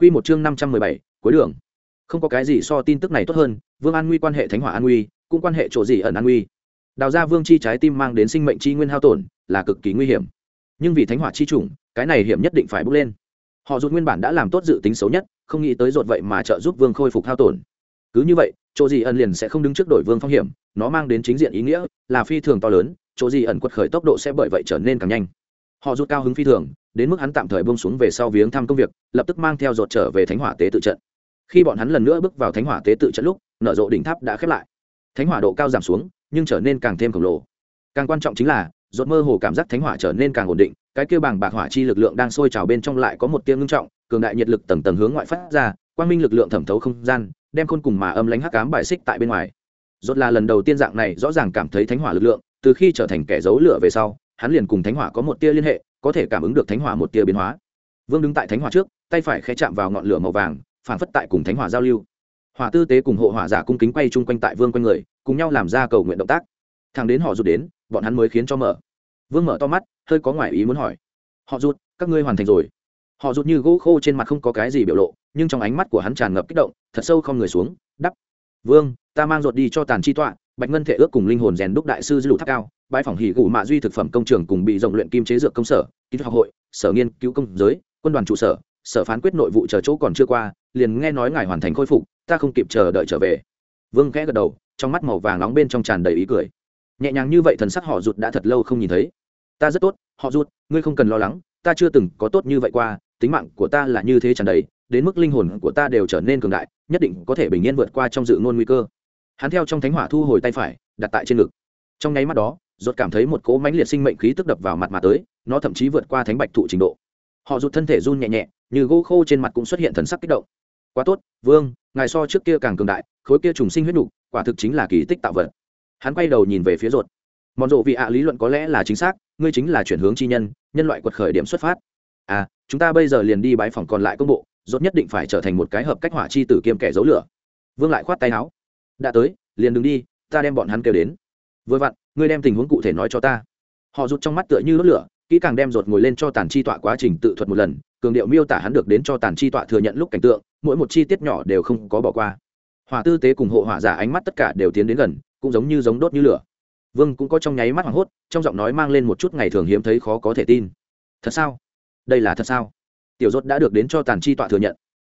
Quy một chương năm trăm mười bảy, cuối đường. Không có cái gì so tin tức này tốt hơn, Vương An Nguy quan hệ Thánh Hỏa An Nguy, cũng quan hệ chỗ gì ẩn An Nguy. Đào ra Vương chi trái tim mang đến sinh mệnh chi nguyên hao tổn, là cực kỳ nguy hiểm. Nhưng vì Thánh Hỏa chi chủng, cái này hiểm nhất định phải bước lên. Họ rụt nguyên bản đã làm tốt dự tính xấu nhất, không nghĩ tới rột vậy mà trợ giúp Vương khôi phục hao tổn. Cứ như vậy, chỗ gì ẩn liền sẽ không đứng trước đổi Vương phong hiểm, nó mang đến chính diện ý nghĩa là phi thường to lớn, chỗ gì ẩn quật khởi tốc độ sẽ bởi vậy trở nên càng nhanh. Họ rút cao hứng phi thường, đến mức hắn tạm thời buông xuống về sau viếng thăm công việc lập tức mang theo rột trở về thánh hỏa tế tự trận. Khi bọn hắn lần nữa bước vào thánh hỏa tế tự trận lúc nở rộ đỉnh tháp đã khép lại. Thánh hỏa độ cao giảm xuống nhưng trở nên càng thêm khổng lồ. Càng quan trọng chính là rột mơ hồ cảm giác thánh hỏa trở nên càng ổn định cái kia bảng bạc hỏa chi lực lượng đang sôi trào bên trong lại có một tiếng ngưng trọng cường đại nhiệt lực tầng tầng hướng ngoại phát ra quang minh lực lượng thẩm thấu không gian đem khôn cùng mà âm lánh hắc cám bài xích tại bên ngoài. Dột là lần đầu tiên dạng này rõ ràng cảm thấy thánh hỏa lực lượng từ khi trở thành kẻ giấu lửa về sau hắn liền cùng thánh hỏa có một tia liên hệ, có thể cảm ứng được thánh hỏa một tia biến hóa. Vương đứng tại thánh hỏa trước, tay phải khẽ chạm vào ngọn lửa màu vàng phản phất tại cùng thánh hỏa giao lưu. Hỏa tư tế cùng hộ hỏa giả cung kính quay chung quanh tại vương quanh người, cùng nhau làm ra cầu nguyện động tác. Thằng đến họ rụt đến, bọn hắn mới khiến cho mở. Vương mở to mắt, hơi có ngoại ý muốn hỏi. Họ rụt, các ngươi hoàn thành rồi. Họ rụt như gỗ khô trên mặt không có cái gì biểu lộ, nhưng trong ánh mắt của hắn tràn ngập kích động, thật sâu không người xuống, đắp. Vương, ta mang ruột đi cho tàn chi tọa, bạch ngân thể ước cùng linh hồn rèn đúc đại sư dư lụ tháp cao bãi phòng hỉ gù mạ duy thực phẩm công trường cùng bị rộng luyện kim chế dược công sở, kỹ thuật học hội, sở nghiên cứu công giới, quân đoàn trụ sở sở phán quyết nội vụ chờ chỗ còn chưa qua, liền nghe nói ngài hoàn thành khôi phục, ta không kịp chờ đợi trở về. Vương khẽ gật đầu, trong mắt màu vàng nóng bên trong tràn đầy ý cười. Nhẹ nhàng như vậy thần sắc họ rụt đã thật lâu không nhìn thấy. Ta rất tốt, họ rụt, ngươi không cần lo lắng, ta chưa từng có tốt như vậy qua, tính mạng của ta là như thế tràn đầy, đến mức linh hồn của ta đều trở nên cường đại, nhất định có thể bình yên vượt qua trong dự ngôn nguy cơ. Hắn theo trong thánh hỏa thu hồi tay phải, đặt tại trên ngực. Trong nháy mắt đó rốt cảm thấy một cỗ mãnh liệt sinh mệnh khí tức đập vào mặt mà tới, nó thậm chí vượt qua thánh bạch thụ trình độ. Họ rụt thân thể run nhẹ nhẹ, như gỗ khô trên mặt cũng xuất hiện thần sắc kích động. Quá tốt, vương, ngài so trước kia càng cường đại, khối kia trùng sinh huyết nục, quả thực chính là kỳ tích tạo vật. Hắn quay đầu nhìn về phía rột mòn rộ vị ạ, lý luận có lẽ là chính xác, ngươi chính là chuyển hướng chi nhân nhân loại quật khởi điểm xuất phát. À chúng ta bây giờ liền đi bái phòng còn lại công bộ, rốt nhất định phải trở thành một cái hợp cách hỏa chi tử kiêm kẻ giấu lửa. Vương lại khoát tay áo. Đã tới, liền đừng đi, ta đem bọn hắn kêu đến. Vừa vặn ngươi đem tình huống cụ thể nói cho ta. Họ rụt trong mắt tựa như đốt lửa, kỹ càng đem rột ngồi lên cho tàn chi tọa quá trình tự thuật một lần, cường điệu miêu tả hắn được đến cho tàn chi tọa thừa nhận lúc cảnh tượng, mỗi một chi tiết nhỏ đều không có bỏ qua. Hỏa tư tế cùng hộ hỏa giả ánh mắt tất cả đều tiến đến gần, cũng giống như giống đốt như lửa. Vương cũng có trong nháy mắt hoảng hốt, trong giọng nói mang lên một chút ngày thường hiếm thấy khó có thể tin. Thật sao? Đây là thật sao? Tiểu rốt đã được đến cho tàn chi tọa thừa nhận.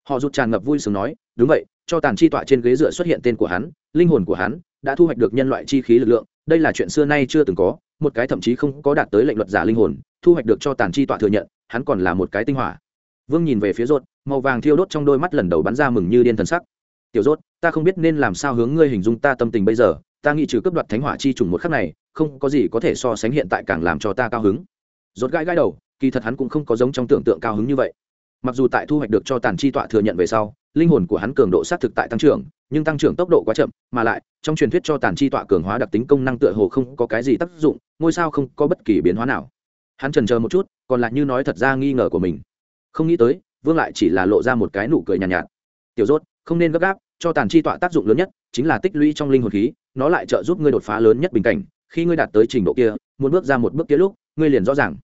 Họ rụt tràn ngập vui sướng nói, đúng vậy, cho tàn chi tọa trên ghế dựa xuất hiện tên của hắn, linh hồn của hắn, đã thu hoạch được nhân loại chi khí lực lượng đây là chuyện xưa nay chưa từng có, một cái thậm chí không có đạt tới lệnh luật giả linh hồn, thu hoạch được cho tàn chi tọa thừa nhận, hắn còn là một cái tinh hỏa. Vương nhìn về phía rốt, màu vàng thiêu đốt trong đôi mắt lần đầu bắn ra mừng như điên thần sắc. Tiểu rốt, ta không biết nên làm sao hướng ngươi hình dung ta tâm tình bây giờ, ta nghĩ trừ cướp đoạt thánh hỏa chi trùng một khắc này, không có gì có thể so sánh hiện tại càng làm cho ta cao hứng. Rốt gãi gãi đầu, kỳ thật hắn cũng không có giống trong tưởng tượng cao hứng như vậy. Mặc dù tại thu hoạch được cho tàn chi tọa thừa nhận về sau, linh hồn của hắn cường độ xác thực tại tăng trưởng nhưng tăng trưởng tốc độ quá chậm mà lại trong truyền thuyết cho tàn chi tọa cường hóa đặc tính công năng tựa hồ không có cái gì tác dụng ngôi sao không có bất kỳ biến hóa nào. Hắn trần chờ một chút còn lại như nói thật ra nghi ngờ của mình. Không nghĩ tới vương lại chỉ là lộ ra một cái nụ cười nhàn nhạt, nhạt. Tiểu dốt không nên gấp gáp cho tàn chi tọa tác dụng lớn nhất chính là tích lũy trong linh hồn khí nó lại trợ giúp ngươi đột phá lớn nhất bình cảnh khi ngươi đạt tới trình độ kia muốn bước ra một bước kia lúc ngươi liền rõ ràng.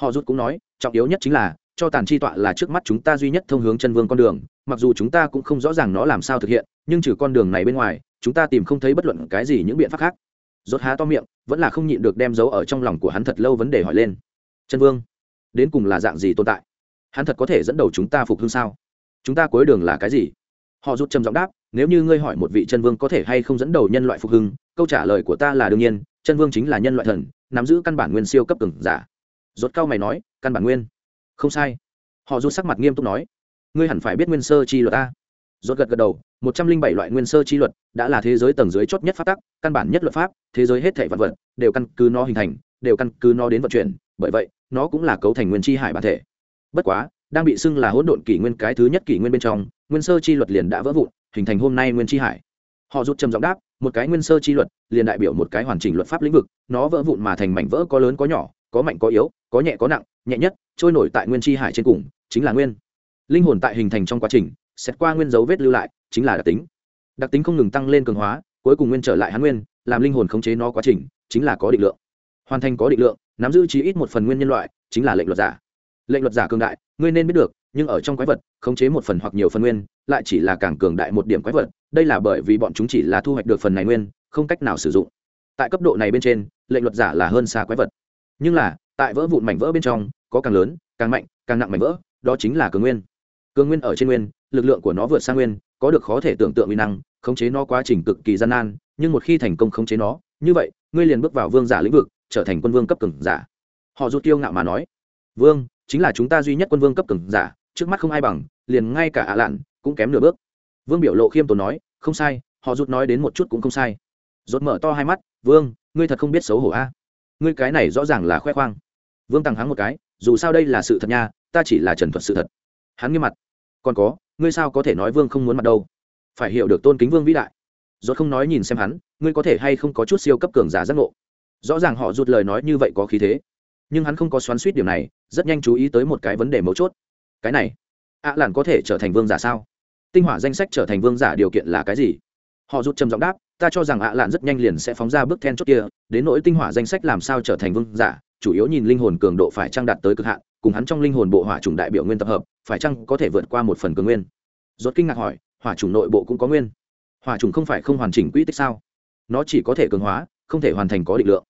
Họ rút cũng nói trọng yếu nhất chính là cho tàn chi tọa là trước mắt chúng ta duy nhất thông hướng chân vương con đường, mặc dù chúng ta cũng không rõ ràng nó làm sao thực hiện, nhưng trừ con đường này bên ngoài, chúng ta tìm không thấy bất luận cái gì những biện pháp khác. Rốt há to miệng, vẫn là không nhịn được đem dấu ở trong lòng của hắn thật lâu vấn đề hỏi lên. Chân vương, đến cùng là dạng gì tồn tại? Hắn thật có thể dẫn đầu chúng ta phục hưng sao? Chúng ta cuối đường là cái gì? Họ rút trầm giọng đáp, nếu như ngươi hỏi một vị chân vương có thể hay không dẫn đầu nhân loại phục hưng, câu trả lời của ta là đương nhiên, chân vương chính là nhân loại thần, nắm giữ căn bản nguyên siêu cấp từng giả. Rốt cao mày nói, căn bản nguyên? Không sai. Họ rút sắc mặt nghiêm túc nói, ngươi hẳn phải biết nguyên sơ chi luật ta rốt gật gật đầu, một trăm linh bảy loại nguyên sơ chi luật đã là thế giới tầng dưới chót nhất pháp tắc, căn bản nhất luật pháp, thế giới hết thảy vật vật đều căn cứ nó hình thành, đều căn cứ nó đến vận chuyển, bởi vậy, nó cũng là cấu thành nguyên chi hải bản thể. Bất quá, đang bị xưng là hỗn độn kỷ nguyên cái thứ nhất kỷ nguyên bên trong, nguyên sơ chi luật liền đã vỡ vụn, hình thành hôm nay nguyên chi hải. Họ rút trầm giọng đáp, một cái nguyên sơ chi luật liền đại biểu một cái hoàn chỉnh luật pháp lĩnh vực, nó vỡ vụn mà thành mảnh vỡ có lớn có nhỏ, có mạnh có yếu, có nhẹ có nặng nhẹ nhất, trôi nổi tại nguyên chi hải trên cùng, chính là nguyên. Linh hồn tại hình thành trong quá trình, xét qua nguyên dấu vết lưu lại, chính là đặc tính. Đặc tính không ngừng tăng lên cường hóa, cuối cùng nguyên trở lại hắn nguyên, làm linh hồn khống chế nó quá trình, chính là có định lượng. Hoàn thành có định lượng, nắm giữ chí ít một phần nguyên nhân loại, chính là lệnh luật giả. Lệnh luật giả cường đại, ngươi nên biết được, nhưng ở trong quái vật, khống chế một phần hoặc nhiều phần nguyên, lại chỉ là càng cường đại một điểm quái vật, đây là bởi vì bọn chúng chỉ là thu hoạch được phần này nguyên, không cách nào sử dụng. Tại cấp độ này bên trên, lệnh luật giả là hơn xa quái vật. Nhưng là tại vỡ vụn mảnh vỡ bên trong, có càng lớn, càng mạnh, càng nặng mảnh vỡ, đó chính là cường nguyên. Cường nguyên ở trên nguyên, lực lượng của nó vượt sang nguyên, có được khó thể tưởng tượng uy năng, khống chế nó quá trình cực kỳ gian nan, nhưng một khi thành công khống chế nó, như vậy, ngươi liền bước vào vương giả lĩnh vực, trở thành quân vương cấp cường giả. Họ rút tiêu ngạo mà nói, vương, chính là chúng ta duy nhất quân vương cấp cường giả, trước mắt không ai bằng, liền ngay cả ạ lạn cũng kém nửa bước. Vương biểu lộ khiêm tốn nói, không sai, họ rút nói đến một chút cũng không sai. Rốt mở to hai mắt, vương, ngươi thật không biết xấu hổ a? Ngươi cái này rõ ràng là khoe khoang vương tăng hắng một cái, dù sao đây là sự thật nha, ta chỉ là trần thuật sự thật. Hắn nghiêm mặt. Còn có, ngươi sao có thể nói vương không muốn mặt đâu? Phải hiểu được tôn kính vương vĩ đại. Rốt không nói nhìn xem hắn, ngươi có thể hay không có chút siêu cấp cường giả giác ngộ? Rõ ràng họ rụt lời nói như vậy có khí thế. Nhưng hắn không có xoắn suýt điểm này, rất nhanh chú ý tới một cái vấn đề mấu chốt. Cái này ạ à làn có thể trở thành vương giả sao? Tinh hỏa danh sách trở thành vương giả điều kiện là cái gì? Họ rút trầm giọng đáp, ta cho rằng ạ à lạn rất nhanh liền sẽ phóng ra bước then chốt kia, đến nỗi tinh hỏa danh sách làm sao trở thành vương giả? Chủ yếu nhìn linh hồn cường độ phải trang đạt tới cực hạn, cùng hắn trong linh hồn bộ hỏa chủng đại biểu nguyên tập hợp, phải chăng có thể vượt qua một phần cường nguyên? Rốt kinh ngạc hỏi, hỏa chủng nội bộ cũng có nguyên. Hỏa chủng không phải không hoàn chỉnh quỹ tích sao? Nó chỉ có thể cường hóa, không thể hoàn thành có định lượng.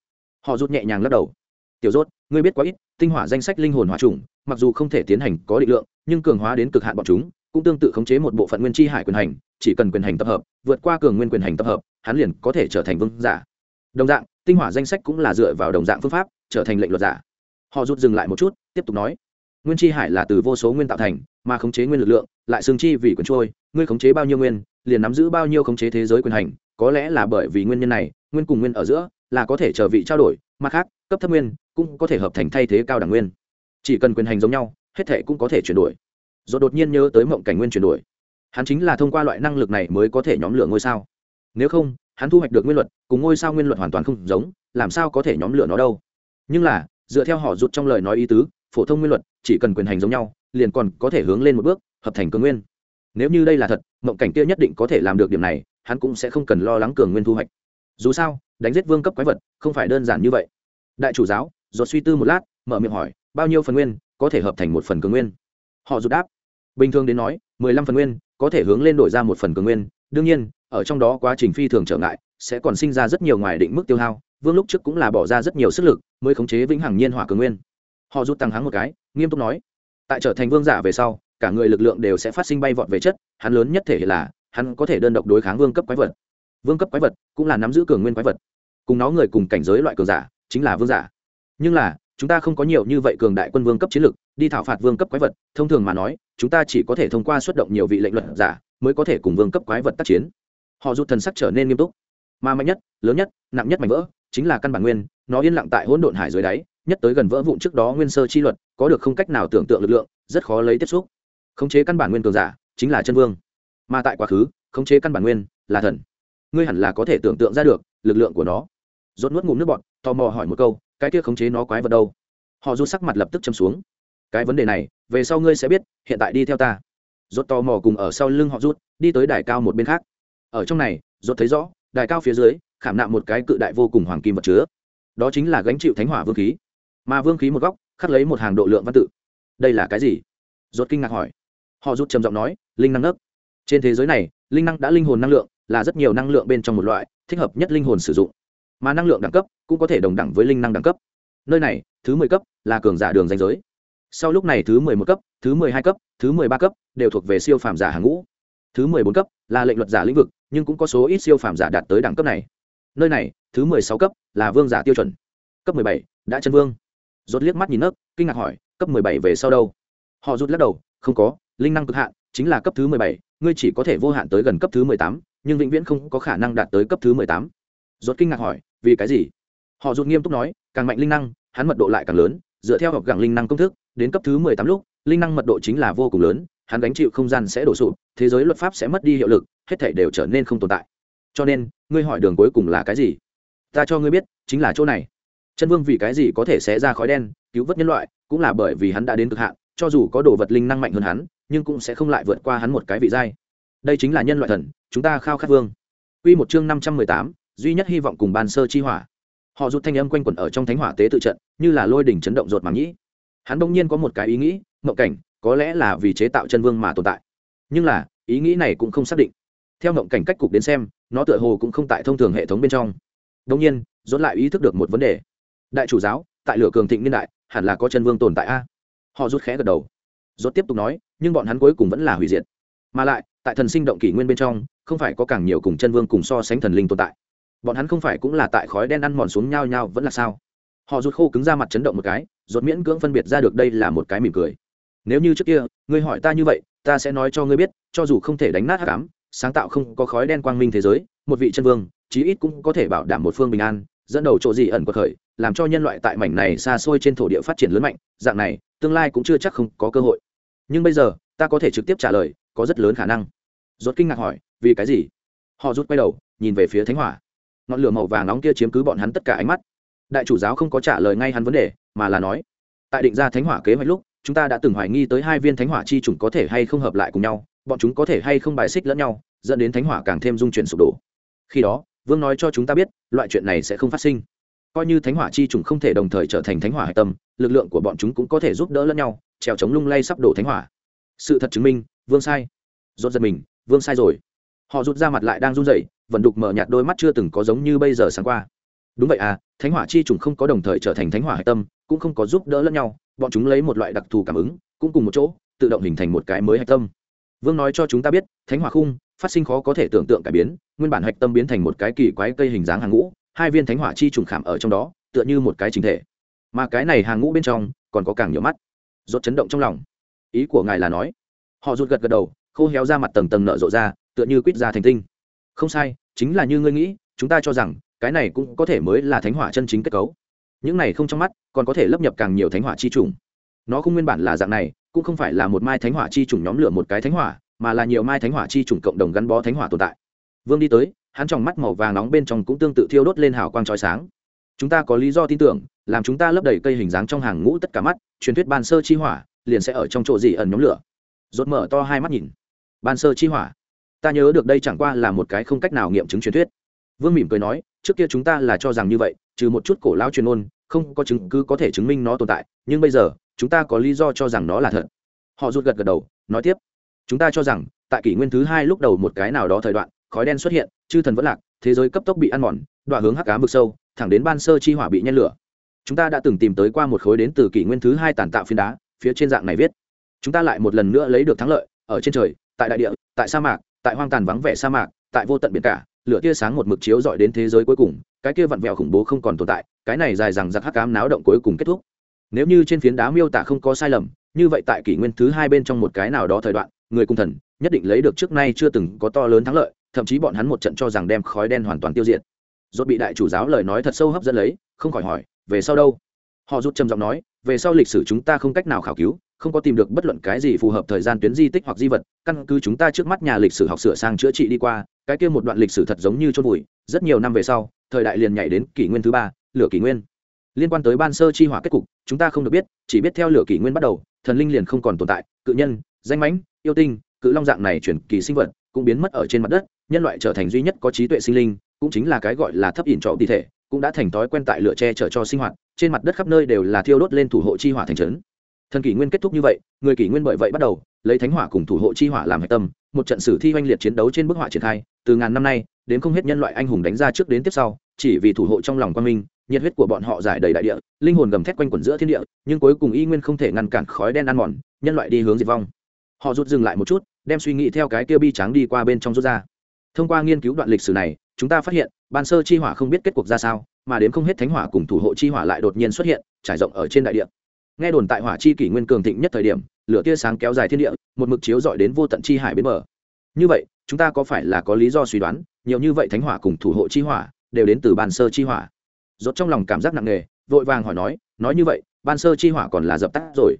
Họ rút nhẹ nhàng lắc đầu. Tiểu rốt, ngươi biết quá ít, tinh hỏa danh sách linh hồn hỏa chủng, mặc dù không thể tiến hành có định lượng, nhưng cường hóa đến cực hạn bọn chúng, cũng tương tự khống chế một bộ phận nguyên chi hải quyền hành, chỉ cần quyền hành tập hợp, vượt qua cường nguyên quyền hành tập hợp, hắn liền có thể trở thành vương giả. Đồng dạng tinh hỏa danh sách cũng là dựa vào đồng dạng phương pháp, trở thành lệnh luật giả. Họ rút dừng lại một chút, tiếp tục nói, nguyên chi hải là từ vô số nguyên tạo thành, mà khống chế nguyên lực lượng, lại xương chi vì quyền trôi, ngươi khống chế bao nhiêu nguyên, liền nắm giữ bao nhiêu khống chế thế giới quyền hành, có lẽ là bởi vì nguyên nhân này, nguyên cùng nguyên ở giữa, là có thể trở vị trao đổi, mặt khác, cấp thấp nguyên cũng có thể hợp thành thay thế cao đẳng nguyên. Chỉ cần quyền hành giống nhau, hết thể cũng có thể chuyển đổi. Rồi đột nhiên nhớ tới mộng cảnh nguyên chuyển đổi. Hắn chính là thông qua loại năng lực này mới có thể nhóm lửa ngôi sao. Nếu không hắn thu hoạch được nguyên luật, cùng ngôi sao nguyên luật hoàn toàn không giống, làm sao có thể nhóm lửa nó đâu. Nhưng là, dựa theo họ rụt trong lời nói ý tứ, phổ thông nguyên luật, chỉ cần quyền hành giống nhau, liền còn có thể hướng lên một bước, hợp thành cường nguyên. Nếu như đây là thật, mộng cảnh kia nhất định có thể làm được điểm này, hắn cũng sẽ không cần lo lắng cường nguyên thu hoạch. Dù sao, đánh giết vương cấp quái vật, không phải đơn giản như vậy. Đại chủ giáo dột suy tư một lát, mở miệng hỏi, bao nhiêu phần nguyên có thể hợp thành một phần cường nguyên? Họ rụt đáp, bình thường đến nói, mười lăm phần nguyên có thể hướng lên đổi ra một phần cường nguyên, đương nhiên ở trong đó quá trình phi thường trở ngại, sẽ còn sinh ra rất nhiều ngoài định mức tiêu hao, vương lúc trước cũng là bỏ ra rất nhiều sức lực, mới khống chế vĩnh hằng nhiên hỏa cường nguyên. Họ rút tăng hắng một cái, nghiêm túc nói, tại trở thành vương giả về sau, cả người lực lượng đều sẽ phát sinh bay vọt về chất, hắn lớn nhất thể là, hắn có thể đơn độc đối kháng vương cấp quái vật. Vương cấp quái vật cũng là nắm giữ cường nguyên quái vật. Cùng nó người cùng cảnh giới loại cường giả, chính là vương giả. Nhưng là, chúng ta không có nhiều như vậy cường đại quân vương cấp chiến lực, đi thảo phạt vương cấp quái vật, thông thường mà nói, chúng ta chỉ có thể thông qua xuất động nhiều vị lệnh luật giả, mới có thể cùng vương cấp quái vật tác chiến họ rút thần sắc trở nên nghiêm túc. Mà mạnh nhất, lớn nhất, nặng nhất mạnh vỡ, chính là căn bản nguyên, nó yên lặng tại hỗn độn hải dưới đáy, nhất tới gần vỡ vụn trước đó nguyên sơ chi luật, có được không cách nào tưởng tượng lực lượng, rất khó lấy tiếp xúc. Khống chế căn bản nguyên cường giả, chính là chân vương. Mà tại quá khứ, khống chế căn bản nguyên là thần. Ngươi hẳn là có thể tưởng tượng ra được lực lượng của nó. Rốt nuốt ngụm nước bọt, tò mò hỏi một câu, cái kia khống chế nó quái vật đâu? Họ rút sắc mặt lập tức châm xuống. Cái vấn đề này, về sau ngươi sẽ biết, hiện tại đi theo ta. Rốt tò mò cùng ở sau lưng họ rút đi tới đài cao một bên khác ở trong này, rốt thấy rõ, đài cao phía dưới, khảm nạm một cái cự đại vô cùng hoàng kim vật chứa. Đó chính là gánh chịu thánh hỏa vương khí. Mà vương khí một góc, khắc lấy một hàng độ lượng văn tự. Đây là cái gì? Rốt kinh ngạc hỏi. Họ rút trầm giọng nói, linh năng nấc trên thế giới này, linh năng đã linh hồn năng lượng, là rất nhiều năng lượng bên trong một loại, thích hợp nhất linh hồn sử dụng. Mà năng lượng đẳng cấp, cũng có thể đồng đẳng với linh năng đẳng cấp. Nơi này, thứ mười cấp, là cường giả đường danh giới. Sau lúc này thứ mười một cấp, thứ mười hai cấp, thứ mười ba cấp, đều thuộc về siêu phàm giả hàng ngũ. Thứ mười bốn cấp, là lệnh luật giả lĩnh vực nhưng cũng có số ít siêu phàm giả đạt tới đẳng cấp này. Nơi này, thứ mười sáu cấp là vương giả tiêu chuẩn. Cấp mười bảy, đã chân vương. Rốt liếc mắt nhìn nấc kinh ngạc hỏi, cấp mười bảy về sau đâu? Họ rút lắc đầu, không có, linh năng cực hạn, chính là cấp thứ mười bảy, ngươi chỉ có thể vô hạn tới gần cấp thứ mười tám, nhưng vĩnh viễn không có khả năng đạt tới cấp thứ mười tám. Rốt kinh ngạc hỏi, vì cái gì? Họ rút nghiêm túc nói, càng mạnh linh năng, hắn mật độ lại càng lớn, dựa theo học gẳng linh năng công thức, đến cấp thứ mười tám lúc, linh năng mật độ chính là vô cùng lớn hắn gánh chịu không gian sẽ đổ sụp, thế giới luật pháp sẽ mất đi hiệu lực, hết thảy đều trở nên không tồn tại. Cho nên, ngươi hỏi đường cuối cùng là cái gì? Ta cho ngươi biết, chính là chỗ này. Chân vương vì cái gì có thể xé ra khói đen, cứu vớt nhân loại, cũng là bởi vì hắn đã đến cực hạn, cho dù có đồ vật linh năng mạnh hơn hắn, nhưng cũng sẽ không lại vượt qua hắn một cái vị giai. Đây chính là nhân loại thần, chúng ta khao khát vương. Quy một chương năm trăm mười tám, duy nhất hy vọng cùng ban sơ chi hỏa. Họ rút thanh âm quanh quẩn ở trong thánh hỏa tế tự trận, như là lôi đỉnh chấn động rột màng nhĩ. Hắn bỗng nhiên có một cái ý nghĩ, mộng cảnh có lẽ là vì chế tạo chân vương mà tồn tại. Nhưng là, ý nghĩ này cũng không xác định. Theo ngộng cảnh cách cục đến xem, nó tựa hồ cũng không tại thông thường hệ thống bên trong. Đông nhiên dốt lại ý thức được một vấn đề. Đại chủ giáo, tại lửa cường thịnh niên đại, hẳn là có chân vương tồn tại a. Họ rút khẽ gật đầu. Dốt tiếp tục nói, nhưng bọn hắn cuối cùng vẫn là hủy diệt. Mà lại, tại thần sinh động kỷ nguyên bên trong, không phải có càng nhiều cùng chân vương cùng so sánh thần linh tồn tại. Bọn hắn không phải cũng là tại khói đen ăn mòn xuống nhau nhau vẫn là sao? Họ rút khô cứng ra mặt chấn động một cái, rốt miễn cưỡng phân biệt ra được đây là một cái mỉm cười nếu như trước kia, ngươi hỏi ta như vậy, ta sẽ nói cho ngươi biết, cho dù không thể đánh nát hắc ám, sáng tạo không có khói đen quang minh thế giới, một vị chân vương, chí ít cũng có thể bảo đảm một phương bình an, dẫn đầu chỗ gì ẩn quật khởi, làm cho nhân loại tại mảnh này xa xôi trên thổ địa phát triển lớn mạnh, dạng này, tương lai cũng chưa chắc không có cơ hội. Nhưng bây giờ, ta có thể trực tiếp trả lời, có rất lớn khả năng. Rốt kinh ngạc hỏi, vì cái gì? Họ rút quay đầu, nhìn về phía thánh hỏa. Ngọn lửa màu vàng nóng kia chiếm cứ bọn hắn tất cả ánh mắt. Đại chủ giáo không có trả lời ngay hắn vấn đề, mà là nói, tại định ra thánh hỏa kế hoạch lúc chúng ta đã từng hoài nghi tới hai viên thánh hỏa chi chủng có thể hay không hợp lại cùng nhau, bọn chúng có thể hay không bài xích lẫn nhau, dẫn đến thánh hỏa càng thêm dung chuyển sụp đổ. Khi đó, vương nói cho chúng ta biết, loại chuyện này sẽ không phát sinh. Coi như thánh hỏa chi chủng không thể đồng thời trở thành thánh hỏa hạch tâm, lực lượng của bọn chúng cũng có thể giúp đỡ lẫn nhau, trèo chống lung lay sắp đổ thánh hỏa. Sự thật chứng minh, vương sai. Rốt giật mình, vương sai rồi. Họ rút ra mặt lại đang run rẩy vận đục mở nhạt đôi mắt chưa từng có giống như bây giờ sáng qua đúng vậy à thánh hỏa chi trùng không có đồng thời trở thành thánh hỏa hạch tâm, cũng không có giúp đỡ lẫn nhau, bọn chúng lấy một loại đặc thù cảm ứng, cũng cùng một chỗ, tự động hình thành một cái mới hạch tâm. Vương nói cho chúng ta biết, thánh hỏa khung, phát sinh khó có thể tưởng tượng cải biến, nguyên bản hạch tâm biến thành một cái kỳ quái cây hình dáng hàng ngũ, hai viên thánh hỏa chi trùng khảm ở trong đó, tựa như một cái chính thể. Mà cái này hàng ngũ bên trong, còn có càng nhiều mắt. Rốt chấn động trong lòng. Ý của ngài là nói. Họ rụt gật gật đầu, khô héo ra mặt tầng tầng nở rộ ra, tựa như quýt ra thành tinh. Không sai, chính là như ngươi nghĩ, chúng ta cho rằng cái này cũng có thể mới là thánh hỏa chân chính kết cấu. Những này không trong mắt, còn có thể lấp nhập càng nhiều thánh hỏa chi trùng. Nó không nguyên bản là dạng này, cũng không phải là một mai thánh hỏa chi trùng nhóm lửa một cái thánh hỏa, mà là nhiều mai thánh hỏa chi trùng cộng đồng gắn bó thánh hỏa tồn tại. Vương đi tới, hắn trong mắt màu vàng nóng bên trong cũng tương tự thiêu đốt lên hào quang trói sáng. Chúng ta có lý do tin tưởng, làm chúng ta lấp đầy cây hình dáng trong hàng ngũ tất cả mắt, truyền thuyết ban sơ chi hỏa, liền sẽ ở trong chỗ gì ẩn nhóm lửa. Rốt mở to hai mắt nhìn. Ban sơ chi hỏa. Ta nhớ được đây chẳng qua là một cái không cách nào nghiệm chứng truyền thuyết. Vương mỉm cười nói trước kia chúng ta là cho rằng như vậy, trừ một chút cổ lao truyền ôn không có chứng cứ có thể chứng minh nó tồn tại, nhưng bây giờ, chúng ta có lý do cho rằng nó là thật. Họ rút gật gật đầu, nói tiếp, chúng ta cho rằng, tại kỷ nguyên thứ hai lúc đầu một cái nào đó thời đoạn, khói đen xuất hiện, chư thần vẫn lạc, thế giới cấp tốc bị ăn mòn đoạn hướng hắc cá vực sâu, thẳng đến ban sơ chi hỏa bị nhen lửa. Chúng ta đã từng tìm tới qua một khối đến từ kỷ nguyên thứ hai tàn tạo phiến đá, phía trên dạng này viết. Chúng ta lại một lần nữa lấy được thắng lợi, ở trên trời, tại đại địa, tại sa mạc, tại hoang tàn vắng vẻ sa mạc, tại vô tận biển cả lửa tia sáng một mực chiếu dọi đến thế giới cuối cùng, cái kia vặn vẹo khủng bố không còn tồn tại, cái này dài rằng giặc hắc cám náo động cuối cùng kết thúc. Nếu như trên phiến đá miêu tả không có sai lầm, như vậy tại kỷ nguyên thứ hai bên trong một cái nào đó thời đoạn, người cung thần nhất định lấy được trước nay chưa từng có to lớn thắng lợi, thậm chí bọn hắn một trận cho rằng đem khói đen hoàn toàn tiêu diệt. Rốt bị đại chủ giáo lời nói thật sâu hấp dẫn lấy, không khỏi hỏi, về sau đâu? Họ rút trầm giọng nói, về sau lịch sử chúng ta không cách nào khảo cứu không có tìm được bất luận cái gì phù hợp thời gian tuyến di tích hoặc di vật, căn cứ chúng ta trước mắt nhà lịch sử học sửa sang chữa trị đi qua, cái kia một đoạn lịch sử thật giống như chôn vùi, rất nhiều năm về sau, thời đại liền nhảy đến kỷ nguyên thứ ba, lửa kỷ nguyên. Liên quan tới ban sơ chi hỏa kết cục, chúng ta không được biết, chỉ biết theo lửa kỷ nguyên bắt đầu, thần linh liền không còn tồn tại, cự nhân, danh mãnh, yêu tinh, cự long dạng này chuyển kỳ sinh vật cũng biến mất ở trên mặt đất, nhân loại trở thành duy nhất có trí tuệ sinh linh, cũng chính là cái gọi là thấp ỉn trọ thi thể, cũng đã thành thói quen tại lửa che chở cho sinh hoạt, trên mặt đất khắp nơi đều là thiêu đốt lên thủ hộ chi hỏa thành trấn thần kỷ nguyên kết thúc như vậy, người kỷ nguyên bởi vậy bắt đầu, lấy thánh hỏa cùng thủ hộ chi hỏa làm hạch tâm, một trận sử thi oanh liệt chiến đấu trên bức họa triển khai, từ ngàn năm nay, đến không hết nhân loại anh hùng đánh ra trước đến tiếp sau, chỉ vì thủ hộ trong lòng quan minh, nhiệt huyết của bọn họ giải đầy đại địa, linh hồn gầm thét quanh quẩn giữa thiên địa, nhưng cuối cùng y nguyên không thể ngăn cản khói đen ăn mòn, nhân loại đi hướng diệt vong. Họ rút dừng lại một chút, đem suy nghĩ theo cái kia bi trắng đi qua bên trong rút ra. Thông qua nghiên cứu đoạn lịch sử này, chúng ta phát hiện, ban sơ chi hỏa không biết kết cuộc ra sao, mà đến không hết thánh hỏa cùng thủ hộ chi hỏa lại đột nhiên xuất hiện, trải rộng ở trên đại địa nghe đồn tại hỏa chi kỷ nguyên cường thịnh nhất thời điểm, lửa tia sáng kéo dài thiên địa, một mực chiếu dọi đến vô tận chi hải bến bờ. Như vậy, chúng ta có phải là có lý do suy đoán, nhiều như vậy thánh hỏa cùng thủ hộ chi hỏa đều đến từ ban sơ chi hỏa? Rốt trong lòng cảm giác nặng nề, vội vàng hỏi nói nói như vậy, ban sơ chi hỏa còn là dập tắt rồi.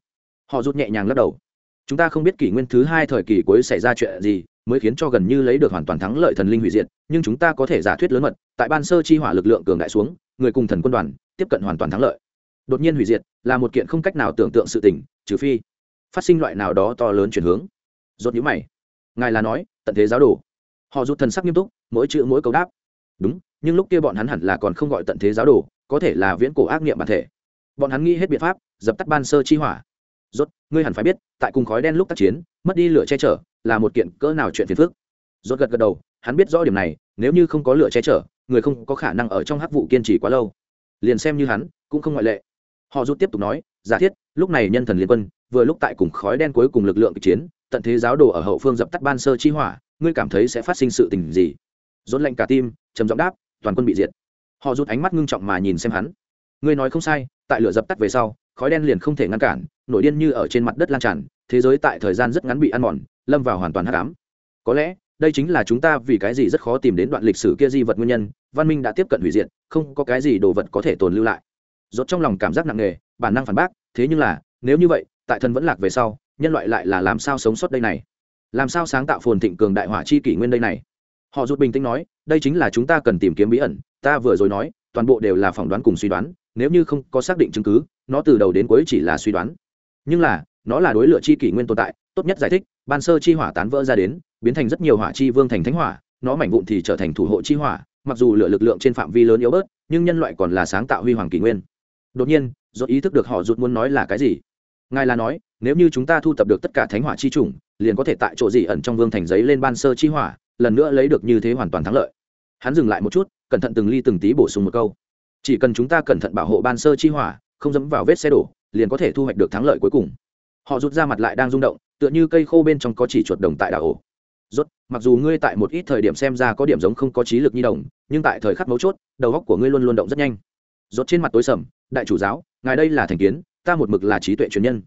Họ rút nhẹ nhàng lắc đầu. Chúng ta không biết kỷ nguyên thứ hai thời kỳ cuối xảy ra chuyện gì, mới khiến cho gần như lấy được hoàn toàn thắng lợi thần linh hủy diệt, nhưng chúng ta có thể giả thuyết lớn mật, tại ban sơ chi hỏa lực lượng cường đại xuống, người cùng thần quân đoàn tiếp cận hoàn toàn thắng lợi đột nhiên hủy diệt, là một kiện không cách nào tưởng tượng sự tình, trừ phi phát sinh loại nào đó to lớn chuyển hướng. Rốt nhíu mày. Ngài là nói, tận thế giáo đồ. Họ rút thần sắc nghiêm túc, mỗi chữ mỗi câu đáp. Đúng, nhưng lúc kia bọn hắn hẳn là còn không gọi tận thế giáo đồ, có thể là viễn cổ ác niệm bản thể. Bọn hắn nghĩ hết biện pháp, dập tắt ban sơ chi hỏa. Rốt, ngươi hẳn phải biết, tại cùng khói đen lúc tác chiến, mất đi lửa che chở, là một kiện cỡ nào chuyện phiền phức. Rốt gật gật đầu, hắn biết rõ điểm này, nếu như không có lửa che chở, người không có khả năng ở trong hắc vụ kiên trì quá lâu. Liền xem như hắn, cũng không ngoại lệ họ rút tiếp tục nói, giả thiết, lúc này nhân thần liên quân, vừa lúc tại cùng khói đen cuối cùng lực lượng chiến, tận thế giáo đồ ở hậu phương dập tắt ban sơ chi hỏa, ngươi cảm thấy sẽ phát sinh sự tình gì? Rốt lệnh cả tim, trầm giọng đáp, toàn quân bị diệt. Họ rút ánh mắt ngưng trọng mà nhìn xem hắn. Ngươi nói không sai, tại lửa dập tắt về sau, khói đen liền không thể ngăn cản, nổi điên như ở trên mặt đất lan tràn, thế giới tại thời gian rất ngắn bị ăn mòn, lâm vào hoàn toàn hắc ám. Có lẽ, đây chính là chúng ta vì cái gì rất khó tìm đến đoạn lịch sử kia di vật nguyên nhân, văn minh đã tiếp cận hủy diệt, không có cái gì đồ vật có thể tồn lưu lại rốt trong lòng cảm giác nặng nề, bản năng phản bác, thế nhưng là, nếu như vậy, tại thần vẫn lạc về sau, nhân loại lại là làm sao sống sót đây này? Làm sao sáng tạo phồn thịnh cường đại hỏa chi kỷ nguyên đây này? Họ rút bình tĩnh nói, đây chính là chúng ta cần tìm kiếm bí ẩn, ta vừa rồi nói, toàn bộ đều là phỏng đoán cùng suy đoán, nếu như không có xác định chứng cứ, nó từ đầu đến cuối chỉ là suy đoán. Nhưng là, nó là đối lựa chi kỷ nguyên tồn tại, tốt nhất giải thích, ban sơ chi hỏa tán vỡ ra đến, biến thành rất nhiều hỏa chi vương thành thánh hỏa, nó mảnh vụn thì trở thành thủ hộ chi hỏa, mặc dù lựa lực lượng trên phạm vi lớn yếu bớt, nhưng nhân loại còn là sáng tạo huy hoàng kỷ nguyên đột nhiên, do ý thức được họ rụt muốn nói là cái gì? Ngài là nói, nếu như chúng ta thu tập được tất cả thánh hỏa chi chủng, liền có thể tại chỗ gì ẩn trong vương thành giấy lên ban sơ chi hỏa, lần nữa lấy được như thế hoàn toàn thắng lợi. Hắn dừng lại một chút, cẩn thận từng ly từng tí bổ sung một câu. Chỉ cần chúng ta cẩn thận bảo hộ ban sơ chi hỏa, không dẫm vào vết xe đổ, liền có thể thu hoạch được thắng lợi cuối cùng. Họ rút ra mặt lại đang rung động, tựa như cây khô bên trong có chỉ chuột đồng tại đảo ổ. Rốt, mặc dù ngươi tại một ít thời điểm xem ra có điểm giống không có trí lực nhi đồng, nhưng tại thời khắc mấu chốt, đầu óc của ngươi luôn luôn động rất nhanh. Rốt trên mặt tối sầm đại chủ giáo, ngài đây là thành kiến, ta một mực là trí tuệ truyền nhân.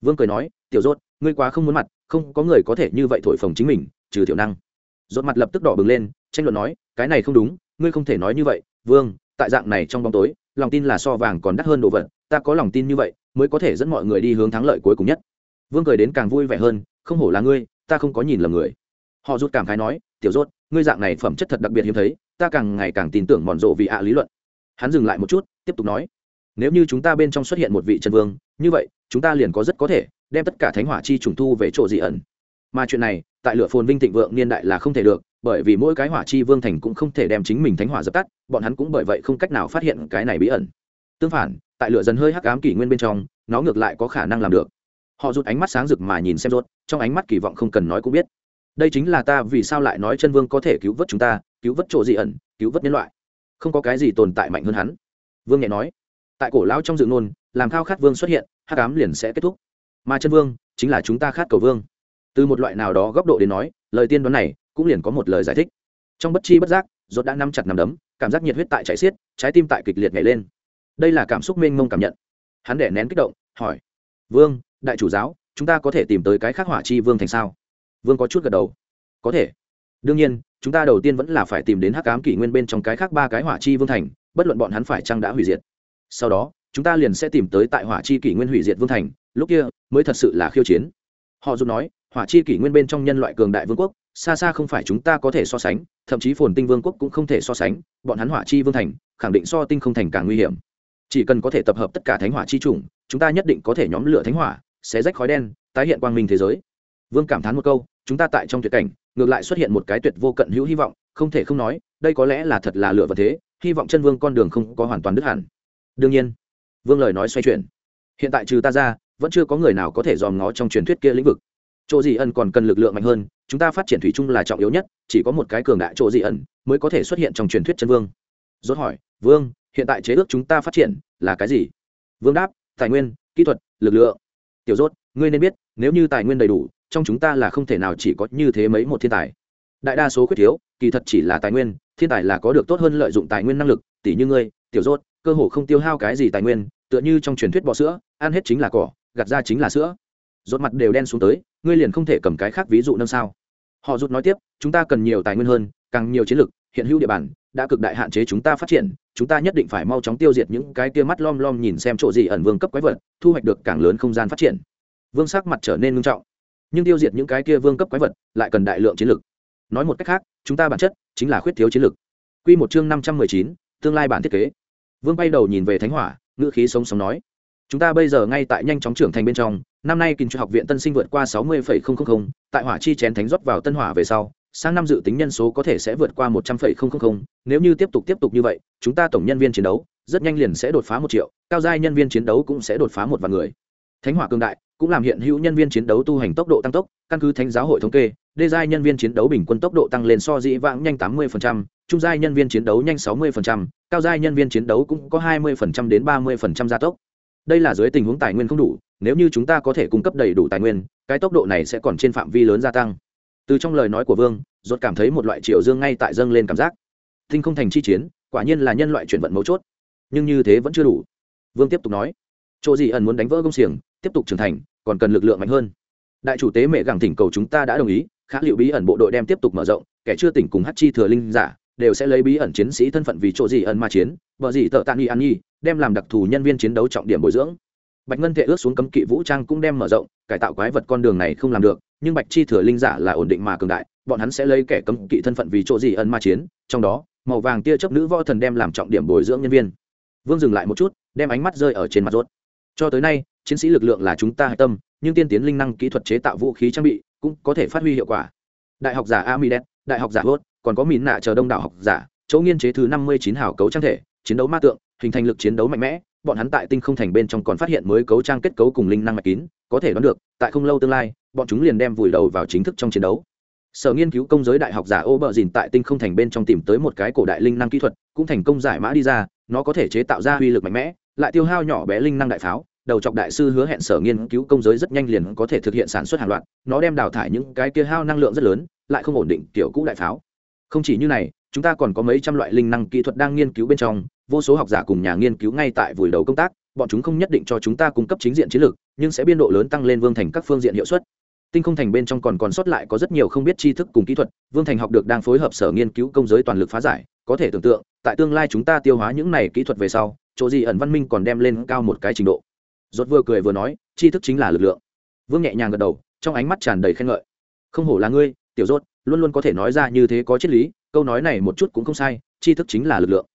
Vương cười nói, tiểu dốt, ngươi quá không muốn mặt, không có người có thể như vậy thổi phồng chính mình, trừ tiểu năng. Dốt mặt lập tức đỏ bừng lên, tranh luận nói, cái này không đúng, ngươi không thể nói như vậy. Vương, tại dạng này trong bóng tối, lòng tin là so vàng còn đắt hơn đồ vật, ta có lòng tin như vậy, mới có thể dẫn mọi người đi hướng thắng lợi cuối cùng nhất. Vương cười đến càng vui vẻ hơn, không hổ là ngươi, ta không có nhìn lầm người. Họ rút cảm khái nói, tiểu dốt, ngươi dạng này phẩm chất thật đặc biệt hiếm thấy, ta càng ngày càng tin tưởng mòn rộ vì ạ lý luận. Hắn dừng lại một chút, tiếp tục nói nếu như chúng ta bên trong xuất hiện một vị chân vương, như vậy, chúng ta liền có rất có thể đem tất cả thánh hỏa chi trùng thu về chỗ dị ẩn. Mà chuyện này, tại lửa phồn vinh thịnh vượng niên đại là không thể được, bởi vì mỗi cái hỏa chi vương thành cũng không thể đem chính mình thánh hỏa dập tắt, bọn hắn cũng bởi vậy không cách nào phát hiện cái này bí ẩn. Tương phản, tại lửa dần hơi hắc ám kỷ nguyên bên trong, nó ngược lại có khả năng làm được. Họ rút ánh mắt sáng rực mà nhìn xem rốt, trong ánh mắt kỳ vọng không cần nói cũng biết. Đây chính là ta vì sao lại nói chân vương có thể cứu vớt chúng ta, cứu vớt chỗ dị ẩn, cứu vớt nhân loại. Không có cái gì tồn tại mạnh hơn hắn. Vương nhẹ nói tại cổ lão trong dự ngôn, làm khao khát vương xuất hiện, hắc ám liền sẽ kết thúc. Mà chân vương, chính là chúng ta khát cầu vương. Từ một loại nào đó góc độ đến nói, lời tiên đoán này cũng liền có một lời giải thích. Trong bất chi bất giác rốt đã nắm chặt nắm đấm, cảm giác nhiệt huyết tại chảy xiết, trái tim tại kịch liệt nhảy lên. Đây là cảm xúc mênh mông cảm nhận. Hắn đẻ nén kích động, hỏi, vương, đại chủ giáo, chúng ta có thể tìm tới cái khắc hỏa chi vương thành sao? Vương có chút gật đầu, có thể. Đương nhiên, chúng ta đầu tiên vẫn là phải tìm đến hắc ám kỷ nguyên bên trong cái khác ba cái hỏa chi vương thành, bất luận bọn hắn phải chăng đã hủy diệt sau đó, chúng ta liền sẽ tìm tới tại hỏa chi kỷ nguyên hủy diệt vương thành, lúc kia mới thật sự là khiêu chiến. Họ dù nói, hỏa chi kỷ nguyên bên trong nhân loại cường đại vương quốc, xa xa không phải chúng ta có thể so sánh, thậm chí phồn tinh vương quốc cũng không thể so sánh, bọn hắn hỏa chi vương thành, khẳng định so tinh không thành càng nguy hiểm. Chỉ cần có thể tập hợp tất cả thánh hỏa chi chủng, chúng ta nhất định có thể nhóm lửa thánh hỏa sẽ rách khói đen, tái hiện quang minh thế giới. Vương cảm thán một câu, chúng ta tại trong tuyệt cảnh, ngược lại xuất hiện một cái tuyệt vô cận hữu hy vọng, không thể không nói, đây có lẽ là thật là lựa vật thế, hy vọng chân vương con đường không có hoàn toàn đứt hẳn đương nhiên, vương lời nói xoay chuyển. Hiện tại trừ ta ra, vẫn chưa có người nào có thể dòm ngó trong truyền thuyết kia lĩnh vực. Chỗ dị ẩn còn cần lực lượng mạnh hơn, chúng ta phát triển thủy chung là trọng yếu nhất, chỉ có một cái cường đại chỗ dị ẩn mới có thể xuất hiện trong truyền thuyết chân vương. Rốt hỏi, vương, hiện tại chế ước chúng ta phát triển là cái gì? Vương đáp, tài nguyên, kỹ thuật, lực lượng. Tiểu rốt, ngươi nên biết, nếu như tài nguyên đầy đủ, trong chúng ta là không thể nào chỉ có như thế mấy một thiên tài. Đại đa số khuyết thiếu, kỳ thật chỉ là tài nguyên, thiên tài là có được tốt hơn lợi dụng tài nguyên năng lực tỷ như ngươi, tiểu rốt cơ hồ không tiêu hao cái gì tài nguyên, tựa như trong truyền thuyết bò sữa, ăn hết chính là cỏ gặt ra chính là sữa. Rốt mặt đều đen xuống tới, ngươi liền không thể cầm cái khác ví dụ nâng sao? Họ rút nói tiếp, chúng ta cần nhiều tài nguyên hơn, càng nhiều chiến lược hiện hữu địa bàn, đã cực đại hạn chế chúng ta phát triển, chúng ta nhất định phải mau chóng tiêu diệt những cái tia mắt lom lom nhìn xem chỗ gì ẩn vương cấp quái vật, thu hoạch được càng lớn không gian phát triển. Vương sắc mặt trở nên ngưng trọng. Nhưng tiêu diệt những cái kia vương cấp quái vật, lại cần đại lượng chiến lược nói một cách khác, chúng ta bản chất chính là khuyết thiếu chiến lược quy một chương năm trăm mười chín, tương lai bản thiết kế vương bay đầu nhìn về thánh hỏa, ngữ khí sống sống nói, chúng ta bây giờ ngay tại nhanh chóng trưởng thành bên trong, năm nay kinh học viện tân sinh vượt qua sáu mươi tại hỏa chi chén thánh rót vào tân hỏa về sau, sang năm dự tính nhân số có thể sẽ vượt qua một trăm linh nếu như tiếp tục tiếp tục như vậy, chúng ta tổng nhân viên chiến đấu rất nhanh liền sẽ đột phá một triệu, cao giai nhân viên chiến đấu cũng sẽ đột phá một vạn người. Thánh hỏa cường đại, cũng làm hiện hữu nhân viên chiến đấu tu hành tốc độ tăng tốc, căn cứ thánh giáo hội thống kê đê giai nhân viên chiến đấu bình quân tốc độ tăng lên so dĩ vãng nhanh 80%, trung giai nhân viên chiến đấu nhanh 60%, cao giai nhân viên chiến đấu cũng có 20% đến 30% gia tốc. Đây là dưới tình huống tài nguyên không đủ nếu như chúng ta có thể cung cấp đầy đủ tài nguyên cái tốc độ này sẽ còn trên phạm vi lớn gia tăng. Từ trong lời nói của vương rốt cảm thấy một loại triều dương ngay tại dâng lên cảm giác. Tinh không thành chi chiến quả nhiên là nhân loại chuyển vận mấu chốt. Nhưng như thế vẫn chưa đủ. Vương tiếp tục nói chỗ gì ẩn muốn đánh vỡ công xiềng tiếp tục trưởng thành còn cần lực lượng mạnh hơn. Đại chủ tế mẹ gẳng thỉnh cầu chúng ta đã đồng ý khá liệu bí ẩn bộ đội đem tiếp tục mở rộng, kẻ chưa tỉnh cùng hát chi thừa linh giả đều sẽ lấy bí ẩn chiến sĩ thân phận vì chỗ gì ẩn ma chiến vợ gì tợ tạ nghi an nhi đem làm đặc thù nhân viên chiến đấu trọng điểm bồi dưỡng. Bạch ngân thể ước xuống cấm kỵ vũ trang cũng đem mở rộng, cải tạo quái vật con đường này không làm được, nhưng bạch chi thừa linh giả là ổn định mà cường đại, bọn hắn sẽ lấy kẻ cấm kỵ thân phận vì chỗ gì ẩn ma chiến, trong đó, màu vàng tia chấp nữ võ thần đem làm trọng điểm bồi dưỡng nhân viên. Vương dừng lại một chút, đem ánh mắt rơi ở trên mặt rốt cho tới nay, chiến sĩ lực lượng là chúng ta hạch tâm, nhưng tiên tiến linh năng kỹ thuật chế tạo vũ khí trang bị cũng có thể phát huy hiệu quả. Đại học giả amidet đại học giả hốt còn có mìn nạ chờ đông đảo học giả, chỗ nghiên chế thứ năm mươi chín hào cấu trang thể, chiến đấu ma tượng, hình thành lực chiến đấu mạnh mẽ, bọn hắn tại tinh không thành bên trong còn phát hiện mới cấu trang kết cấu cùng linh năng mạch kín, có thể đoán được, tại không lâu tương lai, bọn chúng liền đem vùi đầu vào chính thức trong chiến đấu. Sở nghiên cứu công giới đại học giả ô bờ dìn tại tinh không thành bên trong tìm tới một cái cổ đại linh năng kỹ thuật, cũng thành công giải mã đi ra, nó có thể chế tạo ra uy lực mạnh mẽ, lại tiêu hao nhỏ bé linh năng đại pháo đầu chọc đại sư hứa hẹn sở nghiên cứu công giới rất nhanh liền có thể thực hiện sản xuất hàng loạt, nó đem đào thải những cái kia hao năng lượng rất lớn, lại không ổn định tiểu cũ đại pháo. Không chỉ như này, chúng ta còn có mấy trăm loại linh năng kỹ thuật đang nghiên cứu bên trong, vô số học giả cùng nhà nghiên cứu ngay tại vùi đầu công tác, bọn chúng không nhất định cho chúng ta cung cấp chính diện chiến lược, nhưng sẽ biên độ lớn tăng lên vương thành các phương diện hiệu suất. Tinh không thành bên trong còn còn sót lại có rất nhiều không biết tri thức cùng kỹ thuật, vương thành học được đang phối hợp sở nghiên cứu công giới toàn lực phá giải, có thể tưởng tượng, tại tương lai chúng ta tiêu hóa những này kỹ thuật về sau, chỗ gì ẩn văn minh còn đem lên cao một cái trình độ rốt vừa cười vừa nói, tri thức chính là lực lượng. Vương nhẹ nhàng gật đầu, trong ánh mắt tràn đầy khen ngợi. Không hổ là ngươi, tiểu rốt, luôn luôn có thể nói ra như thế có triết lý, câu nói này một chút cũng không sai, tri thức chính là lực lượng.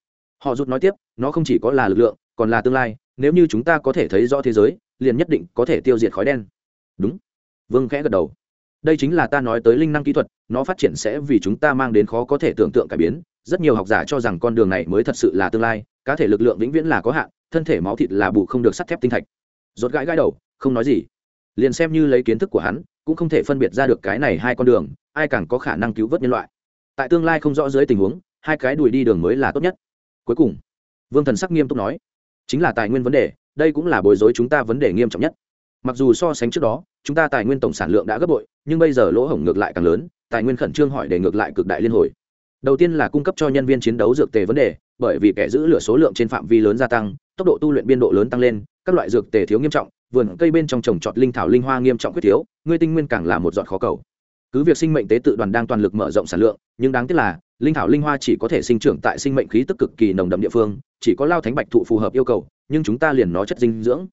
Họ rút nói tiếp, nó không chỉ có là lực lượng, còn là tương lai, nếu như chúng ta có thể thấy rõ thế giới, liền nhất định có thể tiêu diệt khói đen. Đúng. Vương khẽ gật đầu. Đây chính là ta nói tới linh năng kỹ thuật, nó phát triển sẽ vì chúng ta mang đến khó có thể tưởng tượng cải biến. Rất nhiều học giả cho rằng con đường này mới thật sự là tương lai, cá thể lực lượng vĩnh viễn là có hạn, thân thể máu thịt là bù không được sắt thép tinh thạch rốt gãi gãi đầu, không nói gì. Liền xem như lấy kiến thức của hắn, cũng không thể phân biệt ra được cái này hai con đường, ai càng có khả năng cứu vớt nhân loại. Tại tương lai không rõ dưới tình huống, hai cái đuổi đi đường mới là tốt nhất. Cuối cùng, vương thần sắc nghiêm túc nói, chính là tài nguyên vấn đề, đây cũng là bối rối chúng ta vấn đề nghiêm trọng nhất. Mặc dù so sánh trước đó, chúng ta tài nguyên tổng sản lượng đã gấp bội, nhưng bây giờ lỗ hổng ngược lại càng lớn, tài nguyên khẩn trương hỏi để ngược lại cực đại liên hồi đầu tiên là cung cấp cho nhân viên chiến đấu dược tề vấn đề, bởi vì kẻ giữ lửa số lượng trên phạm vi lớn gia tăng, tốc độ tu luyện biên độ lớn tăng lên, các loại dược tề thiếu nghiêm trọng, vườn cây bên trong trồng trọt linh thảo linh hoa nghiêm trọng quyết thiếu, ngươi tinh nguyên càng là một giọt khó cầu. Cứ việc sinh mệnh tế tự đoàn đang toàn lực mở rộng sản lượng, nhưng đáng tiếc là, linh thảo linh hoa chỉ có thể sinh trưởng tại sinh mệnh khí tức cực kỳ nồng đậm địa phương, chỉ có lao thánh bạch thụ phù hợp yêu cầu, nhưng chúng ta liền nó chất dinh dưỡng.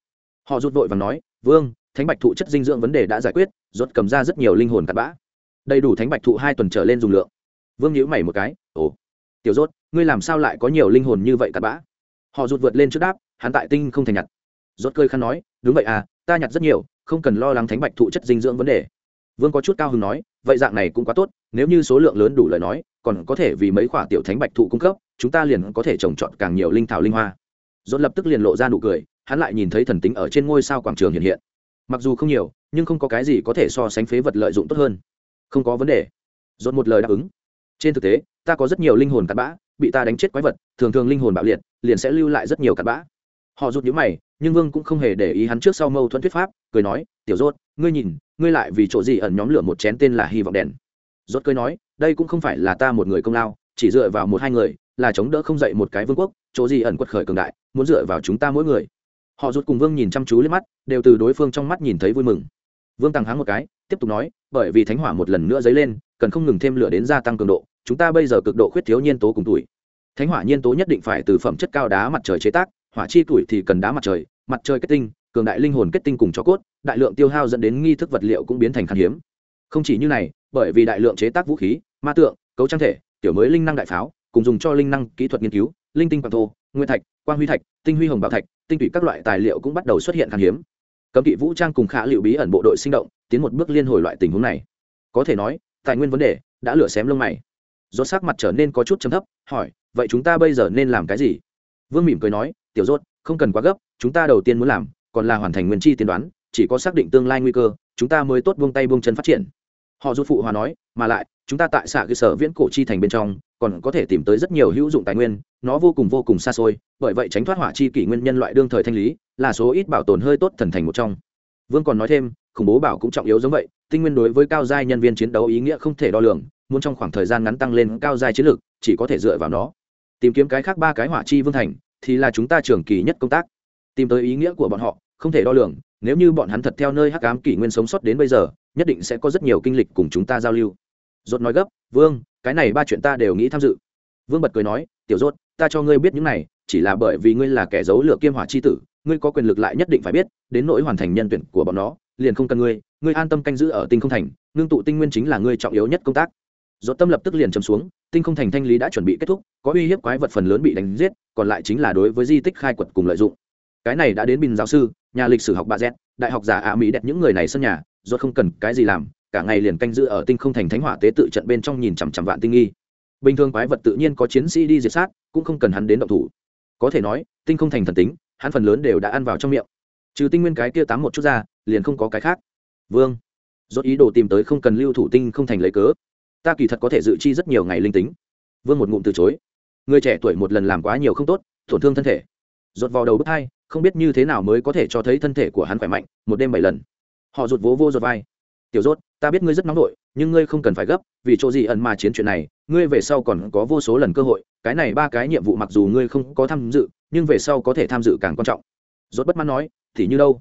Họ rút vội và nói, vương, thánh bạch thụ chất dinh dưỡng vấn đề đã giải quyết, rốt cầm ra rất nhiều linh hồn cặn bã. Đầy đủ thánh bạch thụ hai tuần trở lên dùng lượng vương nhữ mày một cái, ồ, tiểu rốt, ngươi làm sao lại có nhiều linh hồn như vậy cặn bã? Họ rụt vượt lên trước đáp, hắn tại tinh không thành nhặt. Rốt cơi khăn nói, đúng vậy à ta nhặt rất nhiều, không cần lo lắng thánh bạch thụ chất dinh dưỡng vấn đề. Vương có chút cao hứng nói, vậy dạng này cũng quá tốt, nếu như số lượng lớn đủ lời nói, còn có thể vì mấy khoả tiểu thánh bạch thụ cung cấp, chúng ta liền có thể trồng trọt càng nhiều linh thảo linh hoa. Dốt lập tức liền lộ ra nụ cười, hắn lại nhìn thấy thần tính ở trên ngôi sao quảng trường hiện hiện. Mặc dù không nhiều, nhưng không có cái gì có thể so sánh phế vật lợi dụng tốt hơn. Không có vấn đề. Dốt một lời đáp ứng trên thực tế, ta có rất nhiều linh hồn cặn bã, bị ta đánh chết quái vật, thường thường linh hồn bạo liệt, liền sẽ lưu lại rất nhiều cặn bã. Họ rụt nhíu mày, nhưng vương cũng không hề để ý hắn trước sau mâu thuẫn thuyết pháp, cười nói, tiểu rốt, ngươi nhìn, ngươi lại vì chỗ gì ẩn nhóm lửa một chén tên là hy vọng đèn. Rốt cười nói, đây cũng không phải là ta một người công lao, chỉ dựa vào một hai người, là chống đỡ không dậy một cái vương quốc, chỗ gì ẩn quật khởi cường đại, muốn dựa vào chúng ta mỗi người. Họ rụt cùng vương nhìn chăm chú lên mắt, đều từ đối phương trong mắt nhìn thấy vui mừng. Vương tăng háng một cái, tiếp tục nói, bởi vì thánh hỏa một lần nữa dấy lên, cần không ngừng thêm lửa đến gia tăng cường độ chúng ta bây giờ cực độ khuyết thiếu nhiên tố cùng tuổi. Thánh hỏa nhiên tố nhất định phải từ phẩm chất cao đá mặt trời chế tác, hỏa chi tuổi thì cần đá mặt trời mặt trời kết tinh, cường đại linh hồn kết tinh cùng cho cốt, đại lượng tiêu hao dẫn đến nghi thức vật liệu cũng biến thành khan hiếm. Không chỉ như này, bởi vì đại lượng chế tác vũ khí, ma tượng, cấu trang thể, tiểu mới linh năng đại pháo, cùng dùng cho linh năng kỹ thuật nghiên cứu, linh tinh bằng thô nguyên thạch, quang huy thạch, tinh huy hồng bảo thạch, tinh thủy các loại tài liệu cũng bắt đầu xuất hiện khan hiếm. Cấm kỵ vũ trang cùng khả liệu bí ẩn bộ đội sinh động, tiến một bước liên hồi loại tình huống này. Có thể nói, tài nguyên vấn đề đã lửa xém lông mày rốt sắc mặt trở nên có chút trầm thấp, hỏi, vậy chúng ta bây giờ nên làm cái gì? Vương mỉm cười nói, tiểu rốt, không cần quá gấp, chúng ta đầu tiên muốn làm, còn là hoàn thành nguyên chi tiên đoán, chỉ có xác định tương lai nguy cơ, chúng ta mới tốt buông tay buông chân phát triển. Họ rút phụ hòa nói, mà lại, chúng ta tại xã cơ sở viễn cổ chi thành bên trong, còn có thể tìm tới rất nhiều hữu dụng tài nguyên, nó vô cùng vô cùng xa xôi, bởi vậy tránh thoát hỏa chi kỷ nguyên nhân loại đương thời thanh lý, là số ít bảo tồn hơi tốt thần thành một trong. Vương còn nói thêm, khủng bố bảo cũng trọng yếu giống vậy, tinh nguyên đối với cao giai nhân viên chiến đấu ý nghĩa không thể đo lường muốn trong khoảng thời gian ngắn tăng lên cao giai chiến lược, chỉ có thể dựa vào nó. Tìm kiếm cái khác ba cái hỏa chi vương thành, thì là chúng ta trường kỳ nhất công tác. Tìm tới ý nghĩa của bọn họ, không thể đo lường, nếu như bọn hắn thật theo nơi hắc ám kỷ nguyên sống sót đến bây giờ, nhất định sẽ có rất nhiều kinh lịch cùng chúng ta giao lưu. Dốt nói gấp, vương, cái này ba chuyện ta đều nghĩ tham dự. Vương bật cười nói, tiểu dốt ta cho ngươi biết những này, chỉ là bởi vì ngươi là kẻ giấu lửa kiêm hỏa chi tử, ngươi có quyền lực lại nhất định phải biết, đến nỗi hoàn thành nhân tuyển của bọn nó, liền không cần ngươi ngươi an tâm canh giữ ở tinh không thành, ngưng tụ tinh nguyên chính là ngươi trọng yếu nhất công tác dốt tâm lập tức liền chấm xuống, tinh không thành thanh lý đã chuẩn bị kết thúc, có uy hiếp quái vật phần lớn bị đánh giết, còn lại chính là đối với di tích khai quật cùng lợi dụng. Cái này đã đến bình giáo sư, nhà lịch sử học bà z, đại học giả ạ mỹ đẹp những người này sân nhà dốt không cần cái gì làm, cả ngày liền canh giữ ở tinh không thành thánh hỏa tế tự trận bên trong nhìn chằm chằm vạn tinh nghi. Bình thường quái vật tự nhiên có chiến sĩ đi diệt sát, cũng không cần hắn đến động thủ. Có thể nói, tinh không thành thần tính, hắn phần lớn đều đã ăn vào trong miệng. Trừ tinh nguyên cái kia tám một chút ra, liền không có cái khác. Vương dốt ý đồ tìm tới không cần lưu thủ tinh không thành lấy cớ ta kỳ thật có thể dự chi rất nhiều ngày linh tính. Vương một ngụm từ chối. Người trẻ tuổi một lần làm quá nhiều không tốt, tổn thương thân thể. Rột vào đầu bước hai, không biết như thế nào mới có thể cho thấy thân thể của hắn khỏe mạnh, một đêm bảy lần. Họ rụt vố vô rột vai. Tiểu rốt, ta biết ngươi rất nóng nổi nhưng ngươi không cần phải gấp, vì chỗ gì ẩn mà chiến chuyện này, ngươi về sau còn có vô số lần cơ hội, cái này ba cái nhiệm vụ mặc dù ngươi không có tham dự, nhưng về sau có thể tham dự càng quan trọng. Rốt bất mãn nói, thì như đâu?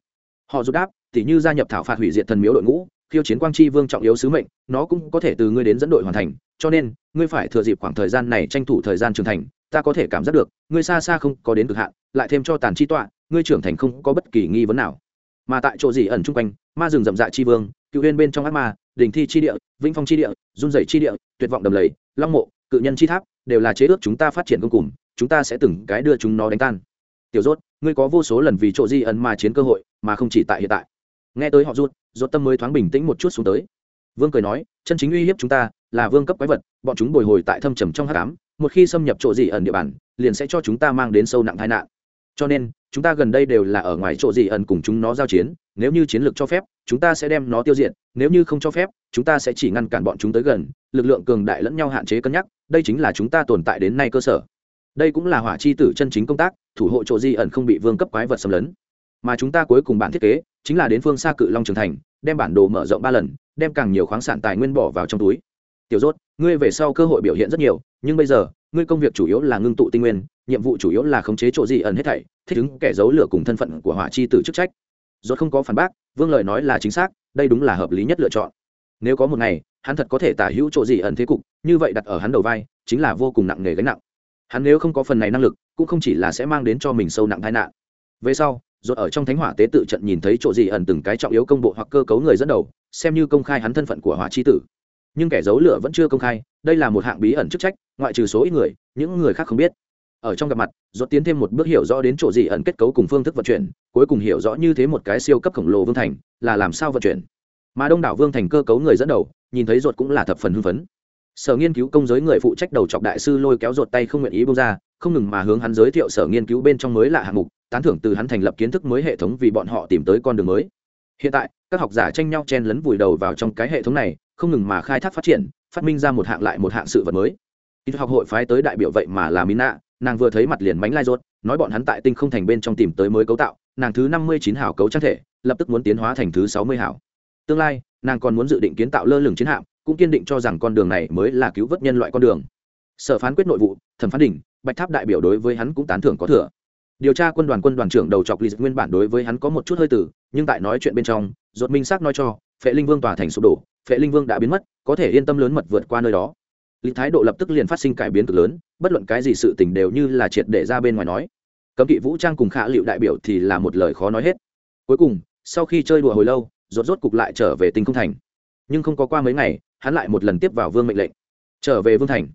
Họ rụt đáp, thì như gia nhập thảo phạt hủy diệt thần miếu đội ngũ khiêu chiến quang chi vương trọng yếu sứ mệnh, nó cũng có thể từ ngươi đến dẫn đội hoàn thành, cho nên, ngươi phải thừa dịp khoảng thời gian này tranh thủ thời gian trưởng thành, ta có thể cảm giác được, ngươi xa xa không có đến cực hạn, lại thêm cho tàn chi tọa, ngươi trưởng thành không có bất kỳ nghi vấn nào. Mà tại chỗ gì ẩn chung quanh, ma rừng rậm dạ chi vương, cựu huyên bên trong ác ma, đình thi chi địa, vĩnh phong chi địa, run rẩy chi địa, tuyệt vọng đầm lầy, long mộ, cự nhân chi tháp, đều là chế ước chúng ta phát triển công cùng, chúng ta sẽ từng cái đưa chúng nó đánh tan. Tiểu rốt ngươi có vô số lần vì chỗ di ẩn mà chiến cơ hội, mà không chỉ tại hiện tại nghe tới họ rút, rốt tâm mới thoáng bình tĩnh một chút xuống tới. Vương cười nói, chân chính uy hiếp chúng ta là vương cấp quái vật, bọn chúng bồi hồi tại thâm trầm trong hắc ám, một khi xâm nhập chỗ gì ẩn địa bàn, liền sẽ cho chúng ta mang đến sâu nặng tai nạn. Cho nên, chúng ta gần đây đều là ở ngoài chỗ gì ẩn cùng chúng nó giao chiến, nếu như chiến lược cho phép, chúng ta sẽ đem nó tiêu diệt, nếu như không cho phép, chúng ta sẽ chỉ ngăn cản bọn chúng tới gần, lực lượng cường đại lẫn nhau hạn chế cân nhắc, đây chính là chúng ta tồn tại đến nay cơ sở. Đây cũng là hỏa chi tử chân chính công tác, thủ hộ chỗ di ẩn không bị vương cấp quái vật xâm lấn mà chúng ta cuối cùng bản thiết kế chính là đến phương xa cự long trường thành, đem bản đồ mở rộng ba lần, đem càng nhiều khoáng sản tài nguyên bỏ vào trong túi. Tiểu rốt, ngươi về sau cơ hội biểu hiện rất nhiều, nhưng bây giờ, ngươi công việc chủ yếu là ngưng tụ tinh nguyên, nhiệm vụ chủ yếu là khống chế chỗ dị ẩn hết thảy, thích ứng kẻ giấu lửa cùng thân phận của hỏa chi tử chức trách. Rốt không có phản bác, vương lời nói là chính xác, đây đúng là hợp lý nhất lựa chọn. Nếu có một ngày, hắn thật có thể tả hữu chỗ gì ẩn thế cục, như vậy đặt ở hắn đầu vai, chính là vô cùng nặng nề gánh nặng. Hắn nếu không có phần này năng lực, cũng không chỉ là sẽ mang đến cho mình sâu nặng tai nạn. Về sau rốt ở trong thánh hỏa tế tự trận nhìn thấy chỗ gì ẩn từng cái trọng yếu công bộ hoặc cơ cấu người dẫn đầu, xem như công khai hắn thân phận của hỏa chi tử. Nhưng kẻ giấu lửa vẫn chưa công khai, đây là một hạng bí ẩn chức trách, ngoại trừ số ít người, những người khác không biết. Ở trong gặp mặt, rốt tiến thêm một bước hiểu rõ đến chỗ gì ẩn kết cấu cùng phương thức vận chuyển, cuối cùng hiểu rõ như thế một cái siêu cấp khổng lồ vương thành, là làm sao vận chuyển. Mà đông đảo vương thành cơ cấu người dẫn đầu, nhìn thấy rốt cũng là thập phần hưng phấn. Sở nghiên cứu công giới người phụ trách đầu chọc đại sư lôi kéo rột tay không nguyện ý bông ra, không ngừng mà hướng hắn giới thiệu sở nghiên cứu bên trong mới lạ hạng mục tán thưởng từ hắn thành lập kiến thức mới hệ thống vì bọn họ tìm tới con đường mới. Hiện tại, các học giả tranh nhau chen lấn vùi đầu vào trong cái hệ thống này, không ngừng mà khai thác phát triển, phát minh ra một hạng lại một hạng sự vật mới. Kỹ học hội phái tới đại biểu vậy mà là mina, nàng vừa thấy mặt liền mánh lai rốt, nói bọn hắn tại tinh không thành bên trong tìm tới mới cấu tạo, nàng thứ năm mươi chín hảo cấu trang thể, lập tức muốn tiến hóa thành thứ sáu mươi hảo tương lai, nàng còn muốn dự định kiến tạo lơ lửng chiến hạm, cũng kiên định cho rằng con đường này mới là cứu vớt nhân loại con đường. Sở phán quyết nội vụ, thẩm phán đỉnh, bạch tháp đại biểu đối với hắn cũng tán thưởng có thừa điều tra quân đoàn quân đoàn trưởng đầu chọc lì nguyên bản đối với hắn có một chút hơi tử nhưng tại nói chuyện bên trong dột minh xác nói cho, phệ linh vương tòa thành sụp đổ, phệ linh vương đã biến mất, có thể yên tâm lớn mật vượt qua nơi đó. Lý thái độ lập tức liền phát sinh cải biến cực lớn, bất luận cái gì sự tình đều như là triệt để ra bên ngoài nói. Cấm kỵ vũ trang cùng khả liệu đại biểu thì là một lời khó nói hết. Cuối cùng, sau khi chơi đùa hồi lâu rốt rốt cục lại trở về tinh không thành. Nhưng không có qua mấy ngày, hắn lại một lần tiếp vào vương mệnh lệnh. Trở về vương thành.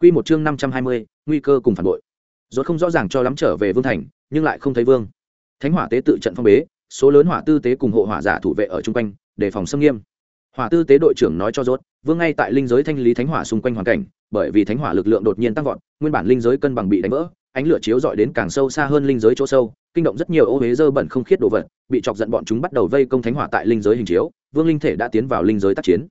Quy một chương năm trăm hai mươi, nguy cơ cùng phản bội rốt không rõ ràng cho lắm trở về vương thành, nhưng lại không thấy vương. Thánh hỏa tế tự trận phong bế, số lớn hỏa tư tế cùng hộ hỏa giả thủ vệ ở chung quanh, đề phòng xâm nghiêm. Hỏa tư tế đội trưởng nói cho rốt, vương ngay tại linh giới thanh lý thánh hỏa xung quanh hoàn cảnh, bởi vì thánh hỏa lực lượng đột nhiên tăng vọt, nguyên bản linh giới cân bằng bị đánh vỡ, ánh lửa chiếu dọi đến càng sâu xa hơn linh giới chỗ sâu, kinh động rất nhiều ô huế dơ bẩn không khiết đồ vật, bị chọc giận bọn chúng bắt đầu vây công thánh hỏa tại linh giới hình chiếu, vương linh thể đã tiến vào linh giới tác chiến.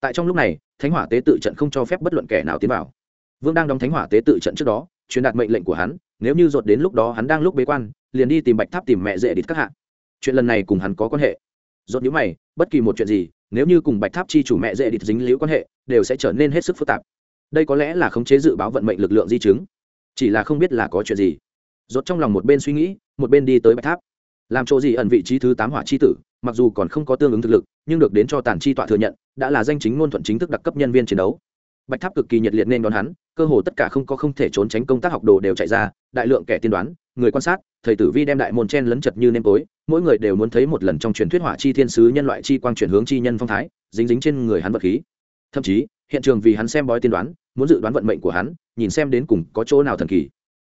Tại trong lúc này, thánh hỏa tế tự trận không cho phép bất luận kẻ nào tiến vào. Vương đang đóng thánh hỏa tế tự trận trước đó truyền đạt mệnh lệnh của hắn, nếu như dột đến lúc đó hắn đang lúc bế quan, liền đi tìm bạch tháp tìm mẹ dễ đít các hạ. Chuyện lần này cùng hắn có quan hệ. Dột nhữ mày, bất kỳ một chuyện gì, nếu như cùng bạch tháp chi chủ mẹ dễ đít dính liễu quan hệ, đều sẽ trở nên hết sức phức tạp. Đây có lẽ là khống chế dự báo vận mệnh lực lượng di chứng. Chỉ là không biết là có chuyện gì. Rốt trong lòng một bên suy nghĩ, một bên đi tới bạch tháp. Làm chỗ gì ẩn vị trí thứ tám hỏa chi tử, mặc dù còn không có tương ứng thực lực, nhưng được đến cho tàn chi tọa thừa nhận, đã là danh chính ngôn thuận chính thức đặc cấp nhân viên chiến đấu. Bạch tháp cực kỳ nhiệt liệt nên đón hắn cơ hồ tất cả không có không thể trốn tránh công tác học đồ đều chạy ra, đại lượng kẻ tiên đoán, người quan sát, thầy tử vi đem đại môn chen lấn chật như nêm tối, mỗi người đều muốn thấy một lần trong truyền thuyết hỏa chi thiên sứ nhân loại chi quang chuyển hướng chi nhân phong thái, dính dính trên người hắn vật khí. Thậm chí, hiện trường vì hắn xem bói tiên đoán, muốn dự đoán vận mệnh của hắn, nhìn xem đến cùng có chỗ nào thần kỳ.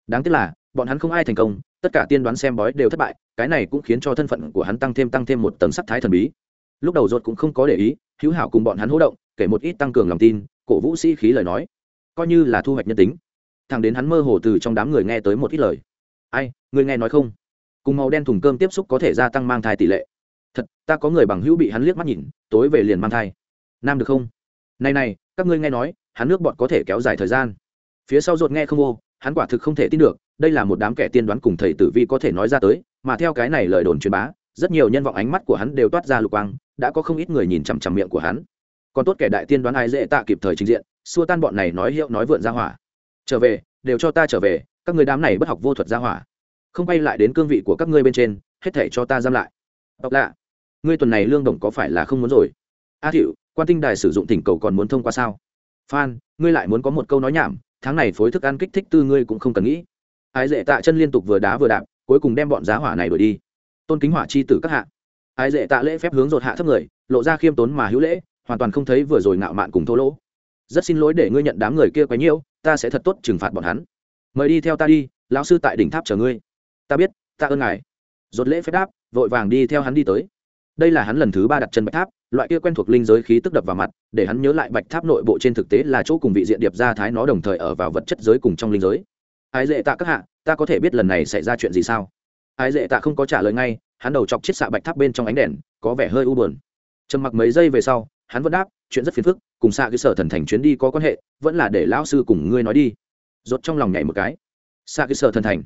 Đáng tiếc là, bọn hắn không ai thành công, tất cả tiên đoán xem bói đều thất bại, cái này cũng khiến cho thân phận của hắn tăng thêm tăng thêm một tầng sắc thái thần bí. Lúc đầu ruột cũng không có để ý, hữu hảo cùng bọn hắn hỗ động, kể một ít tăng cường lòng tin, cổ vũ sĩ khí lời nói coi như là thu hoạch nhân tính. Thằng đến hắn mơ hồ từ trong đám người nghe tới một ít lời. Ai, người nghe nói không? Cùng màu đen thùng cơm tiếp xúc có thể gia tăng mang thai tỷ lệ. Thật, ta có người bằng hữu bị hắn liếc mắt nhìn, tối về liền mang thai. Nam được không? Này này, các ngươi nghe nói, hắn nước bọt có thể kéo dài thời gian. Phía sau ruột nghe không ô, hắn quả thực không thể tin được, đây là một đám kẻ tiên đoán cùng thầy tử vi có thể nói ra tới, mà theo cái này lời đồn truyền bá, rất nhiều nhân vọng ánh mắt của hắn đều toát ra lục quang, đã có không ít người nhìn chằm chằm miệng của hắn còn tốt kẻ đại tiên đoán ai dễ tạ kịp thời trình diện xua tan bọn này nói hiệu nói vượn ra hỏa. Trở về đều cho ta trở về các người đám này bất học vô thuật ra hỏa. Không bay lại đến cương vị của các ngươi bên trên hết thể cho ta giam lại. Đọc lạ ngươi tuần này lương đồng có phải là không muốn rồi? A à, thiệu quan tinh đài sử dụng thỉnh cầu còn muốn thông qua sao? Phan ngươi lại muốn có một câu nói nhảm tháng này phối thức ăn kích thích tư ngươi cũng không cần nghĩ. Ái dễ tạ chân liên tục vừa đá vừa đạp cuối cùng đem bọn giá hỏa này đuổi đi. Tôn kính hỏa chi tử các hạ. Ái dễ tạ lễ phép hướng rột hạ thấp người lộ ra khiêm tốn mà hữu lễ hoàn toàn không thấy vừa rồi ngạo mạn cùng thô lỗ. Rất xin lỗi để ngươi nhận đám người kia quấy nhiễu ta sẽ thật tốt trừng phạt bọn hắn. Mời đi theo ta đi, lão sư tại đỉnh tháp chờ ngươi. Ta biết, ta ơn ngài. Dột lễ phép đáp, vội vàng đi theo hắn đi tới. Đây là hắn lần thứ ba đặt chân bạch tháp, loại kia quen thuộc linh giới khí tức đập vào mặt, để hắn nhớ lại bạch tháp nội bộ trên thực tế là chỗ cùng vị diện điệp gia thái nó đồng thời ở vào vật chất giới cùng trong linh giới. Ái dễ tạ các hạ, ta có thể biết lần này xảy ra chuyện gì sao? Ái dễ tạ không có trả lời ngay, hắn đầu chọc chiết xạ bạch tháp bên trong ánh đèn, có vẻ hơi u buồn. Trầm mặc mấy giây về sau hắn vẫn đáp, chuyện rất phiền phức, cùng xạ cái sở thần thành chuyến đi có quan hệ, vẫn là để lão sư cùng ngươi nói đi. Rốt trong lòng nhảy một cái. Xạ cái sở thần thành,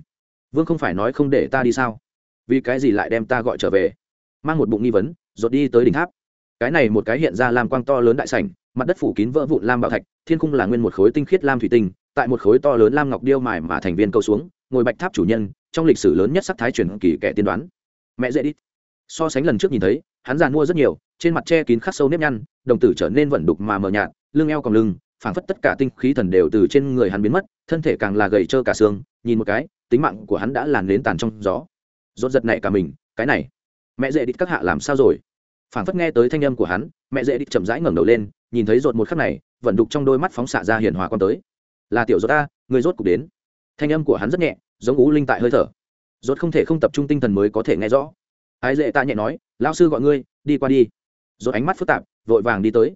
vương không phải nói không để ta đi sao? Vì cái gì lại đem ta gọi trở về? Mang một bụng nghi vấn, rốt đi tới đỉnh tháp. Cái này một cái hiện ra lam quang to lớn đại sảnh, mặt đất phủ kín vỡ vụn lam bảo thạch, thiên khung là nguyên một khối tinh khiết lam thủy tinh, tại một khối to lớn lam ngọc điêu mài mà thành viên câu xuống, ngồi bạch tháp chủ nhân, trong lịch sử lớn nhất sắc thái truyền kỳ kẻ tiên đoán. Mẹ dễ đi. So sánh lần trước nhìn thấy hắn giàn mua rất nhiều, trên mặt che kín khắc sâu nếp nhăn, đồng tử trở nên vẩn đục mà mờ nhạt, lưng eo còng lưng, phảng phất tất cả tinh khí thần đều từ trên người hắn biến mất, thân thể càng là gầy trơ cả xương, nhìn một cái, tính mạng của hắn đã làn đến tàn trong gió. Rốt giật này cả mình, cái này, mẹ dễ đít các hạ làm sao rồi? Phảng phất nghe tới thanh âm của hắn, mẹ dễ đít chậm rãi ngẩng đầu lên, nhìn thấy rột một khắc này vẩn đục trong đôi mắt phóng xạ ra hiền hòa con tới. Là tiểu rốt ta, người rốt cục đến. Thanh âm của hắn rất nhẹ, giống ú linh tại hơi thở. Rốt không thể không tập trung tinh thần mới có thể nghe rõ. Ái dễ ta nhẹ nói lão sư gọi ngươi, đi qua đi. Rốt ánh mắt phức tạp, vội vàng đi tới.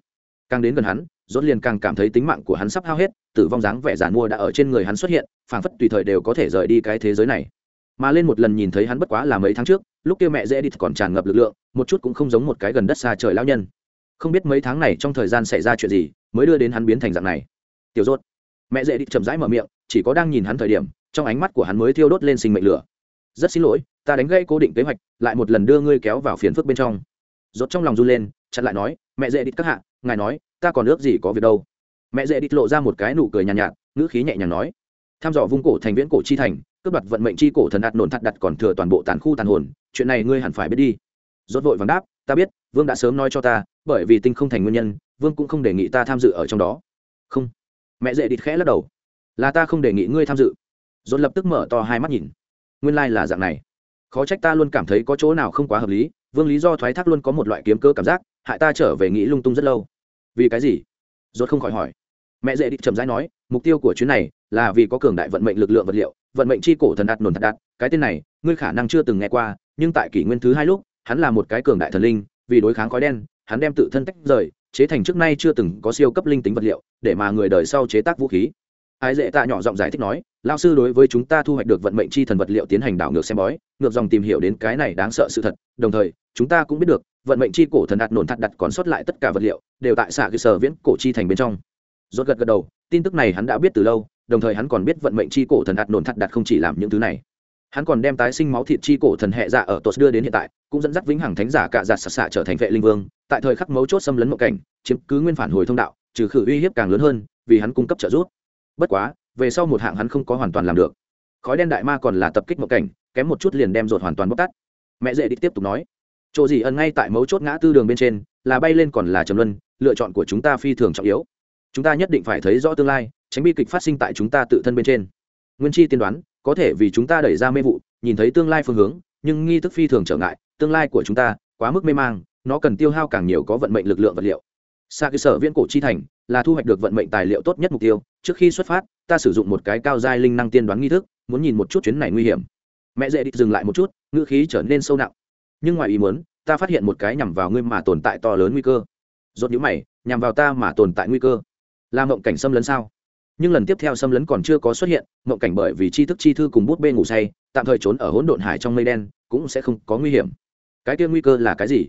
Càng đến gần hắn, rốt liền càng cảm thấy tính mạng của hắn sắp hao hết, tử vong dáng vẻ giản mua đã ở trên người hắn xuất hiện, phảng phất tùy thời đều có thể rời đi cái thế giới này. Mà lên một lần nhìn thấy hắn bất quá là mấy tháng trước, lúc kia mẹ dễ đi còn tràn ngập lực lượng, một chút cũng không giống một cái gần đất xa trời lao nhân. Không biết mấy tháng này trong thời gian xảy ra chuyện gì, mới đưa đến hắn biến thành dạng này. Tiểu rốt. Mẹ dễ đi chậm rãi mở miệng, chỉ có đang nhìn hắn thời điểm, trong ánh mắt của hắn mới thiêu đốt lên sinh mệnh lửa rất xin lỗi ta đánh gãy cố định kế hoạch lại một lần đưa ngươi kéo vào phiền phức bên trong. Rốt trong lòng run lên chặn lại nói mẹ dễ đi các hạ ngài nói ta còn ước gì có việc đâu. Mẹ dễ đi lộ ra một cái nụ cười nhàn nhạt, nhạt ngữ khí nhẹ nhàng nói tham dò vung cổ thành viễn cổ chi thành cướp đoạt vận mệnh chi cổ thần đạt nổn thắt đặt còn thừa toàn bộ tàn khu tàn hồn chuyện này ngươi hẳn phải biết đi. Rốt vội vàng đáp ta biết vương đã sớm nói cho ta bởi vì tinh không thành nguyên nhân vương cũng không đề nghị ta tham dự ở trong đó. Không. Mẹ dễ địt khẽ lắc đầu. Là ta không đề nghị ngươi tham dự. Rốt lập tức mở to hai mắt nhìn nguyên lai là dạng này. Khó trách ta luôn cảm thấy có chỗ nào không quá hợp lý, vương lý do thoái thác luôn có một loại kiếm cơ cảm giác, hại ta trở về nghĩ lung tung rất lâu. Vì cái gì? Rốt không khỏi hỏi. Mẹ dễ đi chậm rãi nói, mục tiêu của chuyến này là vì có cường đại vận mệnh lực lượng vật liệu, vận mệnh chi cổ thần đạt nổn thật đạt, cái tên này, ngươi khả năng chưa từng nghe qua, nhưng tại kỷ nguyên thứ hai lúc, hắn là một cái cường đại thần linh, vì đối kháng khói đen, hắn đem tự thân tách rời, chế thành trước nay chưa từng có siêu cấp linh tính vật liệu, để mà người đời sau chế tác vũ khí. Ái dễ tạ nhỏ giọng giải thích nói lao sư đối với chúng ta thu hoạch được vận mệnh chi thần vật liệu tiến hành đảo ngược xem bói, ngược dòng tìm hiểu đến cái này đáng sợ sự thật, đồng thời, chúng ta cũng biết được, vận mệnh chi cổ thần đạt nổn thắt đặt còn sót lại tất cả vật liệu, đều tại xạ cơ sở viễn cổ chi thành bên trong. Rốt gật gật đầu, tin tức này hắn đã biết từ lâu, đồng thời hắn còn biết vận mệnh chi cổ thần đạt nổn thắt đặt không chỉ làm những thứ này. Hắn còn đem tái sinh máu thịt chi cổ thần hệ dạ ở tột đưa đến hiện tại, cũng dẫn dắt vĩnh hằng thánh giả cạ giặt sặc xạ trở thành vệ linh vương, tại thời khắc mấu chốt xâm lấn mộng cảnh, chiếm cứ nguyên phản hồi thông đạo, trừ khử uy hiếp càng lớn hơn, vì hắn cung cấp trợ giúp bất quá, về sau một hạng hắn không có hoàn toàn làm được. Khói đen đại ma còn là tập kích mộng cảnh, kém một chút liền đem rột hoàn toàn bóc tát. Mẹ dễ đi tiếp tục nói, chỗ gì ẩn ngay tại mấu chốt ngã tư đường bên trên, là bay lên còn là trầm luân, lựa chọn của chúng ta phi thường trọng yếu. Chúng ta nhất định phải thấy rõ tương lai, tránh bi kịch phát sinh tại chúng ta tự thân bên trên. Nguyên chi tiên đoán, có thể vì chúng ta đẩy ra mê vụ, nhìn thấy tương lai phương hướng, nhưng nghi thức phi thường trở ngại, tương lai của chúng ta quá mức mê mang, nó cần tiêu hao càng nhiều có vận mệnh lực lượng vật liệu. Xa cơ sở viễn cổ chi thành là thu hoạch được vận mệnh tài liệu tốt nhất mục tiêu, trước khi xuất phát, ta sử dụng một cái cao giai linh năng tiên đoán nghi thức, muốn nhìn một chút chuyến này nguy hiểm. Mẹ dễ đi dừng lại một chút, ngữ khí trở nên sâu nặng. Nhưng ngoài ý muốn, ta phát hiện một cái nhằm vào ngươi mà tồn tại to lớn nguy cơ. Rốt nhũ mày, nhằm vào ta mà tồn tại nguy cơ. Là mộng cảnh xâm lấn sao? Nhưng lần tiếp theo xâm lấn còn chưa có xuất hiện, mộng cảnh bởi vì chi thức chi thư cùng bút bê ngủ say, tạm thời trốn ở hỗn độn hải trong mây đen, cũng sẽ không có nguy hiểm. Cái kia nguy cơ là cái gì?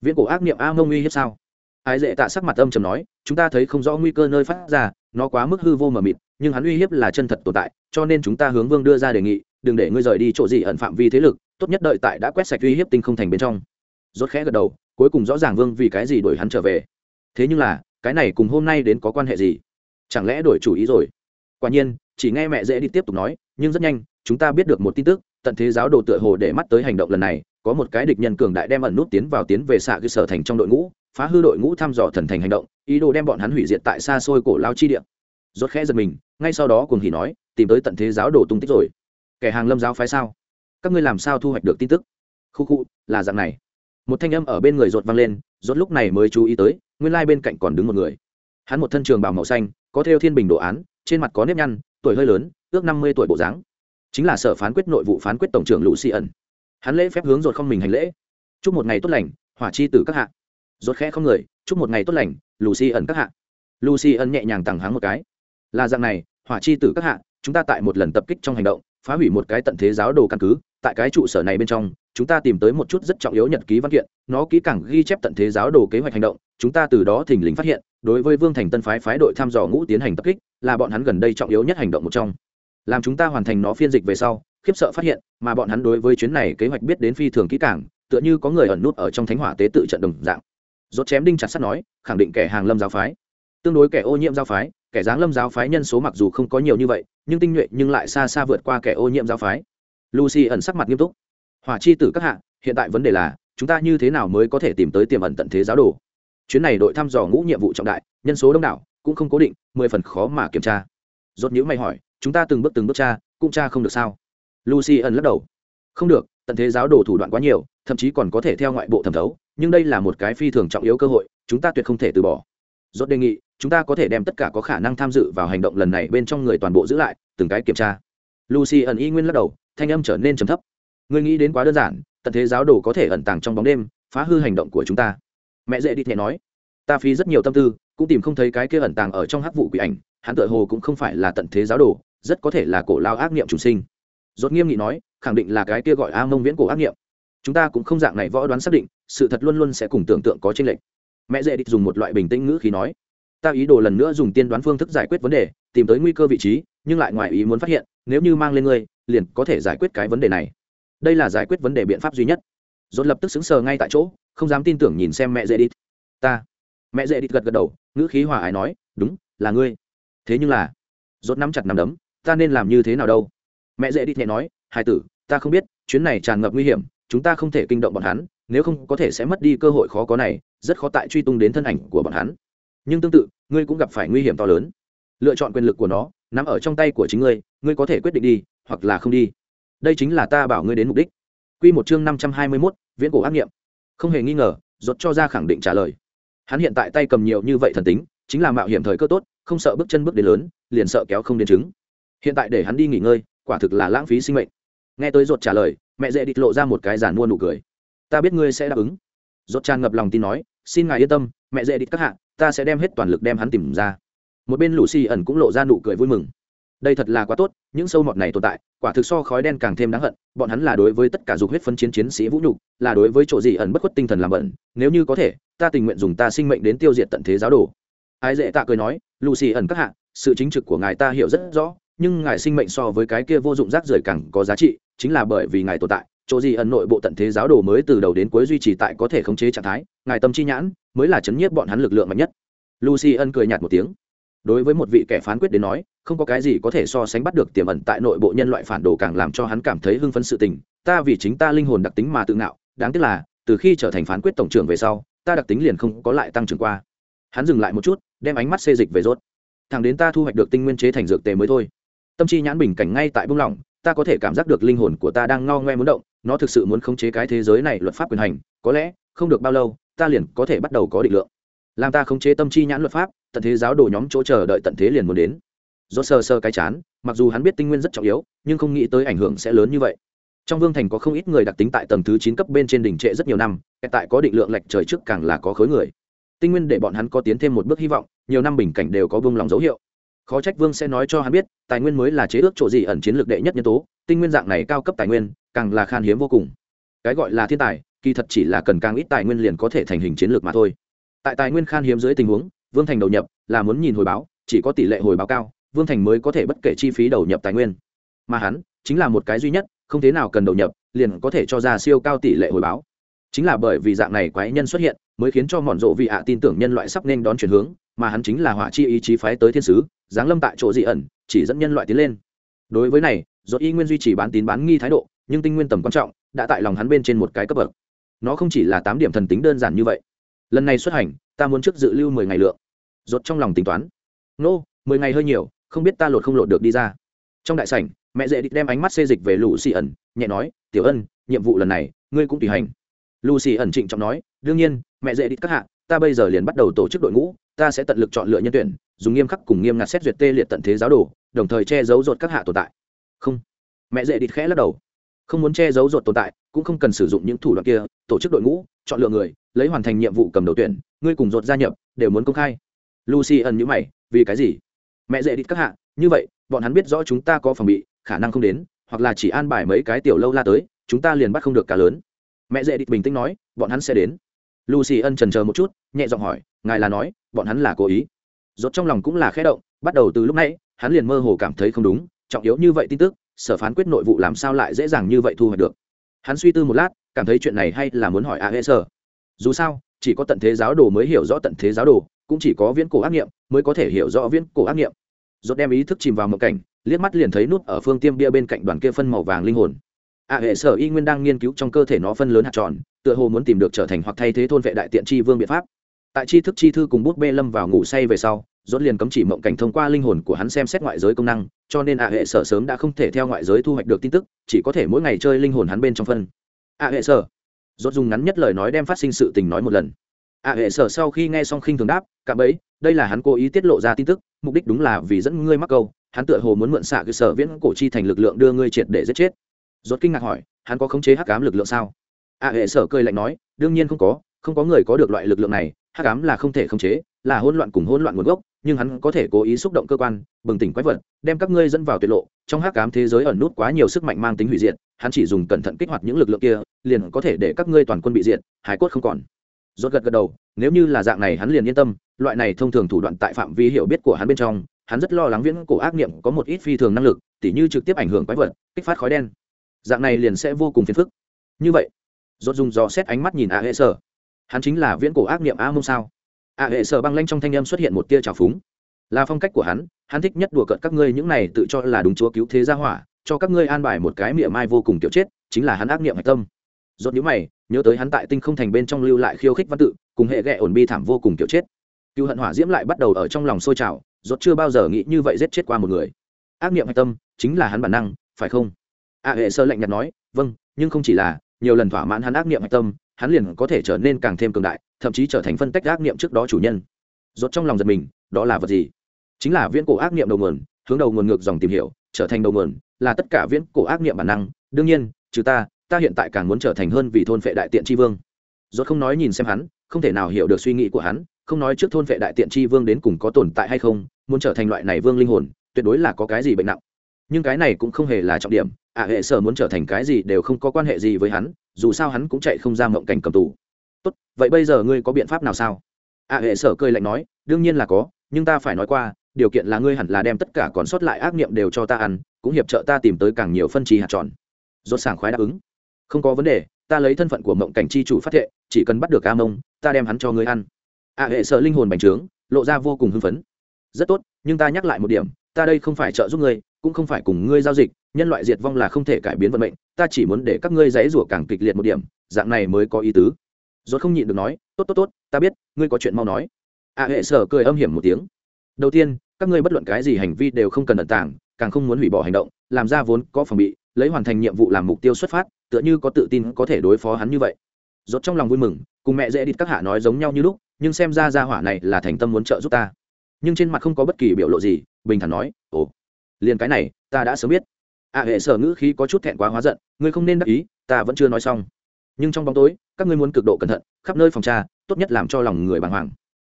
Viễn cổ ác niệm a mông uy hiếp sao? Ai dễ tạ sắc mặt âm trầm nói, chúng ta thấy không rõ nguy cơ nơi phát ra, nó quá mức hư vô mờ mịt, nhưng hắn uy hiếp là chân thật tồn tại, cho nên chúng ta hướng vương đưa ra đề nghị, đừng để ngươi rời đi chỗ gì ẩn phạm vi thế lực, tốt nhất đợi tại đã quét sạch uy hiếp tinh không thành bên trong. Rốt khẽ gật đầu, cuối cùng rõ ràng vương vì cái gì đuổi hắn trở về. Thế nhưng là, cái này cùng hôm nay đến có quan hệ gì? Chẳng lẽ đổi chủ ý rồi? Quả nhiên, chỉ nghe mẹ dễ đi tiếp tục nói, nhưng rất nhanh, chúng ta biết được một tin tức, tận thế giáo đồ tựa hồ để mắt tới hành động lần này, có một cái địch nhân cường đại đem ẩn nút tiến vào tiến về xạ cơ sở thành trong đội ngũ phá hư đội ngũ thăm dò thần thành hành động, ý đồ đem bọn hắn hủy diệt tại xa xôi cổ lao chi địa. Rốt khẽ giật mình, ngay sau đó cùng hỉ nói, tìm tới tận thế giáo đồ tung tích rồi. Kẻ hàng lâm giáo phái sao? Các ngươi làm sao thu hoạch được tin tức? Khu khu, là dạng này. Một thanh âm ở bên người rột vang lên, rốt lúc này mới chú ý tới, nguyên lai bên cạnh còn đứng một người. Hắn một thân trường bào màu xanh, có theo thiên bình đồ án, trên mặt có nếp nhăn, tuổi hơi lớn, ước năm mươi tuổi bộ dáng. Chính là sở phán quyết nội vụ phán quyết tổng trưởng lũ xì ẩn. Hắn lễ phép hướng rột không mình hành lễ. Chúc một ngày tốt lành, hỏa chi tử các hạ rốt khẽ không người, chúc một ngày tốt lành, Lucy ẩn các hạ. Lucy ẩn nhẹ nhàng tặng háng một cái. Là dạng này, hỏa chi tử các hạ, chúng ta tại một lần tập kích trong hành động, phá hủy một cái tận thế giáo đồ căn cứ, tại cái trụ sở này bên trong, chúng ta tìm tới một chút rất trọng yếu nhật ký văn kiện, nó kỹ càng ghi chép tận thế giáo đồ kế hoạch hành động, chúng ta từ đó thình lình phát hiện, đối với vương thành tân phái phái đội thăm dò ngũ tiến hành tập kích, là bọn hắn gần đây trọng yếu nhất hành động một trong. Làm chúng ta hoàn thành nó phiên dịch về sau, khiếp sợ phát hiện, mà bọn hắn đối với chuyến này kế hoạch biết đến phi thường kỹ càng, tựa như có người ẩn nút ở trong thánh hỏa tế tự trận đồng dạng rốt chém đinh chặt sắt nói, khẳng định kẻ hàng lâm giáo phái. Tương đối kẻ ô nhiễm giáo phái, kẻ giáng lâm giáo phái nhân số mặc dù không có nhiều như vậy, nhưng tinh nhuệ nhưng lại xa xa vượt qua kẻ ô nhiễm giáo phái. Lucy ẩn sắc mặt nghiêm túc. Hỏa chi tử các hạ, hiện tại vấn đề là, chúng ta như thế nào mới có thể tìm tới tiềm ẩn tận thế giáo đồ? Chuyến này đội thăm dò ngũ nhiệm vụ trọng đại, nhân số đông đảo, cũng không cố định, mười phần khó mà kiểm tra. Rốt nhữ mày hỏi, chúng ta từng bước từng bước tra, cũng tra không được sao? Lucy ẩn lắc đầu. Không được, tận thế giáo đồ thủ đoạn quá nhiều, thậm chí còn có thể theo ngoại bộ thẩm thấu nhưng đây là một cái phi thường trọng yếu cơ hội, chúng ta tuyệt không thể từ bỏ. Rốt đề nghị, chúng ta có thể đem tất cả có khả năng tham dự vào hành động lần này bên trong người toàn bộ giữ lại, từng cái kiểm tra. Lucy ẩn y nguyên lắc đầu, thanh âm trở nên trầm thấp. Ngươi nghĩ đến quá đơn giản, tận thế giáo đồ có thể ẩn tàng trong bóng đêm, phá hư hành động của chúng ta. Mẹ dễ đi thể nói. Ta phí rất nhiều tâm tư, cũng tìm không thấy cái kia ẩn tàng ở trong hắc vụ quỷ ảnh, hắn tựa hồ cũng không phải là tận thế giáo đồ, rất có thể là cổ lao ác niệm chủ sinh. Dốt nghiêm nghị nói, khẳng định là cái kia gọi a mông viễn cổ ác niệm chúng ta cũng không dạng này võ đoán xác định, sự thật luôn luôn sẽ cùng tưởng tượng có tranh lệch. Mẹ dễ địch dùng một loại bình tĩnh ngữ khí nói, ta ý đồ lần nữa dùng tiên đoán phương thức giải quyết vấn đề, tìm tới nguy cơ vị trí, nhưng lại ngoài ý muốn phát hiện, nếu như mang lên ngươi, liền có thể giải quyết cái vấn đề này. Đây là giải quyết vấn đề biện pháp duy nhất. Dồn lập tức xứng sờ ngay tại chỗ, không dám tin tưởng nhìn xem mẹ dễ đít ta. Mẹ dễ đít gật gật đầu, ngữ khí hòa ái nói, đúng, là ngươi. Thế nhưng là dốt nắm chặt nắm đấm, ta nên làm như thế nào đâu? Mẹ dễ đít nhẹ nói hai tử, ta không biết, chuyến này tràn ngập nguy hiểm chúng ta không thể kinh động bọn hắn, nếu không có thể sẽ mất đi cơ hội khó có này, rất khó tại truy tung đến thân ảnh của bọn hắn. Nhưng tương tự, ngươi cũng gặp phải nguy hiểm to lớn. Lựa chọn quyền lực của nó nằm ở trong tay của chính ngươi ngươi có thể quyết định đi, hoặc là không đi. Đây chính là ta bảo ngươi đến mục đích. Q một chương năm trăm hai mươi mốt, viễn cổ ác nghiệm. Không hề nghi ngờ dột cho ra khẳng định trả lời. Hắn hiện tại tay cầm nhiều như vậy thần tính, chính là mạo hiểm thời cơ tốt, không sợ bước chân bước đến lớn, liền sợ kéo không đến chứng hiện tại để hắn đi nghỉ ngơi, quả thực là lãng phí sinh mệnh. Nghe tới dột trả lời mẹ dễ địch lộ ra một cái giàn mua nụ cười. Ta biết ngươi sẽ đáp ứng. Dốt tràn ngập lòng tin nói, xin ngài yên tâm, mẹ dễ địch các hạ, ta sẽ đem hết toàn lực đem hắn tìm ra. Một bên lũ xì ẩn cũng lộ ra nụ cười vui mừng. Đây thật là quá tốt, những sâu mọt này tồn tại, quả thực so khói đen càng thêm đáng hận, bọn hắn là đối với tất cả dục huyết phân chiến chiến sĩ vũ nhục, là đối với chỗ gì ẩn bất khuất tinh thần làm bẩn, nếu như có thể, ta tình nguyện dùng ta sinh mệnh đến tiêu diệt tận thế giáo đồ. Ai dễ tạ cười nói, lucy ẩn các hạ, sự chính trực của ngài ta hiểu rất rõ nhưng ngài sinh mệnh so với cái kia vô dụng rác rưởi càng có giá trị, chính là bởi vì ngài tồn tại, chỗ gì ẩn nội bộ tận thế giáo đồ mới từ đầu đến cuối duy trì tại có thể khống chế trạng thái, ngài tâm chi nhãn mới là chấn nhiếp bọn hắn lực lượng mạnh nhất. Lucy ân cười nhạt một tiếng. Đối với một vị kẻ phán quyết đến nói, không có cái gì có thể so sánh bắt được tiềm ẩn tại nội bộ nhân loại phản đồ càng làm cho hắn cảm thấy hưng phấn sự tình. Ta vì chính ta linh hồn đặc tính mà tự ngạo, đáng tiếc là, từ khi trở thành phán quyết tổng trưởng về sau, ta đặc tính liền không có lại tăng trưởng qua. Hắn dừng lại một chút, đem ánh mắt xê dịch về rốt. Thẳng đến ta thu hoạch được tinh nguyên chế thành dược tề mới thôi tâm chi nhãn bình cảnh ngay tại bung lỏng, ta có thể cảm giác được linh hồn của ta đang ngao ngoe muốn động, nó thực sự muốn khống chế cái thế giới này luật pháp quyền hành, có lẽ, không được bao lâu, ta liền có thể bắt đầu có định lượng. Làm ta khống chế tâm chi nhãn luật pháp, tận thế giáo đồ nhóm chỗ chờ đợi tận thế liền muốn đến. Do sơ sơ cái chán, mặc dù hắn biết tinh nguyên rất trọng yếu, nhưng không nghĩ tới ảnh hưởng sẽ lớn như vậy. Trong vương thành có không ít người đặc tính tại tầng thứ chín cấp bên trên đỉnh trệ rất nhiều năm tại có định lượng lệch trời trước càng là có khối người. Tinh nguyên để bọn hắn có tiến thêm một bước hy vọng, nhiều năm bình cảnh đều có vương lòng dấu hiệu khó trách vương sẽ nói cho hắn biết, tài nguyên mới là chế ước chỗ gì ẩn chiến lược đệ nhất nhân tố, tinh nguyên dạng này cao cấp tài nguyên, càng là khan hiếm vô cùng. Cái gọi là thiên tài, kỳ thật chỉ là cần càng ít tài nguyên liền có thể thành hình chiến lược mà thôi. Tại tài nguyên khan hiếm dưới tình huống, vương thành đầu nhập là muốn nhìn hồi báo, chỉ có tỷ lệ hồi báo cao, vương thành mới có thể bất kể chi phí đầu nhập tài nguyên. Mà hắn, chính là một cái duy nhất, không thế nào cần đầu nhập, liền có thể cho ra siêu cao tỷ lệ hồi báo. Chính là bởi vì dạng này quái nhân xuất hiện, mới khiến cho mòn rộ vị ạ tin tưởng nhân loại sắp nên đón chuyển hướng, mà hắn chính là hỏa chi ý chí phái tới thiên sứ giáng lâm tại chỗ dị ẩn, chỉ dẫn nhân loại tiến lên. Đối với này do y nguyên duy trì bán tín bán nghi thái độ, nhưng tinh nguyên tầm quan trọng, đã tại lòng hắn bên trên một cái cấp bậc. Nó không chỉ là tám điểm thần tính đơn giản như vậy. Lần này xuất hành, ta muốn trước dự lưu mười ngày lượng. Rốt trong lòng tính toán. Nô, mười ngày hơi nhiều, không biết ta lột không lột được đi ra. Trong đại sảnh, mẹ dễ địch đem ánh mắt xê dịch về lũ xì ẩn, nhẹ nói, tiểu ân, nhiệm vụ lần này, ngươi cũng tùy hành. Lũ xì ẩn trịnh trọng nói, đương nhiên, mẹ dễ địch các hạ, ta bây giờ liền bắt đầu tổ chức đội ngũ, ta sẽ tận lực chọn lựa nhân tuyển dùng nghiêm khắc cùng nghiêm ngặt xét duyệt tê liệt tận thế giáo đồ, đồng thời che giấu rột các hạ tồn tại. Không. Mẹ dễ địt khẽ lắc đầu. Không muốn che giấu rột tồn tại, cũng không cần sử dụng những thủ đoạn kia, tổ chức đội ngũ, chọn lựa người, lấy hoàn thành nhiệm vụ cầm đầu tuyển, ngươi cùng rột gia nhập, đều muốn công khai. Lucy ẩn nhữ mày, vì cái gì? Mẹ dễ địt các hạ, như vậy, bọn hắn biết rõ chúng ta có phòng bị, khả năng không đến, hoặc là chỉ an bài mấy cái tiểu lâu la tới, chúng ta liền bắt không được cả lớn. Mẹ dễ địt bình tĩnh nói, bọn hắn sẽ đến. Lucy ân trần chờ một chút, nhẹ giọng hỏi, ngài là nói, bọn hắn là cố ý rốt trong lòng cũng là khẽ động, bắt đầu từ lúc nãy, hắn liền mơ hồ cảm thấy không đúng, trọng yếu như vậy tin tức, sở phán quyết nội vụ làm sao lại dễ dàng như vậy thu hoạch được. Hắn suy tư một lát, cảm thấy chuyện này hay là muốn hỏi a hệ sở dù sao, chỉ có tận thế giáo đồ mới hiểu rõ tận thế giáo đồ, cũng chỉ có viễn cổ ác nghiệm mới có thể hiểu rõ viễn cổ ác nghiệm. Rốt đem ý thức chìm vào một cảnh, liếc mắt liền thấy nút ở phương tiêm bia bên cạnh đoàn kia phân màu vàng linh hồn. A hệ sở y nguyên đang nghiên cứu trong cơ thể nó phân lớn hạt tròn, tựa hồ muốn tìm được trở thành hoặc thay thế thôn vệ đại tiện tri vương biện pháp. Tại tri thức chi thư cùng bút bê lâm vào ngủ say về sau dốt liền cấm chỉ mộng cảnh thông qua linh hồn của hắn xem xét ngoại giới công năng, cho nên ạ hệ sở sớm đã không thể theo ngoại giới thu hoạch được tin tức, chỉ có thể mỗi ngày chơi linh hồn hắn bên trong phân. Ạ hệ sở. Dốt dùng ngắn nhất lời nói đem phát sinh sự tình nói một lần. Ạ hệ sở sau khi nghe xong khinh thường đáp, cạm ấy đây là hắn cố ý tiết lộ ra tin tức, mục đích đúng là vì dẫn ngươi mắc câu, hắn tựa hồ muốn mượn xạ cơ sở viễn cổ chi thành lực lượng đưa ngươi triệt để giết chết. Dốt kinh ngạc hỏi, hắn có khống chế hắc ám lực lượng sao? Ạ hệ sở cười lạnh nói, đương nhiên không có không có người có được loại lực lượng này hắc ám là không thể khống chế, là hỗn loạn cùng hỗn loạn nguồn gốc, nhưng hắn có thể cố ý xúc động cơ quan, bừng tỉnh quái vật, đem các ngươi dẫn vào tuyệt lộ. Trong hắc ám thế giới ẩn nút quá nhiều sức mạnh mang tính hủy diệt, hắn chỉ dùng cẩn thận kích hoạt những lực lượng kia, liền có thể để các ngươi toàn quân bị diệt, hải cốt không còn. Rốt gật gật đầu, nếu như là dạng này hắn liền yên tâm, loại này thông thường thủ đoạn tại phạm vi hiểu biết của hắn bên trong, hắn rất lo lắng viễn cổ ác niệm có một ít phi thường năng lực, tỉ như trực tiếp ảnh hưởng quái vật, kích phát khói đen. Dạng này liền sẽ vô cùng phiền phức. Như vậy, rốt dùng dò xét ánh mắt nhìn a hệ sở hắn chính là viễn cổ ác niệm a mông sao? A hệ sở băng lanh trong thanh âm xuất hiện một tia trào phúng. Là phong cách của hắn hắn thích nhất đùa cợt các ngươi những này tự cho là đúng chúa cứu thế gia hỏa, cho các ngươi an bài một cái miệng mai vô cùng tiểu chết, chính là hắn ác niệm hạch tâm. Rốt nhíu mày, nhớ tới hắn tại tinh không thành bên trong lưu lại khiêu khích văn tự, cùng hệ ghẹ ổn bi thảm vô cùng tiểu chết. Cựu hận hỏa diễm lại bắt đầu ở trong lòng sôi trào, rốt chưa bao giờ nghĩ như vậy giết chết qua một người. Ác niệm hạch tâm, chính là hắn bản năng, phải không? A hệ sơ lạnh nhạt nói vâng nhưng không chỉ là, nhiều lần thỏa mãn hắn ác niệm hạch tâm hắn liền có thể trở nên càng thêm cường đại, thậm chí trở thành phân tách ác niệm trước đó chủ nhân. Rốt trong lòng giật mình, đó là vật gì? Chính là viễn cổ ác niệm đầu nguồn, hướng đầu nguồn ngược dòng tìm hiểu, trở thành đầu nguồn, là tất cả viễn cổ ác niệm bản năng. Đương nhiên, trừ ta ta hiện tại càng muốn trở thành hơn vì thôn vệ đại tiện tri vương. Rốt không nói nhìn xem hắn, không thể nào hiểu được suy nghĩ của hắn, không nói trước thôn vệ đại tiện tri vương đến cùng có tồn tại hay không, muốn trở thành loại này vương linh hồn, tuyệt đối là có cái gì bệnh nặng. Nhưng cái này cũng không hề là trọng điểm ạ hệ sở muốn trở thành cái gì đều không có quan hệ gì với hắn, dù sao hắn cũng chạy không ra mộng cảnh cầm tù. Tốt, vậy bây giờ ngươi có biện pháp nào sao? Ạ hệ sở cười lạnh nói, đương nhiên là có, nhưng ta phải nói qua, điều kiện là ngươi hẳn là đem tất cả còn sót lại ác niệm đều cho ta ăn, cũng hiệp trợ ta tìm tới càng nhiều phân trì hạt tròn. Rốt sảng khoái đáp ứng. Không có vấn đề, ta lấy thân phận của mộng cảnh chi chủ phát thệ, chỉ cần bắt được a mông, ta đem hắn cho ngươi ăn. Ạ hệ sở linh hồn bành trướng, lộ ra vô cùng hưng phấn. Rất tốt, nhưng ta nhắc lại một điểm, ta đây không phải trợ giúp ngươi cũng không phải cùng ngươi giao dịch, nhân loại diệt vong là không thể cải biến vận mệnh, ta chỉ muốn để các ngươi dãy rủa càng kịch liệt một điểm, dạng này mới có ý tứ. Rốt không nhịn được nói, tốt tốt tốt, ta biết, ngươi có chuyện mau nói. A hệ sở cười âm hiểm một tiếng. Đầu tiên, các ngươi bất luận cái gì hành vi đều không cần ẩn tàng, càng không muốn hủy bỏ hành động, làm ra vốn có phòng bị, lấy hoàn thành nhiệm vụ làm mục tiêu xuất phát, tựa như có tự tin có thể đối phó hắn như vậy. Rốt trong lòng vui mừng, cùng mẹ dễ đi các hạ nói giống nhau như lúc, nhưng xem ra gia hỏa này là thành tâm muốn trợ giúp ta. Nhưng trên mặt không có bất kỳ biểu lộ gì, bình thản nói, ồ liền cái này, ta đã sớm biết. A hệ sở ngữ khí có chút thẹn quá hóa giận, ngươi không nên đắc ý, ta vẫn chưa nói xong. Nhưng trong bóng tối, các ngươi muốn cực độ cẩn thận, khắp nơi phòng tra, tốt nhất làm cho lòng người bàng hoàng.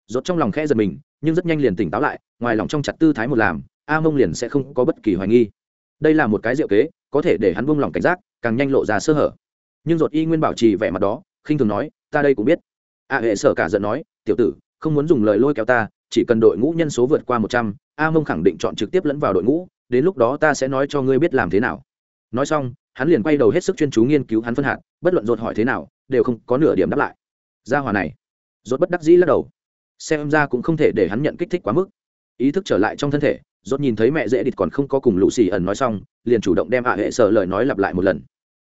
Rốt trong lòng khẽ giật mình, nhưng rất nhanh liền tỉnh táo lại, ngoài lòng trong chặt tư thái một làm, a mông liền sẽ không có bất kỳ hoài nghi. Đây là một cái diệu kế, có thể để hắn buông lòng cảnh giác, càng nhanh lộ ra sơ hở. Nhưng rốt y nguyên bảo trì vẻ mặt đó, khinh thường nói, ta đây cũng biết. A hệ sở cả giận nói, tiểu tử, không muốn dùng lời lôi kéo ta, chỉ cần đội ngũ nhân số vượt qua một trăm, a mông khẳng định chọn trực tiếp lẫn vào đội ngũ đến lúc đó ta sẽ nói cho ngươi biết làm thế nào. Nói xong, hắn liền quay đầu hết sức chuyên chú nghiên cứu hắn phân hạt, bất luận dột hỏi thế nào, đều không có nửa điểm đáp lại. Gia hòa này dột bất đắc dĩ lắc đầu. Xem ra cũng không thể để hắn nhận kích thích quá mức. Ý thức trở lại trong thân thể, rốt nhìn thấy mẹ dễ địt còn không có cùng lucy ẩn nói xong, liền chủ động đem hạ hệ sở lời nói lặp lại một lần.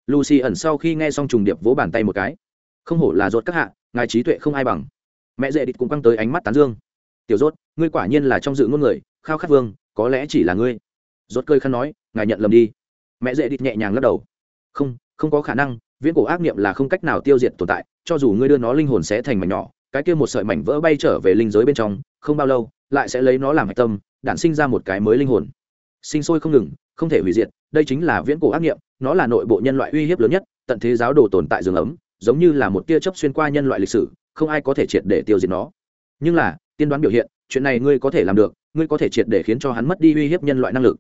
Lucy ẩn sau khi nghe xong trùng điệp vỗ bàn tay một cái. Không hổ là rốt các hạ, ngài trí tuệ không ai bằng. Mẹ dễ địt cũng căng tới ánh mắt tán dương. Tiểu rốt, ngươi quả nhiên là trong dự ngôn người, khao khát vương, có lẽ chỉ là ngươi rốt cơi khăn nói, ngài nhận lầm đi. Mẹ dễ đít nhẹ nhàng lắc đầu. Không không có khả năng, viễn cổ ác niệm là không cách nào tiêu diệt tồn tại, cho dù ngươi đưa nó linh hồn sẽ thành mảnh nhỏ, cái kia một sợi mảnh vỡ bay trở về linh giới bên trong, không bao lâu, lại sẽ lấy nó làm hạch tâm, đản sinh ra một cái mới linh hồn. Sinh sôi không ngừng, không thể hủy diệt, đây chính là viễn cổ ác niệm, nó là nội bộ nhân loại uy hiếp lớn nhất, tận thế giáo đồ tồn tại rừng ấm, giống như là một tia chớp xuyên qua nhân loại lịch sử, không ai có thể triệt để tiêu diệt nó. Nhưng là, tiên đoán biểu hiện, chuyện này ngươi có thể làm được, ngươi có thể triệt để khiến cho hắn mất đi uy hiếp nhân loại năng lực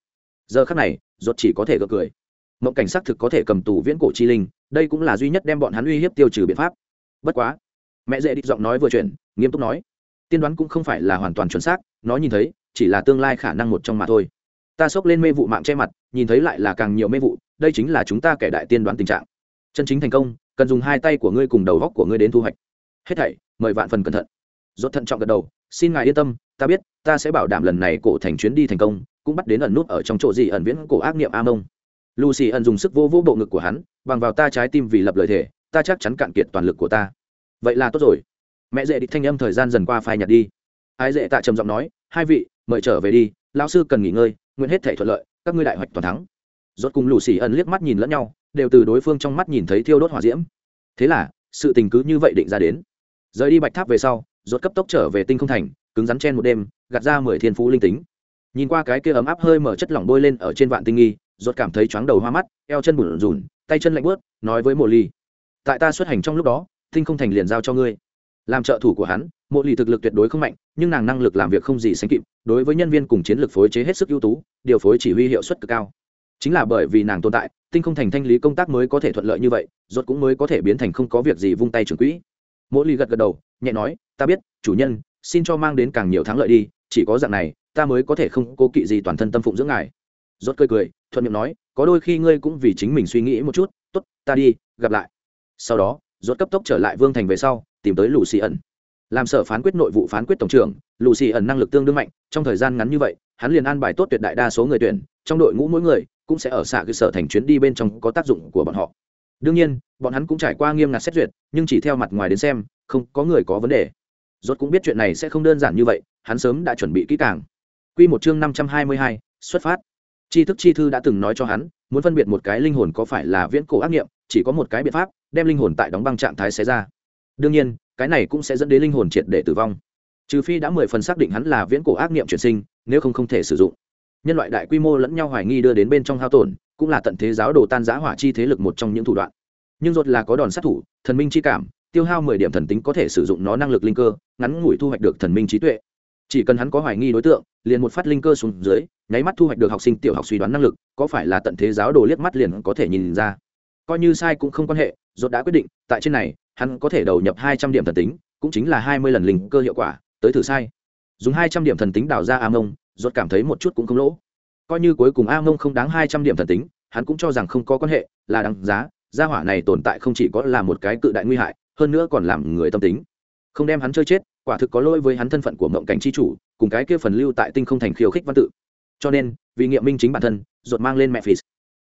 giờ khắc này, ruột chỉ có thể gật cười. Mộng cảnh xác thực có thể cầm tù viễn cổ chi linh, đây cũng là duy nhất đem bọn hắn uy hiếp tiêu trừ biện pháp. Bất quá, mẹ dễ địch giọng nói vừa chuyển, nghiêm túc nói, tiên đoán cũng không phải là hoàn toàn chuẩn xác, nó nhìn thấy, chỉ là tương lai khả năng một trong mà thôi. Ta xốc lên mê vụ mạng che mặt, nhìn thấy lại là càng nhiều mê vụ, đây chính là chúng ta kẻ đại tiên đoán tình trạng. Chân chính thành công, cần dùng hai tay của ngươi cùng đầu góc của ngươi đến thu hoạch. Hết thảy, mời vạn phần cẩn thận. Dốt thận trọng gật đầu, xin ngài yên tâm, ta biết, ta sẽ bảo đảm lần này cổ thành chuyến đi thành công cũng bắt đến ẩn nút ở trong chỗ gì ẩn viễn cổ ác niệm a mông lucy ẩn dùng sức vô vô bộ ngực của hắn, bằng vào ta trái tim vì lập lời thề, ta chắc chắn cạn kiệt toàn lực của ta. Vậy là tốt rồi. Mẹ dễ địch thanh âm thời gian dần qua phai nhạt đi. Ái dễ tạ trầm giọng nói, hai vị, mời trở về đi, lão sư cần nghỉ ngơi, nguyện hết thể thuận lợi, các ngươi đại hoạch toàn thắng. Rốt cùng lù xì ẩn liếc mắt nhìn lẫn nhau, đều từ đối phương trong mắt nhìn thấy thiêu đốt hỏa diễm. Thế là, sự tình cứ như vậy định ra đến. Rời đi bạch tháp về sau, rốt cấp tốc trở về tinh không thành, cứng rắn chen một đêm, gạt ra mười thiên phú linh tính nhìn qua cái kia ấm áp hơi mở chất lỏng bôi lên ở trên vạn tinh nghi, rốt cảm thấy chóng đầu hoa mắt, eo chân bủn rủn, tay chân lạnh bớt nói với mộ ly tại ta xuất hành trong lúc đó, tinh không thành liền giao cho ngươi. Làm trợ thủ của hắn, mộ ly thực lực tuyệt đối không mạnh, nhưng nàng năng lực làm việc không gì sánh kịp, đối với nhân viên cùng chiến lược phối chế hết sức ưu tú, điều phối chỉ huy hiệu suất cực cao. Chính là bởi vì nàng tồn tại, tinh không thành thanh lý công tác mới có thể thuận lợi như vậy, rốt cũng mới có thể biến thành không có việc gì vung tay trưởng quỹ. Mộ ly gật gật đầu, nhẹ nói, ta biết, chủ nhân, xin cho mang đến càng nhiều thắng lợi đi, chỉ có dạng này ta mới có thể không cố kỵ gì toàn thân tâm phụng dưỡng ngài. Rốt cười cười, thuận miệng nói, có đôi khi ngươi cũng vì chính mình suy nghĩ một chút, tốt, ta đi, gặp lại. Sau đó, rốt cấp tốc trở lại vương thành về sau, tìm tới lù xì ẩn. Làm sở phán quyết nội vụ phán quyết tổng trưởng, lù xì ẩn năng lực tương đương mạnh, trong thời gian ngắn như vậy, hắn liền an bài tốt tuyệt đại đa số người tuyển, trong đội ngũ mỗi người cũng sẽ ở xạ cơ sở thành chuyến đi bên trong có tác dụng của bọn họ. Đương nhiên, bọn hắn cũng trải qua nghiêm ngặt xét duyệt, nhưng chỉ theo mặt ngoài đến xem, không có người có vấn đề. Rốt cũng biết chuyện này sẽ không đơn giản như vậy, hắn sớm đã chuẩn bị kỹ càng quy một chương năm trăm hai mươi hai, xuất phát. Tri thức chi thư đã từng nói cho hắn muốn phân biệt một cái linh hồn có phải là viễn cổ ác nghiệm chỉ có một cái biện pháp đem linh hồn tại đóng băng trạng thái xé ra. Đương nhiên cái này cũng sẽ dẫn đến linh hồn triệt để tử vong. Trừ phi đã mười phần xác định hắn là viễn cổ ác nghiệm chuyển sinh nếu không không thể sử dụng. Nhân loại đại quy mô lẫn nhau hoài nghi đưa đến bên trong hao tổn cũng là tận thế giáo đồ tan giã hỏa chi thế lực một trong những thủ đoạn. Nhưng ruột là có đòn sát thủ thần minh chi cảm tiêu hao mười điểm thần tính có thể sử dụng nó năng lực linh cơ ngắn ngủi thu hoạch được thần minh trí tuệ chỉ cần hắn có hoài nghi đối tượng, liền một phát linh cơ xuống dưới, nháy mắt thu hoạch được học sinh tiểu học suy đoán năng lực, có phải là tận thế giáo đồ liếc mắt liền có thể nhìn ra. Coi như sai cũng không quan hệ dốt đã quyết định, tại trên này, hắn có thể đầu nhập hai trăm điểm thần tính, cũng chính là hai mươi lần linh cơ hiệu quả, tới thử sai. Dùng hai trăm điểm thần tính đào ra a mông dốt cảm thấy một chút cũng không lỗ. Coi như cuối cùng a mông không đáng hai trăm điểm thần tính, hắn cũng cho rằng không có quan hệ, là đáng giá, gia hỏa này tồn tại không chỉ có là một cái cự đại nguy hại, hơn nữa còn làm người tâm tính không đem hắn chơi chết, quả thực có lỗi với hắn thân phận của mộng cảnh chi chủ, cùng cái kia phần lưu tại tinh không thành khiêu khích văn tự. Cho nên, vì nghiệm minh chính bản thân, ruột mang lên mẹ phì.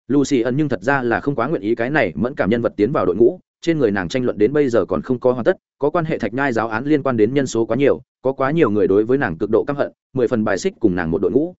Lucy ẩn nhưng thật ra là không quá nguyện ý cái này mẫn cảm nhân vật tiến vào đội ngũ, trên người nàng tranh luận đến bây giờ còn không có hoàn tất, có quan hệ thạch nhai giáo án liên quan đến nhân số quá nhiều, có quá nhiều người đối với nàng cực độ căm hận, mười phần bài xích cùng nàng một đội ngũ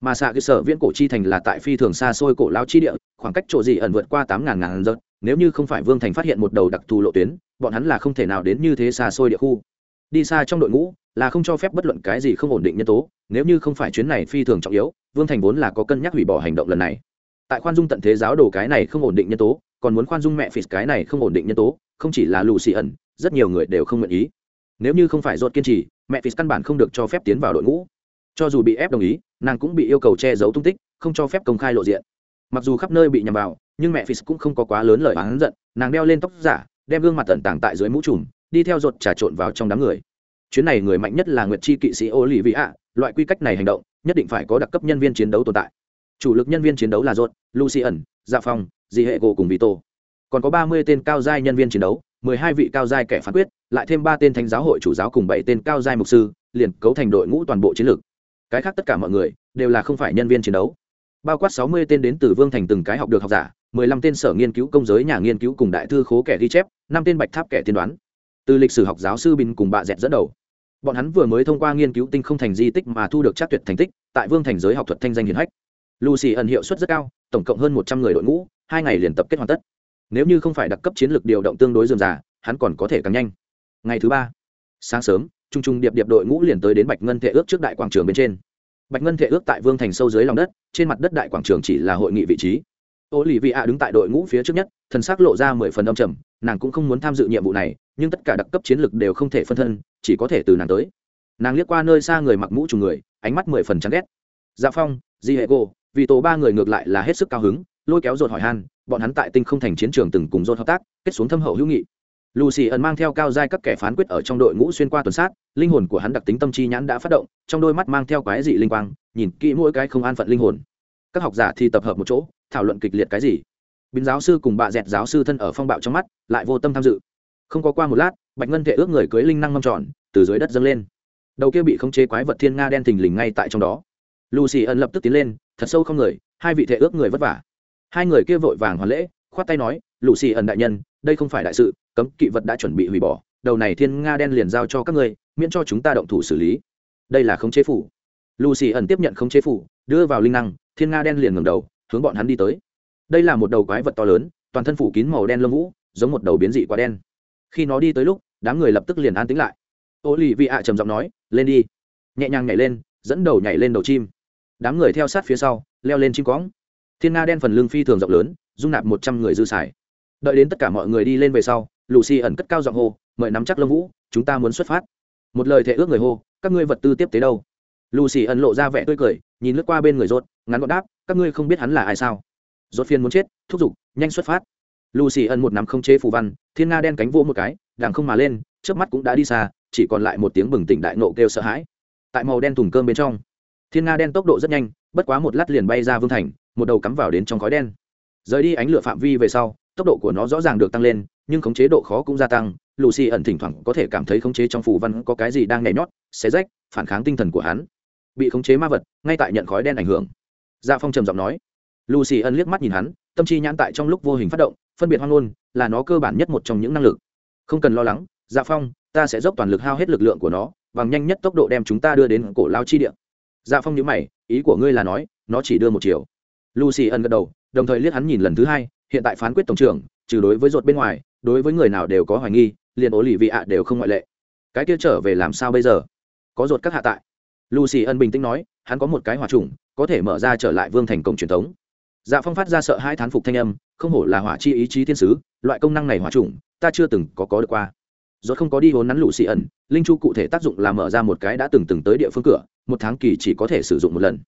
mà xạ cơ sở viễn cổ chi thành là tại phi thường xa xôi cổ lao chi địa, khoảng cách chỗ gì ẩn vượt qua tám ngàn ngàn giật nếu như không phải vương thành phát hiện một đầu đặc thù lộ tuyến, bọn hắn là không thể nào đến như thế xa xôi địa khu. Đi xa trong đội ngũ là không cho phép bất luận cái gì không ổn định nhân tố, nếu như không phải chuyến này phi thường trọng yếu, vương thành vốn là có cân nhắc hủy bỏ hành động lần này. Tại khoan dung tận thế giáo đồ cái này không ổn định nhân tố, còn muốn khoan dung mẹ phì cái này không ổn định nhân tố, không chỉ là lù xì ẩn, rất nhiều người đều không nguyện ý. Nếu như không phải ruột kiên trì, mẹ phì căn bản không được cho phép tiến vào đội ngũ cho dù bị ép đồng ý nàng cũng bị yêu cầu che giấu tung tích không cho phép công khai lộ diện. Mặc dù khắp nơi bị nhằm vào nhưng mẹ phì cũng không có quá lớn lời oán giận nàng đeo lên tóc giả đem gương mặt tận tàng tại dưới mũ trùm đi theo rột trà trộn vào trong đám người. Chuyến này người mạnh nhất là nguyệt chi kỵ sĩ ô lì vị ạ loại quy cách này hành động nhất định phải có đặc cấp nhân viên chiến đấu tồn tại. Chủ lực nhân viên chiến đấu là rột ẩn, dạ phong di hệ gỗ cùng vito. Còn có ba mươi tên cao giai nhân viên chiến đấu mười hai vị cao giai kẻ phán quyết lại thêm ba tên thánh giáo hội chủ giáo cùng bảy tên cao giai mục sư liền cấu thành đội ngũ toàn bộ chiến lược cái khác tất cả mọi người đều là không phải nhân viên chiến đấu. Bao quát sáu mươi tên đến từ vương thành từng cái học được học giả, mười lăm tên sở nghiên cứu công giới nhà nghiên cứu cùng đại thư khố kẻ ghi chép, năm tên bạch tháp kẻ tiên đoán. Từ lịch sử học giáo sư bình cùng bà dẹt dẫn đầu. Bọn hắn vừa mới thông qua nghiên cứu tinh không thành di tích mà thu được chắc tuyệt thành tích, tại vương thành giới học thuật thanh danh hiển hách. Lucy ẩn hiệu suất rất cao, tổng cộng hơn một trăm người đội ngũ, hai ngày liền tập kết hoàn tất. Nếu như không phải đặc cấp chiến lược điều động tương đối dườm già, hắn còn có thể càng nhanh. Ngày thứ ba, sáng sớm trùng trùng điệp điệp đội ngũ liền tới đến bạch ngân thể ước trước đại quảng trường bên trên. Bạch ngân thể ước tại vương thành sâu dưới lòng đất, trên mặt đất đại quảng trường chỉ là hội nghị vị trí. Ô lì vị ạ đứng tại đội ngũ phía trước nhất, thần s ắ c lộ ra mười phần âm trầm, nàng cũng không muốn tham dự nhiệm vụ này, nhưng tất cả đặc cấp chiến lược đều không thể phân thân, chỉ có thể từ nàng tới. Nàng liếc qua nơi xa người mặc mũ trùng người, ánh mắt mười phần chán ghét. Gia phong di hệ gô vì tổ ba người ngược lại là hết sức cao hứng, lôi kéo dột hỏi han, bọn hắn tại tinh không thành chiến trường từng cùng dột hợp tác, kết xuống thâm hậu hữu nghị lucy ẩn mang theo cao giai các kẻ phán quyết ở trong đội ngũ xuyên qua tuần sát, linh hồn của hắn đặc tính tâm chi nhãn đã phát động, trong đôi mắt mang theo quái dị linh quang, nhìn kỹ mỗi cái không an phận linh hồn. Các học giả thì tập hợp một chỗ, thảo luận kịch liệt cái gì. Biến giáo sư cùng bà dẹt giáo sư thân ở phong bạo trong mắt, lại vô tâm tham dự. Không có qua một lát, bạch ngân thể ước người cưới linh năng mâm tròn, từ dưới đất dâng lên. Đầu kia bị khống chế quái vật thiên nga đen thình lình ngay tại trong đó. Lucy ẩn lập tức tiến lên, thật sâu không người, hai vị thể ước người vất vả. Hai người kia vội vàng hoàn lễ, khoát tay nói, lucy ẩn đại nhân đây không phải đại sự, cấm kỵ vật đã chuẩn bị hủy bỏ, đầu này thiên nga đen liền giao cho các ngươi, miễn cho chúng ta động thủ xử lý. Đây là khống chế phủ. Lucy ẩn tiếp nhận khống chế phủ, đưa vào linh năng, thiên nga đen liền ngẩng đầu, hướng bọn hắn đi tới. Đây là một đầu quái vật to lớn, toàn thân phủ kín màu đen lông vũ, giống một đầu biến dị quá đen. Khi nó đi tới lúc, đám người lập tức liền an tĩnh lại. Ô lì vị ạ trầm giọng nói, lên đi. Nhẹ nhàng nhảy lên, dẫn đầu nhảy lên đầu chim. Đám người theo sát phía sau, leo lên chim cõng. Thiên nga đen phần lưng phi thường rộng lớn, dung nạp một trăm người dư xài đợi đến tất cả mọi người đi lên về sau, lucy ẩn cất cao giọng hô, mời nắm chắc lông vũ, chúng ta muốn xuất phát. Một lời thệ ước người hô, các ngươi vật tư tiếp tế đâu? Lucy ẩn lộ ra vẻ tươi cười, nhìn lướt qua bên người rốt, ngắn gọn đáp, các ngươi không biết hắn là ai sao? Rốt phiên muốn chết, thúc giục, nhanh xuất phát. Lucy ẩn một nắm không chế phù văn, thiên nga đen cánh vỗ một cái đàng không mà lên trước mắt cũng đã đi xa, chỉ còn lại một tiếng bừng tỉnh đại nộ kêu sợ hãi. Tại màu đen thùng cơm bên trong, thiên nga đen tốc độ rất nhanh, bất quá một lát liền bay ra vương thành, một đầu cắm vào đến trong khói đen. Rời đi ánh lửa phạm vi về sau tốc độ của nó rõ ràng được tăng lên, nhưng khống chế độ khó cũng gia tăng. Lucy ẩn thỉnh thoảng có thể cảm thấy khống chế trong phù văn có cái gì đang nhảy nhót, xé rách, phản kháng tinh thần của hắn. Bị khống chế ma vật, ngay tại nhận khói đen ảnh hưởng. Dạ phong trầm giọng nói. Lucy ẩn liếc mắt nhìn hắn, tâm chi nhãn tại trong lúc vô hình phát động, phân biệt hoang ngôn, là nó cơ bản nhất một trong những năng lực. Không cần lo lắng dạ phong, ta sẽ dốc toàn lực hao hết lực lượng của nó, bằng nhanh nhất tốc độ đem chúng ta đưa đến cổ lao chi địa. Dạ phong nhớ mày, ý của ngươi là nói, nó chỉ đưa một chiều. Lucy ẩn gật đầu, đồng thời liếc hắn nhìn lần thứ hai hiện tại phán quyết tổng trưởng, trừ đối với ruột bên ngoài, đối với người nào đều có hoài nghi, liền ố lì vị ạ đều không ngoại lệ. Cái kia trở về làm sao bây giờ? Có ruột các hạ tại. Lucy ân bình tĩnh nói, hắn có một cái hỏa trùng, có thể mở ra trở lại vương thành cổng truyền thống. Dạ phong phát ra sợ hai thán phục thanh âm, không hổ là hỏa chi ý chí thiên sứ, loại công năng này hỏa trùng, ta chưa từng có có được qua. Rốt không có đi vốn nắn lũ xì ẩn, linh chu cụ thể tác dụng là mở ra một cái đã từng từng tới địa phương cửa, một tháng kỳ chỉ có thể sử dụng một lần.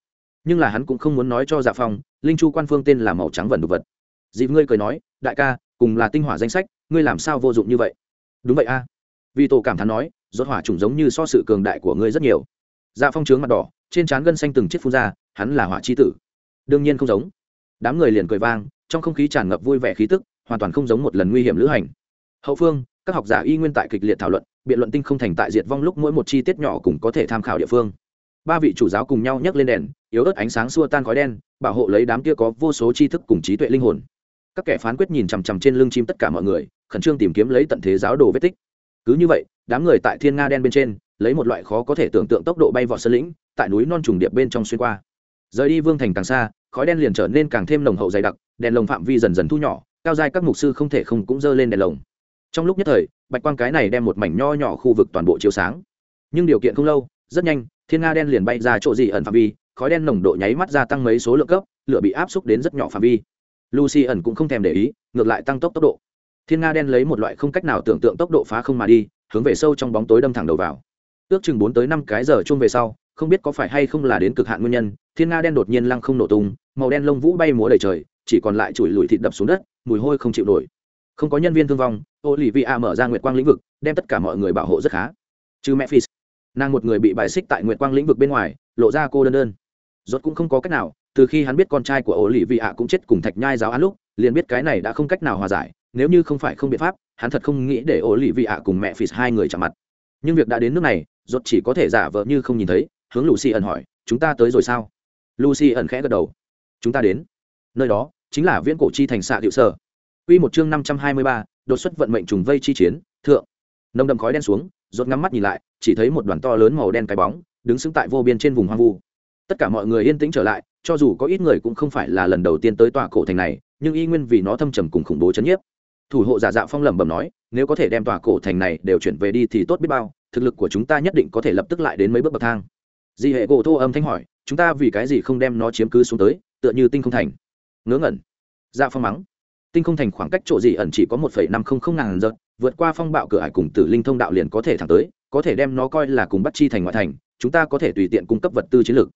Nhưng là hắn cũng không muốn nói cho dạ phong, linh chu quan phương tên là màu trắng vần đục vật dịp ngươi cười nói, đại ca, cùng là tinh hỏa danh sách, ngươi làm sao vô dụng như vậy? Đúng vậy a. Vì tổ cảm thán nói, rốt hỏa trùng giống như so sự cường đại của ngươi rất nhiều. Dạ phong trướng mặt đỏ, trên trán gân xanh từng chiếc phun ra, hắn là hỏa chi tử. Đương nhiên không giống. Đám người liền cười vang, trong không khí tràn ngập vui vẻ khí tức, hoàn toàn không giống một lần nguy hiểm lữ hành. Hậu phương, các học giả y nguyên tại kịch liệt thảo luận, biện luận tinh không thành tại diệt vong lúc mỗi một chi tiết nhỏ cũng có thể tham khảo địa phương. Ba vị chủ giáo cùng nhau nhấc lên đèn, yếu ớt ánh sáng xua tan khói đen, bảo hộ lấy đám kia có vô số tri thức cùng trí tuệ linh hồn các kẻ phán quyết nhìn chằm chằm trên lưng chim tất cả mọi người, khẩn trương tìm kiếm lấy tận thế giáo đồ vết tích. Cứ như vậy, đám người tại thiên nga đen bên trên, lấy một loại khó có thể tưởng tượng tốc độ bay vọt sơn lĩnh, tại núi non trùng điệp bên trong xuyên qua. Rời đi vương thành càng xa, khói đen liền trở nên càng thêm nồng hậu dày đặc, đèn lồng phạm vi dần dần thu nhỏ, cao dài các mục sư không thể không cũng dơ lên đèn lồng. Trong lúc nhất thời, bạch quang cái này đem một mảnh nho nhỏ khu vực toàn bộ chiếu sáng. Nhưng điều kiện không lâu, rất nhanh, thiên nga đen liền bay ra chỗ gì ẩn phạm vi, khói đen nồng độ nháy mắt gia tăng mấy số lượng cấp, lửa bị áp xúc đến rất nhỏ phạm vi lucy ẩn cũng không thèm để ý, ngược lại tăng tốc tốc độ. Thiên nga đen lấy một loại không cách nào tưởng tượng tốc độ phá không mà đi, hướng về sâu trong bóng tối đâm thẳng đầu vào. Ước chừng bốn tới năm cái giờ chung về sau, không biết có phải hay không là đến cực hạn nguyên nhân, thiên nga đen đột nhiên lăng không nổ tung, màu đen lông vũ bay múa đầy trời, chỉ còn lại chùi lùi thịt đập xuống đất, mùi hôi không chịu nổi. Không có nhân viên thương vong ô lì Vi a mở ra nguyệt quang lĩnh vực, đem tất cả mọi người bảo hộ rất khá. Trừ mẹ phi nàng một người bị bài xích tại nguyệt quang lĩnh vực bên ngoài, lộ ra cô đơn đơn. Rốt cũng không có cách nào từ khi hắn biết con trai của ô lì vị ạ cũng chết cùng thạch nhai giáo án lúc liền biết cái này đã không cách nào hòa giải nếu như không phải không biện pháp hắn thật không nghĩ để ô lì vị ạ cùng mẹ phì hai người chạm mặt. Nhưng việc đã đến nước này rốt chỉ có thể giả vờ như không nhìn thấy hướng lucy ẩn hỏi chúng ta tới rồi sao? Lucy ẩn khẽ gật đầu. Chúng ta đến. Nơi đó chính là viễn cổ chi thành xạ hiệu sở. Quy một chương 523, đột xuất vận mệnh trùng vây chi chiến, thượng. Nồng đậm khói đen xuống, rốt ngắm mắt nhìn lại, chỉ thấy một đoàn to lớn màu đen cái bóng, đứng sững tại vô biên trên vùng hoang vu. Tất cả mọi người yên tĩnh trở lại, cho dù có ít người cũng không phải là lần đầu tiên tới tòa cổ thành này, nhưng y nguyên vì nó thâm trầm cùng khủng bố chấn nhiếp. Thủ hộ giả Dạ Phong lẩm bẩm nói, nếu có thể đem tòa cổ thành này đều chuyển về đi thì tốt biết bao, thực lực của chúng ta nhất định có thể lập tức lại đến mấy bước bậc thang. Di hệ gỗ thô âm thanh hỏi, chúng ta vì cái gì không đem nó chiếm cứ xuống tới, tựa như tinh không thành. Ngớ ngẩn. Dạ Phong mắng, tinh không thành khoảng cách chỗ gì ẩn chỉ có một phẩy năm không không ngàn giật vượt qua phong bạo cửa hải cùng tử linh thông đạo liền có thể thẳng tới có thể đem nó coi là cùng bắt chi thành ngoại thành chúng ta có thể tùy tiện cung cấp vật tư chiến lược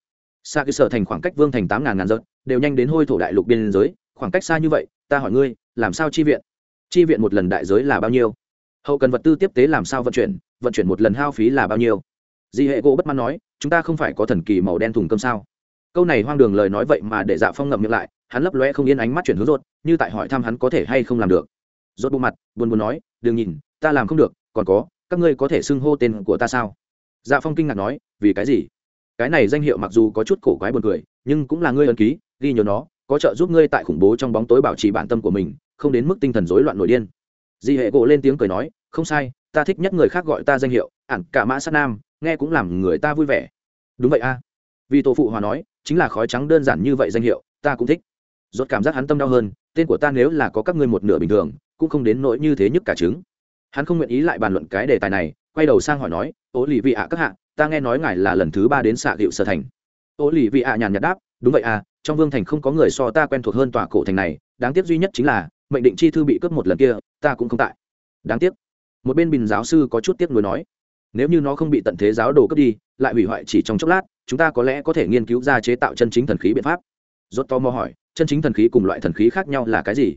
xa cái sở thành khoảng cách vương thành tám ngàn ngàn dợt đều nhanh đến hôi thổ đại lục biên giới, khoảng cách xa như vậy, ta hỏi ngươi, làm sao chi viện? Chi viện một lần đại giới là bao nhiêu? Hậu cần vật tư tiếp tế làm sao vận chuyển vận chuyển một lần hao phí là bao nhiêu? Di hệ gỗ bất mãn nói, chúng ta không phải có thần kỳ màu đen thùng cơm sao? Câu này hoang đường lời nói vậy mà để dạ phong ngậm miệng lại, hắn lấp lóe không yên ánh mắt chuyển hướng rốt, như tại hỏi thăm hắn có thể hay không làm được. Rốt bộ mặt, buồn buồn nói, đừng nhìn, ta làm không được, còn có, các ngươi có thể xưng hô tên của ta sao? Dạ phong kinh ngạc nói, vì cái gì? Cái này danh hiệu mặc dù có chút cổ quái buồn cười, nhưng cũng là ngươi ấn ký, ghi nhớ nó, có trợ giúp ngươi tại khủng bố trong bóng tối bảo trì bản tâm của mình, không đến mức tinh thần rối loạn nổi điên. Di hệ gỗ lên tiếng cười nói, không sai, ta thích nhất người khác gọi ta danh hiệu, ản cả mã sát nam, nghe cũng làm người ta vui vẻ. Đúng vậy a. Vì tổ phụ hòa nói, chính là khói trắng đơn giản như vậy danh hiệu, ta cũng thích. Rốt cảm giác hắn tâm đau hơn, tên của ta nếu là có các ngươi một nửa bình thường, cũng không đến nỗi như thế nhất cả trứng. Hắn không nguyện ý lại bàn luận cái đề tài này, quay đầu sang hỏi nói ố lì vị ạ, các hạ ta nghe nói ngài là lần thứ ba đến xạ hiệu sở thành. Ô lì vị ạ nhàn nhạt đáp, đúng vậy à trong vương thành không có người so ta quen thuộc hơn tòa cổ thành này, đáng tiếc duy nhất chính là, mệnh định chi thư bị cướp một lần kia, ta cũng không tại. Đáng tiếc. Một bên bình giáo sư có chút tiếc nuối nói, nếu như nó không bị tận thế giáo đồ cướp đi, lại hủy hoại chỉ trong chốc lát, chúng ta có lẽ có thể nghiên cứu ra chế tạo chân chính thần khí biện pháp. Rốt to mò hỏi, chân chính thần khí cùng loại thần khí khác nhau là cái gì?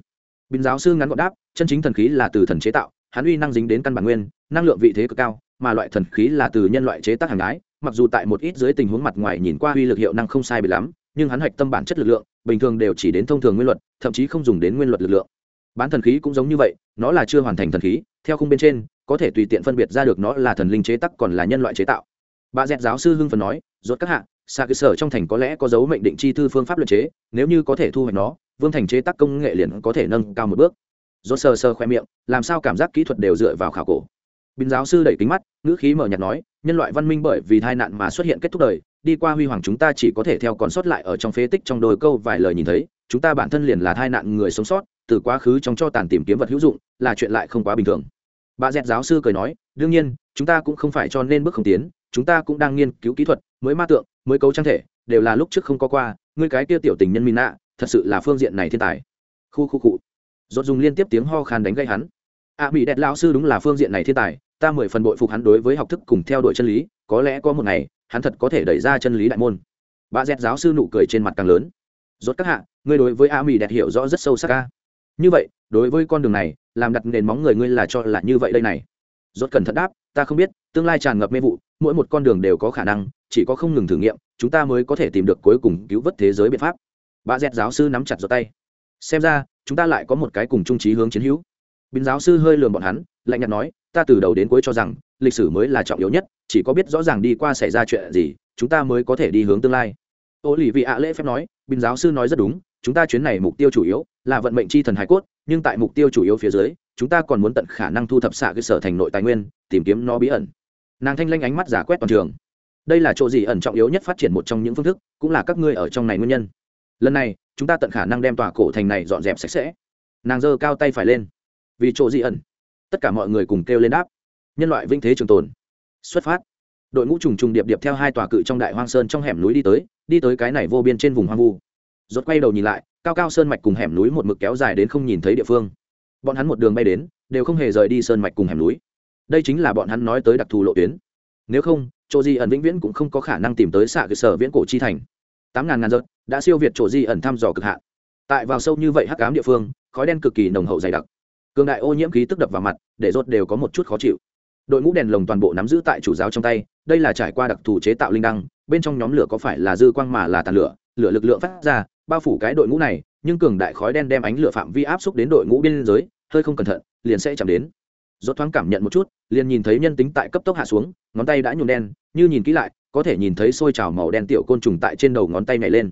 Bình giáo sư ngắn gọn đáp, chân chính thần khí là từ thần chế tạo, hắn uy năng dính đến căn bản nguyên, năng lượng vị thế cực cao mà loại thần khí là từ nhân loại chế tác hàng ái mặc dù tại một ít dưới tình huống mặt ngoài nhìn qua uy lực hiệu năng không sai bị lắm, nhưng hắn hạch tâm bản chất lực lượng, bình thường đều chỉ đến thông thường nguyên luật, thậm chí không dùng đến nguyên luật lực lượng. Bán thần khí cũng giống như vậy, nó là chưa hoàn thành thần khí, theo khung bên trên, có thể tùy tiện phân biệt ra được nó là thần linh chế tác còn là nhân loại chế tạo. Bà dẹt giáo sư hưng phần nói, rốt các hạ xa cơ sở trong thành có lẽ có dấu mệnh định chi thư phương pháp luật chế, nếu như có thể thu hoạch nó, vương thành chế tác công nghệ liền có thể nâng cao một bước. Rốt sờ sờ khoe miệng, làm sao cảm giác kỹ thuật đều dựa vào khảo cổ? Bình giáo sư đẩy kính mắt ngữ khí mở nhạt nói nhân loại văn minh bởi vì tai nạn mà xuất hiện kết thúc đời đi qua huy hoàng chúng ta chỉ có thể theo còn sót lại ở trong phế tích trong đôi câu vài lời nhìn thấy chúng ta bản thân liền là tai nạn người sống sót từ quá khứ trong cho tàn tìm kiếm vật hữu dụng là chuyện lại không quá bình thường. Bà dẹt giáo sư cười nói đương nhiên chúng ta cũng không phải cho nên bước không tiến chúng ta cũng đang nghiên cứu kỹ thuật mới ma tượng mới cấu trang thể đều là lúc trước không có qua ngươi cái kia tiểu tình nhân mina thật sự là phương diện này thiên tài. Khu khu cụ Rốt dùng liên tiếp tiếng ho khan đánh gây hắn. A à, bị đẹp lão sư đúng là phương diện này thiên tài ta mười phần bội phục hắn đối với học thức cùng theo đuổi chân lý, có lẽ có một ngày, hắn thật có thể đẩy ra chân lý đại môn. Bà dẹt giáo sư nụ cười trên mặt càng lớn. Rốt các hạ, ngươi đối với a mỹ đẹp hiểu rõ rất sâu sắc ca như vậy, đối với con đường này, làm đặt nền móng người ngươi là cho là như vậy đây này. Rốt cẩn thận đáp, ta không biết, tương lai tràn ngập mê vụ, mỗi một con đường đều có khả năng, chỉ có không ngừng thử nghiệm, chúng ta mới có thể tìm được cuối cùng cứu vớt thế giới biện pháp. Bà dẹt giáo sư nắm chặt giọt tay. Xem ra, chúng ta lại có một cái cùng trung trí hướng chiến hữu. Binh giáo sư hơi lườm bọn hắn, lạnh nhạt nói ta từ đầu đến cuối cho rằng, lịch sử mới là trọng yếu nhất, chỉ có biết rõ ràng đi qua xảy ra chuyện gì, chúng ta mới có thể đi hướng tương lai. Ô lì vị ạ lễ phép nói, bình giáo sư nói rất đúng, chúng ta chuyến này mục tiêu chủ yếu là vận mệnh c h i thần hải cốt, nhưng tại mục tiêu chủ yếu phía dưới, chúng ta còn muốn tận khả năng thu thập xạ cơ sở thành nội tài nguyên, tìm kiếm nó bí ẩn. Nàng thanh lanh ánh mắt giả quét toàn trường. Đây là chỗ gì ẩn trọng yếu nhất phát triển một trong những phương thức, cũng là các ngươi ở trong này nguyên nhân. Lần này, chúng ta tận khả năng đem tòa cổ thành này dọn dẹp sạch sẽ. Nàng giơ cao tay phải lên. Vì chỗ gì ẩn? Tất cả mọi người cùng kêu lên đáp. Nhân loại vinh thế trường tồn. Xuất phát. Đội ngũ trùng trùng điệp điệp theo hai tòa cự trong đại hoang sơn trong hẻm núi đi tới đi tới cái này vô biên trên vùng hoang vu. Rốt quay đầu nhìn lại, cao cao sơn mạch cùng hẻm núi một mực kéo dài đến không nhìn thấy địa phương. Bọn hắn một đường bay đến, đều không hề rời đi sơn mạch cùng hẻm núi. Đây chính là bọn hắn nói tới đặc thù lộ tuyến. Nếu không, chỗ di ẩn vĩnh viễn cũng không có khả năng tìm tới xạ cơ sở viễn cổ chi thành. Tám ngàn ngàn giật đã siêu việt chỗ di ẩn thăm dò cực hạn. Tại vào sâu như vậy hắc ám địa phương, khói đen cực kỳ nồng hậu dày đặc cường đại ô nhiễm khí tức đập vào mặt, để rốt đều có một chút khó chịu. Đội ngũ đèn lồng toàn bộ nắm giữ tại chủ giáo trong tay, đây là trải qua đặc thù chế tạo linh đăng, bên trong nhóm lửa có phải là dư quang mà là tàn lửa lửa lực lượng phát ra, bao phủ cái đội ngũ này, nhưng cường đại khói đen đem ánh lửa phạm vi áp xúc đến đội ngũ biên giới, hơi không cẩn thận, liền sẽ chạm đến. Rốt thoáng cảm nhận một chút, liền nhìn thấy nhân tính tại cấp tốc hạ xuống, ngón tay đã nhuộm đen, như nhìn kỹ lại, có thể nhìn thấy sôi trào màu đen tiểu côn trùng tại trên đầu ngón tay nhảy lên.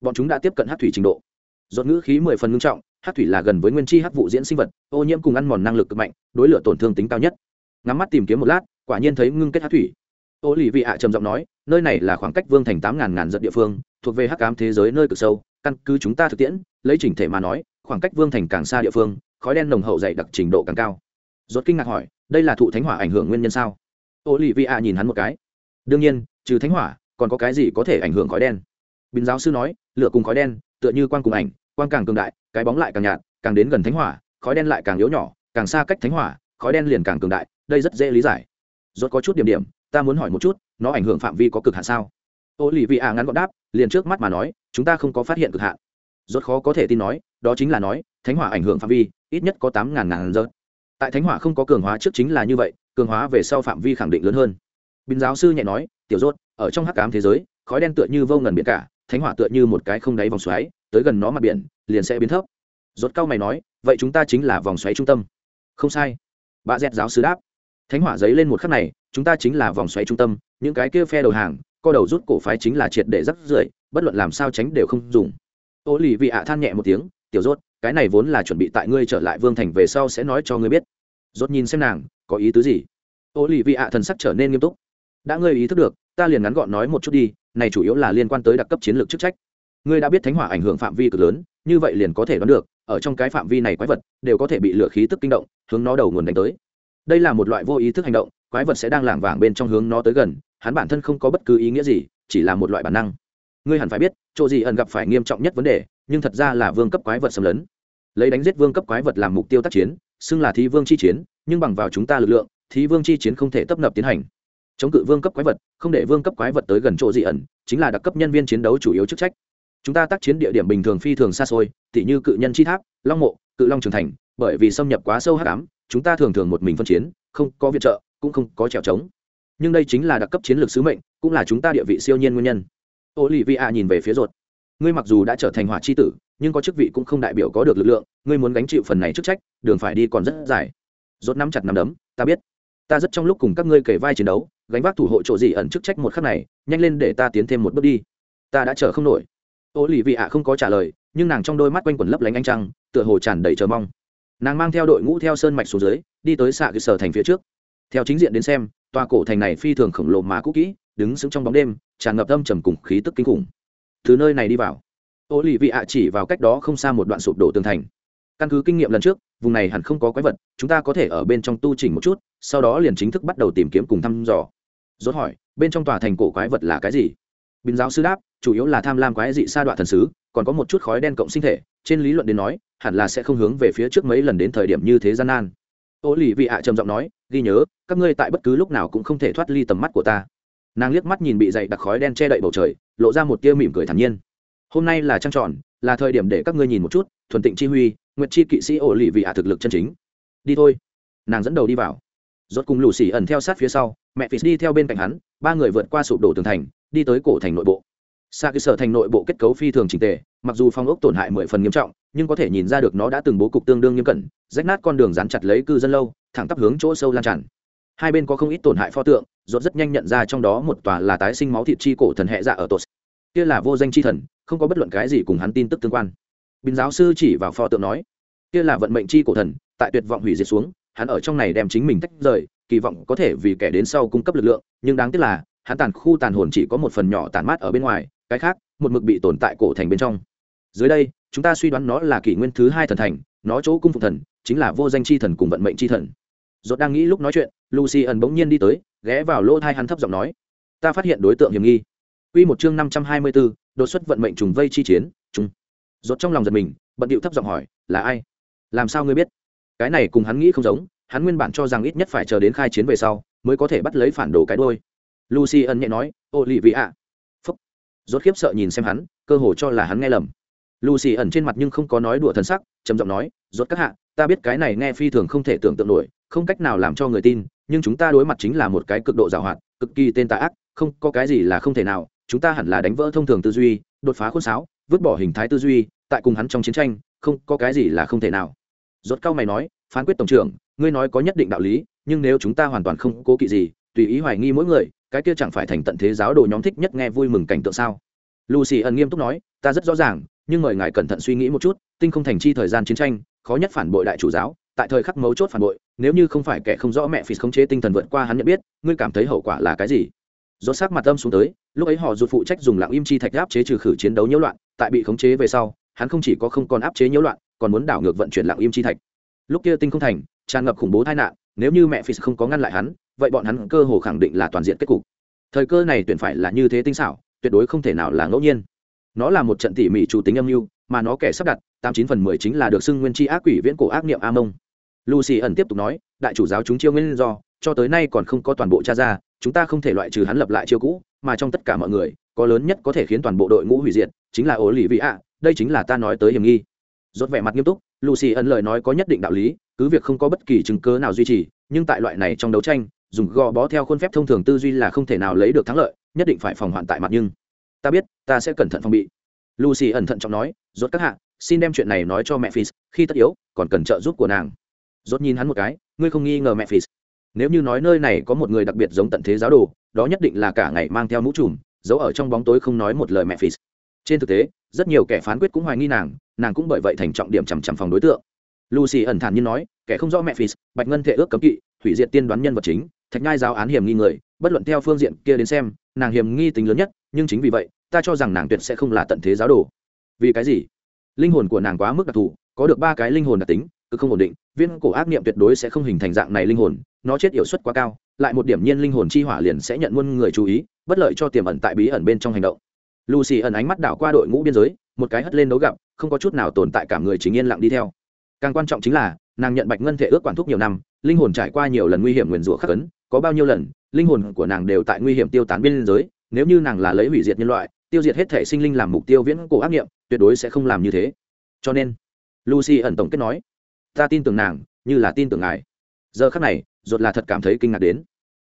Bọn chúng đã tiếp cận hát thủy trình độ. Rốt ngữ khí mười phần ngưng trọng hát thủy là gần với nguyên chi hát vụ diễn sinh vật, ô nhiễm cùng ăn mòn năng lực cực mạnh, đối lửa tổn thương tính cao nhất. Ngắm mắt tìm kiếm một lát, quả nhiên thấy ngưng kết hát thủy. Ô lì vị ạ trầm giọng nói, nơi này là khoảng cách vương thành tám ngàn ngàn dặm địa phương, thuộc về hắc ám thế giới nơi cực sâu, căn cứ chúng ta thực tiễn, lấy chỉnh thể mà nói, khoảng cách vương thành càng xa địa phương, khói đen nồng hậu dày đặc trình độ càng cao. Rốt kinh ngạc hỏi, đây là thụ thánh hỏa ảnh hưởng nguyên nhân sao? Ô lì vị ạ nhìn hắn một cái. Đương nhiên, trừ thánh hỏa, còn có cái gì có thể ảnh hưởng khói đen? Bình giáo sư nói, lửa cùng khói đen, tựa như quan cùng ảnh quan càng cường đại, cái bóng lại càng nhạt, càng đến gần thánh hỏa, khói đen lại càng yếu nhỏ, càng xa cách thánh hỏa, khói đen liền càng cường đại, đây rất dễ lý giải. Rốt có chút điểm điểm, ta muốn hỏi một chút, nó ảnh hưởng phạm vi có cực hạn sao? Ô lì vị ạ ngắn gọn đáp, liền trước mắt mà nói, chúng ta không có phát hiện cực hạn. Rốt khó có thể tin nói, đó chính là nói, thánh hỏa ảnh hưởng phạm vi, ít nhất có tám ngàn ngàn rớt tại thánh hỏa không có cường hóa trước chính là như vậy, cường hóa về sau phạm vi khẳng định lớn hơn. Bình giáo sư nhẹ nói, tiểu rốt, ở trong hắc ám thế giới, khói đen tựa như vô ngần biển cả thánh hỏa tựa như một cái không đáy vòng xoáy, tới gần nó mặt biển, liền sẽ biến thấp. Rốt cao mày nói, vậy chúng ta chính là vòng xoáy trung tâm. Không sai. Bà dẹt giáo sư đáp. Thánh hỏa giấy lên một khắc này, chúng ta chính là vòng xoáy trung tâm, những cái kia phe đầu hàng, co đầu rút cổ phái chính là triệt để rắc rưởi, bất luận làm sao tránh đều không dùng. Ô lì vị ạ than nhẹ một tiếng, tiểu rốt, cái này vốn là chuẩn bị tại ngươi trở lại vương thành về sau sẽ nói cho ngươi biết. Rốt nhìn xem nàng, có ý tứ gì? Ô lì vị ạ thần sắc trở nên nghiêm túc. Đã ngươi ý thức được ta liền ngắn gọn nói một chút đi, này chủ yếu là liên quan tới đặc cấp chiến lược chức trách. Ngươi đã biết thánh hỏa ảnh hưởng phạm vi cực lớn, như vậy liền có thể đoán được, ở trong cái phạm vi này quái vật, đều có thể bị lửa khí tức kinh động, hướng nó đầu nguồn đánh tới. Đây là một loại vô ý thức hành động, quái vật sẽ đang lảng vảng bên trong hướng nó tới gần, hắn bản thân không có bất cứ ý nghĩa gì, chỉ là một loại bản năng. Ngươi hẳn phải biết, chỗ gì ẩn gặp phải nghiêm trọng nhất vấn đề, nhưng thật ra là vương cấp quái vật xâm lấn. Lấy đánh giết vương cấp quái vật làm mục tiêu tác chiến, xưng là thí vương chi chiến, nhưng bằng vào chúng ta lực lượng, thí vương chi chiến không thể tấp nập tiến hành chống cự vương cấp quái vật, không để vương cấp quái vật tới gần chỗ dị ẩn, chính là đặc cấp nhân viên chiến đấu chủ yếu chức trách. Chúng ta tác chiến địa điểm bình thường phi thường xa xôi, tỉ như cự nhân chi tháp, long mộ, cự long trường thành, bởi vì xâm nhập quá sâu hắc ám, chúng ta thường thường một mình phân chiến, không có viện trợ, cũng không có trèo trống. Nhưng đây chính là đặc cấp chiến lược sứ mệnh, cũng là chúng ta địa vị siêu nhiên nguyên nhân. Ô lì vi a nhìn về phía ruột. Ngươi mặc dù đã trở thành hỏa c h i tử, nhưng có chức vị cũng không đại biểu có được lực lượng, ngươi muốn gánh chịu phần này chức trách, đường phải đi còn rất dài. Rốt nắm chặt nắm đấm, ta biết ta rất trong lúc cùng các ngươi kể vai chiến đấu, gánh vác thủ hộ chỗ gì ẩn chức trách một khắc này, nhanh lên để ta tiến thêm một bước đi. Ta đã chờ không nổi. Ô lì vị ạ không có trả lời, nhưng nàng trong đôi mắt quanh quẩn lấp lánh anh trăng, tựa hồ tràn đầy chờ mong. Nàng mang theo đội ngũ theo sơn mạch xuống dưới, đi tới xạ cơ sở thành phía trước. Theo chính diện đến xem, tòa cổ thành này phi thường khổng lồ mà cũ kỹ, đứng sững trong bóng đêm, tràn ngập âm trầm cùng khí tức kinh khủng. Từ nơi này đi vào, ô lì vị ạ chỉ vào cách đó không xa một đoạn sụp đổ tường thành. Căn cứ kinh nghiệm lần trước vùng này hẳn không có quái vật, chúng ta có thể ở bên trong tu chỉnh một chút, sau đó liền chính thức bắt đầu tìm kiếm cùng thăm dò. Rốt hỏi, bên trong tòa thành cổ quái vật là cái gì? Bình giáo sư đáp, chủ yếu là tham lam quái dị sa đoạn thần sứ, còn có một chút khói đen cộng sinh thể, trên lý luận đến nói, hẳn là sẽ không hướng về phía trước mấy lần đến thời điểm như thế gian nan. Ô lì vị ạ trầm giọng nói, ghi nhớ, các ngươi tại bất cứ lúc nào cũng không thể thoát ly tầm mắt của ta. Nàng liếc mắt nhìn bị dậy đặc khói đen che đậy bầu trời, lộ ra một tia mỉm cười thản nhiên. Hôm nay là trăng tròn là thời điểm để các ngươi nhìn một chút, thuần tịnh chi huy, nguyệt chi kỵ sĩ ổ lì vị hạ thực lực chân chính. Đi thôi. Nàng dẫn đầu đi vào. Rốt cùng lù xì ẩn theo sát phía sau, mẹ phì đi theo bên cạnh hắn, ba người vượt qua sụp đổ tường thành, đi tới cổ thành nội bộ. Xa cơ sở thành nội bộ kết cấu phi thường trình tề, mặc dù phong ốc tổn hại mười phần nghiêm trọng, nhưng có thể nhìn ra được nó đã từng bố cục tương đương nghiêm cẩn, rách nát con đường dán chặt lấy cư dân lâu, thẳng tắp hướng chỗ sâu lan tràn. Hai bên có không ít tổn hại pho tượng, rốt rất nhanh nhận ra trong đó một tòa là tái sinh máu thịt chi cổ thần hệ dạ ở tột kia là vô danh chi thần không có bất luận cái gì cùng hắn tin tức tương quan. Bình giáo sư chỉ vào pho tượng nói kia là vận mệnh chi cổ thần tại tuyệt vọng hủy diệt xuống hắn ở trong này đem chính mình tách rời kỳ vọng có thể vì kẻ đến sau cung cấp lực lượng nhưng đáng tiếc là hắn tàn khu tàn hồn chỉ có một phần nhỏ tàn mát ở bên ngoài cái khác một mực bị tồn tại cổ thành bên trong. Dưới đây chúng ta suy đoán nó là kỷ nguyên thứ hai thần thành nó chỗ cung phục thần chính là vô danh chi thần cùng vận mệnh chi thần. Dốt đang nghĩ lúc nói chuyện lucy ẩn bỗng nhiên đi tới ghé vào lỗ thai hắn thấp giọng nói ta phát hiện đối tượng hiểm nghi. Quy một chương năm trăm hai mươi 524, đột xuất vận mệnh trùng vây chi chiến, trùng. Rốt trong lòng giật mình, bận điệu thấp giọng hỏi, là ai? Làm sao ngươi biết? Cái này cùng hắn nghĩ không giống, hắn nguyên bản cho rằng ít nhất phải chờ đến khai chiến về sau, mới có thể bắt lấy phản đồ cái đuôi. Lucy ân nhẹ nói, Olivia. Phúc. Rốt khiếp sợ nhìn xem hắn, cơ hồ cho là hắn nghe lầm. Lucy ẩn trên mặt nhưng không có nói đùa thần sắc, trầm giọng nói, "Rốt các hạ, ta biết cái này nghe phi thường không thể tưởng tượng nổi, không cách nào làm cho người tin, nhưng chúng ta đối mặt chính là một cái cực độ giàu hoạt, cực kỳ tên tà ác, không có cái gì là không thể nào, chúng ta hẳn là đánh vỡ thông thường tư duy, đột phá khuôn sáo, vứt bỏ hình thái tư duy, tại cùng hắn trong chiến tranh, không có cái gì là không thể nào. Rốt cao mày nói, phán quyết tổng trưởng, ngươi nói có nhất định đạo lý, nhưng nếu chúng ta hoàn toàn không cố kỵ gì, tùy ý hoài nghi mỗi người, cái kia chẳng phải thành tận thế giáo đồ nhóm thích nhất nghe vui mừng cảnh tượng sao? Lucy ẩn nghiêm túc nói, ta rất rõ ràng, nhưng mời ngài cẩn thận suy nghĩ một chút, tinh không thành chi thời gian chiến tranh, khó nhất phản bội đại chủ giáo, tại thời khắc mấu chốt phản bội, nếu như không phải kẻ không rõ mẹ phì khống chế tinh thần vượt qua hắn nhận biết, ngươi cảm thấy hậu quả là cái gì? Rốt sắc mặt âm xuống tới lúc ấy họ rụt phụ trách dùng lặng im chi thạch áp chế trừ khử chiến đấu nhiễu loạn, tại bị khống chế về sau, hắn không chỉ có không còn áp chế nhiễu loạn, còn muốn đảo ngược vận chuyển lặng im chi thạch. Lúc kia tinh không thành, tràn ngập khủng bố tai nạn, nếu như mẹ phi không có ngăn lại hắn, vậy bọn hắn cơ hồ khẳng định là toàn diện kết cục. Thời cơ này tuyển phải là như thế tinh xảo, tuyệt đối không thể nào là ngẫu nhiên. Nó là một trận tỉ mỉ chủ tính âm mưu, mà nó kẻ sắp đặt, tám chín phần mười chính là được xưng nguyên chi ác quỷ viễn cổ ác niệm a mông. Lucy ẩn tiếp tục nói, đại chủ giáo chúng chiêu nguyên do, cho tới nay còn không có toàn bộ tra ra, chúng ta không thể loại trừ hắn lập lại chiêu cũ mà trong tất cả mọi người, có lớn nhất có thể khiến toàn bộ đội ngũ hủy diệt, chính là ổ lì vị ạ đây chính là ta nói tới hiểm nghi. Rốt vẻ mặt nghiêm túc, lucy ân lời nói có nhất định đạo lý, cứ việc không có bất kỳ chứng cớ nào duy trì, nhưng tại loại này trong đấu tranh, dùng gò bó theo khuôn phép thông thường tư duy là không thể nào lấy được thắng lợi, nhất định phải phòng hoạn tại mặt nhưng. Ta biết, ta sẽ cẩn thận phòng bị. Lucy ẩn thận trọng nói, rốt các hạ, xin đem chuyện này nói cho mẹ phis khi tất yếu, còn cần trợ giúp của nàng. Rốt nhìn hắn một cái, ngươi không nghi ngờ mẹ phis nếu như nói nơi này có một người đặc biệt giống tận thế giáo đồ, đó nhất định là cả ngày mang theo mũ trùm, giấu ở trong bóng tối không nói một lời mẹ phì. Trên thực tế, rất nhiều kẻ phán quyết cũng hoài nghi nàng nàng cũng bởi vậy thành trọng điểm chằm chằm phòng đối tượng. Lucy ẩn thản như nói, kẻ không rõ mẹ phì, bạch ngân thể ước cấm kỵ, hủy diệt tiên đoán nhân vật chính, thạch nhai giáo án hiểm nghi người, bất luận theo phương diện kia đến xem, nàng hiểm nghi tính lớn nhất, nhưng chính vì vậy, ta cho rằng nàng tuyệt sẽ không là tận thế giáo đồ. Vì cái gì? Linh hồn của nàng quá mức đặc thù, có được ba cái linh hồn đặc tính cứ không ổn định, viên cổ ác niệm tuyệt đối sẽ không hình thành dạng này linh hồn, nó chết yểu suất quá cao, lại một điểm nhiên linh hồn chi hỏa liền sẽ nhận muôn người chú ý, bất lợi cho tiềm ẩn tại bí ẩn bên trong hành động. Lucy ẩn ánh mắt đảo qua đội ngũ biên giới, một cái hất lên đấu gặp, không có chút nào tồn tại cả người chính yên lặng đi theo. Càng quan trọng chính là, nàng nhận bạch ngân thể ước quản thúc nhiều năm, linh hồn trải qua nhiều lần nguy hiểm nguyền rủa khắc ấn, có bao nhiêu lần, linh hồn của nàng đều tại nguy hiểm tiêu tán biên giới, nếu như nàng là lấy hủy diệt nhân loại, tiêu diệt hết thể sinh linh làm mục tiêu viễn cổ ác nghiệm tuyệt đối sẽ không làm như thế. Cho nên, lucy ẩn tổng kết nói ta tin tưởng nàng, như là tin tưởng ngài. Giờ khắc này ruột là thật cảm thấy kinh ngạc đến.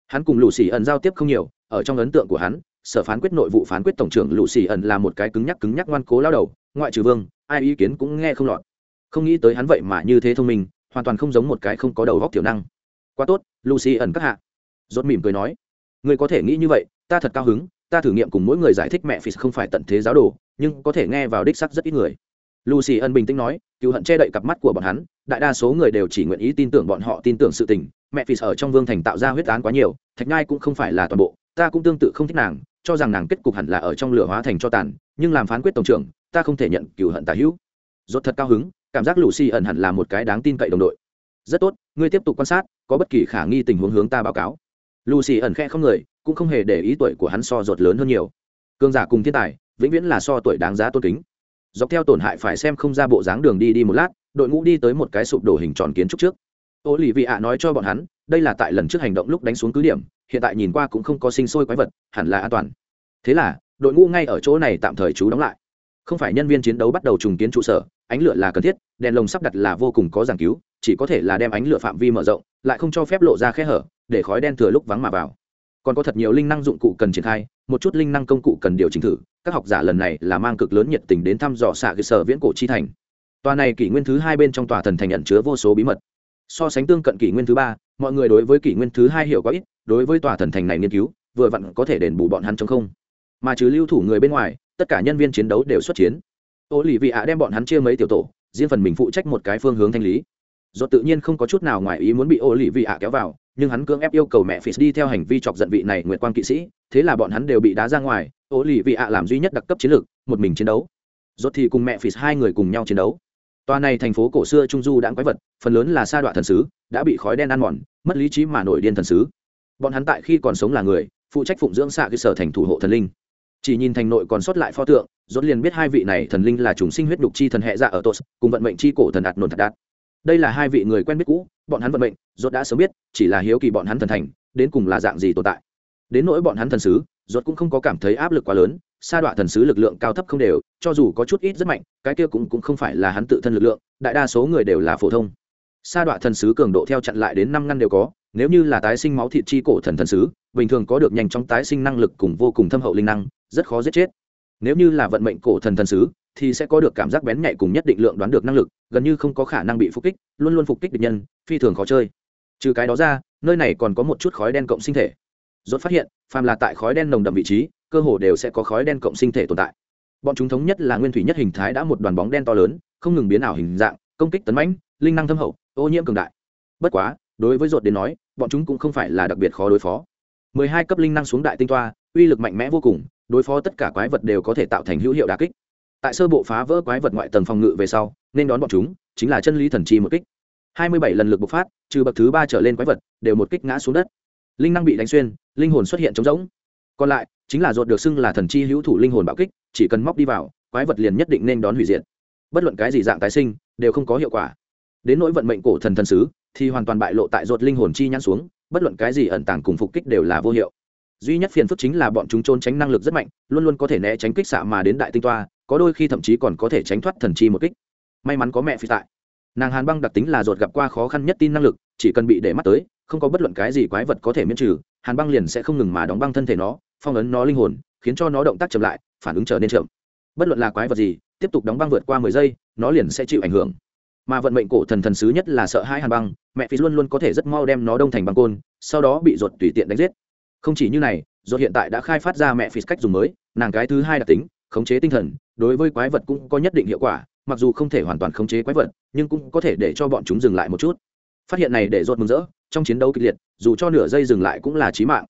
Hắn cùng lù xì ẩn giao tiếp không nhiều, ở trong ấn tượng của hắn, sở phán quyết nội vụ phán quyết tổng trưởng lù xì ẩn là một cái cứng nhắc cứng nhắc ngoan cố lao đầu, ngoại trừ vương, ai ý kiến cũng nghe không lọt. Không nghĩ tới hắn vậy mà như thế thông minh, hoàn toàn không giống một cái không có đầu góc thiểu năng. Quá tốt, lucy ẩn các hạ. Rốt mỉm cười nói người có thể nghĩ như vậy, ta thật cao hứng, ta thử nghiệm cùng mỗi người giải thích mẹ phi không phải tận thế giáo đồ, nhưng có thể nghe vào đích sắc rất ít người lucy ân bình tĩnh nói cựu hận che đậy cặp mắt của bọn hắn, đại đa số người đều chỉ nguyện ý tin tưởng bọn họ tin tưởng sự tình. Mẹ phi ở trong vương thành tạo ra huyết án quá nhiều, thạch nhai cũng không phải là toàn bộ, ta cũng tương tự không thích nàng, cho rằng nàng kết cục hẳn là ở trong lửa hóa thành cho tàn, nhưng làm phán quyết tổng trưởng, ta không thể nhận cựu hận tà hữu. Rốt thật cao hứng, cảm giác lucy ẩn hẳn là một cái đáng tin cậy đồng đội. Rất tốt, ngươi tiếp tục quan sát, có bất kỳ khả nghi tình huống hướng ta báo cáo. Lucy ẩn khe không người, cũng không hề để ý tuổi của hắn so rột lớn hơn nhiều. Cương giả cùng thiên tài, vĩnh viễn là so tuổi đáng giá tôn kính dọc theo tổn hại phải xem không ra bộ dáng đường đi đi một lát, đội ngũ đi tới một cái sụp đổ hình tròn kiến trúc trước. Ô lì vị ạ nói cho bọn hắn, đây là tại lần trước hành động lúc đánh xuống cứ điểm, hiện tại nhìn qua cũng không có sinh sôi quái vật, hẳn là an toàn. Thế là, đội ngũ ngay ở chỗ này tạm thời trú đóng lại. Không phải nhân viên chiến đấu bắt đầu trùng kiến trụ sở, ánh lửa là cần thiết, đèn lồng sắp đặt là vô cùng có giảng cứu, chỉ có thể là đem ánh lửa phạm vi mở rộng, lại không cho phép lộ ra khe hở, để khói đen thừa lúc vắng mà vào còn có thật nhiều linh năng dụng cụ cần triển khai, một chút linh năng công cụ cần điều chỉnh thử, các học giả lần này là mang cực lớn nhiệt tình đến thăm dò xạ cơ sở viễn cổ chi thành. Tòa này kỷ nguyên thứ hai bên trong tòa thần thành nhận chứa vô số bí mật. So sánh tương cận kỷ nguyên thứ ba, mọi người đối với kỷ nguyên thứ hai hiểu có ít, đối với tòa thần thành này nghiên cứu, vừa vặn có thể đền bù bọn hắn trong không. Mà trừ lưu thủ người bên ngoài, tất cả nhân viên chiến đấu đều xuất chiến. Ô lì vị ạ đem bọn hắn chia mấy tiểu tổ, riêng phần mình phụ trách một cái phương hướng thanh lý. Do tự nhiên không có chút nào ngoài ý muốn bị ô lì vị ạ kéo vào nhưng hắn cưỡng ép yêu cầu mẹ phì đi theo hành vi chọc giận vị này nguyệt Quang kỵ sĩ thế là bọn hắn đều bị đá ra ngoài ô lì vị ạ làm duy nhất đặc cấp chiến lược một mình chiến đấu rốt thì cùng mẹ phì hai người cùng nhau chiến đấu Tòa này thành phố cổ xưa trung du đã quái vật, phần lớn là sa đoạn thần sứ, đã bị khói đen ăn mòn, mất lý trí mà nổi điên thần sứ. Bọn hắn tại khi còn sống là người, phụ trách phụng dưỡng xạ cơ sở thành thủ hộ thần linh. Chỉ nhìn thành nội còn sót lại pho tượng, rốt liền biết hai vị này thần linh là trùng sinh huyết đục chi thần hệ dạ ở Tos, cùng vận mệnh chi cổ thần đạt nổn thật đạt. Đây là hai vị người quen biết cũ, bọn hắn vận mệnh, rốt đã sớm biết, chỉ là hiếu kỳ bọn hắn thần thành, đến cùng là dạng gì tồn tại. Đến nỗi bọn hắn thần sứ, rốt cũng không có cảm thấy áp lực quá lớn, sa đọa thần sứ lực lượng cao thấp không đều cho dù có chút ít rất mạnh cái kia cũng cũng không phải là hắn tự thân lực lượng đại đa số người đều là phổ thông sa đọa thần sứ cường độ theo chặn lại đến năm ngăn đều có nếu như là tái sinh máu thịt chi cổ thần thần sứ bình thường có được nhanh chóng tái sinh năng lực cùng vô cùng thâm hậu linh năng rất khó giết chết nếu như là vận mệnh cổ thần thần sứ thì sẽ có được cảm giác bén nhạy cùng nhất định lượng đoán được năng lực, gần như không có khả năng bị phục kích, luôn luôn phục kích địch nhân, phi thường khó chơi. Trừ cái đó ra, nơi này còn có một chút khói đen cộng sinh thể. Rốt phát hiện, phàm là tại khói đen nồng đậm vị trí, cơ hồ đều sẽ có khói đen cộng sinh thể tồn tại. Bọn chúng thống nhất là nguyên thủy nhất hình thái đã một đoàn bóng đen to lớn, không ngừng biến ảo hình dạng, công kích tấn mãnh, linh năng thâm hậu, ô nhiễm cường đại. Bất quá, đối với dột đến nói, bọn chúng cũng không phải là đặc biệt khó đối phó. 12 cấp linh năng xuống đại tinh toa, uy lực mạnh mẽ vô cùng, đối phó tất cả quái vật đều có thể tạo thành hữu hiệu đả kích tại sơ bộ phá vỡ quái vật ngoại tầng phòng ngự về sau, nên đón bọn chúng, chính là chân lý thần chi một kích. 27 lần lực bộc phát, trừ bậc thứ ba trở lên quái vật, đều một kích ngã xuống đất. Linh năng bị đánh xuyên, linh hồn xuất hiện trống rỗng. Còn lại, chính là ruột được xưng là thần chi hữu thủ linh hồn bạo kích, chỉ cần móc đi vào, quái vật liền nhất định nên đón hủy diệt. Bất luận cái gì dạng tái sinh, đều không có hiệu quả. Đến nỗi vận mệnh cổ thần thần sứ, thì hoàn toàn bại lộ tại ruột linh hồn chi nhãn xuống, bất luận cái gì ẩn tàng cùng phục kích đều là vô hiệu. Duy nhất phiền phức chính là bọn chúng trốn tránh năng lực rất mạnh, luôn luôn có thể né tránh kích xạ mà đến đại tinh toa có đôi khi thậm chí còn có thể tránh thoát thần chi một kích. May mắn có mẹ phi tại. Nàng hàn băng đặc tính là ruột gặp qua khó khăn nhất tin năng lực, chỉ cần bị để mắt tới, không có bất luận cái gì quái vật có thể miễn trừ, hàn băng liền sẽ không ngừng mà đóng băng thân thể nó, phong ấn nó linh hồn, khiến cho nó động tác chậm lại, phản ứng trở nên chậm. Bất luận là quái vật gì, tiếp tục đóng băng vượt qua mười giây, nó liền sẽ chịu ảnh hưởng. Mà vận mệnh cổ thần thần sứ nhất là sợ hai hàn băng, mẹ phi luôn luôn có thể rất mau đem nó đông thành băng côn, sau đó bị ruột tùy tiện đánh giết. Không chỉ như này, ruột hiện tại đã khai phát ra mẹ phi cách dùng mới, nàng cái thứ hai đặc tính, khống chế tinh thần đối với quái vật cũng có nhất định hiệu quả, mặc dù không thể hoàn toàn khống chế quái vật, nhưng cũng có thể để cho bọn chúng dừng lại một chút. Phát hiện này để ruột mừng rỡ, trong chiến đấu kịch liệt, dù cho nửa giây dừng lại cũng là chí mạng.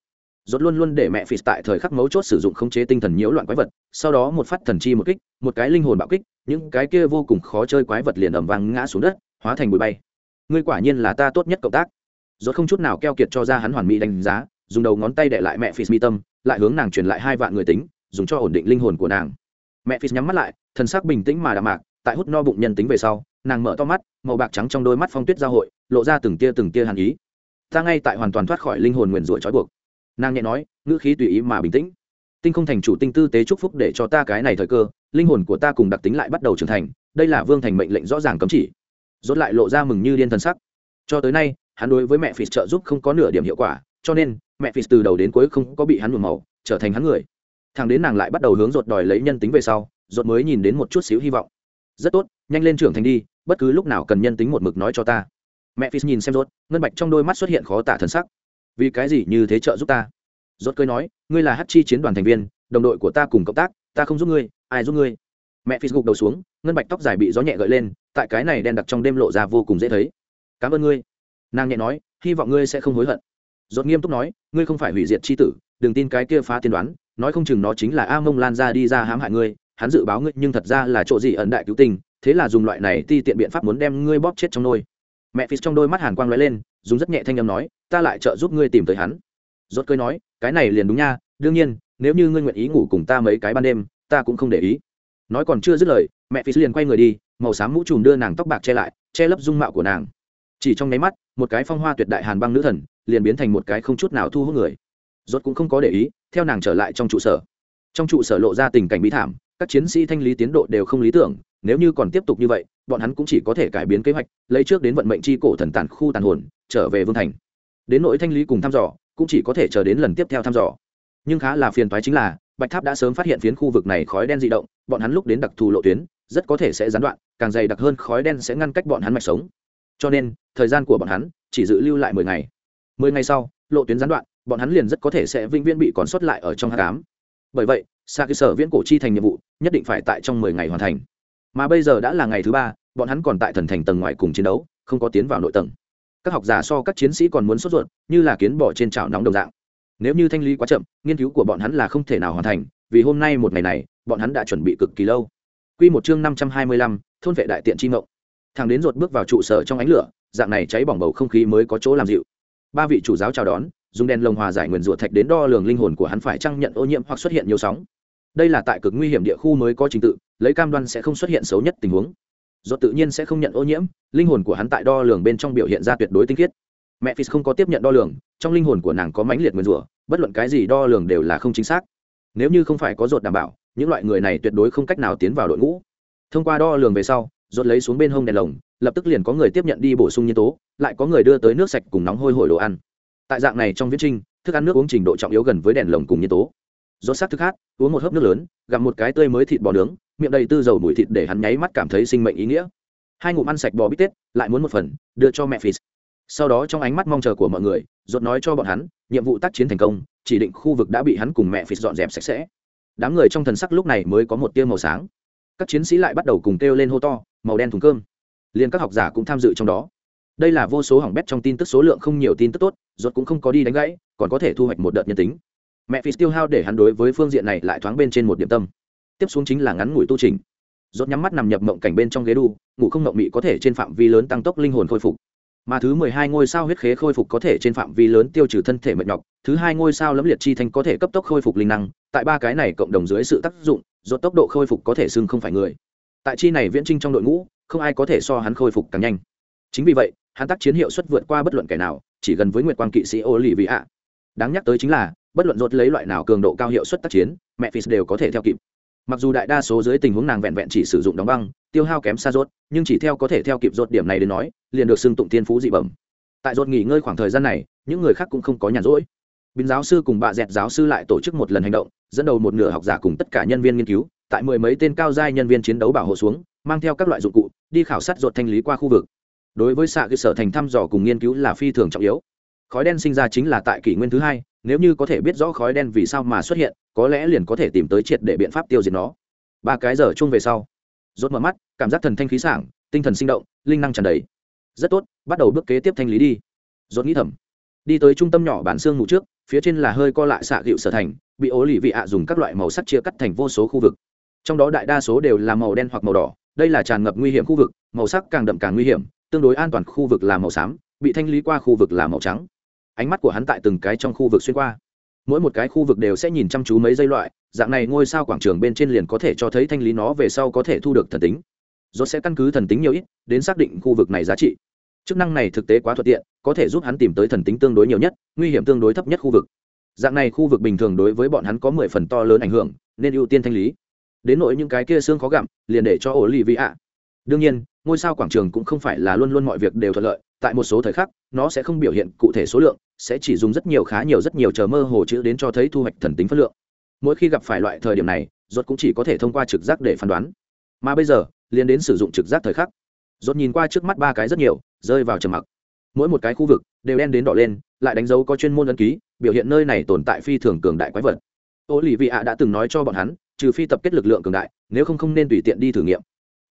Rốt luôn luôn để mẹ phì tại thời khắc mấu chốt sử dụng khống chế tinh thần nhiễu loạn quái vật, sau đó một phát thần chi một kích, một cái linh hồn bạo kích, những cái kia vô cùng khó chơi quái vật liền ầm vang ngã xuống đất, hóa thành bụi bay. Ngươi quả nhiên là ta tốt nhất cộng tác. Rốt không chút nào keo kiệt cho ra hắn hoàn mỹ đánh giá, dùng đầu ngón tay để lại mẹ phì mi tâm, lại hướng nàng truyền lại hai vạn người tính, dùng cho ổn định linh hồn của nàng mẹ phì nhắm mắt lại, thần sắc bình tĩnh mà đạm mạc, tại hút no bụng nhân tính về sau, nàng mở to mắt, màu bạc trắng trong đôi mắt phong tuyết giao hội, lộ ra từng tia từng tia hàn ý. Ta ngay tại hoàn toàn thoát khỏi linh hồn nguyền rủa trói buộc. Nàng nhẹ nói, ngữ khí tùy ý mà bình tĩnh. Tinh không thành chủ tinh tư tế chúc phúc để cho ta cái này thời cơ, linh hồn của ta cùng đặc tính lại bắt đầu trưởng thành, đây là vương thành mệnh lệnh rõ ràng cấm chỉ. Rốt lại lộ ra mừng như điên thần sắc. Cho tới nay, hắn đối với mẹ phì trợ giúp không có nửa điểm hiệu quả, cho nên mẹ phì từ đầu đến cuối không có bị hắn nhuộm màu, trở thành hắn người thằng đến nàng lại bắt đầu hướng rột đòi lấy nhân tính về sau rột mới nhìn đến một chút xíu hy vọng. Rất tốt nhanh lên trưởng thành đi bất cứ lúc nào cần nhân tính một mực nói cho ta. Mẹ phi nhìn xem ruột, ngân bạch trong đôi mắt xuất hiện khó tả thần sắc. Vì cái gì như thế trợ giúp ta? Ruột cười nói ngươi là hát chi chiến đoàn thành viên đồng đội của ta cùng cộng tác ta không giúp ngươi ai giúp ngươi? Mẹ phi gục đầu xuống ngân bạch tóc dài bị gió nhẹ gợi lên tại cái này đen đặc trong đêm lộ ra vô cùng dễ thấy. Cảm ơn ngươi. Nàng nhẹ nói hy vọng ngươi sẽ không hối hận. Rốt nghiêm túc nói ngươi không phải hủy diệt chi tử đừng tin cái kia phá tiên đoán, nói không chừng nó chính là a mông lan ra đi ra hãm hại ngươi, hắn dự báo ngươi nhưng thật ra là chỗ gì ẩn đại cứu tình, thế là dùng loại này ti tiện biện pháp muốn đem ngươi bóp chết trong nôi. Mẹ phi trong đôi mắt hàn quang lóe lên, dùng rất nhẹ thanh âm nói, ta lại trợ giúp ngươi tìm tới hắn. Rốt cười nói, cái này liền đúng nha, đương nhiên, nếu như ngươi nguyện ý ngủ cùng ta mấy cái ban đêm, ta cũng không để ý. Nói còn chưa dứt lời, mẹ phi liền quay người đi, màu xám mũ trùm đưa nàng tóc bạc che lại, che lấp dung mạo của nàng. Chỉ trong nháy mắt, một cái phong hoa tuyệt đại hàn băng nữ thần, liền biến thành một cái không chút nào thu hút người rốt cũng không có để ý, theo nàng trở lại trong trụ sở. Trong trụ sở lộ ra tình cảnh bí thảm, các chiến sĩ thanh lý tiến độ đều không lý tưởng, nếu như còn tiếp tục như vậy, bọn hắn cũng chỉ có thể cải biến kế hoạch, lấy trước đến vận mệnh chi cổ thần tàn khu tàn hồn, trở về vương thành. Đến nội thanh lý cùng thăm dò, cũng chỉ có thể chờ đến lần tiếp theo thăm dò. Nhưng khá là phiền toái chính là, bạch tháp đã sớm phát hiện phiến khu vực này khói đen dị động, bọn hắn lúc đến đặc thù lộ tuyến, rất có thể sẽ gián đoạn, càng dày đặc hơn khói đen sẽ ngăn cách bọn hắn mạch sống. Cho nên, thời gian của bọn hắn chỉ dự lưu lại mười ngày. Mười ngày sau, lộ tuyến gián đoạn bọn hắn liền rất có thể sẽ vĩnh viễn bị còn sót lại ở trong hát cám bởi vậy xa cơ sở viễn cổ chi thành nhiệm vụ nhất định phải tại trong mười ngày hoàn thành. Mà bây giờ đã là ngày thứ ba bọn hắn còn tại thần thành tầng ngoài cùng chiến đấu không có tiến vào nội tầng. Các học giả so các chiến sĩ còn muốn sốt ruột như là kiến bỏ trên chảo nóng đồng dạng. Nếu như thanh lý quá chậm nghiên cứu của bọn hắn là không thể nào hoàn thành vì hôm nay một ngày này bọn hắn đã chuẩn bị cực kỳ lâu. Quy một chương năm trăm hai mươi lăm, thôn vệ đại tiện chi ngộng. Thằng đến ruột bước vào trụ sở trong ánh lửa, dạng này cháy bỏng bầu không khí mới có chỗ làm dịu. Ba vị chủ giáo chào đón, dùng đèn lồng hòa giải nguyên rủa thạch đến đo lường linh hồn của hắn phải chăng nhận ô nhiễm hoặc xuất hiện nhiều sóng. Đây là tại cực nguy hiểm địa khu mới có trình tự, lấy cam đoan sẽ không xuất hiện xấu nhất tình huống. do tự nhiên sẽ không nhận ô nhiễm, linh hồn của hắn tại đo lường bên trong biểu hiện ra tuyệt đối tinh khiết. Mẹ Phis không có tiếp nhận đo lường, trong linh hồn của nàng có mãnh liệt nguyên rủa, bất luận cái gì đo lường đều là không chính xác. Nếu như không phải có rốt đảm bảo, những loại người này tuyệt đối không cách nào tiến vào đội ngũ thông qua đo lường về sau rốt lấy xuống bên hông đèn lồng lập tức liền có người tiếp nhận đi bổ sung nhân tố lại có người đưa tới nước sạch cùng nóng hôi hổi đồ ăn tại dạng này trong viễn trinh thức ăn nước uống trình độ trọng yếu gần với đèn lồng cùng nhân tố. Rốt sát thức hát, uống một hớp nước lớn, gặm một cái tươi mới thịt bò nướng, miệng đầy tư dầu mùi thịt để hắn nháy mắt cảm thấy sinh mệnh ý nghĩa. Hai ngụm ăn sạch bò bít tết, lại muốn một phần, đưa cho mẹ phì. Sau đó trong ánh mắt mong chờ của mọi người, rốt nói cho bọn hắn, nhiệm vụ tác chiến thành công, chỉ định khu vực đã bị hắn cùng mẹ phì dọn dẹp sạch sẽ. Đám người trong thần sắc lúc này mới có một tia màu sáng. Các chiến sĩ lại bắt đầu cùng kêu lên hô to, màu đen thùng cơm. Liền các học giả cũng tham dự trong đó đây là vô số hỏng bét trong tin tức, số lượng không nhiều tin tức tốt ruột cũng không có đi đánh gãy, còn có thể thu hoạch một đợt nhân tính. Mẹ phi tiêu hao để hắn đối với phương diện này lại thoáng bên trên một điểm tâm. Tiếp xuống chính là ngắn ngủi tu trình. Rốt nhắm mắt nằm nhập mộng cảnh bên trong ghế đu, ngủ không mộng mị có thể trên phạm vi lớn tăng tốc linh hồn khôi phục. Mà thứ mười hai ngôi sao huyết khế khôi phục có thể trên phạm vi lớn tiêu trừ thân thể mệt nhọc, thứ hai ngôi sao lẫm liệt chi thanh có thể cấp tốc khôi phục linh năng, tại ba cái này cộng đồng dưới sự tác dụng, rốt tốc độ khôi phục có thể xưng không phải người. Tại chi này viễn trinh trong đội ngũ, không ai có thể so hắn khôi phục càng nhanh. Chính vì vậy hắn tác chiến hiệu suất vượt qua bất luận kẻ nào chỉ gần với nguyệt quang kỵ sĩ ô lì vị ạ đáng nhắc tới chính là bất luận rốt lấy loại nào cường độ cao hiệu suất tác chiến mẹ phis đều có thể theo kịp. Mặc dù đại đa số dưới tình huống nàng vẹn vẹn chỉ sử dụng đóng băng tiêu hao kém xa rốt nhưng chỉ theo có thể theo kịp rốt điểm này đến nói liền được xưng tụng tiên phú dị bẩm. Tại rốt nghỉ ngơi khoảng thời gian này những người khác cũng không có nhàn rỗi. Bình giáo sư cùng bà dẹt giáo sư lại tổ chức một lần hành động, dẫn đầu một nửa học giả cùng tất cả nhân viên nghiên cứu, tại mười mấy tên cao giai nhân viên chiến đấu bảo hộ xuống, mang theo các loại dụng cụ, đi khảo sát rột thanh lý qua khu vực. Đối với xạ cơ sở thành thăm dò cùng nghiên cứu là phi thường trọng yếu. Khói đen sinh ra chính là tại kỷ nguyên thứ hai, nếu như có thể biết rõ khói đen vì sao mà xuất hiện, có lẽ liền có thể tìm tới triệt để biện pháp tiêu diệt nó. Ba cái giờ chung về sau, rốt mở mắt, cảm giác thần thanh khí sảng, tinh thần sinh động, linh năng tràn đầy. Rất tốt, bắt đầu bước kế tiếp thanh lý đi. Rốt nghĩ thầm. Đi tới trung tâm nhỏ bản xương ngủ trước, phía trên là hơi co lại xạ hiệu sở thành bị ố lì vị ạ dùng các loại màu sắc chia cắt thành vô số khu vực trong đó đại đa số đều là màu đen hoặc màu đỏ đây là tràn ngập nguy hiểm khu vực màu sắc càng đậm càng nguy hiểm tương đối an toàn khu vực là màu xám, bị thanh lý qua khu vực là màu trắng. Ánh mắt của hắn tại từng cái trong khu vực xuyên qua. Mỗi một cái khu vực đều sẽ nhìn chăm chú mấy giây loại, dạng này ngôi sao quảng trường bên trên liền có thể cho thấy thanh lý nó về sau có thể thu được thần tính. Rốt sẽ căn cứ thần tính nhiều ít, đến xác định khu vực này giá trị. Chức năng này thực tế quá thuận tiện, có thể giúp hắn tìm tới thần tính tương đối nhiều nhất, nguy hiểm tương đối thấp nhất khu vực. Dạng này khu vực bình thường đối với bọn hắn có mười phần to lớn ảnh hưởng, nên ưu tiên thanh lý. Đến nỗi những cái kia xương khó gặm, liền để cho ổ lì vị ạ đương nhiên ngôi sao quảng trường cũng không phải là luôn luôn mọi việc đều thuận lợi, tại một số thời khắc, nó sẽ không biểu hiện cụ thể số lượng, sẽ chỉ dùng rất nhiều khá nhiều rất nhiều chờ mơ hồ chữ đến cho thấy thu hoạch thần tính phất lượng. Mỗi khi gặp phải loại thời điểm này, rốt cũng chỉ có thể thông qua trực giác để phán đoán. Mà bây giờ, liền đến sử dụng trực giác thời khắc. Rốt nhìn qua trước mắt ba cái rất nhiều, rơi vào trầm mặc. Mỗi một cái khu vực đều đen đến đỏ lên, lại đánh dấu có chuyên môn ấn ký, biểu hiện nơi này tồn tại phi thường cường đại quái vật. Ô lì vị ạ đã từng nói cho bọn hắn, trừ phi tập kết lực lượng cường đại, nếu không không nên tùy tiện đi thử nghiệm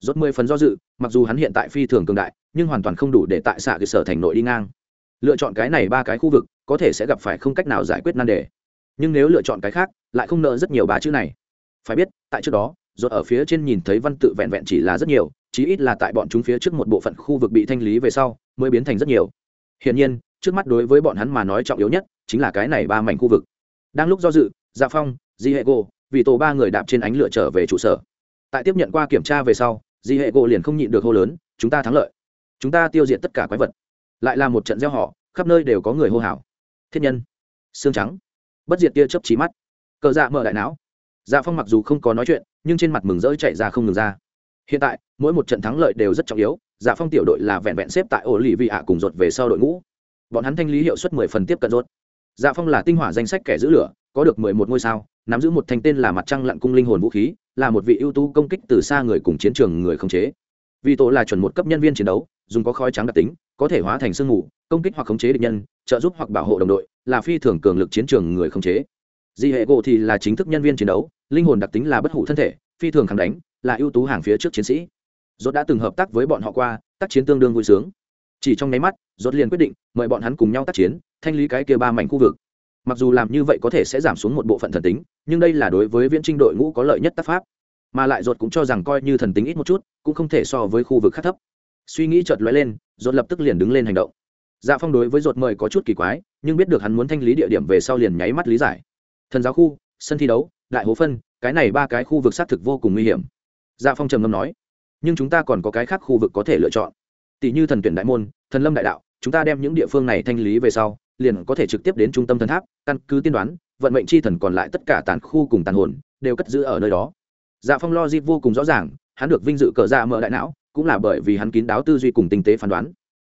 rốt mười phần do dự, mặc dù hắn hiện tại phi thường cường đại, nhưng hoàn toàn không đủ để tại xạ cơ sở thành nội đi ngang. Lựa chọn cái này ba cái khu vực, có thể sẽ gặp phải không cách nào giải quyết nan đề. Nhưng nếu lựa chọn cái khác, lại không nợ rất nhiều ba chữ này. Phải biết, tại trước đó, rốt ở phía trên nhìn thấy văn tự vẹn vẹn chỉ là rất nhiều, chí ít là tại bọn chúng phía trước một bộ phận khu vực bị thanh lý về sau, mới biến thành rất nhiều. Hiển nhiên, trước mắt đối với bọn hắn mà nói trọng yếu nhất, chính là cái này ba mảnh khu vực. Đang lúc do dự Gia phong di hệ vì tổ ba người đạp trên ánh lửa trở về trụ sở. Tại tiếp nhận qua kiểm tra về sau di hệ gỗ liền không nhịn được hô lớn, chúng ta thắng lợi. Chúng ta tiêu diệt tất cả quái vật. Lại là một trận gieo họ, khắp nơi đều có người hô hào. Thiết nhân. Xương trắng. Bất diệt tia chớp trí mắt. Cờ dạ mở đại não. Dạ phong mặc dù không có nói chuyện, nhưng trên mặt mừng rỡ chạy ra không ngừng ra. Hiện tại, mỗi một trận thắng lợi đều rất trọng yếu dạ phong tiểu đội là vẹn vẹn xếp tại ổ lì vị ạ cùng rột về sau đội ngũ. Bọn hắn thanh lý hiệu suất mười phần tiếp cận rốt dạ phong là tinh hỏa danh sách kẻ giữ lửa, có được mười một ngôi sao, nắm giữ một thanh tên là mặt trăng lặn cung linh hồn vũ khí là một vị ưu tú công kích từ xa người cùng chiến trường người không chế. Vì tổ là chuẩn một cấp nhân viên chiến đấu, dùng có khói trắng đặc tính, có thể hóa thành sương mù, công kích hoặc khống chế địch nhân, trợ giúp hoặc bảo hộ đồng đội, là phi thường cường lực chiến trường người không chế. Di hệ gỗ thì là chính thức nhân viên chiến đấu, linh hồn đặc tính là bất hủ thân thể, phi thường kháng đánh, là ưu tú hàng phía trước chiến sĩ. Dốt đã từng hợp tác với bọn họ qua, tác chiến tương đương vui sướng. Chỉ trong nháy mắt dốt liền quyết định mời bọn hắn cùng nhau tác chiến, thanh lý cái kia ba mảnh khu vực mặc dù làm như vậy có thể sẽ giảm xuống một bộ phận thần tính, nhưng đây là đối với viễn trinh đội ngũ có lợi nhất tác pháp. Mà lại ruột cũng cho rằng coi như thần tính ít một chút, cũng không thể so với khu vực khác thấp. Suy nghĩ chợt lóe lên, ruột lập tức liền đứng lên hành động. Dạ phong đối với ruột mời có chút kỳ quái, nhưng biết được hắn muốn thanh lý địa điểm về sau liền nháy mắt lý giải. Thần giáo khu, sân thi đấu, đại hố phân, cái này ba cái khu vực xác thực vô cùng nguy hiểm. Dạ phong trầm ngâm nói, nhưng chúng ta còn có cái khác khu vực có thể lựa chọn. Tỷ như thần tuyển đại môn, thần lâm đại đạo, chúng ta đem những địa phương này thanh lý về sau liền có thể trực tiếp đến trung tâm thần tháp, căn cứ tiên đoán, vận mệnh chi thần còn lại tất cả tàn khu cùng tàn hồn đều cất giữ ở nơi đó. Dạ phong lo dịp vô cùng rõ ràng, hắn được vinh dự cờ dạ mở đại não, cũng là bởi vì hắn kín đáo tư duy cùng tinh tế phán đoán.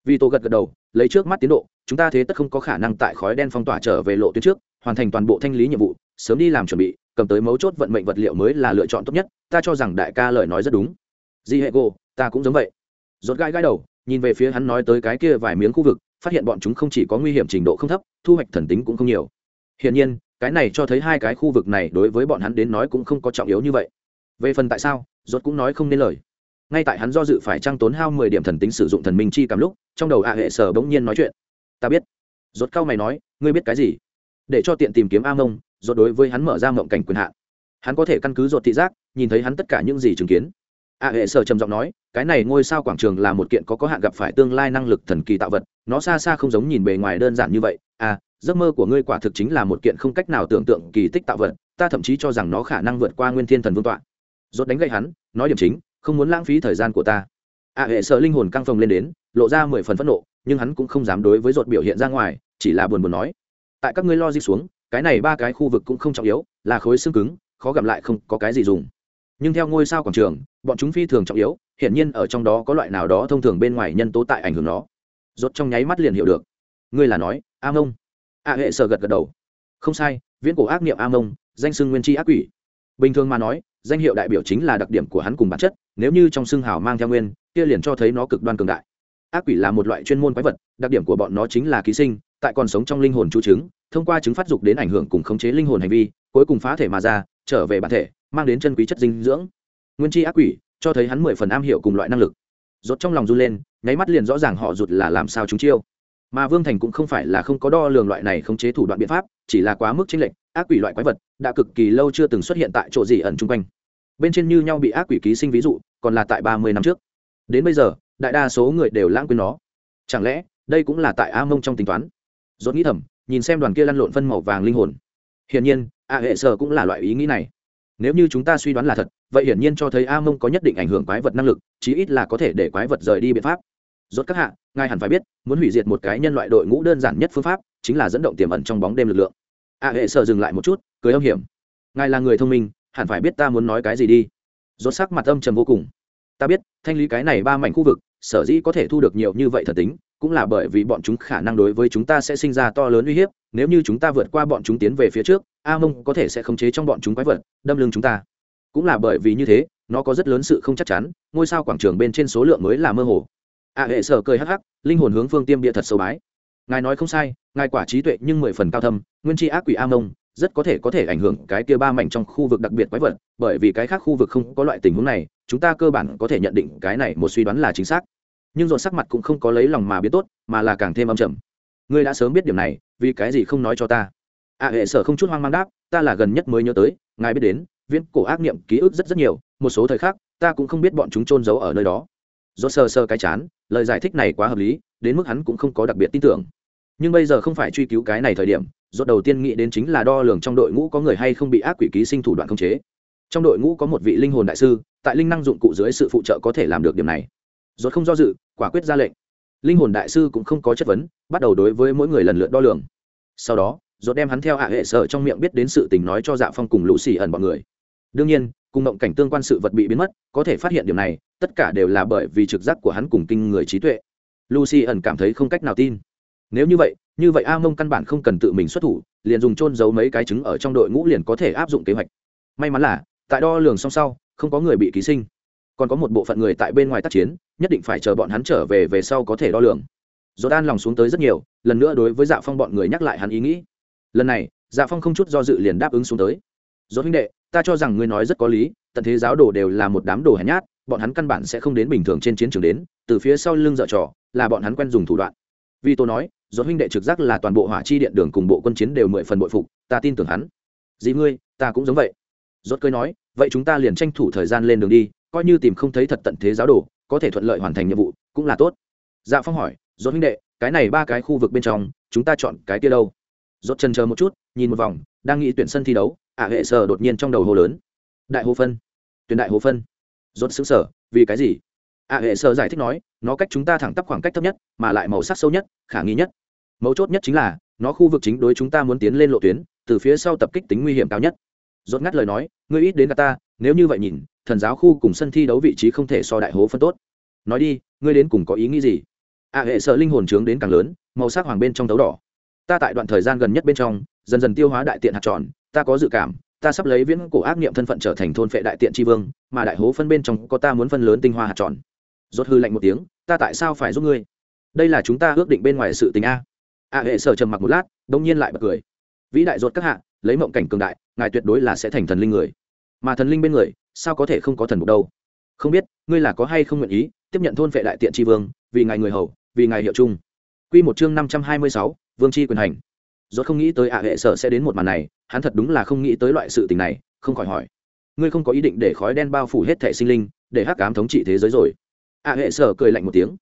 Vì tổ gật gật đầu, lấy trước mắt tiến độ, chúng ta thế tất không có khả năng tại khói đen phong tỏa trở về lộ tuyến trước, hoàn thành toàn bộ thanh lý nhiệm vụ, sớm đi làm chuẩn bị, cầm tới mấu chốt vận mệnh vật liệu mới là lựa chọn tốt nhất, ta cho rằng đại ca lời nói rất đúng. Di hệ gô, ta cũng giống vậy. Rốt gai gai đầu, nhìn về phía hắn nói tới cái kia vài miếng khu vực phát hiện bọn chúng không chỉ có nguy hiểm trình độ không thấp, thu hoạch thần tính cũng không nhiều. Hiển nhiên, cái này cho thấy hai cái khu vực này đối với bọn hắn đến nói cũng không có trọng yếu như vậy. Về phần tại sao rốt cũng nói không nên lời. Ngay tại hắn do dự phải trang tốn hao mười điểm thần tính sử dụng thần minh chi cảm lúc, trong đầu ạ hệ sở bỗng nhiên nói chuyện. Ta biết. Rốt cao mày nói, ngươi biết cái gì? Để cho tiện tìm kiếm a mông. Rốt đối với hắn mở ra mộng cảnh quyền hạn. Hắn có thể căn cứ rốt thị giác, nhìn thấy hắn tất cả những gì chứng kiến a hệ sở trầm giọng nói, cái này ngôi sao quảng trường là một kiện có có hạn gặp phải tương lai năng lực thần kỳ tạo vật, nó xa xa không giống nhìn bề ngoài đơn giản như vậy. À giấc mơ của ngươi quả thực chính là một kiện không cách nào tưởng tượng kỳ tích tạo vật, ta thậm chí cho rằng nó khả năng vượt qua nguyên thiên thần vương tọa. Rốt đánh gậy hắn, nói điểm chính, không muốn lãng phí thời gian của ta. A hệ sở linh hồn căng phồng lên đến, lộ ra mười phần phẫn nộ, nhưng hắn cũng không dám đối với rốt biểu hiện ra ngoài, chỉ là buồn buồn nói. Tại các ngươi lo di xuống, cái này ba cái khu vực cũng không trọng yếu, là khối xương cứng, khó gặm lại không có cái gì dùng nhưng theo ngôi sao quảng trường, bọn chúng phi thường trọng yếu, hiển nhiên ở trong đó có loại nào đó thông thường bên ngoài nhân tố tại ảnh hưởng nó. Rốt trong nháy mắt liền hiểu được. Ngươi là nói, a mông. A hệ sở gật gật đầu. Không sai, viễn cổ ác niệm a mông, danh xưng nguyên tri ác quỷ. Bình thường mà nói, danh hiệu đại biểu chính là đặc điểm của hắn cùng bản chất, nếu như trong xưng hào mang theo nguyên, kia liền cho thấy nó cực đoan cường đại. Ác quỷ là một loại chuyên môn quái vật, đặc điểm của bọn nó chính là ký sinh, tại còn sống trong linh hồn chú chứng, thông qua chứng phát dục đến ảnh hưởng cùng khống chế linh hồn hành vi, cuối cùng phá thể mà ra trở về bản thể, mang đến chân quý chất dinh dưỡng. Nguyên chi ác quỷ, cho thấy hắn mười phần am hiểu cùng loại năng lực. Rốt trong lòng run lên, nháy mắt liền rõ ràng họ rụt là làm sao chúng chiêu. Mà vương thành cũng không phải là không có đo lường loại này khống chế thủ đoạn biện pháp, chỉ là quá mức chênh lệch, ác quỷ loại quái vật đã cực kỳ lâu chưa từng xuất hiện tại chỗ gì ẩn chung quanh. Bên trên như nhau bị ác quỷ ký sinh ví dụ, còn là tại ba mươi năm trước. Đến bây giờ, đại đa số người đều lãng quên nó. Chẳng lẽ, đây cũng là tại a mông trong tính toán? Dốt nghĩ thầm, nhìn xem đoàn kia lăn lộn phân màu vàng linh hồn hiển nhiên, a hệ sở cũng là loại ý nghĩ này. Nếu như chúng ta suy đoán là thật, vậy hiển nhiên cho thấy a mông có nhất định ảnh hưởng quái vật năng lực, chí ít là có thể để quái vật rời đi biện pháp. Rốt các hạ, ngài hẳn phải biết, muốn hủy diệt một cái nhân loại đội ngũ đơn giản nhất phương pháp, chính là dẫn động tiềm ẩn trong bóng đêm lực lượng. A hệ sở dừng lại một chút, cười âm hiểm. Ngài là người thông minh, hẳn phải biết ta muốn nói cái gì đi. Rốt sắc mặt âm trầm vô cùng. Ta biết, thanh lý cái này ba mảnh khu vực, sở dĩ có thể thu được nhiều như vậy thần tính, cũng là bởi vì bọn chúng khả năng đối với chúng ta sẽ sinh ra to lớn uy hiếp nếu như chúng ta vượt qua bọn chúng tiến về phía trước, a mông có thể sẽ khống chế trong bọn chúng quái vật, đâm lưng chúng ta. Cũng là bởi vì như thế, nó có rất lớn sự không chắc chắn, ngôi sao quảng trường bên trên số lượng mới là mơ hồ. A hệ sở cười hắc hắc, linh hồn hướng phương tiêm địa thật sâu bái. Ngài nói không sai, ngài quả trí tuệ nhưng mười phần cao thâm, nguyên tri ác quỷ a mông, rất có thể có thể ảnh hưởng cái kia ba mảnh trong khu vực đặc biệt quái vật, bởi vì cái khác khu vực không có loại tình huống này, chúng ta cơ bản có thể nhận định cái này một suy đoán là chính xác. Nhưng dồn sắc mặt cũng không có lấy lòng mà biết tốt, mà là càng thêm âm trầm ngươi đã sớm biết điểm này, vì cái gì không nói cho ta? À hệ sở không chút hoang mang đáp, ta là gần nhất mới nhớ tới, ngài biết đến, viễn cổ ác niệm ký ức rất rất nhiều, một số thời khắc, ta cũng không biết bọn chúng trôn giấu ở nơi đó. Do sơ sơ cái chán, lời giải thích này quá hợp lý, đến mức hắn cũng không có đặc biệt tin tưởng. Nhưng bây giờ không phải truy cứu cái này thời điểm, rốt đầu tiên nghĩ đến chính là đo lường trong đội ngũ có người hay không bị ác quỷ ký sinh thủ đoạn khống chế. Trong đội ngũ có một vị linh hồn đại sư, tại linh năng dụng cụ dưới sự phụ trợ có thể làm được điểm này. Rốt không do dự, quả quyết ra lệnh linh hồn đại sư cũng không có chất vấn, bắt đầu đối với mỗi người lần lượt đo lường. Sau đó dốt đem hắn theo hạ hệ sở trong miệng biết đến sự tình nói cho dạ phong cùng lũ xì ẩn bọn người. Đương nhiên, cùng mộng cảnh tương quan sự vật bị biến mất, có thể phát hiện điều này, tất cả đều là bởi vì trực giác của hắn cùng kinh người trí tuệ. Lucy ẩn cảm thấy không cách nào tin. Nếu như vậy như vậy a mông căn bản không cần tự mình xuất thủ, liền dùng trôn giấu mấy cái trứng ở trong đội ngũ liền có thể áp dụng kế hoạch. May mắn là, tại đo lường song sau, không có người bị ký sinh còn có một bộ phận người tại bên ngoài tác chiến, nhất định phải chờ bọn hắn trở về về sau có thể đo lường. Dỗ đan lòng xuống tới rất nhiều, lần nữa đối với dạ phong bọn người nhắc lại hắn ý nghĩ. Lần này dạ phong không chút do dự liền đáp ứng xuống tới. Dỗ huynh đệ, ta cho rằng ngươi nói rất có lý, tận thế giáo đồ đều là một đám đồ hèn nhát, bọn hắn căn bản sẽ không đến bình thường trên chiến trường đến, từ phía sau lưng dợ trò, là bọn hắn quen dùng thủ đoạn. Vì tôi nói dỗ huynh đệ trực giác là toàn bộ hỏa chi điện đường cùng bộ quân chiến đều mười phần bội phục, ta tin tưởng hắn. Dì ngươi, ta cũng giống vậy. Rốt cười nói, vậy chúng ta liền tranh thủ thời gian lên đường đi coi như tìm không thấy thật tận thế giáo đồ, có thể thuận lợi hoàn thành nhiệm vụ, cũng là tốt. Dạ phong hỏi rốt huynh đệ, cái này ba cái khu vực bên trong, chúng ta chọn cái kia đâu? Rốt chân chờ một chút, nhìn một vòng, đang nghĩ tuyển sân thi đấu ả hệ sở đột nhiên trong đầu hồ lớn. Đại hồ phân, tuyển đại hồ phân. Rốt xứng sở vì cái gì? ả hệ sở giải thích nói, nó cách chúng ta thẳng tắp khoảng cách thấp nhất, mà lại màu sắc sâu nhất, khả nghi nhất. Mấu chốt nhất chính là, nó khu vực chính đối chúng ta muốn tiến lên lộ tuyến, từ phía sau tập kích tính nguy hiểm cao nhất. Rốt ngắt lời nói, ngươi ít đến cả ta, nếu như vậy nhìn thần giáo khu cùng sân thi đấu vị trí không thể so đại hố phân tốt. Nói đi, ngươi đến cùng có ý nghĩ gì? À hệ sợ linh hồn trướng đến càng lớn, màu sắc hoàng bên trong tấu đỏ. Ta tại đoạn thời gian gần nhất bên trong, dần dần tiêu hóa đại tiện hạt tròn, ta có dự cảm, ta sắp lấy viễn cổ ác niệm thân phận trở thành thôn phệ đại tiện tri vương, mà đại hố phân bên trong có ta muốn phân lớn tinh hoa hạt tròn. Rốt hư lạnh một tiếng, ta tại sao phải giúp ngươi? Đây là chúng ta ước định bên ngoài sự tình a. À hệ sở trầm mặc một lát, đông nhiên lại bật cười. Vĩ đại rốt các hạ, lấy mộng cảnh cường đại, ngài tuyệt đối là sẽ thành thần linh người mà thần linh bên người, sao có thể không có thần mục đâu? Không biết, ngươi là có hay không nguyện ý tiếp nhận thôn vệ đại tiện tri vương, vì ngài người hầu, vì ngài hiệu chung q một chương năm trăm hai mươi sáu, vương tri quyền hành. Rốt không nghĩ tới ạ hệ sở sẽ đến một màn này, hắn thật đúng là không nghĩ tới loại sự tình này, không khỏi hỏi. Ngươi không có ý định để khói đen bao phủ hết thẻ sinh linh, để hắc cám thống trị thế giới rồi. ạ hệ sở cười lạnh một tiếng.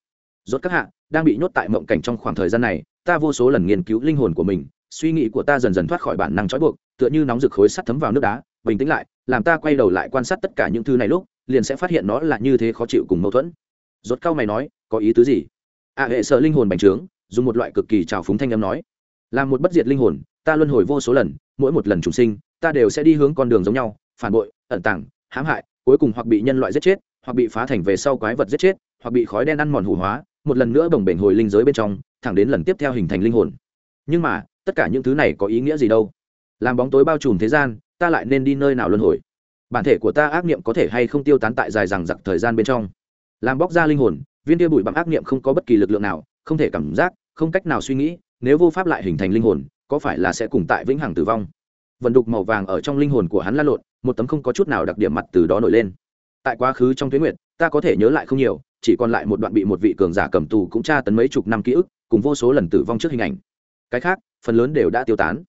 Rốt các hạ, đang bị nhốt tại mộng cảnh trong khoảng thời gian này, ta vô số lần nghiên cứu linh hồn của mình, suy nghĩ của ta dần dần thoát khỏi bản năng trói buộc, tựa như nóng rực khối sắt thấm vào nước đá bình tĩnh lại làm ta quay đầu lại quan sát tất cả những thứ này lúc liền sẽ phát hiện nó là như thế khó chịu cùng mâu thuẫn. Rốt cao mày nói có ý tứ gì? A à, hệ sợ linh hồn bành trướng dùng một loại cực kỳ trào phúng thanh âm nói làm một bất diệt linh hồn ta luân hồi vô số lần mỗi một lần trùng sinh ta đều sẽ đi hướng con đường giống nhau phản bội ẩn tàng hãm hại cuối cùng hoặc bị nhân loại giết chết hoặc bị phá thành về sau quái vật giết chết hoặc bị khói đen ăn mòn hủ hóa một lần nữa bồng bềnh hồi linh giới bên trong thẳng đến lần tiếp theo hình thành linh hồn. Nhưng mà tất cả những thứ này có ý nghĩa gì đâu? Làm bóng tối bao trùm thế gian ta lại nên đi nơi nào luân hồi? Bản thể của ta ác niệm có thể hay không tiêu tán tại dài rằng giặc thời gian bên trong? Làm bóc ra linh hồn, viên tia bụi bặm ác niệm không có bất kỳ lực lượng nào, không thể cảm giác, không cách nào suy nghĩ, nếu vô pháp lại hình thành linh hồn, có phải là sẽ cùng tại vĩnh hằng tử vong? Vận đục màu vàng ở trong linh hồn của hắn lan lộn, một tấm không có chút nào đặc điểm mặt từ đó nổi lên. Tại quá khứ trong tuyến nguyệt, ta có thể nhớ lại không nhiều, chỉ còn lại một đoạn bị một vị cường giả cầm tù cũng tra tấn mấy chục năm ký ức, cùng vô số lần tử vong trước hình ảnh. Cái khác, phần lớn đều đã tiêu tán.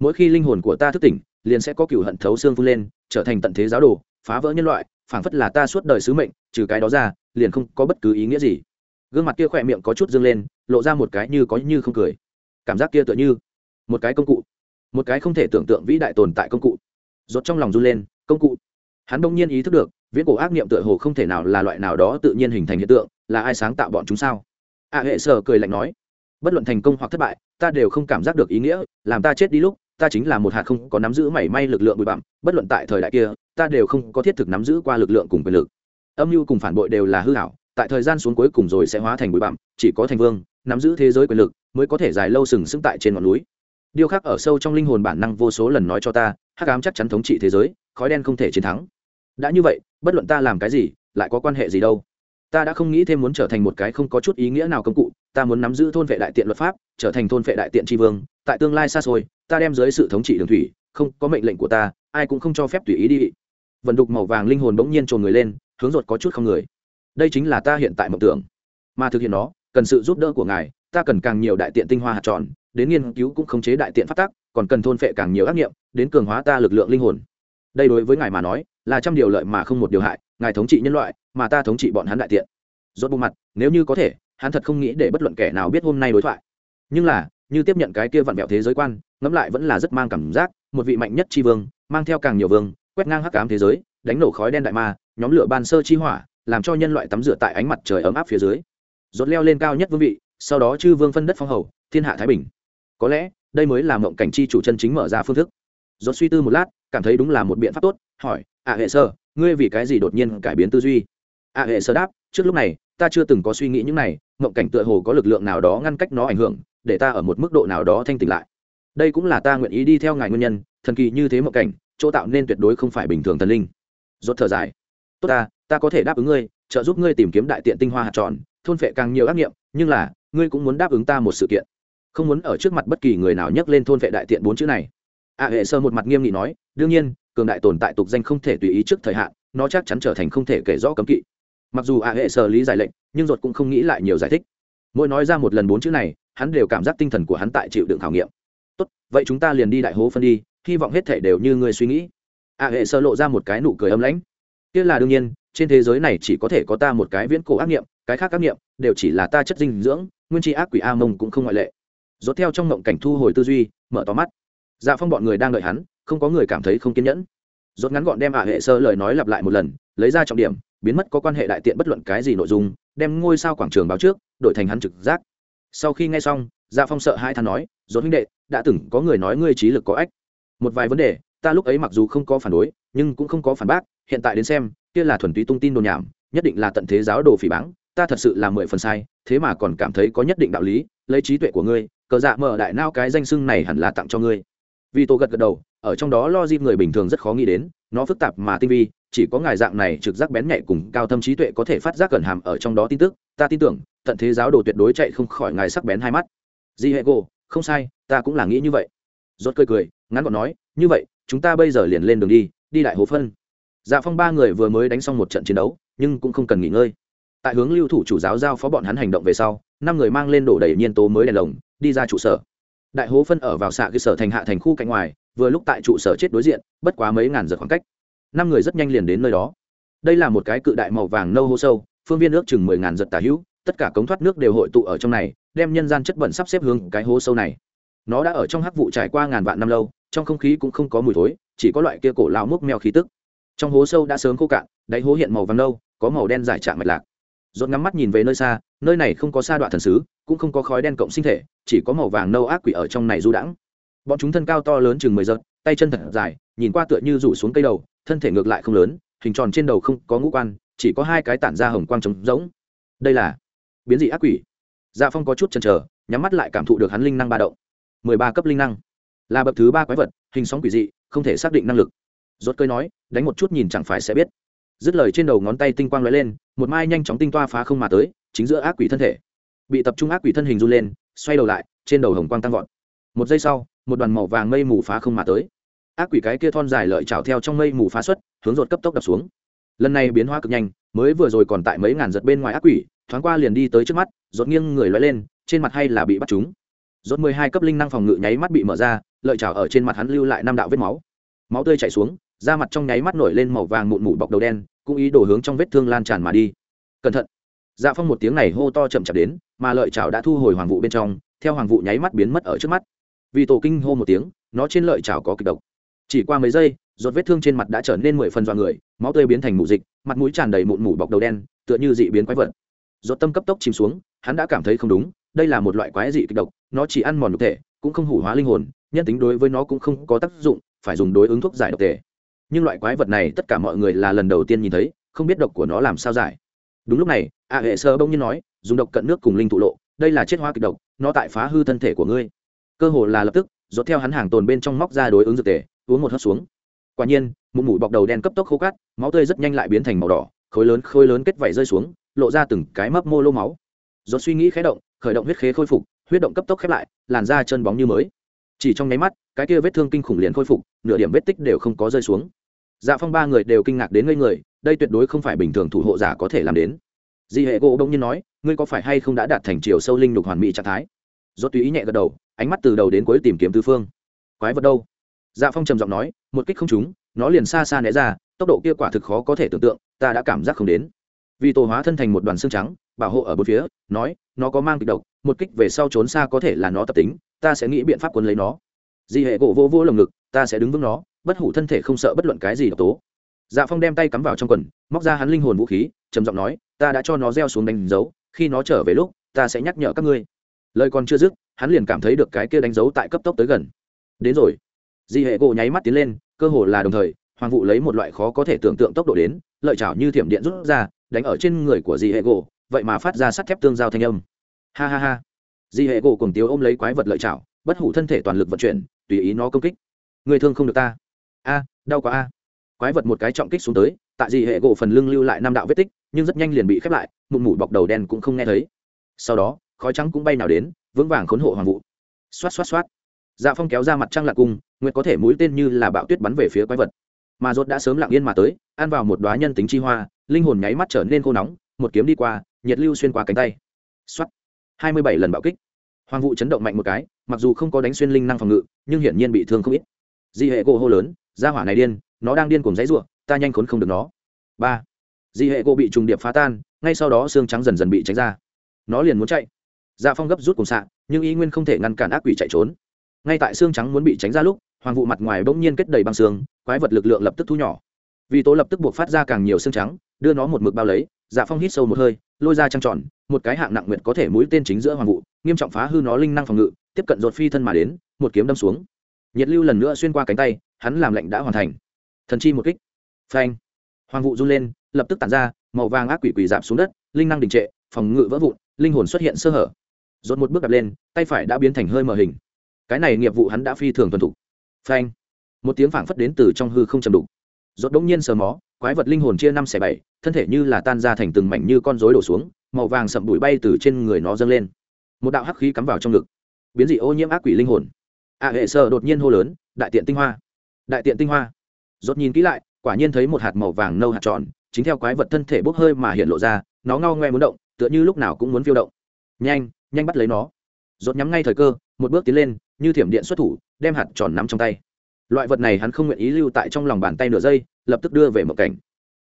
Mỗi khi linh hồn của ta thức tỉnh liền sẽ có cựu hận thấu xương phun lên, trở thành tận thế giáo đồ, phá vỡ nhân loại, phảng phất là ta suốt đời sứ mệnh, trừ cái đó ra, liền không có bất cứ ý nghĩa gì. Gương mặt kia khỏe miệng có chút dương lên, lộ ra một cái như có như không cười. Cảm giác kia tựa như một cái công cụ, một cái không thể tưởng tượng vĩ đại tồn tại công cụ. Rốt trong lòng run lên, công cụ. Hắn đông nhiên ý thức được, viễn cổ ác niệm tựa hồ không thể nào là loại nào đó tự nhiên hình thành hiện tượng, là ai sáng tạo bọn chúng sao? A hệ sở cười lạnh nói, bất luận thành công hoặc thất bại, ta đều không cảm giác được ý nghĩa, làm ta chết đi lúc ta chính là một hạt không có nắm giữ mảy may lực lượng bụi bặm, bất luận tại thời đại kia, ta đều không có thiết thực nắm giữ qua lực lượng cùng quyền lực. Âm mưu cùng phản bội đều là hư hảo, tại thời gian xuống cuối cùng rồi sẽ hóa thành bụi bặm, chỉ có thành vương nắm giữ thế giới quyền lực mới có thể dài lâu sừng sững tại trên ngọn núi. Điều khác ở sâu trong linh hồn bản năng vô số lần nói cho ta, hắc ám chắc chắn thống trị thế giới, khói đen không thể chiến thắng. Đã như vậy, bất luận ta làm cái gì, lại có quan hệ gì đâu? Ta đã không nghĩ thêm muốn trở thành một cái không có chút ý nghĩa nào công cụ ta muốn nắm giữ thôn vệ đại tiện luật pháp, trở thành thôn vệ đại tiện tri vương, tại tương lai xa xôi, ta đem dưới sự thống trị đường thủy, không có mệnh lệnh của ta, ai cũng không cho phép tùy ý đi. Vận đục màu vàng linh hồn bỗng nhiên trồn người lên, hướng ruột có chút không người. Đây chính là ta hiện tại mộng tưởng. Mà thực hiện nó, cần sự giúp đỡ của ngài, ta cần càng nhiều đại tiện tinh hoa hạt tròn, đến nghiên cứu cũng khống chế đại tiện phát tác còn cần thôn phệ càng nhiều ác nghiệm, đến cường hóa ta lực lượng linh hồn. Đây đối với ngài mà nói, là trăm điều lợi mà không một điều hại, ngài thống trị nhân loại, mà ta thống trị bọn hắn đại tiện. Rốt bộ mặt, nếu như có thể hắn thật không nghĩ để bất luận kẻ nào biết hôm nay đối thoại. Nhưng là, như tiếp nhận cái kia vặn vẹo thế giới quan, ngẫm lại vẫn là rất mang cảm giác, một vị mạnh nhất tri vương, mang theo càng nhiều vương, quét ngang hắc ám thế giới, đánh nổ khói đen đại ma, nhóm lửa ban sơ chi hỏa, làm cho nhân loại tắm rửa tại ánh mặt trời ấm áp phía dưới. Rốt leo lên cao nhất vương vị, sau đó chư vương phân đất phong hầu, thiên hạ thái bình. Có lẽ, đây mới là mộng cảnh chi chủ chân chính mở ra phương thức. Rốt suy tư một lát, cảm thấy đúng là một biện pháp tốt, hỏi ạ hệ sơ, ngươi vì cái gì đột nhiên cải biến tư duy? Ạ hệ sơ đáp, trước lúc này, ta chưa từng có suy nghĩ những này mộng cảnh tựa hồ có lực lượng nào đó ngăn cách nó ảnh hưởng, để ta ở một mức độ nào đó thanh tỉnh lại. Đây cũng là ta nguyện ý đi theo ngài nguyên nhân, thần kỳ như thế mộng cảnh, chỗ tạo nên tuyệt đối không phải bình thường thần linh. Rốt thở dài. Tốt ta ta có thể đáp ứng ngươi, trợ giúp ngươi tìm kiếm đại tiện tinh hoa hạt tròn, thôn phệ càng nhiều ác nghiệm, nhưng là, ngươi cũng muốn đáp ứng ta một sự kiện. Không muốn ở trước mặt bất kỳ người nào nhắc lên thôn phệ đại tiện bốn chữ này. A hệ sơ một mặt nghiêm nghị nói, đương nhiên, cường đại tồn tại tục danh không thể tùy ý trước thời hạn, nó chắc chắn trở thành không thể kể rõ cấm kỵ mặc dù a hệ sơ lý giải lệnh, nhưng ruột cũng không nghĩ lại nhiều giải thích. Mỗi nói ra một lần bốn chữ này, hắn đều cảm giác tinh thần của hắn tại chịu đựng khảo nghiệm. Tốt, vậy chúng ta liền đi đại hố phân đi, hy vọng hết thể đều như ngươi suy nghĩ. a hệ sơ lộ ra một cái nụ cười âm lãnh. Kia là đương nhiên, trên thế giới này chỉ có thể có ta một cái viễn cổ ác nghiệm, cái khác ác nghiệm đều chỉ là ta chất dinh dưỡng, nguyên tri ác quỷ a mông cũng không ngoại lệ. Rốt theo trong mộng cảnh thu hồi tư duy, mở to mắt. Dạ phong bọn người đang đợi hắn, không có người cảm thấy không kiên nhẫn. Rốt ngắn gọn đem ả hệ sơ lời nói lặp lại một lần, lấy ra trọng điểm biến mất có quan hệ đại tiện bất luận cái gì nội dung, đem ngôi sao quảng trường báo trước, đổi thành hắn trực giác. Sau khi nghe xong dạ phong sợ hai than nói dốt huynh đệ, đã từng có người nói ngươi trí lực có ách. Một vài vấn đề, ta lúc ấy mặc dù không có phản đối, nhưng cũng không có phản bác, hiện tại đến xem, kia là thuần túy tung tin đồn nhảm, nhất định là tận thế giáo đồ phỉ báng, ta thật sự là mười phần sai, thế mà còn cảm thấy có nhất định đạo lý, lấy trí tuệ của ngươi, cờ dạ mở đại nao cái danh xưng này hẳn là tặng cho ngươi. Vì tô gật gật đầu, ở trong đó lo dịp người bình thường rất khó nghĩ đến, nó phức tạp mà tinh vi chỉ có ngài dạng này trực giác bén nhạy cùng cao thâm trí tuệ có thể phát giác cẩn hàm ở trong đó tin tức, ta tin tưởng, tận thế giáo đồ tuyệt đối chạy không khỏi ngài sắc bén hai mắt. Di hệ gỗ không sai, ta cũng là nghĩ như vậy. Rốt cười cười, ngắn gọn nói, như vậy, chúng ta bây giờ liền lên đường đi đi đại hồ phân. Dạ phong ba người vừa mới đánh xong một trận chiến đấu, nhưng cũng không cần nghỉ ngơi. Tại hướng lưu thủ chủ giáo giao phó bọn hắn hành động về sau, năm người mang lên đổ đầy nhiên tố mới đèn lồng, đi ra trụ sở. Đại hố phân ở vào xạ cơ sở thành hạ thành khu cạnh ngoài, vừa lúc tại trụ sở chết đối diện, bất quá mấy ngàn giờ khoảng cách năm người rất nhanh liền đến nơi đó. Đây là một cái cự đại màu vàng nâu hô sâu, phương viên nước chừng mười ngàn giật tả hữu, tất cả cống thoát nước đều hội tụ ở trong này, đem nhân gian chất bẩn sắp xếp hướng cái hố sâu này. Nó đã ở trong hắc vụ trải qua ngàn vạn năm lâu, trong không khí cũng không có mùi thối, chỉ có loại kia cổ lao mốc meo khí tức. Trong hố sâu đã sớm khô cạn, đáy hố hiện màu vàng nâu, có màu đen dài trạng mạch lạc. Rốt ngắm mắt nhìn về nơi xa, nơi này không có sa đoạn thần sứ, cũng không có khói đen cộng sinh thể, chỉ có màu vàng nâu ác quỷ ở trong này du đãng. Bọn chúng thân cao to lớn chừng mười giật, tay chân thật dài, nhìn qua tựa như rủ xuống cây đầu thân thể ngược lại không lớn, hình tròn trên đầu không có ngũ quan, chỉ có hai cái tản ra hồng quang trống rỗng. Đây là biến dị ác quỷ. Dạ phong có chút chần chờ, nhắm mắt lại cảm thụ được hắn linh năng ba động. Mười ba cấp linh năng. Là bậc thứ ba quái vật, hình sóng quỷ dị, không thể xác định năng lực. Rốt cơi nói, đánh một chút nhìn chẳng phải sẽ biết. Dứt lời trên đầu ngón tay tinh quang lóe lên, một mai nhanh chóng tinh toa phá không mà tới, chính giữa ác quỷ thân thể. Bị tập trung ác quỷ thân hình run lên, xoay đầu lại, trên đầu hồng quang tăng vọt. Một giây sau, một đoàn màu vàng mây mù phá không mà tới ác quỷ cái kia thon dài lợi chảo theo trong mây mù phá xuất, hướng rột cấp tốc đập xuống. Lần này biến hóa cực nhanh, mới vừa rồi còn tại mấy ngàn giật bên ngoài ác quỷ, thoáng qua liền đi tới trước mắt rột nghiêng người loay lên, trên mặt hay là bị bắt trúng. Rột mười hai cấp linh năng phòng ngự nháy mắt bị mở ra, lợi chảo ở trên mặt hắn lưu lại năm đạo vết máu. Máu tươi chảy xuống, da mặt trong nháy mắt nổi lên màu vàng mụn mụ bọc đầu đen, cũng ý đổ hướng trong vết thương lan tràn mà đi. Cẩn thận. Dạ phong một tiếng này hô to chậm chạp đến, mà lợi chảo đã thu hồi hoàng vụ bên trong, theo hoàng vụ nháy mắt biến mất ở trước mắt. Vì tổ kinh hô một tiếng, nó trên lợi chảo có kịch độc chỉ qua mấy giây rột vết thương trên mặt đã trở nên mười phần dọa người, máu tươi biến thành mụ dịch, mặt mũi tràn đầy mụn mủ bọc đầu đen, tựa như dị biến quái vật. Rột tâm cấp tốc chìm xuống, hắn đã cảm thấy không đúng, đây là một loại quái dị kịch độc, nó chỉ ăn mòn nhục thể, cũng không hủ hóa linh hồn, nhân tính đối với nó cũng không có tác dụng, phải dùng đối ứng thuốc giải độc thể. Nhưng loại quái vật này tất cả mọi người là lần đầu tiên nhìn thấy, không biết độc của nó làm sao giải. Đúng lúc này, a hệ sơ bỗng nhiên nói, dùng độc cận nước cùng linh thụ lộ, đây là chết hoa kịch độc, nó tại phá hư thân thể của ngươi. Cơ hồ là lập tức dốt theo hắn hàng tồn bên trong móc ra đối ứng dược tề uống một hớp xuống. Quả nhiên một mũi bọc đầu đen cấp tốc khô cát, máu tươi rất nhanh lại biến thành màu đỏ, khối lớn khối lớn kết vảy rơi xuống, lộ ra từng cái mấp mô lô máu. Dốt suy nghĩ khé động, khởi động huyết khế khôi phục, huyết động cấp tốc khép lại, làn da chân bóng như mới. Chỉ trong nháy mắt, cái kia vết thương kinh khủng liền khôi phục, nửa điểm vết tích đều không có rơi xuống. Dạ phong ba người đều kinh ngạc đến ngây người, đây tuyệt đối không phải bình thường thủ hộ giả có thể làm đến. Di hệ gỗ bỗng nhiên nói, ngươi có phải hay không đã đạt thành chiều sâu linh lục hoàn mỹ trạng thái? Do tùy ý nhẹ gật đầu, ánh mắt từ đầu đến cuối tìm kiếm tư phương. Quái vật đâu? Dạ phong trầm giọng nói, một kích không trúng, nó liền xa xa né ra, tốc độ kia quả thực khó có thể tưởng tượng, ta đã cảm giác không đến. Vì tổ hóa thân thành một đoàn xương trắng, bảo hộ ở bốn phía, nói, nó có mang kịch độc, một kích về sau trốn xa có thể là nó tập tính, ta sẽ nghĩ biện pháp quân lấy nó. Di hệ gỗ vô vô lồng ngực, ta sẽ đứng vững nó, bất hủ thân thể không sợ bất luận cái gì độc tố. Dạ phong đem tay cắm vào trong quần, móc ra hắn linh hồn vũ khí, trầm giọng nói, ta đã cho nó gieo xuống đánh dấu, khi nó trở về lúc, ta sẽ nhắc nhở các ngươi. Lời còn chưa dứt, hắn liền cảm thấy được cái kia đánh dấu tại cấp tốc tới gần. Đến rồi di hệ gỗ nháy mắt tiến lên, cơ hồ là đồng thời, hoàng vụ lấy một loại khó có thể tưởng tượng tốc độ đến, lợi chảo như thiểm điện rút ra, đánh ở trên người của di hệ gỗ, vậy mà phát ra sắt thép tương giao thanh âm. Ha ha ha. Di hệ gỗ cùng tiếu ôm lấy quái vật lợi chảo, bất hủ thân thể toàn lực vận chuyển, tùy ý nó công kích. Người thương không được ta. A, đau quá a. Quái vật một cái trọng kích xuống tới, tại di hệ gỗ phần lưng lưu lại năm đạo vết tích, nhưng rất nhanh liền bị khép lại, mụn mủ bọc đầu đen cũng không nghe thấy. Sau đó, khói trắng cũng bay nào đến, vững vàng khốn hộ hoàng vụ xoát xoát xoát dạ phong kéo ra mặt trăng lạc cung, nguyệt có thể mũi tên như là bạo tuyết bắn về phía quái vật. Mà rốt đã sớm lặng yên mà tới, ăn vào một đoá nhân tính chi hoa, linh hồn nháy mắt trở nên khô nóng, một kiếm đi qua, nhiệt lưu xuyên qua cánh tay. Xoát. Hai mươi bảy lần bạo kích. Hoàng vụ chấn động mạnh một cái, mặc dù không có đánh xuyên linh năng phòng ngự, nhưng hiển nhiên bị thương không ít. Di hệ gỗ hô lớn ra hỏa này điên, nó đang điên cùng dãy ruộng ta nhanh khốn không được nó. Ba. Di hệ gỗ bị trùng điệp phá tan, ngay sau đó xương trắng dần dần bị tránh ra. Nó liền muốn chạy. Dạ phong gấp rút cùng xạ, nhưng ý nguyên không thể ngăn cản ác quỷ chạy trốn ngay tại xương trắng muốn bị tránh ra lúc, hoàng vụ mặt ngoài bỗng nhiên kết đầy băng xương, quái vật lực lượng lập tức thu nhỏ. Vì tố lập tức buộc phát ra càng nhiều xương trắng, đưa nó một mực bao lấy dạ phong hít sâu một hơi, lôi ra trăng tròn, một cái hạng nặng nguyện có thể mũi tên chính giữa hoàng vụ, nghiêm trọng phá hư nó linh năng phòng ngự, tiếp cận rột phi thân mà đến, một kiếm đâm xuống. Nhiệt lưu lần nữa xuyên qua cánh tay, hắn làm lệnh đã hoàn thành. Thần chi một kích. Phanh. Hoàng vụ run lên, lập tức tản ra, màu vàng ác quỷ quỷ giảm xuống đất, linh năng đình trệ, phòng ngự vỡ vụn, linh hồn xuất hiện sơ hở. Dồn một bước đập lên, tay phải đã biến thành hơi mờ hình cái này nghiệp vụ hắn đã phi thường tuân thủ. Phanh. Một tiếng phảng phất đến từ trong hư không chầm đục. Rốt đống nhiên sờ mó, quái vật linh hồn chia năm xẻ bảy, thân thể như là tan ra thành từng mảnh như con rối đổ xuống, màu vàng sậm bụi bay từ trên người nó dâng lên. Một đạo hắc khí cắm vào trong ngực. Biến dị ô nhiễm ác quỷ linh hồn. A hệ sơ đột nhiên hô lớn, đại tiện tinh hoa! Đại tiện tinh hoa! Rốt nhìn kỹ lại, quả nhiên thấy một hạt màu vàng nâu hạt tròn, chính theo quái vật thân thể bốc hơi mà hiện lộ ra, nó ngao ngoe muốn động, tựa như lúc nào cũng muốn phiêu động. Nhanh nhanh bắt lấy nó! Rốt nhắm ngay thời cơ, một bước tiến lên như thiểm điện xuất thủ, đem hạt tròn nắm trong tay. Loại vật này hắn không nguyện ý lưu tại trong lòng bàn tay nửa giây, lập tức đưa về một cảnh.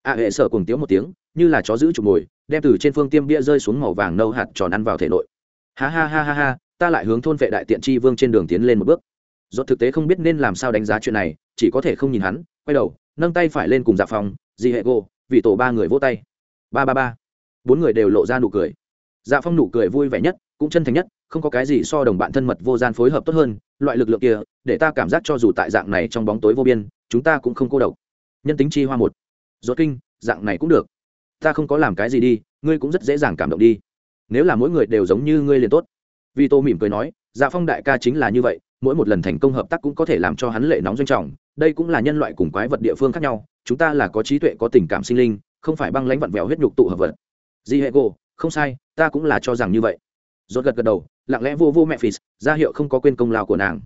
A hệ sợ cùng tiếng một tiếng, như là chó giữ chụp mồi, đem từ trên phương tiêm bia rơi xuống màu vàng nâu hạt tròn ăn vào thể nội. Ha ha ha ha ha, ta lại hướng thôn vệ đại tiện tri vương trên đường tiến lên một bước. Do thực tế không biết nên làm sao đánh giá chuyện này, chỉ có thể không nhìn hắn, quay đầu, nâng tay phải lên cùng dạ phòng di hệ gô, vì tổ ba người vỗ tay. Ba ba ba. Bốn người đều lộ ra nụ cười. Dạ phong nụ cười vui vẻ nhất, cũng chân thành nhất không có cái gì so đồng bạn thân mật vô gian phối hợp tốt hơn, loại lực lượng kia, để ta cảm giác cho dù tại dạng này trong bóng tối vô biên, chúng ta cũng không cô độc. Nhân tính chi hoa một. Dốt kinh, dạng này cũng được. Ta không có làm cái gì đi, ngươi cũng rất dễ dàng cảm động đi. Nếu là mỗi người đều giống như ngươi liền tốt. Vì tô mỉm cười nói dạ phong đại ca chính là như vậy, mỗi một lần thành công hợp tác cũng có thể làm cho hắn lệ nóng doanh trọng, đây cũng là nhân loại cùng quái vật địa phương khác nhau, chúng ta là có trí tuệ, có tình cảm sinh linh, không phải băng lãnh vặn vẹo huyết nhục tụ hợp vật. Di hệ gỗ không sai, ta cũng là cho rằng như vậy. Rốt gật gật đầu lặng lẽ vô vô mẹ phì ra hiệu không có quên công lao của nàng.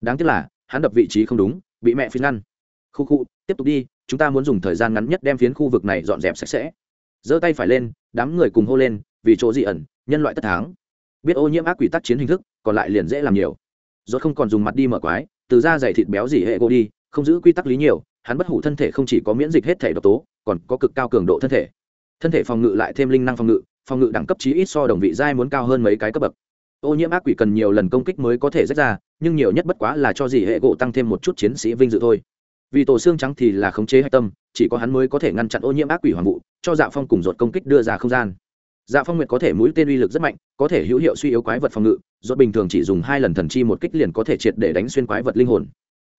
Đáng tiếc là, hắn đập vị trí không đúng, bị mẹ phì ngăn. Khu khu, tiếp tục đi, chúng ta muốn dùng thời gian ngắn nhất đem phiến khu vực này dọn dẹp sạch sẽ. Giơ tay phải lên, đám người cùng hô lên, vì chỗ dị ẩn, nhân loại tất thắng. Biết ô nhiễm ác quỷ tác chiến hình thức, còn lại liền dễ làm nhiều. Do không còn dùng mặt đi mở quái, từ da dày thịt béo gì hệ gỗ đi, không giữ quy tắc lý nhiều, hắn bất hủ thân thể không chỉ có miễn dịch hết thể độc tố, còn có cực cao cường độ thân thể. Thân thể phòng ngự lại thêm linh năng phòng ngự phòng ngự đẳng cấp chí ít so đồng vị giai muốn cao hơn mấy cái cấp bậc ô nhiễm ác quỷ cần nhiều lần công kích mới có thể rách ra, nhưng nhiều nhất bất quá là cho gì hệ gỗ tăng thêm một chút chiến sĩ vinh dự thôi. Vì tổ xương trắng thì là khống chế hạch tâm, chỉ có hắn mới có thể ngăn chặn ô nhiễm ác quỷ hoàng vụ, cho dạ phong cùng ruột công kích đưa ra không gian. Dạ phong nguyệt có thể mũi tên uy lực rất mạnh, có thể hữu hiệu suy yếu quái vật phòng ngự dột bình thường chỉ dùng hai lần thần chi một kích liền có thể triệt để đánh xuyên quái vật linh hồn.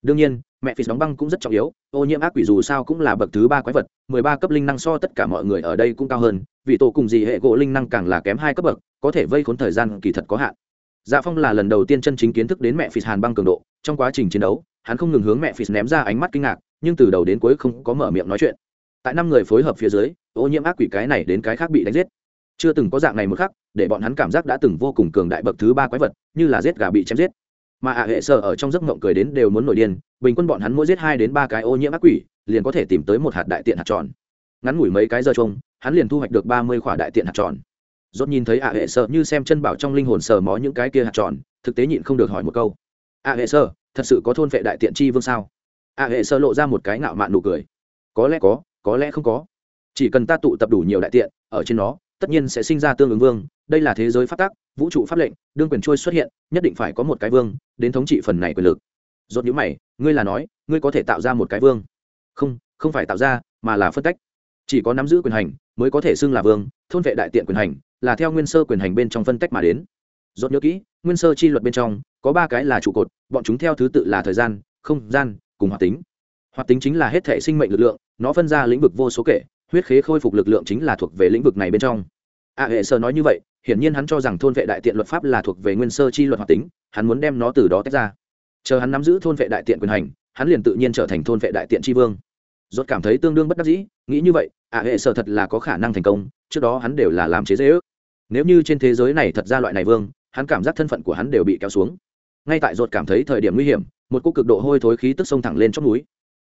Đương nhiên, mẹ phí đóng băng cũng rất trọng yếu, ô nhiễm ác quỷ dù sao cũng là bậc thứ ba quái vật, mười ba cấp linh năng so tất cả mọi người ở đây cũng cao hơn vì tổ cùng gì hệ gỗ linh năng càng là kém hai cấp bậc, có thể vây khốn thời gian kỳ thật có hạn. Dạ phong là lần đầu tiên chân chính kiến thức đến mẹ phì hàn băng cường độ, trong quá trình chiến đấu, hắn không ngừng hướng mẹ phì ném ra ánh mắt kinh ngạc, nhưng từ đầu đến cuối không có mở miệng nói chuyện. Tại năm người phối hợp phía dưới, ô nhiễm ác quỷ cái này đến cái khác bị đánh giết. Chưa từng có dạng này một khắc, để bọn hắn cảm giác đã từng vô cùng cường đại bậc thứ ba quái vật, như là giết gà bị chém giết. Mà ạ hệ sợ ở trong giấc mộng cười đến đều muốn nổi điên, bình quân bọn hắn mỗi giết hai đến ba cái ô nhiễm ác quỷ, liền có thể tìm tới một hạt đại tiện hạt tròn. Ngắn ngủi mấy cái giờ trông hắn liền thu hoạch được ba mươi khỏa đại tiện hạt tròn. Dốt nhìn thấy ạ hệ sợ như xem chân bảo trong linh hồn sờ mó những cái kia hạt tròn, thực tế nhịn không được hỏi một câu. Ạ hệ sợ thật sự có thôn vệ đại tiện chi vương sao? Ạ hệ sợ lộ ra một cái ngạo mạn nụ cười. Có lẽ có có lẽ không có. Chỉ cần ta tụ tập đủ nhiều đại tiện, ở trên nó, tất nhiên sẽ sinh ra tương ứng vương, đây là thế giới phát tác vũ trụ pháp lệnh, đương quyền trôi xuất hiện, nhất định phải có một cái vương, đến thống trị phần này quyền lực. Dốt nhữ mày, ngươi là nói, ngươi có thể tạo ra một cái vương? Không không phải tạo ra, mà là phân cách chỉ có nắm giữ quyền hành mới có thể xưng là vương, thôn vệ đại tiện quyền hành, là theo nguyên sơ quyền hành bên trong phân tách mà đến. Dốt nhớ kỹ, nguyên sơ chi luật bên trong, có ba cái là trụ cột, bọn chúng theo thứ tự là thời gian, không gian, cùng hoạt tính. Hoạt tính chính là hết thể sinh mệnh lực lượng, nó phân ra lĩnh vực vô số kể, huyết khế khôi phục lực lượng chính là thuộc về lĩnh vực này bên trong. A hệ sơ nói như vậy, hiển nhiên hắn cho rằng thôn vệ đại tiện luật pháp là thuộc về nguyên sơ chi luật hoạt tính, hắn muốn đem nó từ đó tách ra. Chờ hắn nắm giữ thôn vệ đại tiện quyền hành, hắn liền tự nhiên trở thành thôn vệ đại tiện tri vương rốt cảm thấy tương đương bất đắc dĩ nghĩ như vậy a hệ sở thật là có khả năng thành công trước đó hắn đều là làm chế dễ ước nếu như trên thế giới này thật ra loại này vương hắn cảm giác thân phận của hắn đều bị kéo xuống ngay tại rốt cảm thấy thời điểm nguy hiểm một cô cực độ hôi thối khí tức sông thẳng lên chót núi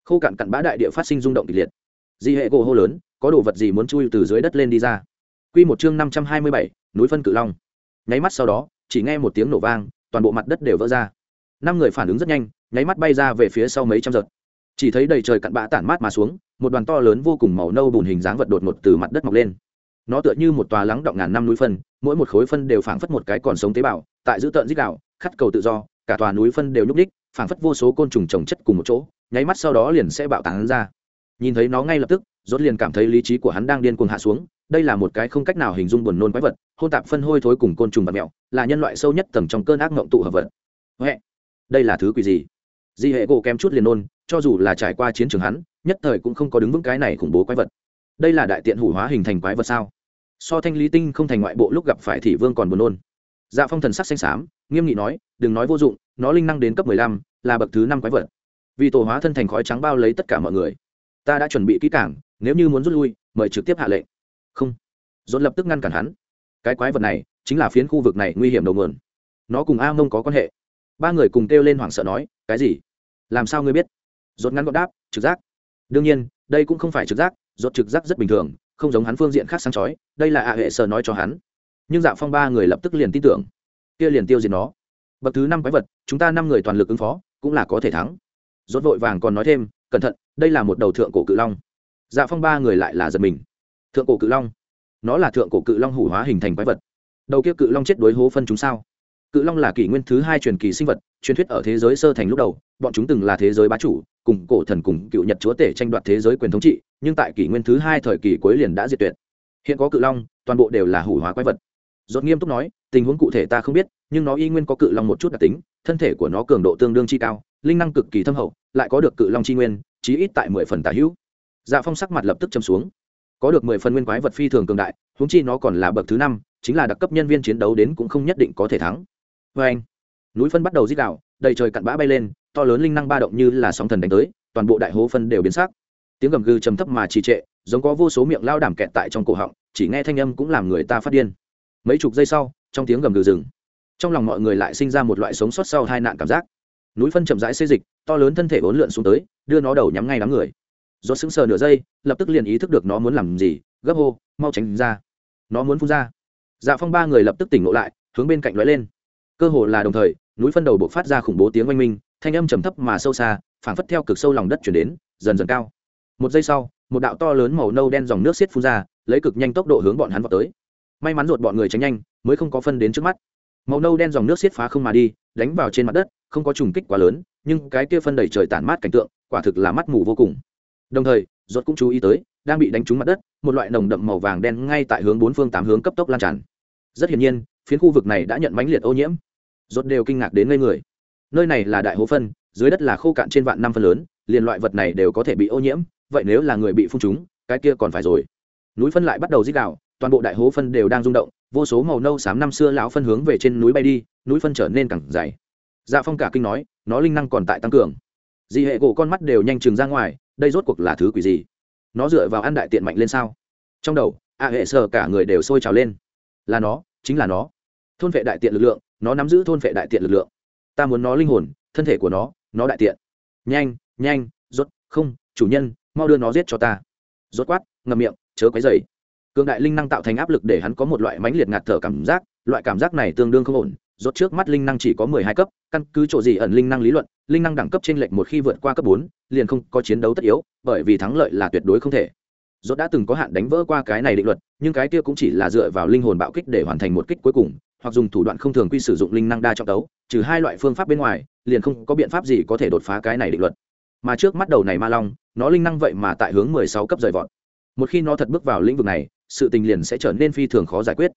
khô cạn cặn bã đại địa phát sinh rung động kịch liệt di hệ gỗ hô lớn có đồ vật gì muốn chui từ dưới đất lên đi ra Quy một chương năm trăm hai mươi bảy, núi phân cự long. Nháy mắt sau đó, chỉ nghe một tiếng nổ vang, toàn bộ mặt đất đều vỡ ra. Năm người phản ứng rất nhanh, nháy mắt bay ra về phía sau mấy trăm giật. Chỉ thấy đầy trời cặn bã tản mát mà xuống, một đoàn to lớn vô cùng màu nâu bùn hình dáng vật đột ngột từ mặt đất mọc lên. Nó tựa như một tòa lắng động ngàn năm núi phân, mỗi một khối phân đều phảng phất một cái còn sống tế bào, tại giữ tận dích đạo khát cầu tự do, cả tòa núi phân đều nhúc ních phảng phất vô số côn trùng trồng chất cùng một chỗ, nháy mắt sau đó liền sẽ bạo tán ra. Nhìn thấy nó ngay lập tức, rốt liền cảm thấy lý trí của hắn đang điên cuồng hạ xuống, đây là một cái không cách nào hình dung buồn nôn quái vật hôn tạp phân hôi thối cùng côn trùng và mèo là nhân loại sâu nhất tầng trong cơn ác mộng tụ hợp vật huệ đây là thứ quỷ gì di hệ gỗ kém chút liền nôn, cho dù là trải qua chiến trường hắn, nhất thời cũng không có đứng vững cái này khủng bố quái vật. Đây là đại tiện hủ hóa hình thành quái vật sao? So thanh lý tinh không thành ngoại bộ lúc gặp phải thị vương còn buồn nôn. Dạ phong thần sắc xanh xám, nghiêm nghị nói, đừng nói vô dụng, nó linh năng đến cấp mười lăm, là bậc thứ năm quái vật. Vì tổ hóa thân thành khói trắng bao lấy tất cả mọi người. Ta đã chuẩn bị kỹ cảng nếu như muốn rút lui, mời trực tiếp hạ lệnh. Không. Dồn lập tức ngăn cản hắn. Cái quái vật này chính là phiến khu vực này nguy hiểm đầu nguồn. Nó cùng a mông có quan hệ ba người cùng kêu lên hoảng sợ nói, cái gì? Làm sao ngươi biết? Rốt ngắn gọn đáp, trực giác. Đương nhiên, đây cũng không phải trực giác, rốt trực giác rất bình thường, không giống hắn phương diện khác sáng chói, đây là à hệ sở nói cho hắn. Nhưng dạ phong ba người lập tức liền tin tưởng. Kia liền tiêu diệt nó. Bậc thứ năm quái vật, chúng ta năm người toàn lực ứng phó, cũng là có thể thắng. Rốt vội vàng còn nói thêm, cẩn thận, đây là một đầu thượng cổ cự long. Dạ phong ba người lại là giật mình. Thượng cổ cự long? Nó là thượng cổ cự long hủ hóa hình thành quái vật. Đầu kia cự long chết đối hố phân chúng sao? Cự long là kỷ nguyên thứ hai truyền kỳ sinh vật, truyền thuyết ở thế giới sơ thành lúc đầu, bọn chúng từng là thế giới bá chủ, cùng cổ thần cùng cựu nhật chúa tể tranh đoạt thế giới quyền thống trị, nhưng tại kỷ nguyên thứ hai thời kỳ cuối liền đã diệt tuyệt. Hiện có cự long, toàn bộ đều là hủ hóa quái vật. Dốt nghiêm túc nói, tình huống cụ thể ta không biết, nhưng nó y nguyên có cự long một chút đặc tính, thân thể của nó cường độ tương đương chi cao, linh năng cực kỳ thâm hậu, lại có được cự long chi nguyên, chí ít tại mười phần tả hữu. Dạ phong sắc mặt lập tức châm xuống. Có được mười phần nguyên quái vật phi thường cường đại, huống chi nó còn là bậc thứ năm, chính là đặc cấp nhân viên chiến đấu đến cũng không nhất định có thể thắng vê anh, núi phân bắt đầu dít đạo đầy trời cặn bã bay lên, to lớn linh năng ba động như là sóng thần đánh tới, toàn bộ đại hố phân đều biến sắc. Tiếng gầm gừ trầm thấp mà trì trệ, giống có vô số miệng lao đảm kẹt tại trong cổ họng, chỉ nghe thanh âm cũng làm người ta phát điên. Mấy chục giây sau, trong tiếng gầm gừ rừng trong lòng mọi người lại sinh ra một loại sống sót sau hai nạn cảm giác. Núi phân chậm rãi xê dịch, to lớn thân thể bốn lượn xuống tới, đưa nó đầu nhắm ngay đám người. Do sững sờ nửa giây, lập tức liền ý thức được nó muốn làm gì, gấp hô, mau tránh ra. Nó muốn phun ra. Dạ phong ba người lập tức tỉnh ngộ lại, hướng bên cạnh lóe lên cơ hồ là đồng thời, núi phân đầu buộc phát ra khủng bố tiếng oanh minh, thanh âm trầm thấp mà sâu xa, phảng phất theo cực sâu lòng đất chuyển đến, dần dần cao. Một giây sau, một đạo to lớn màu nâu đen dòng nước xiết phun ra, lấy cực nhanh tốc độ hướng bọn hắn vào tới. May mắn ruột bọn người tránh nhanh, mới không có phân đến trước mắt. Màu nâu đen dòng nước xiết phá không mà đi, đánh vào trên mặt đất, không có trùng kích quá lớn, nhưng cái kia phân đầy trời tản mát cảnh tượng, quả thực là mắt mù vô cùng. Đồng thời, ruột cũng chú ý tới, đang bị đánh trúng mặt đất, một loại nồng đậm màu vàng đen ngay tại hướng bốn phương tám hướng cấp tốc lan tràn. Rất hiển nhiên, phiến khu vực này đã nhận mãnh liệt ô nhiễm rốt đều kinh ngạc đến ngây người. Nơi này là đại hố phân, dưới đất là khô cạn trên vạn năm phân lớn, liền loại vật này đều có thể bị ô nhiễm, vậy nếu là người bị phun chúng, cái kia còn phải rồi. Núi phân lại bắt đầu dích đạo toàn bộ đại hố phân đều đang rung động, vô số màu nâu xám năm xưa lão phân hướng về trên núi bay đi, núi phân trở nên càng dày. Dạ phong cả kinh nói, nó linh năng còn tại tăng cường. Dị hệ gỗ con mắt đều nhanh chừng ra ngoài, đây rốt cuộc là thứ quỷ gì? Nó dựa vào ăn đại tiện mạnh lên sao? Trong đầu, a hệ sơ cả người đều sôi trào lên. Là nó, chính là nó. Thôn vệ đại tiện lực lượng nó nắm giữ thôn vệ đại tiện lực lượng. Ta muốn nó linh hồn, thân thể của nó nó đại tiện. Nhanh nhanh, rốt, không, chủ nhân, mau đưa nó giết cho ta. Rốt quát, ngậm miệng, chớ quấy dày cường đại linh năng tạo thành áp lực để hắn có một loại mãnh liệt ngạt thở cảm giác, loại cảm giác này tương đương không ổn. Rốt trước mắt linh năng chỉ có mười hai cấp, căn cứ chỗ gì ẩn linh năng lý luận, linh năng đẳng cấp trên lệnh một khi vượt qua cấp bốn, liền không có chiến đấu tất yếu, bởi vì thắng lợi là tuyệt đối không thể. Rốt đã từng có hạn đánh vỡ qua cái này định luật, nhưng cái kia cũng chỉ là dựa vào linh hồn bạo kích để hoàn thành một kích cuối cùng hoặc dùng thủ đoạn không thường quy sử dụng linh năng đa trọng tấu, trừ hai loại phương pháp bên ngoài liền không có biện pháp gì có thể đột phá cái này định luật. Mà trước mắt đầu này ma long nó linh năng vậy mà tại hướng mười sáu cấp rời vọt. Một khi nó thật bước vào lĩnh vực này sự tình liền sẽ trở nên phi thường khó giải quyết.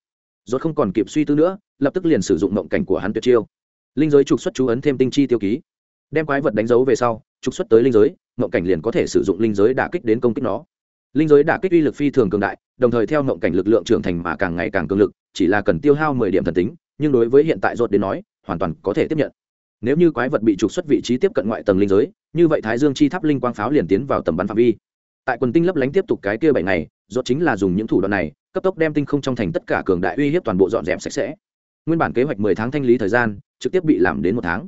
Rốt không còn kịp suy tư nữa lập tức liền sử dụng mộng cảnh của hắn tuyệt chiêu. Linh giới trục xuất chú ấn thêm tinh chi tiêu ký. Đem quái vật đánh dấu về sau trục xuất tới linh giới mộng cảnh liền có thể sử dụng linh giới đả kích đến công kích nó. Linh giới đả kích uy lực phi thường cường đại đồng thời theo mộng cảnh lực lượng trưởng thành mà càng ngày càng cường lực chỉ là cần tiêu hao mười điểm thần tính, nhưng đối với hiện tại rốt đến nói, hoàn toàn có thể tiếp nhận. Nếu như quái vật bị trục xuất vị trí tiếp cận ngoại tầng linh giới, như vậy thái dương chi tháp linh quang pháo liền tiến vào tầm bắn phạm vi. Tại quần tinh lấp lánh tiếp tục cái kia bảy ngày rốt chính là dùng những thủ đoạn này, cấp tốc đem tinh không trong thành tất cả cường đại uy hiếp toàn bộ dọn dẹp sạch sẽ. Nguyên bản kế hoạch mười tháng thanh lý thời gian, trực tiếp bị làm đến một tháng.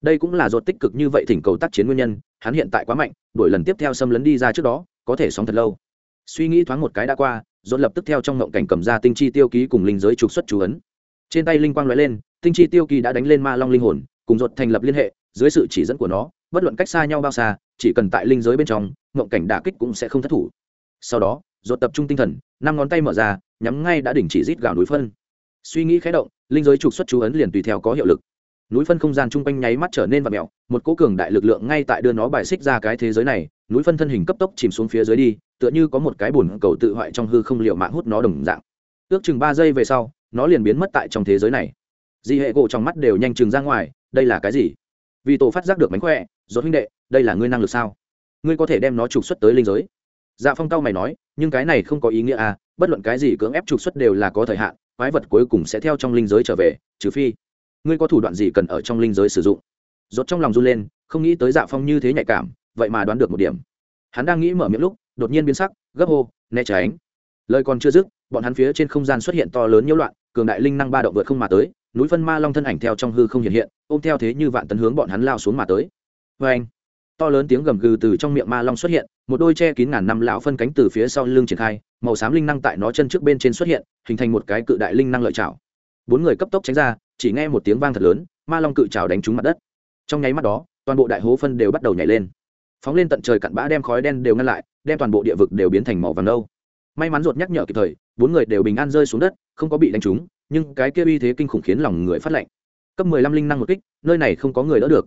Đây cũng là rốt tích cực như vậy thỉnh cầu tác chiến nguyên nhân, hắn hiện tại quá mạnh, đuổi lần tiếp theo xâm lấn đi ra trước đó, có thể sống thật lâu. Suy nghĩ thoáng một cái đã qua rốt lập tức theo trong ngộng cảnh cầm ra tinh chi tiêu ký cùng linh giới trục xuất chú ấn. Trên tay linh quang lóe lên, tinh chi tiêu ký đã đánh lên ma long linh hồn, cùng rốt thành lập liên hệ, dưới sự chỉ dẫn của nó, bất luận cách xa nhau bao xa, chỉ cần tại linh giới bên trong, ngộng cảnh đả kích cũng sẽ không thất thủ. Sau đó rốt tập trung tinh thần, năm ngón tay mở ra, nhắm ngay đã đỉnh chỉ rít gào núi phân. Suy nghĩ khẽ động, linh giới trục xuất chú ấn liền tùy theo có hiệu lực. Núi phân không gian chung quanh nháy mắt trở nên và mẹo một cỗ cường đại lực lượng ngay tại đưa nó bài xích ra cái thế giới này núi phân thân hình cấp tốc chìm xuống phía dưới đi, tựa như có một cái bùn cầu tự hoại trong hư không liệu mạng hút nó đồng dạng. Ước chừng ba giây về sau, nó liền biến mất tại trong thế giới này. Di hệ gỗ trong mắt đều nhanh chừng ra ngoài, đây là cái gì? Vì tổ phát giác được mánh khỏe dốt huynh đệ, đây là ngươi năng lực sao? Ngươi có thể đem nó trục xuất tới linh giới? Dạ phong cao mày nói, nhưng cái này không có ý nghĩa à bất luận cái gì cưỡng ép trục xuất đều là có thời hạn, quái vật cuối cùng sẽ theo trong linh giới trở về, trừ phi ngươi có thủ đoạn gì cần ở trong linh giới sử dụng. Rốt trong lòng run lên, không nghĩ tới dạ phong như thế nhạy cảm vậy mà đoán được một điểm. Hắn đang nghĩ mở miệng lúc, đột nhiên biến sắc, gấp hô, né tránh. Lời còn chưa dứt, bọn hắn phía trên không gian xuất hiện to lớn nhiễu loạn, cường đại linh năng ba động vượt không mà tới, núi phân ma long thân ảnh theo trong hư không hiện hiện, ôm theo thế như vạn tấn hướng bọn hắn lao xuống mà tới. Vê anh, to lớn tiếng gầm gừ từ trong miệng ma long xuất hiện, một đôi che kín ngàn năm lão phân cánh từ phía sau lưng triển khai, màu xám linh năng tại nó chân trước bên trên xuất hiện, hình thành một cái cự đại linh năng lợi chảo. Bốn người cấp tốc tránh ra, chỉ nghe một tiếng vang thật lớn, ma long cự chảo đánh trúng mặt đất. Trong nháy mắt đó, toàn bộ đại hố phân đều bắt đầu nhảy lên phóng lên tận trời cặn bã đem khói đen đều ngăn lại, đem toàn bộ địa vực đều biến thành màu vàng nâu. May mắn ruột nhắc nhở kịp thời, bốn người đều bình an rơi xuống đất, không có bị đánh trúng, nhưng cái kia uy thế kinh khủng khiến lòng người phát lạnh. Cấp mười lăm linh năng một kích, nơi này không có người đỡ được.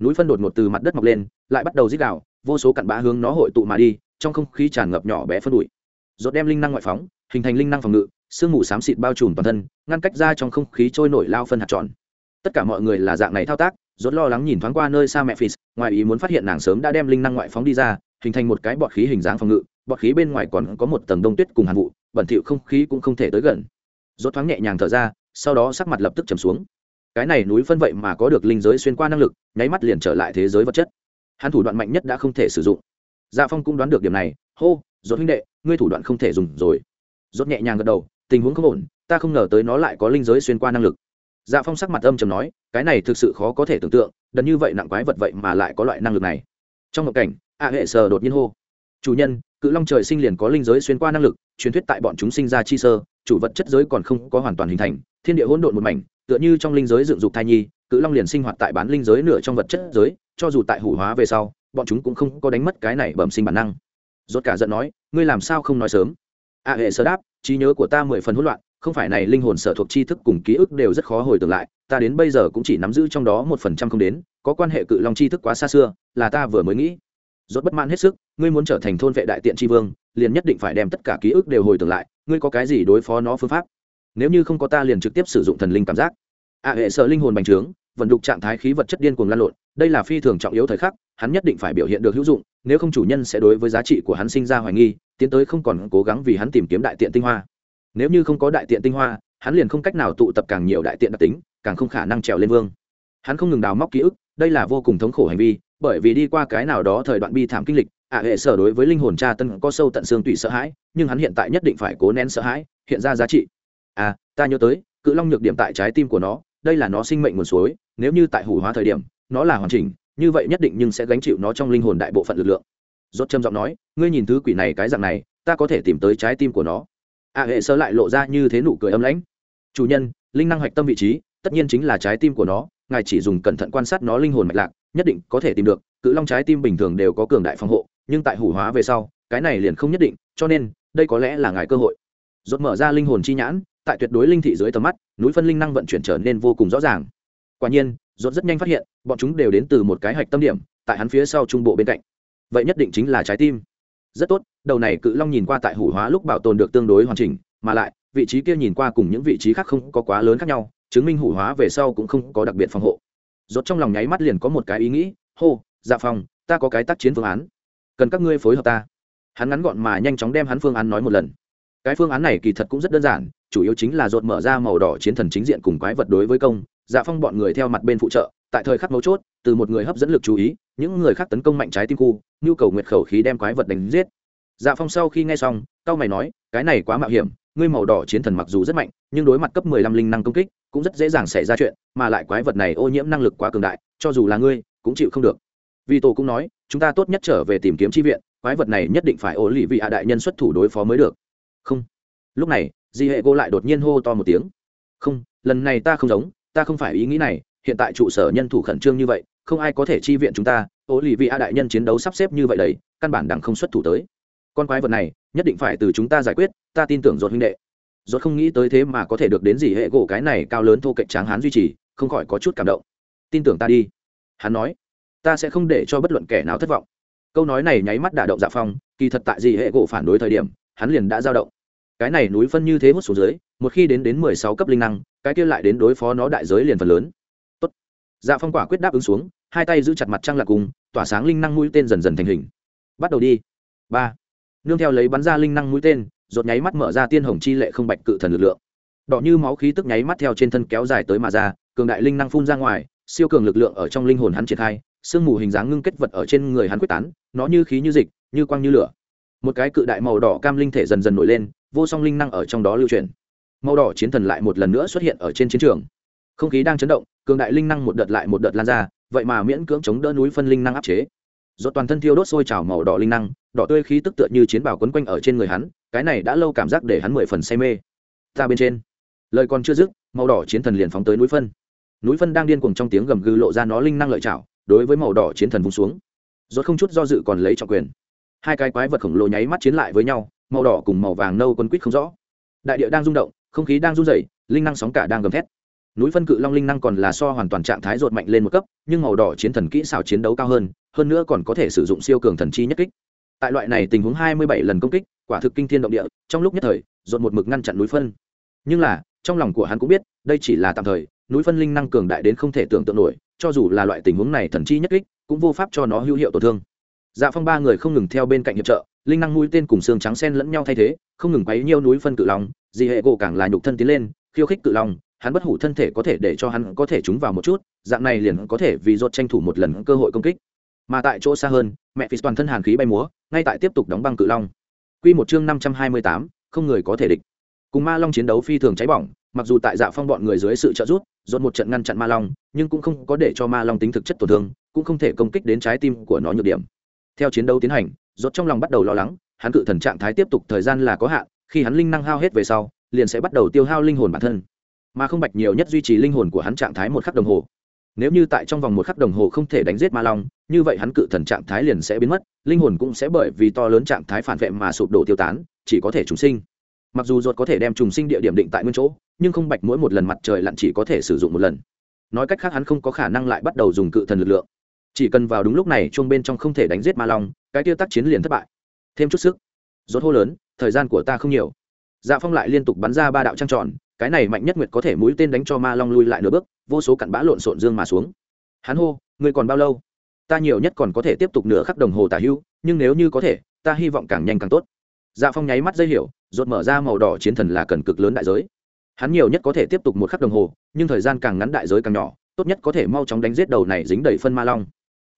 Núi phân đột ngột từ mặt đất mọc lên, lại bắt đầu dít đạo vô số cặn bã hướng nó hội tụ mà đi, trong không khí tràn ngập nhỏ bé phân bụi. Rốt đem linh năng ngoại phóng, hình thành linh năng phòng ngự, sương mù xám xịt bao trùm toàn thân, ngăn cách ra trong không khí trôi nổi lao phân hạt tròn tất cả mọi người là dạng này thao tác, rốt lo lắng nhìn thoáng qua nơi xa mẹ phì, ngoài ý muốn phát hiện nàng sớm đã đem linh năng ngoại phóng đi ra, hình thành một cái bọt khí hình dáng phòng ngự, bọt khí bên ngoài còn có một tầng đông tuyết cùng hàn vụ, bẩn thỉu không khí cũng không thể tới gần. Rốt thoáng nhẹ nhàng thở ra, sau đó sắc mặt lập tức trầm xuống. Cái này núi phân vậy mà có được linh giới xuyên qua năng lực, nháy mắt liền trở lại thế giới vật chất. Hắn thủ đoạn mạnh nhất đã không thể sử dụng. Dạ phong cũng đoán được điểm này, hô, rốt huynh đệ, ngươi thủ đoạn không thể dùng rồi. Rốt nhẹ nhàng gật đầu, tình huống không ổn, ta không ngờ tới nó lại có linh giới xuyên qua năng lực dạ phong sắc mặt âm trầm nói, cái này thực sự khó có thể tưởng tượng, đần như vậy nặng quái vật vậy mà lại có loại năng lực này. Trong ngộ cảnh, a hệ sờ đột nhiên hô, chủ nhân, cự long trời sinh liền có linh giới xuyên qua năng lực, truyền thuyết tại bọn chúng sinh ra chi sơ, chủ vật chất giới còn không có hoàn toàn hình thành, thiên địa hỗn độn một mảnh, tựa như trong linh giới dựng dục thai nhi, cự long liền sinh hoạt tại bán linh giới nửa trong vật chất giới, cho dù tại hủ hóa về sau, bọn chúng cũng không có đánh mất cái này bẩm sinh bản năng. Rốt cả giận nói, ngươi làm sao không nói sớm? A hệ sơ đáp, trí nhớ của ta mười phần hỗn loạn không phải này linh hồn sở thuộc tri thức cùng ký ức đều rất khó hồi tưởng lại, ta đến bây giờ cũng chỉ nắm giữ trong đó một phần trăm không đến, có quan hệ cự long tri thức quá xa xưa, là ta vừa mới nghĩ. Rốt bất mãn hết sức, ngươi muốn trở thành thôn vệ đại tiện tri vương, liền nhất định phải đem tất cả ký ức đều hồi tưởng lại, ngươi có cái gì đối phó nó phương pháp? Nếu như không có ta liền trực tiếp sử dụng thần linh cảm giác. A hệ sợ linh hồn bành trướng, vận đục trạng thái khí vật chất điên cuồng lan lộn, đây là phi thường trọng yếu thời khắc, hắn nhất định phải biểu hiện được hữu dụng, nếu không chủ nhân sẽ đối với giá trị của hắn sinh ra hoài nghi, tiến tới không còn cố gắng vì hắn tìm kiếm đại tiện tinh hoa nếu như không có đại tiện tinh hoa, hắn liền không cách nào tụ tập càng nhiều đại tiện đặc tính, càng không khả năng trèo lên vương. Hắn không ngừng đào móc ký ức, đây là vô cùng thống khổ hành vi, bởi vì đi qua cái nào đó thời đoạn bi thảm kinh lịch, ạ hệ sở đối với linh hồn cha tân có sâu tận xương tùy sợ hãi, nhưng hắn hiện tại nhất định phải cố nén sợ hãi, hiện ra giá trị. À ta nhớ tới, cự long nhược điểm tại trái tim của nó, đây là nó sinh mệnh nguồn suối, nếu như tại hủ hóa thời điểm, nó là hoàn chỉnh, như vậy nhất định nhưng sẽ gánh chịu nó trong linh hồn đại bộ phận lực lượng. Rốt trầm giọng nói, ngươi nhìn thứ quỷ này cái dạng này, ta có thể tìm tới trái tim của nó a hệ sơ lại lộ ra như thế nụ cười âm lãnh. Chủ nhân, linh năng hạch tâm vị trí, tất nhiên chính là trái tim của nó, ngài chỉ dùng cẩn thận quan sát nó linh hồn mạch lạc, nhất định có thể tìm được. Cự long trái tim bình thường đều có cường đại phòng hộ, nhưng tại hủ hóa về sau, cái này liền không nhất định, cho nên, đây có lẽ là ngài cơ hội. Rốt mở ra linh hồn chi nhãn, tại tuyệt đối linh thị dưới tầm mắt, núi phân linh năng vận chuyển trở nên vô cùng rõ ràng. Quả nhiên, rốt rất nhanh phát hiện, bọn chúng đều đến từ một cái hạch tâm điểm, tại hắn phía sau trung bộ bên cạnh. Vậy nhất định chính là trái tim rất tốt, đầu này cự long nhìn qua tại hủ hóa lúc bảo tồn được tương đối hoàn chỉnh, mà lại, vị trí kia nhìn qua cùng những vị trí khác không có quá lớn khác nhau, chứng minh hủ hóa về sau cũng không có đặc biệt phòng hộ. Rốt trong lòng nháy mắt liền có một cái ý nghĩ, hô dạ phong ta có cái tác chiến phương án. Cần các ngươi phối hợp ta. Hắn ngắn gọn mà nhanh chóng đem hắn phương án nói một lần. Cái phương án này kỳ thật cũng rất đơn giản, chủ yếu chính là rột mở ra màu đỏ chiến thần chính diện cùng quái vật đối với công. Dạ phong bọn người theo mặt bên phụ trợ, tại thời khắc mấu chốt, từ một người hấp dẫn lực chú ý những người khác tấn công mạnh trái tim khu, nhu cầu nguyệt khẩu khí đem quái vật đánh giết. Dạ phong sau khi nghe xong cao mày nói, cái này quá mạo hiểm, ngươi màu đỏ chiến thần mặc dù rất mạnh, nhưng đối mặt cấp mười lăm linh năng công kích, cũng rất dễ dàng xảy ra chuyện, mà lại quái vật này ô nhiễm năng lực quá cường đại, cho dù là ngươi, cũng chịu không được. Vì tổ cũng nói, chúng ta tốt nhất trở về tìm kiếm tri viện, quái vật này nhất định phải ổ lì vị hạ đại nhân xuất thủ đối phó mới được. Không. Lúc này, di hệ cô lại đột nhiên hô to một tiếng. Không, lần này ta không giống, ta không phải ý nghĩ này, hiện tại trụ sở nhân thủ khẩn trương như vậy không ai có thể chi viện chúng ta ô lì vị a đại nhân chiến đấu sắp xếp như vậy đấy, căn bản đẳng không xuất thủ tới. Con quái vật này, nhất định phải từ chúng ta giải quyết, ta tin tưởng dột huynh đệ. Dột không nghĩ tới thế mà có thể được đến gì hệ gỗ cái này cao lớn thô cạnh tráng hán duy trì, không khỏi có chút cảm động. Tin tưởng ta đi. Hắn nói, ta sẽ không để cho bất luận kẻ nào thất vọng. Câu nói này nháy mắt đả động dạ phong, kỳ thật tại gì hệ gỗ phản đối thời điểm, hắn liền đã dao động. Cái này núi phân như thế hút xuống dưới, một khi đến đến mười sáu cấp linh năng, cái kia lại đến đối phó nó đại giới liền phần lớn. Tốt. dạ phong quả quyết đáp ứng xuống hai tay giữ chặt mặt trăng lạc cùng, tỏa sáng linh năng mũi tên dần dần thành hình. Bắt đầu đi. Ba. Nương theo lấy bắn ra linh năng mũi tên, rột nháy mắt mở ra tiên hồng chi lệ không bạch cự thần lực lượng. Đỏ như máu khí tức nháy mắt theo trên thân kéo dài tới mà ra, cường đại linh năng phun ra ngoài, siêu cường lực lượng ở trong linh hồn hắn triển khai, sương mù hình dáng ngưng kết vật ở trên người hắn quyết tán, nó như khí như dịch, như quang như lửa. Một cái cự đại màu đỏ cam linh thể dần dần nổi lên, vô song linh năng ở trong đó lưu truyền màu đỏ chiến thần lại một lần nữa xuất hiện ở trên chiến trường. Không khí đang chấn động, cường đại linh năng một đợt lại một đợt lan ra vậy mà miễn cưỡng chống đỡ núi phân linh năng áp chế. Do toàn thân thiêu đốt sôi trào màu đỏ linh năng, đỏ tươi khí tức tựa như chiến bào quấn quanh ở trên người hắn, cái này đã lâu cảm giác để hắn mười phần say mê. Ta bên trên. Lời còn chưa dứt, màu đỏ chiến thần liền phóng tới núi phân. Núi phân đang điên cuồng trong tiếng gầm gừ lộ ra nó linh năng lợi chảo đối với màu đỏ chiến thần vung xuống. Rốt không chút do dự còn lấy trọng quyền. Hai cái quái vật khổng lồ nháy mắt chiến lại với nhau, màu đỏ cùng màu vàng nâu quân quýt không rõ. Đại địa đang rung động, không khí đang run rẩy, linh năng sóng cả đang gầm thét núi phân cự long linh năng còn là so hoàn toàn trạng thái rột mạnh lên một cấp, nhưng màu đỏ chiến thần kỹ xảo chiến đấu cao hơn hơn nữa còn có thể sử dụng siêu cường thần chi nhất kích. Tại loại này tình huống hai mươi bảy lần công kích, quả thực kinh thiên động địa, trong lúc nhất thời rột một mực ngăn chặn núi phân. Nhưng là, trong lòng của hắn cũng biết, đây chỉ là tạm thời, núi phân linh năng cường đại đến không thể tưởng tượng nổi, cho dù là loại tình huống này thần chi nhất kích, cũng vô pháp cho nó hữu hiệu tổn thương. Dạ phong ba người không ngừng theo bên cạnh hiệp trợ, linh năng mũi tên cùng xương trắng sen lẫn nhau thay thế, không ngừng quấy nhiêu núi phân cự long, dị hệ gỗ càng là nhục thân tiến lên, khiêu khích cự long hắn bất hủ thân thể có thể để cho hắn có thể trúng vào một chút, dạng này liền có thể vì rốt tranh thủ một lần cơ hội công kích. Mà tại chỗ xa hơn, mẹ phí toàn thân hàn khí bay múa, ngay tại tiếp tục đóng băng cự long. Quy một chương năm trăm hai mươi tám, không người có thể địch. Cùng ma long chiến đấu phi thường cháy bỏng, mặc dù tại dạ phong bọn người dưới sự trợ giúp dồn một trận ngăn chặn ma long, nhưng cũng không có để cho ma long tính thực chất tổn thương, cũng không thể công kích đến trái tim của nó nhược điểm. Theo chiến đấu tiến hành dốt trong lòng bắt đầu lo lắng, hắn cự thần trạng thái tiếp tục thời gian là có hạn, khi hắn linh năng hao hết về sau, liền sẽ bắt đầu tiêu hao linh hồn bản thân mà không bạch nhiều nhất duy trì linh hồn của hắn trạng thái một khắc đồng hồ. Nếu như tại trong vòng một khắc đồng hồ không thể đánh giết ma long, như vậy hắn cự thần trạng thái liền sẽ biến mất, linh hồn cũng sẽ bởi vì to lớn trạng thái phản vệ mà sụp đổ tiêu tán, chỉ có thể trùng sinh. Mặc dù ruột có thể đem trùng sinh địa điểm định tại nguyên chỗ, nhưng không bạch mỗi một lần mặt trời lặn chỉ có thể sử dụng một lần. Nói cách khác hắn không có khả năng lại bắt đầu dùng cự thần lực lượng. Chỉ cần vào đúng lúc này, chuông bên trong không thể đánh giết ma long, cái tiêu tác chiến liền thất bại. Thêm chút sức. Rốt hô lớn, thời gian của ta không nhiều. Dạ phong lại liên tục bắn ra ba đạo trăng tròn cái này mạnh nhất nguyệt có thể mũi tên đánh cho ma long lui lại nửa bước, vô số cặn bã lộn xộn dương mà xuống. Hắn hô, ngươi còn bao lâu? Ta nhiều nhất còn có thể tiếp tục nửa khắc đồng hồ tả hưu, nhưng nếu như có thể, ta hy vọng càng nhanh càng tốt. Dạ phong nháy mắt dây hiểu rột mở ra màu đỏ chiến thần là cần cực lớn đại giới. Hắn nhiều nhất có thể tiếp tục một khắc đồng hồ, nhưng thời gian càng ngắn đại giới càng nhỏ, tốt nhất có thể mau chóng đánh giết đầu này dính đầy phân ma long.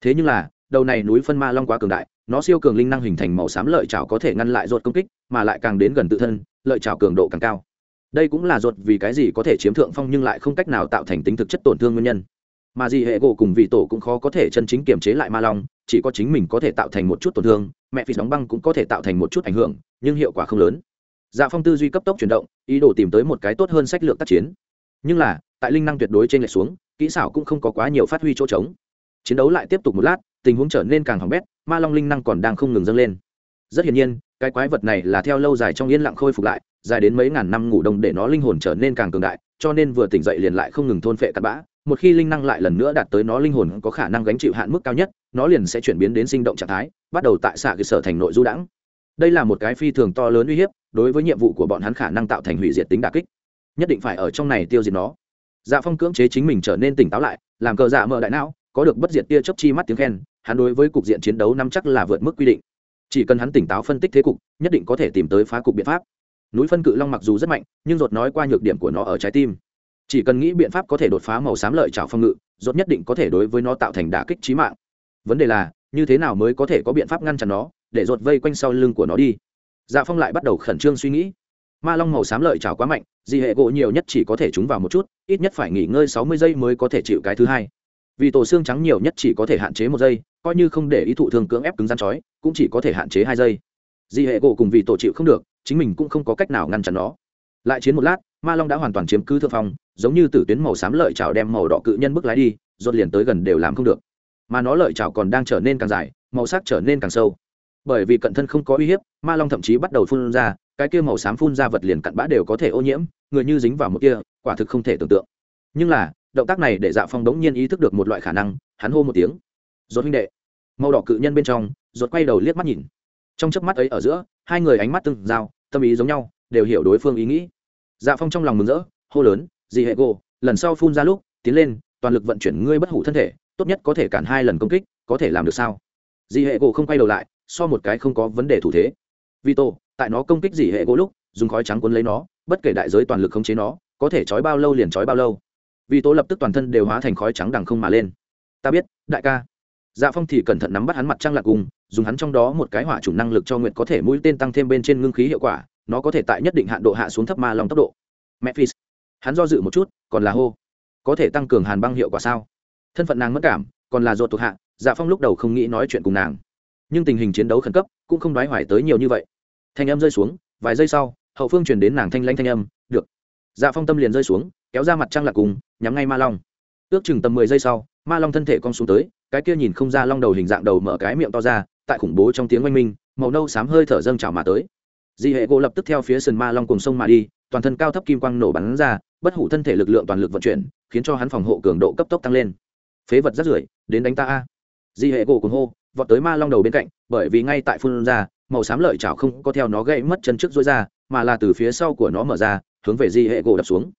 Thế nhưng là, đầu này núi phân ma long quá cường đại, nó siêu cường linh năng hình thành màu xám lợi chảo có thể ngăn lại rột công kích, mà lại càng đến gần tự thân, lợi chảo cường độ càng cao đây cũng là ruột vì cái gì có thể chiếm thượng phong nhưng lại không cách nào tạo thành tính thực chất tổn thương nguyên nhân. Mà gì hệ gỗ cùng vị tổ cũng khó có thể chân chính kiềm chế lại ma long, chỉ có chính mình có thể tạo thành một chút tổn thương, mẹ phi đóng băng cũng có thể tạo thành một chút ảnh hưởng, nhưng hiệu quả không lớn. Dạ phong tư duy cấp tốc chuyển động, ý đồ tìm tới một cái tốt hơn sách lược tác chiến. Nhưng là, tại linh năng tuyệt đối trên lệch xuống, kỹ xảo cũng không có quá nhiều phát huy chỗ trống. Chiến đấu lại tiếp tục một lát, tình huống trở nên càng hỏng bét, ma long linh năng còn đang không ngừng dâng lên. Rất hiển nhiên, cái quái vật này là theo lâu dài trong yên lặng khôi phục lại dài đến mấy ngàn năm ngủ đông để nó linh hồn trở nên càng cường đại, cho nên vừa tỉnh dậy liền lại không ngừng thôn phệ cặn bã. Một khi linh năng lại lần nữa đạt tới nó linh hồn có khả năng gánh chịu hạn mức cao nhất, nó liền sẽ chuyển biến đến sinh động trạng thái, bắt đầu tại xạ cơ sở thành nội du đãng. Đây là một cái phi thường to lớn uy hiếp, đối với nhiệm vụ của bọn hắn khả năng tạo thành hủy diệt tính đà kích. Nhất định phải ở trong này tiêu diệt nó. Dạ phong cưỡng chế chính mình trở nên tỉnh táo lại, làm cờ dạ mở đại não, có được bất diệt tia chớp chi mắt tiếng khen, hắn đối với cục diện chiến đấu năm chắc là vượt mức quy định. Chỉ cần hắn tỉnh táo phân tích thế cục, nhất định có thể tìm tới phá cục biện pháp núi phân cự long mặc dù rất mạnh, nhưng rột nói qua nhược điểm của nó ở trái tim. Chỉ cần nghĩ biện pháp có thể đột phá màu xám lợi trào phong ngự rột nhất định có thể đối với nó tạo thành đả kích trí mạng. Vấn đề là, như thế nào mới có thể có biện pháp ngăn chặn nó, để rột vây quanh sau lưng của nó đi. Dạ phong lại bắt đầu khẩn trương suy nghĩ. Ma long màu xám lợi trào quá mạnh, dị hệ gỗ nhiều nhất chỉ có thể trúng vào một chút, ít nhất phải nghỉ ngơi sáu mươi giây mới có thể chịu cái thứ hai. Vì tổ xương trắng nhiều nhất chỉ có thể hạn chế một giây, coi như không để ý thụ thương cưỡng ép cứng rắn chói, cũng chỉ có thể hạn chế hai giây. Dị hệ gỗ cùng vì tổ chịu không được chính mình cũng không có cách nào ngăn chặn nó. Lại chiến một lát, ma long đã hoàn toàn chiếm cứ thượng phong, giống như tử tuyến màu xám lợi chảo đem màu đỏ cự nhân bước lái đi, rốt liền tới gần đều làm không được. Mà nó lợi chảo còn đang trở nên càng dài, màu sắc trở nên càng sâu. Bởi vì cận thân không có uy hiếp, ma long thậm chí bắt đầu phun ra, cái kia màu xám phun ra vật liền cặn bã đều có thể ô nhiễm, người như dính vào một kia, quả thực không thể tưởng tượng. Nhưng là, động tác này để dạ phong đống nhiên ý thức được một loại khả năng, hắn hô một tiếng. Rốt huynh đệ. Màu đỏ cự nhân bên trong, rốt quay đầu liếc mắt nhìn trong chớp mắt ấy ở giữa, hai người ánh mắt tương giao, tâm ý giống nhau, đều hiểu đối phương ý nghĩ. Dạ phong trong lòng mừng rỡ, hô lớn, Dì hệ gỗ, lần sau phun ra lúc, tiến lên, toàn lực vận chuyển ngươi bất hủ thân thể, tốt nhất có thể cản hai lần công kích, có thể làm được sao? Dị hệ gỗ không quay đầu lại, so một cái không có vấn đề thủ thế. Vì tổ, tại nó công kích dị hệ gỗ lúc, dùng khói trắng cuốn lấy nó, bất kể đại giới toàn lực khống chế nó, có thể trói bao lâu liền trói bao lâu. Vì tổ lập tức toàn thân đều hóa thành khói trắng đằng không mà lên. Ta biết, đại ca. Dạ phong thì cẩn thận nắm bắt hắn mặt trăng lạc cùng dùng hắn trong đó một cái hỏa chủng năng lực cho nguyện có thể mũi tên tăng thêm bên trên ngưng khí hiệu quả, nó có thể tại nhất định hạn độ hạ xuống thấp ma long tốc độ. Mephis hắn do dự một chút, còn là hô. Có thể tăng cường hàn băng hiệu quả sao? Thân phận nàng mất cảm, còn là ruột thuộc hạ dạ phong lúc đầu không nghĩ nói chuyện cùng nàng. Nhưng tình hình chiến đấu khẩn cấp, cũng không đoái hoài tới nhiều như vậy. Thanh âm rơi xuống, vài giây sau, hậu phương chuyển đến nàng thanh lãnh thanh âm, được. Dạ phong tâm liền rơi xuống, kéo ra mặt trăng lạc cùng, nhắm ngay ma long. Ước chừng tầm mười giây sau, ma long thân thể cong xuống tới, cái kia nhìn không ra long đầu hình dạng đầu mở cái miệng to ra tại khủng bố trong tiếng oanh minh, màu nâu xám hơi thở dâng trào mà tới. Di hệ gỗ lập tức theo phía sườn ma long cùng sông mà đi, toàn thân cao thấp kim quang nổ bắn ra, bất hủ thân thể lực lượng toàn lực vận chuyển, khiến cho hắn phòng hộ cường độ cấp tốc tăng lên. Phế vật rất rưởi, đến đánh ta a. Di hệ gỗ cùng hô, vọt tới ma long đầu bên cạnh, bởi vì ngay tại phun ra, màu xám lợi chảo không có theo nó gãy mất chân trước dối ra, mà là từ phía sau của nó mở ra, hướng về di hệ gỗ đập xuống.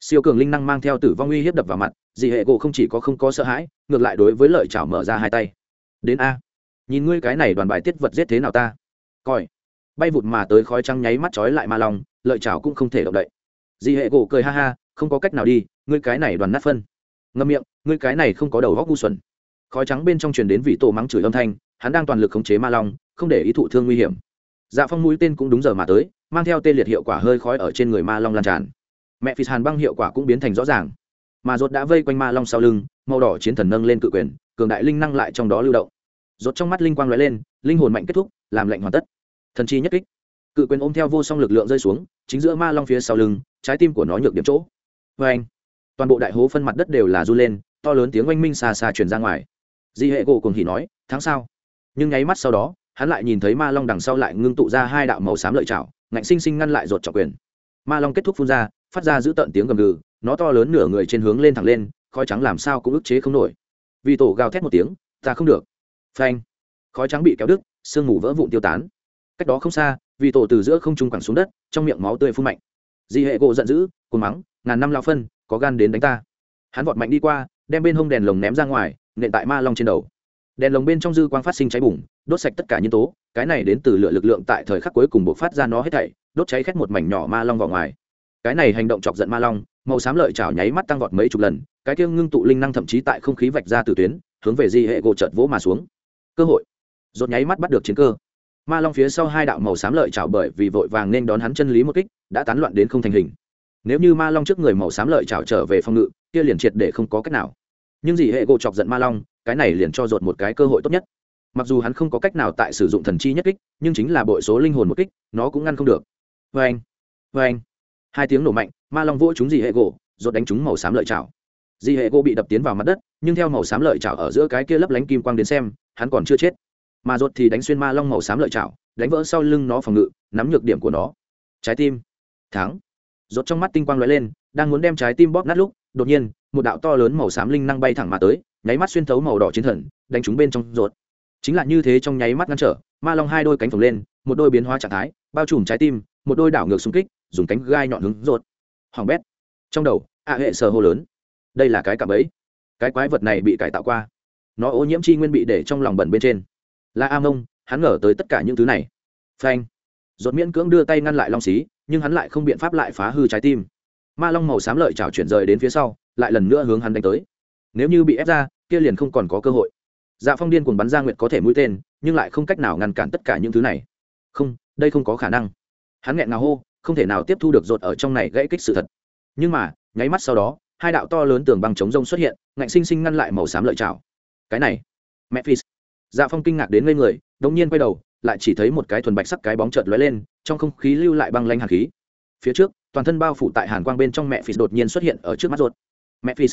Siêu cường linh năng mang theo tử vong uy hiếp đập vào mặt, di hệ gỗ không chỉ có không có sợ hãi, ngược lại đối với lợi chảo mở ra hai tay. Đến a nhìn ngươi cái này đoàn bài tiết vật giết thế nào ta? Coi. Bay vụt mà tới khói trắng nháy mắt trói lại ma long, lợi chảo cũng không thể động đậy. Di hệ gỗ cười ha ha, không có cách nào đi, ngươi cái này đoàn nát phân. Ngâm miệng, ngươi cái này không có đầu góc ngu xuẩn. Khói trắng bên trong truyền đến vị tổ mắng chửi âm thanh, hắn đang toàn lực khống chế ma long, không để ý thụ thương nguy hiểm. Dạ phong mũi tên cũng đúng giờ mà tới, mang theo tê liệt hiệu quả hơi khói ở trên người ma long lan tràn. Mẹ phì hàn băng hiệu quả cũng biến thành rõ ràng. Mà rốt đã vây quanh ma long sau lưng, màu đỏ chiến thần nâng lên cự quyền, cường đại linh năng lại trong đó lưu động rốt trong mắt linh quang lóe lên, linh hồn mạnh kết thúc, làm lệnh hoàn tất. Thần chi nhất kích. Cự quyền ôm theo vô song lực lượng rơi xuống, chính giữa ma long phía sau lưng, trái tim của nó nhược điểm chỗ. Oeng. anh toàn bộ đại hố phân mặt đất đều là du lên, to lớn tiếng oanh minh xa xa truyền ra ngoài. Di hệ gỗ cùng hỉ nói, tháng sao? nhưng nháy mắt sau đó, hắn lại nhìn thấy ma long đằng sau lại ngưng tụ ra hai đạo màu xám lợi chảo, ngạnh sinh sinh ngăn lại rốt trọng quyền. Ma long kết thúc phun ra, phát ra giữ tận tiếng gầm gừ, nó to lớn nửa người trên hướng lên thẳng lên, khói trắng làm sao cũng ức chế không nổi. Vì tổ gào thét một tiếng, ta không được phanh. Khói trắng bị kéo đứt, sương mù vỡ vụn tiêu tán. Cách đó không xa, vì tổ từ giữa không trung quẳng xuống đất, trong miệng máu tươi phun mạnh. Di hệ gỗ giận dữ cồn mắng, ngàn năm lao phân, có gan đến đánh ta. Hắn vọt mạnh đi qua, đem bên hông đèn lồng ném ra ngoài, nện tại ma long trên đầu. Đèn lồng bên trong dư quang phát sinh cháy bùng, đốt sạch tất cả nhân tố, cái này đến từ lựa lực lượng tại thời khắc cuối cùng buộc phát ra nó hết thảy, đốt cháy khét một mảnh nhỏ ma long vào ngoài. Cái này hành động chọc giận ma long, màu xám lợi chảo nháy mắt tăng vọt mấy chục lần, cái kia ngưng tụ linh năng thậm chí tại không khí vạch ra từ tuyến, hướng về di hệ gỗ chợt vỗ mà xuống cơ hội. Rốt nháy mắt bắt được chiến cơ. Ma long phía sau hai đạo màu xám lợi chảo bởi vì vội vàng nên đón hắn chân lý một kích, đã tán loạn đến không thành hình. Nếu như ma long trước người màu xám lợi chảo trở về phòng ngự, kia liền triệt để không có cách nào. Nhưng gì hệ gỗ chọc giận ma long, cái này liền cho dột một cái cơ hội tốt nhất. Mặc dù hắn không có cách nào tại sử dụng thần chi nhất kích, nhưng chính là bội số linh hồn một kích, nó cũng ngăn không được. Vê anh vê anh hai tiếng nổ mạnh, ma long vỗ chúng dị hệ gỗ dột đánh chúng màu xám lợi chảo. Dị hệ gỗ bị đập tiến vào mặt đất, nhưng theo màu xám lợi chảo ở giữa cái kia lấp lánh kim quang đến xem hắn còn chưa chết. Mà rốt thì đánh xuyên ma long màu xám lợi chảo, đánh vỡ sau lưng nó phòng ngự, nắm nhược điểm của nó. Trái tim. Thắng. Rốt trong mắt tinh quang lóe lên, đang muốn đem trái tim bóp nát lúc, đột nhiên, một đạo to lớn màu xám linh năng bay thẳng mà tới, nháy mắt xuyên thấu màu đỏ chiến thần, đánh chúng bên trong rốt. chính là như thế trong nháy mắt ngăn trở, ma long hai đôi cánh phồng lên, một đôi biến hóa trạng thái, bao trùm trái tim, một đôi đảo ngược xung kích, dùng cánh gai nhọn hướng rốt. hoàng bét. Trong đầu, a hệ sờ hô lớn. Đây là cái cạm ấy cái quái vật này bị cải tạo qua nó ô nhiễm chi nguyên bị để trong lòng bẩn bên trên. Là a mông hắn ngờ tới tất cả những thứ này. Phanh. Dột miễn cưỡng đưa tay ngăn lại long xí, nhưng hắn lại không biện pháp lại phá hư trái tim. Ma long màu xám lợi trào chuyển rời đến phía sau, lại lần nữa hướng hắn đánh tới. Nếu như bị ép ra, kia liền không còn có cơ hội. Dạ phong điên cuồng bắn ra nguyệt có thể mũi tên, nhưng lại không cách nào ngăn cản tất cả những thứ này. Không, đây không có khả năng. Hắn nghẹn ngào hô, không thể nào tiếp thu được rột ở trong này gãy kích sự thật. Nhưng mà, nháy mắt sau đó, hai đạo to lớn tường băng chống rông xuất hiện, ngạnh sinh sinh ngăn lại màu xám lợi trào cái này. Mẹ phi dạ phong kinh ngạc đến ngây người, đống nhiên quay đầu, lại chỉ thấy một cái thuần bạch sắc cái bóng chợt lóe lên, trong không khí lưu lại băng lanh hàn khí. Phía trước, toàn thân bao phủ tại hàn quang bên trong mẹ phi đột nhiên xuất hiện ở trước mắt ruột. Mẹ phi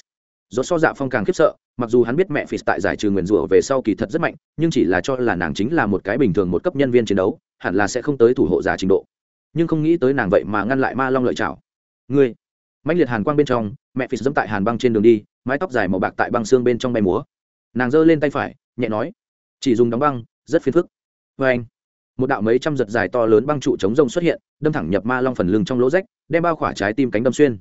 Do so dạ phong càng khiếp sợ, mặc dù hắn biết mẹ phi tại giải trừ nguyền rủa về sau kỳ thật rất mạnh, nhưng chỉ là cho là nàng chính là một cái bình thường một cấp nhân viên chiến đấu, hẳn là sẽ không tới thủ hộ giả trình độ. Nhưng không nghĩ tới nàng vậy mà ngăn lại ma long lợi chảo ngươi. Mãnh liệt hàn quang bên trong mẹ phi dẫm tại hàn băng trên đường đi, mái tóc dài màu bạc tại băng xương bên trong bay múa nàng giơ lên tay phải, nhẹ nói, chỉ dùng đóng băng, rất phiền phức. Vê anh, một đạo mấy trăm giật dài to lớn băng trụ chống rông xuất hiện, đâm thẳng nhập ma long phần lưng trong lỗ rách, đem bao khỏa trái tim cánh đâm xuyên.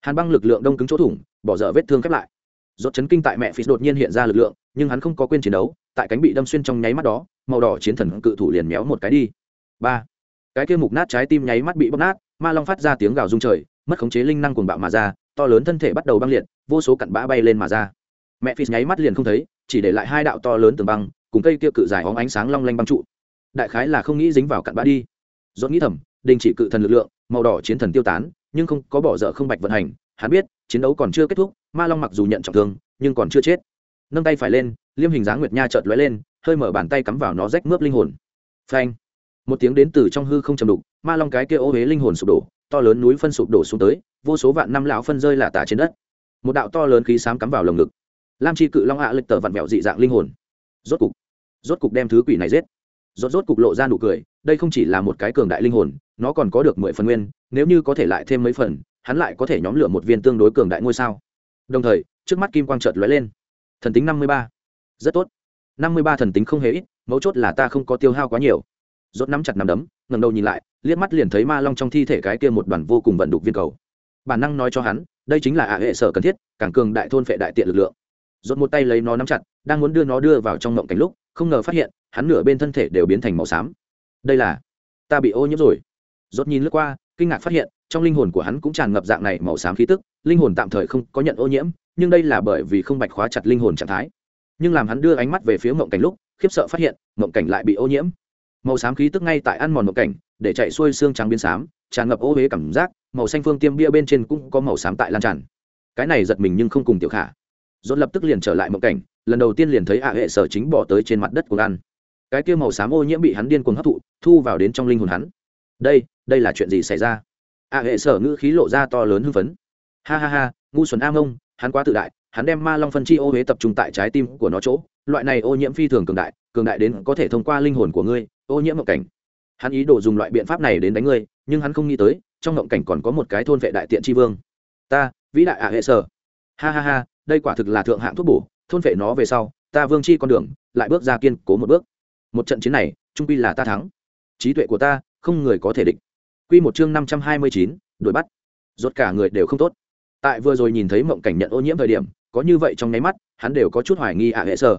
Hàn băng lực lượng đông cứng chỗ thủng, bỏ dở vết thương khép lại. Dốt chấn kinh tại mẹ phí đột nhiên hiện ra lực lượng, nhưng hắn không có quên chiến đấu, tại cánh bị đâm xuyên trong nháy mắt đó, màu đỏ chiến thần cự thủ liền méo một cái đi. Ba, cái kia mục nát trái tim nháy mắt bị bóc nát, ma long phát ra tiếng gào rung trời, mất khống chế linh năng cuồng bạo mà ra, to lớn thân thể bắt đầu băng liệt, vô số cặn bã bay lên mà ra mẹ phi nháy mắt liền không thấy, chỉ để lại hai đạo to lớn tường băng, cùng cây kia cự dài hóng ánh sáng long lanh băng trụ. Đại khái là không nghĩ dính vào cặn bã đi. Dốt nghĩ thầm, đình chỉ cự thần lực lượng, màu đỏ chiến thần tiêu tán, nhưng không có bỏ dở không bạch vận hành, hắn biết, chiến đấu còn chưa kết thúc, ma long mặc dù nhận trọng thương, nhưng còn chưa chết. Nâng tay phải lên, liêm hình dáng nguyệt nha chợt lóe lên, hơi mở bàn tay cắm vào nó rách mướp linh hồn. Phanh! Một tiếng đến từ trong hư không trầm đục, ma long cái kia ô huế linh hồn sụp đổ, to lớn núi phân sụp đổ xuống tới, vô số vạn năm lão phân rơi lả tả trên đất. Một đạo to lớn khí sám cắm vào lồng ngực lam chi cự long hạ à lịch tờ vặn vẹo dị dạng linh hồn. Rốt cục rốt cục đem thứ quỷ này giết. Rốt rốt cục lộ ra nụ cười, đây không chỉ là một cái cường đại linh hồn, nó còn có được mười phần nguyên, nếu như có thể lại thêm mấy phần, hắn lại có thể nhóm lửa một viên tương đối cường đại ngôi sao. Đồng thời, trước mắt kim quang chợt lóe lên. Thần tính năm mươi ba. Rất tốt. Năm mươi ba thần tính không hề ít, mấu chốt là ta không có tiêu hao quá nhiều. Rốt nắm chặt nắm đấm, ngẩng đầu nhìn lại, liếc mắt liền thấy ma long trong thi thể cái kia một đoàn vô cùng vận đục viên cầu. Bản năng nói cho hắn, đây chính là ạ hệ sở cần thiết, càng cường đại thôn phệ đại tiện lực lượng rốt một tay lấy nó nắm chặt, đang muốn đưa nó đưa vào trong ngộng cảnh lúc, không ngờ phát hiện, hắn nửa bên thân thể đều biến thành màu xám. Đây là, ta bị ô nhiễm rồi. Rốt nhìn lướt qua, kinh ngạc phát hiện, trong linh hồn của hắn cũng tràn ngập dạng này màu xám khí tức, linh hồn tạm thời không có nhận ô nhiễm, nhưng đây là bởi vì không bạch khóa chặt linh hồn trạng thái. Nhưng làm hắn đưa ánh mắt về phía mộng cảnh lúc, khiếp sợ phát hiện, mộng cảnh lại bị ô nhiễm. Màu xám khí tức ngay tại ăn mòn mộng cảnh, để chạy xuôi xương trắng biến xám, tràn ngập ô huế cảm giác, màu xanh phương tiêm bia bên trên cũng có màu xám tại lan tràn. Cái này giật mình nhưng không cùng tiểu khả dồn lập tức liền trở lại mộng cảnh, lần đầu tiên liền thấy ạ hệ sở chính bỏ tới trên mặt đất của ăn cái kia màu xám ô nhiễm bị hắn điên cuồng hấp thụ, thu vào đến trong linh hồn hắn. Đây đây là chuyện gì xảy ra? Ạ hệ sở ngữ khí lộ ra to lớn hưng phấn. Ha ha ha, ngu xuẩn a ngông hắn quá tự đại, hắn đem ma long phân chi ô huế tập trung tại trái tim của nó chỗ, loại này ô nhiễm phi thường cường đại cường đại đến có thể thông qua linh hồn của ngươi, ô nhiễm mộng cảnh. Hắn ý đồ dùng loại biện pháp này đến đánh ngươi, nhưng hắn không nghĩ tới, trong mộng cảnh còn có một cái thôn vệ đại tiện tri vương. Ta, vĩ đại ạ hệ sở. Ha ha ha đây quả thực là thượng hạng thuốc bổ, thôn vệ nó về sau, ta vương chi con đường, lại bước ra kiên cố một bước. Một trận chiến này, trung quy là ta thắng. Trí tuệ của ta, không người có thể địch. Q một chương năm trăm hai mươi chín, đuổi bắt. Rốt cả người đều không tốt. Tại vừa rồi nhìn thấy mộng cảnh nhận ô nhiễm thời điểm, có như vậy trong nháy mắt, hắn đều có chút hoài nghi ạ hệ sở.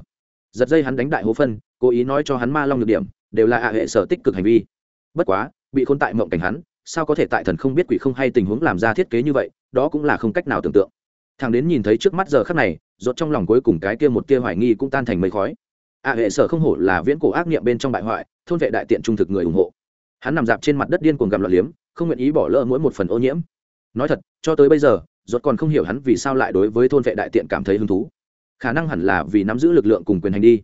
Giật dây hắn đánh đại hố phân, cố ý nói cho hắn ma long được điểm, đều là ạ hệ sở tích cực hành vi. Bất quá, bị khôn tại mộng cảnh hắn, sao có thể tại thần không biết quỷ không hay tình huống làm ra thiết kế như vậy, đó cũng là không cách nào tưởng tượng thằng đến nhìn thấy trước mắt giờ khắc này, rốt trong lòng cuối cùng cái kia một tia hoài nghi cũng tan thành mây khói. A hệ sở không hổ là viễn cổ ác niệm bên trong bại hoại, thôn vệ đại tiện trung thực người ủng hộ. Hắn nằm dạp trên mặt đất điên cuồng gặm loạn liếm, không nguyện ý bỏ lỡ mỗi một phần ô nhiễm. Nói thật, cho tới bây giờ, rốt còn không hiểu hắn vì sao lại đối với thôn vệ đại tiện cảm thấy hứng thú. Khả năng hẳn là vì nắm giữ lực lượng cùng quyền hành đi.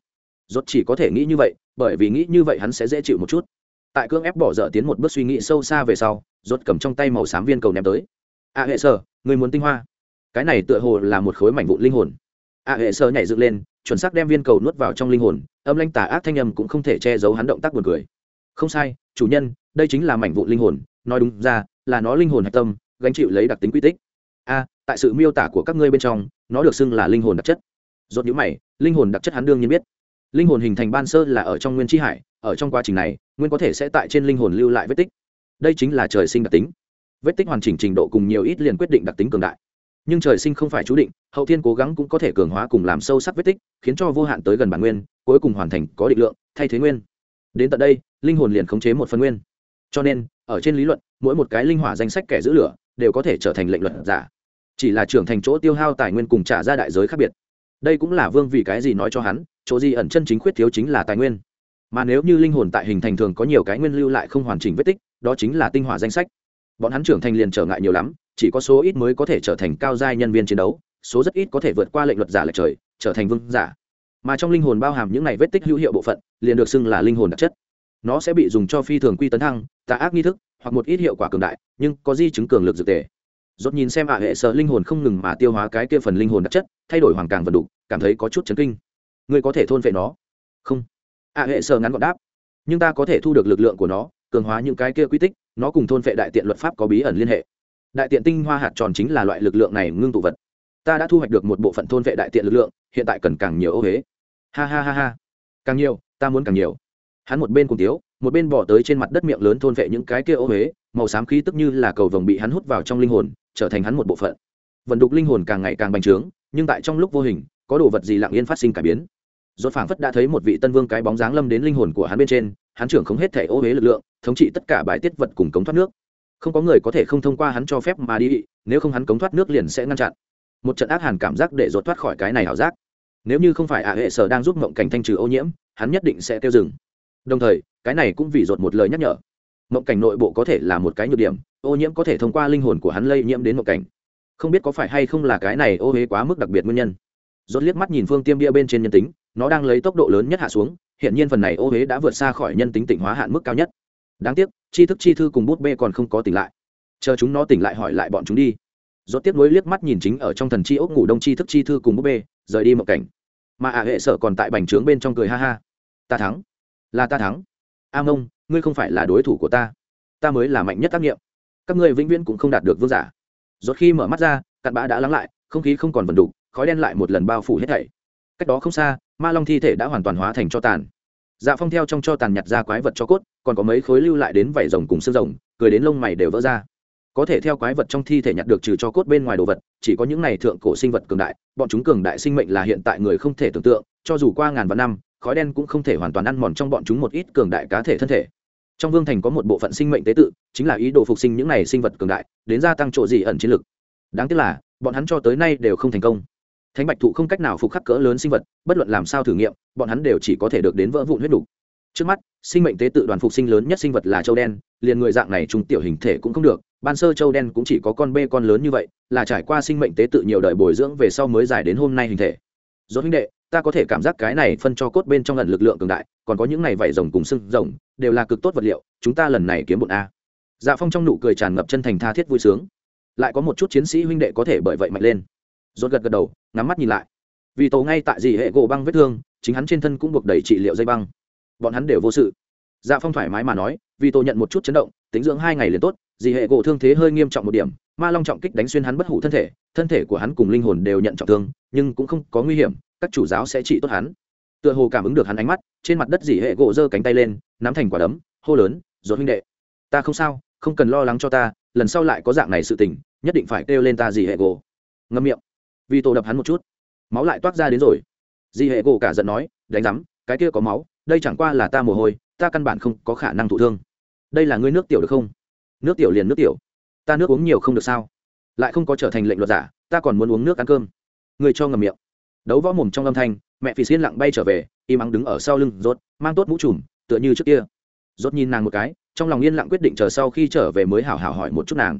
Rốt chỉ có thể nghĩ như vậy, bởi vì nghĩ như vậy hắn sẽ dễ chịu một chút. Tại cương ép bỏ dở tiến một bước suy nghĩ sâu xa về sau, rốt cầm trong tay màu xám viên cầu ném tới. A hệ sở người muốn tinh hoa cái này tựa hồ là một khối mảnh vụn linh hồn. A hệ sơ nhảy dựng lên, chuẩn xác đem viên cầu nuốt vào trong linh hồn, âm lanh tà ác thanh âm cũng không thể che giấu hắn động tác buồn cười. Không sai, chủ nhân, đây chính là mảnh vụn linh hồn, nói đúng ra, là nó linh hồn hạch tâm, gánh chịu lấy đặc tính quy tích. A, tại sự miêu tả của các ngươi bên trong, nó được xưng là linh hồn đặc chất. Rốt nhíu mày, linh hồn đặc chất hắn đương nhiên biết. Linh hồn hình thành ban sơ là ở trong nguyên tri hải, ở trong quá trình này, nguyên có thể sẽ tại trên linh hồn lưu lại vết tích. Đây chính là trời sinh đặc tính. Vết tích hoàn chỉnh trình độ cùng nhiều ít liền quyết định đặc tính cường đại nhưng trời sinh không phải chú định, hậu thiên cố gắng cũng có thể cường hóa cùng làm sâu sắc vết tích, khiến cho vô hạn tới gần bản nguyên, cuối cùng hoàn thành có định lượng, thay thế nguyên. Đến tận đây, linh hồn liền khống chế một phân nguyên. Cho nên, ở trên lý luận, mỗi một cái linh hỏa danh sách kẻ giữ lửa, đều có thể trở thành lệnh luật giả. Chỉ là trưởng thành chỗ tiêu hao tài nguyên cùng trả ra đại giới khác biệt. Đây cũng là vương vì cái gì nói cho hắn, chỗ gì ẩn chân chính khuyết thiếu chính là tài nguyên. Mà nếu như linh hồn tại hình thành thường có nhiều cái nguyên lưu lại không hoàn chỉnh vết tích, đó chính là tinh hỏa danh sách. Bọn hắn trưởng thành liền trở ngại nhiều lắm chỉ có số ít mới có thể trở thành cao giai nhân viên chiến đấu, số rất ít có thể vượt qua lệnh luật giả lệch trời, trở thành vương giả. Mà trong linh hồn bao hàm những này vết tích hữu hiệu bộ phận, liền được xưng là linh hồn đặc chất. Nó sẽ bị dùng cho phi thường quy tấn thăng, tà ác nghi thức, hoặc một ít hiệu quả cường đại, nhưng có di chứng cường lực dược tề. Dốt nhìn xem ạ hệ sợ linh hồn không ngừng mà tiêu hóa cái kia phần linh hồn đặc chất, thay đổi hoàn càng vận đục, cảm thấy có chút chấn kinh. Ngươi có thể thôn vệ nó? Không. ạ hệ sợ ngắn gọn đáp. Nhưng ta có thể thu được lực lượng của nó, cường hóa những cái kia quy tích, nó cùng thôn vệ đại tiện luật pháp có bí ẩn liên hệ đại tiện tinh hoa hạt tròn chính là loại lực lượng này ngưng tụ vật. Ta đã thu hoạch được một bộ phận thôn vệ đại tiện lực lượng, hiện tại cần càng nhiều ô huế ha ha ha ha. Càng nhiều, ta muốn càng nhiều. Hắn một bên cùng tiếu, một bên bỏ tới trên mặt đất miệng lớn thôn vệ những cái kia ô huế màu xám khí tức như là cầu vồng bị hắn hút vào trong linh hồn, trở thành hắn một bộ phận. Vận đục linh hồn càng ngày càng bành trướng, nhưng tại trong lúc vô hình, có đồ vật gì lặng yên phát sinh cải biến. Dốt phảng phất đã thấy một vị tân vương cái bóng dáng lâm đến linh hồn của hắn bên trên, hắn trưởng không hết thể ô huế lực lượng, thống trị tất cả bài tiết vật cùng cống thoát nước không có người có thể không thông qua hắn cho phép mà đi, nếu không hắn cống thoát nước liền sẽ ngăn chặn. Một trận ác hàn cảm giác để rột thoát khỏi cái này ảo giác. Nếu như không phải ạ hệ sở đang giúp mộng cảnh thanh trừ ô nhiễm, hắn nhất định sẽ tiêu dừng. Đồng thời, cái này cũng vì rột một lời nhắc nhở. Mộng cảnh nội bộ có thể là một cái nhược điểm, ô nhiễm có thể thông qua linh hồn của hắn lây nhiễm đến mộng cảnh. Không biết có phải hay không là cái này ô huế quá mức đặc biệt nguyên nhân. Rốt liếc mắt nhìn phương tiêm bia bên trên nhân tính, nó đang lấy tốc độ lớn nhất hạ xuống hiện nhiên phần này ô huế đã vượt xa khỏi nhân tính tỉnh hóa hạn mức cao nhất đáng tiếc tri thức chi thư cùng bút bê còn không có tỉnh lại. Chờ chúng nó tỉnh lại hỏi lại bọn chúng đi. Dốt tiếp nối liếc mắt nhìn chính ở trong thần chi ốc ngủ đông tri thức chi thư cùng bút bê, rời đi mộng cảnh. Mà ả à hệ sợ còn tại bành trướng bên trong cười ha ha. Ta thắng. Là ta thắng. A mông ngươi không phải là đối thủ của ta. Ta mới là mạnh nhất tác nghiệm. Các ngươi vĩnh viễn cũng không đạt được vương giả. Dốt khi mở mắt ra, cặn bã đã lắng lại, không khí không còn vần đục, khói đen lại một lần bao phủ hết thảy. Cách đó không xa, ma long thi thể đã hoàn toàn hóa thành cho tàn. Dạ phong theo trong cho tàn nhặt ra quái vật cho cốt còn có mấy khối lưu lại đến vảy rồng cùng xương rồng, cười đến lông mày đều vỡ ra. Có thể theo quái vật trong thi thể nhặt được trừ cho cốt bên ngoài đồ vật, chỉ có những này thượng cổ sinh vật cường đại, bọn chúng cường đại sinh mệnh là hiện tại người không thể tưởng tượng, cho dù qua ngàn vạn năm, khói đen cũng không thể hoàn toàn ăn mòn trong bọn chúng một ít cường đại cá thể thân thể. Trong vương thành có một bộ phận sinh mệnh tế tự, chính là ý đồ phục sinh những này sinh vật cường đại, đến gia tăng chỗ gì ẩn chiến lực. Đáng tiếc là, bọn hắn cho tới nay đều không thành công. Thánh bạch thụ không cách nào phục khắc cỡ lớn sinh vật, bất luận làm sao thử nghiệm, bọn hắn đều chỉ có thể được đến vỡ vụn huyết đủ trước mắt, sinh mệnh tế tự đoàn phục sinh lớn nhất sinh vật là châu đen, liền người dạng này trung tiểu hình thể cũng không được, ban sơ châu đen cũng chỉ có con bê con lớn như vậy, là trải qua sinh mệnh tế tự nhiều đời bồi dưỡng về sau mới dài đến hôm nay hình thể. Do huynh đệ, ta có thể cảm giác cái này phân cho cốt bên trong lần lực lượng cường đại, còn có những này vảy rồng cùng sưng rồng, đều là cực tốt vật liệu, chúng ta lần này kiếm bụng a. Dạ phong trong nụ cười tràn ngập chân thành tha thiết vui sướng. Lại có một chút chiến sĩ huynh đệ có thể bởi vậy mạnh lên. Rốt gật gật đầu, ngắm mắt nhìn lại. Vì tổ ngay tại gì hệ gỗ băng vết thương, chính hắn trên thân cũng buộc đầy trị liệu dây băng bọn hắn đều vô sự. Dạ phong thoải mái mà nói, vì tôi nhận một chút chấn động, tính dưỡng hai ngày liền tốt, dì hệ gỗ thương thế hơi nghiêm trọng một điểm, ma long trọng kích đánh xuyên hắn bất hủ thân thể thân thể của hắn cùng linh hồn đều nhận trọng thương, nhưng cũng không có nguy hiểm, các chủ giáo sẽ trị tốt hắn. Tựa hồ cảm ứng được hắn ánh mắt, trên mặt đất dì hệ gỗ giơ cánh tay lên, nắm thành quả đấm, hô lớn rồi huynh đệ, ta không sao, không cần lo lắng cho ta, lần sau lại có dạng này sự tình, nhất định phải kêu lên ta dì hệ gỗ. Ngâm miệng. Vì tổ đập hắn một chút. Máu lại toát ra đến rồi. Dì hệ gỗ cả giận nói, đánh rắm cái kia có máu đây chẳng qua là ta mồ hôi, ta căn bản không có khả năng thụ thương. Đây là ngươi nước tiểu được không? Nước tiểu liền nước tiểu. Ta nước uống nhiều không được sao? Lại không có trở thành lệnh luật giả, ta còn muốn uống nước ăn cơm. Người cho ngầm miệng. Đấu võ mồm trong âm thanh, mẹ phi xiên lặng bay trở về, im ắng đứng ở sau lưng, rốt, mang tốt mũ trùm, tựa như trước kia. Rốt nhìn nàng một cái, trong lòng yên lặng quyết định chờ sau khi trở về mới hảo hảo hỏi một chút nàng.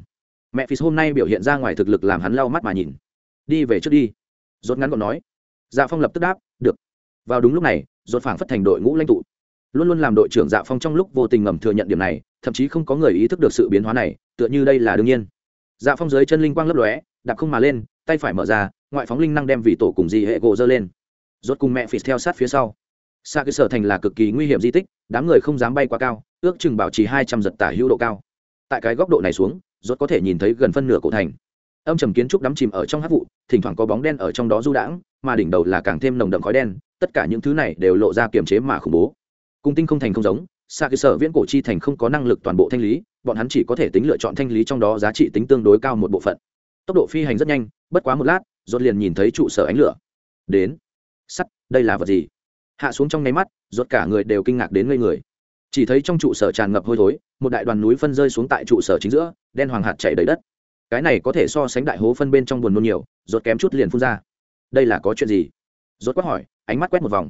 Mẹ phi hôm nay biểu hiện ra ngoài thực lực làm hắn lau mắt mà nhìn. Đi về trước đi. Rốt ngắn gọn nói. Dạ phong lập tức đáp, được. Vào đúng lúc này rốt phảng phất thành đội ngũ lãnh tụ. Luôn luôn làm đội trưởng dạ phong trong lúc vô tình ngầm thừa nhận điểm này, thậm chí không có người ý thức được sự biến hóa này, tựa như đây là đương nhiên. Dạ phong dưới chân linh quang lấp lóe, đạp không mà lên, tay phải mở ra, ngoại phóng linh năng đem vị tổ cùng dị hệ gỗ dơ lên. Rốt cùng mẹ phì theo sát phía sau. Xa cái sở thành là cực kỳ nguy hiểm di tích, đám người không dám bay quá cao, ước chừng bảo trì hai trăm giật tả hữu độ cao. Tại cái góc độ này xuống, rốt có thể nhìn thấy gần phân nửa cổ thành. Âm trầm kiến trúc đắm chìm ở trong hát vụ, thỉnh thoảng có bóng đen ở trong đó du đãng mà đỉnh đầu là càng thêm nồng đậm khói đen, tất cả những thứ này đều lộ ra kiềm chế mà khủng bố. Cung tinh không thành không giống xa cơ sở viễn cổ chi thành không có năng lực toàn bộ thanh lý, bọn hắn chỉ có thể tính lựa chọn thanh lý trong đó giá trị tính tương đối cao một bộ phận. Tốc độ phi hành rất nhanh, bất quá một lát dốt liền nhìn thấy trụ sở ánh lửa. Đến. Sắt, đây là vật gì? Hạ xuống trong nháy mắt, rốt cả người đều kinh ngạc đến ngây người. Chỉ thấy trong trụ sở tràn ngập hôi thối, một đại đoàn núi phân rơi xuống tại trụ sở chính giữa, đen hoàng hạt chảy đầy đất. Cái này có thể so sánh đại hố phân bên trong buồn nôn nhiều, rốt kém chút liền phun ra đây là có chuyện gì? Rốt quát hỏi, ánh mắt quét một vòng.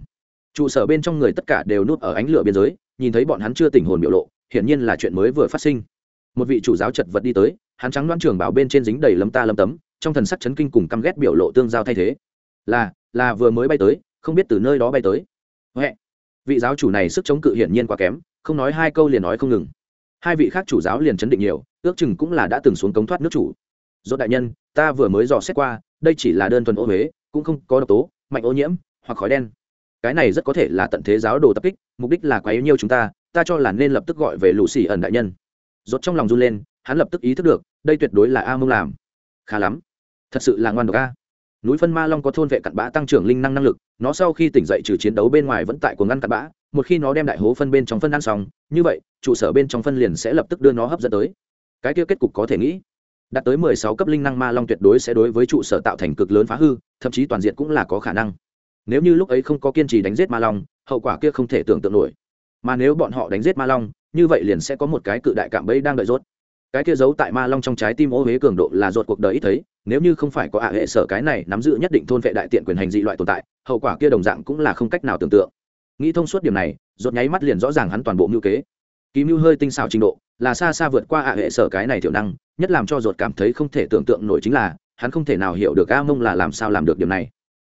Trụ sở bên trong người tất cả đều núp ở ánh lửa biên giới, nhìn thấy bọn hắn chưa tỉnh hồn biểu lộ, hiển nhiên là chuyện mới vừa phát sinh. Một vị chủ giáo chật vật đi tới, hắn trắng đoan trường bảo bên trên dính đầy lấm ta lấm tấm, trong thần sắc chấn kinh cùng căm ghét biểu lộ tương giao thay thế. Là là vừa mới bay tới, không biết từ nơi đó bay tới. Huệ. Vị giáo chủ này sức chống cự hiển nhiên quá kém, không nói hai câu liền nói không ngừng. Hai vị khác chủ giáo liền chấn định nhiều, ước chừng cũng là đã từng xuống cống thoát nước chủ. Dốt đại nhân, ta vừa mới dò xét qua, đây chỉ là đơn thuần ô huế cũng không có độc tố mạnh ô nhiễm hoặc khói đen. Cái này rất có thể là tận thế giáo đồ tập kích, mục đích là quá yếu nhiêu chúng ta ta cho là nên lập tức gọi về lũ xì ẩn đại nhân. Rốt trong lòng run lên, hắn lập tức ý thức được, đây tuyệt đối là a mông làm. Khá lắm. Thật sự là ngoan độc a. Núi phân ma long có thôn vệ cặn bã tăng trưởng linh năng năng lực, nó sau khi tỉnh dậy trừ chiến đấu bên ngoài vẫn tại cuồng ngăn cặn bã, một khi nó đem đại hố phân bên trong phân ăn xong, như vậy, trụ sở bên trong phân liền sẽ lập tức đưa nó hấp dẫn tới. Cái kia kết cục có thể nghĩ đạt tới mười sáu cấp linh năng ma long tuyệt đối sẽ đối với trụ sở tạo thành cực lớn phá hư, thậm chí toàn diện cũng là có khả năng. Nếu như lúc ấy không có kiên trì đánh giết ma long, hậu quả kia không thể tưởng tượng nổi. Mà nếu bọn họ đánh giết ma long, như vậy liền sẽ có một cái cự đại cảm bẫy đang đợi rốt. Cái kia giấu tại ma long trong trái tim ô huế cường độ là rốt cuộc đời ít thấy, nếu như không phải có ạ hệ sở cái này nắm giữ nhất định thôn vệ đại tiện quyền hành dị loại tồn tại, hậu quả kia đồng dạng cũng là không cách nào tưởng tượng. Nghĩ thông suốt điểm này, rốt nháy mắt liền rõ ràng hắn toàn bộ mưu kế. Ký mưu hơi tinh xảo trình độ, là xa xa vượt qua ạ hệ sở cái này thiểu năng nhất làm cho ruột cảm thấy không thể tưởng tượng nổi chính là, hắn không thể nào hiểu được a mông là làm sao làm được điều này.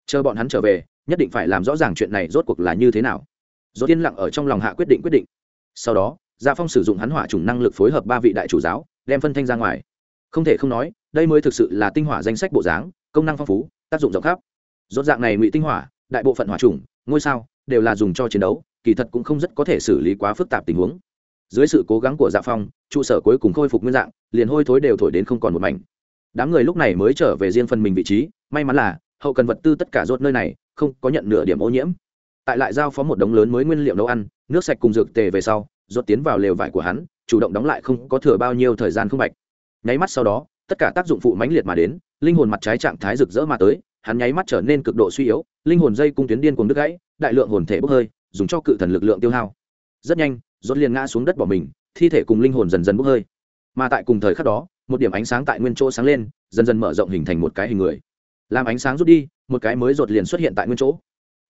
Chờ bọn hắn trở về, nhất định phải làm rõ ràng chuyện này rốt cuộc là như thế nào. Rốt yên lặng ở trong lòng hạ quyết định quyết định. Sau đó gia phong sử dụng hắn hỏa trùng năng lực phối hợp ba vị đại chủ giáo, đem phân thanh ra ngoài. Không thể không nói, đây mới thực sự là tinh hỏa danh sách bộ dáng, công năng phong phú, tác dụng rộng khắp. Rốt dạng này ngụy tinh hỏa, đại bộ phận hỏa trùng, ngôi sao, đều là dùng cho chiến đấu, kỳ thật cũng không rất có thể xử lý quá phức tạp tình huống dưới sự cố gắng của dạ phong, trụ sở cuối cùng khôi phục nguyên dạng, liền hôi thối đều thổi đến không còn một mảnh. Đám người lúc này mới trở về riêng phần mình vị trí, may mắn là, hậu cần vật tư tất cả rốt nơi này, không có nhận nửa điểm ô nhiễm. Tại lại giao phó một đống lớn mới nguyên liệu nấu ăn, nước sạch cùng dược tề về sau, rốt tiến vào lều vải của hắn, chủ động đóng lại không có thừa bao nhiêu thời gian không bạch. Nháy mắt sau đó, tất cả tác dụng phụ mãnh liệt mà đến, linh hồn mặt trái trạng thái rực rỡ mà tới, hắn nháy mắt trở nên cực độ suy yếu, linh hồn dây cung tuyến điên cuồng đứt gãy, đại lượng hồn thể bốc hơi, dùng cho cự thần lực lượng tiêu hao. Rất nhanh rốt liền ngã xuống đất bỏ mình, thi thể cùng linh hồn dần dần bốc hơi. Mà tại cùng thời khắc đó, một điểm ánh sáng tại nguyên chỗ sáng lên, dần dần mở rộng hình thành một cái hình người. Làm ánh sáng rút đi, một cái mới rột liền xuất hiện tại nguyên chỗ.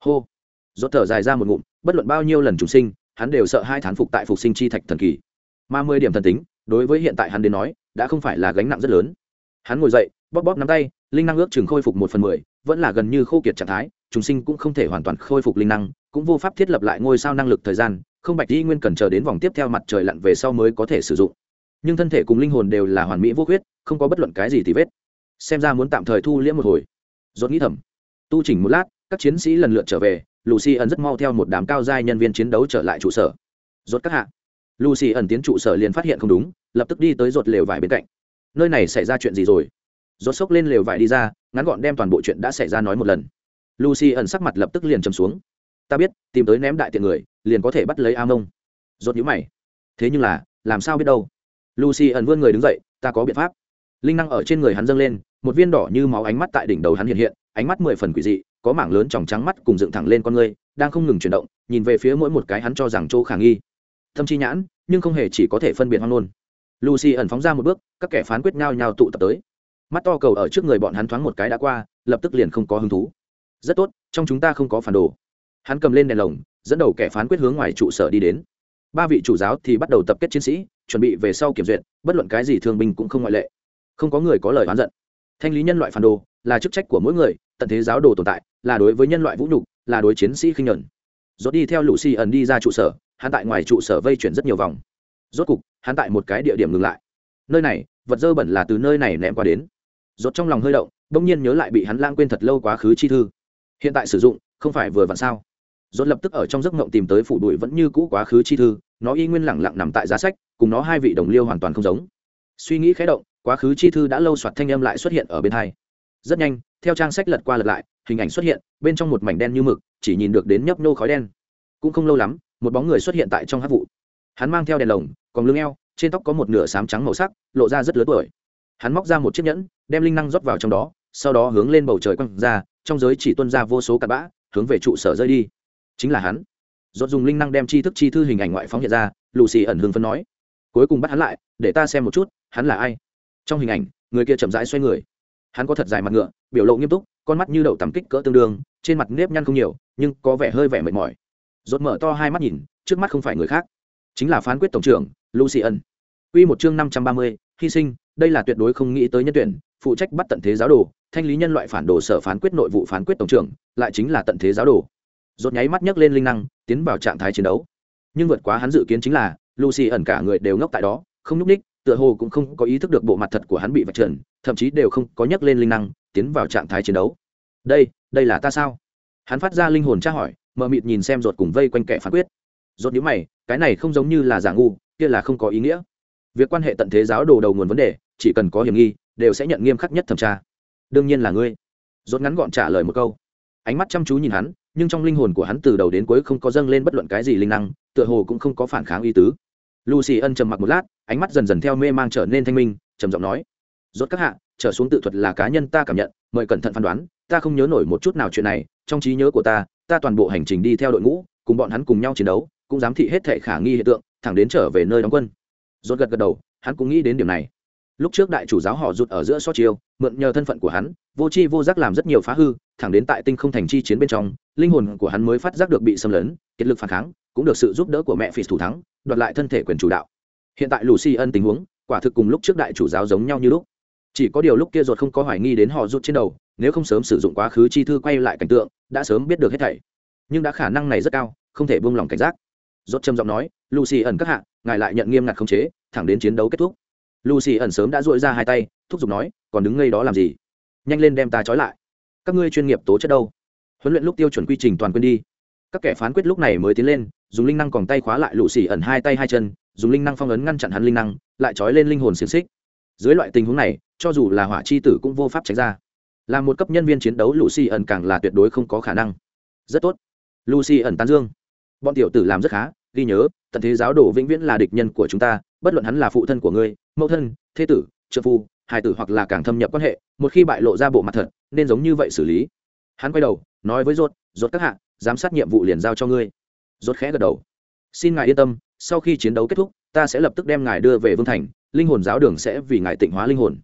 Hô! Rốt thở dài ra một ngụm, bất luận bao nhiêu lần trùng sinh, hắn đều sợ hai thán phục tại phục sinh chi thạch thần kỳ. Mà mười điểm thần tính, đối với hiện tại hắn đến nói, đã không phải là gánh nặng rất lớn. Hắn ngồi dậy, bóp bóp nắm tay, linh năng ước chừng khôi phục một phần mười, vẫn là gần như khô kiệt trạng thái, trùng sinh cũng không thể hoàn toàn khôi phục linh năng, cũng vô pháp thiết lập lại ngôi sao năng lực thời gian không bạch y nguyên cần chờ đến vòng tiếp theo mặt trời lặn về sau mới có thể sử dụng. Nhưng thân thể cùng linh hồn đều là hoàn mỹ vô khuyết, không có bất luận cái gì thì vết. Xem ra muốn tạm thời thu liễm một hồi. Dốt nghĩ thầm. Tu chỉnh một lát, các chiến sĩ lần lượt trở về, lucy ẩn rất mau theo một đám cao giai nhân viên chiến đấu trở lại trụ sở. Rốt các hạ. Lucy ẩn tiến trụ sở liền phát hiện không đúng, lập tức đi tới dột lều vải bên cạnh. Nơi này xảy ra chuyện gì rồi? Rốt sốc lên lều vải đi ra, ngắn gọn đem toàn bộ chuyện đã xảy ra nói một lần. Lucy ẩn sắc mặt lập tức liền trầm xuống ta biết, tìm tới ném đại tiện người, liền có thể bắt lấy a mông. Rốt nhíu mày. Thế nhưng là, làm sao biết đâu? Lucy ẩn vươn người đứng dậy, ta có biện pháp. Linh năng ở trên người hắn dâng lên, một viên đỏ như máu ánh mắt tại đỉnh đầu hắn hiện hiện, ánh mắt mười phần quỷ dị, có mảng lớn tròng trắng mắt cùng dựng thẳng lên con người đang không ngừng chuyển động, nhìn về phía mỗi một cái hắn cho rằng chỗ khả nghi. Thâm chi nhãn, nhưng không hề chỉ có thể phân biệt hoang nôn lucy ẩn phóng ra một bước, các kẻ phán quyết nhau nhau tụ tập tới. Mắt to cầu ở trước người bọn hắn thoáng một cái đã qua, lập tức liền không có hứng thú. Rất tốt, trong chúng ta không có phản đồ hắn cầm lên đèn lồng, dẫn đầu kẻ phán quyết hướng ngoài trụ sở đi đến. Ba vị chủ giáo thì bắt đầu tập kết chiến sĩ, chuẩn bị về sau kiểm duyệt, bất luận cái gì thương binh cũng không ngoại lệ. Không có người có lời oán giận. Thanh lý nhân loại phản đồ, là chức trách của mỗi người, tận thế giáo đồ tồn tại, là đối với nhân loại vũ nhục, là đối chiến sĩ khinh nhuận. Rốt đi theo lũ xì ẩn đi ra trụ sở, hắn tại ngoài trụ sở vây chuyển rất nhiều vòng. Rốt cục, hắn tại một cái địa điểm ngừng lại. Nơi này, vật dơ bẩn là từ nơi này ném qua đến. Rốt trong lòng hơi động, bỗng nhiên nhớ lại bị hắn lãng quên thật lâu quá khứ chi thư. Hiện tại sử dụng, không phải vừa vặn sao? Rốt lập tức ở trong giấc ngộng tìm tới phủ bụi vẫn như cũ quá khứ chi thư, nó y nguyên lẳng lặng nằm tại giá sách, cùng nó hai vị đồng liêu hoàn toàn không giống. Suy nghĩ khẽ động, quá khứ chi thư đã lâu soạt thanh âm lại xuất hiện ở bên hai. Rất nhanh, theo trang sách lật qua lật lại, hình ảnh xuất hiện, bên trong một mảnh đen như mực, chỉ nhìn được đến nhấp nô khói đen. Cũng không lâu lắm, một bóng người xuất hiện tại trong hát vụ. Hắn mang theo đèn lồng, còn lưng eo, trên tóc có một nửa sám trắng màu sắc, lộ ra rất lớn tuổi. Hắn móc ra một chiếc nhẫn, đem linh năng rót vào trong đó, sau đó hướng lên bầu trời quăng ra, trong giới chỉ tuân ra vô số cát bã, hướng về trụ sở rơi đi chính là hắn. Dốt dùng linh năng đem chi thức chi thư hình ảnh ngoại phóng hiện ra lù xì ẩn hương phân nói. Cuối cùng bắt hắn lại để ta xem một chút hắn là ai? Trong hình ảnh người kia chậm rãi xoay người. Hắn có thật dài mặt ngựa biểu lộ nghiêm túc con mắt như đậu tắm kích cỡ tương đương trên mặt nếp nhăn không nhiều nhưng có vẻ hơi vẻ mệt mỏi. Dốt mở to hai mắt nhìn trước mắt không phải người khác chính là phán quyết tổng trưởng Lucy ẩn. Quy một chương năm trăm ba mươi, hy sinh, đây là tuyệt đối không nghĩ tới nhân tuyển, phụ trách bắt tận thế giáo đồ, thanh lý nhân loại phản đồ sở phán quyết nội vụ phán quyết tổng trưởng, lại chính là tận thế giáo đồ. Rốt nháy mắt nhấc lên linh năng, tiến vào trạng thái chiến đấu. Nhưng vượt quá hắn dự kiến chính là, Lucy ẩn cả người đều ngốc tại đó, không nhúc nhích, tựa hồ cũng không có ý thức được bộ mặt thật của hắn bị vạch trần, thậm chí đều không có nhấc lên linh năng, tiến vào trạng thái chiến đấu. Đây, đây là ta sao? Hắn phát ra linh hồn tra hỏi, mờ mịt nhìn xem rốt cùng vây quanh kẻ phán quyết. Rốt nhíu mày, cái này không giống như là giả ngu, kia là không có ý nghĩa việc quan hệ tận thế giáo đồ đầu nguồn vấn đề chỉ cần có hiểm nghi đều sẽ nhận nghiêm khắc nhất thẩm tra đương nhiên là ngươi rốt ngắn gọn trả lời một câu ánh mắt chăm chú nhìn hắn, nhưng trong linh hồn của hắn từ đầu đến cuối không có dâng lên bất luận cái gì linh năng, tựa hồ cũng không có phản kháng ý tứ. Lucy ân trầm mặc một lát, ánh mắt dần dần theo mê mang trở nên thanh minh, trầm giọng nói, rốt các hạ, trở xuống tự thuật là cá nhân ta cảm nhận, mời cẩn thận phán đoán, ta không nhớ nổi một chút nào chuyện này, trong trí nhớ của ta ta toàn bộ hành trình đi theo đội ngũ, cùng bọn hắn cùng nhau chiến đấu, cũng dám thị hết thệ khả nghi hiện tượng, thẳng đến trở về nơi đóng quân. Rốt gật gật đầu, hắn cũng nghĩ đến điểm này lúc trước đại chủ giáo họ rụt ở giữa so chiêu, mượn nhờ thân phận của hắn, vô chi vô giác làm rất nhiều phá hư, thẳng đến tại tinh không thành chi chiến bên trong, linh hồn của hắn mới phát giác được bị xâm lấn kiệt lực phản kháng, cũng được sự giúp đỡ của mẹ phi thủ thắng, đoạt lại thân thể quyền chủ đạo. Hiện tại lucy ân tình huống, quả thực cùng lúc trước đại chủ giáo giống nhau như lúc. Chỉ có điều lúc kia ruột không có hoài nghi đến họ rút trên đầu, nếu không sớm sử dụng quá khứ chi thư quay lại cảnh tượng, đã sớm biết được hết thảy. Nhưng đã khả năng này rất cao, không thể buông lỏng cảnh giác. Rốt trầm giọng nói, lucy ẩn các hạ, ngài lại nhận nghiêm ngặt khống chế, thẳng đến chiến đấu kết thúc lucy ẩn sớm đã dội ra hai tay, thúc giục nói, còn đứng ngây đó làm gì? Nhanh lên đem ta trói lại. Các ngươi chuyên nghiệp tố chất đâu? Huấn luyện lúc tiêu chuẩn quy trình toàn quên đi. Các kẻ phán quyết lúc này mới tiến lên, dùng linh năng còn tay khóa lại lũ xỉ ẩn hai tay hai chân, dùng linh năng phong ấn ngăn chặn hắn linh năng, lại trói lên linh hồn xiềng xích. Dưới loại tình huống này, cho dù là hỏa chi tử cũng vô pháp tránh ra. Là một cấp nhân viên chiến đấu lũ xỉ ẩn càng là tuyệt đối không có khả năng. Rất tốt. Lucy ẩn tán dương. Bọn tiểu tử làm rất khá, ghi nhớ, tận thế giáo đồ vĩnh viễn là địch nhân của chúng ta bất luận hắn là phụ thân của ngươi, mẫu thân, thế tử trợ phu, hài tử hoặc là càng thâm nhập quan hệ, một khi bại lộ ra bộ mặt thật, nên giống như vậy xử lý. Hắn quay đầu, nói với rốt rốt các hạ, giám sát nhiệm vụ liền giao cho ngươi. Rốt khẽ gật đầu. Xin ngài yên tâm, sau khi chiến đấu kết thúc, ta sẽ lập tức đem ngài đưa về vương thành, linh hồn giáo đường sẽ vì ngài tịnh hóa linh hồn.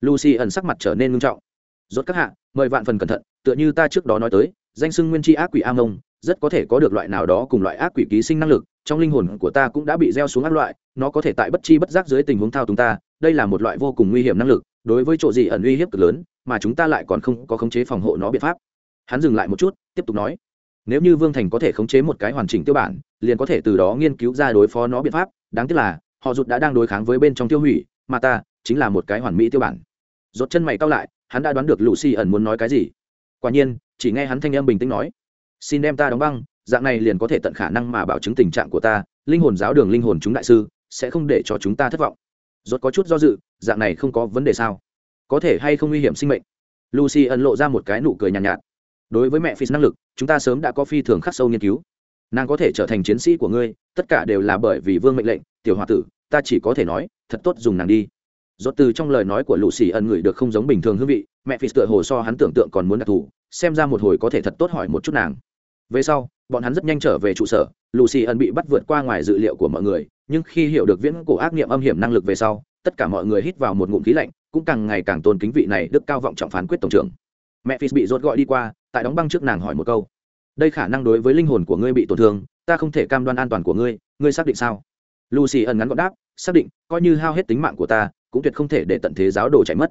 Lucy ẩn sắc mặt trở nên nghiêm trọng. Rốt các hạ, mời vạn phần cẩn thận, tựa như ta trước đó nói tới, danh xưng nguyên tri ác quỷ a mông, rất có thể có được loại nào đó cùng loại ác quỷ ký sinh năng lực trong linh hồn của ta cũng đã bị gieo xuống ác loại, nó có thể tại bất chi bất giác dưới tình huống thao túng ta, đây là một loại vô cùng nguy hiểm năng lực, đối với chỗ gì ẩn uy hiếp cực lớn, mà chúng ta lại còn không có khống chế phòng hộ nó biện pháp. Hắn dừng lại một chút, tiếp tục nói, nếu như vương thành có thể khống chế một cái hoàn chỉnh tiêu bản, liền có thể từ đó nghiên cứu ra đối phó nó biện pháp, đáng tiếc là, họ rụt đã đang đối kháng với bên trong tiêu hủy, mà ta chính là một cái hoàn mỹ tiêu bản. Rốt chân mày cao lại, hắn đã đoán được lũ xì ẩn muốn nói cái gì. Quả nhiên, chỉ nghe hắn thanh âm bình tĩnh nói, xin đem ta đóng băng dạng này liền có thể tận khả năng mà bảo chứng tình trạng của ta linh hồn giáo đường linh hồn chúng đại sư sẽ không để cho chúng ta thất vọng. Rốt có chút do dự dạng này không có vấn đề sao? Có thể hay không nguy hiểm sinh mệnh? Lucy ẩn lộ ra một cái nụ cười nhàn nhạt, nhạt. Đối với mẹ phi năng lực chúng ta sớm đã có phi thường khắc sâu nghiên cứu. Nàng có thể trở thành chiến sĩ của ngươi tất cả đều là bởi vì vương mệnh lệnh tiểu h tử ta chỉ có thể nói thật tốt dùng nàng đi. Rốt từ trong lời nói của lucy ẩn người được không giống bình thường hương vị mẹ phi tựa hồ so hắn tưởng tượng còn muốn đặc thù xem ra một hồi có thể thật tốt hỏi một chút nàng. Về sau bọn hắn rất nhanh trở về trụ sở, lucy ẩn bị bắt vượt qua ngoài dự liệu của mọi người, nhưng khi hiểu được viễn cổ ác nghiệm âm hiểm năng lực về sau, tất cả mọi người hít vào một ngụm khí lạnh, cũng càng ngày càng tôn kính vị này đức cao vọng trọng phán quyết tổng trưởng. Mẹ phi bị rốt gọi đi qua, tại đóng băng trước nàng hỏi một câu. Đây khả năng đối với linh hồn của ngươi bị tổn thương, ta không thể cam đoan an toàn của ngươi ngươi xác định sao? Lucy ẩn ngắn gọn đáp, xác định, coi như hao hết tính mạng của ta, cũng tuyệt không thể để tận thế giáo đồ chạy mất.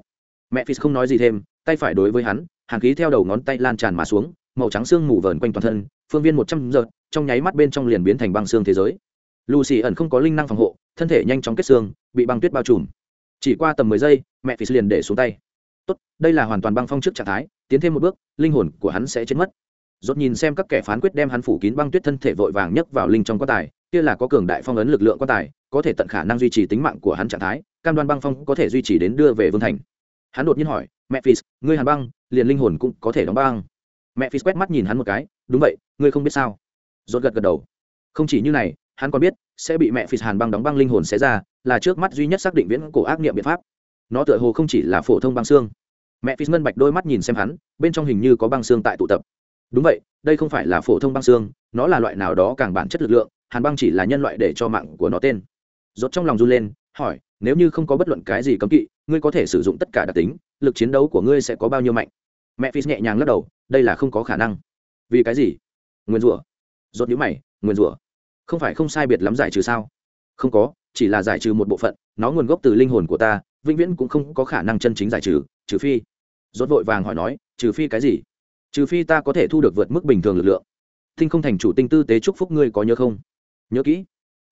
Mẹ phi không nói gì thêm, tay phải đối với hắn hàn khí theo đầu ngón tay lan tràn mà xuống màu trắng xương mù vờn quanh toàn thân, phương viên một trăm giờ, trong nháy mắt bên trong liền biến thành băng xương thế giới. Lucy ẩn không có linh năng phòng hộ, thân thể nhanh chóng kết xương, bị băng tuyết bao trùm. Chỉ qua tầm mười giây, mẹ phi liền để xuống tay. Tốt, đây là hoàn toàn băng phong trước trạng thái, tiến thêm một bước, linh hồn của hắn sẽ chết mất. Dốt nhìn xem các kẻ phán quyết đem hắn phủ kín băng tuyết thân thể vội vàng nhấc vào linh trong quan tài, kia là có cường đại phong ấn lực lượng quan tài, có thể tận khả năng duy trì tính mạng của hắn trạng thái, cam đoan băng phong có thể duy trì đến đưa về vương thành. Hắn đột nhiên hỏi, mẹ phi ngươi hàn băng, liền linh hồn cũng có thể đóng băng mẹ phi quét mắt nhìn hắn một cái, đúng vậy, ngươi không biết sao? Rốt gật gật đầu. Không chỉ như này, hắn còn biết, sẽ bị mẹ phi hàn băng đóng băng linh hồn xé ra, là trước mắt duy nhất xác định viễn cổ ác niệm biện pháp. Nó tựa hồ không chỉ là phổ thông băng xương. Mẹ phi ngân bạch đôi mắt nhìn xem hắn, bên trong hình như có băng xương tại tụ tập. Đúng vậy, đây không phải là phổ thông băng xương, nó là loại nào đó càng bản chất lực lượng, hàn băng chỉ là nhân loại để cho mạng của nó tên. Rốt trong lòng run lên, hỏi, nếu như không có bất luận cái gì cấm kỵ, ngươi có thể sử dụng tất cả đặc tính, lực chiến đấu của ngươi sẽ có bao nhiêu mạnh? Mẹ phi nhẹ nhàng lắc đầu, đây là không có khả năng. Vì cái gì? Nguyên rủa. Rốt nhíu mày, nguyên rủa. Không phải không sai biệt lắm giải trừ sao? Không có, chỉ là giải trừ một bộ phận, nó nguồn gốc từ linh hồn của ta, vĩnh viễn cũng không có khả năng chân chính giải trừ trừ phi. Rốt vội vàng hỏi nói, trừ phi cái gì? Trừ phi ta có thể thu được vượt mức bình thường lực lượng. Tinh không thành chủ tinh tư tế chúc phúc ngươi có nhớ không? Nhớ kỹ.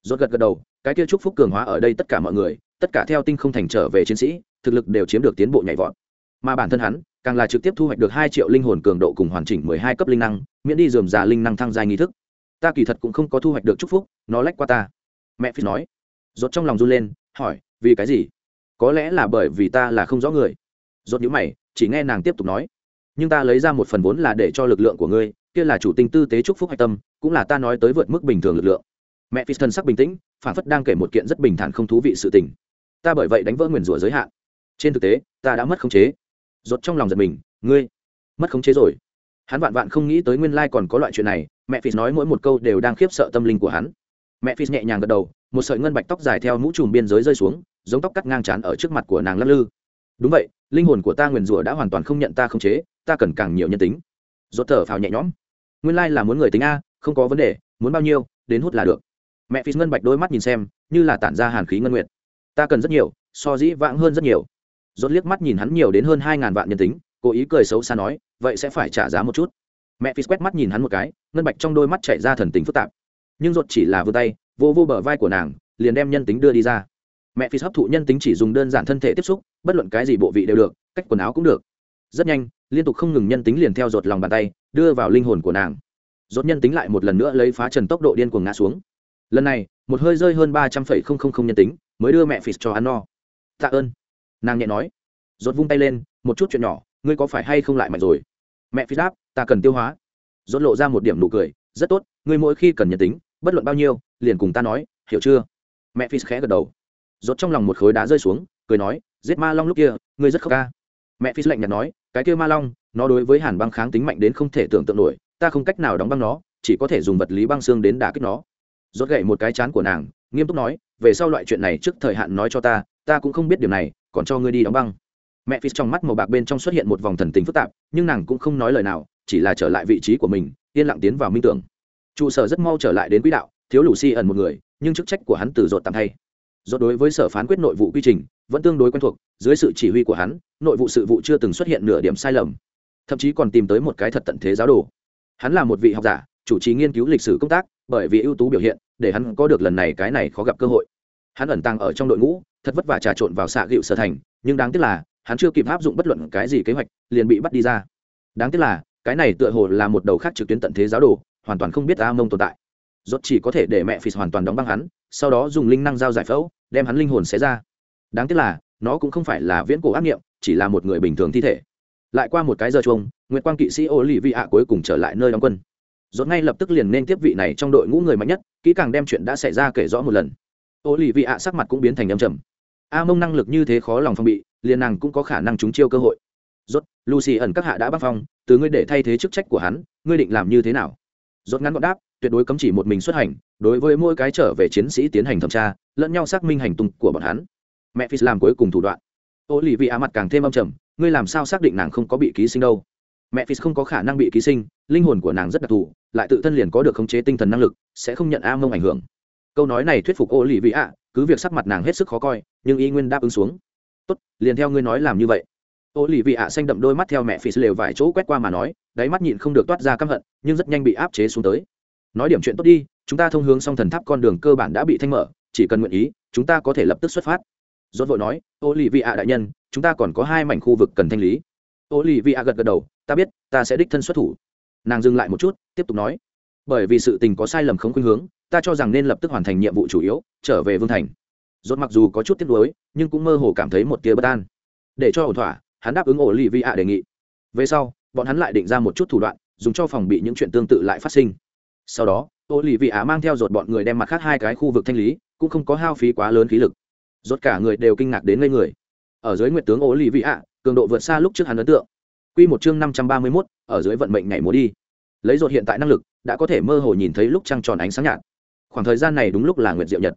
Rốt gật gật đầu, cái kia chúc phúc cường hóa ở đây tất cả mọi người, tất cả theo tinh không thành trở về chiến sĩ, thực lực đều chiếm được tiến bộ nhảy vọt. Mà bản thân hắn càng là trực tiếp thu hoạch được hai triệu linh hồn cường độ cùng hoàn chỉnh mười hai cấp linh năng, miễn đi dườm già linh năng thăng dài nghi thức. Ta kỳ thật cũng không có thu hoạch được chúc phúc, nó lách qua ta. Mẹ phi nói. Rốt trong lòng run lên, hỏi, vì cái gì? Có lẽ là bởi vì ta là không rõ người. Rốt nhíu mày, chỉ nghe nàng tiếp tục nói. Nhưng ta lấy ra một phần vốn là để cho lực lượng của ngươi, kia là chủ tinh tư tế chúc phúc hạch tâm, cũng là ta nói tới vượt mức bình thường lực lượng. Mẹ phi thân sắc bình tĩnh, phản phất đang kể một kiện rất bình thản không thú vị sự tình. Ta bởi vậy đánh vỡ nguyền rủa giới hạn. Trên thực tế, ta đã mất khống chế rốt trong lòng giật mình, ngươi, mất khống chế rồi. Hắn vạn vạn không nghĩ tới nguyên lai còn có loại chuyện này, mẹ phi nói mỗi một câu đều đang khiếp sợ tâm linh của hắn. Mẹ phi nhẹ nhàng gật đầu, một sợi ngân bạch tóc dài theo mũ trùm biên giới rơi xuống, giống tóc cắt ngang chán ở trước mặt của nàng lắc lư. Đúng vậy, linh hồn của ta nguyền rủa đã hoàn toàn không nhận ta khống chế, ta cần càng nhiều nhân tính. Rốt thở phào nhẹ nhõm. Nguyên lai là muốn người tính a, không có vấn đề, muốn bao nhiêu, đến hút là được. Mẹ phi ngân bạch đôi mắt nhìn xem, như là tản ra hàn khí ngân nguyệt. Ta cần rất nhiều, so dĩ vãng hơn rất nhiều rốt liếc mắt nhìn hắn nhiều đến hơn hai ngàn vạn nhân tính, cố ý cười xấu xa nói, vậy sẽ phải trả giá một chút. Mẹ phi quét mắt nhìn hắn một cái, ngân bạch trong đôi mắt chảy ra thần tính phức tạp. Nhưng rốt chỉ là vươn tay, vô vô bờ vai của nàng, liền đem nhân tính đưa đi ra. Mẹ phi hấp thụ nhân tính chỉ dùng đơn giản thân thể tiếp xúc, bất luận cái gì bộ vị đều được, cách quần áo cũng được. Rất nhanh, liên tục không ngừng nhân tính liền theo rốt lòng bàn tay, đưa vào linh hồn của nàng. Rốt nhân tính lại một lần nữa lấy phá trần tốc độ điên cuồng ngã xuống. Lần này, một hơi rơi hơn ba trăm phẩy không không không nhân tính, mới đưa mẹ phì cho ăn no. Tạ ơn nàng nhẹ nói, rốt vung tay lên, một chút chuyện nhỏ, ngươi có phải hay không lại mạnh rồi? Mẹ phi đáp, ta cần tiêu hóa. Rốt lộ ra một điểm nụ cười, rất tốt, ngươi mỗi khi cần nhân tính, bất luận bao nhiêu, liền cùng ta nói, hiểu chưa? Mẹ phi khẽ gật đầu. Rốt trong lòng một khối đá rơi xuống, cười nói, giết ma long lúc kia, ngươi rất khóc ca. Mẹ phi lạnh nhạt nói, cái kia ma long, nó đối với hàn băng kháng tính mạnh đến không thể tưởng tượng nổi, ta không cách nào đóng băng nó, chỉ có thể dùng vật lý băng xương đến đả kích nó. Rốt gậy một cái chán của nàng, nghiêm túc nói, về sau loại chuyện này trước thời hạn nói cho ta ta cũng không biết điều này còn cho ngươi đi đóng băng. Mẹ phi trong mắt màu bạc bên trong xuất hiện một vòng thần tình phức tạp, nhưng nàng cũng không nói lời nào, chỉ là trở lại vị trí của mình, yên lặng tiến vào minh tưởng. Trụ sở rất mau trở lại đến quỹ đạo, thiếu lù si ẩn một người, nhưng chức trách của hắn từ dột tạm thay. Dột đối với sở phán quyết nội vụ quy trình, vẫn tương đối quen thuộc, dưới sự chỉ huy của hắn, nội vụ sự vụ chưa từng xuất hiện nửa điểm sai lầm. Thậm chí còn tìm tới một cái thật tận thế giáo đồ. Hắn là một vị học giả, chủ trì nghiên cứu lịch sử công tác, bởi vì ưu tú biểu hiện, để hắn có được lần này cái này khó gặp cơ hội. Hắn ẩn tàng ở trong đội ngũ thật vất vả trà trộn vào xạ gịu sở thành, nhưng đáng tiếc là, hắn chưa kịp áp dụng bất luận cái gì kế hoạch, liền bị bắt đi ra. Đáng tiếc là, cái này tựa hồ là một đầu khác trực tuyến tận thế giáo đồ, hoàn toàn không biết a mông tồn tại. Rốt chỉ có thể để mẹ phì hoàn toàn đóng băng hắn, sau đó dùng linh năng giao giải phẫu, đem hắn linh hồn xé ra. Đáng tiếc là, nó cũng không phải là viễn cổ ác nghiệm, chỉ là một người bình thường thi thể. Lại qua một cái giờ chuông nguyễn quang kỵ sĩ ô lì vị ạ cuối cùng trở lại nơi đóng quân. Dốt ngay lập tức liền nên tiếp vị này trong đội ngũ người mạnh nhất, kỹ càng đem chuyện đã xảy ra kể rõ một lần. Ô lì vị ạ sắc mặt cũng biến thành âm trầm a mông năng lực như thế khó lòng phong bị, liền nàng cũng có khả năng trúng chiêu cơ hội. Rốt, lucy ẩn các hạ đã băng phong, từ ngươi để thay thế chức trách của hắn, ngươi định làm như thế nào? Rốt ngắn gọn đáp, tuyệt đối cấm chỉ một mình xuất hành, đối với mỗi cái trở về chiến sĩ tiến hành thẩm tra, lẫn nhau xác minh hành tung của bọn hắn. Mẹ phi làm cuối cùng thủ đoạn. Ô lì vị á mặt càng thêm âm trầm, ngươi làm sao xác định nàng không có bị ký sinh đâu? Mẹ phi không có khả năng bị ký sinh, linh hồn của nàng rất đặc thù, lại tự thân liền có được khống chế tinh thần năng lực, sẽ không nhận a mông ảnh hưởng câu nói này thuyết phục ô lì vị ạ cứ việc sắc mặt nàng hết sức khó coi, nhưng y nguyên đáp ứng xuống. Tốt, liền theo ngươi nói làm như vậy. Ô lì vị ạ xanh đậm đôi mắt theo mẹ phi lều vài chỗ quét qua mà nói, đáy mắt nhịn không được toát ra căm hận, nhưng rất nhanh bị áp chế xuống tới. Nói điểm chuyện tốt đi, chúng ta thông hướng song thần tháp con đường cơ bản đã bị thanh mở, chỉ cần nguyện ý, chúng ta có thể lập tức xuất phát. Dốt vội nói ô lì vị ạ đại nhân, chúng ta còn có hai mảnh khu vực cần thanh lý. Ô lì vị ạ gật gật đầu, ta biết, ta sẽ đích thân xuất thủ. Nàng dừng lại một chút, tiếp tục nói, bởi vì sự tình có sai lầm không khuynh hướng ta cho rằng nên lập tức hoàn thành nhiệm vụ chủ yếu trở về vương thành. Dốt mặc dù có chút tiếc nuối nhưng cũng mơ hồ cảm thấy một tia bất an. Để cho ổn thỏa hắn đáp ứng ổ lì Vi ạ đề nghị. Về sau bọn hắn lại định ra một chút thủ đoạn dùng cho phòng bị những chuyện tương tự lại phát sinh. Sau đó ô lì vị ạ mang theo dột bọn người đem mặt khác hai cái khu vực thanh lý cũng không có hao phí quá lớn khí lực. Rốt cả người đều kinh ngạc đến ngây người. Ở dưới nguyệt tướng ô lì vị ạ cường độ vượt xa lúc trước hắn ấn tượng. Quy một chương năm trăm ba mươi 531, ở dưới vận mệnh ngày múa đi. Lấy dột hiện tại năng lực đã có thể mơ hồ nhìn thấy lúc trăng tròn ánh sáng nhạt khoảng thời gian này đúng lúc là nguyệt diệu nhật.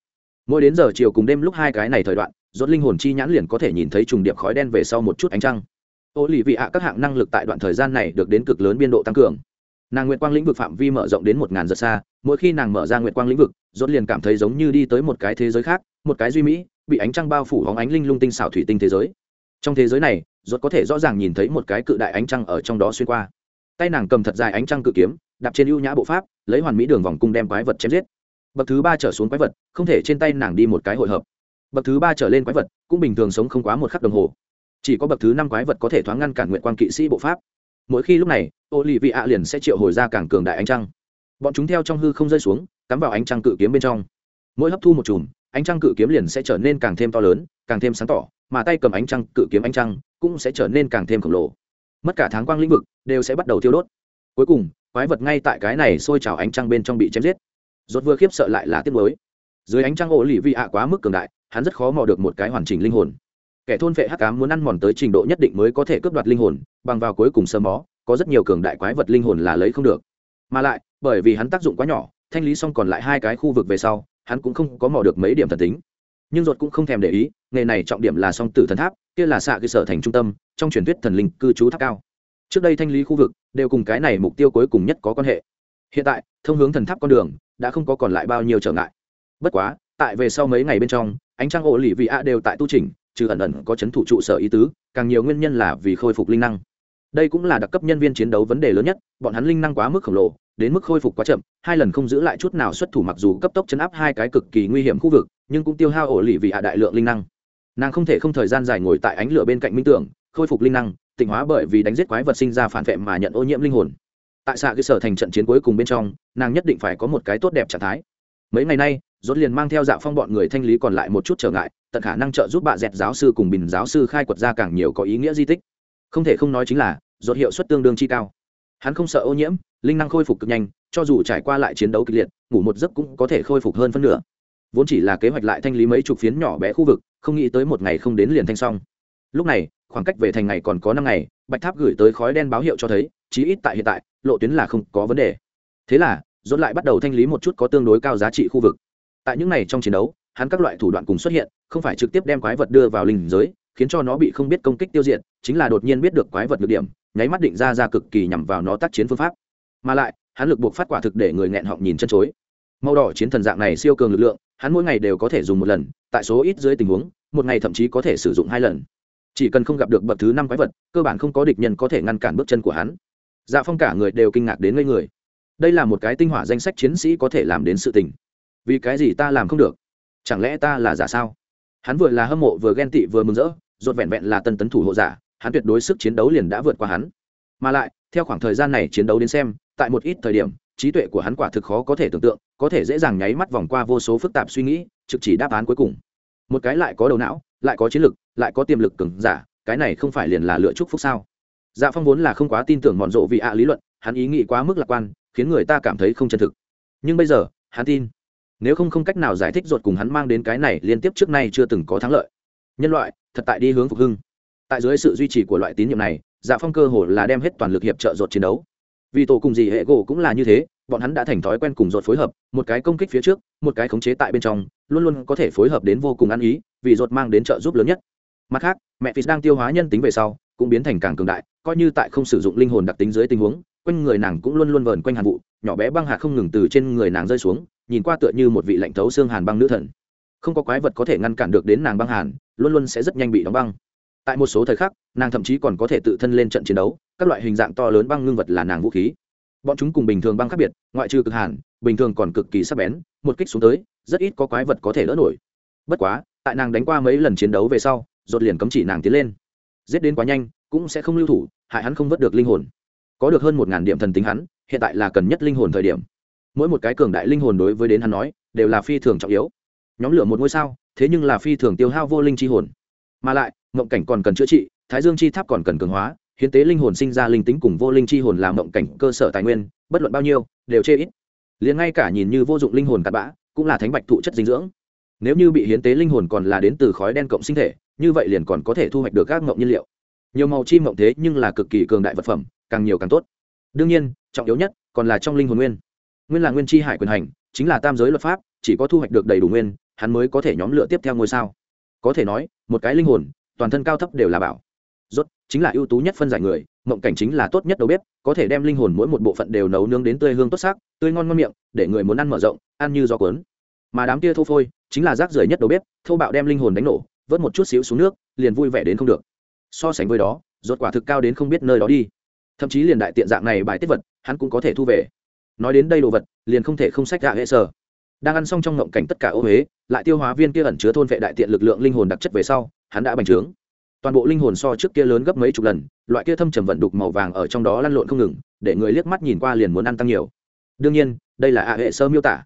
Mỗi đến giờ chiều cùng đêm lúc hai cái này thời đoạn, rốt linh hồn chi nhãn liền có thể nhìn thấy trùng điệp khói đen về sau một chút ánh trăng. Ô lì vị ạ các hạng năng lực tại đoạn thời gian này được đến cực lớn biên độ tăng cường. Nàng nguyệt quang lĩnh vực phạm vi mở rộng đến một ngàn giờ xa, mỗi khi nàng mở ra nguyệt quang lĩnh vực, rốt liền cảm thấy giống như đi tới một cái thế giới khác, một cái duy mỹ, bị ánh trăng bao phủ hóng ánh linh lung tinh xảo thủy tinh thế giới. Trong thế giới này, rốt có thể rõ ràng nhìn thấy một cái cự đại ánh trăng ở trong đó xuyên qua. Tay nàng cầm thật dài ánh trăng cự kiếm, đạp trên ưu nhã bộ pháp, lấy hoàn mỹ đường vòng cung đem quái vật chém giết bậc thứ ba trở xuống quái vật, không thể trên tay nàng đi một cái hội hợp. Bậc thứ ba trở lên quái vật, cũng bình thường sống không quá một khắc đồng hồ. Chỉ có bậc thứ năm quái vật có thể thoáng ngăn cản nguyện quan kỵ sĩ bộ pháp. Mỗi khi lúc này ô lì vị ạ liền sẽ triệu hồi ra càng cường đại ánh trăng. Bọn chúng theo trong hư không rơi xuống, cắm vào ánh trăng cự kiếm bên trong. Mỗi hấp thu một chùm, ánh trăng cự kiếm liền sẽ trở nên càng thêm to lớn, càng thêm sáng tỏ, mà tay cầm ánh trăng cự kiếm ánh trăng cũng sẽ trở nên càng thêm khổng lồ. Mất cả tháng quang lĩnh vực đều sẽ bắt đầu thiêu đốt. Cuối cùng, quái vật ngay tại cái này sôi trào ánh trăng bên trong bị chém giết rốt vừa khiếp sợ lại là tiếc nuối. Dưới ánh trăng ổ lì vị ạ quá mức cường đại, hắn rất khó mò được một cái hoàn chỉnh linh hồn. Kẻ thôn vệ hắc ám muốn ăn mòn tới trình độ nhất định mới có thể cướp đoạt linh hồn, bằng vào cuối cùng sơ mó, có rất nhiều cường đại quái vật linh hồn là lấy không được. Mà lại, bởi vì hắn tác dụng quá nhỏ, thanh lý xong còn lại hai cái khu vực về sau, hắn cũng không có mò được mấy điểm thần tính. Nhưng ruột cũng không thèm để ý, nghề này trọng điểm là song tử thần tháp, kia là xạ cơ sở thành trung tâm, trong truyền thuyết thần linh cư trú tháp cao. Trước đây thanh lý khu vực, đều cùng cái này mục tiêu cuối cùng nhất có quan hệ. Hiện tại, thông hướng thần tháp con đường đã không có còn lại bao nhiêu trở ngại. Bất quá, tại về sau mấy ngày bên trong, ánh trăng ổ lì vị ạ đều tại tu trình trừ ẩn ẩn có chấn thủ trụ sở ý tứ, càng nhiều nguyên nhân là vì khôi phục linh năng. Đây cũng là đặc cấp nhân viên chiến đấu vấn đề lớn nhất, bọn hắn linh năng quá mức khổng lồ, đến mức khôi phục quá chậm, hai lần không giữ lại chút nào xuất thủ mặc dù cấp tốc chấn áp hai cái cực kỳ nguy hiểm khu vực, nhưng cũng tiêu hao ổ lì vị hạ đại lượng linh năng. Nàng không thể không thời gian dài ngồi tại ánh lửa bên cạnh minh tưởng, khôi phục linh năng, tịnh hóa bởi vì đánh giết quái vật sinh ra phản vệ mà nhận ô nhiễm linh hồn tại xạ cơ sở thành trận chiến cuối cùng bên trong, nàng nhất định phải có một cái tốt đẹp trạng thái. Mấy ngày nay dốt liền mang theo dạ phong bọn người thanh lý còn lại một chút trở ngại, tận khả năng trợ giúp bà dẹt giáo sư cùng bình giáo sư khai quật ra càng nhiều có ý nghĩa di tích. Không thể không nói chính là dốt hiệu suất tương đương chi cao. Hắn không sợ ô nhiễm, linh năng khôi phục cực nhanh, cho dù trải qua lại chiến đấu kịch liệt, ngủ một giấc cũng có thể khôi phục hơn phân nửa. Vốn chỉ là kế hoạch lại thanh lý mấy chục phiến nhỏ bé khu vực, không nghĩ tới một ngày không đến liền thanh xong. Lúc này, khoảng cách về thành ngày còn có năm ngày bạch tháp gửi tới khói đen báo hiệu cho thấy, chí ít tại hiện tại, lộ tuyến là không có vấn đề. Thế là dốt lại bắt đầu thanh lý một chút có tương đối cao giá trị khu vực. Tại những này trong chiến đấu, hắn các loại thủ đoạn cùng xuất hiện, không phải trực tiếp đem quái vật đưa vào linh giới, khiến cho nó bị không biết công kích tiêu diệt, chính là đột nhiên biết được quái vật nhược điểm, nháy mắt định ra ra cực kỳ nhằm vào nó tác chiến phương pháp. Mà lại, hắn lực buộc phát quả thực để người nghẹn họng nhìn chân chối. Màu đỏ chiến thần dạng này siêu cường lực lượng, hắn mỗi ngày đều có thể dùng một lần, tại số ít dưới tình huống, một ngày thậm chí có thể sử dụng hai lần chỉ cần không gặp được bậc thứ năm quái vật, cơ bản không có địch nhân có thể ngăn cản bước chân của hắn. Dạ phong cả người đều kinh ngạc đến ngây người. Đây là một cái tinh hỏa danh sách chiến sĩ có thể làm đến sự tình. Vì cái gì ta làm không được? Chẳng lẽ ta là giả sao? Hắn vừa là hâm mộ vừa ghen tị vừa mừng rỡ, rốt vẹn vẹn là tân tấn thủ hộ giả, hắn tuyệt đối sức chiến đấu liền đã vượt qua hắn. Mà lại, theo khoảng thời gian này chiến đấu đến xem, tại một ít thời điểm, trí tuệ của hắn quả thực khó có thể tưởng tượng, có thể dễ dàng nháy mắt vòng qua vô số phức tạp suy nghĩ, trực chỉ đáp án cuối cùng. Một cái lại có đầu não lại có chiến lực, lại có tiềm lực cường giả, cái này không phải liền là lựa chúc phúc sao? Dạ phong vốn là không quá tin tưởng mọn rộ vì ạ lý luận, hắn ý nghĩ quá mức lạc quan, khiến người ta cảm thấy không chân thực. Nhưng bây giờ, hắn tin. Nếu không không cách nào giải thích ruột cùng hắn mang đến cái này liên tiếp trước nay chưa từng có thắng lợi. Nhân loại, thật tại đi hướng phục hưng. Tại dưới sự duy trì của loại tín nhiệm này dạ phong cơ hồ là đem hết toàn lực hiệp trợ ruột chiến đấu. Vì tổ cùng gì hệ gỗ cũng là như thế, bọn hắn đã thành thói quen cùng ruột phối hợp, một cái công kích phía trước, một cái khống chế tại bên trong, luôn luôn có thể phối hợp đến vô cùng ăn ý vì ruột mang đến trợ giúp lớn nhất. Mặt khác, mẹ phis đang tiêu hóa nhân tính về sau, cũng biến thành càng cường đại, coi như tại không sử dụng linh hồn đặc tính dưới tình huống, quanh người nàng cũng luôn luôn vờn quanh hàn vụ, nhỏ bé băng hạt không ngừng từ trên người nàng rơi xuống, nhìn qua tựa như một vị lạnh thấu xương hàn băng nữ thần. Không có quái vật có thể ngăn cản được đến nàng băng hàn, luôn luôn sẽ rất nhanh bị đóng băng. Tại một số thời khắc, nàng thậm chí còn có thể tự thân lên trận chiến đấu, các loại hình dạng to lớn băng ngưng vật là nàng vũ khí. Bọn chúng cùng bình thường băng khác biệt, ngoại trừ cực hàn, bình thường còn cực kỳ sắc bén, một kích xuống tới, rất ít có quái vật có thể đỡ nổi. Bất quá tại nàng đánh qua mấy lần chiến đấu về sau dột liền cấm chỉ nàng tiến lên. Giết đến quá nhanh, cũng sẽ không lưu thủ, hại hắn không vớt được linh hồn. Có được hơn một ngàn điểm thần tính hắn, hiện tại là cần nhất linh hồn thời điểm. Mỗi một cái cường đại linh hồn đối với đến hắn nói, đều là phi thường trọng yếu. Nhóm lửa một ngôi sao, thế nhưng là phi thường tiêu hao vô linh chi hồn. Mà lại, mộng cảnh còn cần chữa trị, thái dương chi tháp còn cần cường hóa, hiến tế linh hồn sinh ra linh tính cùng vô linh chi hồn làm mộng cảnh cơ sở tài nguyên, bất luận bao nhiêu, đều chê ít. Liền ngay cả nhìn như vô dụng linh hồn cặn bã, cũng là thánh bạch thụ chất dinh dưỡng nếu như bị hiến tế linh hồn còn là đến từ khói đen cộng sinh thể, như vậy liền còn có thể thu hoạch được các mộng nhiên liệu. Nhiều màu chi mộng thế nhưng là cực kỳ cường đại vật phẩm, càng nhiều càng tốt. Đương nhiên, trọng yếu nhất còn là trong linh hồn nguyên. Nguyên là nguyên chi hải quyền hành, chính là tam giới luật pháp, chỉ có thu hoạch được đầy đủ nguyên, hắn mới có thể nhóm lựa tiếp theo ngôi sao. Có thể nói, một cái linh hồn, toàn thân cao thấp đều là bảo. Rốt, chính là ưu tú nhất phân giải người mộng cảnh chính là tốt nhất đầu bếp, có thể đem linh hồn mỗi một bộ phận đều nấu nướng đến tươi hương tốt sắc, tươi ngon ngon miệng, để người muốn ăn mở rộng, ăn như gió cuốn mà đám kia thô phôi chính là rác rưởi nhất đầu bếp, thô bạo đem linh hồn đánh nổ, vớt một chút xíu xuống nước, liền vui vẻ đến không được. So sánh với đó, rốt quả thực cao đến không biết nơi đó đi. Thậm chí liền đại tiện dạng này bài tiết vật, hắn cũng có thể thu về. Nói đến đây đồ vật, liền không thể không sách gạ hệ sở. Đang ăn xong trong ngộng cảnh tất cả ô huế lại tiêu hóa viên kia ẩn chứa thôn vệ đại tiện lực lượng linh hồn đặc chất về sau, hắn đã bành trướng. Toàn bộ linh hồn so trước kia lớn gấp mấy chục lần, loại kia thâm trầm vận đục màu vàng ở trong đó lăn lộn không ngừng, để người liếc mắt nhìn qua liền muốn ăn tăng nhiều. Đương nhiên, đây là ạ hệ sơ miêu tả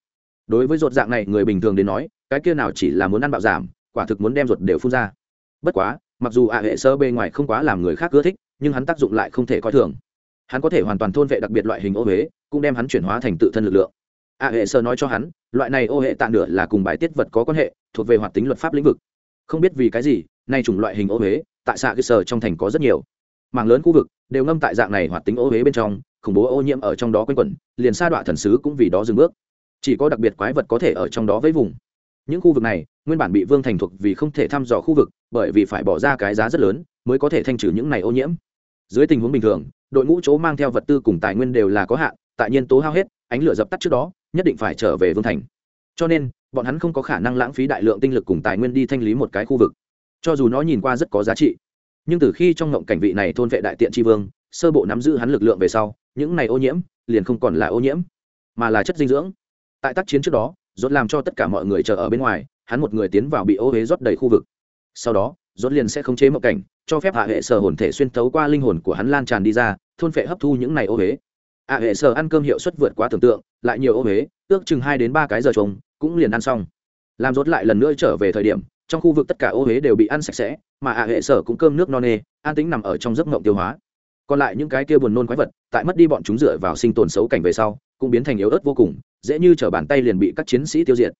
đối với ruột dạng này, người bình thường đến nói, cái kia nào chỉ là muốn ăn bạo giảm, quả thực muốn đem ruột đều phun ra. Bất quá, mặc dù ạ hệ sơ bề ngoài không quá làm người khác ưa thích, nhưng hắn tác dụng lại không thể coi thường. Hắn có thể hoàn toàn thôn vệ đặc biệt loại hình ô huế, cũng đem hắn chuyển hóa thành tự thân lực lượng. Ạ hệ sơ nói cho hắn, loại này ô hệ tạ nửa là cùng bài tiết vật có quan hệ, thuộc về hoạt tính luật pháp lĩnh vực. Không biết vì cái gì, nay chủng loại hình ô huế, tại xạ cơ sở trong thành có rất nhiều. Mảng lớn khu vực đều ngâm tại dạng này hoạt tính ô huế bên trong, khủng bố ô nhiễm ở trong đó quanh quẩn, liền sa đọa thần sứ cũng vì đó dừng bước chỉ có đặc biệt quái vật có thể ở trong đó với vùng. Những khu vực này, nguyên bản bị vương thành thuộc vì không thể thăm dò khu vực, bởi vì phải bỏ ra cái giá rất lớn, mới có thể thanh trừ những này ô nhiễm. Dưới tình huống bình thường, đội ngũ chỗ mang theo vật tư cùng tài nguyên đều là có hạn, tại nhiên tố hao hết, ánh lửa dập tắt trước đó, nhất định phải trở về vương thành. Cho nên, bọn hắn không có khả năng lãng phí đại lượng tinh lực cùng tài nguyên đi thanh lý một cái khu vực. Cho dù nó nhìn qua rất có giá trị, nhưng từ khi trong ngộng cảnh vị này thôn vệ đại tiện tri vương, sơ bộ nắm giữ hắn lực lượng về sau, những này ô nhiễm liền không còn là ô nhiễm, mà là chất dinh dưỡng tại tác chiến trước đó dốt làm cho tất cả mọi người chờ ở bên ngoài, hắn một người tiến vào bị ô huế rót đầy khu vực. Sau đó dốt liền sẽ khống chế mộng cảnh, cho phép hạ hệ sở hồn thể xuyên tấu qua linh hồn của hắn lan tràn đi ra, thôn phệ hấp thu những này ô huế hạ hệ sở ăn cơm hiệu suất vượt quá tưởng tượng, lại nhiều ô huế ước chừng hai đến ba cái giờ trống, cũng liền ăn xong. Làm rốt lại lần nữa trở về thời điểm, trong khu vực tất cả ô huế đều bị ăn sạch sẽ, mà hạ hệ sở cũng cơm nước no nê, an tính nằm ở trong giấc mộng tiêu hóa còn lại những cái kia buồn nôn quái vật, tại mất đi bọn chúng dựa vào sinh tồn xấu cảnh về sau, cũng biến thành yếu ớt vô cùng, dễ như t bàn tay liền bị các chiến sĩ tiêu diệt.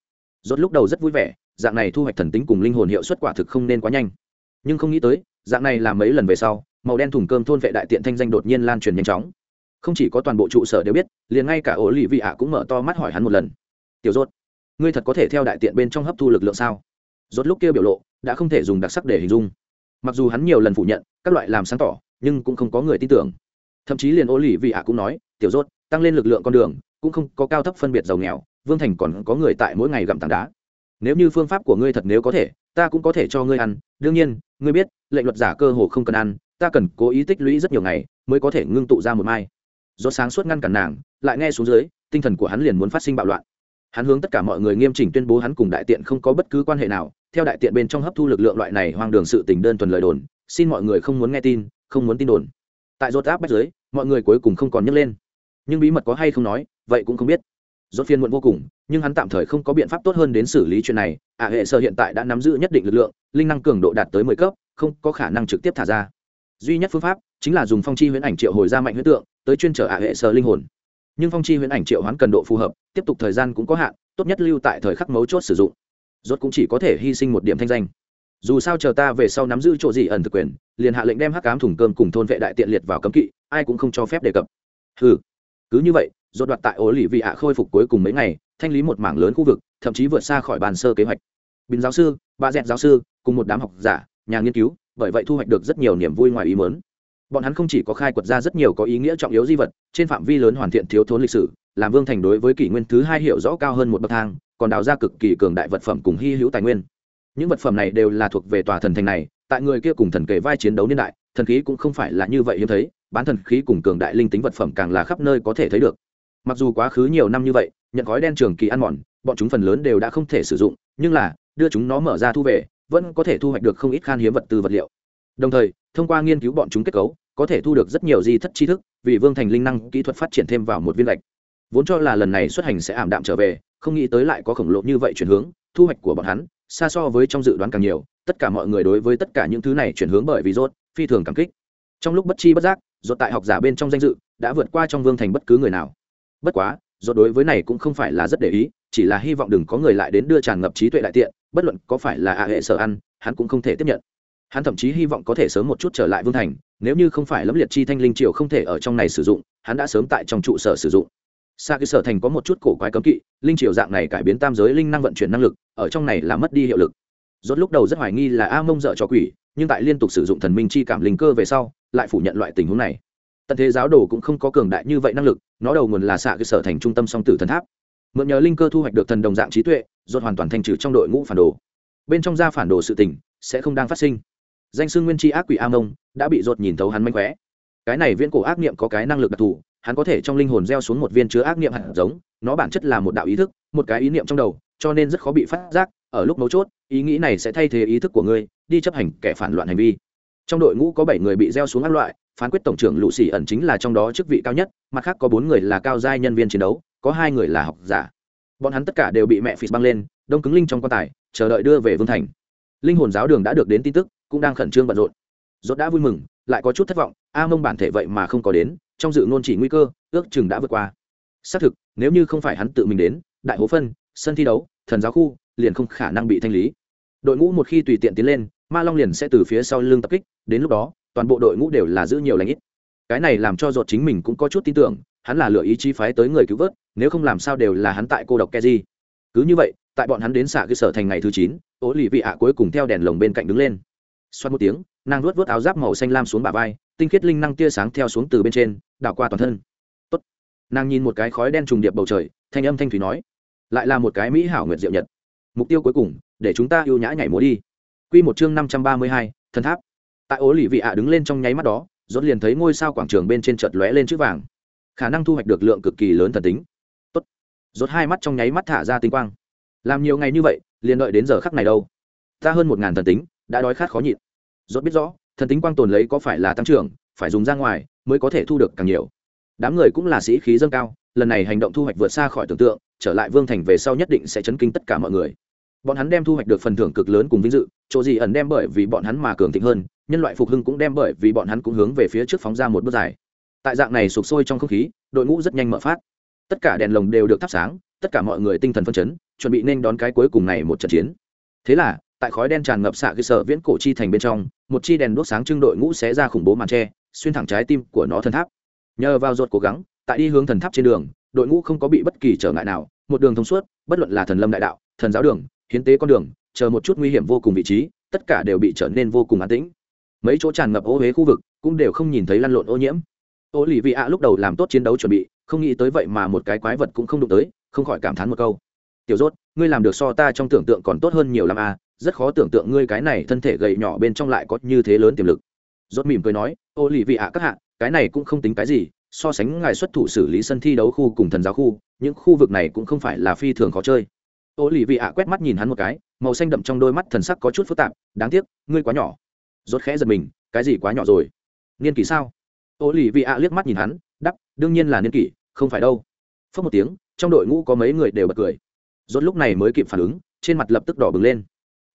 Rốt lúc đầu rất vui vẻ, dạng này thu hoạch thần tính cùng linh hồn hiệu suất quả thực không nên quá nhanh. Nhưng không nghĩ tới, dạng này làm mấy lần về sau, màu đen thùng cơm thôn vệ đại tiện thanh danh đột nhiên lan truyền nhanh chóng. Không chỉ có toàn bộ trụ sở đều biết, liền ngay cả ổ lì vị ạ cũng mở to mắt hỏi hắn một lần. Tiểu rốt, ngươi thật có thể theo đại tiện bên trong hấp thu lực lượng sao? Rốt lúc kia biểu lộ, đã không thể dùng đặc sắc để hình dung. Mặc dù hắn nhiều lần phủ nhận, các loại làm sáng tỏ nhưng cũng không có người tin tưởng. Thậm chí liền ô lì vị ạ cũng nói, tiểu rốt, tăng lên lực lượng con đường, cũng không có cao thấp phân biệt giàu nghèo, vương thành còn có người tại mỗi ngày gặm tảng đá. Nếu như phương pháp của ngươi thật nếu có thể, ta cũng có thể cho ngươi ăn. Đương nhiên, ngươi biết, lệnh luật giả cơ hồ không cần ăn, ta cần cố ý tích lũy rất nhiều ngày, mới có thể ngưng tụ ra một mai. Do sáng suốt ngăn cản nàng, lại nghe xuống dưới, tinh thần của hắn liền muốn phát sinh bạo loạn. Hắn hướng tất cả mọi người nghiêm chỉnh tuyên bố hắn cùng đại tiện không có bất cứ quan hệ nào. Theo đại tiện bên trong hấp thu lực lượng loại này hoang đường sự tình đơn thuần lời đồn, xin mọi người không muốn nghe tin không muốn tin đồn. Tại rốt áp bách dưới, mọi người cuối cùng không còn nhấc lên. Nhưng bí mật có hay không nói, vậy cũng không biết. Rốt phiên muộn vô cùng, nhưng hắn tạm thời không có biện pháp tốt hơn đến xử lý chuyện này. Ả hệ sơ hiện tại đã nắm giữ nhất định lực lượng, linh năng cường độ đạt tới mười cấp, không có khả năng trực tiếp thả ra. Duy nhất phương pháp chính là dùng phong chi huyễn ảnh triệu hồi ra mạnh huyễn tượng, tới chuyên trở ả hệ sơ linh hồn. Nhưng phong chi huyễn ảnh triệu hoán cần độ phù hợp, tiếp tục thời gian cũng có hạn, tốt nhất lưu tại thời khắc mấu chốt sử dụng. Rốt cũng chỉ có thể hy sinh một điểm thanh danh. Dù sao chờ ta về sau nắm giữ chỗ gì ẩn thực quyền liền hạ lệnh đem hắc cám thùng cơm cùng thôn vệ đại tiện liệt vào cấm kỵ, ai cũng không cho phép đề cập. Hừ, cứ như vậy dột đoạt tại ổ lì vị ạ khôi phục cuối cùng mấy ngày, thanh lý một mảng lớn khu vực, thậm chí vượt xa khỏi bàn sơ kế hoạch. Bình giáo sư ba dẹt giáo sư, cùng một đám học giả, nhà nghiên cứu, bởi vậy thu hoạch được rất nhiều niềm vui ngoài ý mớn bọn hắn không chỉ có khai quật ra rất nhiều có ý nghĩa trọng yếu di vật, trên phạm vi lớn hoàn thiện thiếu thốn lịch sử, làm vương thành đối với kỷ nguyên thứ hai hiệu rõ cao hơn một bậc thang, còn đào ra cực kỳ cường đại vật phẩm cùng hy hữu tài nguyên. Những vật phẩm này đều là thuộc về tòa thần thành này tại người kia cùng thần kề vai chiến đấu niên đại, thần khí cũng không phải là như vậy hiếm thấy, bán thần khí cùng cường đại linh tính vật phẩm càng là khắp nơi có thể thấy được. Mặc dù quá khứ nhiều năm như vậy, nhận gói đen trường kỳ ăn mòn, bọn chúng phần lớn đều đã không thể sử dụng, nhưng là, đưa chúng nó mở ra thu về, vẫn có thể thu hoạch được không ít khan hiếm vật tư vật liệu. Đồng thời, thông qua nghiên cứu bọn chúng kết cấu, có thể thu được rất nhiều di thất tri thức, vì vương thành linh năng kỹ thuật phát triển thêm vào một viên lệch vốn cho là lần này xuất hành sẽ ảm đạm trở về, không nghĩ tới lại có khổng lồ như vậy chuyển hướng, thu hoạch của bọn hắn, xa so với trong dự đoán càng nhiều tất cả mọi người đối với tất cả những thứ này chuyển hướng bởi vì rốt, phi thường cảm kích. Trong lúc bất chi bất giác, rốt tại học giả bên trong danh dự đã vượt qua trong vương thành bất cứ người nào. Bất quá, rốt đối với này cũng không phải là rất để ý, chỉ là hy vọng đừng có người lại đến đưa tràn ngập trí tuệ đại tiện, bất luận có phải là ạ hệ sở ăn, hắn cũng không thể tiếp nhận. Hắn thậm chí hy vọng có thể sớm một chút trở lại vương thành, nếu như không phải lẫm liệt chi thanh linh triều không thể ở trong này sử dụng, hắn đã sớm tại trong trụ sở sử dụng. Xa cái sở thành có một chút cổ quái cấm kỵ, linh triều dạng này cải biến tam giới linh năng vận chuyển năng lực, ở trong này là mất đi hiệu lực rốt lúc đầu rất hoài nghi là a mông dợ cho quỷ, nhưng tại liên tục sử dụng thần minh chi cảm linh cơ về sau, lại phủ nhận loại tình huống này. Tận thế giáo đồ cũng không có cường đại như vậy năng lực, nó đầu nguồn là xạ cái sở thành trung tâm song tử thần tháp. Mượn nhờ linh cơ thu hoạch được thần đồng dạng trí tuệ, rốt hoàn toàn thanh trừ trong đội ngũ phản đồ. Bên trong gia phản đồ sự tình sẽ không đang phát sinh. Danh sư nguyên chi ác quỷ a mông đã bị Rốt nhìn thấu hắn manh khóe. Cái này viễn cổ ác niệm có cái năng lực đặc thù, hắn có thể trong linh hồn gieo xuống một viên chứa ác niệm hạt giống, nó bản chất là một đạo ý thức, một cái ý niệm trong đầu cho nên rất khó bị phát giác, ở lúc mấu chốt, ý nghĩ này sẽ thay thế ý thức của ngươi, đi chấp hành kẻ phản loạn hành vi. Trong đội ngũ có bảy người bị gieo xuống các loại, phán quyết tổng trưởng lũ xỉ ẩn chính là trong đó chức vị cao nhất, mặt khác có bốn người là cao giai nhân viên chiến đấu, có hai người là học giả. Bọn hắn tất cả đều bị mẹ phì băng lên, đông cứng linh trong quan tài, chờ đợi đưa về vương thành. Linh hồn giáo đường đã được đến tin tức, cũng đang khẩn trương bận rộn. Rốt đã vui mừng, lại có chút thất vọng, a mông bản thể vậy mà không có đến, trong dự ngôn chỉ nguy cơ, ước chừng đã vượt qua. Xác thực, nếu như không phải hắn tự mình đến đại hố phân, sân thi đấu, thần giáo khu, liền không khả năng bị thanh lý. Đội ngũ một khi tùy tiện tiến lên, ma long liền sẽ từ phía sau lưng tập kích, đến lúc đó, toàn bộ đội ngũ đều là giữ nhiều lãnh ít. Cái này làm cho ruột chính mình cũng có chút tin tưởng, hắn là lựa ý chí phái tới người cứu vớt, nếu không làm sao đều là hắn tại cô độc keji cứ như vậy, tại bọn hắn đến xả cơ sở thành ngày thứ chín ố lì vị ạ cuối cùng theo đèn lồng bên cạnh đứng lên. Xoát một tiếng, nàng luốt vớt áo giáp màu xanh lam xuống bả vai, tinh khiết linh năng tia sáng theo xuống từ bên trên, đảo qua toàn thân. Tốt. nàng nhìn một cái khói đen trùng điệp bầu trời, thanh âm thanh thủy nói lại là một cái mỹ hảo nguyệt diệu nhật mục tiêu cuối cùng để chúng ta yêu nhã nhảy múa đi Quy một chương năm trăm ba mươi hai, thần tháp. Tại ố lì vị ạ đứng lên trong nháy mắt đó, rốt liền thấy ngôi sao quảng trường bên trên chợt lóe lên chữ vàng. Khả năng thu hoạch được lượng cực kỳ lớn thần tính. Tốt. Rốt hai mắt trong nháy mắt thả ra tinh quang. Làm nhiều ngày như vậy, liền đợi đến giờ khắc này đâu. Ta hơn một ngàn thần tính, đã đói khát khó nhịn. Rốt biết rõ, thần tính quang tồn lấy có phải là tăng trưởng, phải dùng ra ngoài mới có thể thu được càng nhiều. Đám người cũng là sĩ khí dâng cao, lần này hành động thu hoạch vượt xa khỏi tưởng tượng, trở lại vương thành về sau nhất định sẽ chấn kinh tất cả mọi người. Bọn hắn đem thu hoạch được phần thưởng cực lớn cùng vinh dự chỗ gì ẩn đem bởi vì bọn hắn mà cường thịnh hơn nhân loại phục hưng cũng đem bởi vì bọn hắn cũng hướng về phía trước phóng ra một bước dài. Tại dạng này sụp sôi trong không khí đội ngũ rất nhanh mở phát. Tất cả đèn lồng đều được thắp sáng tất cả mọi người tinh thần phân chấn chuẩn bị nên đón cái cuối cùng này một trận chiến. Thế là tại khói đen tràn ngập xạ cơ sở viễn cổ chi thành bên trong một chi đèn đốt sáng trưng đội ngũ sẽ ra khủng bố màn tre xuyên thẳng trái tim của nó thần tháp nhờ vào ruột cố gắng tại đi hướng thần tháp trên đường đội ngũ không có bị bất kỳ trở ngại nào một đường thông suốt bất luận là thần lâm đại đạo thần giáo đường hiến tế con đường chờ một chút nguy hiểm vô cùng vị trí tất cả đều bị trở nên vô cùng an tĩnh. Mấy chỗ tràn ngập ô huế khu vực cũng đều không nhìn thấy lăn lộn ô nhiễm. Ô lì vị ạ lúc đầu làm tốt chiến đấu chuẩn bị không nghĩ tới vậy mà một cái quái vật cũng không đụng tới không khỏi cảm thán một câu. Tiểu rốt ngươi làm được so ta trong tưởng tượng còn tốt hơn nhiều làm à, rất khó tưởng tượng ngươi cái này thân thể gầy nhỏ bên trong lại có như thế lớn tiềm lực. Rốt mỉm cười nói ô lì vị ạ các hạ cái này cũng không tính cái gì, so sánh ngài xuất thủ xử lý sân thi đấu khu cùng thần giáo khu, những khu vực này cũng không phải là phi thường khó chơi. Ô lì vị ạ quét mắt nhìn hắn một cái, màu xanh đậm trong đôi mắt thần sắc có chút phức tạp, đáng tiếc, ngươi quá nhỏ. Rốt khẽ giật mình, cái gì quá nhỏ rồi? Niên kỷ sao? Ô lì vị ạ liếc mắt nhìn hắn đắp đương nhiên là niên kỷ, không phải đâu. Phớt một tiếng, trong đội ngũ có mấy người đều bật cười. Rốt lúc này mới kịp phản ứng, trên mặt lập tức đỏ bừng lên.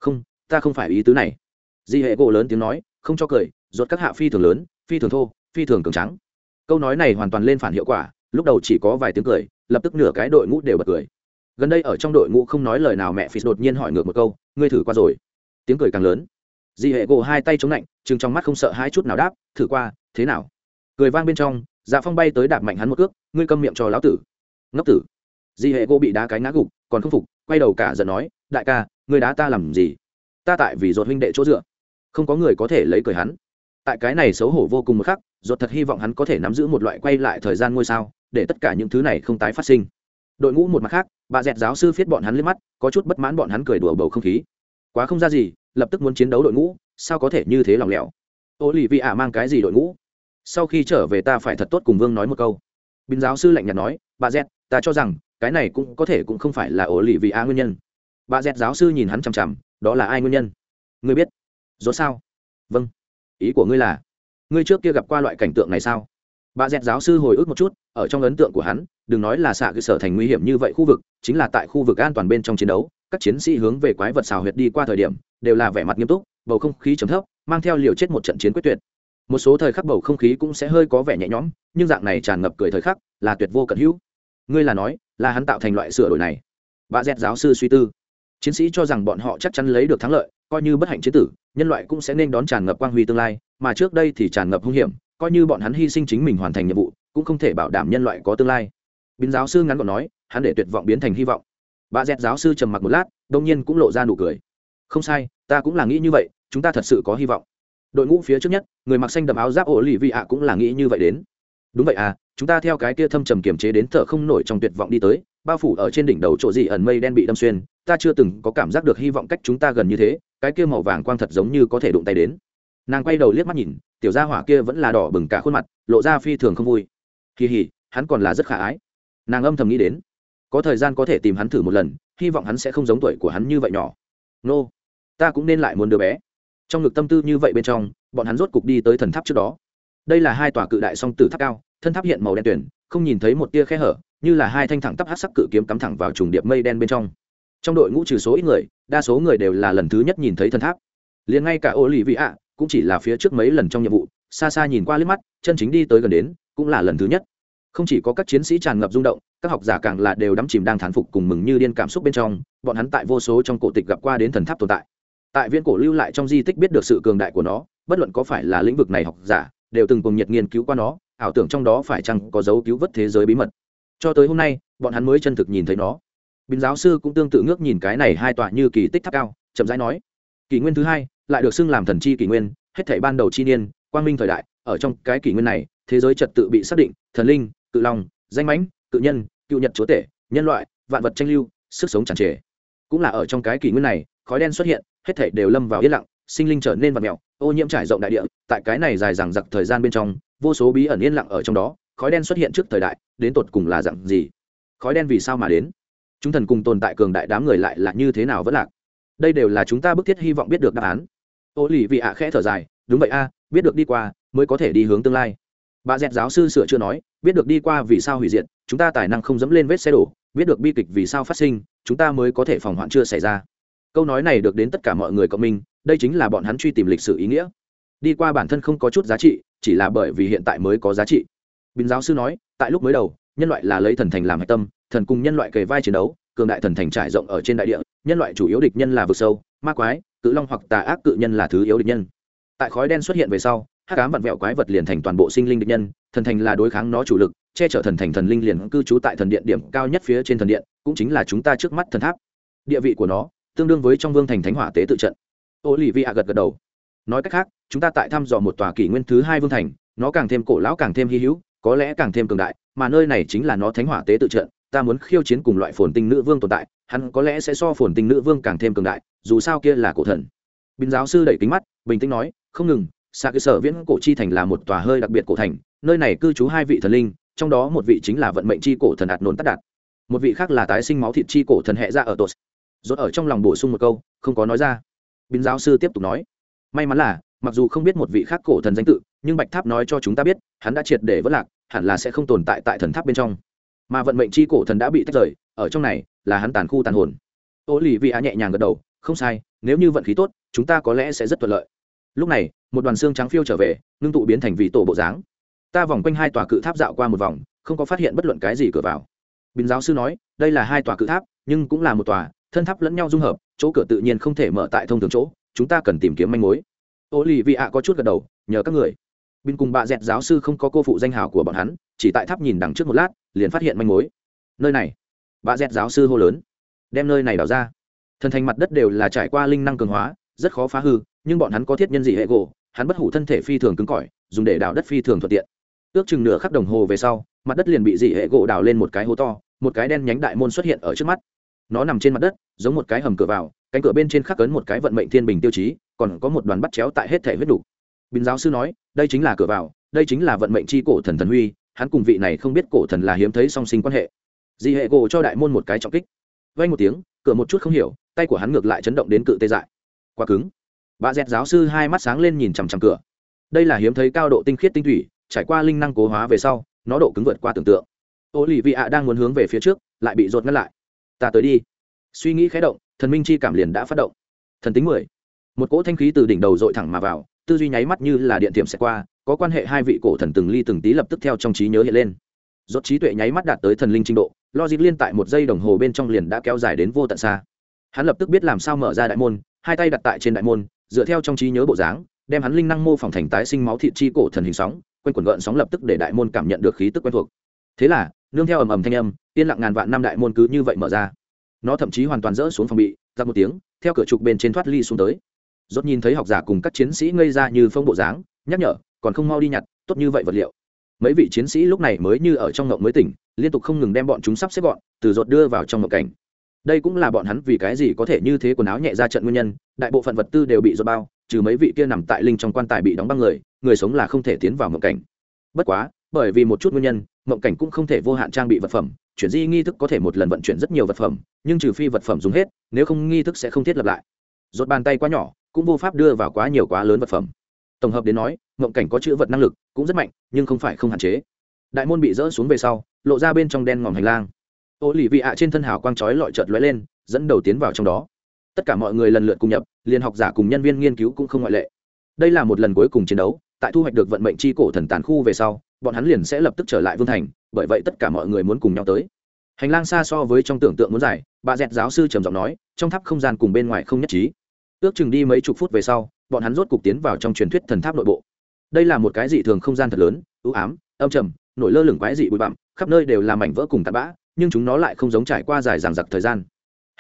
Không, ta không phải ý tứ này. Di hệ gỗ lớn tiếng nói, không cho cười, rốt các hạ phi thường lớn, phi thường thô phi thường cường trắng câu nói này hoàn toàn lên phản hiệu quả, lúc đầu chỉ có vài tiếng cười, lập tức nửa cái đội ngũ đều bật cười. Gần đây ở trong đội ngũ không nói lời nào mẹ phi đột nhiên hỏi ngược một câu, ngươi thử qua rồi? Tiếng cười càng lớn. Di hệ gỗ hai tay chống lạnh chừng trong mắt không sợ hai chút nào đáp, thử qua, thế nào? Cười vang bên trong dạ phong bay tới đạp mạnh hắn một cước, ngươi câm miệng cho lão tử. Ngốc tử. Di hệ gỗ bị đá cái ngã gục, còn không phục, quay đầu cả giận nói, đại ca, ngươi đá ta làm gì? Ta tại vì ruột huynh đệ chỗ dựa. Không có người có thể lấy cười hắn tại cái này xấu hổ vô cùng một khắc dột thật hy vọng hắn có thể nắm giữ một loại quay lại thời gian ngôi sao, để tất cả những thứ này không tái phát sinh. Đội ngũ một mặt khác, bà dẹt giáo sư viết bọn hắn lên mắt, có chút bất mãn bọn hắn cười đùa bầu không khí. Quá không ra gì, lập tức muốn chiến đấu đội ngũ, sao có thể như thế lòng lẻo? Ô lì vị ạ mang cái gì đội ngũ? Sau khi trở về ta phải thật tốt cùng vương nói một câu. Bình giáo sư lạnh nhạt nói, bà dẹt, ta cho rằng, cái này cũng có thể cũng không phải là ô lì vị ạ nguyên nhân. Bà dẹt giáo sư nhìn hắn chằm chằm, đó là ai nguyên nhân? Ngươi biết. Dốt sao? Vâng ý của ngươi là, ngươi trước kia gặp qua loại cảnh tượng này sao? Bà dẹt giáo sư hồi ức một chút, ở trong ấn tượng của hắn, đừng nói là xạ cơ sở thành nguy hiểm như vậy khu vực, chính là tại khu vực an toàn bên trong chiến đấu, các chiến sĩ hướng về quái vật xào huyệt đi qua thời điểm, đều là vẻ mặt nghiêm túc, bầu không khí chấm thấp, mang theo liều chết một trận chiến quyết tuyệt. Một số thời khắc bầu không khí cũng sẽ hơi có vẻ nhẹ nhõm, nhưng dạng này tràn ngập cười thời khắc, là tuyệt vô cận hữu. Ngươi là nói, là hắn tạo thành loại sửa đổi này. Bà dẹt giáo sư suy tư. Chiến sĩ cho rằng bọn họ chắc chắn lấy được thắng lợi coi như bất hạnh chế tử, nhân loại cũng sẽ nên đón tràn ngập quang huy tương lai, mà trước đây thì tràn ngập hung hiểm, coi như bọn hắn hy sinh chính mình hoàn thành nhiệm vụ, cũng không thể bảo đảm nhân loại có tương lai. Biến giáo sư ngắn gọn nói, hắn để tuyệt vọng biến thành hy vọng. Bà dẹt giáo sư trầm mặc một lát đông nhiên cũng lộ ra nụ cười. Không sai, ta cũng là nghĩ như vậy, chúng ta thật sự có hy vọng. Đội ngũ phía trước nhất, người mặc xanh đậm áo giáp ổ lì vị ạ cũng là nghĩ như vậy đến. Đúng vậy à chúng ta theo cái kia thâm trầm kiềm chế đến thở không nổi trong tuyệt vọng đi tới, bao phủ ở trên đỉnh đầu chỗ gì ẩn mây đen bị đâm xuyên ta chưa từng có cảm giác được hy vọng cách chúng ta gần như thế, cái kia màu vàng quang thật giống như có thể đụng tay đến. Nàng quay đầu liếc mắt nhìn, tiểu gia hỏa kia vẫn là đỏ bừng cả khuôn mặt, lộ ra phi thường không vui. Kỳ hỉ, hắn còn là rất khả ái. Nàng âm thầm nghĩ đến, có thời gian có thể tìm hắn thử một lần, hy vọng hắn sẽ không giống tuổi của hắn như vậy nhỏ. Nô, ta cũng nên lại muốn đứa bé. Trong ngực tâm tư như vậy bên trong, bọn hắn rốt cục đi tới thần tháp trước đó. Đây là hai tòa cự đại song tử tháp cao, thân tháp hiện màu đen tuyển không nhìn thấy một tia khe hở, như là hai thanh thẳng tắp hát sắc cự kiếm cắm thẳng vào trùng điệp mây đen bên trong trong đội ngũ trừ số ít người, đa số người đều là lần thứ nhất nhìn thấy thần tháp. Liền ngay cả ô lì vị ạ cũng chỉ là phía trước mấy lần trong nhiệm vụ, xa xa nhìn qua liếc mắt, chân chính đi tới gần đến, cũng là lần thứ nhất. Không chỉ có các chiến sĩ tràn ngập rung động, các học giả càng là đều đắm chìm đang thán phục cùng mừng như điên cảm xúc bên trong, bọn hắn tại vô số trong cổ tịch gặp qua đến thần tháp tồn tại. Tại viên cổ lưu lại trong di tích biết được sự cường đại của nó, bất luận có phải là lĩnh vực này học giả, đều từng cùng nhiệt nghiên cứu qua nó, ảo tưởng trong đó phải chăng có dấu cứu vớt thế giới bí mật. Cho tới hôm nay, bọn hắn mới chân thực nhìn thấy nó bình giáo sư cũng tương tự ngước nhìn cái này hai tọa như kỳ tích tháp cao, chậm rãi nói, kỷ nguyên thứ hai lại được xưng làm thần chi kỷ nguyên, hết thảy ban đầu chi niên, quang minh thời đại, ở trong cái kỷ nguyên này, thế giới trật tự bị xác định, thần linh, cự long, danh mãnh, cự nhân, cựu nhật chúa tể, nhân loại, vạn vật tranh lưu, sức sống tràn trề. Cũng là ở trong cái kỷ nguyên này, khói đen xuất hiện, hết thảy đều lâm vào yên lặng, sinh linh trở nên vật mèo ô nhiễm trải rộng đại địa, tại cái này dài dằng dặc thời gian bên trong, vô số bí ẩn yên lặng ở trong đó, khói đen xuất hiện trước thời đại, đến tột cùng là dạng gì? Khói đen vì sao mà đến? Chúng thần cùng tồn tại cường đại đám người lại là như thế nào vẫn lạc? Đây đều là chúng ta bức thiết hy vọng biết được đáp án. Ô lì vị ạ khẽ thở dài, đúng vậy a, biết được đi qua, mới có thể đi hướng tương lai. Bà dẹt giáo sư sửa chưa nói, biết được đi qua vì sao hủy diệt, chúng ta tài năng không dẫm lên vết xe đổ, biết được bi kịch vì sao phát sinh, chúng ta mới có thể phòng hoạn chưa xảy ra. Câu nói này được đến tất cả mọi người cộng minh, đây chính là bọn hắn truy tìm lịch sử ý nghĩa. Đi qua bản thân không có chút giá trị, chỉ là bởi vì hiện tại mới có giá trị. Bình giáo sư nói, tại lúc mới đầu, nhân loại là lấy thần thành làm hạch tâm thần cùng nhân loại kề vai chiến đấu, cường đại thần thành trải rộng ở trên đại địa, nhân loại chủ yếu địch nhân là vực sâu, ma quái, cự long hoặc tà ác cự nhân là thứ yếu địch nhân. Tại khói đen xuất hiện về sau, hắc ám vặn vẹo quái vật liền thành toàn bộ sinh linh địch nhân, thần thành là đối kháng nó chủ lực, che chở thần thành thần linh liền cư trú tại thần điện điểm cao nhất phía trên thần điện, cũng chính là chúng ta trước mắt thần tháp. Địa vị của nó tương đương với trong vương thành thánh hỏa tế tự trận. Ô lì vi ạ gật gật đầu. Nói cách khác, chúng ta tại thăm dò một tòa kỷ nguyên thứ hai vương thành, nó càng thêm cổ lão càng thêm hy hữu, có lẽ càng thêm cường đại, mà nơi này chính là nó thánh hỏa tế tự trận ta muốn khiêu chiến cùng loại phồn tinh nữ vương tồn tại, hắn có lẽ sẽ so phồn tinh nữ vương càng thêm cường đại, dù sao kia là cổ thần. Bình giáo sư đẩy kính mắt, bình tĩnh nói, không ngừng xa cơ sở viễn cổ chi thành là một tòa hơi đặc biệt cổ thành, nơi này cư trú hai vị thần linh, trong đó một vị chính là vận mệnh chi cổ thần đạt nôn tắt đạt. Một vị khác là tái sinh máu thịt chi cổ thần hệ ra ở tột rốt ở trong lòng bổ sung một câu, không có nói ra. Bình giáo sư tiếp tục nói, may mắn là, mặc dù không biết một vị khác cổ thần danh tự, nhưng bạch tháp nói cho chúng ta biết, hắn đã triệt để vất lạc, hẳn là sẽ không tồn tại tại thần tháp bên trong mà vận mệnh chi cổ thần đã bị tách rời, ở trong này là hắn tàn khu tàn hồn. Ô lì vị á nhẹ nhàng gật đầu, không sai, nếu như vận khí tốt, chúng ta có lẽ sẽ rất thuận lợi. Lúc này, một đoàn xương trắng phiêu trở về, ngưng tụ biến thành vị tổ bộ dáng. Ta vòng quanh hai tòa cự tháp dạo qua một vòng, không có phát hiện bất luận cái gì cửa vào. Bình giáo sư nói, đây là hai tòa cự tháp, nhưng cũng là một tòa, thân tháp lẫn nhau dung hợp, chỗ cửa tự nhiên không thể mở tại thông thường chỗ, chúng ta cần tìm kiếm manh mối. Ô lì vị ạ có chút gật đầu, nhờ các người bin cùng bà dẹt giáo sư không có cô phụ danh hào của bọn hắn, chỉ tại tháp nhìn đằng trước một lát, liền phát hiện manh mối. Nơi này. Bà dẹt giáo sư hô lớn. Đem nơi này đào ra. Thần thành mặt đất đều là trải qua linh năng cường hóa, rất khó phá hư, nhưng bọn hắn có thiết nhân dị hệ gỗ, hắn bất hủ thân thể phi thường cứng cỏi, dùng để đào đất phi thường thuận tiện. Ước chừng nửa khắc đồng hồ về sau, mặt đất liền bị dị hệ gỗ đào lên một cái hố to, một cái đen nhánh đại môn xuất hiện ở trước mắt. Nó nằm trên mặt đất, giống một cái hầm cửa vào, cánh cửa bên trên khắc cấn một cái vận mệnh thiên bình tiêu chí, còn có một đoàn bắt chéo tại hết thể huyết đủ bình giáo sư nói, đây chính là cửa vào, đây chính là vận mệnh chi cổ thần thần huy, hắn cùng vị này không biết cổ thần là hiếm thấy song sinh quan hệ. Di hệ cổ cho đại môn một cái trọng kích. Vang một tiếng, cửa một chút không hiểu, tay của hắn ngược lại chấn động đến cự tê dại. Quá cứng. Bà dẹt giáo sư hai mắt sáng lên nhìn chằm chằm cửa. Đây là hiếm thấy cao độ tinh khiết tinh thủy, trải qua linh năng cố hóa về sau, nó độ cứng vượt qua tưởng tượng. Ô lì vị ạ đang muốn hướng về phía trước, lại bị rột ngăn lại. Ta tới đi. Suy nghĩ khẽ động, thần minh chi cảm liền đã phát động. Thần tính mười. Một cỗ thanh khí từ đỉnh đầu dội thẳng mà vào tư duy nháy mắt như là điện tiệm sẽ qua, có quan hệ hai vị cổ thần từng ly từng tí lập tức theo trong trí nhớ hiện lên. Rốt trí tuệ nháy mắt đạt tới thần linh trình độ, logic liên tại một giây đồng hồ bên trong liền đã kéo dài đến vô tận xa. Hắn lập tức biết làm sao mở ra đại môn, hai tay đặt tại trên đại môn, dựa theo trong trí nhớ bộ dáng, đem hắn linh năng mô phỏng thành tái sinh máu thịt chi cổ thần hình sóng, quanh quần gợn sóng lập tức để đại môn cảm nhận được khí tức quen thuộc. Thế là, nương theo ầm ầm thanh âm, yên lặng ngàn vạn năm đại môn cứ như vậy mở ra. Nó thậm chí hoàn toàn rỡ xuống phòng bị ra một tiếng, theo cửa trục bên trên thoát ly xuống tới rốt nhìn thấy học giả cùng các chiến sĩ ngây ra như phong bộ dáng, nhắc nhở, còn không mau đi nhặt, tốt như vậy vật liệu. Mấy vị chiến sĩ lúc này mới như ở trong ngộng mới tỉnh, liên tục không ngừng đem bọn chúng sắp xếp gọn, từ rột đưa vào trong ngộng cảnh. Đây cũng là bọn hắn vì cái gì có thể như thế quần áo nhẹ ra trận nguyên nhân, đại bộ phận vật tư đều bị rột bao, trừ mấy vị kia nằm tại linh trong quan tài bị đóng băng người người sống là không thể tiến vào ngộng cảnh. Bất quá, bởi vì một chút nguyên nhân, ngộng cảnh cũng không thể vô hạn trang bị vật phẩm, chuyển di nghi thức có thể một lần vận chuyển rất nhiều vật phẩm, nhưng trừ phi vật phẩm dùng hết, nếu không nghi thức sẽ không thiết lập lại. Rột bàn tay quá nhỏ cũng vô pháp đưa vào quá nhiều quá lớn vật phẩm. Tổng hợp đến nói ngộng cảnh có chữ vật năng lực cũng rất mạnh, nhưng không phải không hạn chế. Đại môn bị rỡ xuống về sau, lộ ra bên trong đen ngòm hành lang. Ô lì vị ạ trên thân hào quang chói lọi chợt lóe lên, dẫn đầu tiến vào trong đó. Tất cả mọi người lần lượt cùng nhập liên học giả cùng nhân viên nghiên cứu cũng không ngoại lệ. Đây là một lần cuối cùng chiến đấu, tại thu hoạch được vận mệnh chi cổ thần tàn khu về sau, bọn hắn liền sẽ lập tức trở lại vương thành, bởi vậy tất cả mọi người muốn cùng nhau tới. Hành lang xa so với trong tưởng tượng muốn dài, bà dẹt giáo sư trầm giọng nói, trong tháp không gian cùng bên ngoài không nhất trí ước chừng đi mấy chục phút về sau, bọn hắn rốt cục tiến vào trong truyền thuyết thần tháp nội bộ. Đây là một cái dị thường không gian thật lớn ưu ám, âm trầm, nổi lơ lửng quái dị bụi bặm, khắp nơi đều là mảnh vỡ cùng tạt bã, nhưng chúng nó lại không giống trải qua dài dằng dặc thời gian.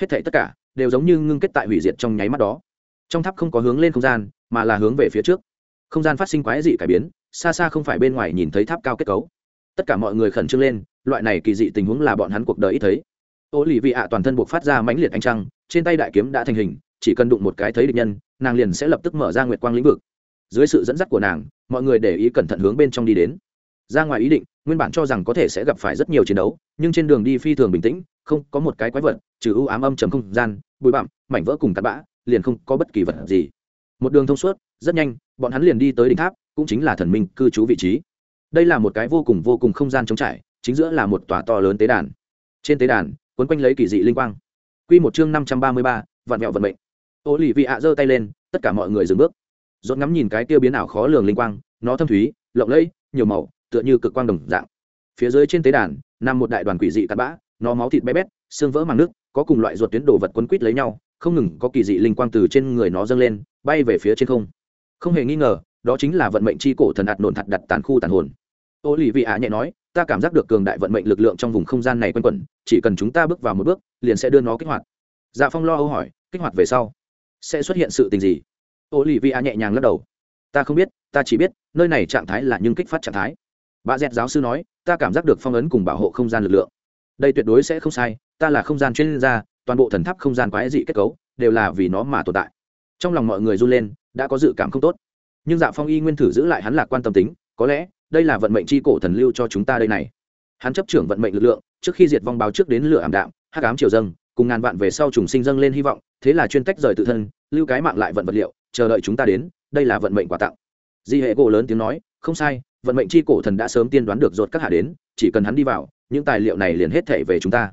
Hết thảy tất cả đều giống như ngưng kết tại hủy diệt trong nháy mắt đó. Trong tháp không có hướng lên không gian, mà là hướng về phía trước. Không gian phát sinh quái dị cải biến, xa xa không phải bên ngoài nhìn thấy tháp cao kết cấu. Tất cả mọi người khẩn trương lên, loại này kỳ dị tình huống là bọn hắn cuộc đời ít thấy. Ô lì vị ạ toàn thân buộc phát ra mãnh liệt ánh trăng, trên tay đại kiếm đã thành hình chỉ cần đụng một cái thấy địch nhân, nàng liền sẽ lập tức mở ra nguyệt quang lĩnh vực. Dưới sự dẫn dắt của nàng, mọi người để ý cẩn thận hướng bên trong đi đến. Ra ngoài ý định, nguyên bản cho rằng có thể sẽ gặp phải rất nhiều chiến đấu, nhưng trên đường đi phi thường bình tĩnh, không có một cái quái vật, trừ ưu ám âm chấm không gian, bụi bặm, mảnh vỡ cùng tạt bã, liền không có bất kỳ vật gì. Một đường thông suốt, rất nhanh, bọn hắn liền đi tới đỉnh tháp, cũng chính là thần minh cư trú vị trí. Đây là một cái vô cùng vô cùng không gian trống trải, chính giữa là một tòa to lớn tế đàn. Trên tế đàn, quấn quanh lấy kỳ dị linh quang. Q một chương năm trăm ba mươi ba, vạn mẹo vận mệnh ô lì vị ạ giơ tay lên, tất cả mọi người dừng bước. Dốt ngắm nhìn cái tiêu biến ảo khó lường linh quang, nó thâm thúy, lộng lẫy, nhiều màu, tựa như cực quang đồng dạng. Phía dưới trên tế đàn, nằm một đại đoàn quỷ dị tạt bã, nó máu thịt bé bét, xương vỡ màng nước có cùng loại ruột tuyến đồ vật quấn quít lấy nhau, không ngừng có kỳ dị linh quang từ trên người nó dâng lên, bay về phía trên không. Không hề nghi ngờ, đó chính là vận mệnh c h i cổ thần hạt nổn thật đặt tàn khu tàn hồn. Ô lì vị ạ nhẹ nói, ta cảm giác được cường đại vận mệnh lực lượng trong vùng không gian này quanh quẩn, chỉ cần chúng ta bước vào một bước, liền sẽ đưa nó kích hoạt. Dạ phong lo âu hỏi, kích hoạt về sau sẽ xuất hiện sự tình gì? Ô lì vi a nhẹ nhàng lắc đầu. Ta không biết, ta chỉ biết, nơi này trạng thái là nhưng kích phát trạng thái. Bà dẹt giáo sư nói, ta cảm giác được phong ấn cùng bảo hộ không gian lực lượng. Đây tuyệt đối sẽ không sai, ta là không gian chuyên gia, toàn bộ thần tháp không gian quái dị kết cấu đều là vì nó mà tồn tại. Trong lòng mọi người run lên, đã có dự cảm không tốt. Nhưng dạ phong y nguyên thử giữ lại hắn lạc quan tâm tính, có lẽ, đây là vận mệnh c h i cổ thần lưu cho chúng ta đây này. Hắn chấp trưởng vận mệnh lực lượng, trước khi diệt vong báo trước đến lửa ảm đạm, hắc ám triều dâng, cùng ngàn vạn về sau trùng sinh dâng lên hy vọng thế là chuyên tách rời tự thân, lưu cái mạng lại vận vật liệu, chờ đợi chúng ta đến, đây là vận mệnh quà tặng. Di hệ cổ lớn tiếng nói, không sai, vận mệnh c h i cổ thần đã sớm tiên đoán được dột các hạ đến, chỉ cần hắn đi vào, những tài liệu này liền hết thể về chúng ta.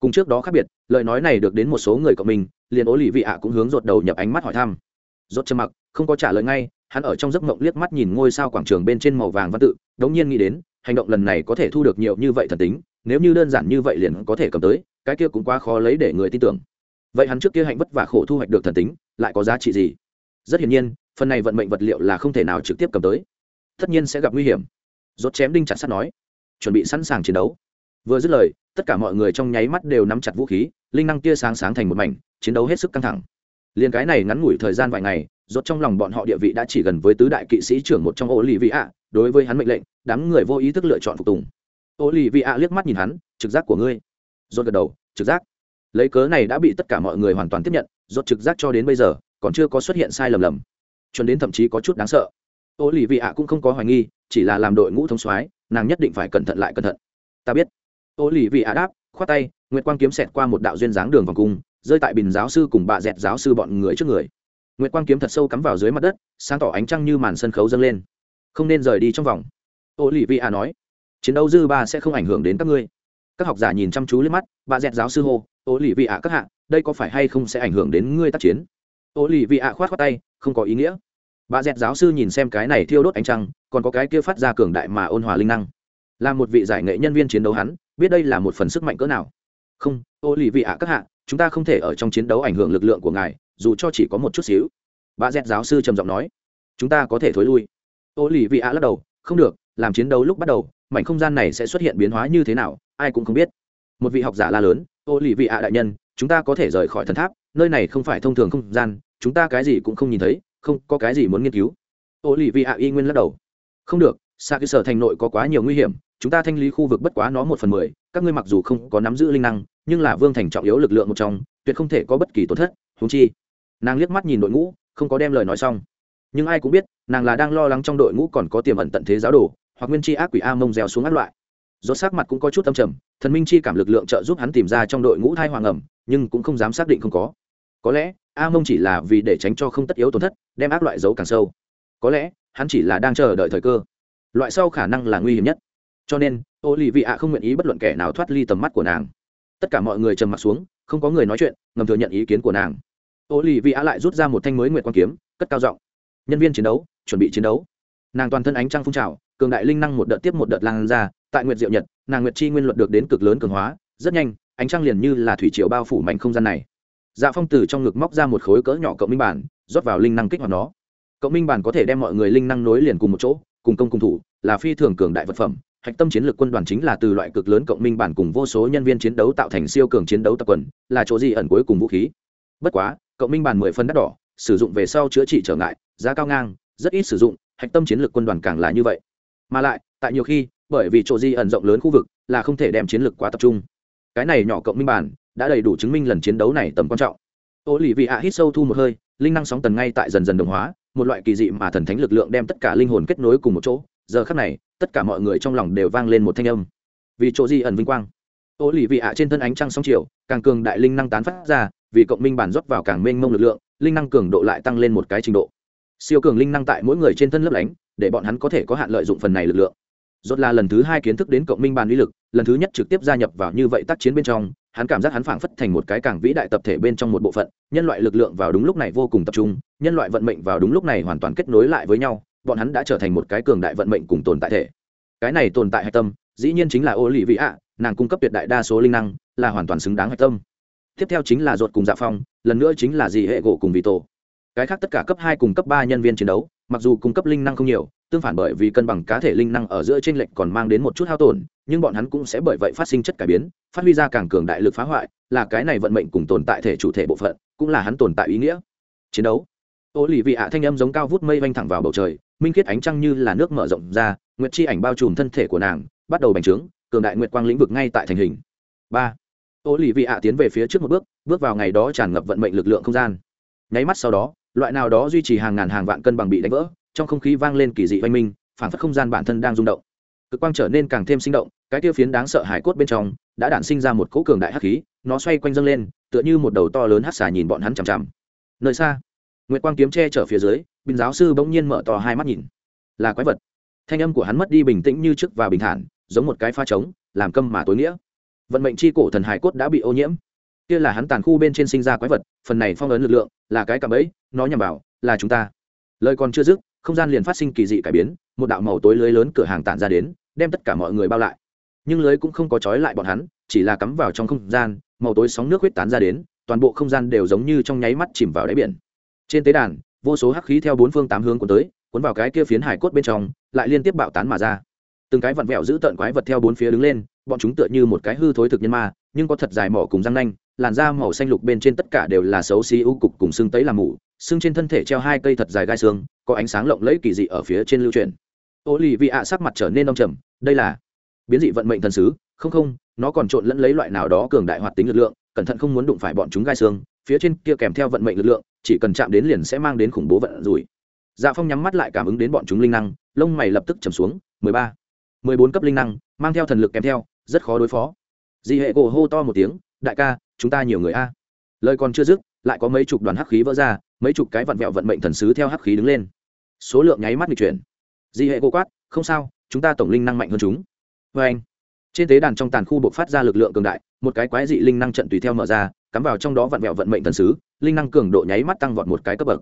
Cùng trước đó khác biệt, lời nói này được đến một số người cộng mình, liền ố lì vị ạ cũng hướng dột đầu nhập ánh mắt hỏi thăm. Dột trầm mặc, không có trả lời ngay, hắn ở trong giấc mộng liếc mắt nhìn ngôi sao quảng trường bên trên màu vàng văn tự, đống nhiên nghĩ đến, hành động lần này có thể thu được nhiều như vậy thần tính, nếu như đơn giản như vậy liền có thể cầm tới, cái kia cũng quá khó lấy để người tin tưởng vậy hắn trước kia hạnh vất vả khổ thu hoạch được thần tính, lại có giá trị gì? Rất hiển nhiên, phần này vận mệnh vật liệu là không thể nào trực tiếp cầm tới. Tất nhiên sẽ gặp nguy hiểm. Rốt chém đinh chặt sắt nói, chuẩn bị sẵn sàng chiến đấu. Vừa dứt lời, tất cả mọi người trong nháy mắt đều nắm chặt vũ khí, linh năng tia sáng sáng thành một mảnh, chiến đấu hết sức căng thẳng. Liền cái này ngắn ngủi thời gian vài ngày, rốt trong lòng bọn họ địa vị đã chỉ gần với tứ đại kỵ sĩ trưởng một trong ô lì vị ạ đối với hắn mệnh lệnh, đám người vô ý thức lựa chọn phục tùng. Ô lì vị ạ liếc mắt nhìn hắn, trực giác của ngươi. Rốt gật đầu, trực giác lấy cớ này đã bị tất cả mọi người hoàn toàn tiếp nhận, rốt trực giác cho đến bây giờ, còn chưa có xuất hiện sai lầm lầm. Chuẩn đến thậm chí có chút đáng sợ. Ô lì vị ạ cũng không có hoài nghi, chỉ là làm đội ngũ thống soái, nàng nhất định phải cẩn thận lại cẩn thận. Ta biết. Ô lì vị ạ đáp, khoát tay, nguyệt quang kiếm xẹt qua một đạo duyên dáng đường vòng cung, rơi tại bình giáo sư cùng bà dẹt giáo sư bọn người trước người. Nguyệt quang kiếm thật sâu cắm vào dưới mặt đất, sáng tỏ ánh trăng như màn sân khấu dâng lên. Không nên rời đi trong vòng. Ô lì vị ạ nói, chiến đấu dư ba sẽ không ảnh hưởng đến các ngươi các học giả nhìn chăm chú lên mắt, bà dẹt giáo sư hô, ô lì vị ạ, các hạ, đây có phải hay không sẽ ảnh hưởng đến ngươi tác chiến? Ô lì vị ạ, khoát khoát tay, không có ý nghĩa. Bà dẹt giáo sư nhìn xem cái này thiêu đốt ánh trăng, còn có cái kia phát ra cường đại mà ôn hòa linh năng. Là một vị giải nghệ nhân viên chiến đấu hắn, biết đây là một phần sức mạnh cỡ nào. Không, ô lì vị ạ, các hạ, chúng ta không thể ở trong chiến đấu ảnh hưởng lực lượng của ngài, dù cho chỉ có một chút xíu. Bà dẹt giáo sư trầm giọng nói, chúng ta có thể thối lui. Ô lì vị ạ lắc đầu, không được, làm chiến đấu lúc bắt đầu mảnh không gian này sẽ xuất hiện biến hóa như thế nào, ai cũng không biết. Một vị học giả la lớn, ô lì vị ạ đại nhân, chúng ta có thể rời khỏi thần tháp, nơi này không phải thông thường không gian, chúng ta cái gì cũng không nhìn thấy, không có cái gì muốn nghiên cứu. Ô lì vị ạ y nguyên lắc đầu, không được, xa cơ sở thành nội có quá nhiều nguy hiểm, chúng ta thanh lý khu vực bất quá nó một phần mười, các ngươi mặc dù không có nắm giữ linh năng, nhưng là vương thành trọng yếu lực lượng một trong, tuyệt không thể có bất kỳ tổn thất húng chi. Nàng liếc mắt nhìn đội ngũ, không có đem lời nói xong. Nhưng ai cũng biết, nàng là đang lo lắng trong đội ngũ còn có tiềm ẩn tận thế giáo đồ hoặc nguyên chi ác quỷ a mông gieo xuống ác loại. Do sắc mặt cũng có chút âm trầm, thần minh chi cảm lực lượng trợ giúp hắn tìm ra trong đội ngũ thai hoàng ẩm, nhưng cũng không dám xác định không có. Có lẽ, a mông chỉ là vì để tránh cho không tất yếu tổn thất, đem ác loại giấu càng sâu. Có lẽ, hắn chỉ là đang chờ đợi thời cơ. Loại sau khả năng là nguy hiểm nhất. Cho nên ô lì vị ạ không nguyện ý bất luận kẻ nào thoát ly tầm mắt của nàng. Tất cả mọi người trầm m ặ t xuống, không có người nói chuyện, ngầm thừa nhận ý kiến của nàng. Ô lì vị ạ lại rút ra một thanh mới nguyện quan kiếm, cất cao giọng. Nhân viên chiến đấu, chuẩn bị chiến đấu. Nàng toàn thân ánh trăng phun trào cường đại linh năng một đợt tiếp một đợt lan ra, tại nguyệt diệu nhật, nàng nguyệt chi nguyên luật được đến cực lớn cường hóa, rất nhanh, ánh trăng liền như là thủy triều bao phủ mảnh không gian này. Dạ phong từ trong ngực móc ra một khối cỡ nhỏ cộng minh bản, rót vào linh năng kích hoạt nó. Cộng minh bản có thể đem mọi người linh năng nối liền cùng một chỗ, cùng công cùng thủ, là phi thường cường đại vật phẩm. Hạch tâm chiến lược quân đoàn chính là từ loại cực lớn cộng minh bản cùng vô số nhân viên chiến đấu tạo thành siêu cường chiến đấu tập quần, là chỗ gì ẩn cuối cùng vũ khí. Bất quá, cộng minh bản mười phân đắt đỏ, sử dụng về sau chữa trị trở ngại, giá cao ngang, rất ít sử dụng, hạch tâm chiến lược quân đoàn càng là như vậy mà lại, tại nhiều khi, bởi vì chỗ di ẩn rộng lớn khu vực là không thể đem chiến lược quá tập trung. Cái này nhỏ cộng minh bản đã đầy đủ chứng minh lần chiến đấu này tầm quan trọng. Ô lì vị ạ hít sâu thu một hơi, linh năng sóng tần ngay tại dần dần đồng hóa, một loại kỳ dị mà thần thánh lực lượng đem tất cả linh hồn kết nối cùng một chỗ. Giờ khắc này, tất cả mọi người trong lòng đều vang lên một thanh âm. Vì chỗ di ẩn vinh quang ô lì vị ạ trên thân ánh trăng sóng chiều, càng cường đại linh năng tán phát ra, vì cộng minh bản rót vào càng mênh mông lực lượng, linh năng cường độ lại tăng lên một cái trình độ. Siêu cường linh năng tại mỗi người trên thân lấp lánh để bọn hắn có thể có hạn lợi dụng phần này lực lượng. Rốt là lần thứ hai kiến thức đến cộng minh bàn uy lực, lần thứ nhất trực tiếp gia nhập vào như vậy tác chiến bên trong, hắn cảm giác hắn phảng phất thành một cái càng vĩ đại tập thể bên trong một bộ phận, nhân loại lực lượng vào đúng lúc này vô cùng tập trung, nhân loại vận mệnh vào đúng lúc này hoàn toàn kết nối lại với nhau, bọn hắn đã trở thành một cái cường đại vận mệnh cùng tồn tại thể. Cái này tồn tại hạch tâm, dĩ nhiên chính là ô lì vị ạ nàng cung cấp tuyệt đại đa số linh năng, là hoàn toàn xứng đáng hạch tâm. Tiếp theo chính là ruột cùng dạ phong, lần nữa chính là gì hệ gỗ cùng vị tổ. Cái khác tất cả cấp hai cùng cấp ba nhân viên chiến đấu mặc dù cung cấp linh năng không nhiều, tương phản bởi vì cân bằng cá thể linh năng ở giữa trên lệnh còn mang đến một chút hao tổn, nhưng bọn hắn cũng sẽ bởi vậy phát sinh chất cải biến, phát huy ra càng cường đại lực phá hoại, là cái này vận mệnh cùng tồn tại thể chủ thể bộ phận, cũng là hắn tồn tại ý nghĩa. Chiến đấu. Ô lì vị ạ thanh âm giống cao vút mây vanh thẳng vào bầu trời, minh khiết ánh trăng như là nước mở rộng ra, nguyệt chi ảnh bao trùm thân thể của nàng, bắt đầu bành trướng, cường đại nguyệt quang lĩnh vực ngay tại thành hình. Ba. Ô lì vị ạ tiến về phía trước một bước bước vào ngày đó tràn ngập vận mệnh lực lượng không gian. Nháy mắt sau đó loại nào đó duy trì hàng ngàn hàng vạn cân bằng bị đánh vỡ, trong không khí vang lên kỳ dị oanh minh phản phất không gian bản thân đang rung động. Cực quang trở nên càng thêm sinh động, cái tiêu phiến đáng sợ hải cốt bên trong đã đản sinh ra một cỗ cường đại hắc khí, nó xoay quanh dâng lên, tựa như một đầu to lớn hắc xà nhìn bọn hắn chằm chằm. Nơi xa, nguyệt quang kiếm che chở phía dưới, bình giáo sư bỗng nhiên mở to hai mắt nhìn. Là quái vật. Thanh âm của hắn mất đi bình tĩnh như trước và bình thản, giống một cái pha trống, làm câm mà tối nghĩa. Vận mệnh chi cổ thần hải cốt đã bị ô nhiễm kia là hắn tàn khu bên trên sinh ra quái vật, phần này phong ấn lực lượng, là cái cạm ấy nó nhằm vào, là chúng ta. Lời còn chưa dứt, không gian liền phát sinh kỳ dị cải biến, một đạo màu tối lưới lớn cửa hàng tản ra đến, đem tất cả mọi người bao lại. Nhưng lưới cũng không có trói lại bọn hắn, chỉ là cắm vào trong không gian, màu tối sóng nước huyết tán ra đến, toàn bộ không gian đều giống như trong nháy mắt chìm vào đáy biển. Trên tế đàn, vô số hắc khí theo bốn phương tám hướng cuốn tới, cuốn vào cái kia phiến hải cốt bên trong, lại liên tiếp bạo tán mà ra. Từng cái vặn vẹo giữ tợn quái vật theo bốn phía đứng lên, bọn chúng tựa như một cái hư thối thực nhân ma nhưng có thật dài mỏ cùng răng nanh, làn da màu xanh lục bên trên tất cả đều là xấu xí u cục cùng xương tấy làm mủ, xương trên thân thể treo hai cây thật dài gai xương, có ánh sáng lộng lẫy kỳ dị ở phía trên lưu truyền ô lì vị ạ sắc mặt trở nên đông trầm, đây là biến dị vận mệnh thần sứ, không không, nó còn trộn lẫn lấy loại nào đó cường đại hoạt tính lực lượng, cẩn thận không muốn đụng phải bọn chúng gai xương, phía trên kia kèm theo vận mệnh lực lượng, chỉ cần chạm đến liền sẽ mang đến khủng bố vận rủi. Dạ phong nhắm mắt lại cảm ứng đến bọn chúng linh năng, lông mày lập tức trầm xuống, mười ba, mười bốn cấp linh năng, mang theo thần lực kèm theo, rất khó đối phó dị hệ cổ hô to một tiếng, đại ca, chúng ta nhiều người a. Lời còn chưa dứt, lại có mấy chục đoàn hắc khí vỡ ra, mấy chục cái vặn vẹo vận mệnh thần sứ theo hắc khí đứng lên. Số lượng nháy mắt bị chuyển. Di hệ cô quát, không sao, chúng ta tổng linh năng mạnh hơn chúng. Vê anh, trên tế đàn trong tàn khu buộc phát ra lực lượng cường đại, một cái quái dị linh năng trận tùy theo mở ra, cắm vào trong đó vặn vẹo vận mệnh thần sứ, linh năng cường độ nháy mắt tăng vọt một cái cấp bậc.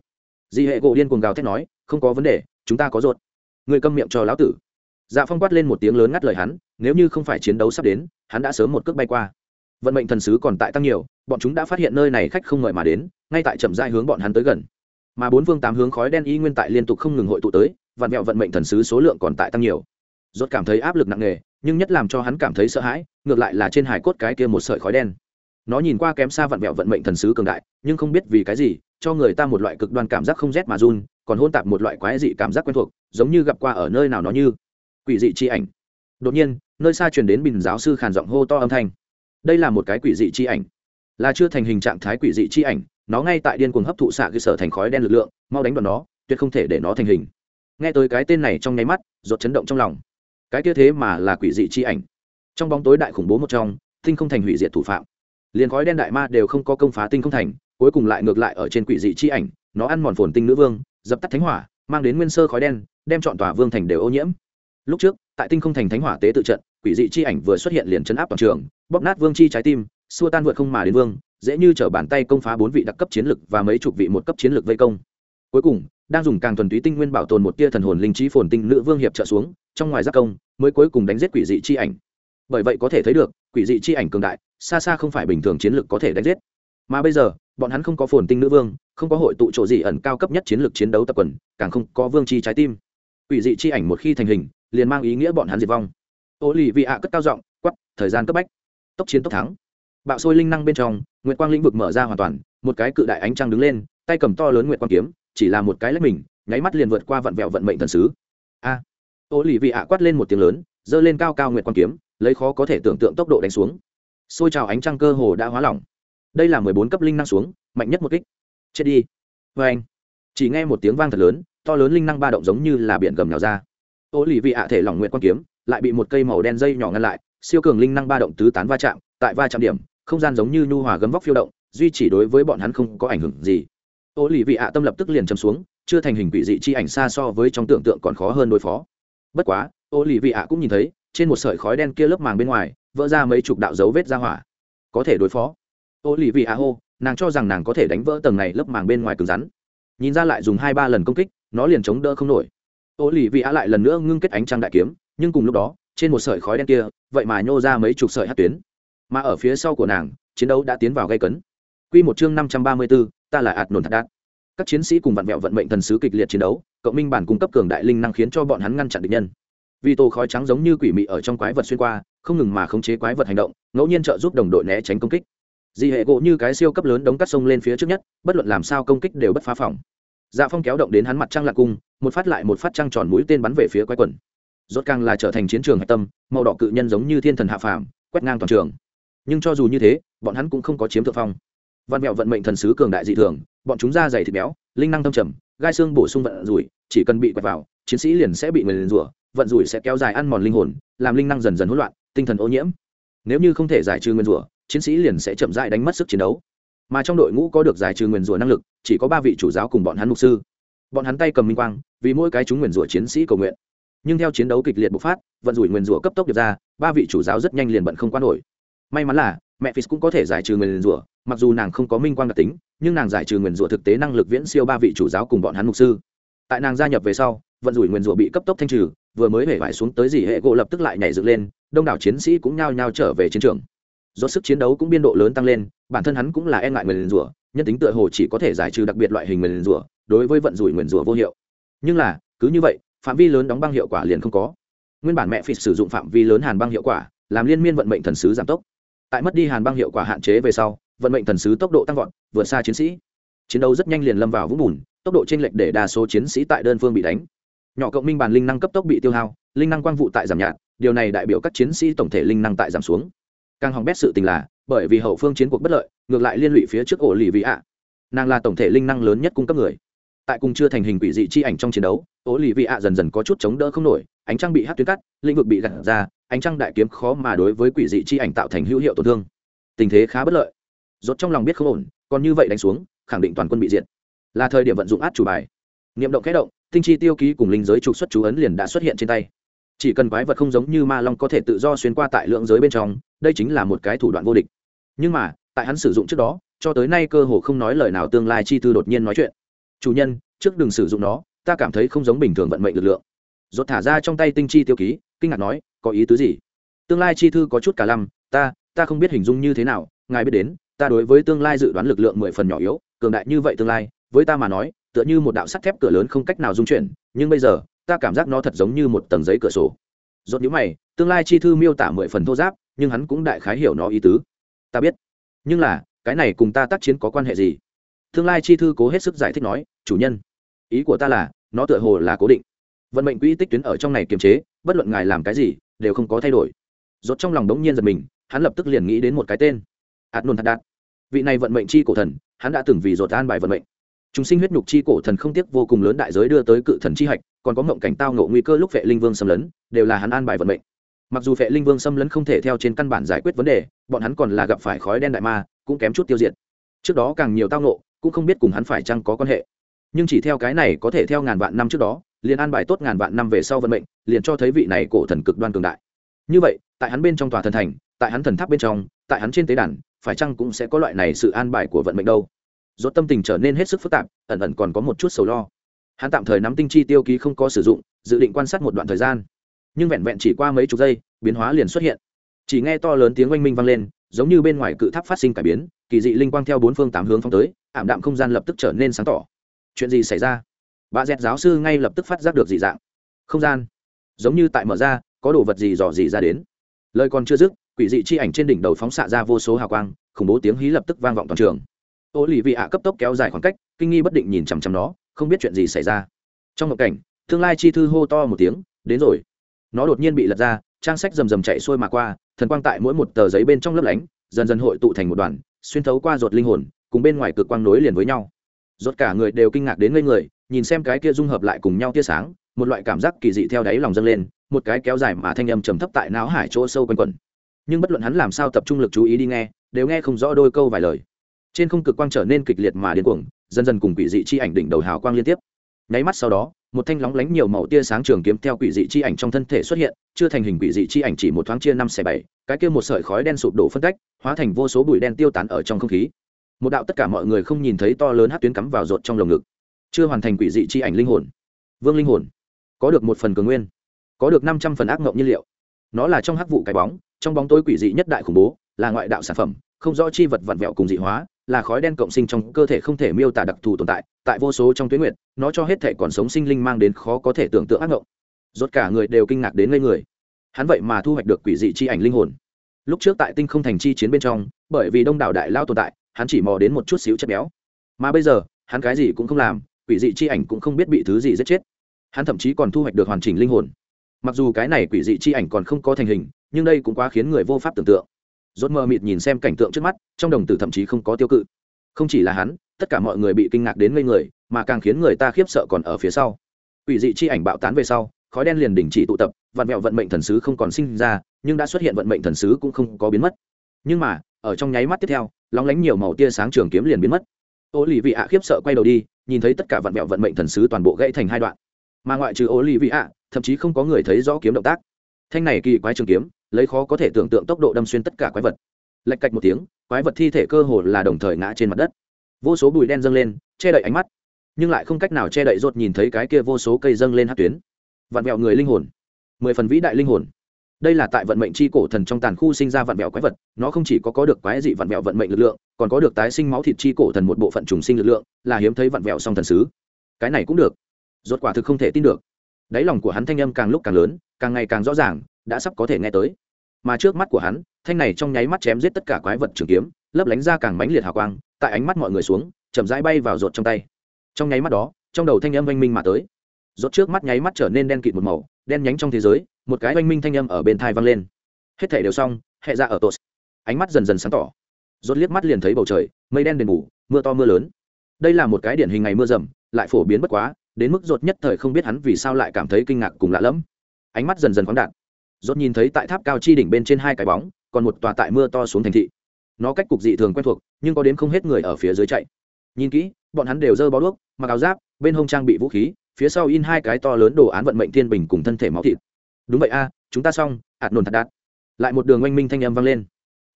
Di hệ cổ điên cuồng gào thét nói, không có vấn đề, chúng ta có ruột. Người câm miệng cho lão tử dạ phong quát lên một tiếng lớn ngắt lời hắn, nếu như không phải chiến đấu sắp đến, hắn đã sớm một cước bay qua. Vận mệnh thần sứ còn tại tăng nhiều, bọn chúng đã phát hiện nơi này khách không mời mà đến, ngay tại chậm dai hướng bọn hắn tới gần. Mà bốn phương tám hướng khói đen y nguyên tại liên tục không ngừng hội tụ tới, vạn mẹo vận mệnh thần sứ số lượng còn tại tăng nhiều. Rốt cảm thấy áp lực nặng nề, nhưng nhất làm cho hắn cảm thấy sợ hãi, ngược lại là trên hải cốt cái kia một sợi khói đen. Nó nhìn qua kém xa vạn mẹo vận mệnh thần sứ cường đại, nhưng không biết vì cái gì, cho người ta một loại cực đoan cảm giác không rét mà run, còn hôn tạp một loại quái dị cảm giác quen thuộc, giống như gặp qua ở nơi nào nó như quỷ dị chi ảnh. Đột nhiên, nơi xa truyền đến bình giáo sư khàn giọng hô to âm thanh. Đây là một cái quỷ dị chi ảnh. Là chưa thành hình trạng thái quỷ dị chi ảnh, nó ngay tại điên cuồng hấp thụ xạ cơ sở thành khói đen lực lượng, mau đánh đoạn nó, tuyệt không thể để nó thành hình. Nghe tới cái tên này trong nháy mắt rột chấn động trong lòng. Cái kia thế mà là quỷ dị chi ảnh. Trong bóng tối đại khủng bố một trong, tinh không thành hủy diệt thủ phạm. Liền khói đen đại ma đều không có công phá tinh không thành, cuối cùng lại ngược lại ở trên quỷ dị chi ảnh, nó ăn mòn phồn tinh nữ vương, dập tắt thánh hỏa, mang đến nguyên sơ khói đen, đem chọn tòa vương thành đều ô nhiễm lúc trước, tại tinh không thành thánh hỏa tế tự trận, quỷ dị chi ảnh vừa xuất hiện liền chấn áp toàn trường, bóp nát vương chi trái tim, xua tan vượt không mà đến vương, dễ như t bàn tay công phá bốn vị đặc cấp chiến lực và mấy chục vị một cấp chiến lực vây công. Cuối cùng, đang dùng càng thuần túy tinh nguyên bảo tồn một tia thần hồn linh trí phồn tinh nữ vương hiệp trợ xuống, trong ngoài giác công, mới cuối cùng đánh giết quỷ dị chi ảnh. Bởi vậy có thể thấy được, quỷ dị chi ảnh cường đại, xa xa không phải bình thường chiến lược có thể đánh giết. Mà bây giờ, bọn hắn không có phồn tinh nữ vương, không có hội tụ chỗ gì ẩn cao cấp nhất chiến lược chiến đấu tập quần, càng không có vương chi trái tim. Quỷ dị chi ảnh một khi thành hình liền mang ý nghĩa bọn hắn diệt vong. Ô lì vị ạ cất cao giọng quắp thời gian cấp bách. Tốc chiến tốc thắng. Bạo sôi linh năng bên trong, nguyệt quang lĩnh vực mở ra hoàn toàn, một cái cự đại ánh trăng đứng lên, tay cầm to lớn nguyệt quang kiếm, chỉ là một cái lách mình, nháy mắt liền vượt qua vặn vẹo vận mệnh thần sứ. A. Ô lì vị ạ quát lên một tiếng lớn, giơ lên cao cao nguyệt quang kiếm, lấy khó có thể tưởng tượng tốc độ đánh xuống. Xôi trào ánh trăng cơ hồ đã hóa lỏng. Đây là mười bốn cấp linh năng xuống, mạnh nhất một kích. Chết đi. Vê anh chỉ nghe một tiếng vang thật lớn, to lớn linh năng ba động giống như là biển gầm nhào ra ô lì vị ạ thể lỏng nguyện quang kiếm, lại bị một cây màu đen dây nhỏ ngăn lại, siêu cường linh năng ba động tứ tán va chạm, tại va chạm điểm, không gian giống như nhu hòa gấm vóc phiêu động, duy chỉ đối với bọn hắn không có ảnh hưởng gì. Ô lì vị ạ tâm lập tức liền châm xuống, chưa thành hình quỷ dị chi ảnh xa so với trong tưởng tượng còn khó hơn đối phó. Bất quá, ô lì vị ạ cũng nhìn thấy, trên một sợi khói đen kia lớp màng bên ngoài, vỡ ra mấy chục đạo dấu vết ra hỏa. Có thể đối phó. Ô lì vị ạ hô, nàng cho rằng nàng có thể đánh vỡ tầng này lớp màng bên ngoài cứng rắn. Nhìn ra lại dùng hai ba lần công kích, nó liền chống đỡ không nổi ô lì vị á lại lần nữa ngưng kết ánh trăng đại kiếm, nhưng cùng lúc đó, trên một sợi khói đen kia, vậy mà nhô ra mấy chục sợi hát tuyến. Mà ở phía sau của nàng, chiến đấu đã tiến vào gây cấn. Q một chương năm trăm ba mươi b ố ta là ạt nổn thạch đát các chiến sĩ cùng vặn vẹo vận mệnh thần sứ kịch liệt chiến đấu, cộng minh bản cung cấp cường đại linh năng khiến cho bọn hắn ngăn chặn địch nhân. Vì tổ khói trắng giống như quỷ mị ở trong quái vật xuyên qua, không ngừng mà khống chế quái vật hành động, ngẫu nhiên trợ giúp đồng đội né tránh công kích. Dị hệ gỗ như cái siêu cấp lớn đống cắt sông lên phía trước nhất, bất luận làm sao công kích đều bất phá phòng dạ phong kéo động đến hắn mặt trăng lạc cung, một phát lại một phát trăng tròn mũi tên bắn về phía quái quần. Rốt càng là trở thành chiến trường hạch tâm, màu đỏ cự nhân giống như thiên thần hạ phàm, quét ngang toàn trường. Nhưng cho dù như thế, bọn hắn cũng không có chiếm thượng phong. Văn mẹo vận mệnh thần sứ cường đại dị thường, bọn chúng da dày thịt béo, linh năng thâm trầm, gai xương bổ sung vận rủi, chỉ cần bị quẹt vào, chiến sĩ liền sẽ bị người liền rủa, vận rủi sẽ kéo dài ăn mòn linh hồn, làm linh năng dần dần hỗn loạn, tinh thần ô nhiễm. Nếu như không thể giải trừ nguyên rủa, chiến sĩ liền sẽ chậm rãi đánh mất sức chiến đấu mà trong đội ngũ có được giải trừ nguyên rủa năng lực, chỉ có ba vị chủ giáo cùng bọn hắn mục sư. Bọn hắn tay cầm minh quang, vì mỗi cái chúng nguyên rủa chiến sĩ cầu nguyện. Nhưng theo chiến đấu kịch liệt bộc phát, vận rủi nguyên rủa cấp tốc được ra, ba vị chủ giáo rất nhanh liền bận không quan nổi. May mắn là, mẹ phis cũng có thể giải trừ nguyên rủa, mặc dù nàng không có minh quang đặc tính, nhưng nàng giải trừ nguyên rủa thực tế năng lực viễn siêu ba vị chủ giáo cùng bọn hắn mục sư. Tại nàng gia nhập về sau, vận rủi nguyên rủa bị cấp tốc thanh trừ, vừa mới hể vải xuống tới gì hệ gỗ lập tức lại nhảy dựng lên, đông đảo chiến sĩ cũng nhao nhao trở về chiến trường. Do sức chiến đấu cũng biên độ lớn tăng lên bản thân hắn cũng là e ngại nguyền rủa, nhân tính tựa hồ chỉ có thể giải trừ đặc biệt loại hình nguyền rủa, đối với vận rủi nguyền rủa vô hiệu. Nhưng là, cứ như vậy, phạm vi lớn đóng băng hiệu quả liền không có. Nguyên bản mẹ phi sử dụng phạm vi lớn hàn băng hiệu quả, làm liên miên vận mệnh thần sứ giảm tốc. Tại mất đi hàn băng hiệu quả hạn chế về sau, vận mệnh thần sứ tốc độ tăng vọt, vượt xa chiến sĩ. Chiến đấu rất nhanh liền lâm vào vũng bùn, tốc độ t r ê n lệch để đa số chiến sĩ tại đơn phương bị đánh. Nhỏ cộng minh bản linh năng cấp tốc bị tiêu hao, linh năng quang vụ tại giảm nhạt, điều này đại biểu các chiến sĩ tổng thể linh năng tại giảm xuống. Càng hỏng bét sự tình là bởi vì hậu phương chiến cuộc bất lợi, ngược lại liên lụy phía trước ổ lì vị ạ. Nàng là tổng thể linh năng lớn nhất cung cấp người. Tại cùng chưa thành hình quỷ dị chi ảnh trong chiến đấu, ổ lì vị ạ dần dần có chút chống đỡ không nổi, ánh trăng bị hát tuyến cắt, lĩnh vực bị gặt ra, ánh trăng đại kiếm khó mà đối với quỷ dị chi ảnh tạo thành hữu hiệu tổn thương. Tình thế khá bất lợi. Rốt trong lòng biết không ổn, còn như vậy đánh xuống, khẳng định toàn quân bị diệt. Là thời điểm vận dụng át chủ bài. Niệm động khẽ động, tinh chi tiêu ký cùng linh giới trục xuất chú ấn liền đã xuất hiện trên tay. Chỉ cần quái vật không giống như ma long có thể tự do xuyên qua tại lượng giới bên trong, đây chính là một cái thủ đoạn vô địch nhưng mà, tại hắn sử dụng trước đó, cho tới nay cơ hồ không nói lời nào tương lai chi tư đột nhiên nói chuyện. Chủ nhân, trước đừng sử dụng nó, ta cảm thấy không giống bình thường vận mệnh lực lượng. Dột thả ra trong tay tinh chi tiêu ký, kinh ngạc nói, có ý tứ gì? Tương lai chi thư có chút cả lăm, ta ta không biết hình dung như thế nào, ngài biết đến, ta đối với tương lai dự đoán lực lượng mười phần nhỏ yếu, cường đại như vậy tương lai, với ta mà nói, tựa như một đạo sắt thép cửa lớn không cách nào dung chuyển, nhưng bây giờ, ta cảm giác nó thật giống như một tầng giấy cửa sổ. Dột nhữ mày, tương lai chi thư miêu tả mười phần thô giáp, nhưng hắn cũng đại khái hiểu nó ý tứ ta biết. Nhưng là, cái này cùng ta tác chiến có quan hệ gì? Tương lai chi thư cố hết sức giải thích nói, chủ nhân, ý của ta là, nó tựa hồ là cố định. Vận mệnh quỹ tích tuyến ở trong này kiềm chế, bất luận ngài làm cái gì, đều không có thay đổi. Rốt trong lòng đống nhiên giật mình, hắn lập tức liền nghĩ đến một cái tên. Ạt nôn thật đạt. Vị này vận mệnh chi cổ thần, hắn đã từng vì rốt an bài vận mệnh. Chúng sinh huyết nhục chi cổ thần không tiếc vô cùng lớn đại giới đưa tới cự thần chi hạch, còn có mộng cảnh tao ngộ nguy cơ lúc vệ linh vương xâm lấn, đều là hắn an bài vận mệnh mặc dù vệ linh vương xâm lấn không thể theo trên căn bản giải quyết vấn đề, bọn hắn còn là gặp phải khói đen đại ma, cũng kém chút tiêu diệt. Trước đó càng nhiều tao ngộ, cũng không biết cùng hắn phải chăng có quan hệ. Nhưng chỉ theo cái này có thể theo ngàn vạn năm trước đó, liền an bài tốt ngàn vạn năm về sau vận mệnh, liền cho thấy vị này cổ thần cực đoan cường đại. Như vậy, tại hắn bên trong tòa thần thành, tại hắn thần tháp bên trong, tại hắn trên tế đàn, phải chăng cũng sẽ có loại này sự an bài của vận mệnh đâu? Dốt tâm tình trở nên hết sức phức tạp, ẩn ẩn còn có một chút sầu lo. Hắn tạm thời nắm tinh chi tiêu ký không có sử dụng, dự định quan sát một đoạn thời gian nhưng vẹn vẹn chỉ qua mấy chục giây, biến hóa liền xuất hiện. Chỉ nghe to lớn tiếng oanh minh vang lên, giống như bên ngoài cự tháp phát sinh cải biến, kỳ dị linh quang theo bốn phương tám hướng phong tới, ảm đạm không gian lập tức trở nên sáng tỏ. Chuyện gì xảy ra? Bà dẹt giáo sư ngay lập tức phát giác được dị dạng. Không gian. Giống như tại mở ra, có đồ vật gì dò gì ra đến. Lời còn chưa dứt, quỷ dị chi ảnh trên đỉnh đầu phóng xạ ra vô số hào quang, khủng bố tiếng hí lập tức vang vọng toàn trường. Ô lì vị ạ cấp tốc kéo dài khoảng cách, kinh nghi bất định nhìn chằm chằm nó, không biết chuyện gì xảy ra. Trong một cảnh, tương lai chi thư hô to một tiếng, đến rồi nó đột nhiên bị lật ra, trang sách rầm rầm chạy xuôi mà qua, thần quang tại mỗi một tờ giấy bên trong lớp lánh, dần dần hội tụ thành một đoàn, xuyên thấu qua ruột linh hồn, cùng bên ngoài cực quang nối liền với nhau. Rốt cả người đều kinh ngạc đến ngây người, nhìn xem cái kia dung hợp lại cùng nhau tia sáng, một loại cảm giác kỳ dị theo đáy lòng dâng lên, một cái kéo dài mà thanh âm trầm thấp tại não hải chỗ sâu quanh quẩn. Nhưng bất luận hắn làm sao tập trung lực chú ý đi nghe, đều nghe không rõ đôi câu vài lời. Trên không cực quang trở nên kịch liệt mà điên cuồng, dần dần cùng quỷ dị chi ảnh đỉnh đầu hào quang liên tiếp nháy mắt sau đó, một thanh lóng lánh nhiều màu tia sáng trường kiếm theo quỷ dị chi ảnh trong thân thể xuất hiện, chưa thành hình quỷ dị chi ảnh chỉ một thoáng chia năm xẻ bảy, cái kia một sợi khói đen sụp đổ phân cách hóa thành vô số bụi đen tiêu tán ở trong không khí. Một đạo tất cả mọi người không nhìn thấy to lớn hát tuyến cắm vào rột trong lồng ngực. Chưa hoàn thành quỷ dị chi ảnh linh hồn. Vương linh hồn. Có được một phần cường nguyên. Có được năm trăm phần ác mộng nhiên liệu. Nó là trong hắc vụ cái bóng, trong bóng tối quỷ dị nhất đại khủng bố, là ngoại đạo sản phẩm, không rõ chi vật vặn vẹo cùng dị hóa, là khói đen cộng sinh trong cơ thể không thể miêu tả đặc thù tồn tại tại vô số trong tuyến nguyệt, nó cho hết thể còn sống sinh linh mang đến khó có thể tưởng tượng ác ngộng. Rốt cả người đều kinh ngạc đến ngây người. Hắn vậy mà thu hoạch được quỷ dị chi ảnh linh hồn. Lúc trước tại tinh không thành chi chiến bên trong, bởi vì đông đảo đại lao tồn tại, hắn chỉ mò đến một chút xíu chất béo. Mà bây giờ, hắn cái gì cũng không làm, quỷ dị chi ảnh cũng không biết bị thứ gì giết chết. Hắn thậm chí còn thu hoạch được hoàn chỉnh linh hồn. Mặc dù cái này quỷ dị chi ảnh còn không có thành hình, nhưng đây cũng quá khiến người vô pháp tưởng tượng. Rốt mơ mịt nhìn xem cảnh tượng trước mắt, trong đồng tử thậm chí không có tiêu cự không chỉ là hắn, tất cả mọi người bị kinh ngạc đến ngây người, mà càng khiến người ta khiếp sợ còn ở phía sau. Ủy dị chi ảnh bạo tán về sau, khói đen liền đình chỉ tụ tập, vạn mẹo vận mệnh thần sứ không còn sinh ra, nhưng đã xuất hiện vận mệnh thần sứ cũng không có biến mất. Nhưng mà, ở trong nháy mắt tiếp theo, lóng lánh nhiều màu tia sáng trường kiếm liền biến mất. Ô lì vị ạ khiếp sợ quay đầu đi, nhìn thấy tất cả vận mẹo vận mệnh thần sứ toàn bộ gãy thành hai đoạn. Mà ngoại trừ ô lì vị ạ thậm chí không có người thấy rõ kiếm động tác. Thanh này kỳ quái trường kiếm, lấy khó có thể tưởng tượng tốc độ đâm xuyên tất cả quái vật. Lạch cạch một tiếng quái vật thi thể cơ hồ là đồng thời ngã trên mặt đất. Vô số bụi đen dâng lên, che đậy ánh mắt, nhưng lại không cách nào che đậy rột nhìn thấy cái kia vô số cây dâng lên hát tuyến. Vặn vẹo người linh hồn. Mười phần vĩ đại linh hồn. Đây là tại vận mệnh c h i cổ thần trong tàn khu sinh ra vặn vẹo quái vật, nó không chỉ có có được quái dị vặn vẹo vận mệnh lực lượng, còn có được tái sinh máu thịt c h i cổ thần một bộ phận trùng sinh lực lượng, là hiếm thấy vặn vẹo song thần sứ. Cái này cũng được. Rốt quả thực không thể tin được. Đáy lòng của hắn thanh âm càng lúc càng lớn, càng ngày càng rõ ràng, đã sắp có thể nghe tới mà trước mắt của hắn, thanh này trong nháy mắt chém giết tất cả quái vật trường kiếm, lấp lánh ra càng mãnh liệt hào quang, tại ánh mắt mọi người xuống, chậm rãi bay vào rột trong tay. Trong nháy mắt đó, trong đầu thanh âm oanh minh mà tới. Rột trước mắt nháy mắt trở nên đen kịt một màu, đen nhánh trong thế giới, một cái oanh minh thanh âm ở bên thai vang lên. Hết thể đều xong, hệ ra ở tos ánh mắt dần dần sáng tỏ. Rột liếc mắt liền thấy bầu trời, mây đen đền ngủ mưa to mưa lớn. Đây là một cái điển hình ngày mưa rầm, lại phổ biến bất quá, đến mức rột nhất thời không biết hắn vì sao lại cảm thấy kinh ngạc cùng lạ lẫm. Ánh mắt dần dần khoáng đạt. Rốt nhìn thấy tại tháp cao chi đỉnh bên trên hai cái bóng, còn một tòa tại mưa to xuống thành thị. Nó cách cục dị thường quen thuộc, nhưng có đến không hết người ở phía dưới chạy. Nhìn kỹ, bọn hắn đều dơ bó đuốc, mặc áo giáp, bên hông trang bị vũ khí, phía sau in hai cái to lớn đồ án vận mệnh thiên bình cùng thân thể máu thịt. Đúng vậy a, chúng ta xong, ạt nồn thật đạt. Lại một đường oanh minh thanh âm vang lên.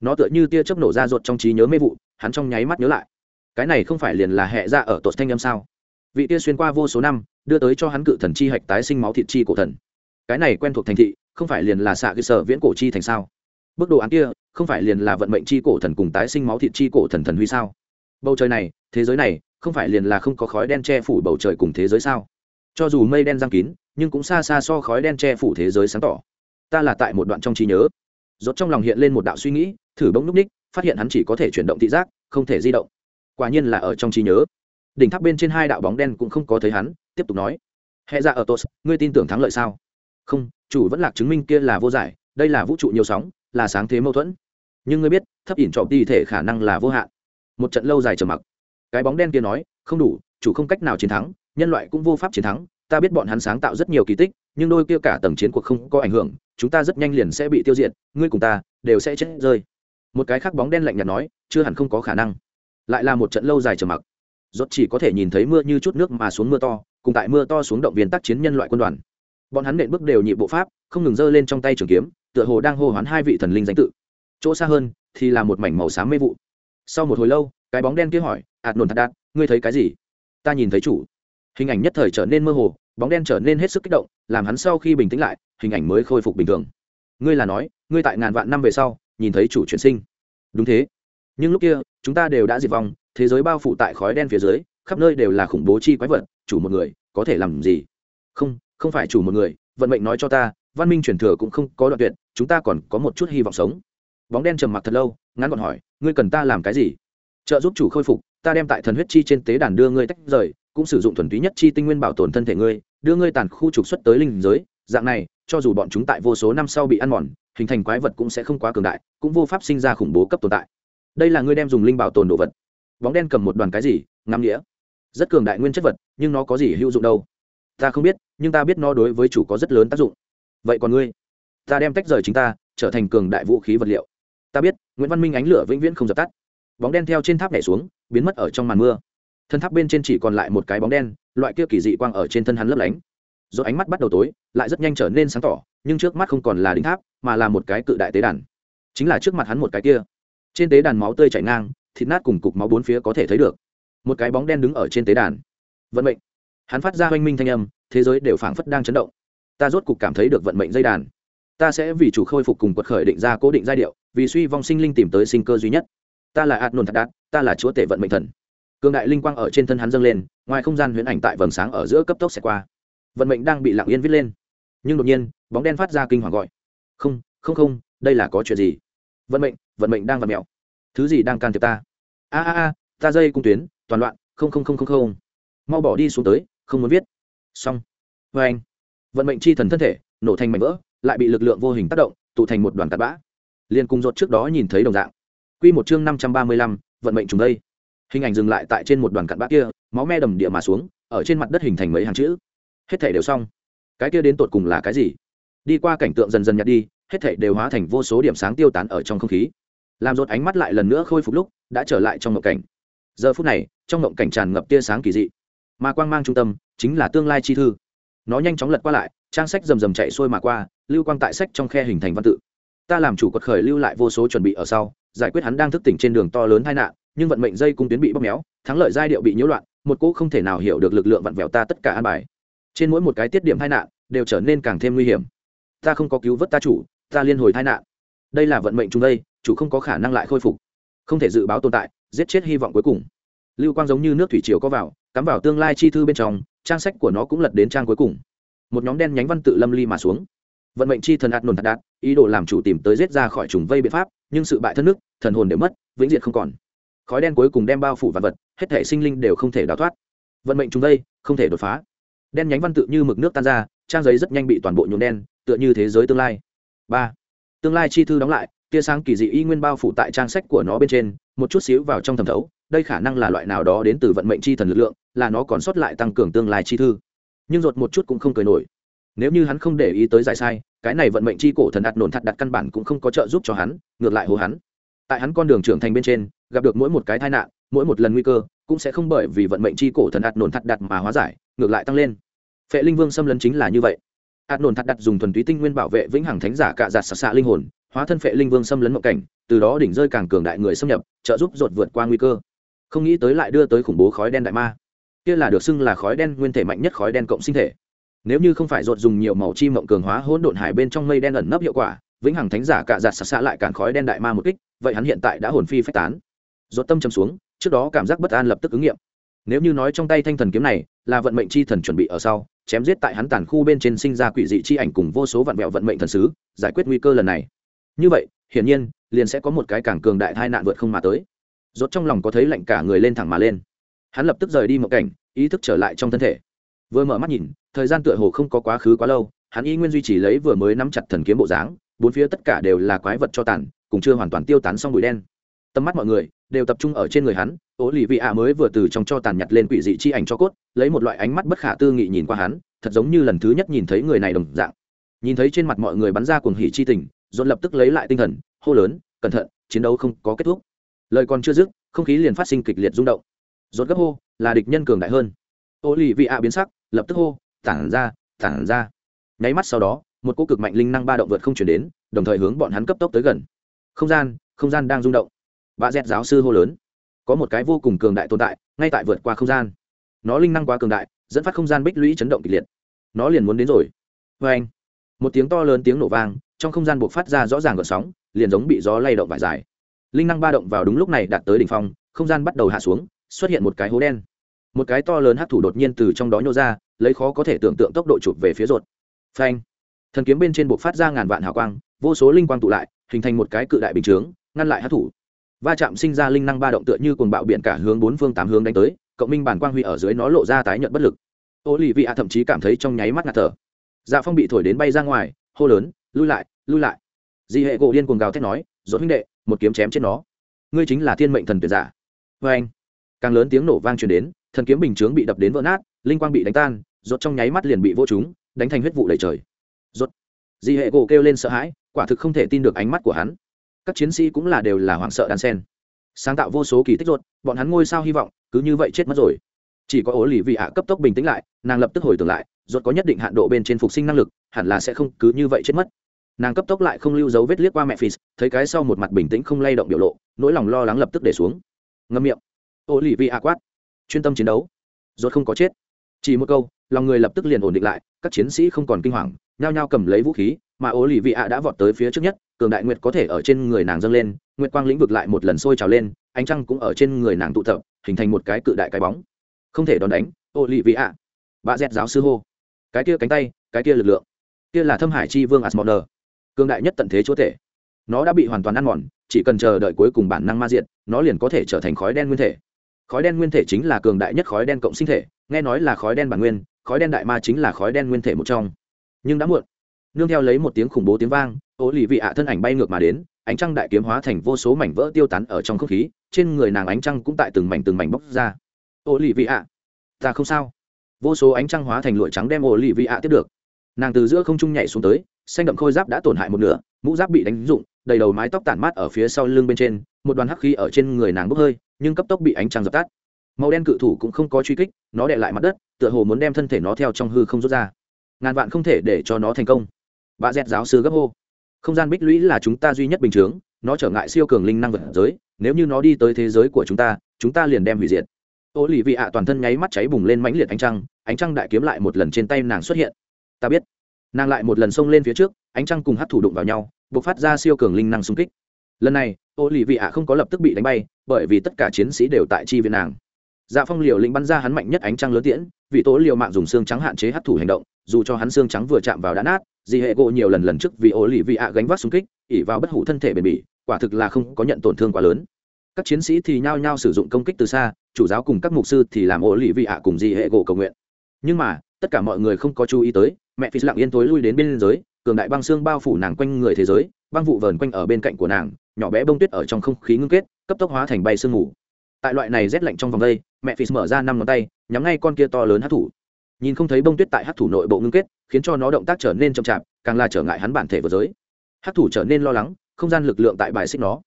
Nó tựa như tia chớp nổ ra ruột trong trí nhớ mê vụ, hắn trong nháy mắt nhớ lại. Cái này không phải liền là hệ ra ở tột thanh âm sao? Vị tia xuyên qua vô số năm, đưa tới cho hắn cự thần chi hạch tái sinh máu thịt chi cổ thần. Cái này quen thuộc thành thị không phải liền là xạ cơ sở viễn cổ chi thành sao? Bức đồ án kia, không phải liền là vận mệnh chi cổ thần cùng tái sinh máu thịt chi cổ thần thần huy sao? Bầu trời này, thế giới này, không phải liền là không có khói đen che phủ bầu trời cùng thế giới sao? Cho dù mây đen giang kín, nhưng cũng xa xa so khói đen che phủ thế giới sáng tỏ. Ta là tại một đoạn trong trí nhớ. Rốt trong lòng hiện lên một đạo suy nghĩ, thử bỗng núp ních, phát hiện hắn chỉ có thể chuyển động thị giác, không thể di động. Quả nhiên là ở trong trí nhớ. Đỉnh tháp bên trên hai đạo bóng đen cũng không có thấy hắn, tiếp tục nói. Hệ ra ở tos, ngươi tin tưởng thắng lợi sao? Không chủ vẫn lạc chứng minh kia là vô giải, đây là vũ trụ nhiều sóng, là sáng thế mâu thuẫn. Nhưng ngươi biết, thấp ỉn trọm ti thể khả năng là vô hạn. Một trận lâu dài trầm mặc. Cái bóng đen kia nói, không đủ, chủ không cách nào chiến thắng, nhân loại cũng vô pháp chiến thắng, ta biết bọn hắn sáng tạo rất nhiều kỳ tích, nhưng đôi kia cả tầng chiến cuộc không có ảnh hưởng, chúng ta rất nhanh liền sẽ bị tiêu diệt, ngươi cùng ta đều sẽ chết rơi. Một cái khác bóng đen lạnh nhạt nói, chưa hẳn không có khả năng. Lại là một trận lâu dài trầm mặc. Rốt chỉ có thể nhìn thấy mưa như chút nước mà xuống mưa to, cùng tại mưa to xuống động viên tác chiến nhân loại quân đoàn bọn hắn nện bước đều nhị bộ pháp, không ngừng giơ lên trong tay trường kiếm, tựa hồ đang hô hoán hai vị thần linh danh tự. Chỗ xa hơn thì là một mảnh màu xám mê vụ. Sau một hồi lâu, cái bóng đen kia hỏi ạt nồn thật đạt, ngươi thấy cái gì? Ta nhìn thấy chủ. Hình ảnh nhất thời trở nên mơ hồ, bóng đen trở nên hết sức kích động, làm hắn sau khi bình tĩnh lại, hình ảnh mới khôi phục bình thường. Ngươi là nói, ngươi tại ngàn vạn năm về sau, nhìn thấy chủ chuyển sinh. Đúng thế. Nhưng lúc kia, chúng ta đều đã diệt vong, thế giới bao phủ tại khói đen phía dưới, khắp nơi đều là khủng bố chi quái vật, chủ một người, có thể làm gì? Không không phải chủ một người, vận mệnh nói cho ta, văn minh truyền thừa cũng không có đoạn tuyệt, chúng ta còn có một chút hy vọng sống. Bóng đen trầm mặc thật lâu, ngắn gọn hỏi, ngươi cần ta làm cái gì? Trợ giúp chủ khôi phục, ta đem tại thần huyết chi trên tế đàn đưa ngươi tách rời, cũng sử dụng thuần túy nhất chi tinh nguyên bảo tồn thân thể ngươi, đưa ngươi tàn khu trục xuất tới linh giới. Dạng này, cho dù bọn chúng tại vô số năm sau bị ăn mòn, hình thành quái vật cũng sẽ không quá cường đại, cũng vô pháp sinh ra khủng bố cấp tồn tại. Đây là ngươi đem dùng linh bảo tồn đồ vật. Bóng đen cầm một đoàn cái gì? Ngắm nghĩa. Rất cường đại nguyên chất vật, nhưng nó có gì hữu dụng đâu? Ta không biết, nhưng ta biết nó đối với chủ có rất lớn tác dụng. Vậy còn ngươi? Ta đem tách rời chính ta, trở thành cường đại vũ khí vật liệu. Ta biết, nguyễn văn minh ánh lửa vĩnh viễn không dập tắt. Bóng đen theo trên tháp nhảy xuống, biến mất ở trong màn mưa. Thân tháp bên trên chỉ còn lại một cái bóng đen, loại kia kỳ dị quang ở trên thân hắn lấp lánh. Do ánh mắt bắt đầu tối, lại rất nhanh trở nên sáng tỏ, nhưng trước mắt không còn là đỉnh tháp, mà là một cái cự đại tế đàn. Chính là trước mặt hắn một cái kia. Trên tế đàn máu tươi chảy ngang, thịt nát cùng cục máu bốn phía có thể thấy được. Một cái bóng đen đứng ở trên tế đàn. Vận mệnh hắn phát ra oanh minh thanh âm, thế giới đều phảng phất đang chấn động. Ta rốt cục cảm thấy được vận mệnh dây đàn. Ta sẽ vì chủ khôi phục cùng quật khởi định ra cố định giai điệu, vì suy vong sinh linh tìm tới sinh cơ duy nhất. Ta là ạt nôn thật đạt, ta là chúa tể vận mệnh thần. Cường đại linh quang ở trên thân hắn dâng lên, ngoài không gian huyễn ảnh tại vầng sáng ở giữa cấp tốc xẹt qua. Vận mệnh đang bị lặng yên viết lên. Nhưng đột nhiên, bóng đen phát ra kinh hoàng gọi. Không không không, đây là có chuyện gì? Vận mệnh vận mệnh đang vặt mẹo thứ gì đang can thiệp ta? A a a, ta dây cung tuyến, toàn loạn, không không không không không. Mau bỏ đi xuống tới không muốn viết. Xong. Vê anh, vận mệnh chi thần thân thể, nổ thành mảnh vỡ, lại bị lực lượng vô hình tác động, tụ thành một đoàn tạt bã. Liền cùng rột trước đó nhìn thấy đồng dạng. Q một chương năm trăm ba mươi lăm, vận mệnh trùng đây. Hình ảnh dừng lại tại trên một đoàn cặn bã kia, máu me đầm địa mà xuống, ở trên mặt đất hình thành mấy hàng chữ. Hết thể đều xong. Cái kia đến tột cùng là cái gì? Đi qua cảnh tượng dần dần nhạt đi, hết thể đều hóa thành vô số điểm sáng tiêu tán ở trong không khí. Làm rột ánh mắt lại lần nữa khôi phục lúc, đã trở lại trong ngộng cảnh. Giờ phút này, trong ngộng cảnh tràn ngập tia sáng kỳ dị. Mà quang mang trung tâm chính là tương lai chi thư. Nó nhanh chóng lật qua lại, trang sách rầm rầm chạy xuôi mà qua, lưu quang tại sách trong khe hình thành văn tự. Ta làm chủ quật khởi lưu lại vô số chuẩn bị ở sau, giải quyết hắn đang thức tỉnh trên đường to lớn tai nạn, nhưng vận mệnh dây cung tuyến bị bóp méo, thắng lợi giai điệu bị nhiễu loạn, một cỗ không thể nào hiểu được lực lượng vặn vẹo ta tất cả an bài. Trên mỗi một cái tiết điểm tai nạn, đều trở nên càng thêm nguy hiểm. Ta không có cứu vớt ta chủ, ta liên hồi tai nạn. Đây là vận mệnh chúng đây, chủ không có khả năng lại khôi phục. Không thể dự báo tồn tại, giết chết hy vọng cuối cùng lưu quang giống như nước thủy triều có vào, cắm vào tương lai chi thư bên trong, trang sách của nó cũng lật đến trang cuối cùng. Một nhóm đen nhánh văn tự lâm ly mà xuống. Vận mệnh chi thần ạt nồn thật đạt, ý đồ làm chủ tìm tới giết ra khỏi trùng vây biện pháp, nhưng sự bại thất nước, thần hồn đều mất, vĩnh diệt không còn. Khói đen cuối cùng đem bao phủ vật vật, hết thể sinh linh đều không thể đào thoát. Vận mệnh trùng vây, không thể đột phá. Đen nhánh văn tự như mực nước tan ra, trang giấy rất nhanh bị toàn bộ nhuộm đen, tựa như thế giới tương lai. Ba. Tương lai chi thư đóng lại, tia sáng kỳ dị y nguyên bao phủ tại trang sách của nó bên trên, một chút xíu vào trong thẩm thấu đây khả năng là loại nào đó đến từ vận mệnh chi thần lực lượng, là nó còn sót lại tăng cường tương lai chi thư. Nhưng ruột một chút cũng không cười nổi. Nếu như hắn không để ý tới giải sai, cái này vận mệnh chi cổ thần đặt nổn thật đặt căn bản cũng không có trợ giúp cho hắn, ngược lại hồ hắn. Tại hắn con đường trưởng thành bên trên, gặp được mỗi một cái tai nạn, mỗi một lần nguy cơ, cũng sẽ không bởi vì vận mệnh chi cổ thần ạt nổn thật đặt mà hóa giải, ngược lại tăng lên. Phệ linh vương xâm lấn chính là như vậy. Ạt nổn thật đặt dùng thuần túy tinh nguyên bảo vệ vĩnh hằng thánh giả cạ giạt xạ xạ linh hồn, hóa thân phệ linh vương xâm lấn mộng cảnh, từ đó đỉnh rơi càng cường đại người xâm nhập, trợ giúp ruột vượt qua nguy cơ không nghĩ tới lại đưa tới khủng bố khói đen đại ma. Kia là được xưng là khói đen nguyên thể mạnh nhất khói đen cộng sinh thể. Nếu như không phải dột dùng nhiều màu chi mộng cường hóa hỗn độn hải bên trong mây đen ẩn nấp hiệu quả, vĩnh hằng thánh giả cạ giặt xạ xạ lại cản khói đen đại ma một kích, vậy hắn hiện tại đã hồn phi phách tán. Dột tâm trầm xuống, trước đó cảm giác bất an lập tức ứng nghiệm. Nếu như nói trong tay thanh thần kiếm này là vận mệnh chi thần chuẩn bị ở sau, chém giết tại hắn tàn khu bên trên sinh ra quỷ dị chi ảnh cùng vô số vạn vẹo vận mệnh thần sứ, giải quyết nguy cơ lần này. Như vậy, hiển nhiên, liền sẽ có một cái càng cường đại tai nạn vượt không mà tới rốt trong lòng có thấy lạnh cả người lên thẳng mà lên. Hắn lập tức rời đi một cảnh, ý thức trở lại trong thân thể. Vừa mở mắt nhìn, thời gian tựa hồ không có quá khứ quá lâu, hắn y nguyên duy trì lấy vừa mới nắm chặt thần kiếm bộ dáng, bốn phía tất cả đều là quái vật cho tàn, cùng chưa hoàn toàn tiêu tán xong bụi đen. Tầm mắt mọi người đều tập trung ở trên người hắn ố lì vị ạ mới vừa từ trong cho tàn nhặt lên quỷ dị chi ảnh cho cốt, lấy một loại ánh mắt bất khả tư nghị nhìn qua hắn, thật giống như lần thứ nhất nhìn thấy người này đồng dạng. Nhìn thấy trên mặt mọi người bắn ra cuồng hỉ chi tình dồn lập tức lấy lại tinh thần, hô lớn, cẩn thận, chiến đấu không có kết thúc lời còn chưa dứt, không khí liền phát sinh kịch liệt rung động. Rốt gấp hô, là địch nhân cường đại hơn. Ô lì vị ạ biến sắc, lập tức hô tản ra tản ra. Nháy mắt sau đó, một cô cực mạnh linh năng ba động vượt không chuyển đến, đồng thời hướng bọn hắn cấp tốc tới gần. Không gian không gian đang rung động. Bà dẹt giáo sư hô lớn, có một cái vô cùng cường đại tồn tại, ngay tại vượt qua không gian. Nó linh năng quá cường đại, dẫn phát không gian bích lũy chấn động kịch liệt. Nó liền muốn đến rồi. Vê anh, một tiếng to lớn tiếng nổ vang, trong không gian buộc phát ra rõ ràng gợn sóng, liền giống bị gió lay động vải dài linh năng ba động vào đúng lúc này đạt tới đỉnh phong, không gian bắt đầu hạ xuống, xuất hiện một cái hố đen. Một cái to lớn hắc thủ đột nhiên từ trong đó nhô ra, lấy khó có thể tưởng tượng tốc độ chụp về phía ruột. Phanh! Thần kiếm bên trên buộc phát ra ngàn vạn hào quang, vô số linh quang tụ lại, hình thành một cái cự đại bình chướng, ngăn lại hắc thủ. Va chạm sinh ra linh năng ba động tựa như cuồng bạo biển cả hướng bốn phương tám hướng đánh tới, cộng minh bản quang huy ở dưới nó lộ ra tái nhận bất lực. Ô lì vị ạ thậm chí cảm thấy trong nháy mắt ngạt thở. Dạ phong bị thổi đến bay ra ngoài, hô lớn, lui lại lui lại. Di hệ gỗ điên cuồng gào thét nói Rốt huynh đệ một kiếm chém chết nó. Ngươi chính là thiên mệnh thần tuyệt giả. Vê anh, càng lớn tiếng nổ vang truyền đến, thần kiếm bình chướng bị đập đến vỡ nát, linh quang bị đánh tan, rốt trong nháy mắt liền bị vô chúng đánh thành huyết vụ đầy trời. Rốt, di hệ gỗ kêu lên sợ hãi, quả thực không thể tin được ánh mắt của hắn. Các chiến sĩ cũng là đều là hoảng sợ đan sen. Sáng tạo vô số kỳ tích rốt, bọn hắn ngôi sao hy vọng, cứ như vậy chết mất rồi. Chỉ có ố lì vị ạ cấp tốc bình tĩnh lại, nàng lập tức hồi tưởng lại, rốt có nhất định hạn độ bên trên phục sinh năng lực, hẳn là sẽ không cứ như vậy chết mất nàng cấp tốc lại không lưu dấu vết liếc qua mẹ phì, thấy cái sau một mặt bình tĩnh không lay động biểu lộ, nỗi lòng lo lắng lập tức để xuống. Ngâm miệng. Ô lì vi a quát. Chuyên tâm chiến đấu. Rốt không có chết. Chỉ một câu, lòng người lập tức liền ổn định lại, các chiến sĩ không còn kinh hoàng, nhao nhao cầm lấy vũ khí, mà ô lì vị ạ đã vọt tới phía trước nhất, cường đại nguyệt có thể ở trên người nàng dâng lên, nguyệt quang lĩnh vực lại một lần sôi trào lên, ánh trăng cũng ở trên người nàng tụ tập, hình thành một cái cự đại cái bóng. Không thể đòn đánh ô lì vị ạ bà dẹt giáo sư hô. Cái kia cánh tay, cái kia lực lượng. Kia là thâm hải chi vương asmoner cường đại nhất tận thế chúa thể nó đã bị hoàn toàn ăn mòn, chỉ cần chờ đợi cuối cùng bản năng ma diện nó liền có thể trở thành khói đen nguyên thể. Khói đen nguyên thể chính là cường đại nhất khói đen cộng sinh thể, nghe nói là khói đen bản nguyên, khói đen đại ma chính là khói đen nguyên thể một trong. Nhưng đã muộn. Nương theo lấy một tiếng khủng bố tiếng vang ô lì vị ạ thân ảnh bay ngược mà đến, ánh trăng đại kiếm hóa thành vô số mảnh vỡ tiêu tán ở trong không khí, trên người nàng ánh trăng cũng tại từng mảnh từng mảnh bốc ra. Ô lì vị ạ ta không sao. Vô số ánh trăng hóa thành lụa trắng đem ô lì vị ạ tiếp được nàng từ giữa không trung nhảy xuống tới, xanh đậm khôi giáp đã tổn hại một nửa, mũ giáp bị đánh rụng, đầy đầu mái tóc tản mát ở phía sau lưng bên trên, một đoàn hắc khí ở trên người nàng bốc hơi, nhưng cấp tốc bị ánh trăng dập tắt. Màu đen cự thủ cũng không có truy kích, nó đè lại mặt đất, tựa hồ muốn đem thân thể nó theo trong hư không rút ra. Ngàn vạn không thể để cho nó thành công. Bà dẹt giáo sư gấp hô. Không gian bích lũy là chúng ta duy nhất bình chướng, nó trở ngại siêu cường linh năng vật giới, nếu như nó đi tới thế giới của chúng ta chúng ta liền đem hủy diệt. Ô lì vị ạ toàn thân nháy mắt cháy bùng lên mãnh liệt ánh trăng ánh trăng đại kiếm lại một lần trên tay nàng xuất hiện ta biết. Nàng lại một lần xông lên phía trước, ánh trăng cùng hát thủ đụng vào nhau b ộ c phát ra siêu cường linh năng xung kích. Lần này ô lì vị ạ không có lập tức bị đánh bay, bởi vì tất cả chiến sĩ đều tại chi viện nàng. Dạ phong liều lĩnh bắn ra hắn mạnh nhất ánh trăng lớn tiễn vị tố liều mạng dùng xương trắng hạn chế hát thủ hành động, dù cho hắn xương trắng vừa chạm vào đã nát dị hệ gỗ nhiều lần lần trước vì ô lì vị ạ gánh vác xung kích ỉ vào bất hủ thân thể bền bỉ, quả thực là không có nhận tổn thương quá lớn. Các chiến sĩ thì nhao nhao sử dụng công kích từ xa, chủ giáo cùng các mục sư thì làm ô lì vị ạ cùng dị hệ gỗ cầu nguyện. Nhưng mà tất cả mọi người không có chú ý tới, mẹ phi lặng yên tối lui đến bên giới, cường đại băng xương bao phủ nàng quanh người thế giới, băng vụ vờn quanh ở bên cạnh của nàng, nhỏ bé bông tuyết ở trong không khí ngưng kết, cấp tốc hóa thành bay sương mù. Tại loại này rét lạnh trong vòng đây, mẹ phi mở ra năm ngón tay, nhắm ngay con kia to lớn hát thủ. Nhìn không thấy bông tuyết tại hát thủ nội bộ ngưng kết, khiến cho nó động tác trở nên chậm chạp, càng là trở ngại hắn bản thể vừa giới. Hát thủ trở nên lo lắng, không gian lực lượng tại bài xích nó.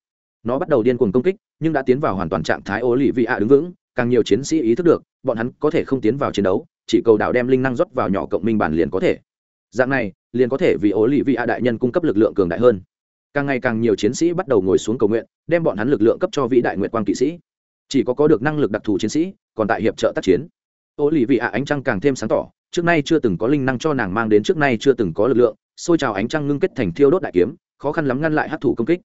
Nó bắt đầu điên cuồng công kích, nhưng đã tiến vào hoàn toàn trạng thái ô lì vị ạ đứng vững, càng nhiều chiến sĩ ý thức được, bọn hắn có thể không tiến vào chiến đấu chỉ cầu đảo đem linh năng rót vào nhỏ cộng minh bản liền có thể. Dạng này, liền có thể vì ố lì vị a đại nhân cung cấp lực lượng cường đại hơn. Càng ngày càng nhiều chiến sĩ bắt đầu ngồi xuống cầu nguyện, đem bọn hắn lực lượng cấp cho vĩ đại nguyện quang kỵ sĩ. Chỉ có có được năng lực đặc thù chiến sĩ, còn tại hiệp trợ tác chiến. Ô lì vị ạ ánh trăng càng thêm sáng tỏ, trước nay chưa từng có linh năng cho nàng mang đến, trước nay chưa từng có lực lượng, xôi trào ánh trăng ngưng kết thành thiêu đốt đại kiếm, khó khăn lắm ngăn lại hát thủ công kích.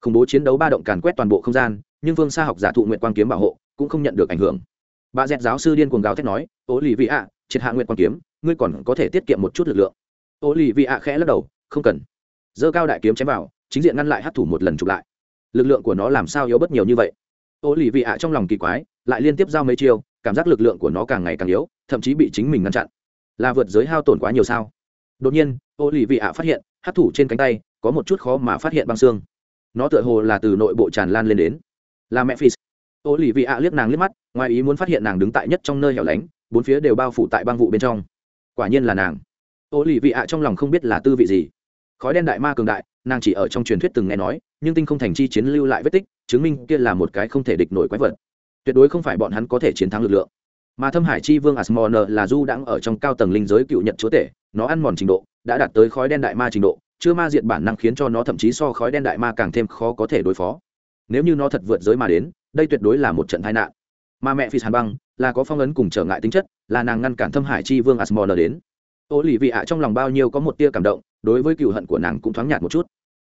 Khủng bố chiến đấu ba động càn quét toàn bộ không gian, nhưng vương xa học giả thụ nguyện quang kiếm bảo hộ, cũng không nhận được ảnh hưởng bà dẹt giáo sư điên cuồng gáo thét nói ô lì vị ạ triệt hạ nguyện quan kiếm, ngươi còn có thể tiết kiệm một chút lực lượng. Ô lì vị ạ khẽ lắc đầu, không cần. Dơ cao đại kiếm chém vào, chính diện ngăn lại hát thủ một lần chụp lại. Lực lượng của nó làm sao yếu bất nhiều như vậy? Ô lì vị ạ trong lòng kỳ quái, lại liên tiếp giao mấy chiêu, cảm giác lực lượng của nó càng ngày càng yếu, thậm chí bị chính mình ngăn chặn. Là vượt giới hao tổn quá nhiều sao? Đột nhiên ô lì vị ạ phát hiện hát thủ trên cánh tay có một chút khó mà phát hiện băng xương. Nó tựa hồ là từ nội bộ tràn lan lên đến. Là mẹ phi ô lì vị ạ liếc nàng liếc mắt, ngoài ý muốn phát hiện nàng đứng tại nhất trong nơi hẻo lánh, bốn phía đều bao phủ tại băng vụ bên trong. Quả nhiên là nàng. Ô lì vị ạ trong lòng không biết là tư vị gì. Khói đen đại ma cường đại, nàng chỉ ở trong truyền thuyết từng nghe nói, nhưng tinh không thành chi chiến lưu lại vết tích, chứng minh kia là một cái không thể địch nổi quái vật. Tuyệt đối không phải bọn hắn có thể chiến thắng lực lượng. Mà thâm hải chi vương asmorn là du đãng ở trong cao tầng linh giới cựu nhật chúa tể, nó ăn mòn trình độ, đã đạt tới khói đen đại ma trình độ, chưa ma diện bản năng khiến cho nó thậm chí so khói đen đại ma càng thêm khó có thể đối phó nếu như nó thật vượt giới mà đến, đây tuyệt đối là một trận tai nạn. Mà mẹ phi hàn băng là có phong ấn cùng trở ngại tính chất, là nàng ngăn cản thâm hải chi vương asmon đến. Ô lì vị ạ trong lòng bao nhiêu có một tia cảm động, đối với cựu hận của nàng cũng thoáng nhạt một chút.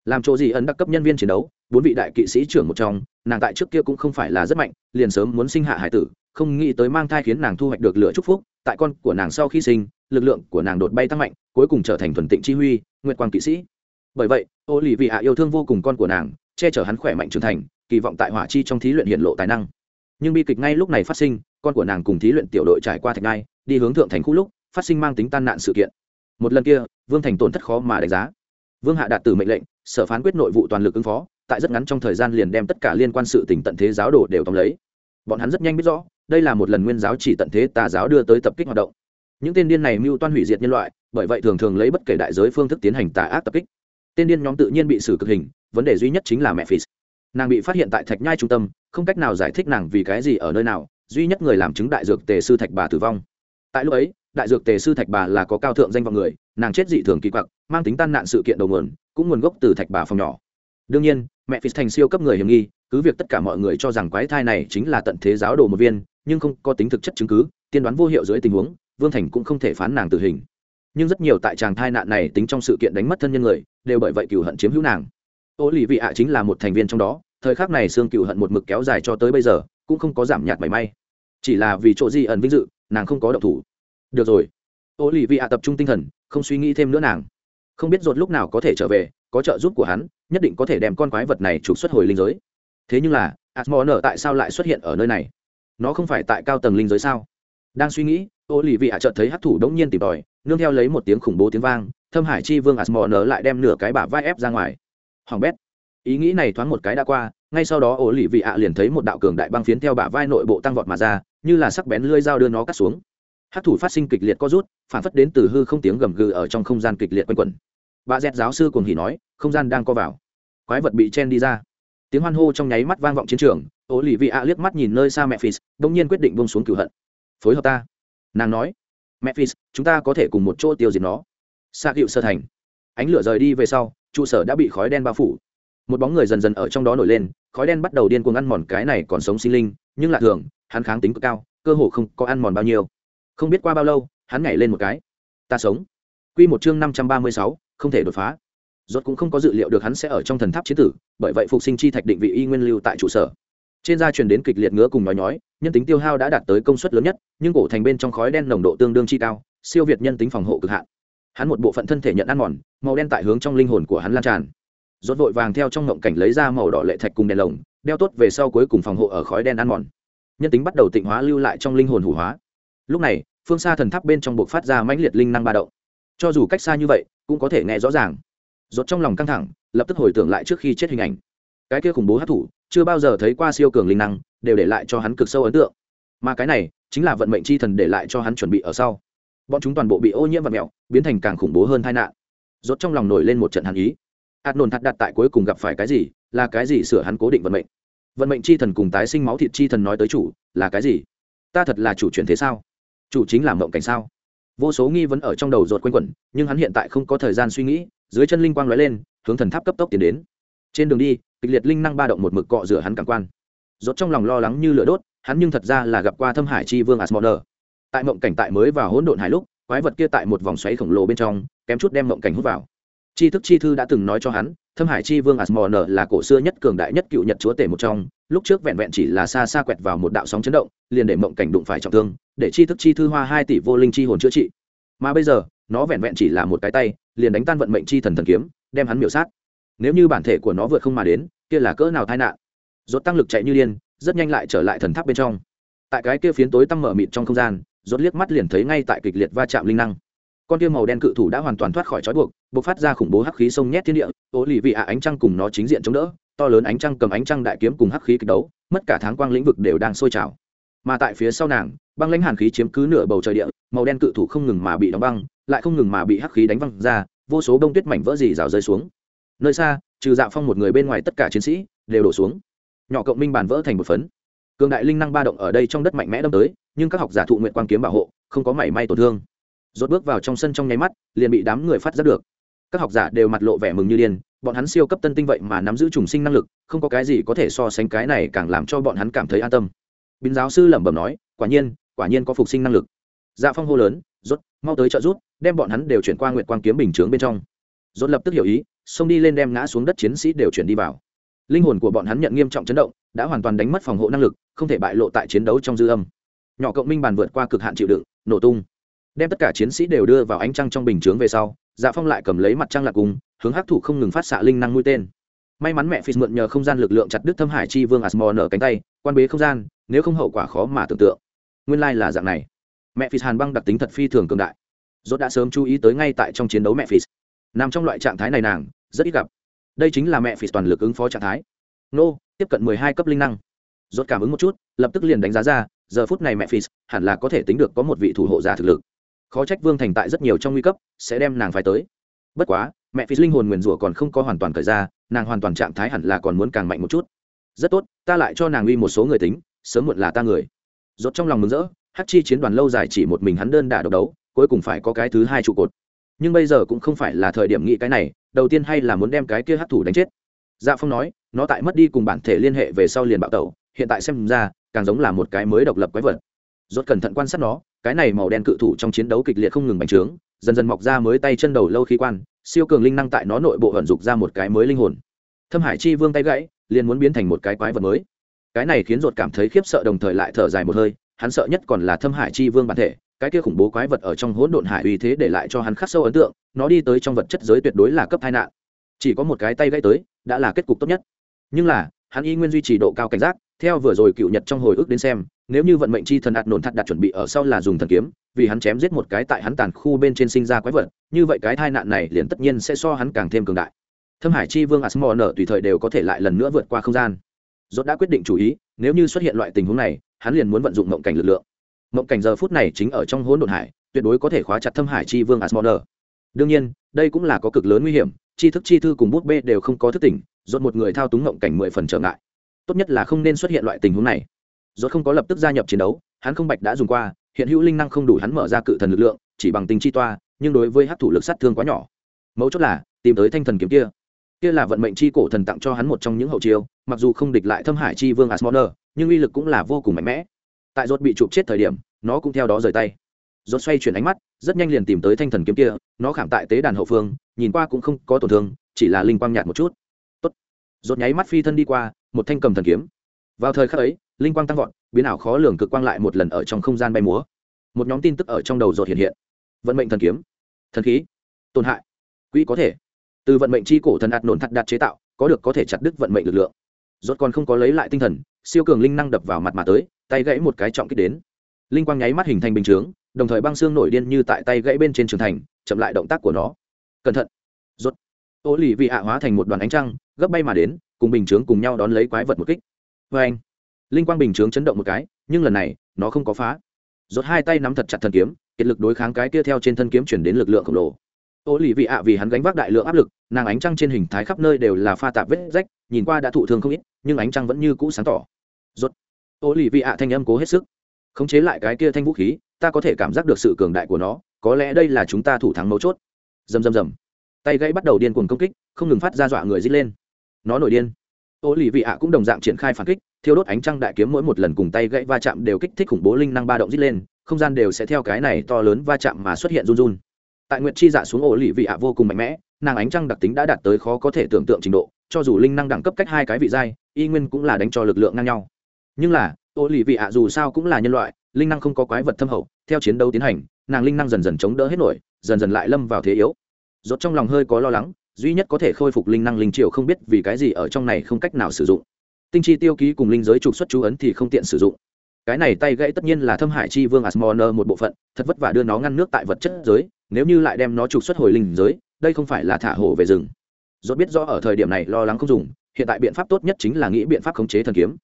Làm chỗ gì ấn đặc cấp nhân viên chiến đấu, bốn vị đại kỵ sĩ trưởng một trong, nàng tại trước kia cũng không phải là rất mạnh, liền sớm muốn sinh hạ hải tử, không nghĩ tới mang thai khiến nàng thu hoạch được lửa chúc phúc, tại con của nàng sau khi sinh, lực lượng của nàng đột bay tăng mạnh, cuối cùng trở thành thuần tịnh chi huy, nguyệt quang kỵ sĩ. Bởi vậy ô lì vị hạ yêu thương vô cùng con của nàng che chở hắn khỏe mạnh trưởng thành, kỳ vọng tại hỏa chi trong thí luyện hiện lộ tài năng. Nhưng bi kịch ngay lúc này phát sinh, con của nàng cùng thí luyện tiểu đội trải qua thạch ngai, đi hướng thượng thành khu lúc, phát sinh mang tính tan nạn sự kiện. Một lần kia, vương thành tổn thất khó mà đánh giá. Vương hạ đạt từ mệnh lệnh, sở phán quyết nội vụ toàn lực ứng phó, tại rất ngắn trong thời gian liền đem tất cả liên quan sự tỉnh tận thế giáo đồ đều tóm lấy. Bọn hắn rất nhanh biết rõ, đây là một lần nguyên giáo chỉ tận thế tà giáo đưa tới tập kích hoạt động. Những tên điên này mưu toan hủy diệt nhân loại, bởi vậy thường thường lấy bất kể đại giới phương thức tiến hành tà ác tập kích. Tên điên nhóm tự nhiên bị xử cực hình vấn đề duy nhất chính là mẹ phì. Nàng bị phát hiện tại thạch nhai trung tâm, không cách nào giải thích nàng vì cái gì ở nơi nào, duy nhất người làm chứng đại dược tề sư thạch bà tử vong. Tại lúc ấy, đại dược tề sư thạch bà là có cao thượng danh vọng người, nàng chết dị thường kỳ quặc, mang tính tan nạn sự kiện đầu nguồn, cũng nguồn gốc từ thạch bà phòng nhỏ. Đương nhiên, mẹ phi thành siêu cấp người hiểm nghi, cứ việc tất cả mọi người cho rằng quái thai này chính là tận thế giáo đồ một viên, nhưng không có tính thực chất chứng cứ, tiên đoán vô hiệu dưới tình huống, vương thành cũng không thể phán nàng tử hình. Nhưng rất nhiều tại tràng thai nạn này tính trong sự kiện đánh mất thân nhân người, đều bởi vậy cựu hận chiếm hữu nàng ô lì vị ạ chính là một thành viên trong đó, thời khắc này xương cựu hận một mực kéo dài cho tới bây giờ, cũng không có giảm nhạt mảy may. Chỉ là vì chỗ di ẩn vinh dự, nàng không có động thủ. Được rồi. Ô lì vị ạ tập trung tinh thần, không suy nghĩ thêm nữa nàng. Không biết ruột lúc nào có thể trở về, có trợ giúp của hắn, nhất định có thể đem con quái vật này trục xuất hồi linh giới. Thế nhưng là asmor nở tại sao lại xuất hiện ở nơi này? Nó không phải tại cao tầng linh giới sao? Đang suy nghĩ, ô lì vị ạ chợt thấy hát thủ đống nhiên tìm tòi, nương theo lấy một tiếng khủng bố tiếng vang, thâm hải chi vương asmor nở lại đem nửa cái bả vai ép ra ngoài hoàng bét. Ý nghĩ này thoáng một cái đã qua, ngay sau đó ổ lì vị ạ liền thấy một đạo cường đại băng phiến theo bả vai nội bộ tăng vọt mà ra, như là sắc bén lưỡi dao đưa nó cắt xuống. Hát thủ phát sinh kịch liệt co rút, phản phất đến từ hư không tiếng gầm gừ ở trong không gian kịch liệt quanh quẩn. Bà dẹt giáo sư cùng hỉ nói, không gian đang co vào. Quái vật bị chen đi ra. Tiếng hoan hô trong nháy mắt vang vọng chiến trường ố lì vị ạ liếc mắt nhìn nơi xa mẹ phis đ ỗ n g nhiên quyết định bông xuống cửu hận. Phối hợp ta. Nàng nói, mẹ phis, chúng ta có thể cùng một chỗ tiêu diệt nó. Xa cựu sơ thành. Ánh lửa rời đi về sau trụ sở đã bị khói đen bao phủ. Một bóng người dần dần ở trong đó nổi lên, khói đen bắt đầu điên cuồng ăn mòn cái này còn sống sinh linh, nhưng lạ thường, hắn kháng tính cực cao, cơ hồ không có ăn mòn bao nhiêu. Không biết qua bao lâu, hắn nhảy lên một cái. Ta sống. Q một chương năm trăm ba mươi sáu, không thể đột phá. Rốt cũng không có dự liệu được hắn sẽ ở trong thần tháp chiến tử, bởi vậy phục sinh chi thạch định vị y nguyên lưu tại trụ sở. Trên da truyền đến kịch liệt ngứa cùng nói nhói, nhân tính tiêu hao đã đạt tới công suất lớn nhất, nhưng cổ thành bên trong khói đen nồng độ tương đương chi cao, siêu việt nhân tính phòng hộ cực hạn hắn một bộ phận thân thể nhận ăn mòn, màu đen tại hướng trong linh hồn của hắn lan tràn. Rốt vội vàng theo trong ngộng cảnh lấy ra màu đỏ lệ thạch cùng đèn lồng, đeo tốt về sau cuối cùng phòng hộ ở khói đen ăn mòn. Nhân tính bắt đầu tịnh hóa lưu lại trong linh hồn hủ hóa. Lúc này, phương xa thần tháp bên trong buộc phát ra mãnh liệt linh năng ba động. Cho dù cách xa như vậy, cũng có thể nghe rõ ràng. Rốt trong lòng căng thẳng, lập tức hồi tưởng lại trước khi chết hình ảnh. Cái kia khủng bố hát thủ chưa bao giờ thấy qua siêu cường linh năng, đều để lại cho hắn cực sâu ấn tượng. Mà cái này, chính là vận mệnh chi thần để lại cho hắn chuẩn bị ở sau bọn chúng toàn bộ bị ô nhiễm và mẹo, biến thành càng khủng bố hơn tai nạn. Rốt trong lòng nổi lên một trận hàn ý. Hạt nổn thật đặt tại cuối cùng gặp phải cái gì, là cái gì sửa hắn cố định vận mệnh. Vận mệnh chi thần cùng tái sinh máu thịt chi thần nói tới chủ, là cái gì? Ta thật là chủ chuyển thế sao? Chủ chính là mộng cảnh sao? Vô số nghi vấn ở trong đầu rột quanh quẩn, nhưng hắn hiện tại không có thời gian suy nghĩ, dưới chân linh quang lóe lên, hướng thần tháp cấp tốc tiến đến. Trên đường đi, kịch liệt linh năng ba động một mực cọ rửa hắn cảm quan. Rốt trong lòng lo lắng như lửa đốt, hắn nhưng thật ra là gặp qua thâm hải chi vương asmoder tại mộng cảnh tại mới vào hỗn độn hải lúc, quái vật kia tại một vòng xoáy khổng lồ bên trong, kém chút đem mộng cảnh hút vào. Chi thức chi thư đã từng nói cho hắn, thâm hải chi vương asmorn là cổ xưa nhất cường đại nhất cựu nhật chúa tể một trong, lúc trước vẹn vẹn chỉ là xa xa quẹt vào một đạo sóng chấn động, liền để mộng cảnh đụng phải trọng thương, để chi thức chi thư hoa hai tỷ vô linh chi hồn chữa trị. Mà bây giờ, nó vẹn vẹn chỉ là một cái tay, liền đánh tan vận mệnh chi thần thần kiếm, đem hắn miểu sát. Nếu như bản thể của nó vượt không mà đến, kia là cỡ nào tai nạn? Rốt tăng lực chạy như điên, rất nhanh lại trở lại thần tháp bên trong. Tại cái kia phiến tối tăm mở mịt trong không gian rốt liếc mắt liền thấy ngay tại kịch liệt va chạm linh năng. Con kia màu đen cự thủ đã hoàn toàn thoát khỏi trói buộc, bộc phát ra khủng bố hắc khí sông nhét thiên địa ô lì vị ạ ánh trăng cùng nó chính diện chống đỡ, to lớn ánh trăng cầm ánh trăng đại kiếm cùng hắc khí kịch đấu, mất cả tháng quang lĩnh vực đều đang sôi trào. Mà tại phía sau nàng, băng lãnh hàn khí chiếm cứ nửa bầu trời địa, màu đen cự thủ không ngừng mà bị đóng băng, lại không ngừng mà bị hắc khí đánh văng ra, vô số đông tuyết mảnh vỡ dì rào rơi xuống. Nơi xa, trừ dạ phong một người bên ngoài tất cả chiến sĩ đều đổ xuống. Nhỏ cộng minh bàn vỡ thành một phấn. Cường đại linh năng ba động ở đây trong đất mạnh mẽ đâm tới nhưng các học giả thụ nguyện quang kiếm bảo hộ, không có mảy may tổn thương. Rốt bước vào trong sân trong nháy mắt, liền bị đám người phát giác được. Các học giả đều mặt lộ vẻ mừng như điên, bọn hắn siêu cấp tân tinh vậy mà nắm giữ trùng sinh năng lực, không có cái gì có thể so sánh cái này càng làm cho bọn hắn cảm thấy an tâm. Bín giáo sư lẩm bẩm nói, quả nhiên quả nhiên có phục sinh năng lực. Dạ phong hô lớn, rốt, mau tới trợ rút đem bọn hắn đều chuyển qua nguyệt quang kiếm bình chướng bên trong. Rốt lập tức hiểu ý, xông đi lên đem ngã xuống đất chiến sĩ đều chuyển đi vào. Linh hồn của bọn hắn nhận nghiêm trọng chấn động, đã hoàn toàn đánh mất phòng hộ năng lực, không thể bại lộ tại chiến đấu trong dư âm nhỏ cộng minh bàn vượt qua cực hạn chịu đựng, nổ tung. Đem tất cả chiến sĩ đều đưa vào ánh trăng trong bình chướng về sau dạ phong lại cầm lấy mặt trăng lạc cùng, hướng hắc thủ không ngừng phát xạ linh năng mũi tên. May mắn mẹ phi mượn nhờ không gian lực lượng chặt đứt thâm hải chi vương asmor nở cánh tay, quan bế không gian, nếu không hậu quả khó mà tưởng tượng. Nguyên lai là dạng này. Mẹ phi hàn băng đặc tính thật phi thường cường đại. Dốt đã sớm chú ý tới ngay tại trong chiến đấu mẹ phi nằm trong loại trạng thái này nàng, rất ít gặp. Đây chính là mẹ phi toàn lực ứng phó trạng thái. Nô, tiếp cận mười hai cấp linh năng. Dốt cảm ứng một chút, lập tức liền đánh giá ra giờ phút này mẹ phi hẳn là có thể tính được có một vị thủ hộ giả thực lực. Khó trách vương thành tại rất nhiều trong nguy cấp, sẽ đem nàng phải tới. Bất quá, mẹ phi linh hồn nguyền rủa còn không có hoàn toàn cởi ra, nàng hoàn toàn trạng thái hẳn là còn muốn càng mạnh một chút. Rất tốt, ta lại cho nàng uy một số người tính, sớm muộn là ta người. Rốt trong lòng mừng rỡ, Hắc chi chiến đoàn lâu dài chỉ một mình hắn đơn đả độc đấu, cuối cùng phải có cái thứ hai trụ cột. Nhưng bây giờ cũng không phải là thời điểm nghĩ cái này, đầu tiên hay là muốn đem cái kia hắc thủ đánh chết. Dạ phong nói, nó tại mất đi cùng bản thể liên hệ về sau liền bạo tẩu, hiện tại xem ra càng giống là một cái mới độc lập quái vật. Rốt cẩn thận quan sát nó, cái này màu đen cự thủ trong chiến đấu kịch liệt không ngừng bành trướng, dần dần mọc ra mới tay chân đầu lâu khí quan, siêu cường linh năng tại nó nội bộ vận dục ra một cái mới linh hồn. Thâm hải chi vương tay gãy, liền muốn biến thành một cái quái vật mới. Cái này khiến ruột cảm thấy khiếp sợ đồng thời lại thở dài một hơi, hắn sợ nhất còn là thâm hải chi vương bản thể, cái kia khủng bố quái vật ở trong hỗn độn hải uy thế để lại cho hắn khắc sâu ấn tượng, nó đi tới trong vật chất giới tuyệt đối là cấp tai nạn. Chỉ có một cái tay gãy tới, đã là kết cục tốt nhất. Nhưng là, hắn y nguyên duy trì độ cao cảnh giác theo vừa rồi cựu nhật trong hồi ức đến xem, nếu như vận mệnh chi thần ạt nổn thật đặt chuẩn bị ở sau là dùng thần kiếm, vì hắn chém giết một cái tại hắn tàn khu bên trên sinh ra quái vật, như vậy cái tai nạn này liền tất nhiên sẽ so hắn càng thêm cường đại. Thâm hải chi vương asmor nở tùy thời đều có thể lại lần nữa vượt qua không gian. Dốt đã quyết định chủ ý, nếu như xuất hiện loại tình huống này, hắn liền muốn vận dụng mộng cảnh lực lượng. Mộng cảnh giờ phút này chính ở trong hỗn độn hải, tuyệt đối có thể khóa chặt thâm hải chi vương asmor nở. Đương nhiên, đây cũng là có cực lớn nguy hiểm chi thức chi thư cùng bút bê đều không có thức tỉnh dốt một người thao túng mộng cảnh mười phần trở ngại tốt nhất là không nên xuất hiện loại tình huống này. Dốt không có lập tức gia nhập chiến đấu, hắn không bạch đã dùng qua, hiện hữu linh năng không đủ hắn mở ra cự thần lực lượng, chỉ bằng tình chi toa, nhưng đối với hát thủ lực sát thương quá nhỏ. Mấu chốt là, tìm tới thanh thần kiếm kia. Kia là vận mệnh chi cổ thần tặng cho hắn một trong những hậu chiêu, mặc dù không địch lại thâm hải chi vương asmoner, nhưng uy lực cũng là vô cùng mạnh mẽ. Tại rốt bị chụp chết thời điểm, nó cũng theo đó rời tay. Rốt xoay chuyển ánh mắt, rất nhanh liền tìm tới thanh thần kiếm kia, nó khảm tại tế đàn hậu phương, nhìn qua cũng không có tổn thương, chỉ là linh quang nhạt một chút rốt nháy mắt phi thân đi qua, một thanh cầm thần kiếm. Vào thời khắc ấy, linh quang tăng vọt, biến ảo khó lường cực quang lại một lần ở trong không gian bay múa. Một nhóm tin tức ở trong đầu rốt hiện hiện. Vận mệnh thần kiếm. Thần khí. Tổn hại. Quỹ có thể. Từ vận mệnh chi cổ thần ạt nổn thật đạt chế tạo, có được có thể chặt đứt vận mệnh lực lượng. Rốt còn không có lấy lại tinh thần, siêu cường linh năng đập vào mặt mà tới, tay gãy một cái trọng kích đến. Linh quang nháy mắt hình thành bình chướng, đồng thời băng xương nổi điên như tại tay gãy bên trên trường thành, chậm lại động tác của nó. Cẩn thận. Rốt. Ô lì vị hạ hóa thành một đoàn ánh trăng gấp bay mà đến, cùng bình chướng cùng nhau đón lấy quái vật một kích. Vê anh, linh quang bình chướng chấn động một cái, nhưng lần này, nó không có phá. Rốt hai tay nắm thật chặt thần kiếm, kiệt lực đối kháng cái kia theo trên thân kiếm chuyển đến lực lượng khổng lồ. Ô lì vị ạ vì hắn gánh vác đại lượng áp lực, nàng ánh trăng trên hình thái khắp nơi đều là pha tạp vết rách, nhìn qua đã thụ thương không ít, nhưng ánh trăng vẫn như cũ sáng tỏ. Rốt ô lì vị ạ thanh âm cố hết sức. Khống chế lại cái kia thanh vũ khí, ta có thể cảm giác được sự cường đại của nó, có lẽ đây là chúng ta thủ thắng mấu chốt. Rầm rầm rầm. Tay gãy bắt đầu điên cuồng công kích, không ngừng phát ra dọa người dít lên nó nổi điên. Ô lì vị ạ cũng đồng dạng triển khai phản kích, thiêu đốt ánh trăng đại kiếm mỗi một lần cùng tay gãy va chạm đều kích thích khủng bố linh năng ba động dít lên, không gian đều sẽ theo cái này to lớn va chạm mà xuất hiện run run. Tại nguyệt chi dạ xuống ổ lì vị ạ vô cùng mạnh mẽ, nàng ánh trăng đặc tính đã đạt tới khó có thể tưởng tượng trình độ, cho dù linh năng đẳng cấp cách hai cái vị giai, y nguyên cũng là đánh cho lực lượng ngang nhau. Nhưng là, ô lì vị ạ dù sao cũng là nhân loại, linh năng không có quái vật thâm hậu, theo chiến đấu tiến hành, nàng linh năng dần dần chống đỡ hết nổi, dần dần lại lâm vào thế yếu. Rốt trong lòng hơi có lo lắng duy nhất có thể khôi phục linh năng linh triều không biết vì cái gì ở trong này không cách nào sử dụng. Tinh chi tiêu ký cùng linh giới trục xuất chú ấn thì không tiện sử dụng. Cái này tay gãy tất nhiên là thâm hải chi vương asmoner một bộ phận, thật vất vả đưa nó ngăn nước tại vật chất giới, nếu như lại đem nó trục xuất hồi linh giới, đây không phải là thả hổ về rừng. Dốt biết rõ ở thời điểm này lo lắng không dùng, hiện tại biện pháp tốt nhất chính là nghĩ biện pháp khống chế thần kiếm.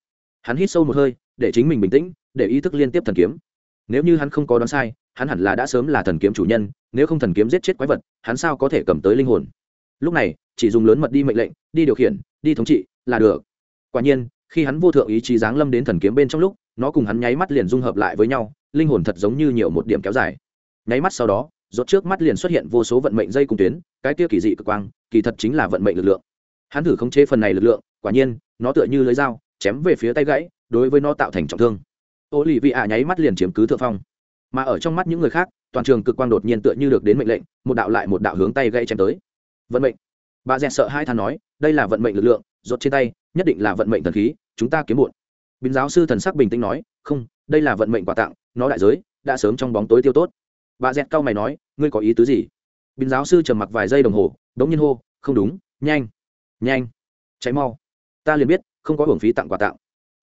Hắn hít sâu một hơi, để chính mình bình tĩnh, để ý thức liên tiếp thần kiếm. Nếu như hắn không có đoán sai, hắn hẳn là đã sớm là thần kiếm chủ nhân, nếu không thần kiếm giết chết quái vật, hắn sao có thể cầm tới linh hồn? Lúc này, chỉ dùng lớn mật đi mệnh lệnh, đi điều khiển, đi thống trị, là được. Quả nhiên, khi hắn vô thượng ý chí giáng lâm đến thần kiếm bên trong lúc, nó cùng hắn nháy mắt liền dung hợp lại với nhau, linh hồn thật giống như nhiều một điểm kéo dài. Nháy mắt sau đó, rốt trước mắt liền xuất hiện vô số vận mệnh dây cùng tuyến, cái kia kỳ dị cực quang, kỳ thật chính là vận mệnh lực lượng. Hắn thử khống chế phần này lực lượng, quả nhiên, nó tựa như lưới dao, chém về phía tay gãy, đối với nó tạo thành trọng thương. Ô lì vị ạ nháy mắt liền chiếm cứ thượng phong. Mà ở trong mắt những người khác, toàn trường cực quang đột nhiên tựa như được đến mệnh lệnh, một đạo lại một đạo hướng tay gãy chém tới vận mệnh. Bà dẹt sợ hai thằng nói, đây là vận mệnh lực lượng, rốt trên tay, nhất định là vận mệnh thần khí, chúng ta kiếm muộn. Bình giáo sư thần sắc bình tĩnh nói, không, đây là vận mệnh quà tặng, nó đại giới, đã sớm trong bóng tối tiêu tốt. Bà dẹt cao mày nói, ngươi có ý tứ gì? Bình giáo sư trầm mặc vài giây đồng hồ, đống nhiên hô, không đúng, nhanh nhanh cháy mau. Ta liền biết, không có hưởng phí tặng quà tặng.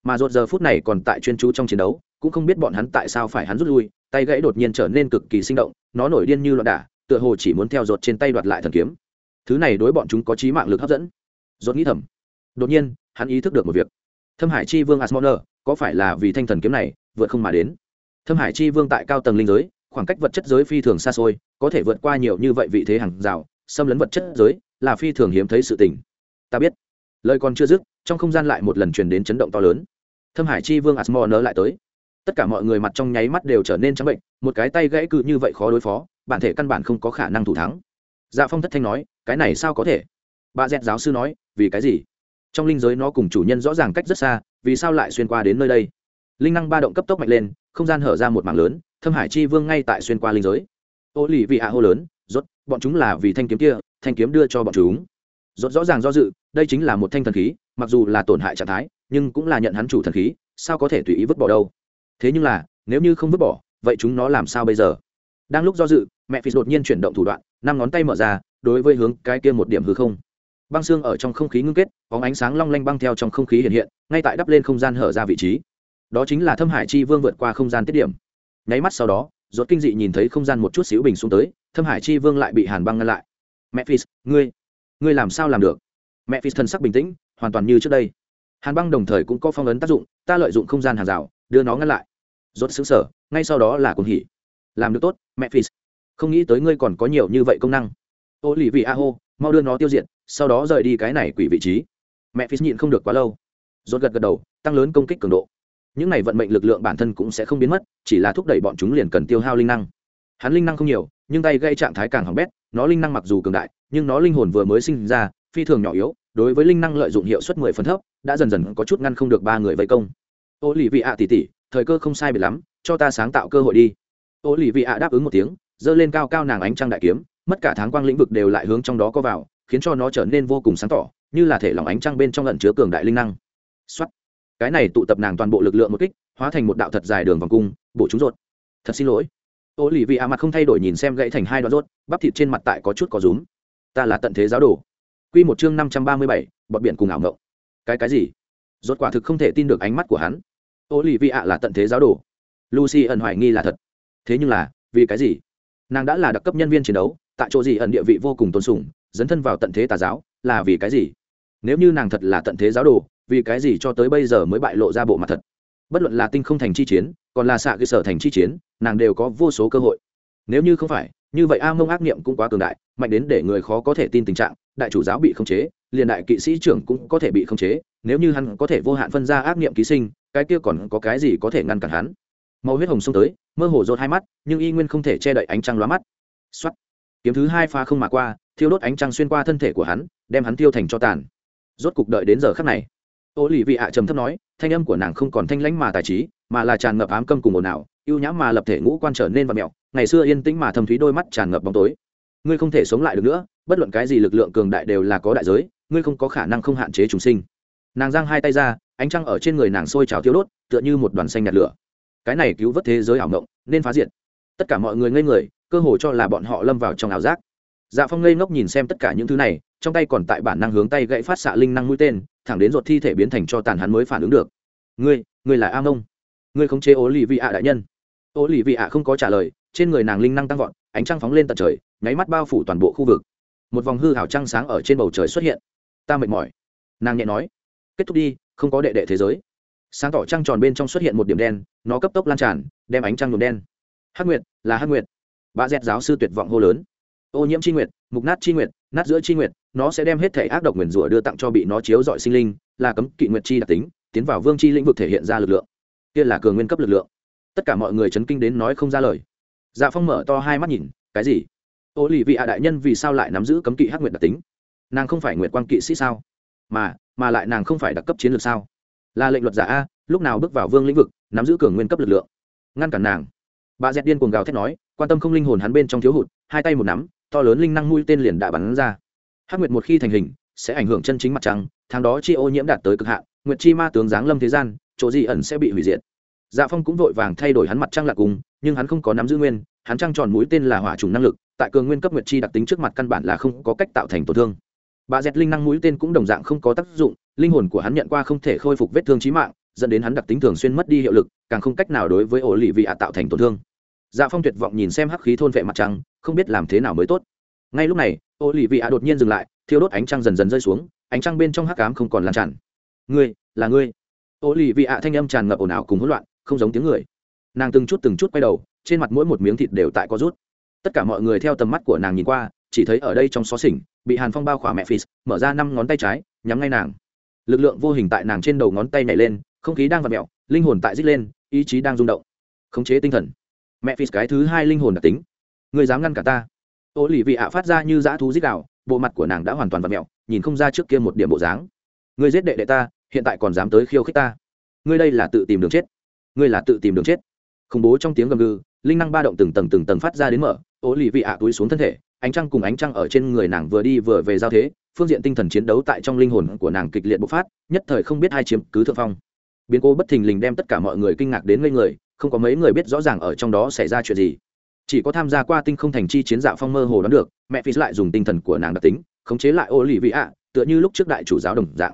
Mà rột giờ phút này còn tại chuyên chú trong chiến đấu, cũng không biết bọn hắn tại sao phải hắn rút lui, tay gãy đột nhiên trở nên cực kỳ sinh động, nó nổi điên như loạn đả, tựa hồ chỉ muốn theo rột trên tay đoạt lại thần kiếm thứ này đối bọn chúng có trí mạng lực hấp dẫn. Dốt nghĩ thầm, đột nhiên, hắn ý thức được một việc. Thâm hải chi vương asmoner, có phải là vì thanh thần kiếm này, vượt không mà đến? Thâm hải chi vương tại cao tầng linh giới, khoảng cách vật chất giới phi thường xa xôi, có thể vượt qua nhiều như vậy vị thế hàng rào, xâm lấn vật chất giới, là phi thường hiếm thấy sự tình. Ta biết. Lời còn chưa dứt, trong không gian lại một lần truyền đến chấn động to lớn. Thâm hải chi vương asmoner lại tới. Tất cả mọi người mặt trong nháy mắt đều trở nên trắng bệnh, một cái tay gãy cự như vậy khó đối phó, bản thể căn bản không có khả năng thủ thắng. Dạ phong thất thanh nói cái này sao có thể? Bà dẹt giáo sư nói, vì cái gì? Trong linh giới nó cùng chủ nhân rõ ràng cách rất xa, vì sao lại xuyên qua đến nơi đây? Linh năng ba động cấp tốc mạnh lên, không gian hở ra một mảng lớn, thâm hải chi vương ngay tại xuyên qua linh giới. Ô lì vị hạ hô lớn, rốt, bọn chúng là vì thanh kiếm kia, thanh kiếm đưa cho bọn chúng. Rốt rõ ràng do dự, đây chính là một thanh thần khí, mặc dù là tổn hại trạng thái, nhưng cũng là nhận hắn chủ thần khí, sao có thể tùy ý vứt bỏ đâu? Thế nhưng là, nếu như không vứt bỏ, vậy chúng nó làm sao bây giờ? Đang lúc do dự, mẹ phi đột nhiên chuyển động thủ đoạn năm ngón tay mở ra, đối với hướng cái kia một điểm hư không. Băng xương ở trong không khí ngưng kết có ánh sáng long lanh băng theo trong không khí hiện hiện, ngay tại đắp lên không gian hở ra vị trí. Đó chính là thâm hải chi vương vượt qua không gian tiết điểm. Nháy mắt sau đó, rốt kinh dị nhìn thấy không gian một chút xíu bình xuống tới, thâm hải chi vương lại bị hàn băng ngăn lại. Mẹ phi ngươi ngươi làm sao làm được? Mẹ phi thân sắc bình tĩnh, hoàn toàn như trước đây. Hàn băng đồng thời cũng có phong ấn tác dụng, ta lợi dụng không gian hàng rào, đưa nó ngăn lại. Rốt xứng sở ngay sau đó là cuồng hỉ. Làm được tốt mẹ phi không nghĩ tới ngươi còn có nhiều như vậy công năng. Ô lì vị a hô, mau đưa nó tiêu diệt, sau đó rời đi cái này quỷ vị trí. Mẹ phí nhịn không được quá lâu. Rốt gật gật đầu, tăng lớn công kích cường độ. Những này vận mệnh lực lượng bản thân cũng sẽ không biến mất, chỉ là thúc đẩy bọn chúng liền cần tiêu hao linh năng. Hắn linh năng không nhiều, nhưng tay gây trạng thái càng hỏng bét, nó linh năng mặc dù cường đại, nhưng nó linh hồn vừa mới sinh ra, phi thường nhỏ yếu, đối với linh năng lợi dụng hiệu suất mười phần thấp, đã dần dần có chút ngăn không được ba người vây công. Ô lì vị ạ tỉ tỉ, thời cơ không sai biệt lắm, cho ta sáng tạo cơ hội đi. Ô lì vị ạ đáp ứng một tiếng giơ lên cao cao nàng ánh trăng đại kiếm, mất cả tháng quang lĩnh vực đều lại hướng trong đó có vào, khiến cho nó trở nên vô cùng sáng tỏ, như là thể lòng ánh trăng bên trong lẩn chứa cường đại linh năng. Xuất cái này tụ tập nàng toàn bộ lực lượng một kích, hóa thành một đạo thật dài đường vòng cung, bổ chúng rột thật xin lỗi. Ô lì vị ạ mặt không thay đổi nhìn xem gãy thành hai đoạn rốt bắp thịt trên mặt tại có chút có rúm. Ta là tận thế giáo đồ. Quy một chương năm trăm ba mươi bảy bọt biển cùng ảo ngộng. Cái cái gì? Rốt quả thực không thể tin được ánh mắt của hắn. Ô lì vị ạ là tận thế giáo đồ. Lucy ẩn hoài nghi là thật. Thế nhưng là, vì cái gì? Nàng đã là đặc cấp nhân viên chiến đấu, tại chỗ gì ẩn địa vị vô cùng tôn sùng, dấn thân vào tận thế tà giáo, là vì cái gì? Nếu như nàng thật là tận thế giáo đồ, vì cái gì cho tới bây giờ mới bại lộ ra bộ mặt thật? Bất luận là tinh không thành chi chiến, còn là xạ cơ sở thành chi chiến, nàng đều có vô số cơ hội. Nếu như không phải, như vậy a mông ác niệm cũng quá cường đại, mạnh đến để người khó có thể tin tình trạng, đại chủ giáo bị khống chế, liền đại kỵ sĩ trưởng cũng có thể bị khống chế, nếu như hắn có thể vô hạn phân ra ác niệm ký sinh, cái kia còn có cái gì có thể ngăn cản hắn? Màu huyết hồng xông tới, mơ hồ rột hai mắt, nhưng y nguyên không thể che đậy ánh trăng lóa mắt. Xuất kiếm thứ hai pha không mà qua, thiêu đốt ánh trăng xuyên qua thân thể của hắn, đem hắn tiêu thành cho tàn. Rốt cục đợi đến giờ khắc này. Ô lì vị ạ trầm thấp nói, thanh âm của nàng không còn thanh lãnh mà tài trí, mà là tràn ngập ám câm cùng ồn ào, ưu nhã mà lập thể ngũ quan trở nên và mẹo ngày xưa yên tĩnh mà thâm thúy đôi mắt tràn ngập bóng tối. Ngươi không thể sống lại được nữa, bất luận cái gì lực lượng cường đại đều là có đại giới, ngươi không có khả năng không hạn chế chúng sinh. Nàng giang hai tay ra, ánh trăng ở trên người nàng sôi trào thiêu đốt, tựa như một đoàn xanh nhạt lửa cái này cứu vớt thế giới ảo mộng, nên phá diệt. Tất cả mọi người ngây người, cơ hồ cho là bọn họ lâm vào trong ảo giác. Dạ phong ngây ngốc nhìn xem tất cả những thứ này, trong tay còn tại bản năng hướng tay gãy phát xạ linh năng mũi tên, thẳng đến ruột thi thể biến thành cho tàn hắn mới phản ứng được. Ngươi ngươi là a mông. Ngươi không chế ố lì vị ạ đại nhân. Ố lì vị ạ không có trả lời, trên người nàng linh năng tăng vọt, ánh trăng phóng lên tận trời, nháy mắt bao phủ toàn bộ khu vực. Một vòng hư hảo trăng sáng ở trên bầu trời xuất hiện. Ta mệt mỏi. Nàng nhẹ nói. Kết thúc đi, không có đệ đệ thế giới sáng tỏ trăng tròn bên trong xuất hiện một điểm đen, nó cấp tốc lan tràn, đem ánh trăng nhuộm đen. Hắc nguyệt, là hắc nguyệt. Bà dẹt giáo sư tuyệt vọng hô lớn. Ô nhiễm c h i nguyệt, mục nát c h i nguyệt, nát giữa c h i nguyệt, nó sẽ đem hết thể ác độc nguyền rủa đưa tặng cho bị nó chiếu dọi sinh linh, là cấm kỵ nguyệt chi đặc tính, tiến vào vương chi lĩnh vực thể hiện ra lực lượng. Kia là cường nguyên cấp lực lượng. Tất cả mọi người chấn kinh đến nói không ra lời. Dạ phong mở to hai mắt nhìn, cái gì? Ô lì vị hạ đại nhân vì sao lại nắm giữ cấm kỵ hắc nguyệt đặc tính? Nàng không phải nguyệt quan kỵ sĩ sao? Mà mà lại nàng không phải đặc cấp chiến lược sao? Là lệnh luật giả a, lúc nào bước vào vương lĩnh vực, nắm giữ cường nguyên cấp lực lượng. Ngăn cản nàng. Bà dẹt điên cuồng gào thét nói, quan tâm không linh hồn hắn bên trong thiếu hụt, hai tay một nắm, to lớn linh năng mũi tên liền đã bắn ra. Hắc nguyệt một khi thành hình, sẽ ảnh hưởng chân chính mặt trăng, tháng đó chi ô nhiễm đạt tới cực hạn, nguyệt chi ma tướng giáng lâm thế gian, chỗ di ẩn sẽ bị hủy diệt. Dạ phong cũng vội vàng thay đổi hắn mặt trăng lạc cùng, nhưng hắn không có nắm giữ nguyên, hắn trăng tròn mũi tên là hỏa trùng năng lực, tại cường nguyên cấp nguyệt chi đặc tính trước mặt căn bản là không có cách tạo thành tổn thương bà dẹt linh năng mũi tên cũng đồng dạng không có tác dụng, linh hồn của hắn nhận qua không thể khôi phục vết thương trí mạng, dẫn đến hắn đặc tính thường xuyên mất đi hiệu lực, càng không cách nào đối với ổ lì vị ạ tạo thành tổn thương. Dạ phong tuyệt vọng nhìn xem hắc khí thôn vệ mặt trăng, không biết làm thế nào mới tốt. Ngay lúc này, ổ lì vị ạ đột nhiên dừng lại, thiêu đốt ánh trăng dần dần rơi xuống, ánh trăng bên trong hắc cám không còn lan tràn. Ngươi, là ngươi? Ổ lì vị ạ thanh âm tràn ngập ồn ào cùng hỗn loạn, không giống tiếng người. Nàng từng chút từng chút quay đầu, trên mặt mỗi một miếng thịt đều tại có rút. Tất cả mọi người theo tầm mắt của nàng nhìn qua chỉ thấy ở đây trong xó xỉnh, bị hàn phong bao khỏa mẹ phì, mở ra năm ngón tay trái, nhắm ngay nàng. Lực lượng vô hình tại nàng trên đầu ngón tay nhảy lên, không khí đang vặt mẹo linh hồn tại dích lên, ý chí đang rung động. Khống chế tinh thần. Mẹ phì cái thứ hai linh hồn đặc tính. Người dám ngăn cả ta. Ô lì vị ạ phát ra như dã thú dích đạo bộ mặt của nàng đã hoàn toàn vặt mẹo nhìn không ra trước kia một điểm bộ dáng. Người giết đệ đệ ta, hiện tại còn dám tới khiêu khích ta. Ngươi đây là tự tìm đường chết. Ngươi là tự tìm đường chết. Khủng bố trong tiếng gầm gừ, linh năng ba động từng tầng từng tầng phát ra đến mở, ô lì vị ạ túi xuống thân thể ánh trăng cùng ánh trăng ở trên người nàng vừa đi vừa về giao thế, phương diện tinh thần chiến đấu tại trong linh hồn của nàng kịch liệt bộc phát, nhất thời không biết hai chiếm cứ thượng phong. Biến cố bất thình lình đem tất cả mọi người kinh ngạc đến ngây người, không có mấy người biết rõ ràng ở trong đó xảy ra chuyện gì. Chỉ có tham gia qua tinh không thành chi chiến dạo phong mơ hồ đoán được, mẹ phi lại dùng tinh thần của nàng đặc tính, khống chế lại ô lì vị ạ tựa như lúc trước đại chủ giáo đồng dạng.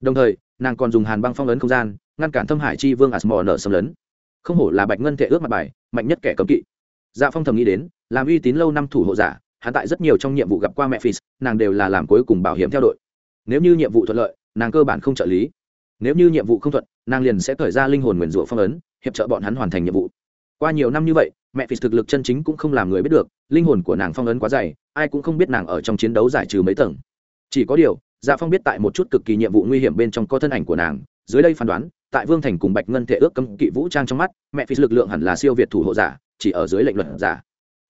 Đồng thời, nàng còn dùng hàn băng phong ấn không gian, ngăn cản thâm hải chi vương asmor nở xâm lấn. Không hổ là bạch ngân thể ước mặt bài, mạnh nhất kẻ cấm kỵ. Dạ phong thầm nghĩ đến, làm uy tín lâu năm thủ hộ giả hắn tại rất nhiều trong nhiệm vụ gặp qua mẹ phì nàng đều là làm cuối cùng bảo hiểm theo đội. Nếu như nhiệm vụ thuận lợi, nàng cơ bản không trợ lý. Nếu như nhiệm vụ không thuận, nàng liền sẽ khởi ra linh hồn nguyền rủa phong ấn, hiệp trợ bọn hắn hoàn thành nhiệm vụ. Qua nhiều năm như vậy, mẹ phì thực lực chân chính cũng không làm người biết được, linh hồn của nàng phong ấn quá dày, ai cũng không biết nàng ở trong chiến đấu giải trừ mấy tầng. Chỉ có điều dạ phong biết tại một chút cực kỳ nhiệm vụ nguy hiểm bên trong có thân ảnh của nàng, dưới đây phán đoán, tại vương thành cùng bạch ngân thể ước cấm kỵ vũ trang trong mắt, mẹ phi lực lượng hẳn là siêu việt thủ hộ giả, chỉ ở dưới lệnh luật giả.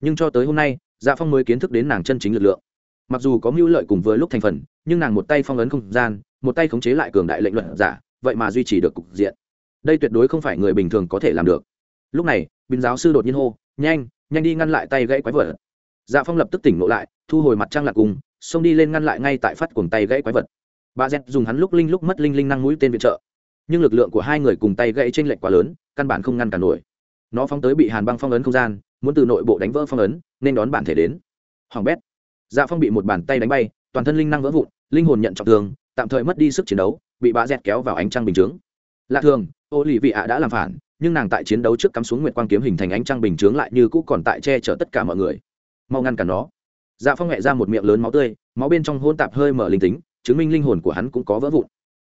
Nhưng cho tới hôm nay dạ phong mới kiến thức đến nàng chân chính lực lượng. Mặc dù có mưu lợi cùng với lúc thành phần, nhưng nàng một tay phong ấn không gian, một tay khống chế lại cường đại lệnh luật giả, vậy mà duy trì được cục diện. Đây tuyệt đối không phải người bình thường có thể làm được. Lúc này, bình giáo sư đột nhiên hô, nhanh nhanh đi ngăn lại tay gãy quái vật. Dạ phong lập tức tỉnh ngộ lại, thu hồi mặt trăng lạc cùng, xông đi lên ngăn lại ngay tại phát cuồng tay gãy quái vật. Bà z dùng hắn lúc linh lúc mất linh linh năng mũi tên viện trợ. Nhưng lực lượng của hai người cùng tay gãy trên lệnh quá lớn, căn bản không ngăn cản nổi nó phóng tới bị hàn băng phong ấn không gian, muốn từ nội bộ đánh vỡ phong ấn, nên đón bản thể đến. Hoàng bét. Dạ phong bị một bàn tay đánh bay, toàn thân linh năng vỡ vụn, linh hồn nhận trọng thương, tạm thời mất đi sức chiến đấu, bị bã dẹt kéo vào ánh trăng bình chướng. Lạ thường ô lì vị ạ đã làm phản, nhưng nàng tại chiến đấu trước cắm xuống nguyệt quang kiếm hình thành ánh trăng bình chướng lại như cũ còn tại che chở tất cả mọi người. Mau ngăn cản nó. Dạ phong hẹ ra một miệng lớn máu tươi, máu bên trong hôn tạp hơi mở linh tính, chứng minh linh hồn của hắn cũng có vỡ vụn.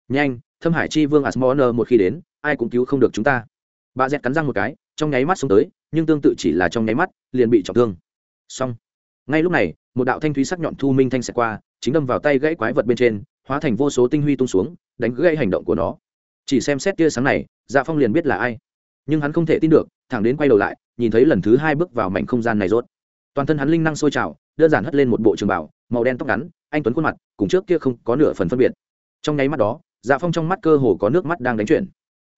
Nhanh, thâm hải chi vương asmoner một khi đến, ai cũng cứu không được chúng ta. Bà dẹt cắn răng một cái trong nháy mắt xuống tới, nhưng tương tự chỉ là trong nháy mắt, liền bị trọng thương. Xong. Ngay lúc này, một đạo thanh thúy sắc nhọn thu minh thanh xẹt qua, chính đâm vào tay gãy quái vật bên trên, hóa thành vô số tinh huy tung xuống, đánh gãy hành động của nó. Chỉ xem xét tia sáng này dạ phong liền biết là ai. Nhưng hắn không thể tin được, thẳng đến quay đầu lại, nhìn thấy lần thứ hai bước vào mảnh không gian này rốt. Toàn thân hắn linh năng sôi trào, đơn giản hất lên một bộ trường bảo màu đen tóc ngắn, anh tuấn khuôn mặt, cùng trước kia không có nửa phần phân biệt. Trong nháy mắt đó dạ phong trong mắt cơ hồ có nước mắt đang đánh chuyển.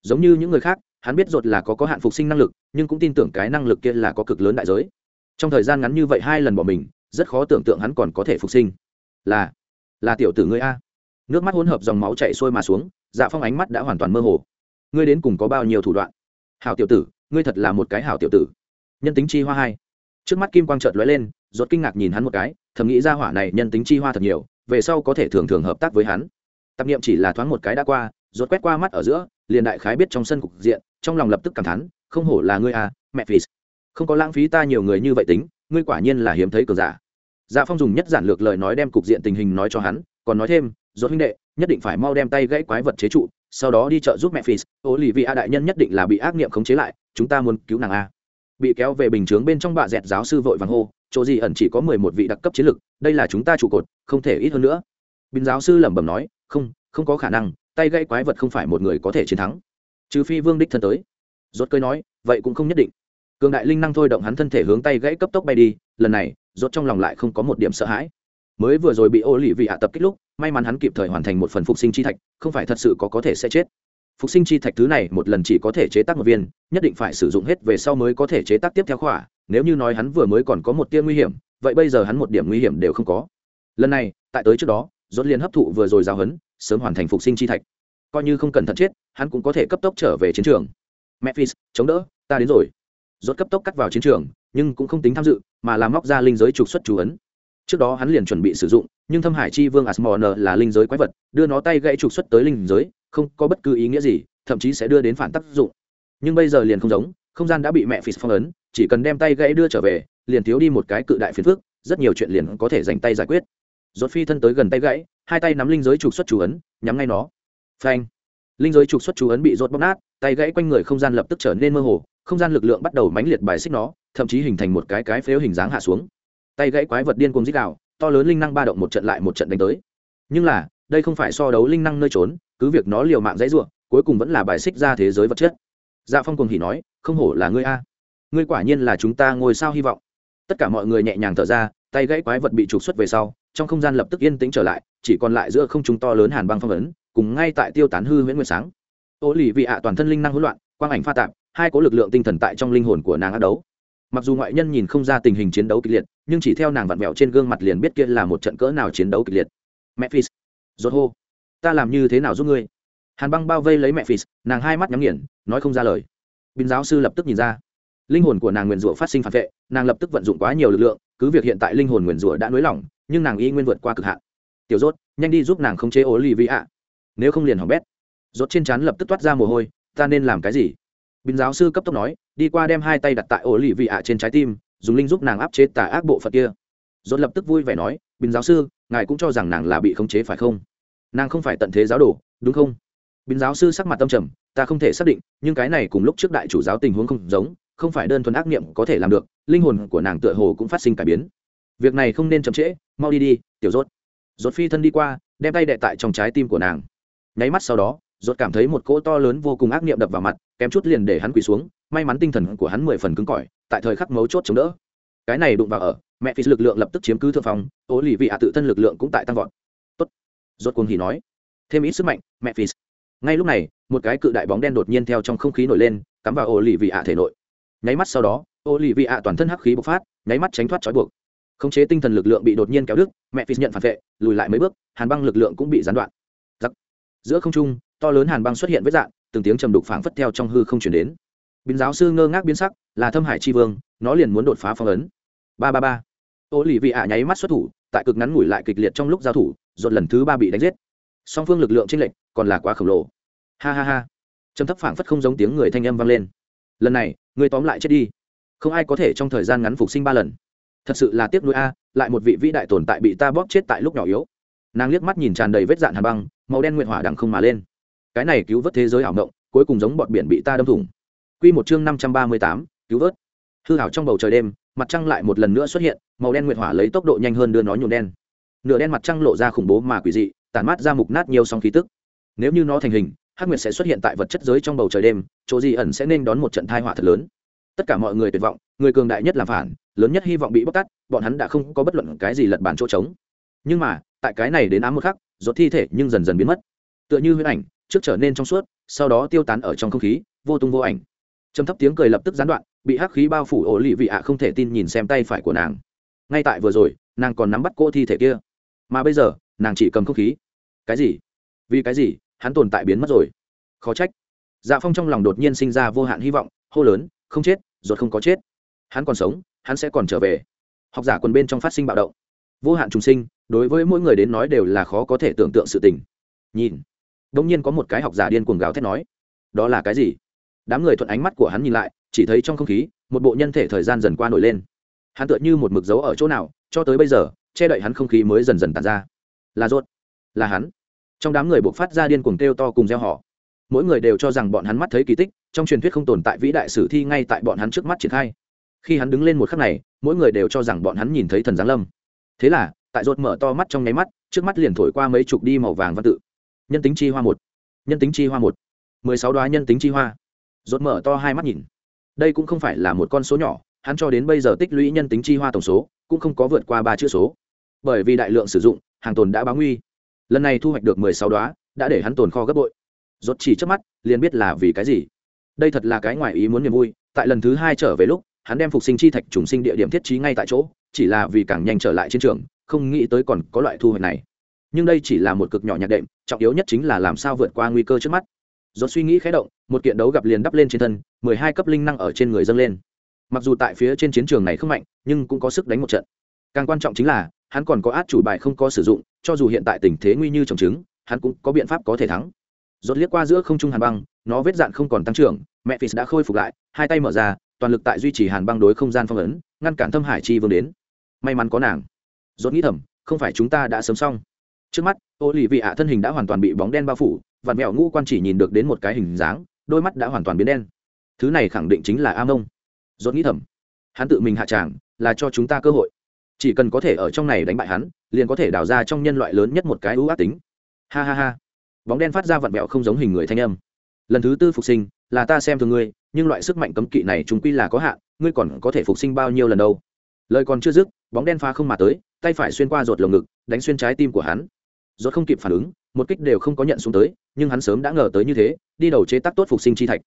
Giống như những người khác hắn biết rột là có có hạn phục sinh năng lực, nhưng cũng tin tưởng cái năng lực kia là có cực lớn đại giới. Trong thời gian ngắn như vậy hai lần bỏ mình, rất khó tưởng tượng hắn còn có thể phục sinh. Là là tiểu tử ngươi a. Nước mắt hỗn hợp dòng máu chạy sôi mà xuống dạ phong ánh mắt đã hoàn toàn mơ hồ. Ngươi đến cùng có bao nhiêu thủ đoạn? Hảo tiểu tử, ngươi thật là một cái hảo tiểu tử. Nhân tính chi hoa hai. Trước mắt kim quang trợt lóe lên rốt kinh ngạc nhìn hắn một cái, thầm nghĩ ra hỏa này nhân tính chi hoa thật nhiều, về sau có thể thường thường hợp tác với hắn. Tập niệm chỉ là thoáng một cái đã qua rốt quét qua mắt ở giữa, liền đại khái biết trong sân cục diện, trong lòng lập tức cảm thán, không hổ là ngươi à mẹ phì. Không có lãng phí ta nhiều người như vậy tính, ngươi quả nhiên là hiếm thấy cờ giả. Dạ phong dùng nhất giản lược lời nói đem cục diện tình hình nói cho hắn, còn nói thêm, rốt huynh đệ, nhất định phải mau đem tay gãy quái vật chế trụ, sau đó đi chợ giúp mẹ phì. Ô lì vị a đại nhân nhất định là bị ác niệm khống chế lại, chúng ta muốn cứu nàng a. Bị kéo về bình chướng bên trong bạ dẹt giáo sư vội vàng hô, chỗ gì ẩn chỉ có mười một vị đặc cấp chiến lực, đây là chúng ta trụ cột, không thể ít hơn nữa. Bình giáo sư lẩm bẩm nói, không không có khả năng tay gãy quái vật không phải một người có thể chiến thắng. Trừ phi vương đích thân tới. Rốt cơi nói, vậy cũng không nhất định. Cường đại linh năng thôi động hắn thân thể hướng tay gãy cấp tốc bay đi, lần này, rốt trong lòng lại không có một điểm sợ hãi. Mới vừa rồi bị ô lì vị hạ tập kích lúc, may mắn hắn kịp thời hoàn thành một phần phục sinh chi thạch, không phải thật sự có có thể sẽ chết. Phục sinh chi thạch thứ này một lần chỉ có thể chế tác một viên, nhất định phải sử dụng hết về sau mới có thể chế tác tiếp theo khỏa, nếu như nói hắn vừa mới còn có một tia nguy hiểm, vậy bây giờ hắn một điểm nguy hiểm đều không có. Lần này, tại tới trước đó dốt liền hấp thụ vừa rồi giao hấn sớm hoàn thành phục sinh chi thạch. Coi như không cần thận chết, hắn cũng có thể cấp tốc trở về chiến trường. Memphis, chống đỡ, ta đến rồi. Rốt cấp tốc cắt vào chiến trường, nhưng cũng không tính tham dự, mà làm móc ra linh giới trục xuất chú ấn. Trước đó hắn liền chuẩn bị sử dụng, nhưng thâm hải chi vương asmon là linh giới quái vật, đưa nó tay gãy trục xuất tới linh giới, không có bất cứ ý nghĩa gì, thậm chí sẽ đưa đến phản tác dụng. Nhưng bây giờ liền không giống, không gian đã bị mẹ phì phong ấn, chỉ cần đem tay gãy đưa trở về, liền thiếu đi một cái cự đại phiền phức, rất nhiều chuyện liền có thể dành tay giải quyết rốt phi thân tới gần tay gãy, hai tay nắm linh giới trục xuất chủ ấn, nhắm ngay nó. Phanh. Linh giới trục xuất chú ấn bị rốt bóp nát, tay gãy quanh người không gian lập tức trở nên mơ hồ, không gian lực lượng bắt đầu mãnh liệt bài xích nó, thậm chí hình thành một cái cái phếu hình dáng hạ xuống. Tay gãy quái vật điên cuồng dích đạo to lớn linh năng ba động một trận lại một trận đánh tới. Nhưng là, đây không phải so đấu linh năng nơi trốn, cứ việc nó liều mạng dãy ruộng cuối cùng vẫn là bài xích ra thế giới vật chất. Dạ phong cùng hỉ nói, không hổ là ngươi a. Ngươi quả nhiên là chúng ta ngồi sao hy vọng. Tất cả mọi người nhẹ nhàng thở ra, tay gãy quái vật bị trục xuất về sau trong không gian lập tức yên tĩnh trở lại, chỉ còn lại giữa không trung to lớn hàn băng phong ấn, cùng ngay tại tiêu tán hư huyễn nguyệt sáng. Ô lì vị ạ toàn thân linh năng hỗn loạn, quang ảnh pha tạp, hai có lực lượng tinh thần tại trong linh hồn của nàng ác đấu. Mặc dù ngoại nhân nhìn không ra tình hình chiến đấu kịch liệt, nhưng chỉ theo nàng vặn vẹo trên gương mặt liền biết kia là một trận cỡ nào chiến đấu kịch liệt. Mẹ phis rốt hô. Ta làm như thế nào giúp ngươi? Hàn băng bao vây lấy mẹ phis nàng hai mắt nhắm nghiền, nói không ra lời. Bin giáo sư lập tức nhìn ra. Linh hồn của nàng nguyền rủa phát sinh phản vệ, nàng lập tức vận dụng quá nhiều lực lượng, cứ việc hiện tại linh hồn nguyền rủa đã nới lỏng nhưng nàng y nguyên vượt qua cực hạn. Tiểu rốt, nhanh đi giúp nàng khống chế ố lì vị ạ nếu không liền hỏng bét. Rốt trên trán lập tức toát ra mồ hôi, ta nên làm cái gì? Bin giáo sư cấp tốc nói, đi qua đem hai tay đặt tại ổ lì vị ạ trên trái tim, dùng linh giúp nàng áp chế tà ác bộ phận kia. Rốt lập tức vui vẻ nói bin giáo sư, ngài cũng cho rằng nàng là bị khống chế phải không? Nàng không phải tận thế giáo đồ, đúng không? Bin giáo sư sắc mặt tâm trầm, ta không thể xác định, nhưng cái này cùng lúc trước đại chủ giáo tình huống không giống, không phải đơn thuần ác niệm có thể làm được, linh hồn của nàng tựa hồ cũng phát sinh cải biến việc này không nên chậm trễ, mau đi đi, tiểu rốt. Rốt phi thân đi qua, đem tay đệ tại trong trái tim của nàng. Nháy mắt sau đó, rốt cảm thấy một cỗ to lớn vô cùng ác niệm đập vào mặt, kém chút liền để hắn quỳ xuống, may mắn tinh thần của hắn mười phần cứng cỏi, tại thời khắc mấu chốt chống đỡ. Cái này đụng vào ở, mẹ phi lực lượng lập tức chiếm cứ thượng phòng ố lì vị ạ tự thân lực lượng cũng tại tăng vọt. Tốt. Rốt cuồng hỉ nói. Thêm ít sức mạnh, mẹ phi ngay lúc này, một cái cự đại bóng đen đột nhiên theo trong không khí nổi lên, cắm vào ố lì vị ạ thể nội. Nháy mắt sau đó ố lì vị ạ toàn thân hắc khí bộc phát, nháy mắt tránh thoát trói buộc khống chế tinh thần lực lượng bị đột nhiên kéo đứt, mẹ phi nhận phản vệ, lùi lại mấy bước, hàn băng lực lượng cũng bị gián đoạn. Giặc. giữa không trung, to lớn hàn băng xuất hiện với dạng, từng tiếng trầm đục phảng phất theo trong hư không chuyển đến. Biến giáo sư ngơ ngác biến sắc, là thâm hải chi vương, nó liền muốn đột phá phong ấn. Ba ba ba. Ô lì vị ạ nháy mắt xuất thủ, tại cực ngắn ngủi lại kịch liệt trong lúc giao thủ dồn lần thứ ba bị đánh giết. Song phương lực lượng tranh lệch, còn là quá khổng lồ. Ha ha ha. Trầm thấp phảng phất không giống tiếng người thanh âm vang lên. Lần này ngươi tóm lại chết đi. Không ai có thể trong thời gian ngắn phục sinh ba lần thật sự là tiếc nuối a, lại một vị vĩ đại tồn tại bị ta bóp chết tại lúc nhỏ yếu. Nàng liếc mắt nhìn tràn đầy vết dạn hà băng, màu đen nguyện hỏa đằng không mà lên. Cái này cứu vớt thế giới ảo động cuối cùng giống bọt biển bị ta đâm thủng. Quy một chương năm trăm ba mươi tám, cứu vớt. Hư hảo trong bầu trời đêm, mặt trăng lại một lần nữa xuất hiện, màu đen nguyệt hỏa lấy tốc độ nhanh hơn đưa nó nhuộm đen. Nửa đen mặt trăng lộ ra khủng bố mà quỷ dị, tản mát ra mục nát nhiều song khí tức. Nếu như nó thành hình, hắc nguyệt sẽ xuất hiện tại vật chất giới trong bầu trời đêm, chỗ gì ẩn sẽ nên đón một trận tai họa thật lớn tất cả mọi người tuyệt vọng, người cường đại nhất là phản, lớn nhất hy vọng bị bóc tát, bọn hắn đã không có bất luận cái gì lật bàn chỗ trống. Nhưng mà, tại cái này đến ám một khắc, rốt thi thể nhưng dần dần biến mất. Tựa như huyễn ảnh, trước trở nên trong suốt, sau đó tiêu tán ở trong không khí, vô tung vô ảnh. Trầm thấp tiếng cười lập tức gián đoạn, bị hắc khí bao phủ ổ lì vị ạ không thể tin nhìn xem tay phải của nàng. Ngay tại vừa rồi, nàng còn nắm bắt cô thi thể kia. Mà bây giờ, nàng chỉ cầm không khí. Cái gì? Vì cái gì? Hắn tồn tại biến mất rồi. Khó trách. Dạ phong trong lòng đột nhiên sinh ra vô hạn hy vọng, hô lớn, không chết ruột không có chết. Hắn còn sống, hắn sẽ còn trở về. Học giả quần bên trong phát sinh bạo động. Vô hạn trùng sinh, đối với mỗi người đến nói đều là khó có thể tưởng tượng sự tình. Nhìn đ nhiên có một cái học giả điên cuồng gào thét nói, đó là cái gì? Đám người thuận ánh mắt của hắn nhìn lại, chỉ thấy trong không khí, một bộ nhân thể thời gian dần qua nổi lên. Hắn tựa như một mực dấu ở chỗ nào, cho tới bây giờ, che đậy hắn không khí mới dần dần tàn ra. Là rốt là hắn. Trong đám người buộc phát ra điên cuồng kêu to cùng gieo họ mỗi người đều cho rằng bọn hắn mắt thấy kỳ tích trong truyền thuyết không tồn tại vĩ đại sử thi ngay tại bọn hắn trước mắt triển khai. Khi hắn đứng lên một khắc này, mỗi người đều cho rằng bọn hắn nhìn thấy thần giáng lâm. Thế là, tại rột mở to mắt trong nháy mắt, trước mắt liền thổi qua mấy chục đi màu vàng văn tự. Nhân tính chi hoa một. Nhân tính chi hoa một. Mười sáu đoá nhân tính chi hoa. Rột mở to hai mắt nhìn. Đây cũng không phải là một con số nhỏ, hắn cho đến bây giờ tích lũy nhân tính chi hoa tổng số, cũng không có vượt qua ba chữ số. Bởi vì đại lượng sử dụng, hàng tồn đã báo nguy. Lần này thu hoạch được mười sáu đoá, đã để hắn tồn kho gấp bội. Rốt chỉ trước mắt, liền biết là vì cái gì đây thật là cái ngoài ý muốn niềm vui, tại lần thứ hai trở về lúc, hắn đem phục sinh chi thạch trùng sinh địa điểm thiết trí ngay tại chỗ, chỉ là vì càng nhanh trở lại chiến trường, không nghĩ tới còn có loại thu hoạch này. Nhưng đây chỉ là một cực nhỏ nhạc đệm, trọng yếu nhất chính là làm sao vượt qua nguy cơ trước mắt. Do suy nghĩ khé động, một kiện đấu gặp liền đắp lên trên thân, mười hai cấp linh năng ở trên người dâng lên. Mặc dù tại phía trên chiến trường này không mạnh, nhưng cũng có sức đánh một trận. Càng quan trọng chính là, hắn còn có át chủ bài không có sử dụng, cho dù hiện tại tình thế nguy như trồng trứng, hắn cũng có biện pháp có thể thắng. Rốt liếc qua giữa không trung hàn băng nó vết dạn không còn tăng trưởng, mẹ phis đã khôi phục lại, hai tay mở ra, toàn lực tại duy trì hàn băng đối không gian phong ấn, ngăn cản thâm hải chi vương đến. May mắn có nàng. Rốt nghĩ thầm, không phải chúng ta đã sớm xong. Trước mắt ô lì vị ạ thân hình đã hoàn toàn bị bóng đen bao phủ vạn mẹo ngũ quan chỉ nhìn được đến một cái hình dáng, đôi mắt đã hoàn toàn biến đen. Thứ này khẳng định chính là a mông rốt nghĩ thầm, hắn tự mình hạ tràng, là cho chúng ta cơ hội. Chỉ cần có thể ở trong này đánh bại hắn, liền có thể đào ra trong nhân loại lớn nhất một cái ưu ác tính. Ha ha ha. Bóng đen phát ra vặn vẹo không giống hình người thanh âm lần thứ tư phục sinh, là ta xem thường ngươi, nhưng loại sức mạnh cấm kỵ này chúng quy là có hạn, ngươi còn có thể phục sinh bao nhiêu lần đâu? Lời còn chưa dứt, bóng đen pha không mà tới, tay phải xuyên qua ruột lồng ngực, đánh xuyên trái tim của hắn. Ruột không kịp phản ứng, một kích đều không có nhận xuống tới, nhưng hắn sớm đã ngờ tới như thế, đi đầu chế tác tốt phục sinh chi thạch.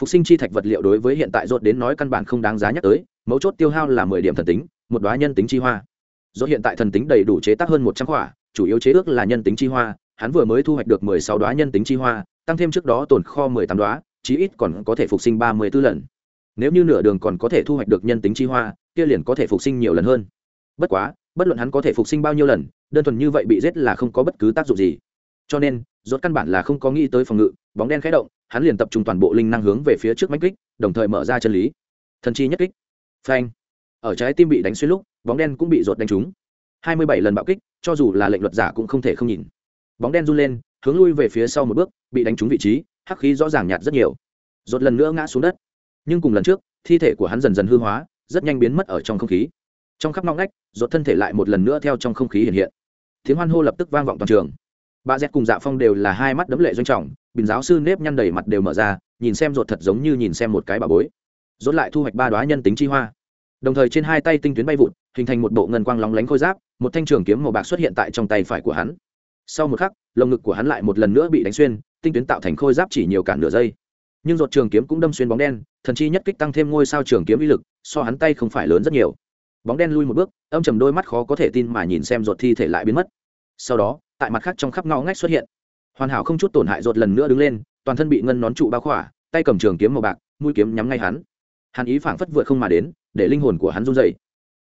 Phục sinh chi thạch vật liệu đối với hiện tại ruột đến nói căn bản không đáng giá nhắc tới, mấu chốt tiêu hao là mười điểm thần tính, một đoá nhân tính chi hoa. Do hiện tại thần tính đầy đủ chế tác hơn một trăm quả, chủ yếu chế ước là nhân tính chi hoa hắn vừa mới thu hoạch được mười sáu đoá nhân tính chi hoa, tăng thêm trước đó tồn kho mười tám đoá, chí ít còn có thể phục sinh ba mươi 34 lần. Nếu như nửa đường còn có thể thu hoạch được nhân tính chi hoa, kia liền có thể phục sinh nhiều lần hơn. Bất quá, bất luận hắn có thể phục sinh bao nhiêu lần, đơn thuần như vậy bị giết là không có bất cứ tác dụng gì. Cho nên, rốt căn bản là không có nghĩ tới phòng ngự, bóng đen khẽ động, hắn liền tập trung toàn bộ linh năng hướng về phía trước mãnh kích, đồng thời mở ra chân lý. Thần chi nhất kích. Phanh. Ở trái tim bị đánh xuyên lúc, bóng đen cũng bị rột đánh trúng. Hai mươi bảy lần bạo kích, cho dù là lệnh luật giả cũng không thể không nhìn bóng đen run lên, hướng lui về phía sau một bước, bị đánh trúng vị trí, hắc khí rõ ràng nhạt rất nhiều. Rột lần nữa ngã xuống đất. Nhưng cùng lần trước, thi thể của hắn dần dần hư hóa, rất nhanh biến mất ở trong không khí. Trong khắp ngõ ngách rột thân thể lại một lần nữa theo trong không khí hiện hiện. Tiếng hoan hô lập tức vang vọng toàn trường. Bà z cùng dạ phong đều là hai mắt đấm lệ doanh trọng, bình giáo sư nếp nhăn đầy mặt đều mở ra, nhìn xem rột thật giống như nhìn xem một cái bà bối. Rốt lại thu hoạch ba đoá nhân tính chi hoa. Đồng thời trên hai tay tinh tuyến bay vụt, hình thành một bộ ngân quang lóng lánh khôi giáp, một thanh trường kiếm màu bạc xuất hiện tại trong tay phải của hắn sau một khắc, lồng ngực của hắn lại một lần nữa bị đánh xuyên, tinh tuyến tạo thành khôi giáp chỉ nhiều cản nửa giây. Nhưng ruột trường kiếm cũng đâm xuyên bóng đen, thần chi nhất kích tăng thêm ngôi sao trường kiếm uy lực, so hắn tay không phải lớn rất nhiều. Bóng đen lui một bước, âm trầm đôi mắt khó có thể tin mà nhìn xem ruột thi thể lại biến mất. Sau đó, tại mặt khác trong khắp ngõ ngách xuất hiện. Hoàn hảo không chút tổn hại ruột lần nữa đứng lên, toàn thân bị ngân nón trụ bao khỏa, tay cầm trường kiếm màu bạc, mũi kiếm nhắm ngay hắn. Hắn ý phảng phất vượt không mà đến, để linh hồn của hắn run dày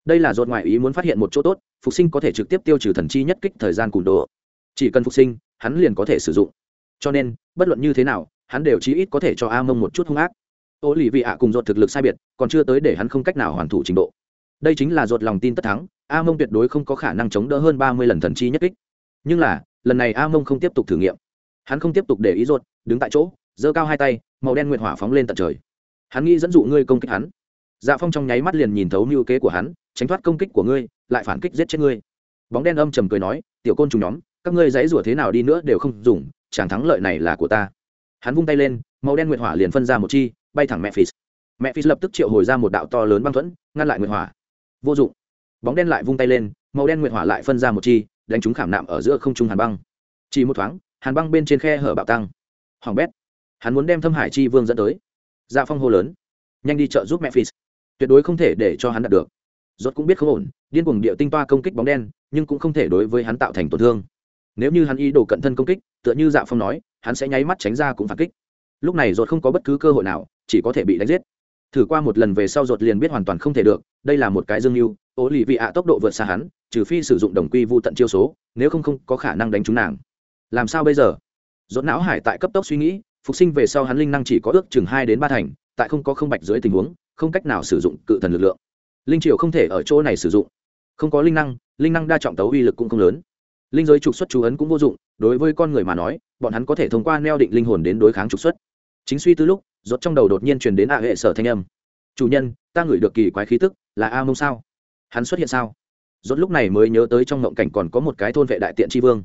đây là ruột ngoại ý muốn phát hiện một chỗ tốt, phục sinh có thể trực tiếp tiêu trừ thần chi nhất kích thời gian cùn độ chỉ cần phục sinh, hắn liền có thể sử dụng. Cho nên, bất luận như thế nào, hắn đều chí ít có thể cho a mông một chút hung ác. Ô lì vị ạ cùng dột thực lực sai biệt, còn chưa tới để hắn không cách nào hoàn thủ trình độ. Đây chính là dột lòng tin tất thắng, a mông tuyệt đối không có khả năng chống đỡ hơn ba mươi lần thần chi nhất kích. Nhưng là, lần này a mông không tiếp tục thử nghiệm. Hắn không tiếp tục để ý dột đứng tại chỗ, giơ cao hai tay, màu đen nguyện hỏa phóng lên tận trời. Hắn nghĩ dẫn dụ ngươi công kích hắn. Dạ phong trong nháy mắt liền nhìn thấu mưu kế của hắn, tránh thoát công kích của ngươi, lại phản kích giết chết ngươi. Bóng đen âm trầm cười nói, tiểu côn trùng nhóm các ngươi dãy rủa thế nào đi nữa đều không dùng, chẳng thắng lợi này là của ta. Hắn vung tay lên, màu đen nguyệt hỏa liền phân ra một chi, bay thẳng mẹ phì. Mẹ phì lập tức triệu hồi ra một đạo to lớn băng thuẫn, ngăn lại nguyệt hỏa. Vô dụng. Bóng đen lại vung tay lên, màu đen nguyệt hỏa lại phân ra một chi, đánh chúng khảm nạm ở giữa không trung hàn băng. Chỉ một thoáng, hàn băng bên trên khe hở bạo tăng. Hoàng bét. Hắn muốn đem thâm hải chi vương dẫn tới. Dạ phong hô lớn. Nhanh đi chợ giúp mẹphis. tuyệt đối không thể để cho hắn đạt được. Rốt cũng biết không ổn, điên cuồng địa tinh toa công kích bóng đen, nhưng cũng không thể đối với hắn tạo thành tổn thương nếu như hắn ý đồ cận thân công kích, tựa như dạ phong nói, hắn sẽ nháy mắt tránh ra cũng phản kích. Lúc này rốt không có bất cứ cơ hội nào, chỉ có thể bị đánh giết. Thử qua một lần về sau rốt liền biết hoàn toàn không thể được, đây là một cái dương mưu ố lì vị ạ tốc độ vượt xa hắn, trừ phi sử dụng đồng quy vu tận chiêu số, nếu không không có khả năng đánh trúng nàng. Làm sao bây giờ? Rốt não hải tại cấp tốc suy nghĩ, phục sinh về sau hắn linh năng chỉ có ước chừng hai đến ba thành, tại không có không bạch dưới tình huống, không cách nào sử dụng cự thần lực lượng. Linh triều không thể ở chỗ này sử dụng. Không có linh năng linh năng đa trọng tấu uy lực cũng không lớn linh giới trục xuất chú ấn cũng vô dụng, đối với con người mà nói, bọn hắn có thể thông qua neo định linh hồn đến đối kháng trục xuất. Chính suy tư lúc, rốt trong đầu đột nhiên truyền đến ạ hệ sở thanh âm. Chủ nhân, ta ngửi được kỳ quái khí tức, là a mông sao? Hắn xuất hiện sao? Rốt lúc này mới nhớ tới trong ngộng cảnh còn có một cái thôn vệ đại tiện tri vương.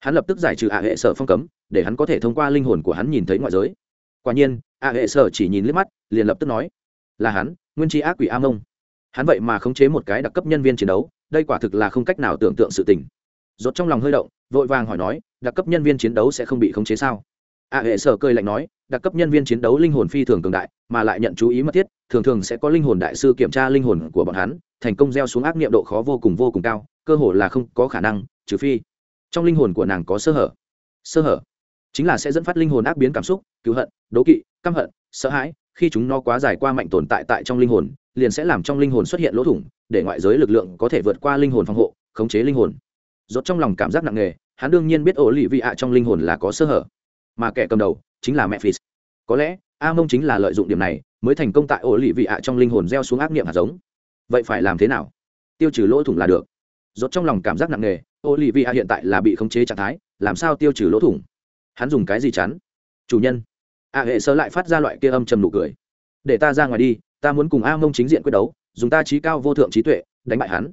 Hắn lập tức giải trừ ạ hệ sở phong cấm, để hắn có thể thông qua linh hồn của hắn nhìn thấy ngoại giới. Quả nhiên ạ hệ sở chỉ nhìn liếc mắt, liền lập tức nói, là hắn, nguyên tri ác quỷ a mông. Hắn vậy mà khống chế một cái đặc cấp nhân viên chiến đấu, đây quả thực là không cách nào tưởng tượng sự tình rốt trong lòng hơi động, vội vàng hỏi nói, đặc cấp nhân viên chiến đấu sẽ không bị khống chế sao? A hệ sở cười lạnh nói, đặc cấp nhân viên chiến đấu linh hồn phi thường cường đại, mà lại nhận chú ý mất thiết, thường thường sẽ có linh hồn đại sư kiểm tra linh hồn của bọn hắn, thành công gieo xuống ác niệm độ khó vô cùng vô cùng cao, cơ hồ là không có khả năng, trừ phi trong linh hồn của nàng có sơ hở. Sơ hở? Chính là sẽ dẫn phát linh hồn ác biến cảm xúc, cứu hận, đố kỵ, căm hận, sợ hãi, khi chúng nó quá dài qua mạnh tồn tại tại trong linh hồn, liền sẽ làm trong linh hồn xuất hiện lỗ thủng, để ngoại giới lực lượng có thể vượt qua linh hồn phòng hộ, khống chế linh hồn rốt trong lòng cảm giác nặng nề, hắn đương nhiên biết ổ lì vị ạ trong linh hồn là có sơ hở, mà kẻ cầm đầu chính là mẹ phì có lẽ, a mông chính là lợi dụng điểm này mới thành công tại ổ lì vị ạ trong linh hồn gieo xuống ác niệm hạt giống. Vậy phải làm thế nào? Tiêu trừ lỗ thủng là được. Rốt trong lòng cảm giác nặng nề ổ lì vị ạ hiện tại là bị khống chế trạng thái, làm sao tiêu trừ lỗ thủng? Hắn dùng cái gì chắn? Chủ nhân. A hệ sơ lại phát ra loại kia âm trầm nụ cười. Để ta ra ngoài đi, ta muốn cùng a mông chính diện quyết đấu, dùng ta trí cao vô thượng trí tuệ, đánh bại hắn.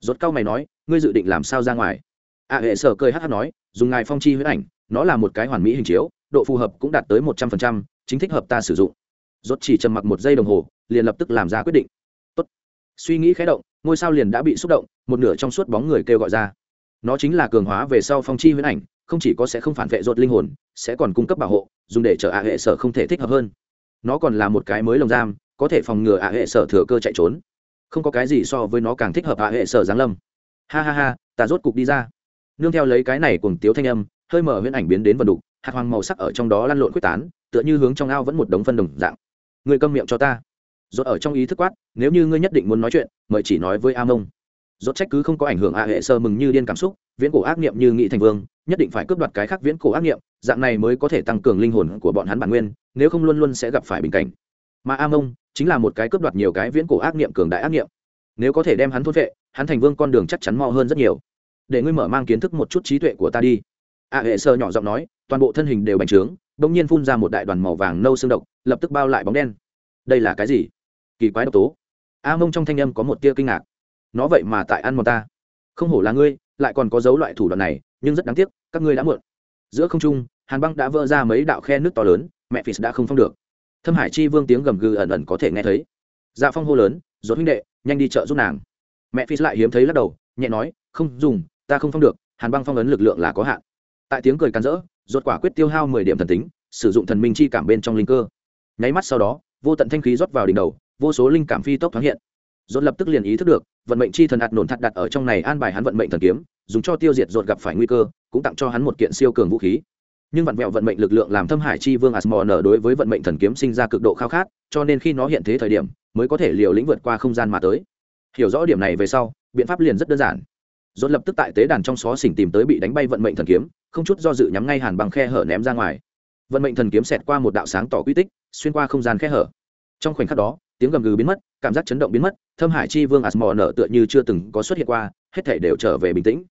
Rốt cao mày nói ngươi dự định làm sao ra ngoài? A hệ sở cười hát hát nói, dùng ngài phong chi huyết ảnh, nó là một cái hoàn mỹ hình chiếu, độ phù hợp cũng đạt tới một trăm phần trăm, chính thích hợp ta sử dụng. Rốt chỉ trầm mặc một giây đồng hồ, liền lập tức làm ra quyết định. Tốt. suy nghĩ khẽ động, ngôi sao liền đã bị xúc động, một nửa trong suốt bóng người kêu gọi ra. Nó chính là cường hóa về sau phong chi huyết ảnh, không chỉ có sẽ không phản vệ rốt linh hồn, sẽ còn cung cấp bảo hộ, dùng để chờ a hệ sở không thể thích hợp hơn. Nó còn là một cái mới lồng giam, có thể phòng ngừa a hệ sở thừa cơ chạy trốn. Không có cái gì so với nó càng thích hợp a hệ sở giáng lâm ha ha ha, ta rốt cục đi ra. Nương theo lấy cái này cùng tiếu thanh âm, hơi mở huyễn ảnh biến đến vần đục, hạt hoàng màu sắc ở trong đó lăn lộn quyết tán, tựa như hướng trong ao vẫn một đống phân đồng dạng. Người câm miệng cho ta. Rốt ở trong ý thức quát, nếu như ngươi nhất định muốn nói chuyện, mời chỉ nói với a mông. Rốt trách cứ không có ảnh hưởng a hệ sơ mừng như điên cảm xúc, viễn cổ ác niệm như nghị thành vương, nhất định phải cướp đoạt cái khác viễn cổ ác niệm, dạng này mới có thể tăng cường linh hồn của bọn hắn bản nguyên, nếu không luôn luôn sẽ gặp phải bình cảnh. Mà a mông chính là một cái cướp đoạt nhiều cái viễn cổ ác niệm cường đại ác niệm nếu có thể đem hắn thốt vệ, hắn thành vương con đường chắc chắn mo hơn rất nhiều. Để ngươi mở mang kiến thức một chút trí tuệ của ta đi. A hệ sơ nhỏ giọng nói, toàn bộ thân hình đều bành trướng, bỗng nhiên phun ra một đại đoàn màu vàng nâu xương độc, lập tức bao lại bóng đen. Đây là cái gì? Kỳ quái độc tố. A mông trong thanh âm có một tia kinh ngạc. Nó vậy mà tại ăn một ta. Không hổ là ngươi, lại còn có dấu loại thủ đoạn này, nhưng rất đáng tiếc, các ngươi đã muộn. Giữa không trung, hàn băng đã vỡ ra mấy đạo khe nước to lớn, mẹ phì đã không phong được. Thâm hải chi vương tiếng gầm gừ ẩn ẩn có thể nghe thấy. Dạ phong hô lớn dốt huynh đệ nhanh đi chợ giúp nàng. Mẹ phi lại hiếm thấy lắc đầu, nhẹ nói, không dùng, ta không phong được, hàn băng phong ấn lực lượng là có hạn. Tại tiếng cười cắn rỡ, rốt quả quyết tiêu hao mười điểm thần tính, sử dụng thần minh chi cảm bên trong linh cơ. Nháy mắt sau đó, vô tận thanh khí rót vào đỉnh đầu, vô số linh cảm phi tốc thoáng hiện. Rốt lập tức liền ý thức được, vận mệnh chi thần ạt nổn thắt đặt ở trong này an bài hắn vận mệnh thần kiếm, dùng cho tiêu diệt rốt gặp phải nguy cơ, cũng tặng cho hắn một kiện siêu cường vũ khí nhưng vặn vẹo vận mệnh lực lượng làm thâm hải chi vương asmor nở đối với vận mệnh thần kiếm sinh ra cực độ khao khát, cho nên khi nó hiện thế thời điểm, mới có thể liều lĩnh vượt qua không gian mà tới. Hiểu rõ điểm này về sau, biện pháp liền rất đơn giản. Dốt lập tức tại tế đàn trong xó xỉnh tìm tới bị đánh bay vận mệnh thần kiếm, không chút do dự nhắm ngay hàn bằng khe hở ném ra ngoài. Vận mệnh thần kiếm xẹt qua một đạo sáng tỏ quy tích, xuyên qua không gian khe hở. Trong khoảnh khắc đó, tiếng gầm gừ biến mất, cảm giác chấn động biến mất, thâm hải chi vương asmor nở tựa như chưa từng có xuất hiện qua, hết thể đều trở về bình tĩnh.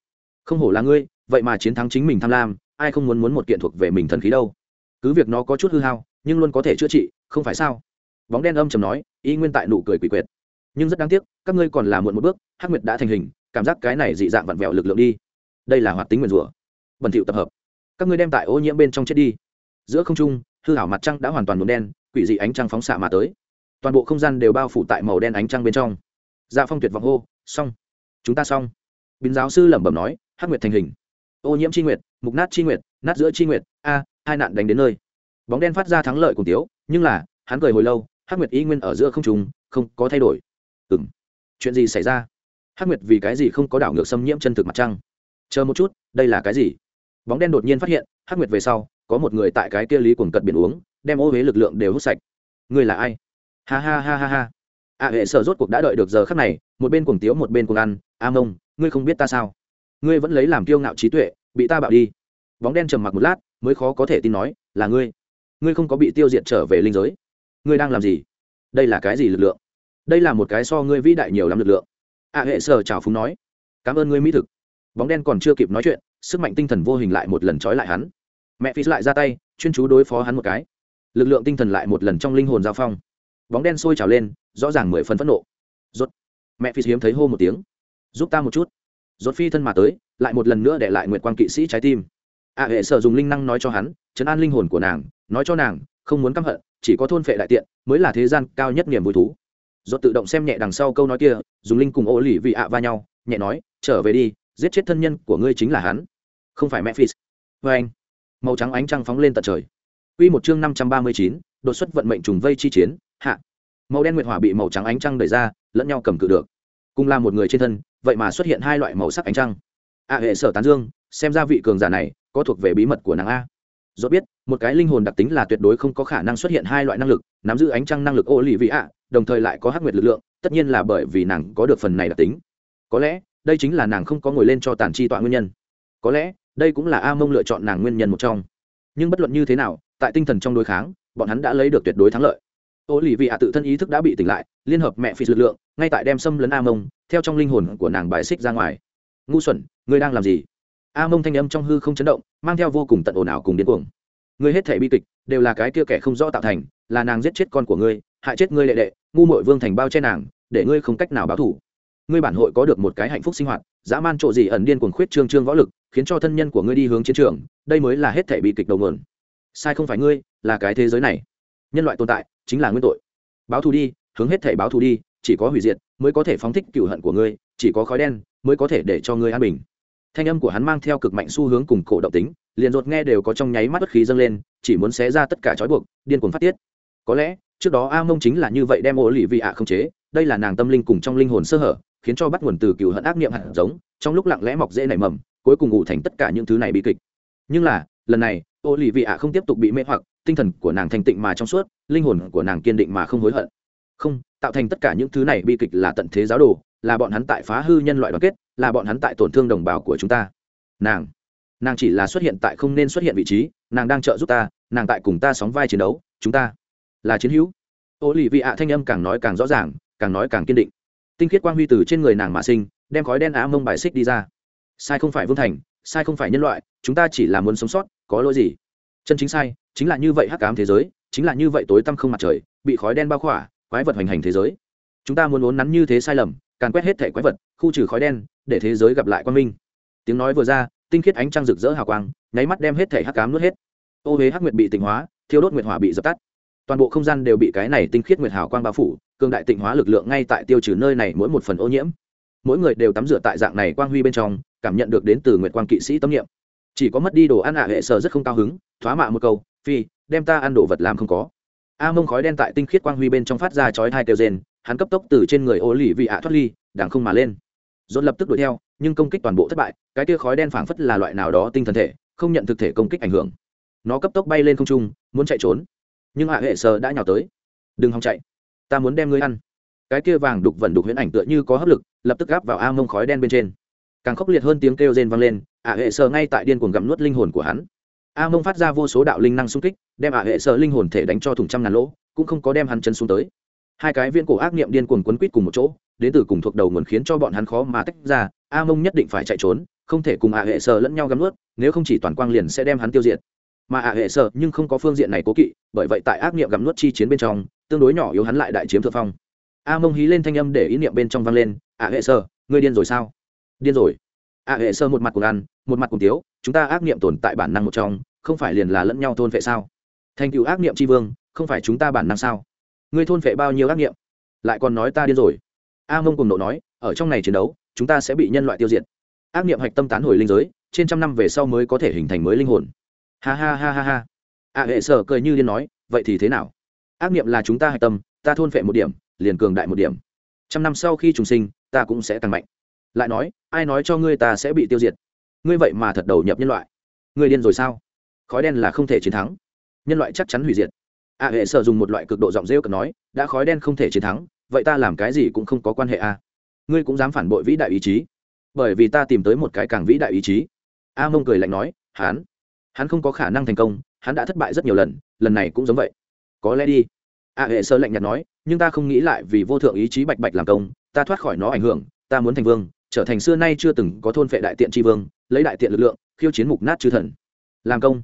Không hổ là ngươi, vậy mà chiến thắng chính mình tham lam ai không muốn muốn một kiện thuộc về mình thần khí đâu. Cứ việc nó có chút hư hao, nhưng luôn có thể chữa trị, không phải sao? Bóng đen âm chầm nói, y nguyên tại nụ cười quỷ quyệt. Nhưng rất đáng tiếc, các ngươi còn là muộn một bước, hắc nguyệt đã thành hình, cảm giác cái này dị dạng vặn vẹo lực lượng đi. Đây là hoạt tính nguyền rủa. Bẩn thỉu tập hợp. Các ngươi đem tại ô nhiễm bên trong chết đi. Giữa không trung, hư hảo mặt trăng đã hoàn toàn nhuộm đen, quỷ dị ánh trăng phóng xạ mà tới. Toàn bộ không gian đều bao phủ tại màu đen ánh trăng bên trong. Dạ phong tuyệt vọng hô, xong, chúng ta xong. Bín giáo sư lẩm bẩm nói, hắc nguyệt thành hình. Ô nhiễm c h i nguyệt mục nát chi nguyệt, nát giữa chi nguyệt, a, hai nạn đánh đến nơi. Bóng đen phát ra thắng lợi cùng tiếu, nhưng là, hắn cười hồi lâu, hắc nguyệt y nguyên ở giữa không trùng, không có thay đổi. Ừ m chuyện gì xảy ra? Hắc nguyệt vì cái gì không có đảo ngược xâm nhiễm chân thực mặt trăng? Chờ một chút, đây là cái gì? Bóng đen đột nhiên phát hiện, hắc nguyệt về sau, có một người tại cái kia lý cuồng cật biển uống, đem ô huế lực lượng đều hút sạch. Người là ai? Ha ha ha ha ha. A hệ sở rốt cuộc đã đợi được giờ khắc này, một bên cuồng tiếu một bên cuồng ăn, a mông, ngươi không biết ta sao? Ngươi vẫn lấy làm kiêu ngạo trí tuệ bị ta bạo đi. Bóng đen trầm mặc một lát, mới khó có thể tin nói, là ngươi. Ngươi không có bị tiêu diệt trở về linh giới. Ngươi đang làm gì? Đây là cái gì lực lượng? Đây là một cái so ngươi vĩ đại nhiều lắm lực lượng. A hệ sở trào phúng nói, cảm ơn ngươi mỹ thực. Bóng đen còn chưa kịp nói chuyện, sức mạnh tinh thần vô hình lại một lần trói lại hắn. Mẹ phi lại ra tay, chuyên chú đối phó hắn một cái. Lực lượng tinh thần lại một lần trong linh hồn giao phong. Bóng đen sôi trào lên, rõ ràng mười phần phẫn nộ. Rốt. Mẹ phi hiếm thấy hô một tiếng, giúp ta một chút rốt phi thân mà tới lại một lần nữa để lại nguyệt quang kỵ sĩ trái tim. A hệ sở dùng linh năng nói cho hắn chấn an linh hồn của nàng nói cho nàng không muốn căm hận chỉ có thôn phệ đại tiện mới là thế gian cao nhất niềm vui thú. Rốt tự động xem nhẹ đằng sau câu nói kia dùng linh cùng ô lì vị ạ va nhau nhẹ nói trở về đi giết chết thân nhân của ngươi chính là hắn. Không phải mẹ phi anh. Màu trắng ánh trăng phóng lên tận trời. Quy một chương năm trăm ba mươi chín, đột xuất vận mệnh trùng vây chi chiến, hạ. Màu đen nguyệt hỏa bị màu trắng ánh trăng đẩy ra, lẫn nhau cầm cự được. Cùng là một người trên thân, vậy mà xuất hiện hai loại màu sắc ánh trăng. A hệ sở tán dương, xem ra vị cường giả này có thuộc về bí mật của nàng a. Dốt biết, một cái linh hồn đặc tính là tuyệt đối không có khả năng xuất hiện hai loại năng lực, nắm giữ ánh trăng năng lực ô lì vị ạ, đồng thời lại có hắc nguyệt lực lượng, tất nhiên là bởi vì nàng có được phần này đặc tính. Có lẽ, đây chính là nàng không có ngồi lên cho tàn chi tọa nguyên nhân có lẽ đây cũng là a mông lựa chọn nàng nguyên nhân một trong nhưng bất luận như thế nào tại tinh thần trong đối kháng bọn hắn đã lấy được tuyệt đối thắng lợi ô lì vị ạ tự thân ý thức đã bị tỉnh lại, liên hợp mẹ phi lực lượng, ngay tại đem xâm lấn a mông, theo trong linh hồn của nàng bài xích ra ngoài. Ngu xuẩn, ngươi đang làm gì? A mông thanh âm trong hư không chấn động, mang theo vô cùng tận ồn ào cùng điên cuồng. Ngươi hết thể bi kịch, đều là cái kia kẻ không rõ tạo thành, là nàng giết chết con của ngươi, hại chết ngươi lệ đệ, ngu mội vương thành bao che nàng, để ngươi không cách nào báo thủ. Ngươi bản hội có được một cái hạnh phúc sinh hoạt, dã man trộ gì ẩn điên cuồng khuyết trương trương võ lực, khiến cho thân nhân của ngươi đi hướng chiến trường, đây mới là hết thể bi kịch đầu nguồn. Sai không phải ngươi, là cái thế giới này nhân loại tồn tại chính là nguyên tội. Báo thù đi, hướng hết thể báo thù đi, chỉ có hủy diệt mới có thể phóng thích cựu hận của ngươi, chỉ có khói đen mới có thể để cho ngươi an bình. Thanh âm của hắn mang theo cực mạnh xu hướng cùng cổ động tính, liền ruột nghe đều có trong nháy mắt bất khí dâng lên, chỉ muốn xé ra tất cả trói buộc, điên cuồng phát tiết. Có lẽ, trước đó a mông chính là như vậy đem ô lì vị ạ không chế, đây là nàng tâm linh cùng trong linh hồn sơ hở, khiến cho bắt nguồn từ cựu hận ác niệm hạt giống, trong lúc lặng lẽ mọc dễ nảy mầm, cuối cùng ngủ thành tất cả những thứ này bị kịch. Nhưng là, lần này, ô lì vị ạ không tiếp tục bị mê hoặc tinh thần của nàng thành tịnh mà trong suốt, linh hồn của nàng kiên định mà không hối hận. Không, tạo thành tất cả những thứ này bi kịch là tận thế giáo đồ, là bọn hắn tại phá hư nhân loại đoàn kết, là bọn hắn tại tổn thương đồng bào của chúng ta. Nàng nàng chỉ là xuất hiện tại không nên xuất hiện vị trí, nàng đang trợ giúp ta, nàng tại cùng ta sóng vai chiến đấu, chúng ta là chiến hữu. Ô lì vị ạ thanh âm càng nói càng rõ ràng, càng nói càng kiên định. Tinh khiết quang huy từ trên người nàng mà sinh, đem khói đen á mông bài xích đi ra. Sai không phải vương thành, sai không phải nhân loại, chúng ta chỉ là muốn sống sót, có lỗi gì? Chân chính sai chính là như vậy hắc ám thế giới, chính là như vậy tối tăm không mặt trời, bị khói đen bao khỏa, quái vật hoành hành thế giới. Chúng ta muốn uốn nắn như thế sai lầm, càn quét hết thể quái vật, khu trừ khói đen, để thế giới gặp lại quang minh. Tiếng nói vừa ra, tinh khiết ánh trăng rực rỡ hào quang, nháy mắt đem hết thể hắc cám nuốt hết. Ô huế hắc nguyệt bị tịnh hóa, thiêu đốt nguyệt hỏa bị dập tắt. Toàn bộ không gian đều bị cái này tinh khiết nguyệt hào quang bao phủ, cường đại tịnh hóa lực lượng ngay tại tiêu trừ nơi này mỗi một phần ô nhiễm. Mỗi người đều tắm rửa tại dạng này quang huy bên trong, cảm nhận được đến từ nguyệt quang kỵ sĩ tâm niệm. Chỉ có mất đi đồ ăn ạ hệ sở rất không cao hứng, thoá mạ một câu phi, đem ta ăn đồ vật làm không có. A mông khói đen tại tinh khiết quang huy bên trong phát ra chói hai kêu rên, hắn cấp tốc từ trên người ô lì vị ạ thoát ly đảng không mà lên. Dồn lập tức đuổi theo, nhưng công kích toàn bộ thất bại, cái tia khói đen phảng phất là loại nào đó tinh thần thể, không nhận thực thể công kích ảnh hưởng. Nó cấp tốc bay lên không trung, muốn chạy trốn. Nhưng hạ hệ sơ đã nhào tới. Đừng hòng chạy. Ta muốn đem ngươi ăn. Cái kia vàng đục vẩn đục huyễn ảnh tựa như có hấp lực, lập tức gáp vào a mông khói đen bên trên. Càng khốc liệt hơn tiếng kêu rên vang lên hạ hệ sơ ngay tại điên cuồng gặm nuốt linh hồn của hắn a mông phát ra vô số đạo linh năng xung kích, đem ả hệ sợ linh hồn thể đánh cho thủng trăm ngàn lỗ, cũng không có đem hắn chân xuống tới. Hai cái viên cổ ác niệm điên cuồng quấn quýt cùng một chỗ, đến từ cùng thuộc đầu nguồn khiến cho bọn hắn khó mà tách ra, a mông nhất định phải chạy trốn, không thể cùng ả hệ sợ lẫn nhau gắn nuốt, nếu không chỉ toàn quang liền sẽ đem hắn tiêu diệt. Mà ả hệ sợ nhưng không có phương diện này cố kỵ, bởi vậy tại ác niệm gặm nuốt chi chiến bên trong, tương đối nhỏ yếu hắn lại đại chiếm thượng phong. A mông hí lên thanh âm để ý niệm bên trong vang lên ả hệ sợ ngươi điên rồi sao? Điên rồi. Ả hệ sợ một mặt cùng ăn, một mặt cùng tiếu chúng ta ác niệm tồn tại bản năng một trong, không phải liền là lẫn nhau thôn vệ sao? Thành cựu ác niệm tri vương, không phải chúng ta bản năng sao? Ngươi thôn vệ bao nhiêu ác niệm? Lại còn nói ta điên rồi. A mông cùng nộ nói, ở trong này chiến đấu, chúng ta sẽ bị nhân loại tiêu diệt. Ác niệm hạch tâm tán hồi linh giới, trên trăm năm về sau mới có thể hình thành mới linh hồn. Ha ha ha ha ha. A hệ sở cười như điên nói, vậy thì thế nào? Ác niệm là chúng ta hạch tâm, ta thôn phệ một điểm, liền cường đại một điểm. Trăm năm sau khi trùng sinh, ta cũng sẽ càng mạnh. Lại nói, ai nói cho ngươi ta sẽ bị tiêu diệt? Ngươi vậy mà thật đầu nhập nhân loại. Ngươi điên rồi sao? Khói đen là không thể chiến thắng. Nhân loại chắc chắn hủy diệt. A hệ sở dùng một loại cực độ giọng rêu cực nói, đã khói đen không thể chiến thắng, vậy ta làm cái gì cũng không có quan hệ a. Ngươi cũng dám phản bội vĩ đại ý chí. Bởi vì ta tìm tới một cái càng vĩ đại ý chí. A mông cười lạnh nói, hắn hắn không có khả năng thành công, hắn đã thất bại rất nhiều lần lần này cũng giống vậy. Có lẽ đi. A hệ sơ lạnh nhạt nói, nhưng ta không nghĩ lại vì vô thượng ý chí bạch bạch làm công, ta thoát khỏi nó ảnh hưởng, ta muốn thành vương, trở thành xưa nay chưa từng có thôn phệ đại tiện tri vương lấy đại tiện lực lượng, khiêu chiến mục nát chư thần. Làm công.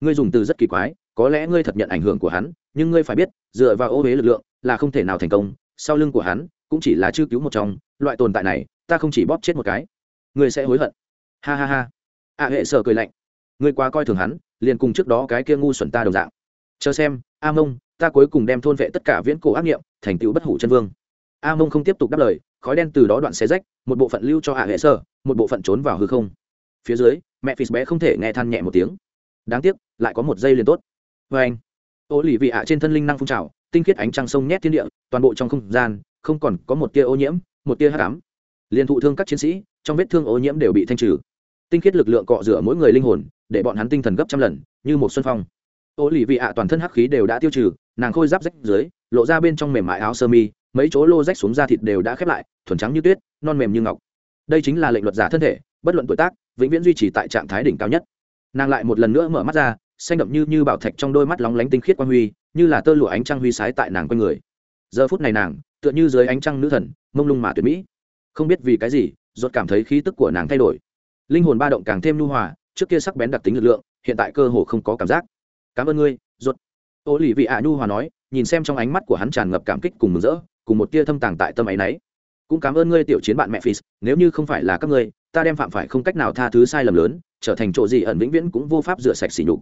Ngươi dùng từ rất kỳ quái, có lẽ ngươi thật nhận ảnh hưởng của hắn, nhưng ngươi phải biết, dựa vào ô huế lực lượng, là không thể nào thành công. Sau lưng của hắn, cũng chỉ là chư cứu một trong, loại tồn tại này, ta không chỉ bóp chết một cái, ngươi sẽ hối hận. Ha ha ha. A hệ sở cười lạnh. Ngươi quá coi thường hắn, liền cùng trước đó cái kia ngu xuẩn ta đồng dạng. Chờ xem, a mông, ta cuối cùng đem thôn vệ tất cả viễn cổ ác nghiệm, thành tựu bất hủ chân vương. A mông không tiếp tục đáp lời, khói đen từ đó đoạn xé rách, một bộ phận lưu cho hạ hệ sở một bộ phận trốn vào hư không phía dưới, mẹ phì bé không thể nghe than nhẹ một tiếng. Đáng tiếc, lại có một giây liền tốt. Vê anh ô lì vị ạ trên thân linh năng phun trào, tinh khiết ánh trăng sông nhét thiên địa, toàn bộ trong không gian, không còn có một tia ô nhiễm, một tia hát cám liền thụ thương các chiến sĩ, trong vết thương ô nhiễm đều bị thanh trừ. Tinh khiết lực lượng cọ rửa mỗi người linh hồn, để bọn hắn tinh thần gấp trăm lần, như một xuân phong. Ô lì vị ạ toàn thân hắc khí đều đã tiêu trừ, nàng khôi giáp rách dưới, lộ ra bên trong mềm mại áo sơ mi, mấy chỗ lô rách xuống da thịt đều đã khép lại, thuần trắng như tuyết, non mềm như ngọc. Đây chính là lệnh luật giả thân thể, bất luận tuổi tác vĩnh viễn duy trì tại trạng thái đỉnh cao nhất. Nàng lại một lần nữa mở mắt ra, xanh đậm như như bảo thạch trong đôi mắt lóng lánh tinh khiết quang huy, như là tơ lụa ánh trăng huy sái tại nàng quanh người. Giờ phút này nàng, tựa như dưới ánh trăng nữ thần, mông lung mà tuyệt mỹ. Không biết vì cái gì ruột cảm thấy khí tức của nàng thay đổi. Linh hồn ba động càng thêm nhu hòa, trước kia sắc bén đặc tính lực lượng, hiện tại cơ hồ không có cảm giác. Cảm ơn ngươi ruột ô lì vị ạ nhu hòa nói, nhìn xem trong ánh mắt của hắn tràn ngập cảm kích cùng mừng rỡ, cùng một tia thâm tàng tại tâm ấy nấy cũng cảm ơn ngươi, tiểu chiến bạn mẹ phì nếu như không phải là các ngươi, ta đem phạm phải không cách nào tha thứ sai lầm lớn, trở thành chỗ gì ẩn vĩnh viễn cũng vô pháp rửa sạch xỉ nhục.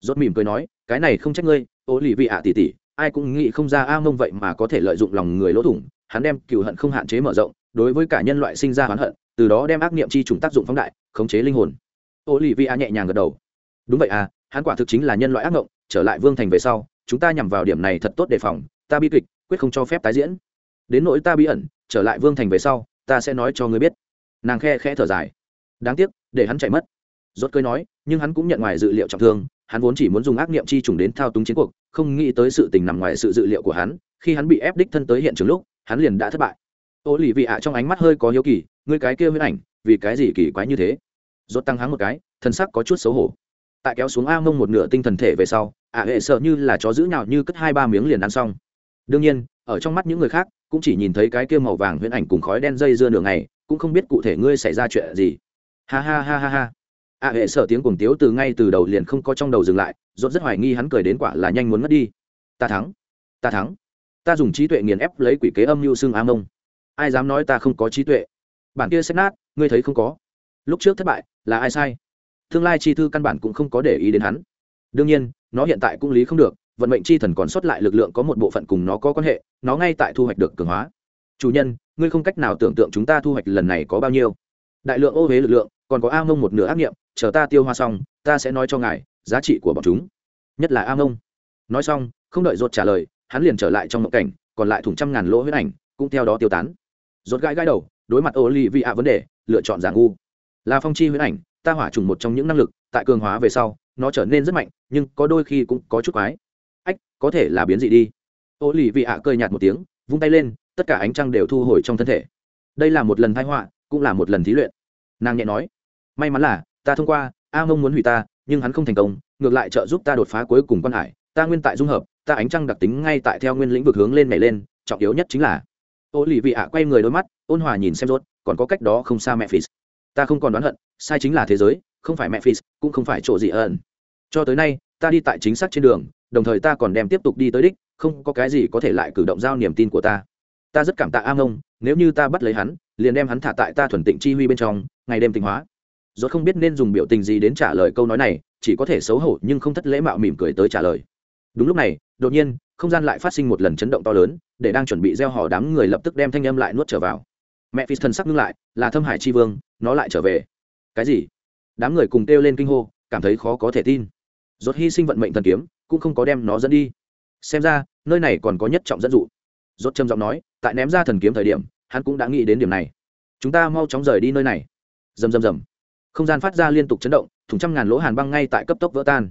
Rốt mỉm cười nói, cái này không trách ngươi ô lì vị ạ tỷ tỷ, ai cũng nghĩ không ra a mông vậy mà có thể lợi dụng lòng người lỗ thủng, hắn đem cựu hận không hạn chế mở rộng, đối với cả nhân loại sinh ra oán hận, từ đó đem ác niệm chi trùng tác dụng phóng đại, khống chế linh hồn. Ô lì vị ạ nhẹ nhàng gật đầu. Đúng vậy à hắn quả thực chính là nhân loại ác ngộng, trở lại vương thành về sau, chúng ta nhằm vào điểm này thật tốt đề phòng, ta bi kịch, quyết không cho phép tái diễn. Đến nỗi ta bí ẩn trở lại vương thành về sau, ta sẽ nói cho ngươi biết. Nàng khe khẽ thở dài. Đáng tiếc, để hắn chạy mất. Rốt cơi nói, nhưng hắn cũng nhận ngoài dự liệu trọng thương, hắn vốn chỉ muốn dùng ác niệm chi trùng đến thao túng chiến cuộc, không nghĩ tới sự tình nằm ngoài sự dự liệu của hắn, khi hắn bị ép đích thân tới hiện trường lúc, hắn liền đã thất bại. Ô lì vị ạ trong ánh mắt hơi có hiếu kỳ, ngươi cái kia huyết ảnh, vì cái gì kỳ quái như thế? Rốt tăng háng một cái, thân sắc có chút xấu hổ. Tại kéo xuống a mông một nửa tinh thần thể về sau ạ hệ sợ như là chó giữ nhào như cất hai ba miếng liền ăn xong. Đương nhiên, ở trong mắt những người khác cũng chỉ nhìn thấy cái kia màu vàng huyễn ảnh cùng khói đen dây dưa nửa ngày, cũng không biết cụ thể ngươi xảy ra chuyện gì. Ha ha ha ha ha. Ạ hệ sợ tiếng cuồng tiếu từ ngay từ đầu liền không có trong đầu dừng lại, rốt rất hoài nghi hắn cười đến quả là nhanh muốn mất đi. Ta thắng. Ta thắng. Ta dùng trí tuệ nghiền ép lấy quỷ kế âm mưu xương a mông. Ai dám nói ta không có trí tuệ? Bản kia xét nát, ngươi thấy không có. Lúc trước thất bại, là ai sai? Tương lai chi thư căn bản cũng không có để ý đến hắn. Đương nhiên, nó hiện tại cũng lý không được vận mệnh chi thần còn sót lại lực lượng có một bộ phận cùng nó có quan hệ, nó ngay tại thu hoạch được cường hóa. Chủ nhân, ngươi không cách nào tưởng tượng chúng ta thu hoạch lần này có bao nhiêu. Đại lượng ô huế lực lượng, còn có a mông một nửa ác nghiệm, chờ ta tiêu hoa xong, ta sẽ nói cho ngài giá trị của bọn chúng. Nhất là a mông. Nói xong, không đợi rột trả lời, hắn liền trở lại trong mộng cảnh, còn lại thủng trăm ngàn lỗ huyết ảnh cũng theo đó tiêu tán. Rột gãi gãi đầu, đối mặt ô vị ạ vấn đề, lựa chọn giả ngu. Là phong chi huyết ảnh, ta hỏa trùng một trong những năng lực, tại cường hóa về sau, nó trở nên rất mạnh, nhưng có đôi khi cũng có chút quái có thể là biến dị đi. Ô lì vị ạ cơi nhạt một tiếng, vung tay lên, tất cả ánh trăng đều thu hồi trong thân thể. Đây là một lần thái họa, cũng là một lần thí luyện. Nàng nhẹ nói, may mắn là, ta thông qua, a mông muốn hủy ta, nhưng hắn không thành công, ngược lại trợ giúp ta đột phá cuối cùng quan hải. Ta nguyên tại dung hợp, ta ánh trăng đặc tính ngay tại theo nguyên lĩnh vực hướng lên nhảy lên, trọng yếu nhất chính là. Ô lì vị ạ quay người đôi mắt, ôn hòa nhìn xem rốt, còn có cách đó không xa mẹ phì ta không còn đoán hận, sai chính là thế giới, không phải mẹ phì cũng không phải chỗ gì ẩn. Cho tới nay ta đi tại chính xác trên đường, đồng thời ta còn đem tiếp tục đi tới đích, không có cái gì có thể lại cử động giao niềm tin của ta. Ta rất cảm tạ a ngông, nếu như ta bắt lấy hắn, liền đem hắn thả tại ta thuần tịnh chi huy bên trong, ngày đêm tịnh hóa. Rốt không biết nên dùng biểu tình gì đến trả lời câu nói này, chỉ có thể xấu hổ nhưng không thất lễ mạo mỉm cười tới trả lời. Đúng lúc này, đột nhiên, không gian lại phát sinh một lần chấn động to lớn, để đang chuẩn bị gieo hò đám người lập tức đem thanh âm lại nuốt trở vào. Mẹ phi thần sắc ngưng lại, là thâm hải chi vương, nó lại trở về. Cái gì? Đám người cùng kêu lên kinh hô, cảm thấy khó có thể tin rốt hy sinh vận mệnh thần kiếm, cũng không có đem nó dẫn đi. Xem ra, nơi này còn có nhất trọng dẫn dụ. Rốt trầm giọng nói, tại ném ra thần kiếm thời điểm, hắn cũng đã nghĩ đến điểm này. Chúng ta mau chóng rời đi nơi này. Rầm rầm rầm. Không gian phát ra liên tục chấn động thùng trăm ngàn lỗ hàn băng ngay tại cấp tốc vỡ tan.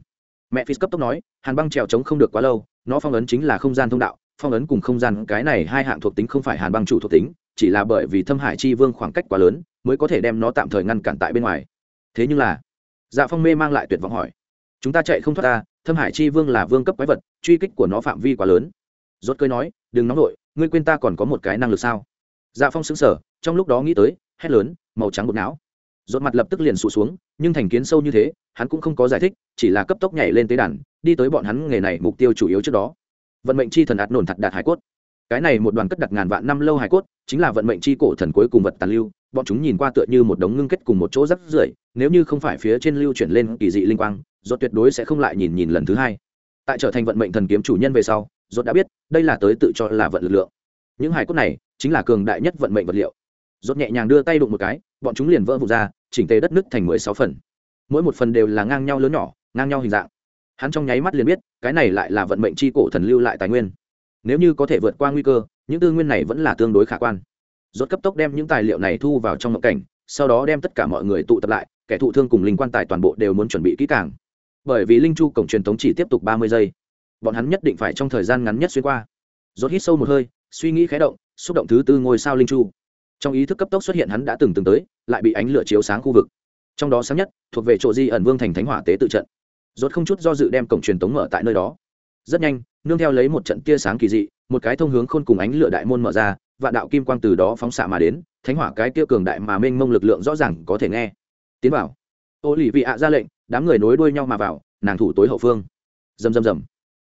Mẹ phi cấp tốc nói, hàn băng trèo trống không được quá lâu, nó phong ấn chính là không gian thông đạo, phong ấn cùng không gian cái này hai hạng thuộc tính không phải hàn băng chủ thuộc tính, chỉ là bởi vì thâm hải chi vương khoảng cách quá lớn, mới có thể đem nó tạm thời ngăn cản tại bên ngoài. Thế nhưng là dạ phong mê mang lại tuyệt vọng hỏi chúng ta chạy không thoát ta, thâm hải chi vương là vương cấp quái vật, truy kích của nó phạm vi quá lớn. Rốt cơi nói, đừng nóng nổi ngươi quên ta còn có một cái năng lực sao? Dạ phong sững sờ, trong lúc đó nghĩ tới, hét lớn, màu trắng bột não. Rốt mặt lập tức liền sụt xuống, nhưng thành kiến sâu như thế, hắn cũng không có giải thích, chỉ là cấp tốc nhảy lên tế đàn, đi tới bọn hắn nghề này mục tiêu chủ yếu trước đó. Vận mệnh chi thần ạt nổn thật đạt hải cốt. Cái này một đoàn cất đặt ngàn vạn năm lâu hải cốt, chính là vận mệnh chi cổ thần cuối cùng vật tàn lưu, bọn chúng nhìn qua tựa như một đống ngưng kết cùng một chỗ rất rưởi, nếu như không phải phía trên lưu chuyển lên kỳ dị linh quang rốt tuyệt đối sẽ không lại nhìn nhìn lần thứ hai. Tại trở thành vận mệnh thần kiếm chủ nhân về sau rốt đã biết, đây là tới tự cho là vận lực lượng. Những hải cốt này, chính là cường đại nhất vận mệnh vật liệu. Rốt nhẹ nhàng đưa tay đụng một cái, bọn chúng liền vỡ vụn ra, chỉnh tề đất nứt thành mười sáu phần. Mỗi một phần đều là ngang nhau lớn nhỏ, ngang nhau hình dạng. Hắn trong nháy mắt liền biết, cái này lại là vận mệnh chi cổ thần lưu lại tài nguyên. Nếu như có thể vượt qua nguy cơ, những tư nguyên này vẫn là tương đối khả quan. Rốt cấp tốc đem những tài liệu này thu vào trong mộng cảnh, sau đó đem tất cả mọi người tụ tập lại, kẻ thụ thương cùng linh quan tài toàn bộ đều muốn chuẩn bị kỹ càng bởi vì linh chu cổng truyền thống chỉ tiếp tục ba mươi giây. Bọn hắn nhất định phải trong thời gian ngắn nhất xuyên qua. Rốt hít sâu một hơi, suy nghĩ khé động, xúc động thứ tư ngôi sao linh chu. Trong ý thức cấp tốc xuất hiện hắn đã từng từng tới, lại bị ánh lửa chiếu sáng khu vực. Trong đó sáng nhất, thuộc về chỗ di ẩn vương thành thánh hỏa tế tự trận. Rốt không chút do dự đem cổng truyền tống mở tại nơi đó. Rất nhanh, nương theo lấy một trận tia sáng kỳ dị, một cái thông hướng khôn cùng ánh lửa đại môn mở ra và đạo kim quang từ đó phóng xạ mà đến, thánh hỏa cái kia cường đại mà mênh mông lực lượng rõ ràng có thể nghe. Tiến vào. Ô lì vị ạ ra lệnh đám người nối đuôi nhau mà vào, nàng thủ tối hậu phương. Rầm rầm rầm.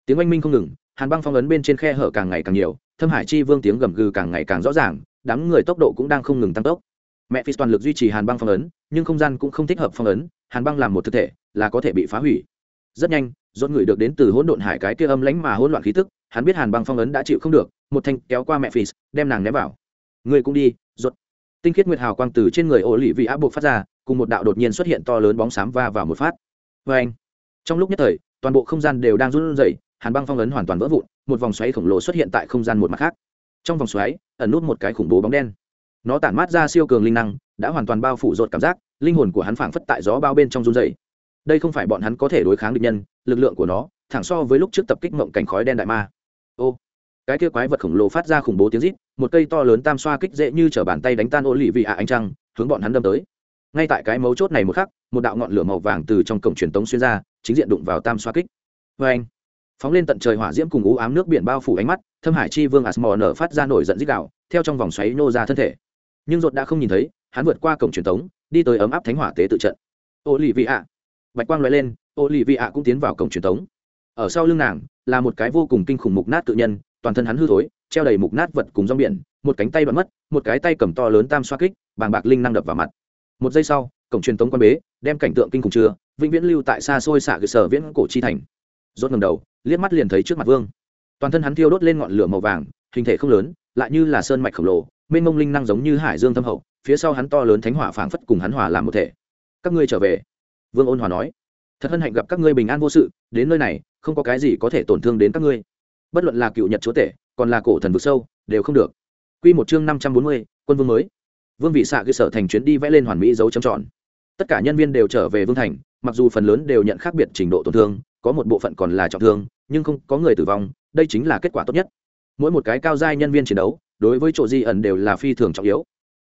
Tiếng oanh minh không ngừng, hàn băng phong ấn bên trên khe hở càng ngày càng nhiều, thâm hải chi vương tiếng gầm gừ càng ngày càng rõ ràng, đám người tốc độ cũng đang không ngừng tăng tốc. Mẹ phi toàn lực duy trì hàn băng phong ấn, nhưng không gian cũng không thích hợp phong ấn, hàn băng làm một thực thể là có thể bị phá hủy. Rất nhanh dốt người được đến từ hỗn độn hải cái kia âm lánh mà hỗn loạn khí tức, hắn biết hàn băng phong ấn đã chịu không được, một thanh kéo qua mẹ phi đem nàng ném vào. Người cũng đi dốt tinh khiết nguyệt hào quang từ trên người ổ lì vị áp buộc phát ra, cùng một đạo đột nhiên xuất hiện to lớn bóng xám va vào một phát. Vê anh, trong lúc nhất thời, toàn bộ không gian đều đang run rẩy, hàn băng phong ấn hoàn toàn vỡ vụn, một vòng xoáy khổng lồ xuất hiện tại không gian một mặt khác. Trong vòng xoáy, ẩn nút một cái khủng bố bóng đen. Nó tản mát ra siêu cường linh năng, đã hoàn toàn bao phủ rột cảm giác, linh hồn của hắn phảng phất tại gió bao bên trong run dày đây không phải bọn hắn có thể đối kháng địch nhân, lực lượng của nó, thẳng so với lúc trước tập kích mộng cảnh khói đen đại ma. Ô, cái kia quái vật khổng lồ phát ra khủng bố tiếng rít một cây to lớn tam xoa kích dễ như trở bàn tay đánh tan ô lì vị ạ ánh trăng, hướng bọn hắn đâm tới. Ngay tại cái mấu chốt này một khắc, một đạo ngọn lửa màu vàng từ trong cổng truyền tống xuyên ra, chính diện đụng vào tam xoa kích. Vê anh, phóng lên tận trời hỏa diễm cùng ú ám nước biển bao phủ ánh mắt, thâm hải chi vương asmò nở phát ra nổi giận dích đạo theo trong vòng xoáy nô ra thân thể. Nhưng ruột đã không nhìn thấy, hắn vượt qua cổng truyền tống, đi tới ấm áp thánh hỏa tế tự trận. Ô lì vị ạ, bạch quang loại lên, ô lì vị ạ cũng tiến vào cổng truyền tống. Ở sau lưng nàng, là một cái vô cùng kinh khủng mục nát tự nhân toàn thân hắn hư thối, treo đầy mục nát vật cùng rong biển, một cánh tay đoạn mất, một cái tay cầm to lớn tam xoa kích, bàng bạc linh năng đập vào mặt. Một giây sau, cổng truyền tống quan bế, đem cảnh tượng kinh khủng chưa vĩnh viễn lưu tại xa xôi xạ cơ sở viễn cổ chi thành. Rốt ngầm đầu, liếc mắt liền thấy trước mặt vương. Toàn thân hắn thiêu đốt lên ngọn lửa màu vàng, hình thể không lớn, lại như là sơn mạch khổng lồ, mênh mông linh năng giống như hải dương thâm hậu, phía sau hắn to lớn thánh hỏa phảng phất cùng hắn hòa làm một thể. Các ngươi trở về. Vương ôn hòa nói. Thật hân hạnh gặp các ngươi bình an vô sự, đến nơi này, không có cái gì có thể tổn thương đến các ngươi bất luận là cựu nhật chúa tể, còn là cổ thần vực sâu, đều không được. Quy một chương năm trăm bốn mươi, quân vương mới. Vương vị xạ cơ sở thành chuyến đi vẽ lên hoàn mỹ dấu trầm tròn. Tất cả nhân viên đều trở về vương thành, mặc dù phần lớn đều nhận khác biệt trình độ tổn thương, có một bộ phận còn là trọng thương, nhưng không có người tử vong, đây chính là kết quả tốt nhất. Mỗi một cái cao giai nhân viên chiến đấu, đối với chỗ di ẩn đều là phi thường trọng yếu.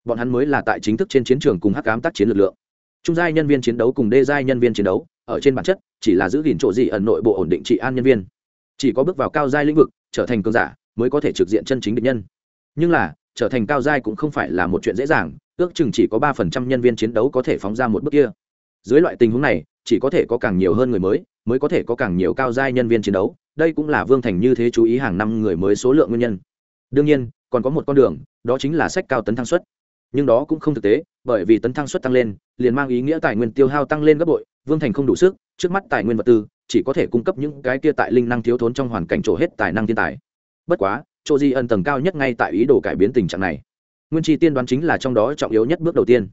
Bọn hắn mới là tại chính thức trên chiến trường cùng hắc cám tác chiến lực lượng. Trung giai nhân viên chiến đấu cùng đê giai nhân viên chiến đấu, ở trên bản chất, chỉ là giữ gìn chỗ di ẩn nội bộ ổn định trị an nhân viên chỉ có bước vào cao giai lĩnh vực, trở thành cường giả, mới có thể trực diện chân chính địch nhân. Nhưng là, trở thành cao giai cũng không phải là một chuyện dễ dàng, ước chừng chỉ có ba phần trăm nhân viên chiến đấu có thể phóng ra một bước kia. Dưới loại tình huống này, chỉ có thể có càng nhiều hơn người mới mới có thể có càng nhiều cao giai nhân viên chiến đấu. Đây cũng là vương thành như thế chú ý hàng năm người mới số lượng nguyên nhân. Đương nhiên, còn có một con đường, đó chính là sách cao tấn thăng suất. Nhưng đó cũng không thực tế, bởi vì tấn thăng suất tăng lên, liền mang ý nghĩa tài nguyên tiêu hao tăng lên gấp bội, vương thành không đủ sức, trước mắt tài nguyên vật tư chỉ có thể cung cấp những cái kia tại linh năng thiếu thốn trong hoàn cảnh trổ hết tài năng thiên tài. Bất quá, chỗ di ân tầng cao nhất ngay tại ý đồ cải biến tình trạng này. Nguyên tri tiên đoán chính là trong đó trọng yếu nhất bước đầu tiên.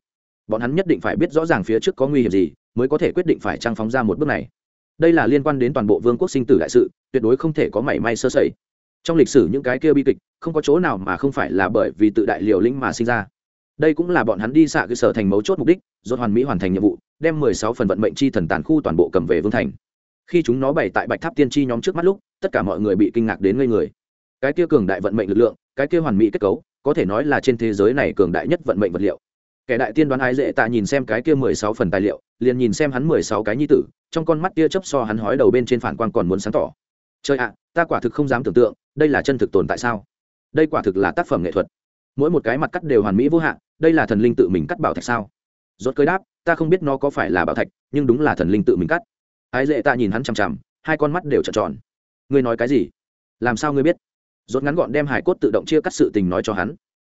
Bọn hắn nhất định phải biết rõ ràng phía trước có nguy hiểm gì, mới có thể quyết định phải trang phóng ra một bước này. Đây là liên quan đến toàn bộ vương quốc sinh tử đại sự, tuyệt đối không thể có mảy may sơ sẩy. Trong lịch sử những cái kia bi kịch, không có chỗ nào mà không phải là bởi vì tự đại liều lĩnh mà sinh ra. Đây cũng là bọn hắn đi xạ cơ sở thành mấu chốt mục đích dốt hoàn mỹ hoàn thành nhiệm vụ, đem mười sáu phần vận mệnh chi thần tàn khu toàn bộ cầm về vương thành khi chúng nó bày tại bạch tháp tiên tri nhóm trước mắt lúc, tất cả mọi người bị kinh ngạc đến ngây người. Cái kia cường đại vận mệnh lực lượng, cái kia hoàn mỹ kết cấu, có thể nói là trên thế giới này cường đại nhất vận mệnh vật liệu. Kẻ đại tiên đoán ái dễ tạ nhìn xem cái kia mười sáu phần tài liệu, liền nhìn xem hắn mười sáu cái nhi tử, trong con mắt kia chấp so hắn hói đầu bên trên phản quan còn muốn sáng tỏ. Trời ạ, ta quả thực không dám tưởng tượng, đây là chân thực tồn tại sao? Đây quả thực là tác phẩm nghệ thuật. Mỗi một cái mặt cắt đều hoàn mỹ vô hạn, đây là thần linh tự mình cắt bảo thạch sao? Rốt cơi đáp, ta không biết nó có phải là bảo thạch, nhưng đúng là thần linh tự mình cắt ái dễ tạ nhìn hắn chằm chằm, hai con mắt đều trợn tròn. Ngươi nói cái gì? Làm sao ngươi biết? Rốt ngắn gọn đem hải cốt tự động chia cắt sự tình nói cho hắn.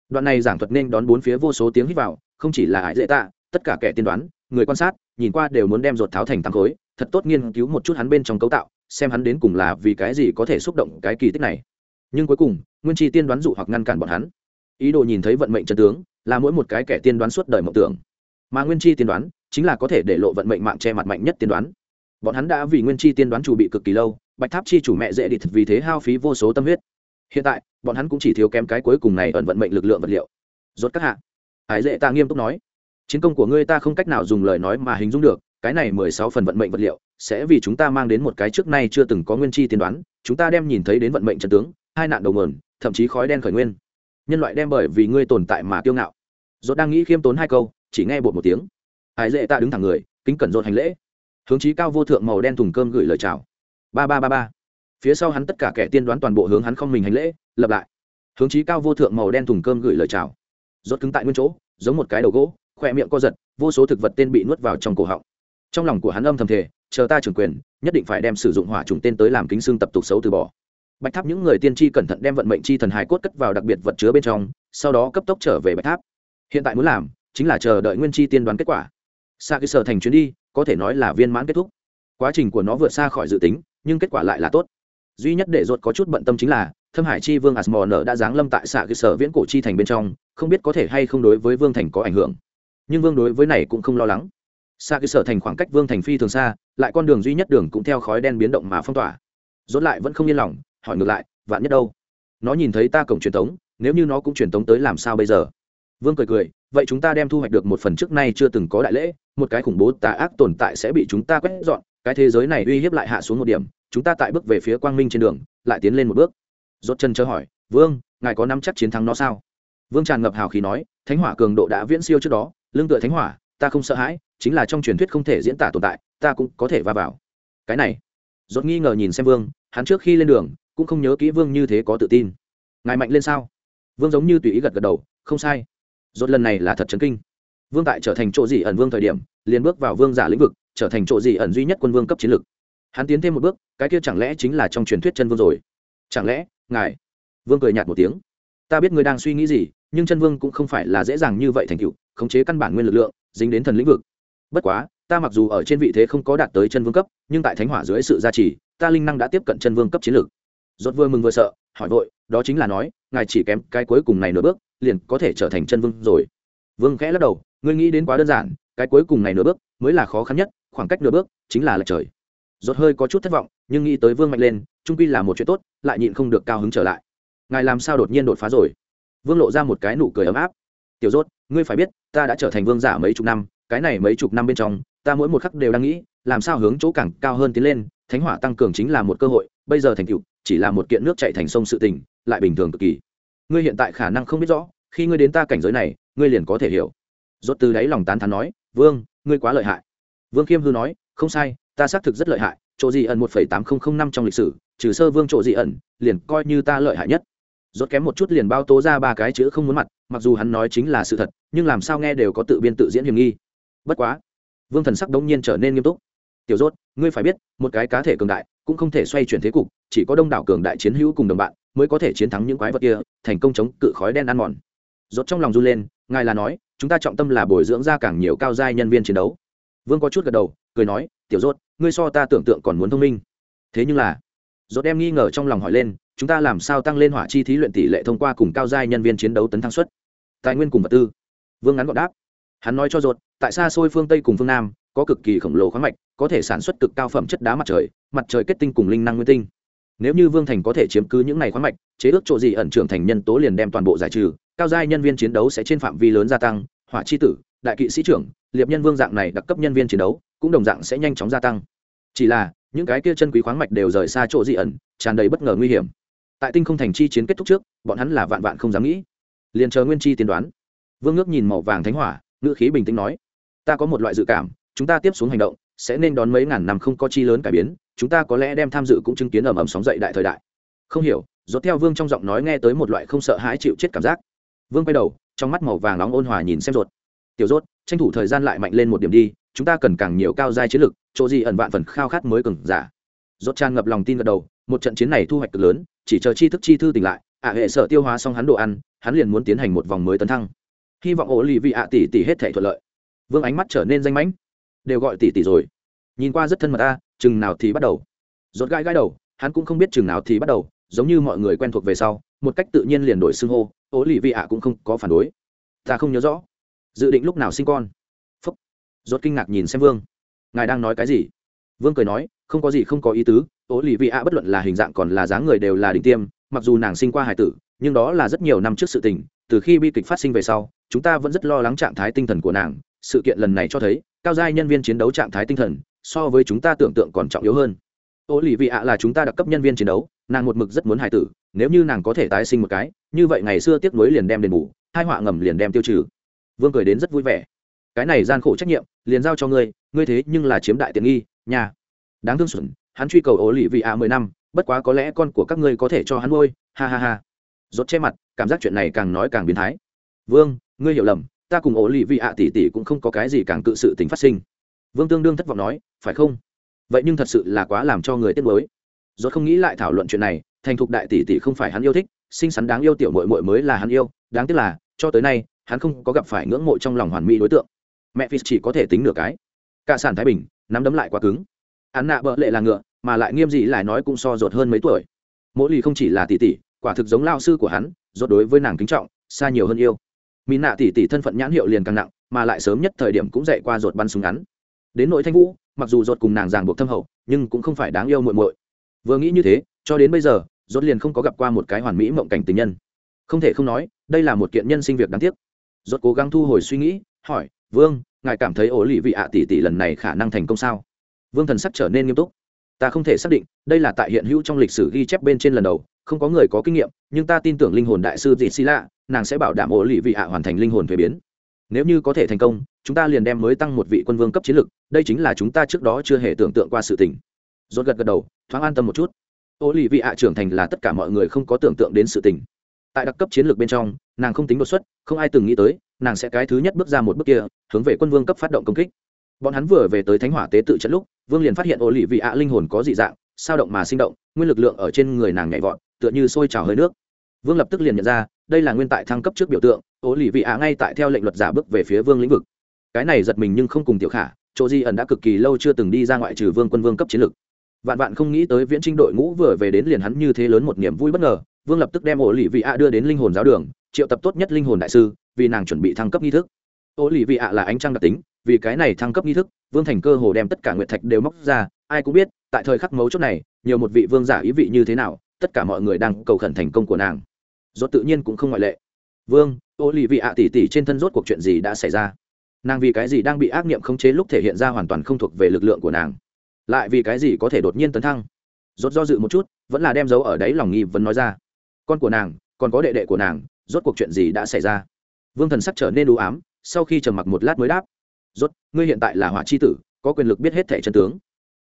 Đoạn này giảng thuật nên đón bốn phía vô số tiếng hít vào, không chỉ là ái dễ tạ tất cả kẻ tiên đoán, người quan sát, nhìn qua đều muốn đem rột tháo thành tăng khối, thật tốt nghiên cứu một chút hắn bên trong cấu tạo, xem hắn đến cùng là vì cái gì có thể xúc động cái kỳ tích này. Nhưng cuối cùng, nguyên tri tiên đoán dụ hoặc ngăn cản bọn hắn. Ý đồ nhìn thấy vận mệnh chân tướng, là mỗi một cái kẻ tiên đoán suốt đời mộng tưởng. Mà nguyên tri tiên đoán, chính là có thể để lộ vận mệnh mạng che mặt mạnh nhất tiên đoán bọn hắn đã vì nguyên chi tiên đoán chủ bị cực kỳ lâu, bạch tháp chi chủ mẹ dễ đi thật vì thế hao phí vô số tâm huyết. Hiện tại, bọn hắn cũng chỉ thiếu kém cái cuối cùng này ẩn vận mệnh lực lượng vật liệu. Rốt các hạ, hải dễ ta nghiêm túc nói, chiến công của ngươi ta không cách nào dùng lời nói mà hình dung được, cái này mười sáu phần vận mệnh vật liệu sẽ vì chúng ta mang đến một cái trước nay chưa từng có nguyên chi tiên đoán, chúng ta đem nhìn thấy đến vận mệnh trận tướng, hai nạn đầu mườn thậm chí khói đen khởi nguyên. Nhân loại đem bởi vì ngươi tồn tại mà kiêu ngạo. Rốt đang nghĩ khiêm tốn hai câu, chỉ nghe bột một tiếng. Hải dễ ta đứng thẳng người, kính cẩn rốt hành lễ hướng chí cao vô thượng màu đen thùng cơm gửi lời chào. Ba ba ba ba. Phía sau hắn tất cả kẻ tiên đoán toàn bộ hướng hắn không mình hành lễ, lập lại. Hướng chí cao vô thượng màu đen thùng cơm gửi lời chào. Rốt cứng tại nguyên chỗ, giống một cái đầu gỗ khoe miệng co giật, vô số thực vật tên bị nuốt vào trong cổ họng. Trong lòng của hắn âm thầm thể chờ ta trưởng quyền, nhất định phải đem sử dụng hỏa trùng tên tới làm kính xương tập tục xấu từ bỏ. Bạch tháp những người tiên tri cẩn thận đem vận mệnh chi thần hài cốt cất vào đặc biệt vật chứa bên trong, sau đó cấp tốc trở về bạch tháp. Hiện tại muốn làm, chính là chờ đợi nguyên chi tiên đoán kết quả. Xa cái sở thành chuyến đi có thể nói là viên mãn kết thúc. Quá trình của nó vượt xa khỏi dự tính, nhưng kết quả lại là tốt. Duy nhất để ruột có chút bận tâm chính là, thâm hải chi vương asmor đã giáng lâm tại xạ cơ sở viễn cổ chi thành bên trong, không biết có thể hay không đối với vương thành có ảnh hưởng. Nhưng vương đối với này cũng không lo lắng. Xạ cơ sở thành khoảng cách vương thành phi thường xa, lại con đường duy nhất đường cũng theo khói đen biến động mà phong tỏa. Rốt lại vẫn không yên lòng, hỏi ngược lại, vạn nhất đâu? Nó nhìn thấy ta cổng truyền thống nếu như nó cũng truyền thống tới làm sao bây giờ? Vương cười cười vậy chúng ta đem thu hoạch được một phần trước nay chưa từng có đại lễ, một cái khủng bố tà ác tồn tại sẽ bị chúng ta quét dọn, cái thế giới này uy hiếp lại hạ xuống một điểm, chúng ta tại bước về phía quang minh trên đường, lại tiến lên một bước. Rốt chân chớ hỏi, vương, ngài có nắm chắc chiến thắng nó sao? Vương tràn ngập hào khí nói, thánh hỏa cường độ đã viễn siêu trước đó, lương tựa thánh hỏa, ta không sợ hãi, chính là trong truyền thuyết không thể diễn tả tồn tại, ta cũng có thể va vào. Cái này, rốt nghi ngờ nhìn xem vương, hắn trước khi lên đường, cũng không nhớ kỹ vương như thế có tự tin. Ngài mạnh lên sao? Vương giống như tùy ý gật gật đầu, không sai rốt lần này là thật chấn kinh. Vương tại trở thành chỗ gì ẩn vương thời điểm, liền bước vào vương giả lĩnh vực, trở thành chỗ gì ẩn duy nhất quân vương cấp chiến lực hắn tiến thêm một bước, cái kia chẳng lẽ chính là trong truyền thuyết chân vương rồi? Chẳng lẽ, ngài? Vương cười nhạt một tiếng. Ta biết ngươi đang suy nghĩ gì, nhưng chân vương cũng không phải là dễ dàng như vậy thành cựu khống chế căn bản nguyên lực lượng, dính đến thần lĩnh vực. Bất quá, ta mặc dù ở trên vị thế không có đạt tới chân vương cấp, nhưng tại thánh hỏa dưới sự gia trì, ta linh năng đã tiếp cận chân vương cấp chiến lược rốt vừa mừng vừa sợ, hỏi vội, đó chính là nói, ngài chỉ kém cái cuối cùng này nửa bước, liền có thể trở thành chân vương rồi. Vương khẽ lắc đầu, ngươi nghĩ đến quá đơn giản, cái cuối cùng này nửa bước mới là khó khăn nhất, khoảng cách nửa bước chính là lệch trời. Rốt hơi có chút thất vọng, nhưng nghĩ tới vương mạnh lên trung quy là một chuyện tốt, lại nhịn không được cao hứng trở lại. Ngài làm sao đột nhiên đột phá rồi? Vương lộ ra một cái nụ cười ấm áp. Tiểu rốt, ngươi phải biết, ta đã trở thành vương giả mấy chục năm, cái này mấy chục năm bên trong, ta mỗi một khắc đều đang nghĩ, làm sao hướng chỗ càng cao hơn tiến lên thánh hỏa tăng cường chính là một cơ hội, bây giờ thành cựu chỉ là một kiện nước chạy thành sông sự tình, lại bình thường cực kỳ. Ngươi hiện tại khả năng không biết rõ, khi ngươi đến ta cảnh giới này, ngươi liền có thể hiểu. Rốt từ đáy lòng tán thán nói, vương, ngươi quá lợi hại. Vương khiêm hư nói, không sai, ta xác thực rất lợi hại, chỗ gì ẩn một phẩy tám nghìn năm trong lịch sử, trừ sơ vương chỗ gì ẩn, liền coi như ta lợi hại nhất. Rốt kém một chút liền bao tố ra ba cái chữ không muốn mặt, mặc dù hắn nói chính là sự thật, nhưng làm sao nghe đều có tự biên tự diễn hiểm nghi. Bất quá, vương thần sắc đống nhiên trở nên nghiêm túc. Tiểu rốt ngươi phải biết, một cái cá thể cường đại, cũng không thể xoay chuyển thế cục, chỉ có đông đảo cường đại chiến hữu cùng đồng bạn mới có thể chiến thắng những quái vật kia, thành công chống cự khói đen ăn mòn. Rốt trong lòng run lên, ngài là nói, chúng ta trọng tâm là bồi dưỡng ra càng nhiều cao giai nhân viên chiến đấu. Vương có chút gật đầu, cười nói, tiểu rốt, ngươi so ta tưởng tượng còn muốn thông minh. Thế nhưng là, rốt đem nghi ngờ trong lòng hỏi lên, chúng ta làm sao tăng lên hỏa chi thí luyện tỷ lệ thông qua cùng cao giai nhân viên chiến đấu tấn thăng suất? Tài nguyên cùng vật tư. Vương ngắn gọn đáp, hắn nói cho rốt, tại xa xôi phương tây cùng phương nam có cực kỳ khổng lồ khoáng mạch, có thể sản xuất cực cao phẩm chất đá mặt trời mặt trời kết tinh cùng linh năng nguyên tinh. Nếu như vương thành có thể chiếm cứ những này khoáng mạch, chế ước chỗ gì ẩn trưởng thành nhân tố liền đem toàn bộ giải trừ, cao giai nhân viên chiến đấu sẽ trên phạm vi lớn gia tăng, hỏa chi tử, đại kỵ sĩ trưởng, liệp nhân vương dạng này đặc cấp nhân viên chiến đấu cũng đồng dạng sẽ nhanh chóng gia tăng. Chỉ là, những cái kia chân quý khoáng mạch đều rời xa chỗ dị ẩn, tràn đầy bất ngờ nguy hiểm. Tại tinh không thành chi chiến kết thúc trước, bọn hắn là vạn vạn không dám nghĩ. Liền chờ nguyên chi tiên đoán. Vương ngước nhìn màu vàng thánh hỏa, ngữ khí bình tĩnh nói, ta có một loại dự cảm chúng ta tiếp xuống hành động, sẽ nên đón mấy ngàn năm không có chi lớn cải biến, chúng ta có lẽ đem tham dự cũng chứng kiến ầm ầm sóng dậy đại thời đại. Không hiểu dốt theo vương trong giọng nói nghe tới một loại không sợ hãi chịu chết cảm giác. Vương quay đầu, trong mắt màu vàng nóng ôn hòa nhìn xem ruột tiểu rốt, tranh thủ thời gian lại mạnh lên một điểm đi, chúng ta cần càng nhiều cao giai chiến lực, chỗ gì ẩn vạn phần khao khát mới cừng giả. Rốt tràn ngập lòng tin gật đầu, một trận chiến này thu hoạch cực lớn, chỉ chờ chi thức chi thư tỉnh lại, ạ hệ sở tiêu hóa xong hắn đồ ăn, hắn liền muốn tiến hành một vòng mới tấn thăng. Hy vọng ổ lì vị ạ tỷ tỷ hết thể thuận lợi. Vương ánh mắt trở nên danh mãnh đều gọi tỷ tỷ rồi. Nhìn qua rất thân mật ta, chừng nào thì bắt đầu. Rốt gai gai đầu, hắn cũng không biết chừng nào thì bắt đầu, giống như mọi người quen thuộc về sau, một cách tự nhiên liền đổi xưng hô ố lì vị ạ cũng không có phản đối. Ta không nhớ rõ. Dự định lúc nào sinh con? Phúc. Rốt kinh ngạc nhìn xem vương. Ngài đang nói cái gì? Vương cười nói, không có gì không có ý tứ ố lì vị ạ bất luận là hình dạng còn là dáng người đều là đỉnh tiêm, mặc dù nàng sinh qua hải tử, nhưng đó là rất nhiều năm trước sự tình, từ khi bi kịch phát sinh về sau, chúng ta vẫn rất lo lắng trạng thái tinh thần của nàng. Sự kiện lần này cho thấy cao giai nhân viên chiến đấu trạng thái tinh thần, so với chúng ta tưởng tượng còn trọng yếu hơn. Ô lì vị ạ là chúng ta đặc cấp nhân viên chiến đấu, nàng một mực rất muốn hài tử, nếu như nàng có thể tái sinh một cái, như vậy ngày xưa tiếc nuối liền đem đền bù hai họa ngầm liền đem tiêu trừ. Vương cười đến rất vui vẻ. Cái này gian khổ trách nhiệm, liền giao cho ngươi ngươi thế nhưng là chiếm đại tiện nghi, nhà. Đáng thương xuẩn hắn truy cầu ố lì vị ạ mười năm, bất quá có lẽ con của các ngươi có thể cho hắn nuôi, ha ha ha. Rốt che mặt, cảm giác chuyện này càng nói càng biến thái. Vương, ngươi hiểu lầm ta cùng ố lì vị ạ tỷ tỷ cũng không có cái gì càng cự sự tình phát sinh. Vương tương đương thất vọng nói, phải không? Vậy nhưng thật sự là quá làm cho người tiếc mới rốt không nghĩ lại thảo luận chuyện này, thành thục đại tỷ tỷ không phải hắn yêu thích, xinh xắn đáng yêu tiểu muội muội mới là hắn yêu, đáng tiếc là, cho tới nay, hắn không có gặp phải ngưỡng mộ trong lòng hoàn mỹ đối tượng. Mẹ phi chỉ có thể tính nửa cái. Cả sản thái bình, nắm đấm lại quá cứng. Hắn nạ bợ lệ là ngựa, mà lại nghiêm gì lại nói cũng so rột hơn mấy tuổi. Mỗi lì không chỉ là tỷ tỷ quả thực giống lao sư của hắn rột đối với nàng kính trọng, xa nhiều hơn yêu mỹ nạ tỷ tỷ thân phận nhãn hiệu liền càng nặng, mà lại sớm nhất thời điểm cũng dạy qua ruột bắn súng ngắn. Đến nội thanh vũ, mặc dù ruột cùng nàng ràng buộc thâm hậu, nhưng cũng không phải đáng yêu muội muội. Vừa nghĩ như thế, cho đến bây giờ, ruột liền không có gặp qua một cái hoàn mỹ mộng cảnh tình nhân. Không thể không nói, đây là một kiện nhân sinh việc đáng tiếc. Ruột cố gắng thu hồi suy nghĩ, hỏi, vương, ngài cảm thấy ổ lì vị ạ tỷ tỷ lần này khả năng thành công sao? Vương thần sắc trở nên nghiêm túc. Ta không thể xác định, đây là tại hiện hữu trong lịch sử ghi chép bên trên lần đầu không có người có kinh nghiệm, nhưng ta tin tưởng linh hồn đại sư dị xì lạ, nàng sẽ bảo đảm ổ lì vị ạ hoàn thành linh hồn thuế biến. Nếu như có thể thành công, chúng ta liền đem mới tăng một vị quân vương cấp chiến lực đây chính là chúng ta trước đó chưa hề tưởng tượng qua sự tình. Rốt gật gật đầu, thoáng an tâm một chút. Ô lì vị ạ trưởng thành là tất cả mọi người không có tưởng tượng đến sự tình. Tại đặc cấp chiến lược bên trong, nàng không tính đột xuất, không ai từng nghĩ tới, nàng sẽ cái thứ nhất bước ra một bước kia, hướng về quân vương cấp phát động công kích. Bọn hắn vừa về tới thánh hỏa tế tự trận lúc, vương liền phát hiện ô lì vị ạ linh hồn có dị dạng, sao động mà sinh động, nguyên lực lượng ở trên người nàng nhảy vọt tựa như sôi trào hơi nước. Vương lập tức liền nhận ra, đây là nguyên tại thăng cấp trước biểu tượng ố lì vị ạ ngay tại theo lệnh luật giả bước về phía vương lĩnh vực. Cái này giật mình nhưng không cùng tiểu khả, chỗ di ẩn đã cực kỳ lâu chưa từng đi ra ngoại trừ vương quân vương cấp chiến lực vạn vạn không nghĩ tới viễn trinh đội ngũ vừa về đến liền hắn như thế lớn một niềm vui bất ngờ, vương lập tức đem ổ lì vị ạ đưa đến linh hồn giáo đường, triệu tập tốt nhất linh hồn đại sư, vì nàng chuẩn bị thăng cấp nghi thức. Ổ lì vị ạ là ánh trăng đặc tính, vì cái này thăng cấp nghi thức, vương thành cơ hồ đem tất cả nguyệt thạch đều móc ra, ai cũng biết, tại thời khắc mấu chốt này, nhiều một vị vương giả ý vị như thế nào tất cả mọi người đang cầu khẩn thành công của nàng. Rốt tự nhiên cũng không ngoại lệ. Vương ô lì vị ạ tỷ tỷ trên thân rốt cuộc chuyện gì đã xảy ra? Nàng vì cái gì đang bị ác niệm khống chế lúc thể hiện ra hoàn toàn không thuộc về lực lượng của nàng? Lại vì cái gì có thể đột nhiên tấn thăng? Rốt do dự một chút, vẫn là đem dấu ở đấy lòng nghi vấn nói ra. Con của nàng, còn có đệ đệ của nàng, rốt cuộc chuyện gì đã xảy ra? Vương thần sắc trở nên u ám, sau khi trầm mặc một lát mới đáp. Rốt, ngươi hiện tại là hỏa chi tử, có quyền lực biết hết thể chân tướng.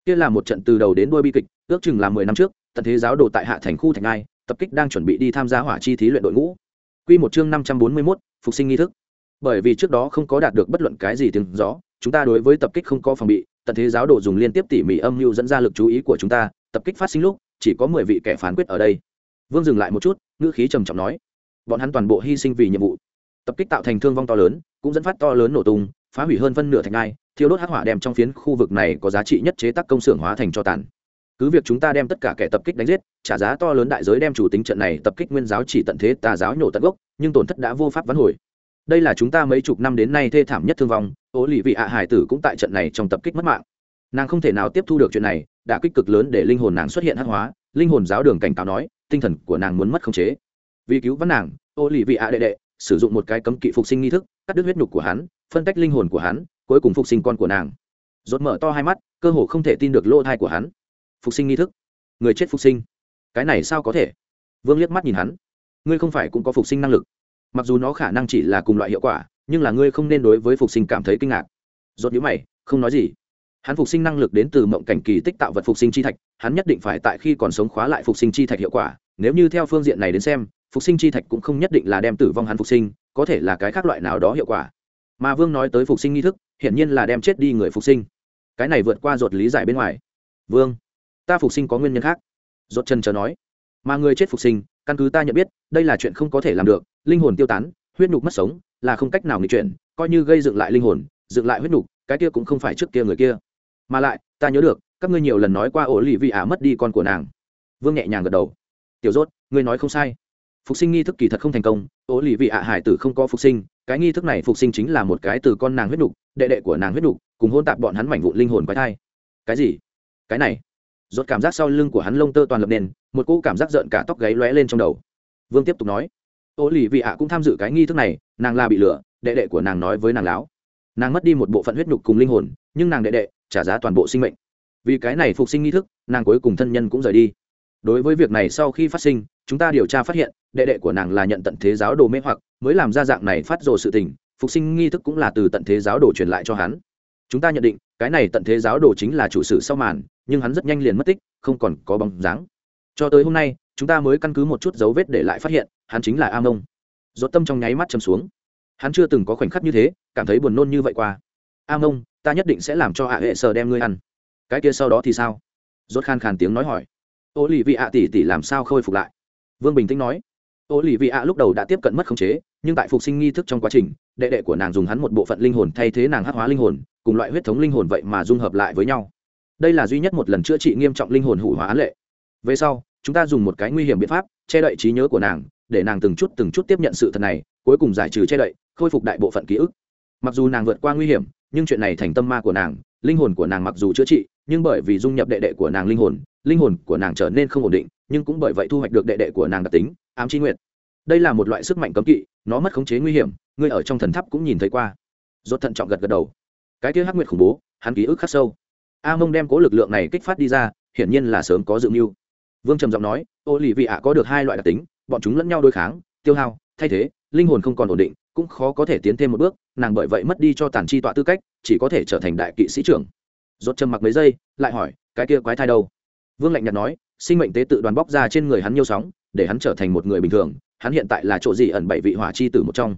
Kia là một trận từ đầu đến đuôi bi kịch, ước chừng là mười năm trước tận thế giáo đồ tại hạ thành khu thành ai tập kích đang chuẩn bị đi tham gia hỏa chi thí luyện đội ngũ. Quy một chương năm trăm bốn mươi 541, phục sinh nghi thức. Bởi vì trước đó không có đạt được bất luận cái gì tiếng rõ chúng ta đối với tập kích không có phòng bị tận thế giáo đồ dùng liên tiếp tỉ mỉ âm mưu dẫn ra lực chú ý của chúng ta tập kích phát sinh lúc chỉ có mười vị kẻ phán quyết ở đây. Vương dừng lại một chút ngữ khí trầm trọng nói bọn hắn toàn bộ hy sinh vì nhiệm vụ. Tập kích tạo thành thương vong to lớn cũng dẫn phát to lớn nổ tung phá hủy hơn phân nửa thành ai thiêu đốt hắc hỏa đem trong phiến khu vực này có giá trị nhất chế tác công xưởng hóa thành cho tàn cứ việc chúng ta đem tất cả kẻ tập kích đánh giết, trả giá to lớn đại giới đem chủ tính trận này tập kích nguyên giáo chỉ tận thế tà giáo nhổ tận gốc, nhưng tổn thất đã vô pháp vãn hồi. Đây là chúng ta mấy chục năm đến nay thê thảm nhất thương vong ố lì vị ạ hải tử cũng tại trận này trong tập kích mất mạng. Nàng không thể nào tiếp thu được chuyện này, đã kích cực lớn để linh hồn nàng xuất hiện hắc hóa, linh hồn giáo đường cảnh cáo nói, tinh thần của nàng muốn mất khống chế. Vì cứu vãn nàng, ô lì vị ạ đệ đệ, sử dụng một cái cấm kỵ phục sinh nghi thức, cắt đứt huyết nhục của hắn, phân tách linh hồn của hắn, cuối cùng phục sinh con của nàng. Rốt mở to hai mắt, cơ hồ không thể tin được lỗ thai của hắn phục sinh nghi thức. Người chết phục sinh. Cái này sao có thể? Vương liếc mắt nhìn hắn. Ngươi không phải cũng có phục sinh năng lực. Mặc dù nó khả năng chỉ là cùng loại hiệu quả, nhưng là ngươi không nên đối với phục sinh cảm thấy kinh ngạc. Rốt nhữ mày, không nói gì. Hắn phục sinh năng lực đến từ mộng cảnh kỳ tích tạo vật phục sinh chi thạch, hắn nhất định phải tại khi còn sống khóa lại phục sinh chi thạch hiệu quả. Nếu như theo phương diện này đến xem, phục sinh chi thạch cũng không nhất định là đem tử vong hắn phục sinh, có thể là cái khác loại nào đó hiệu quả. Mà vương nói tới phục sinh nghi thức, hiển nhiên là đem chết đi người phục sinh. Cái này vượt qua ruột lý giải bên ngoài. Vương ta phục sinh có nguyên nhân khác. Ruột chân chờ nói, mà người chết phục sinh, căn cứ ta nhận biết, đây là chuyện không có thể làm được, linh hồn tiêu tán, huyết nhục mất sống, là không cách nào nghịch chuyển, coi như gây dựng lại linh hồn, dựng lại huyết nhục, cái kia cũng không phải trước kia người kia. Mà lại, ta nhớ được, các ngươi nhiều lần nói qua ổ lì vị ả mất đi con của nàng. Vương nhẹ nhàng gật đầu. Tiểu rốt, ngươi nói không sai. Phục sinh nghi thức kỳ thật không thành công ố lì vị ạ hải tử không có phục sinh, cái nghi thức này phục sinh chính là một cái từ con nàng huyết đục đệ đệ của nàng huyết đục cùng hôn tạp bọn hắn mảnh vụn linh hồn quái thai. Cái gì? Cái này? Rốt cảm giác sau lưng của hắn lông tơ toàn lập nền, một cỗ cảm giác giận cả tóc gáy lóe lên trong đầu. Vương tiếp tục nói, ô lì vị ạ cũng tham dự cái nghi thức này, nàng là bị lừa, đệ đệ của nàng nói với nàng láo. Nàng mất đi một bộ phận huyết nhục cùng linh hồn, nhưng nàng đệ đệ trả giá toàn bộ sinh mệnh. Vì cái này phục sinh nghi thức, nàng cuối cùng thân nhân cũng rời đi. Đối với việc này sau khi phát sinh, chúng ta điều tra phát hiện, đệ đệ của nàng là nhận tận thế giáo đồ mê hoặc, mới làm ra dạng này phát rồ sự tình, phục sinh nghi thức cũng là từ tận thế giáo đồ truyền lại cho hắn. Chúng ta nhận định cái này tận thế giáo đồ chính là chủ sử sau màn, nhưng hắn rất nhanh liền mất tích, không còn có bóng dáng. Cho tới hôm nay, chúng ta mới căn cứ một chút dấu vết để lại phát hiện, hắn chính là a mông. Dốt tâm trong nháy mắt chầm xuống. Hắn chưa từng có khoảnh khắc như thế, cảm thấy buồn nôn như vậy qua. A mông, ta nhất định sẽ làm cho hạ hệ sờ đem ngươi ăn. Cái kia sau đó thì sao? Rốt khan khàn tiếng nói hỏi. Ô lì vị ạ tỷ tỷ làm sao khôi phục lại? Vương bình tĩnh nói. Ô lì vị ạ lúc đầu đã tiếp cận mất khống chế, nhưng tại phục sinh nghi thức trong quá trình, đệ đệ của nàng dùng hắn một bộ phận linh hồn thay thế nàng hát hóa linh hồn cùng loại huyết thống linh hồn vậy mà dung hợp lại với nhau. Đây là duy nhất một lần chữa trị nghiêm trọng linh hồn hủ hóa án lệ. Về sau, chúng ta dùng một cái nguy hiểm biện pháp, che đậy trí nhớ của nàng, để nàng từng chút từng chút tiếp nhận sự thật này, cuối cùng giải trừ che đậy, khôi phục đại bộ phận ký ức. Mặc dù nàng vượt qua nguy hiểm, nhưng chuyện này thành tâm ma của nàng, linh hồn của nàng mặc dù chữa trị, nhưng bởi vì dung nhập đệ đệ của nàng linh hồn linh hồn của nàng trở nên không ổn định, nhưng cũng bởi vậy thu hoạch được đệ đệ của nàng đặc tính, ám chi nguyệt. Đây là một loại sức mạnh cấm kỵ, nó mất khống chế nguy hiểm ngươi ở trong thần tháp cũng nhìn thấy qua. Rốt thận trọng gật gật đầu cái kia hắc nguyệt khủng bố, hắn ký ức khắc sâu. A mông đem cố lực lượng này kích phát đi ra, hiển nhiên là sớm có dự mưu. Vương trầm giọng nói ô lì vị ạ có được hai loại đặc tính, bọn chúng lẫn nhau đối kháng, tiêu hao, thay thế, linh hồn không còn ổn định, cũng khó có thể tiến thêm một bước, nàng bởi vậy mất đi cho tàn chi tọa tư cách, chỉ có thể trở thành đại kỵ sĩ trưởng. Rốt trầm mặc mấy giây, lại hỏi, cái kia quái thai đâu? Vương lạnh nhạt nói, sinh mệnh tế tự đoàn bóc ra trên người hắn nhiều sóng, để hắn trở thành một người bình thường, hắn hiện tại là chỗ gì ẩn bảy vị hỏa chi tử một trong.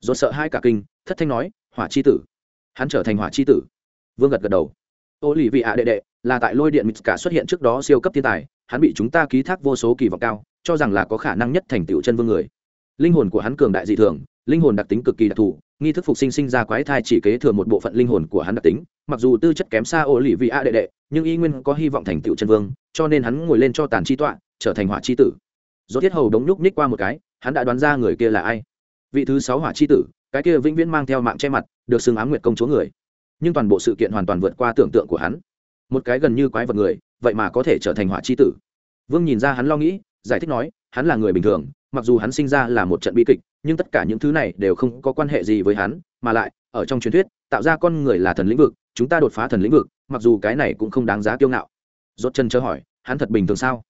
Rốt sợ hai cả kinh, thất thanh nói, hỏa chi tử? Hắn trở thành hỏa chi tử. Vương gật gật đầu. Ô lì vị ạ đệ đệ, là tại lôi điện mít cả xuất hiện trước đó siêu cấp thiên tài, hắn bị chúng ta ký thác vô số kỳ vọng cao, cho rằng là có khả năng nhất thành tựu chân vương người. Linh hồn của hắn cường đại dị thường, linh hồn đặc tính cực kỳ đặc thù, nghi thức phục sinh sinh ra quái thai chỉ kế thừa một bộ phận linh hồn của hắn đặc tính, mặc dù tư chất kém xa ô lì vị a đệ đệ, nhưng y nguyên có hy vọng thành tựu chân vương, cho nên hắn ngồi lên cho tàn chi tọa, trở thành hỏa chi tử. Do thiết hầu đống nhúc nhích qua một cái, hắn đã đoán ra người kia là ai vị thứ sáu hỏa chi tử, cái kia vĩnh viễn mang theo mạng che mặt, được xưng ám nguyệt công chúa người. Nhưng toàn bộ sự kiện hoàn toàn vượt qua tưởng tượng của hắn. Một cái gần như quái vật người, vậy mà có thể trở thành hỏa chi tử. Vương nhìn ra hắn lo nghĩ, giải thích nói, hắn là người bình thường, mặc dù hắn sinh ra là một trận bi kịch, nhưng tất cả những thứ này đều không có quan hệ gì với hắn, mà lại, ở trong truyền thuyết, tạo ra con người là thần lĩnh vực, chúng ta đột phá thần lĩnh vực, mặc dù cái này cũng không đáng giá kiêu ngạo. Dốt chân chớ hỏi, hắn thật bình thường sao?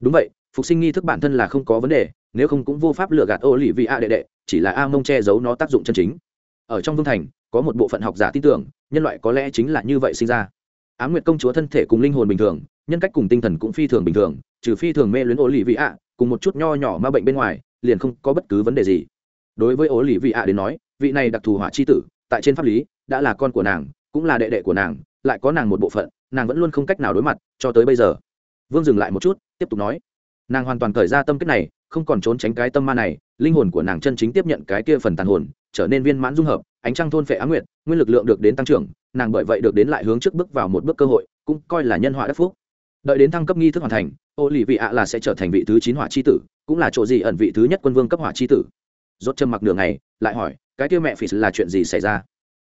Đúng vậy, phục sinh nghi thức bản thân là không có vấn đề, nếu không cũng vô pháp lừa gạt ô lì vị a đệ đệ chỉ là a mông che giấu nó tác dụng chân chính. Ở trong vương thành có một bộ phận học giả tin tưởng nhân loại có lẽ chính là như vậy sinh ra. Á nguyệt công chúa thân thể cùng linh hồn bình thường nhân cách cùng tinh thần cũng phi thường bình thường trừ phi thường mê luyến ô lì vị ạ, cùng một chút nho nhỏ ma bệnh bên ngoài liền không có bất cứ vấn đề gì. Đối với ố lì vị ạ đến nói vị này đặc thù hỏa c h i tử tại trên pháp lý đã là con của nàng cũng là đệ đệ của nàng lại có nàng một bộ phận nàng vẫn luôn không cách nào đối mặt cho tới bây giờ. Vương dừng lại một chút tiếp tục nói nàng hoàn toàn cởi ra tâm kết này, không còn trốn tránh cái tâm ma này, linh hồn của nàng chân chính tiếp nhận cái kia phần tàn hồn, trở nên viên mãn dung hợp, ánh trăng thôn phệ á nguyệt, nguyên lực lượng được đến tăng trưởng, nàng bởi vậy được đến lại hướng trước bước vào một bước cơ hội, cũng coi là nhân họa đắc phúc. Đợi đến thăng cấp nghi thức hoàn thành ô lì vị ạ là sẽ trở thành vị thứ chín hỏa c h i tử, cũng là chỗ gì ẩn vị thứ nhất quân vương cấp hỏa c h i tử. Rốt châm mặc đường này lại hỏi, cái kia mẹ phì là chuyện gì xảy ra?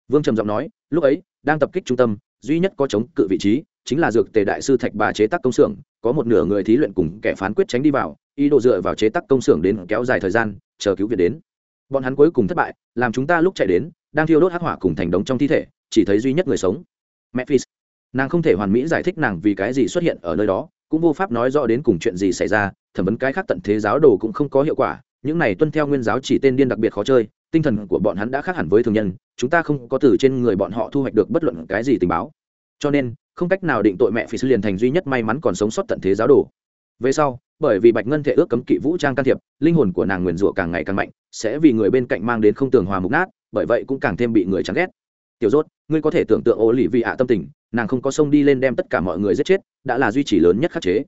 Vương trầm giọng nói, lúc ấy, đang tập kích trung tâm, duy nhất có chống cự vị trí chính là dược tề đại sư thạch bà chế tác công xưởng, có một nửa người thí luyện cùng kẻ phán quyết tránh đi vào, ý đồ dựa vào chế tác công xưởng đến kéo dài thời gian, chờ cứu viện đến. Bọn hắn cuối cùng thất bại, làm chúng ta lúc chạy đến, đang thiêu đốt hắc hỏa cùng thành đống trong thi thể, chỉ thấy duy nhất người sống. Mẹ phi nàng không thể hoàn mỹ giải thích nàng vì cái gì xuất hiện ở nơi đó, cũng vô pháp nói rõ đến cùng chuyện gì xảy ra, thẩm vấn cái khác tận thế giáo đồ cũng không có hiệu quả, những này tuân theo nguyên giáo chỉ tên điên đặc biệt khó chơi, tinh thần của bọn hắn đã khác hẳn với thường nhân, chúng ta không có từ trên người bọn họ thu hoạch được bất luận cái gì tình báo cho nên, không cách nào định tội mẹ phi sư liền thành duy nhất may mắn còn sống sót tận thế giáo đồ. Về sau, bởi vì bạch ngân thể ước cấm kỵ vũ trang can thiệp, linh hồn của nàng nguyền rủa càng ngày càng mạnh, sẽ vì người bên cạnh mang đến không tường hòa mục nát, bởi vậy cũng càng thêm bị người chán ghét. Tiểu rốt, ngươi có thể tưởng tượng ô lì vị ạ tâm tình, nàng không có sông đi lên đem tất cả mọi người giết chết, đã là duy trì lớn nhất khắc chế.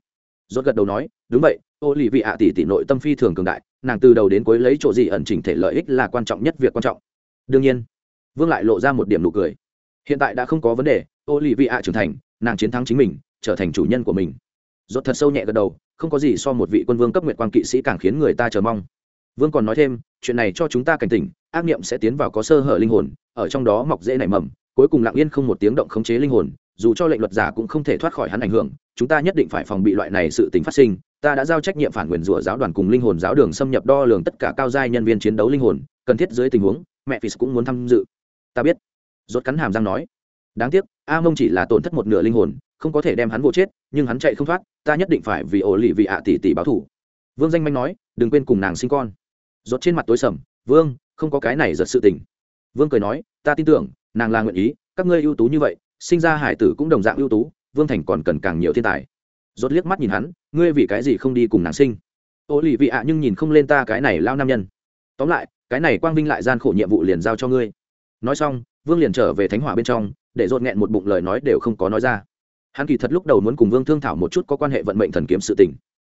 Rốt gật đầu nói, đúng vậy ô lì vị ạ tỷ tỷ nội tâm phi thường cường đại, nàng từ đầu đến cuối lấy chỗ gì ẩn chỉnh thể lợi ích là quan trọng nhất việc quan trọng. Đương nhiên, vương lại lộ ra một điểm nụ cười. Hiện tại đã không có vấn đề ô lì vị ạ trưởng thành, nàng chiến thắng chính mình, trở thành chủ nhân của mình. Rốt thật sâu nhẹ gật đầu, không có gì so một vị quân vương cấp nguyện quan kỵ sĩ càng khiến người ta chờ mong. Vương còn nói thêm, chuyện này cho chúng ta cảnh tỉnh, ác niệm sẽ tiến vào có sơ hở linh hồn, ở trong đó mọc dễ nảy mầm, cuối cùng lặng yên không một tiếng động khống chế linh hồn, dù cho lệnh luật giả cũng không thể thoát khỏi hắn ảnh hưởng, chúng ta nhất định phải phòng bị loại này sự tình phát sinh, ta đã giao trách nhiệm phản quyền rủa giáo đoàn cùng linh hồn giáo đường xâm nhập đo lường tất cả cao giai nhân viên chiến đấu linh hồn, cần thiết dưới tình huống, mẹ phì cũng muốn tham dự. Ta biết. Rốt cắn hàm răng nói đáng tiếc, a mông chỉ là tổn thất một nửa linh hồn, không có thể đem hắn vô chết, nhưng hắn chạy không thoát, ta nhất định phải vì ổ lì vị ạ tỷ tỷ báo thủ vương danh manh nói, đừng quên cùng nàng sinh con. Rốt trên mặt tối sầm, vương, không có cái này giật sự tình. Vương cười nói, ta tin tưởng, nàng là nguyện ý, các ngươi ưu tú như vậy, sinh ra hải tử cũng đồng dạng ưu tú, vương thành còn cần càng nhiều thiên tài. Rốt liếc mắt nhìn hắn, ngươi vì cái gì không đi cùng nàng sinh? Ô lì vị ạ nhưng nhìn không lên ta cái này lao nam nhân. Tóm lại, cái này quang vinh lại gian khổ nhiệm vụ liền giao cho ngươi. Nói xong, vương liền trở về thánh hỏa bên trong để dồn nghẹn một bụng lời nói đều không có nói ra. Hắn kỳ thật lúc đầu muốn cùng vương thương thảo một chút có quan hệ vận mệnh thần kiếm sự tình.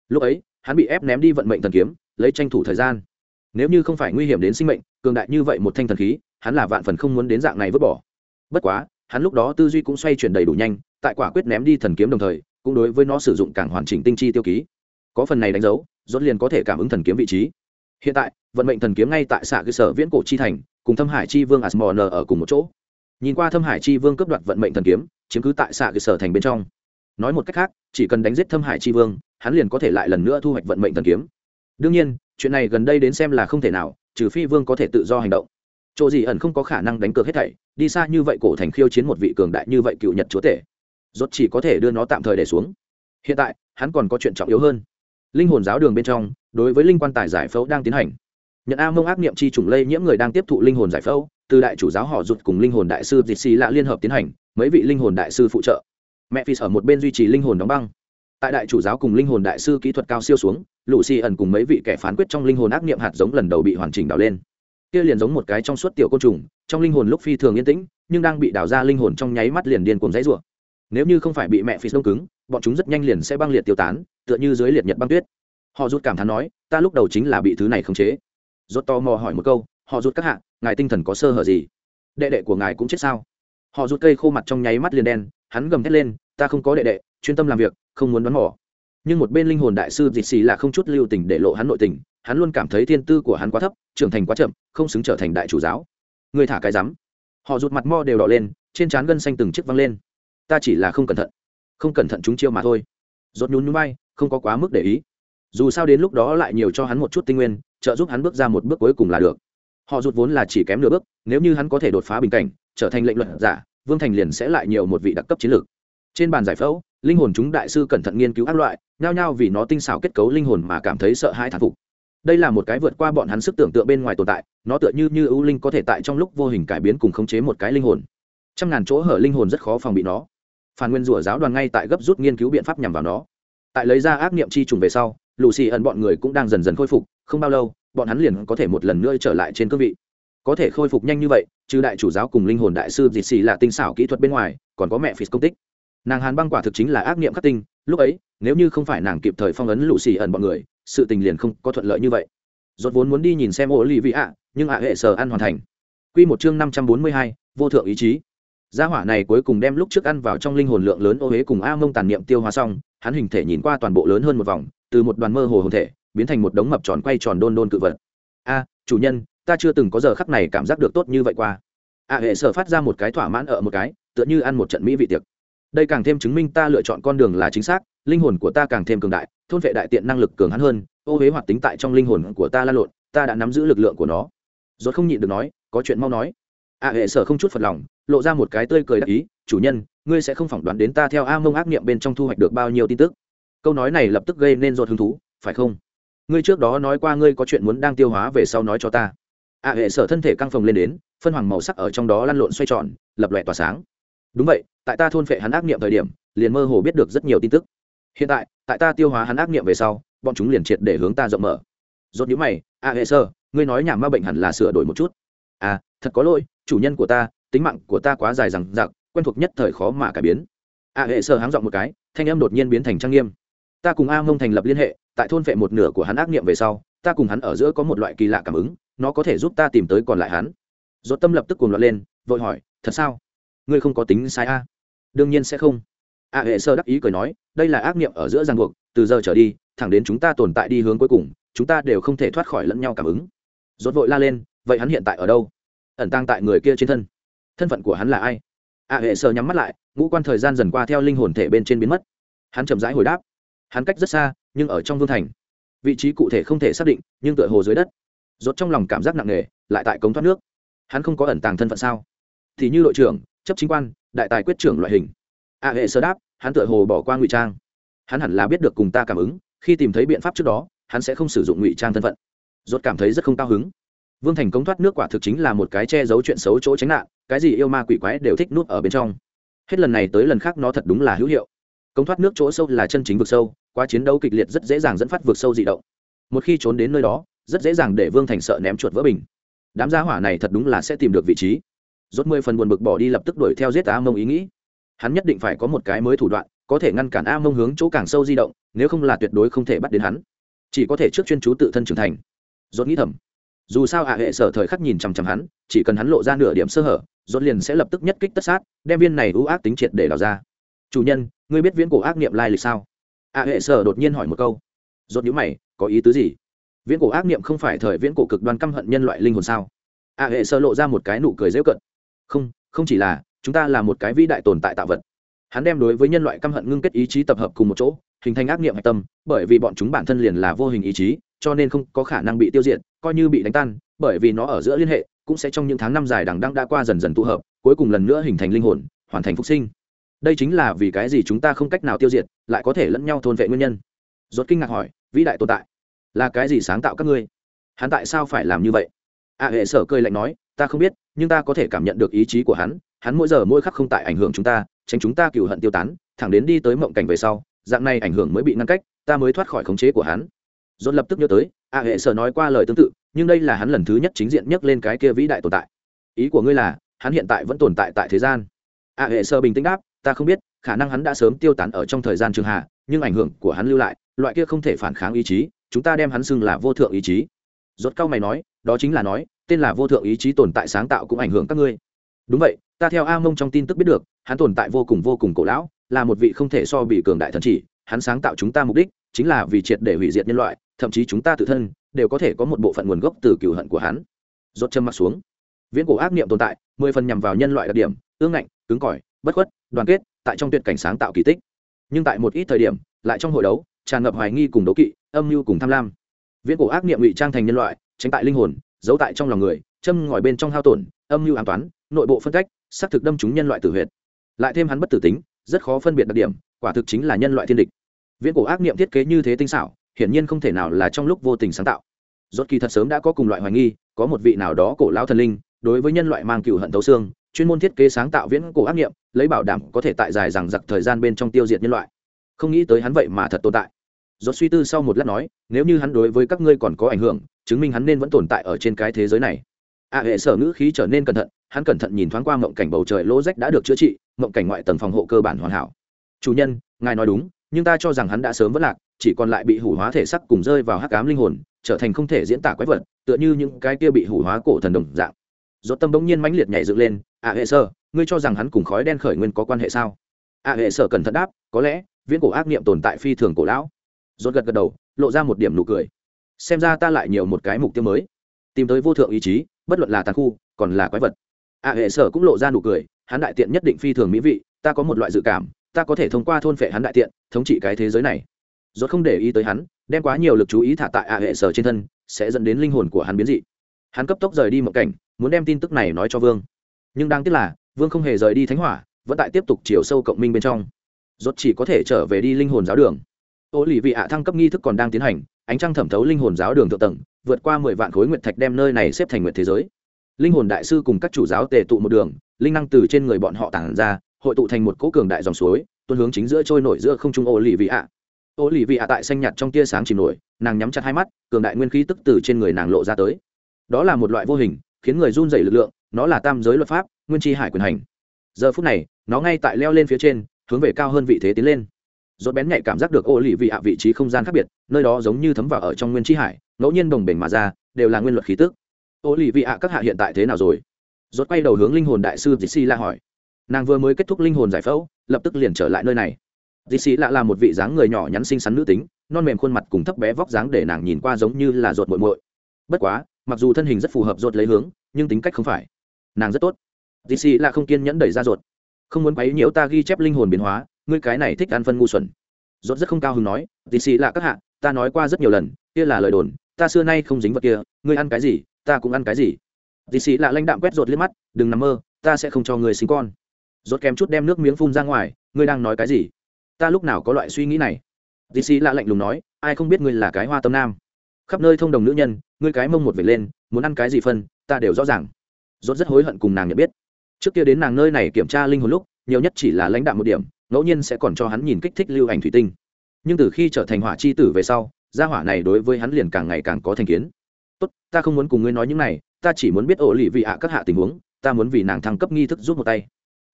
Lúc ấy, hắn bị ép ném đi vận mệnh thần kiếm, lấy tranh thủ thời gian. Nếu như không phải nguy hiểm đến sinh mệnh, cường đại như vậy một thanh thần khí, hắn là vạn phần không muốn đến dạng này vứt bỏ. Bất quá, hắn lúc đó tư duy cũng xoay chuyển đầy đủ nhanh, tại quả quyết ném đi thần kiếm đồng thời, cũng đối với nó sử dụng càng hoàn chỉnh tinh chi tiêu ký. Có phần này đánh dấu, rốt liền có thể cảm ứng thần kiếm vị trí. Hiện tại, vận mệnh thần kiếm ngay tại xạ cơ sở viễn cổ chi thành, cùng thâm hải chi vương asmon ở cùng một chỗ nhìn qua thâm hải chi vương cướp đoạt vận mệnh thần kiếm, chiếm cứ tại xạ cơ sở thành bên trong. Nói một cách khác, chỉ cần đánh giết thâm hải chi vương, hắn liền có thể lại lần nữa thu hoạch vận mệnh thần kiếm. Đương nhiên, chuyện này gần đây đến xem là không thể nào, trừ phi vương có thể tự do hành động. Chỗ gì ẩn không có khả năng đánh cược hết thảy, đi xa như vậy cổ thành khiêu chiến một vị cường đại như vậy cựu nhật chúa tể. Rốt chỉ có thể đưa nó tạm thời để xuống. Hiện tại, hắn còn có chuyện trọng yếu hơn. Linh hồn giáo đường bên trong, đối với linh quan tài giải phẫu đang tiến hành. Nhận a mông ác niệm chi trùng lây nhiễm người đang tiếp thụ linh hồn giải phẫu từ đại chủ giáo họ rụt cùng linh hồn đại sư dịch xì lạ liên hợp tiến hành, mấy vị linh hồn đại sư phụ trợ. Mẹ phi ở một bên duy trì linh hồn đóng băng. Tại đại chủ giáo cùng linh hồn đại sư kỹ thuật cao siêu xuống lũ xì ẩn cùng mấy vị kẻ phán quyết trong linh hồn ác niệm hạt giống lần đầu bị hoàn chỉnh đào lên. Kia liền giống một cái trong suốt tiểu côn trùng, trong linh hồn lúc phi thường yên tĩnh, nhưng đang bị đào ra linh hồn trong nháy mắt liền điên cuồng dãy rủa. Nếu như không phải bị mẹ phi đông cứng, bọn chúng rất nhanh liền sẽ băng liệt tiêu tán, tựa như dưới liệt nhật băng tuyết. Họ rút cảm thán nói, ta lúc đầu chính là bị thứ này khống chế. Rốt to mò hỏi một câu, họ rút các hạ ngài tinh thần có sơ hở gì? Đệ đệ của ngài cũng chết sao? Họ rút cây khô mặt trong nháy mắt liền đen, hắn gầm thét lên, ta không có đệ đệ, chuyên tâm làm việc, không muốn đoán mò. Nhưng một bên linh hồn đại sư dịch xì là không chút lưu tình để lộ hắn nội tình, hắn luôn cảm thấy thiên tư của hắn quá thấp, trưởng thành quá chậm, không xứng trở thành đại chủ giáo. Người thả cái rắm. Họ rụt mặt mo đều đỏ lên, trên trán gân xanh từng chiếc văng lên. Ta chỉ là không cẩn thận, không cẩn thận chúng chiêu mà thôi. Rốt nhún núi bay không có quá mức để ý. Dù sao đến lúc đó lại nhiều cho hắn một chút tinh nguyên, trợ giúp hắn bước ra một bước cuối cùng là được họ rụt vốn là chỉ kém nửa bước, nếu như hắn có thể đột phá bình cảnh, trở thành lệnh luận giả, vương thành liền sẽ lại nhiều một vị đặc cấp chiến lược. Trên bàn giải phẫu, linh hồn chúng đại sư cẩn thận nghiên cứu ác loại, nhao nhao vì nó tinh xảo kết cấu linh hồn mà cảm thấy sợ hãi thán phục. Đây là một cái vượt qua bọn hắn sức tưởng tượng bên ngoài tồn tại, nó tựa như như ưu linh có thể tại trong lúc vô hình cải biến cùng khống chế một cái linh hồn. Trăm ngàn chỗ hở linh hồn rất khó phòng bị nó. Phản nguyên rủa giáo đoàn ngay tại gấp rút nghiên cứu biện pháp nhằm vào nó. Tại lấy ra ác niệm chi trùng về sau lù xì ẩn bọn người cũng đang dần dần khôi phục, không bao lâu bọn hắn liền có thể một lần nữa trở lại trên cương vị. Có thể khôi phục nhanh như vậy trừ đại chủ giáo cùng linh hồn đại sư dịt xì là tinh xảo kỹ thuật bên ngoài còn có mẹ phì công tích. Nàng hàn băng quả thực chính là ác niệm khắc tinh lúc ấy nếu như không phải nàng kịp thời phong ấn lũ xì ẩn bọn người sự tình liền không có thuận lợi như vậy. Rốt vốn muốn đi nhìn xem ô lì vị ạ nhưng ạ hệ sở ăn hoàn thành. Quy một chương năm trăm bốn mươi hai, vô thượng ý chí. Gia hỏa này cuối cùng đem lúc trước ăn vào trong linh hồn lượng lớn ô huế cùng a mông tàn niệm tiêu hóa xong hắn hình thể nhìn qua toàn bộ lớn hơn một vòng từ một đoàn mơ hồ hồn thể biến thành một đống mập tròn quay tròn đôn đôn cự vật. A, chủ nhân, ta chưa từng có giờ khắc này cảm giác được tốt như vậy qua. A, hệ sở phát ra một cái thỏa mãn ở một cái, tựa như ăn một trận mỹ vị tiệc. Đây càng thêm chứng minh ta lựa chọn con đường là chính xác, linh hồn của ta càng thêm cường đại, thôn vệ đại tiện năng lực cường hắn hơn, ô huế hoạt tính tại trong linh hồn của ta lan lộn, ta đã nắm giữ lực lượng của nó. Rốt không nhịn được nói, có chuyện mau nói. A, hệ sở không chút phật lòng, lộ ra một cái tươi cười đắc ý, chủ nhân, ngươi sẽ không phỏng đoán đến ta theo a mông ác niệm bên trong thu hoạch được bao nhiêu tin tức. Câu nói này lập tức gây nên rột hứng thú, phải không? Ngươi trước đó nói qua ngươi có chuyện muốn đang tiêu hóa về sau nói cho ta. Ạ hệ sở thân thể căng phồng lên đến, phân hoàng màu sắc ở trong đó lăn lộn xoay tròn, lập lòe tỏa sáng. Đúng vậy, tại ta thôn phệ hắn ác niệm thời điểm, liền mơ hồ biết được rất nhiều tin tức. Hiện tại tại ta tiêu hóa hắn ác niệm về sau, bọn chúng liền triệt để hướng ta rộng mở. Rốt nhíu mày, a hệ sơ ngươi nói nhảm ma bệnh hẳn là sửa đổi một chút. À thật có lỗi, chủ nhân của ta, tính mạng của ta quá dài rằng giặc quen thuộc nhất thời khó mà cải biến. A hệ sơ háng dọn một cái, thanh âm đột nhiên biến thành trang nghiêm. Ta cùng a mông thành lập liên hệ tại thôn vệ một nửa của hắn ác niệm về sau, ta cùng hắn ở giữa có một loại kỳ lạ cảm ứng, nó có thể giúp ta tìm tới còn lại hắn. Rốt tâm lập tức cuồng loạn lên, vội hỏi, thật sao? Ngươi không có tính sai a? Đương nhiên sẽ không. A hệ sơ đắc ý cười nói, đây là ác niệm ở giữa ràng buộc, từ giờ trở đi, thẳng đến chúng ta tồn tại đi hướng cuối cùng, chúng ta đều không thể thoát khỏi lẫn nhau cảm ứng. Rốt vội la lên, vậy hắn hiện tại ở đâu? Ẩn tang tại người kia trên thân. Thân phận của hắn là ai? A hệ sơ nhắm mắt lại, ngũ quan thời gian dần qua theo linh hồn thể bên trên biến mất. Hắn chậm rãi hồi đáp, hắn cách rất xa nhưng ở trong vương thành, vị trí cụ thể không thể xác định, nhưng tựa hồ dưới đất. Rốt trong lòng cảm giác nặng nề, lại tại cống thoát nước. Hắn không có ẩn tàng thân phận sao? Thì như đội trưởng, chấp chính quan, đại tài quyết trưởng loại hình. A hệ sơ đáp, hắn tựa hồ bỏ qua ngụy trang. Hắn hẳn là biết được cùng ta cảm ứng, khi tìm thấy biện pháp trước đó, hắn sẽ không sử dụng ngụy trang thân phận. Rốt cảm thấy rất không cao hứng. Vương thành công thoát nước quả thực chính là một cái che giấu chuyện xấu chỗ tránh nạn, cái gì yêu ma quỷ quái đều thích nuốt ở bên trong. Hết lần này tới lần khác nó thật đúng là hữu hiệu. Công thoát nước chỗ sâu là chân chính vực sâu Quá chiến đấu kịch liệt rất dễ dàng dẫn phát vượt sâu dị động. Một khi trốn đến nơi đó, rất dễ dàng để vương thành sợ ném chuột vỡ bình. Đám gia hỏa này thật đúng là sẽ tìm được vị trí. Rốt mười phần buồn bực bỏ đi lập tức đuổi theo giết a mông ý nghĩ. Hắn nhất định phải có một cái mới thủ đoạn, có thể ngăn cản a mông hướng chỗ càng sâu di động, nếu không là tuyệt đối không thể bắt đến hắn. Chỉ có thể trước chuyên chú tự thân trưởng thành. Rốt nghĩ thầm. Dù sao hạ hệ sở thời khắc nhìn chằm chằm hắn, chỉ cần hắn lộ ra nửa điểm sơ hở, rốt liền sẽ lập tức nhất kích tất sát, đem viên này ưu ác tính triệt để đào ra. Chủ nhân, ngươi biết viễn cổ ác niệm lai lịch sao? A hệ sở đột nhiên hỏi một câu. Rốt nhíu mày, có ý tứ gì? Viễn cổ ác niệm không phải thời viễn cổ cực đoan căm hận nhân loại linh hồn sao? A hệ sở lộ ra một cái nụ cười dễ cận không không chỉ là, chúng ta là một cái vĩ đại tồn tại tạo vật. Hắn đem đối với nhân loại căm hận ngưng kết ý chí tập hợp cùng một chỗ, hình thành ác niệm hạch tâm, bởi vì bọn chúng bản thân liền là vô hình ý chí, cho nên không có khả năng bị tiêu diệt, coi như bị đánh tan, bởi vì nó ở giữa liên hệ, cũng sẽ trong những tháng năm dài đằng đang đã qua dần dần tụ hợp, cuối cùng lần nữa hình thành linh hồn, hoàn thành phục sinh đây chính là vì cái gì chúng ta không cách nào tiêu diệt, lại có thể lẫn nhau thôn vệ nguyên nhân? Rốt kinh ngạc hỏi, vĩ đại tồn tại, là cái gì sáng tạo các ngươi? Hắn tại sao phải làm như vậy? A hệ sở cười lạnh nói, ta không biết, nhưng ta có thể cảm nhận được ý chí của hắn hắn mỗi giờ mỗi khắc không tại ảnh hưởng chúng ta, tránh chúng ta cựu hận tiêu tán, thẳng đến đi tới mộng cảnh về sau, dạng này ảnh hưởng mới bị ngăn cách, ta mới thoát khỏi khống chế của hắn. Dồn lập tức nhớ tới, a hệ sở nói qua lời tương tự, nhưng đây là hắn lần thứ nhất chính diện nhắc lên cái kia vĩ đại tồn tại. Ý của ngươi là, hắn hiện tại vẫn tồn tại tại thế gian. A hệ sơ bình tĩnh đáp ta không biết, khả năng hắn đã sớm tiêu tán ở trong thời gian trường hạ, nhưng ảnh hưởng của hắn lưu lại, loại kia không thể phản kháng ý chí, chúng ta đem hắn xưng là vô thượng ý chí. Rốt cao mày nói, đó chính là nói, tên là vô thượng ý chí tồn tại sáng tạo cũng ảnh hưởng các ngươi. Đúng vậy, ta theo a mông trong tin tức biết được, hắn tồn tại vô cùng vô cùng cổ lão, là một vị không thể so bị cường đại thần chỉ, hắn sáng tạo chúng ta mục đích, chính là vì triệt để hủy diệt nhân loại, thậm chí chúng ta tự thân, đều có thể có một bộ phận nguồn gốc từ cựu hận của hắn. Rốt châm mặt xuống. Viễn cổ ác niệm tồn tại, mười phần nhằm vào nhân loại đặc điểm, ương ngạnh, cứng cỏi bất khuất, đoàn kết, tại trong tuyệt cảnh sáng tạo kỳ tích. Nhưng tại một ít thời điểm, lại trong hội đấu, tràn ngập hoài nghi cùng đấu kỵ, âm mưu cùng tham lam. Viễn cổ ác niệm ngụy trang thành nhân loại, tránh tại linh hồn, giấu tại trong lòng người, châm ngòi bên trong hao tổn, âm mưu an toán, nội bộ phân cách, xác thực đâm chúng nhân loại tử huyệt. Lại thêm hắn bất tử tính, rất khó phân biệt đặc điểm, quả thực chính là nhân loại thiên địch. Viễn cổ ác niệm thiết kế như thế tinh xảo, hiển nhiên không thể nào là trong lúc vô tình sáng tạo. Rốt kỳ thật sớm đã có cùng loại hoài nghi, có một vị nào đó cổ lão thần linh, đối với nhân loại mang cựu hận thấu xương chuyên môn thiết kế sáng tạo viễn cổ ác niệm lấy bảo đảm có thể tại dài rằng giặc thời gian bên trong tiêu diệt nhân loại. Không nghĩ tới hắn vậy mà thật tồn tại. Rốt suy tư sau một lát nói, nếu như hắn đối với các ngươi còn có ảnh hưởng, chứng minh hắn nên vẫn tồn tại ở trên cái thế giới này. A hệ sở ngữ khí trở nên cẩn thận, hắn cẩn thận nhìn thoáng qua mộng cảnh bầu trời lỗ rách đã được chữa trị, mộng cảnh ngoại tầng phòng hộ cơ bản hoàn hảo. Chủ nhân, ngài nói đúng, nhưng ta cho rằng hắn đã sớm vất lạc, chỉ còn lại bị hủ hóa thể sắc cùng rơi vào hắc ám linh hồn, trở thành không thể diễn tả quái vật, tựa như những cái kia bị hủ hóa cổ thần đồng dạng. Dốt tâm bỗng nhiên mãnh liệt nhảy dựng lên a hệ sơ, ngươi cho rằng hắn cùng khói đen khởi nguyên có quan hệ sao? A hệ sở cẩn thận đáp, có lẽ, viễn cổ ác niệm tồn tại phi thường cổ lão. Dốt gật gật đầu, lộ ra một điểm nụ cười. Xem ra ta lại nhiều một cái mục tiêu mới. Tìm tới vô thượng ý chí, bất luận là tàn khu, còn là quái vật. Ạ hệ sở cũng lộ ra nụ cười, hắn đại tiện nhất định phi thường mỹ vị, ta có một loại dự cảm, ta có thể thông qua thôn phệ hắn đại tiện, thống trị cái thế giới này. Rốt không để ý tới hắn, đem quá nhiều lực chú ý thả tại ạ hệ sở trên thân, sẽ dẫn đến linh hồn của hắn biến dị. Hắn cấp tốc rời đi một cảnh, muốn đem tin tức này nói cho vương nhưng đáng tiếc là, vương không hề rời đi thánh hỏa, vẫn tại tiếp tục chiều sâu cộng minh bên trong. Rốt chỉ có thể trở về đi linh hồn giáo đường. Ô lì vị ạ thăng cấp nghi thức còn đang tiến hành, ánh trăng thẩm thấu linh hồn giáo đường thượng tầng, vượt qua mười vạn khối nguyệt thạch đem nơi này xếp thành nguyệt thế giới. Linh hồn đại sư cùng các chủ giáo tề tụ một đường, linh năng từ trên người bọn họ tản ra, hội tụ thành một cỗ cường đại dòng suối, tuôn hướng chính giữa trôi nổi giữa không trung ô lì vị ạ ô lì vị ạ tại xanh nhạt trong tia sáng chìm nổi, nàng nhắm chặt hai mắt, cường đại nguyên khí tức từ trên người nàng lộ ra tới. Đó là một loại vô hình, khiến người run dày lực lượng nó là tam giới luật pháp, nguyên tri hải quyền hành. Giờ phút này, nó ngay tại leo lên phía trên, hướng về cao hơn vị thế tiến lên. Dốt bén nhạy cảm giác được ô lì vị ạ vị trí không gian khác biệt, nơi đó giống như thấm vào ở trong nguyên tri hải, ngẫu nhiên đồng bình mà ra, đều là nguyên luật khí tức. Ô lì vị ạ các hạ hiện tại thế nào rồi? Dốt quay đầu hướng linh hồn đại sư dì xì la hỏi. Nàng vừa mới kết thúc linh hồn giải phẫu, lập tức liền trở lại nơi này. Dì xì lạ là một vị dáng người nhỏ nhắn xinh xắn nữ tính, non mềm khuôn mặt cùng thấp bé vóc dáng để nàng nhìn qua giống như là ruột muội muội. Bất quá, mặc dù thân hình rất phù hợp ruột lấy hướng, nhưng tính cách không phải nàng rất tốt. Dì xì là không kiên nhẫn đẩy ra ruột. Không muốn quấy nhiễu ta ghi chép linh hồn biến hóa, ngươi cái này thích ăn phân ngu xuẩn. Ruột rất không cao hứng nói, dì xì là các hạ, ta nói qua rất nhiều lần, kia là lời đồn, ta xưa nay không dính vật kia, ngươi ăn cái gì, ta cũng ăn cái gì. Dì xì là lãnh đạm quét ruột liếc mắt, đừng nằm mơ, ta sẽ không cho ngươi sinh con. Rốt kém chút đem nước miếng phun ra ngoài, ngươi đang nói cái gì? Ta lúc nào có loại suy nghĩ này? Dì xì là lạnh lùng nói, ai không biết ngươi là cái hoa tâm nam. Khắp nơi thông đồng nữ nhân, ngươi cái mông một vệt lên, muốn ăn cái gì phân, ta đều rõ ràng rốt rất hối hận cùng nàng nhận biết. Trước kia đến nàng nơi này kiểm tra linh hồn lúc, nhiều nhất chỉ là lãnh đạo một điểm, ngẫu nhiên sẽ còn cho hắn nhìn kích thích lưu ảnh thủy tinh. Nhưng từ khi trở thành hỏa chi tử về sau, gia hỏa này đối với hắn liền càng ngày càng có thành kiến. Tốt, ta không muốn cùng ngươi nói những này, ta chỉ muốn biết ổ lì vị hạ các hạ tình huống, ta muốn vì nàng thăng cấp nghi thức giúp một tay.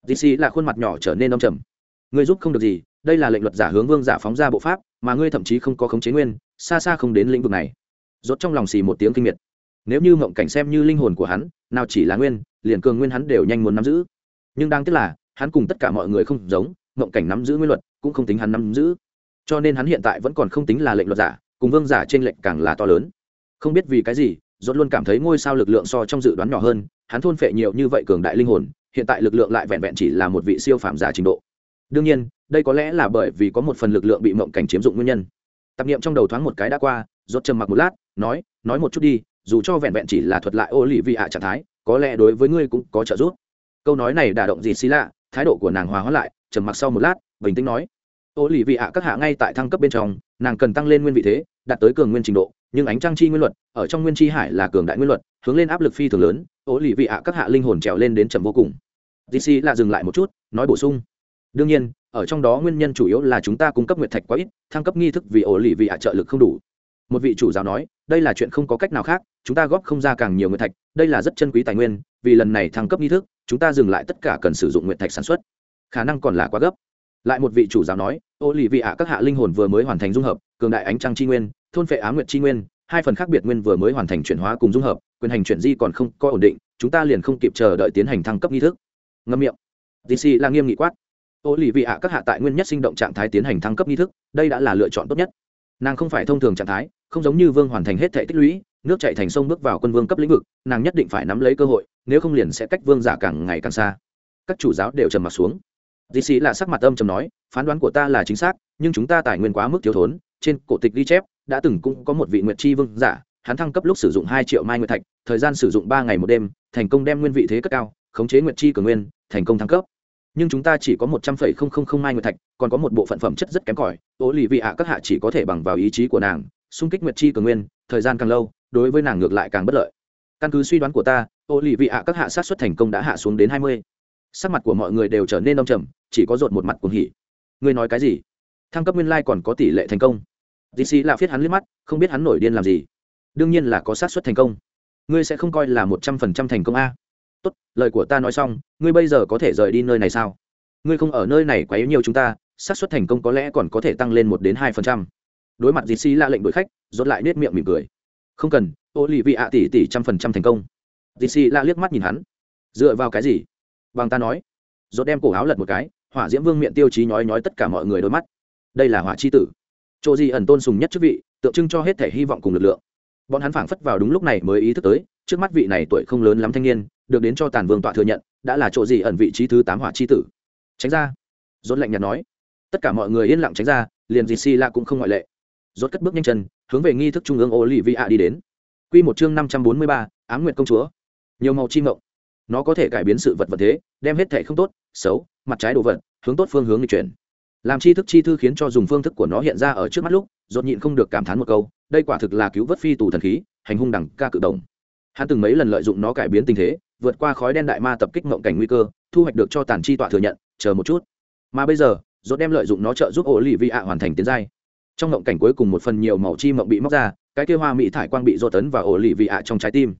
Dc là khuôn mặt nhỏ trở nên đông trầm. Ngươi giúp không được gì, đây là lệnh luật giả hướng vương giả phóng ra bộ pháp, mà ngươi thậm chí không có khống chế nguyên, xa xa không đến lĩnh vực này. Rốt trong lòng xì một tiếng kinh miệt nếu như mộng cảnh xem như linh hồn của hắn, nào chỉ là nguyên, liền cường nguyên hắn đều nhanh muốn nắm giữ. Nhưng đang tiếc là, hắn cùng tất cả mọi người không giống, mộng cảnh nắm giữ nguyên luật, cũng không tính hắn nắm giữ. Cho nên hắn hiện tại vẫn còn không tính là lệnh luật giả, cùng vương giả trên lệnh càng là to lớn. Không biết vì cái gì, rốt luôn cảm thấy ngôi sao lực lượng so trong dự đoán nhỏ hơn, hắn thôn phệ nhiều như vậy cường đại linh hồn, hiện tại lực lượng lại vẹn vẹn chỉ là một vị siêu phạm giả trình độ. Đương nhiên, đây có lẽ là bởi vì có một phần lực lượng bị mộng cảnh chiếm dụng nguyên nhân. Tạp niệm trong đầu thoáng một cái đã qua, rốt trầm mặc một lát, nói nói một chút đi dù cho vẹn vẹn chỉ là thuật lại ô lì vị ạ trạng thái, có lẽ đối với ngươi cũng có trợ giúp. Câu nói này đả động gì xí lạ thái độ của nàng hòa hóa lại, trầm mặc sau một lát, bình tĩnh nói. Ô lì vị ạ các hạ ngay tại thăng cấp bên trong, nàng cần tăng lên nguyên vị thế, đạt tới cường nguyên trình độ, nhưng ánh trăng chi nguyên luật, ở trong nguyên chi hải là cường đại nguyên luật, hướng lên áp lực phi thường lớn. Ô lì vị ạ các hạ linh hồn trèo lên đến trầm vô cùng. Dc là dừng lại một chút, nói bổ sung. Đương nhiên, ở trong đó nguyên nhân chủ yếu là chúng ta cung cấp nguyệt thạch quá ít, thăng cấp nghi thức vì ổ lì vị ạ trợ lực không đủ. Một vị chủ giáo nói đây là chuyện không có cách nào khác, chúng ta góp không ra càng nhiều nguyệt thạch, đây là rất chân quý tài nguyên, vì lần này thăng cấp nghi thức, chúng ta dừng lại tất cả cần sử dụng nguyệt thạch sản xuất. Khả năng còn là quá gấp. Lại một vị chủ giáo nói ô lì vị ạ các hạ linh hồn vừa mới hoàn thành dung hợp, cường đại ánh trăng tri nguyên, thôn phệ á nguyệt tri nguyên, hai phần khác biệt nguyên vừa mới hoàn thành chuyển hóa cùng dung hợp, quyền hành chuyển di còn không có ổn định, chúng ta liền không kịp chờ đợi tiến hành thăng cấp nghi thức. Ngâm miệng. Dc là nghiêm nghị quát. Ô lì vị ạ các hạ tại nguyên nhất sinh động trạng thái tiến hành thăng cấp nghi thức, đây đã là lựa chọn tốt nhất. Nàng không phải thông thường trạng thái không giống như vương hoàn thành hết thệ tích lũy, nước chạy thành sông bước vào quân vương cấp lĩnh vực, nàng nhất định phải nắm lấy cơ hội, nếu không liền sẽ cách vương giả càng ngày càng xa. Các chủ giáo đều trầm mặt xuống. Dc là sắc mặt âm trầm nói, phán đoán của ta là chính xác, nhưng chúng ta tài nguyên quá mức thiếu thốn, trên cổ tịch ghi chép, đã từng cũng có một vị nguyệt chi vương giả, hắn thăng cấp lúc sử dụng hai triệu mai nguyệt thạch, thời gian sử dụng ba ngày một đêm, thành công đem nguyên vị thế cất cao, khống chế nguyệt chi cường nguyên, thành công thăng cấp. Nhưng chúng ta chỉ có một trăm phẩy không không không mai nguyệt thạch, còn có một bộ phận phẩm chất rất kém cỏi ố lì vị ạ các hạ chỉ có thể bằng vào ý chí của nàng xung kích nguyệt chi cường nguyên, thời gian càng lâu, đối với nàng ngược lại càng bất lợi. Căn cứ suy đoán của ta ô lì vị ạ các hạ sát xuất thành công đã hạ xuống đến hai mươi. Sắc mặt của mọi người đều trở nên đông trầm, chỉ có rột một mặt cuồng hỉ. Ngươi nói cái gì? Thăng cấp nguyên lai còn có tỷ lệ thành công. Dc là phiết hắn liếc mắt, không biết hắn nổi điên làm gì. Đương nhiên là có sát xuất thành công. Ngươi sẽ không coi là một trăm phần trăm thành công a. Tốt, lời của ta nói xong, ngươi bây giờ có thể rời đi nơi này sao? Ngươi không ở nơi này quá yếu nhiều chúng ta xác suất thành công có lẽ còn có thể tăng lên một đến hai phần trăm đối mặt dì xì la lệnh đội khách dốt lại nết miệng mỉm cười. Không cần ô lì vị ạ tỷ tỷ trăm phần trăm thành công. Dì xì la liếc mắt nhìn hắn. Dựa vào cái gì? Bằng ta nói. Dốt đem cổ áo lật một cái, hỏa diễm vương miệng tiêu chí nhói nhói tất cả mọi người đôi mắt. Đây là hỏa c h i tử. Chỗ gì ẩn tôn sùng nhất chức vị, tượng trưng cho hết thể hy vọng cùng lực lượng. Bọn hắn phảng phất vào đúng lúc này mới ý thức tới, trước mắt vị này tuổi không lớn lắm thanh niên, được đến cho tàn vương tọa thừa nhận, đã là chỗ gì ẩn vị trí thứ tám hỏa chi tử. Tránh ra. Rốt lạnh nhạt nói. Tất cả mọi người yên lặng tránh ra, liền dì xì la cũng không ngoại lệ rốt cất bước nhanh chân, hướng về nghi thức trung ương olivia đi đến. Quy một chương năm trăm bốn mươi ba, ám nguyệt công chúa. Nhiều màu chi mộng nó có thể cải biến sự vật vật thế, đem hết thể không tốt, xấu, mặt trái đồ vật, hướng tốt phương hướng di chuyển. Làm chi thức chi thư khiến cho dùng phương thức của nó hiện ra ở trước mắt lúc, Rốt nhịn không được cảm thán một câu, đây quả thực là cứu vớt phi tù thần khí, hành hung đẳng ca cự đồng hắn từng mấy lần lợi dụng nó cải biến tình thế, vượt qua khói đen đại ma tập kích mộng cảnh nguy cơ, thu hoạch được cho tàn chi tọa thừa nhận, chờ một chút. Mà bây giờ, Rốt đem lợi dụng nó trợ giúp ổ lì vi ạ hoàn thành tiến giai trong mộng cảnh cuối cùng một phần nhiều màu chi mộng bị móc ra, cái kia hoa mỹ thải quang bị dô tấn và ổ lì vị ạ trong trái tim.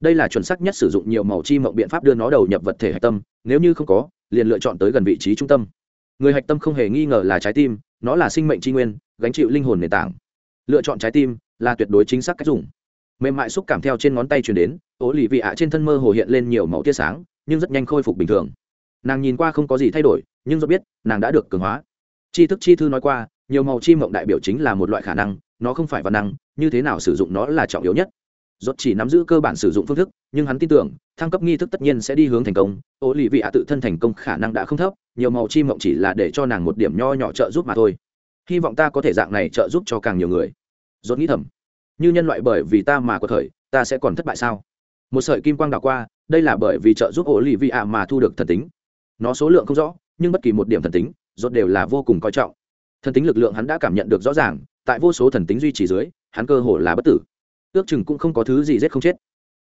Đây là chuẩn xác nhất sử dụng nhiều màu chi mộng biện pháp đưa nó đầu nhập vật thể hạch tâm, nếu như không có, liền lựa chọn tới gần vị trí trung tâm. Người hạch tâm không hề nghi ngờ là trái tim, nó là sinh mệnh tri nguyên, gánh chịu linh hồn nền tảng. Lựa chọn trái tim là tuyệt đối chính xác cách dùng. Mềm mại xúc cảm theo trên ngón tay chuyển đến ố lì vị ạ trên thân mơ hồ hiện lên nhiều màu tia sáng, nhưng rất nhanh khôi phục bình thường. Nàng nhìn qua không có gì thay đổi, nhưng do biết, nàng đã được cường hóa. Chi thức chi thư nói qua nhiều màu chi mộng đại biểu chính là một loại khả năng, nó không phải văn năng, như thế nào sử dụng nó là trọng yếu nhất. Rốt chỉ nắm giữ cơ bản sử dụng phương thức, nhưng hắn tin tưởng, thăng cấp nghi thức tất nhiên sẽ đi hướng thành công. Ô lì vị ạ tự thân thành công khả năng đã không thấp, nhiều màu chi mộng chỉ là để cho nàng một điểm nho nhỏ trợ giúp mà thôi. Hy vọng ta có thể dạng này trợ giúp cho càng nhiều người. Rốt nghĩ thầm, như nhân loại bởi vì ta mà có thời, ta sẽ còn thất bại sao? Một sợi kim quang đảo qua, đây là bởi vì trợ giúp ô lì vị ạ mà thu được thần tính. Nó số lượng không rõ, nhưng bất kỳ một điểm thần tính, rốt đều là vô cùng coi trọng thần tính lực lượng hắn đã cảm nhận được rõ ràng, tại vô số thần tính duy trì dưới, hắn cơ hồ là bất tử. Ước chừng cũng không có thứ gì giết không chết.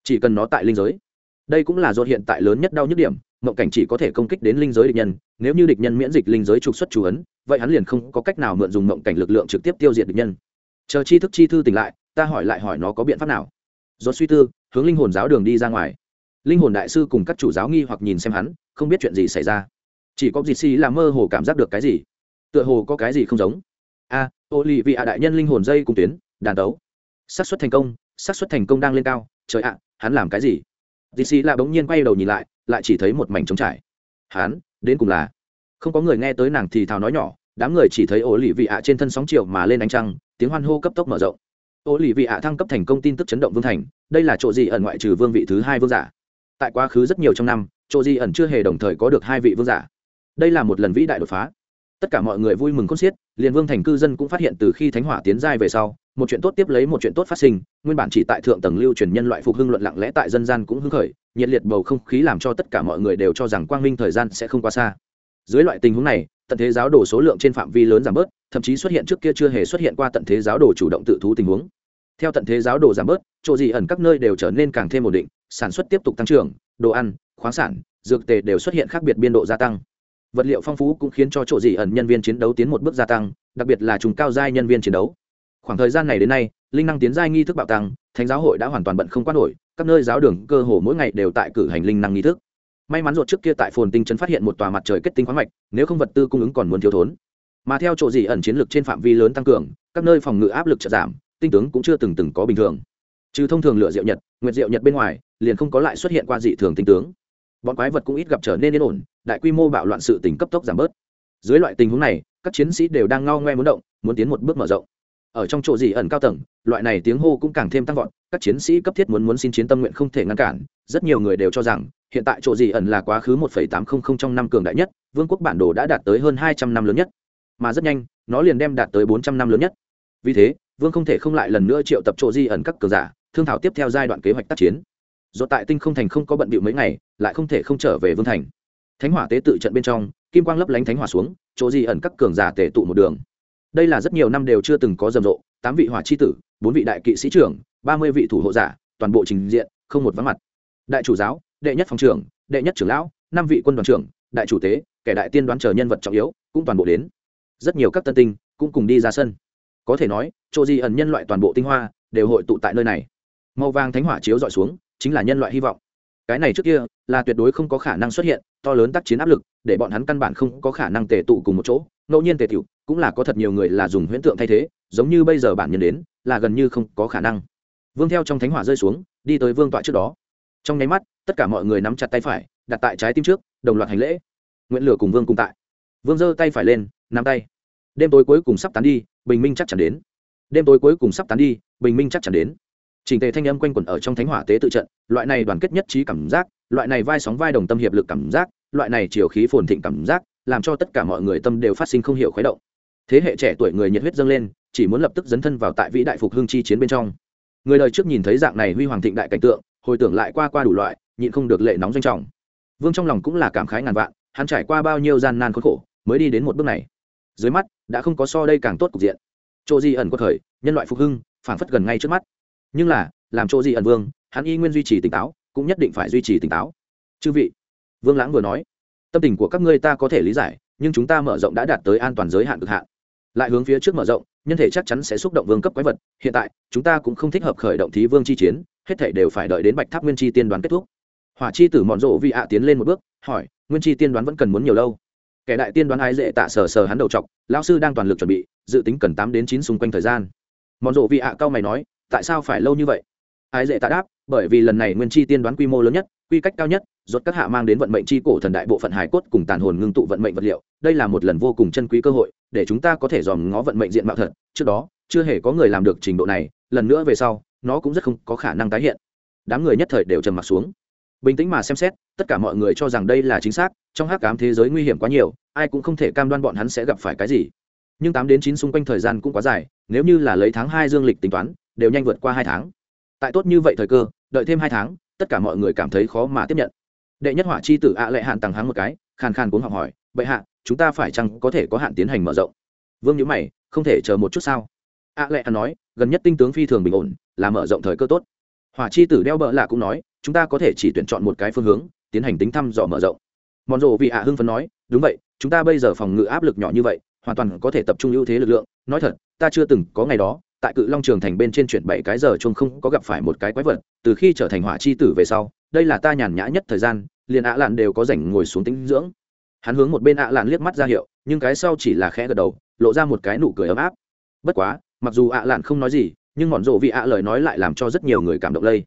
Chỉ cần nó tại linh giới. Đây cũng là do hiện tại lớn nhất đau nhức điểm, mộng cảnh chỉ có thể công kích đến linh giới địch nhân, nếu như địch nhân miễn dịch linh giới trục xuất chủ ấn, vậy hắn liền không có cách nào mượn dùng mộng cảnh lực lượng trực tiếp tiêu diệt địch nhân. Chờ chi thức chi thư tỉnh lại, ta hỏi lại hỏi nó có biện pháp nào. Do suy tư, hướng linh hồn giáo đường đi ra ngoài. Linh hồn đại sư cùng các chủ giáo nghi hoặc nhìn xem hắn, không biết chuyện gì xảy ra. Chỉ có dì xì là mơ hồ cảm giác được cái gì tựa hồ có cái gì không giống. A ô lì vị ạ đại nhân linh hồn dây cùng tuyến, đàn tấu. Xác suất thành công, xác suất thành công đang lên cao. Trời ạ, hắn làm cái gì? Dì xì là bỗng nhiên quay đầu nhìn lại lại chỉ thấy một mảnh trống trải. Hắn, đến cùng là? Không có người nghe tới nàng thì thào nói nhỏ, đám người chỉ thấy ổ lì vị ạ trên thân sóng chiều mà lên ánh trăng, tiếng hoan hô cấp tốc mở rộng. Ổ lì vị ạ thăng cấp thành công tin tức chấn động vương thành, đây là chỗ gì ẩn ngoại trừ vương vị thứ hai vương giả. Tại quá khứ rất nhiều trong năm, chỗ gì ẩn chưa hề đồng thời có được hai vị vương giả. Đây là một lần vĩ đại đột phá tất cả mọi người vui mừng con xiết, liền vương thành cư dân cũng phát hiện từ khi thánh hỏa tiến giai về sau, một chuyện tốt tiếp lấy một chuyện tốt phát sinh, nguyên bản chỉ tại thượng tầng lưu truyền nhân loại phục hưng luận lặng lẽ tại dân gian cũng hưng khởi, nhiệt liệt bầu không khí làm cho tất cả mọi người đều cho rằng quang minh thời gian sẽ không quá xa. Dưới loại tình huống này, tận thế giáo đồ số lượng trên phạm vi lớn giảm bớt, thậm chí xuất hiện trước kia chưa hề xuất hiện qua tận thế giáo đồ chủ động tự thú tình huống. Theo tận thế giáo đồ giảm bớt, chỗ gì ẩn các nơi đều trở nên càng thêm ổn định, sản xuất tiếp tục tăng trưởng, đồ ăn, khoáng sản, dược tề đều xuất hiện khác biệt biên độ gia tăng vật liệu phong phú cũng khiến cho chỗ dị ẩn nhân viên chiến đấu tiến một bước gia tăng, đặc biệt là trùng cao giai nhân viên chiến đấu. Khoảng thời gian này đến nay, linh năng tiến giai nghi thức bạo tăng, thánh giáo hội đã hoàn toàn bận không quan nổi, các nơi giáo đường cơ hồ mỗi ngày đều tại cử hành linh năng nghi thức. May mắn ruột trước kia tại phồn tinh trấn phát hiện một tòa mặt trời kết tinh khoáng mạch, nếu không vật tư cung ứng còn muốn thiếu thốn. Mà theo chỗ dị ẩn chiến lược trên phạm vi lớn tăng cường, các nơi phòng ngự áp lực chợt giảm, tinh tướng cũng chưa từng từng có bình thường. Trừ thông thường lựa diệu nhật, nguyệt diệu nhật bên ngoài, liền không có lại xuất hiện qua dị thường tinh tướng bọn quái vật cũng ít gặp trở nên yên ổn, đại quy mô bạo loạn sự tình cấp tốc giảm bớt. Dưới loại tình huống này, các chiến sĩ đều đang ngao ngoe muốn động, muốn tiến một bước mở rộng. Ở trong chỗ gì ẩn cao tầng, loại này tiếng hô cũng càng thêm tăng vọt, các chiến sĩ cấp thiết muốn muốn xin chiến tâm nguyện không thể ngăn cản, rất nhiều người đều cho rằng, hiện tại chỗ gì ẩn là quá khứ 1.800 trong năm cường đại nhất, vương quốc bản đồ đã đạt tới hơn 200 năm lớn nhất. Mà rất nhanh, nó liền đem đạt tới 400 năm lớn nhất. Vì thế, vương không thể không lại lần nữa triệu tập chỗ di ẩn các cường giả, thương thảo tiếp theo giai đoạn kế hoạch tác chiến do tại tinh không thành không có bận bịu mấy ngày, lại không thể không trở về vương thành. Thánh hỏa tế tự trận bên trong, kim quang lấp lánh thánh hỏa xuống, chỗ di ẩn các cường giả tề tụ một đường. Đây là rất nhiều năm đều chưa từng có rầm rộ, tám vị hỏa c h i tử, bốn vị đại kỵ sĩ trưởng, ba mươi vị thủ hộ giả, toàn bộ trình diện, không một vắng mặt. Đại chủ giáo, đệ nhất phòng trưởng, đệ nhất trưởng lão, năm vị quân đoàn trưởng, đại chủ tế, kẻ đại tiên đoán chờ nhân vật trọng yếu, cũng toàn bộ đến. Rất nhiều các tân tinh cũng cùng đi ra sân. Có thể nói, chỗ di ẩn nhân loại toàn bộ tinh hoa đều hội tụ tại nơi này. Màu vàng thánh hỏa chiếu dọi xuống chính là nhân loại hy vọng. Cái này trước kia là tuyệt đối không có khả năng xuất hiện, to lớn tác chiến áp lực, để bọn hắn căn bản không có khả năng tề tụ cùng một chỗ. Ngẫu nhiên tề tiểu, cũng là có thật nhiều người là dùng huyễn tượng thay thế, giống như bây giờ bản nhân đến, là gần như không có khả năng. Vương theo trong thánh hỏa rơi xuống, đi tới vương tọa trước đó. Trong nháy mắt, tất cả mọi người nắm chặt tay phải, đặt tại trái tim trước, đồng loạt hành lễ. Nguyện lửa cùng vương cùng tại. Vương giơ tay phải lên, nắm tay. Đêm tối cuối cùng sắp tán đi, bình minh chắc chắn đến. Đêm tối cuối cùng sắp tán đi, bình minh chắc chắn đến trình tề thanh âm quanh quẩn ở trong thánh hỏa tế tự trận, loại này đoàn kết nhất trí cảm giác, loại này vai sóng vai đồng tâm hiệp lực cảm giác, loại này chiều khí phồn thịnh cảm giác, làm cho tất cả mọi người tâm đều phát sinh không hiểu khuấy động. Thế hệ trẻ tuổi người nhiệt huyết dâng lên, chỉ muốn lập tức dấn thân vào tại vĩ đại phục hưng chi chiến bên trong. Người đời trước nhìn thấy dạng này huy hoàng thịnh đại cảnh tượng, hồi tưởng lại qua qua đủ loại, nhịn không được lệ nóng doanh trọng. Vương trong lòng cũng là cảm khái ngàn vạn, hắn trải qua bao nhiêu gian nan khốn khổ, mới đi đến một bước này. Dưới mắt, đã không có so đây càng tốt cục diện. Chỗ di ẩn có thời, nhân loại phục hưng, phảng phất gần ngay trước mắt nhưng là, làm chỗ gì ẩn vương, hắn y nguyên duy trì tỉnh táo, cũng nhất định phải duy trì tỉnh táo. Chư vị, vương lãng vừa nói, tâm tình của các ngươi ta có thể lý giải, nhưng chúng ta mở rộng đã đạt tới an toàn giới hạn cực hạn. Lại hướng phía trước mở rộng, nhân thể chắc chắn sẽ xúc động vương cấp quái vật. Hiện tại, chúng ta cũng không thích hợp khởi động thí vương chi chiến, hết thể đều phải đợi đến bạch tháp nguyên chi tiên đoán kết thúc. Hỏa chi tử mọn rộ vị ạ tiến lên một bước, hỏi, nguyên chi tiên đoán vẫn cần muốn nhiều lâu? Kẻ đại tiên đoán ái dễ tạ sờ sờ hắn đầu chọc, lão sư đang toàn lực chuẩn bị, dự tính cần tám đến chín xung quanh thời gian. Mọn rộ vị ạ cao mày nói tại sao phải lâu như vậy? Ái dễ tạ đáp, bởi vì lần này nguyên chi tiên đoán quy mô lớn nhất, quy cách cao nhất, rốt các hạ mang đến vận mệnh chi cổ thần đại bộ phận hải cốt cùng tàn hồn ngưng tụ vận mệnh vật liệu. Đây là một lần vô cùng chân quý cơ hội, để chúng ta có thể dòm ngó vận mệnh diện mạo thật. Trước đó, chưa hề có người làm được trình độ này, lần nữa về sau, nó cũng rất không có khả năng tái hiện. Đám người nhất thời đều trầm mặt xuống. Bình tĩnh mà xem xét, tất cả mọi người cho rằng đây là chính xác, trong hắc ám thế giới nguy hiểm quá nhiều, ai cũng không thể cam đoan bọn hắn sẽ gặp phải cái gì. Nhưng tám đến chín xung quanh thời gian cũng quá dài, nếu như là lấy tháng hai dương lịch tính toán đều nhanh vượt qua hai tháng. Tại tốt như vậy thời cơ, đợi thêm hai tháng, tất cả mọi người cảm thấy khó mà tiếp nhận. Đệ nhất hỏa chi tử ạ à lệ hạn tàng hắng một cái, khàn khàn cuốn học hỏi, bệ hạ, chúng ta phải chăng có thể có hạn tiến hành mở rộng? Vương nhữ mày, không thể chờ một chút sao? ạ à lệ hạn nói, gần nhất tinh tướng phi thường bình ổn, là mở rộng thời cơ tốt. Hỏa chi tử đeo bợ lạ cũng nói, chúng ta có thể chỉ tuyển chọn một cái phương hướng, tiến hành tính thăm dò mở rộng. Mòn rộ vì ạ hưng phấn nói, đúng vậy, chúng ta bây giờ phòng ngự áp lực nhỏ như vậy, hoàn toàn có thể tập trung ưu thế lực lượng. Nói thật, ta chưa từng có ngày đó tại cự long trường thành bên trên chuyển bảy cái giờ chung không có gặp phải một cái quái vật, từ khi trở thành hỏa chi tử về sau, đây là ta nhàn nhã nhất thời gian, liền ạ lạn đều có rảnh ngồi xuống tính dưỡng. Hắn hướng một bên ạ lạn liếc mắt ra hiệu, nhưng cái sau chỉ là khẽ gật đầu, lộ ra một cái nụ cười ấm áp. Bất quá, mặc dù ạ lạn không nói gì, nhưng mọn rộ vị ạ lời nói lại làm cho rất nhiều người cảm động lây.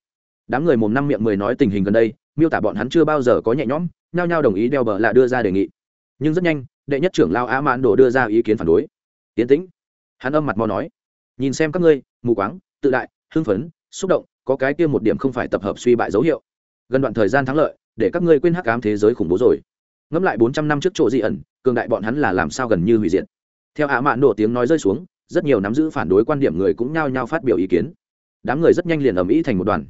Đám người mồm năm miệng mười nói tình hình gần đây, miêu tả bọn hắn chưa bao giờ có nhẹ nhõm, nhao nhao đồng ý đeo bờ là đưa ra đề nghị. Nhưng rất nhanh, đệ nhất trưởng lao á mãn đồ đưa ra ý kiến phản đối. Tiến tĩnh. Hắn âm mặt mò nói nhìn xem các ngươi, mù quáng, tự đại, hưng phấn, xúc động, có cái kia một điểm không phải tập hợp suy bại dấu hiệu. Gần đoạn thời gian thắng lợi, để các ngươi quên hắc ám thế giới khủng bố rồi. Ngẫm lại bốn trăm năm trước chỗ di ẩn, cường đại bọn hắn là làm sao gần như hủy diệt. Theo ạ mạn nổ tiếng nói rơi xuống, rất nhiều nắm giữ phản đối quan điểm người cũng nhao nhao phát biểu ý kiến. Đám người rất nhanh liền ầm ĩ thành một đoàn.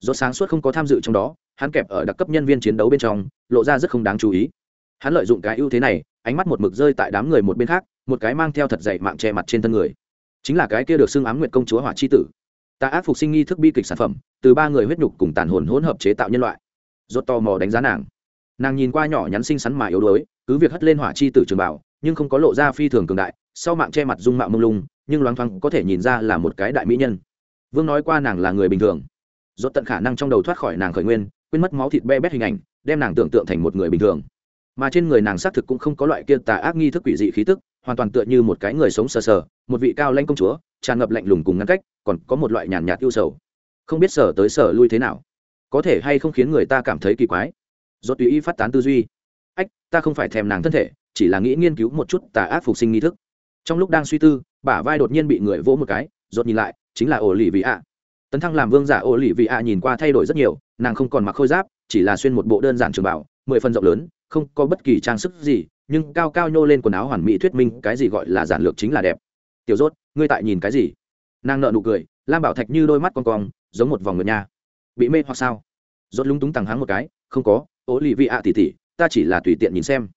Do sáng suốt không có tham dự trong đó, hắn kẹp ở đặc cấp nhân viên chiến đấu bên trong, lộ ra rất không đáng chú ý. Hắn lợi dụng cái ưu thế này, ánh mắt một mực rơi tại đám người một bên khác, một cái mang theo thật dày mạng che mặt trên thân người chính là cái kia được xưng ám nguyệt công chúa hỏa chi tử. Ta ác phục sinh nghi thức bi kịch sản phẩm, từ ba người huyết nhục cùng tàn hồn hỗn hợp chế tạo nhân loại. Rốt tò mò đánh giá nàng. Nàng nhìn qua nhỏ nhắn xinh xắn mà yếu đuối, cứ việc hất lên hỏa chi tử trường bảo, nhưng không có lộ ra phi thường cường đại, sau mạng che mặt dung mạo mông lung, nhưng loáng thoáng có thể nhìn ra là một cái đại mỹ nhân. Vương nói qua nàng là người bình thường. Rốt tận khả năng trong đầu thoát khỏi nàng khởi nguyên, quên mất máu thịt be bét hình ảnh, đem nàng tưởng tượng thành một người bình thường. Mà trên người nàng xác thực cũng không có loại kia tà ác nghi thức quỷ dị khí tức, hoàn toàn tựa như một cái người sống sờ sờ một vị cao lãnh công chúa, tràn ngập lạnh lùng cùng ngăn cách, còn có một loại nhàn nhạt yêu sầu. Không biết sở tới sở lui thế nào. Có thể hay không khiến người ta cảm thấy kỳ quái. Rốt tùy ý phát tán tư duy. Ách, ta không phải thèm nàng thân thể, chỉ là nghĩ nghiên cứu một chút tà ác phục sinh nghi thức. Trong lúc đang suy tư, bả vai đột nhiên bị người vỗ một cái, rốt nhìn lại, chính là ổ lì vị ạ tấn thăng làm vương giả ổ lì vị ạ nhìn qua thay đổi rất nhiều, nàng không còn mặc khôi giáp, chỉ là xuyên một bộ đơn giản trường bảo mười phần rộng lớn, không có bất kỳ trang sức gì, nhưng cao cao nhô lên quần áo hoàn mỹ thuyết minh cái gì gọi là giản lược chính là đẹp tiểu rốt, ngươi tại nhìn cái gì? Nàng nợ nụ cười, lam bảo thạch như đôi mắt con cong, giống một vòng ngựa nha. Bị mê hoặc sao? Rốt lúng túng tằng háng một cái, không có ố lì vị ạ tỉ tỉ ta chỉ là tùy tiện nhìn xem.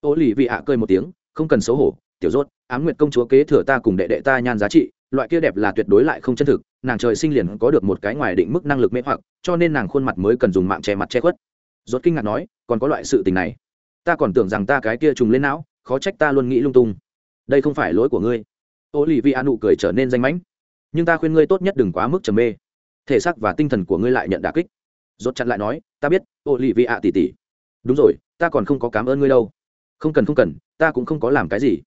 Ố lì vị ạ cười một tiếng, không cần xấu hổ, tiểu rốt, ám nguyệt công chúa kế thừa ta cùng đệ đệ ta nhan giá trị, loại kia đẹp là tuyệt đối lại không chân thực, nàng trời sinh liền có được một cái ngoài định mức năng lực mê hoặc, cho nên nàng khuôn mặt mới cần dùng mạng che mặt che khuất. Rốt kinh ngạc nói, còn có loại sự tình này? Ta còn tưởng rằng ta cái kia trùng lên não, khó trách ta luôn nghĩ lung tung. Đây không phải lỗi của ngươi ô lì vi a nụ cười trở nên danh mãnh. Nhưng ta khuyên ngươi tốt nhất đừng quá mức trầm mê. Thể xác và tinh thần của ngươi lại nhận đà kích. Rốt chặn lại nói, ta biết ô lì vi a tỉ tỉ. Đúng rồi, ta còn không có cảm ơn ngươi đâu. Không cần không cần, ta cũng không có làm cái gì.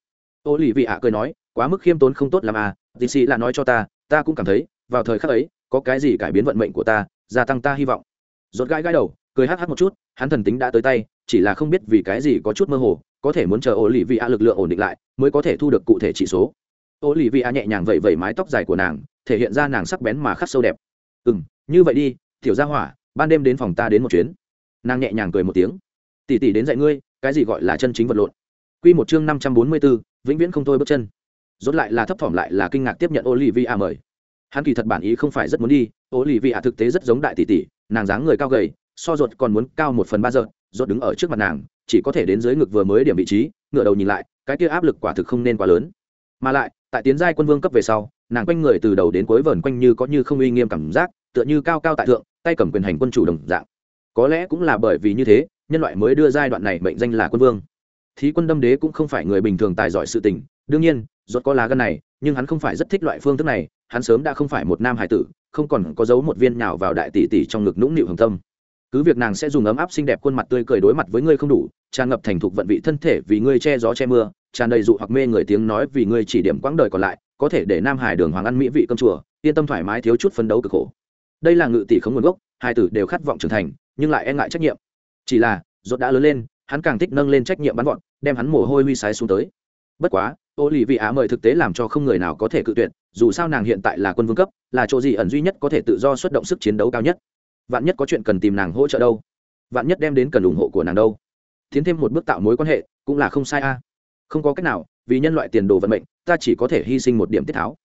Ô lì vi a cười nói, quá mức khiêm tốn không tốt làm à dì xì là nói cho ta ta cũng cảm thấy, vào thời khắc ấy, có cái gì cải biến vận mệnh của ta, gia tăng ta hy vọng. Rốt gãi gãi đầu, cười hắc hắc một chút, hắn thần tính đã tới tay, chỉ là không biết vì cái gì có chút mơ hồ, có thể muốn chờ ô lì Vi a lực lượng ổn định lại, mới có thể thu được cụ thể chỉ số ô lì vị a nhẹ nhàng vẩy vẩy mái tóc dài của nàng, thể hiện ra nàng sắc bén mà khắc sâu đẹp. Ừ m như vậy đi, tiểu gia hỏa, ban đêm đến phòng ta đến một chuyến. Nàng nhẹ nhàng cười một tiếng. Tỉ tỉ đến dạy ngươi, cái gì gọi là chân chính vật lộn? Q một chương năm trăm bốn mươi b ố vĩnh viễn không thôi bước chân. Rốt lại là thấp thỏm lại là kinh ngạc tiếp nhận olivia mời. Hắn kỳ thật bản ý không phải rất muốn đi, olivia thực tế rất giống đại tỷ tỷ, nàng dáng người cao gầy, so ruột còn muốn cao một phần ba giờ rốt đứng ở trước mặt nàng, chỉ có thể đến dưới ngực vừa mới điểm vị trí ngựa đầu nhìn lại, cái kia áp lực quả thực không nên quá lớn. Mà lại tại tiến giai quân vương cấp về sau, nàng quanh người từ đầu đến cuối vờn quanh như có như không uy nghiêm cảm giác, tựa như cao cao tại thượng, tay cầm quyền hành quân chủ đồng dạng. Có lẽ cũng là bởi vì như thế, nhân loại mới đưa giai đoạn này mệnh danh là quân vương. Thí quân đâm đế cũng không phải người bình thường tài giỏi sự tình, đương nhiên rốt có lá gân này, nhưng hắn không phải rất thích loại phương thức này, hắn sớm đã không phải một nam hải tử, không còn có dấu một viên nào vào đại tỷ tỷ trong ngực nũng nịu hồng tâm. Cứ việc nàng sẽ dùng ấm áp xinh đẹp khuôn mặt tươi cười đối mặt với ngươi không đủ, tràn ngập thành thục vận vị thân thể vì ngươi che gió che mưa tràn đầy dụ hoặc mê người tiếng nói vì ngươi chỉ điểm quãng đời còn lại, có thể để nam hải đường hoàng ăn mỹ vị cơm chùa, yên tâm thoải mái thiếu chút phấn đấu cực khổ. Đây là ngự tỷ không nguồn gốc, hai tử đều khát vọng trưởng thành, nhưng lại e ngại trách nhiệm. Chỉ là, rốt đã lớn lên, hắn càng thích nâng lên trách nhiệm bắn gọn đem hắn mồ hôi huy sái xuống tới. Bất quá ô lì vị á mời thực tế làm cho không người nào có thể cự tuyệt, dù sao nàng hiện tại là quân vương cấp, là chỗ gì ẩn duy nhất có thể tự do xuất động sức chiến đấu cao nhất. Vạn nhất có chuyện cần tìm nàng hỗ trợ đâu? Vạn nhất đem đến cần ủng hộ của nàng đâu? Tiến thêm một bước tạo mối quan hệ, cũng là không sai a không có cách nào, vì nhân loại tiền đồ vận mệnh, ta chỉ có thể hy sinh một điểm tiết tháo.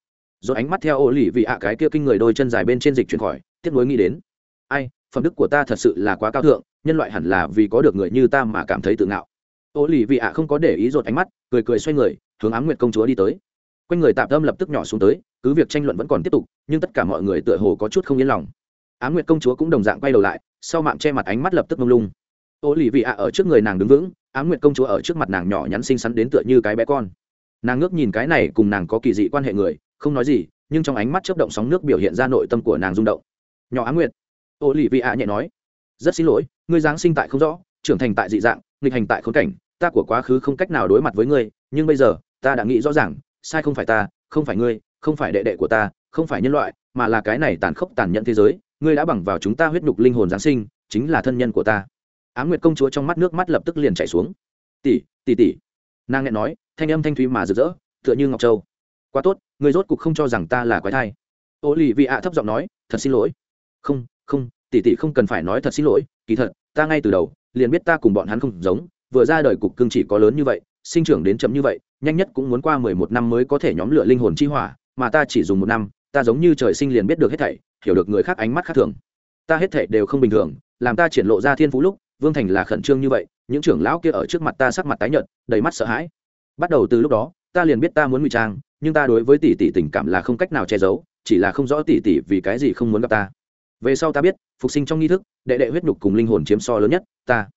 Rồi ánh mắt theo ô lì vì ạ cái kia kinh người đôi chân dài bên trên dịch chuyển khỏi, tiếc nuối nghĩ đến. Ai, phẩm đức của ta thật sự là quá cao thượng, nhân loại hẳn là vì có được người như ta mà cảm thấy tự ngạo. Ô lì vì ạ không có để ý rột ánh mắt, cười cười xoay người, hướng ám nguyệt công chúa đi tới. Quanh người tạm tâm lập tức nhỏ xuống tới, cứ việc tranh luận vẫn còn tiếp tục, nhưng tất cả mọi người tựa hồ có chút không yên lòng. Ám nguyệt công chúa cũng đồng dạng quay đầu lại, sau mạng che mặt ánh mắt lập tức mông lung. Ô lì vị ạ ở trước người nàng đứng vững ám nguyệt công chúa ở trước mặt nàng nhỏ nhắn xinh xắn đến tựa như cái bé con. Nàng ngước nhìn cái này cùng nàng có kỳ dị quan hệ người, không nói gì, nhưng trong ánh mắt chớp động sóng nước biểu hiện ra nội tâm của nàng rung động. Nhỏ ám nguyệt. Ô lì vị ạ nhẹ nói. Rất xin lỗi, ngươi giáng sinh tại không rõ, trưởng thành tại dị dạng, nghịch hành tại khốn cảnh, ta của quá khứ không cách nào đối mặt với ngươi, nhưng bây giờ, ta đã nghĩ rõ ràng, sai không phải ta, không phải ngươi, không phải đệ đệ của ta, không phải nhân loại, mà là cái này tàn khốc tàn nhẫn thế giới, ngươi đã bằng vào chúng ta huyết nhục linh hồn giáng sinh, chính là thân nhân của ta á nguyệt công chúa trong mắt nước mắt lập tức liền chảy xuống. Tỷ tỷ tỷ. Nàng nghẹn nói, thanh âm thanh thúy mà rực rỡ, tựa như ngọc châu. Quá tốt người rốt cục không cho rằng ta là quái thai. Ô lì vị ạ thấp giọng nói, thật xin lỗi. Không không, tỷ tỷ không cần phải nói thật xin lỗi, kỳ thật, ta ngay từ đầu liền biết ta cùng bọn hắn không giống, vừa ra đời cục cưng chỉ có lớn như vậy, sinh trưởng đến chậm như vậy, nhanh nhất cũng muốn qua mười một năm mới có thể nhóm lửa linh hồn chi hỏa, mà ta chỉ dùng một năm, ta giống như trời sinh liền biết được hết thảy, hiểu được người khác ánh mắt khác thường. Ta hết thảy đều không bình thường, làm ta triển lộ ra thiên phú lúc vương thành là khẩn trương như vậy, những trưởng lão kia ở trước mặt ta sắc mặt tái nhợt, đầy mắt sợ hãi. Bắt đầu từ lúc đó, ta liền biết ta muốn ngụy trang, nhưng ta đối với tỷ tỷ tình cảm là không cách nào che giấu, chỉ là không rõ tỷ tỷ vì cái gì không muốn gặp ta. Về sau ta biết, phục sinh trong nghi thức, đệ đệ huyết nhục cùng linh hồn chiếm so lớn nhất, ta.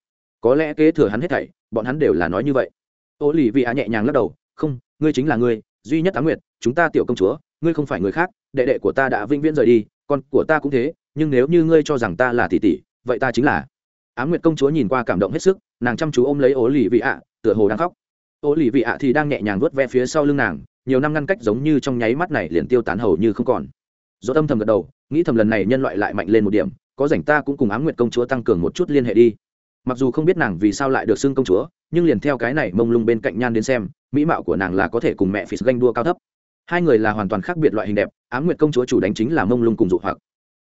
Có lẽ kế thừa hắn hết thảy, bọn hắn đều là nói như vậy. Ô lì vị á nhẹ nhàng lắc đầu, không, ngươi chính là ngươi, duy nhất á nguyệt, chúng ta tiểu công chúa, ngươi không phải người khác, đệ đệ của ta đã vĩnh viễn rời đi, con của ta cũng thế, nhưng nếu như ngươi cho rằng ta là tỷ tỷ, vậy ta chính là á nguyệt công chúa nhìn qua cảm động hết sức, nàng chăm chú ôm lấy ố lì vị ạ, tựa hồ đang khóc. Ố lì vị ạ thì đang nhẹ nhàng vớt ve phía sau lưng nàng, nhiều năm ngăn cách giống như trong nháy mắt này liền tiêu tán hầu như không còn. Do tâm thầm gật đầu, nghĩ thầm lần này nhân loại lại mạnh lên một điểm, có rảnh ta cũng cùng á nguyệt công chúa tăng cường một chút liên hệ đi. Mặc dù không biết nàng vì sao lại được xưng công chúa, nhưng liền theo cái này mông lung bên cạnh nhan đến xem, mỹ mạo của nàng là có thể cùng mẹ phì ganh đua cao thấp. Hai người là hoàn toàn khác biệt loại hình đẹp, ám nguyệt công chúa chủ đánh chính là mông lung cùng dụ hoặc.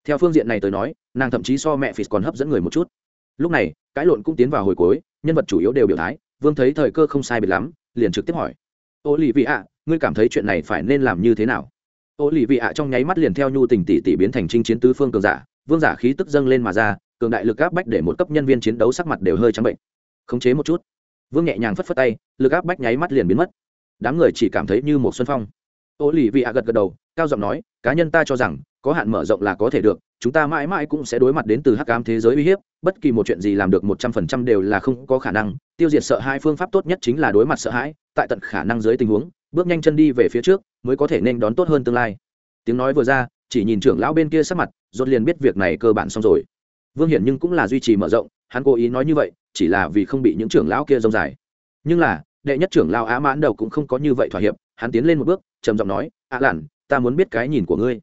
Theo phương diện này tới nói, nàng thậm chí so mẹ phì còn hấp dẫn người một chút lúc này, cãi lộn cũng tiến vào hồi cuối, nhân vật chủ yếu đều biểu thái, vương thấy thời cơ không sai biệt lắm, liền trực tiếp hỏi. Ô lì vị ạ ngươi cảm thấy chuyện này phải nên làm như thế nào? Ô lì vị ạ trong nháy mắt liền theo nhu tình tỷ tỷ biến thành trinh chiến tứ phương cường giả, vương giả khí tức dâng lên mà ra, cường đại lực áp bách để một cấp nhân viên chiến đấu sắc mặt đều hơi trắng bệnh. Khống chế một chút. Vương nhẹ nhàng phất phất tay, lực áp bách nháy mắt liền biến mất. Đám người chỉ cảm thấy như một xuân phong. Ô lì vị ạ gật gật đầu, cao giọng nói, cá nhân ta cho rằng có hạn mở rộng là có thể được, chúng ta mãi mãi cũng sẽ đối mặt đến từ hắc ám thế giới uy hiếp, bất kỳ một chuyện gì làm được một trăm phần trăm đều là không có khả năng, tiêu diệt sợ hai phương pháp tốt nhất chính là đối mặt sợ hãi, tại tận khả năng dưới tình huống, bước nhanh chân đi về phía trước, mới có thể nên đón tốt hơn tương lai. Tiếng nói vừa ra, chỉ nhìn trưởng lão bên kia sắc mặt, rốt liền biết việc này cơ bản xong rồi. Vương hiển nhưng cũng là duy trì mở rộng, hắn cố ý nói như vậy, chỉ là vì không bị những trưởng lão kia rông dài. Nhưng là, đệ nhất trưởng lão á mãn đầu cũng không có như vậy thỏa hiệp, hắn tiến lên một bước, trầm giọng nói ạ à lản ta muốn biết cái nhìn của ngươi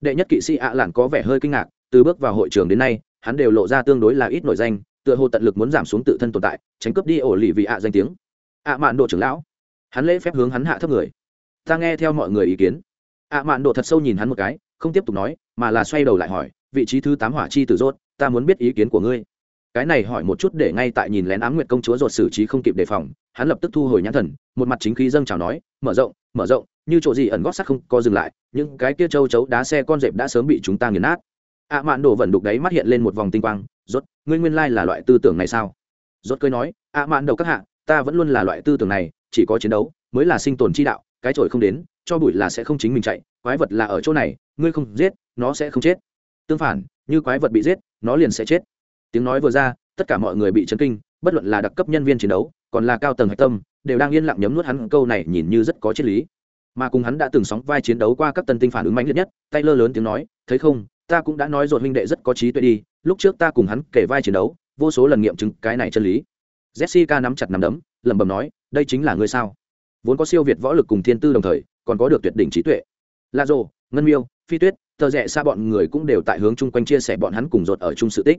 đệ nhất kỵ sĩ ạ à có vẻ hơi kinh ngạc, từ bước vào hội trường đến nay, hắn đều lộ ra tương đối là ít nổi danh, tựa hồ tận lực muốn giảm xuống tự thân tồn tại, tránh cướp đi ổ lì vì ạ danh tiếng. Ạ mạn độ trưởng lão, hắn lễ phép hướng hắn hạ thấp người. Ta nghe theo mọi người ý kiến. Ạ mạn độ thật sâu nhìn hắn một cái, không tiếp tục nói, mà là xoay đầu lại hỏi, vị trí thứ tám hỏa chi tử rốt, ta muốn biết ý kiến của ngươi. Cái này hỏi một chút để ngay tại nhìn lén ám nguyệt công chúa ruột xử trí không kịp đề phòng, hắn lập tức thu hồi nhãn thần, một mặt chính khí dâng chào nói, mở rộng mở rộng như chỗ gì ẩn gót sắt không có dừng lại, những cái kia châu chấu đá xe con dẹp đã sớm bị chúng ta nghiền nát. Ạ mạn đổ vẩn đục đấy mắt hiện lên một vòng tinh quang, rốt, ngươi nguyên lai là loại tư tưởng này sao? Rốt cười nói ạ mạn đầu các hạ, ta vẫn luôn là loại tư tưởng này, chỉ có chiến đấu mới là sinh tồn chi đạo, cái trội không đến, cho bụi là sẽ không chính mình chạy, quái vật là ở chỗ này, ngươi không giết, nó sẽ không chết. Tương phản, như quái vật bị giết, nó liền sẽ chết. Tiếng nói vừa ra, tất cả mọi người bị chấn kinh, bất luận là đặc cấp nhân viên chiến đấu, còn là cao tầng hạch tâm, đều đang yên lặng nhấm nuốt hắn câu này nhìn như rất có triết lý mà cùng hắn đã từng sóng vai chiến đấu qua các tân tinh phản ứng mạnh liệt nhất tay lơ lớn tiếng nói, thấy không, ta cũng đã nói rồi huynh đệ rất có trí tuệ đi, lúc trước ta cùng hắn kể vai chiến đấu, vô số lần nghiệm chứng cái này chân lý. Jessica nắm chặt nắm đấm, lẩm bẩm nói, đây chính là ngươi sao? Vốn có siêu việt võ lực cùng thiên tư đồng thời, còn có được tuyệt đỉnh trí tuệ. La rồ ngân miêu, phi tuyết, tờ rẽ xa bọn người cũng đều tại hướng chung quanh chia sẻ bọn hắn cùng rột ở chung sự tích.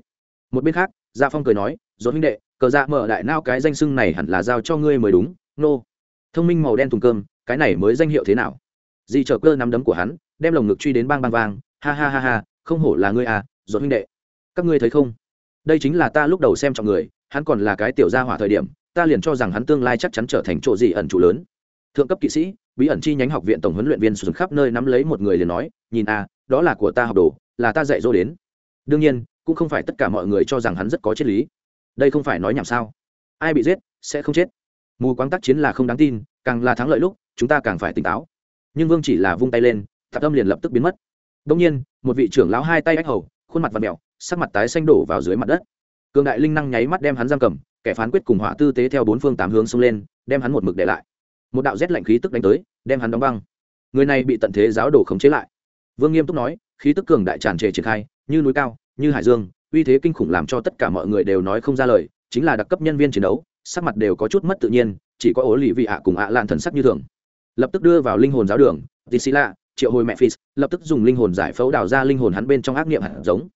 Một bên khác gia phong cười nói rột huynh đệ, cờ dạ mở đại nao cái danh xưng này hẳn là giao cho ngươi mới đúng, nô、no. thông minh màu đen thùng cơm cái này mới danh hiệu thế nào? Dì chờ cơ nắm đấm của hắn, đem lồng ngực truy đến bang bang vang, ha ha ha ha, không hổ là ngươi à rột huynh đệ. Các ngươi thấy không? Đây chính là ta lúc đầu xem trọng người, hắn còn là cái tiểu gia hỏa thời điểm, ta liền cho rằng hắn tương lai chắc chắn trở thành chỗ gì ẩn chủ lớn. Thượng cấp kỵ sĩ, bí ẩn chi nhánh học viện tổng huấn luyện viên sụt khắp nơi nắm lấy một người liền nói, nhìn a đó là của ta học đồ, là ta dạy dỗ đến. Đương nhiên, cũng không phải tất cả mọi người cho rằng hắn rất có triết lý. Đây không phải nói nhảm sao? Ai bị giết, sẽ không chết. Mù quáng tác chiến là không đáng tin, càng là thắng lợi lúc chúng ta càng phải tỉnh táo. Nhưng vương chỉ là vung tay lên tạp âm liền lập tức biến mất. Đông nhiên, một vị trưởng lão hai tay ách hầu, khuôn mặt và mẹo sắc mặt tái xanh đổ vào dưới mặt đất. Cường đại linh năng nháy mắt đem hắn giam cầm, kẻ phán quyết cùng hỏa tư tế theo bốn phương tám hướng xông lên, đem hắn một mực để lại. Một đạo rét lạnh khí tức đánh tới, đem hắn đóng băng. Người này bị tận thế giáo đổ khống chế lại. Vương nghiêm túc nói, khí tức cường đại tràn trề triển khai, như núi cao, như hải dương, uy thế kinh khủng làm cho tất cả mọi người đều nói không ra lời, chính là đặc cấp nhân viên chiến đấu, sắc mặt đều có chút mất tự nhiên, chỉ có ố lì vị ạ cùng ạ lan thần sắc như thường lập tức đưa vào linh hồn giáo đường. Tisila triệu hồi mẹ phis lập tức dùng linh hồn giải phẫu đào ra linh hồn hắn bên trong ác nghiệm hạt giống.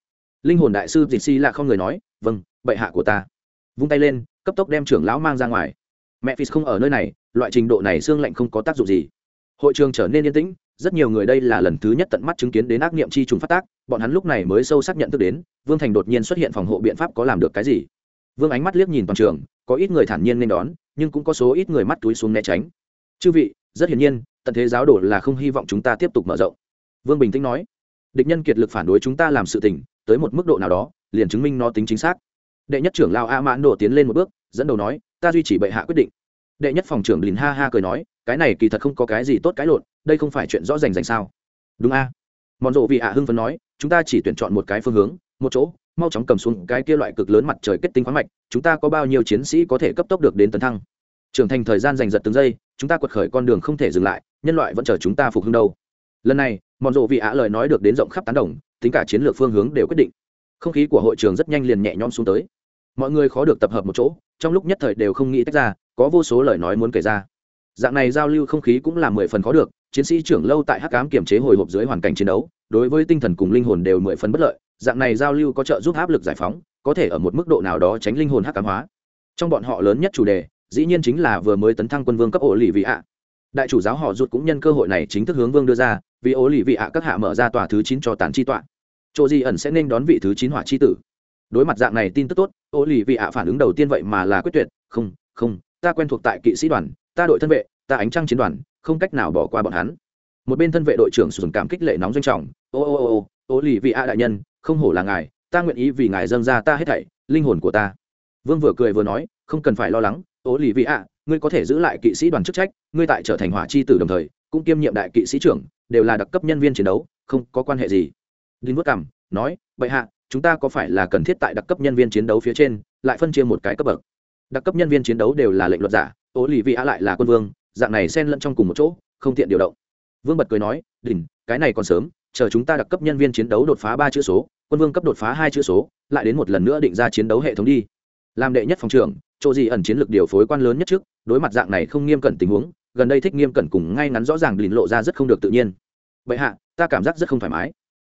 Linh hồn đại sư tisila không người nói vâng bệ hạ của ta. Vung tay lên, cấp tốc đem trưởng lão mang ra ngoài. Mẹ phis không ở nơi này, loại trình độ này xương lạnh không có tác dụng gì. Hội trường trở nên yên tĩnh, rất nhiều người đây là lần thứ nhất tận mắt chứng kiến đến ác niệm chi trùng phát tác, bọn hắn lúc này mới sâu sắc nhận thức đến, vương thành đột nhiên xuất hiện phòng hộ biện pháp có làm được cái gì. Vương ánh mắt liếc nhìn toàn trường, có ít người thản nhiên nên đón, nhưng cũng có số ít người mắt túi xuống né tránh. Chư vị rất hiển nhiên, tận thế giáo đổ là không hy vọng chúng ta tiếp tục mở rộng. Vương bình tĩnh nói, địch nhân kiệt lực phản đối chúng ta làm sự tình, tới một mức độ nào đó, liền chứng minh nó tính chính xác. Đệ nhất trưởng lao a mãn đổ tiến lên một bước, dẫn đầu nói, ta duy trì bệ hạ quyết định. Đệ nhất phòng trưởng lìn ha ha cười nói, cái này kỳ thật không có cái gì tốt cái lộn, đây không phải chuyện rõ rành rành sao? Đúng a. À? mòn rộ vị ạ hưng phấn nói, chúng ta chỉ tuyển chọn một cái phương hướng, một chỗ, mau chóng cầm xuống cái kia loại cực lớn mặt trời kết tinh khoáng mạch, chúng ta có bao nhiêu chiến sĩ có thể cấp tốc được đến tấn thăng? Trưởng thành thời gian giành giật từng giây, chúng ta quật khởi con đường không thể dừng lại, nhân loại vẫn chờ chúng ta phục hưng đâu. Lần này mòn rộ vị ạ lời nói được đến rộng khắp tán đồng, tính cả chiến lược phương hướng đều quyết định. Không khí của hội trường rất nhanh liền nhẹ nhõm xuống tới. Mọi người khó được tập hợp một chỗ, trong lúc nhất thời đều không nghĩ tách ra, có vô số lời nói muốn kể ra. Dạng này giao lưu không khí cũng là mười phần khó được, chiến sĩ trưởng lâu tại hắc cám kiểm chế hồi hộp dưới hoàn cảnh chiến đấu, đối với tinh thần cùng linh hồn đều mười phần bất lợi, dạng này giao lưu có trợ giúp áp lực giải phóng, có thể ở một mức độ nào đó tránh linh hồn hắc cám hóa. Trong bọn họ lớn nhất chủ đề dĩ nhiên chính là vừa mới tấn thăng quân vương cấp ổ lì vị ạ. Đại chủ giáo họ rụt cũng nhân cơ hội này chính thức hướng vương đưa ra, vì ổ lì vị ạ các hạ mở ra tòa thứ chín cho tàn chi tọa. Chỗ di ẩn sẽ nên đón vị thứ chín hỏa chi tử. Đối mặt dạng này tin tức tốt, ổ lì vị ạ phản ứng đầu tiên vậy mà là quyết tuyệt, không không, ta quen thuộc tại kỵ sĩ đoàn, ta đội thân vệ, ta ánh trăng chiến đoàn, không cách nào bỏ qua bọn hắn. Một bên thân vệ đội trưởng sử dụng cảm kích lệ nóng doanh trọng, ô ô ô ô ô lì vị a đại nhân, không hổ là ngài, ta nguyện ý vì ngài dâng ra ta hết thảy, linh hồn của ta vương vừa cười vừa nói, không cần phải lo lắng ố lì vị ạ ngươi có thể giữ lại kỵ sĩ đoàn chức trách, ngươi tại trở thành hỏa chi tử đồng thời, cũng kiêm nhiệm đại kỵ sĩ trưởng, đều là đặc cấp nhân viên chiến đấu, không có quan hệ gì. Đinh vất cảm nói, bệ hạ, chúng ta có phải là cần thiết tại đặc cấp nhân viên chiến đấu phía trên, lại phân chia một cái cấp bậc? Đặc cấp nhân viên chiến đấu đều là lệnh luật giả ố lì vị ạ lại là quân vương, dạng này xen lẫn trong cùng một chỗ, không tiện điều động. Vương bật cười nói đình cái này còn sớm, chờ chúng ta đặc cấp nhân viên chiến đấu đột phá ba chữ số, quân vương cấp đột phá hai chữ số, lại đến một lần nữa định ra chiến đấu hệ thống đi làm đệ nhất phòng trưởng, chỗ gì ẩn chiến lược điều phối quan lớn nhất trước, đối mặt dạng này không nghiêm cẩn tình huống, gần đây thích nghiêm cẩn cùng ngay ngắn rõ ràng đình lộ ra rất không được tự nhiên. Bệ hạ, ta cảm giác rất không thoải mái.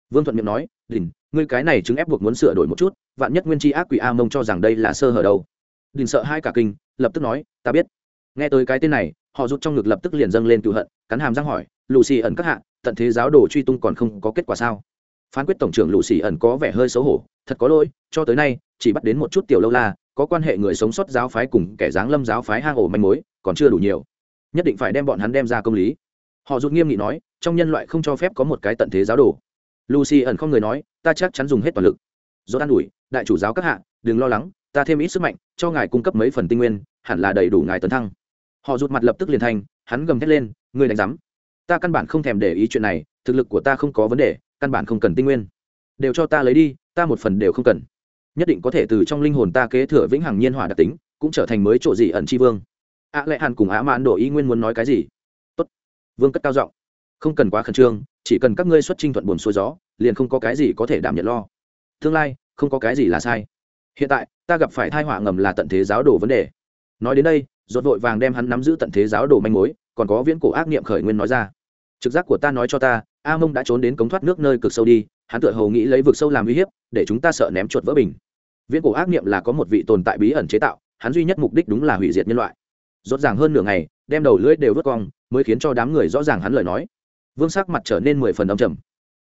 Vương thuận miệng nói đình ngươi cái này chứng ép buộc muốn sửa đổi một chút, vạn nhất nguyên tri ác quỷ a mông cho rằng đây là sơ hở đâu. Đình sợ hai cả kinh, lập tức nói, ta biết. Nghe tới cái tên này, họ rút trong ngực lập tức liền dâng lên cựu hận, cắn hàm răng hỏi lù xì ẩn các hạ, tận thế giáo đồ truy tung còn không có kết quả sao? Phán quyết tổng trưởng lù xì ẩn có vẻ hơi xấu hổ, thật có lỗi, cho tới nay, chỉ bắt đến một chút tiểu lâu la có quan hệ người sống sót giáo phái cùng kẻ giáng lâm giáo phái hang ổ manh mối, còn chưa đủ nhiều. Nhất định phải đem bọn hắn đem ra công lý. Họ rút nghiêm nghị nói, trong nhân loại không cho phép có một cái tận thế giáo đồ. Lucy ẩn không người nói, ta chắc chắn dùng hết toàn lực. Do an ủi, đại chủ giáo các hạ, đừng lo lắng, ta thêm ít sức mạnh, cho ngài cung cấp mấy phần tinh nguyên, hẳn là đầy đủ ngài tấn thăng. Họ rụt mặt lập tức liền thành, hắn gầm thét lên, ngươi đánh giám, ta căn bản không thèm để ý chuyện này, thực lực của ta không có vấn đề, căn bản không cần tinh nguyên. Đều cho ta lấy đi, ta một phần đều không cần nhất định có thể từ trong linh hồn ta kế thừa vĩnh hằng nhiên hỏa đặc tính, cũng trở thành mới chỗ gì ẩn chi vương. Ạ à lẽ hàn cùng á mãn đổi ý nguyên muốn nói cái gì? Tốt. Vương cất cao giọng. Không cần quá khẩn trương, chỉ cần các ngươi xuất trinh thuận buồn xuôi gió, liền không có cái gì có thể đảm nhận lo. Tương lai, không có cái gì là sai. Hiện tại, ta gặp phải thai họa ngầm là tận thế giáo đồ vấn đề. Nói đến đây, rốt vội vàng đem hắn nắm giữ tận thế giáo đồ manh mối, còn có viễn cổ ác niệm khởi nguyên nói ra. Trực giác của ta nói cho ta, a mông đã trốn đến cống thoát nước nơi cực sâu đi hắn tựa hồ nghĩ lấy vực sâu làm uy hiếp, để chúng ta sợ ném chuột vỡ bình. Viễn cổ ác niệm là có một vị tồn tại bí ẩn chế tạo, hắn duy nhất mục đích đúng là hủy diệt nhân loại. Rốt ràng hơn nửa ngày, đem đầu lưỡi đều vớt cong, mới khiến cho đám người rõ ràng hắn lời nói. Vương sắc mặt trở nên mười phần âm trầm.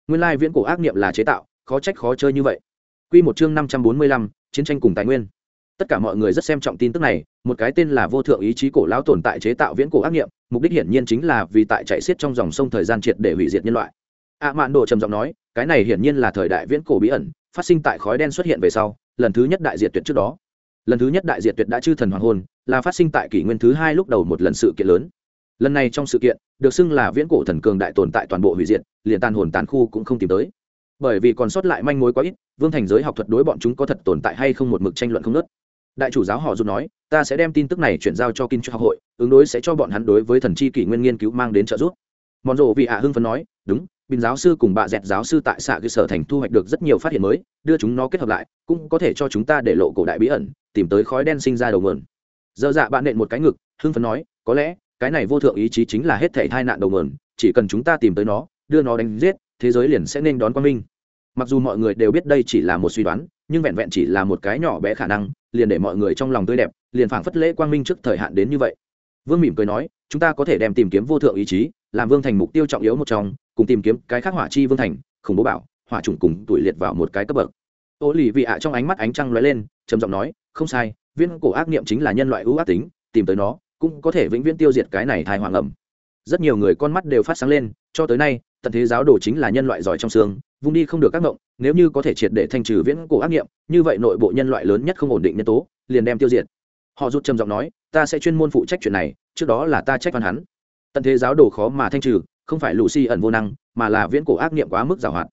Nguyên lai viễn cổ ác niệm là chế tạo, khó trách khó chơi như vậy. Quy một chương năm trăm bốn mươi lăm, chiến tranh cùng tài nguyên. Tất cả mọi người rất xem trọng tin tức này, một cái tên là vô thượng ý chí cổ lão tồn tại chế tạo viễn cổ ác niệm, mục đích hiển nhiên chính là vì tại chạy xiết trong dòng sông thời gian triệt để hủy diệt nhân loại ạ mạn đồ trầm giọng nói, cái này hiển nhiên là thời đại viễn cổ bí ẩn, phát sinh tại khói đen xuất hiện về sau, lần thứ nhất đại diệt tuyệt trước đó. Lần thứ nhất đại diệt tuyệt đã chư thần hoàng hôn là phát sinh tại kỷ nguyên thứ hai lúc đầu một lần sự kiện lớn. Lần này trong sự kiện, được xưng là viễn cổ thần cường đại tồn tại toàn bộ hủy diệt, liền tàn hồn tàn khu cũng không tìm tới. Bởi vì còn sót lại manh mối quá ít, vương thành giới học thuật đối bọn chúng có thật tồn tại hay không một mực tranh luận không nớt đại chủ giáo họ dù nói, ta sẽ đem tin tức này chuyển giao cho kinh cho học hội, ứng đối sẽ cho bọn hắn đối với thần chi kỷ nguyên nghiên cứu mang đến trợ giúp. Mòn rộ vị hạ hưng phấn nói, đúng bình giáo sư cùng bà dẹt giáo sư tại xạ cơ sở thành thu hoạch được rất nhiều phát hiện mới, đưa chúng nó kết hợp lại, cũng có thể cho chúng ta để lộ cổ đại bí ẩn, tìm tới khói đen sinh ra đầu nguồn. Dơ dạ bạn nện một cái ngực, hưng phấn nói, có lẽ, cái này vô thượng ý chí chính là hết thể tai nạn đầu nguồn, chỉ cần chúng ta tìm tới nó, đưa nó đánh giết, thế giới liền sẽ nên đón quang minh. Mặc dù mọi người đều biết đây chỉ là một suy đoán, nhưng vẹn vẹn chỉ là một cái nhỏ bé khả năng, liền để mọi người trong lòng tươi đẹp, liền phảng phất lễ quang minh trước thời hạn đến như vậy. Vương mỉm cười nói, chúng ta có thể đem tìm kiếm vô thượng ý chí, làm vương thành mục tiêu trọng yếu một trong cùng tìm kiếm cái khác hỏa chi vương thành, khủng bố bảo, hỏa trùng cùng tuổi liệt vào một cái cấp bậc. Ô lì vị ạ trong ánh mắt ánh trăng lóe lên, trầm giọng nói, không sai viên cổ ác niệm chính là nhân loại ưu ác tính, tìm tới nó cũng có thể vĩnh viễn tiêu diệt cái này thai hoàng ẩm. Rất nhiều người con mắt đều phát sáng lên, cho tới nay, tận thế giáo đồ chính là nhân loại giỏi trong xương, vung đi không được các ngộng, nếu như có thể triệt để thanh trừ viễn cổ ác nghiệm như vậy nội bộ nhân loại lớn nhất không ổn định nhân tố, liền đem tiêu diệt. Họ rút trầm giọng nói, ta sẽ chuyên môn phụ trách chuyện này, trước đó là ta trách văn hắn. Tận thế giáo đồ khó mà thanh trừ không phải lù xì ẩn vô năng, mà là viễn cổ ác nghiệm quá mức giảo hoạt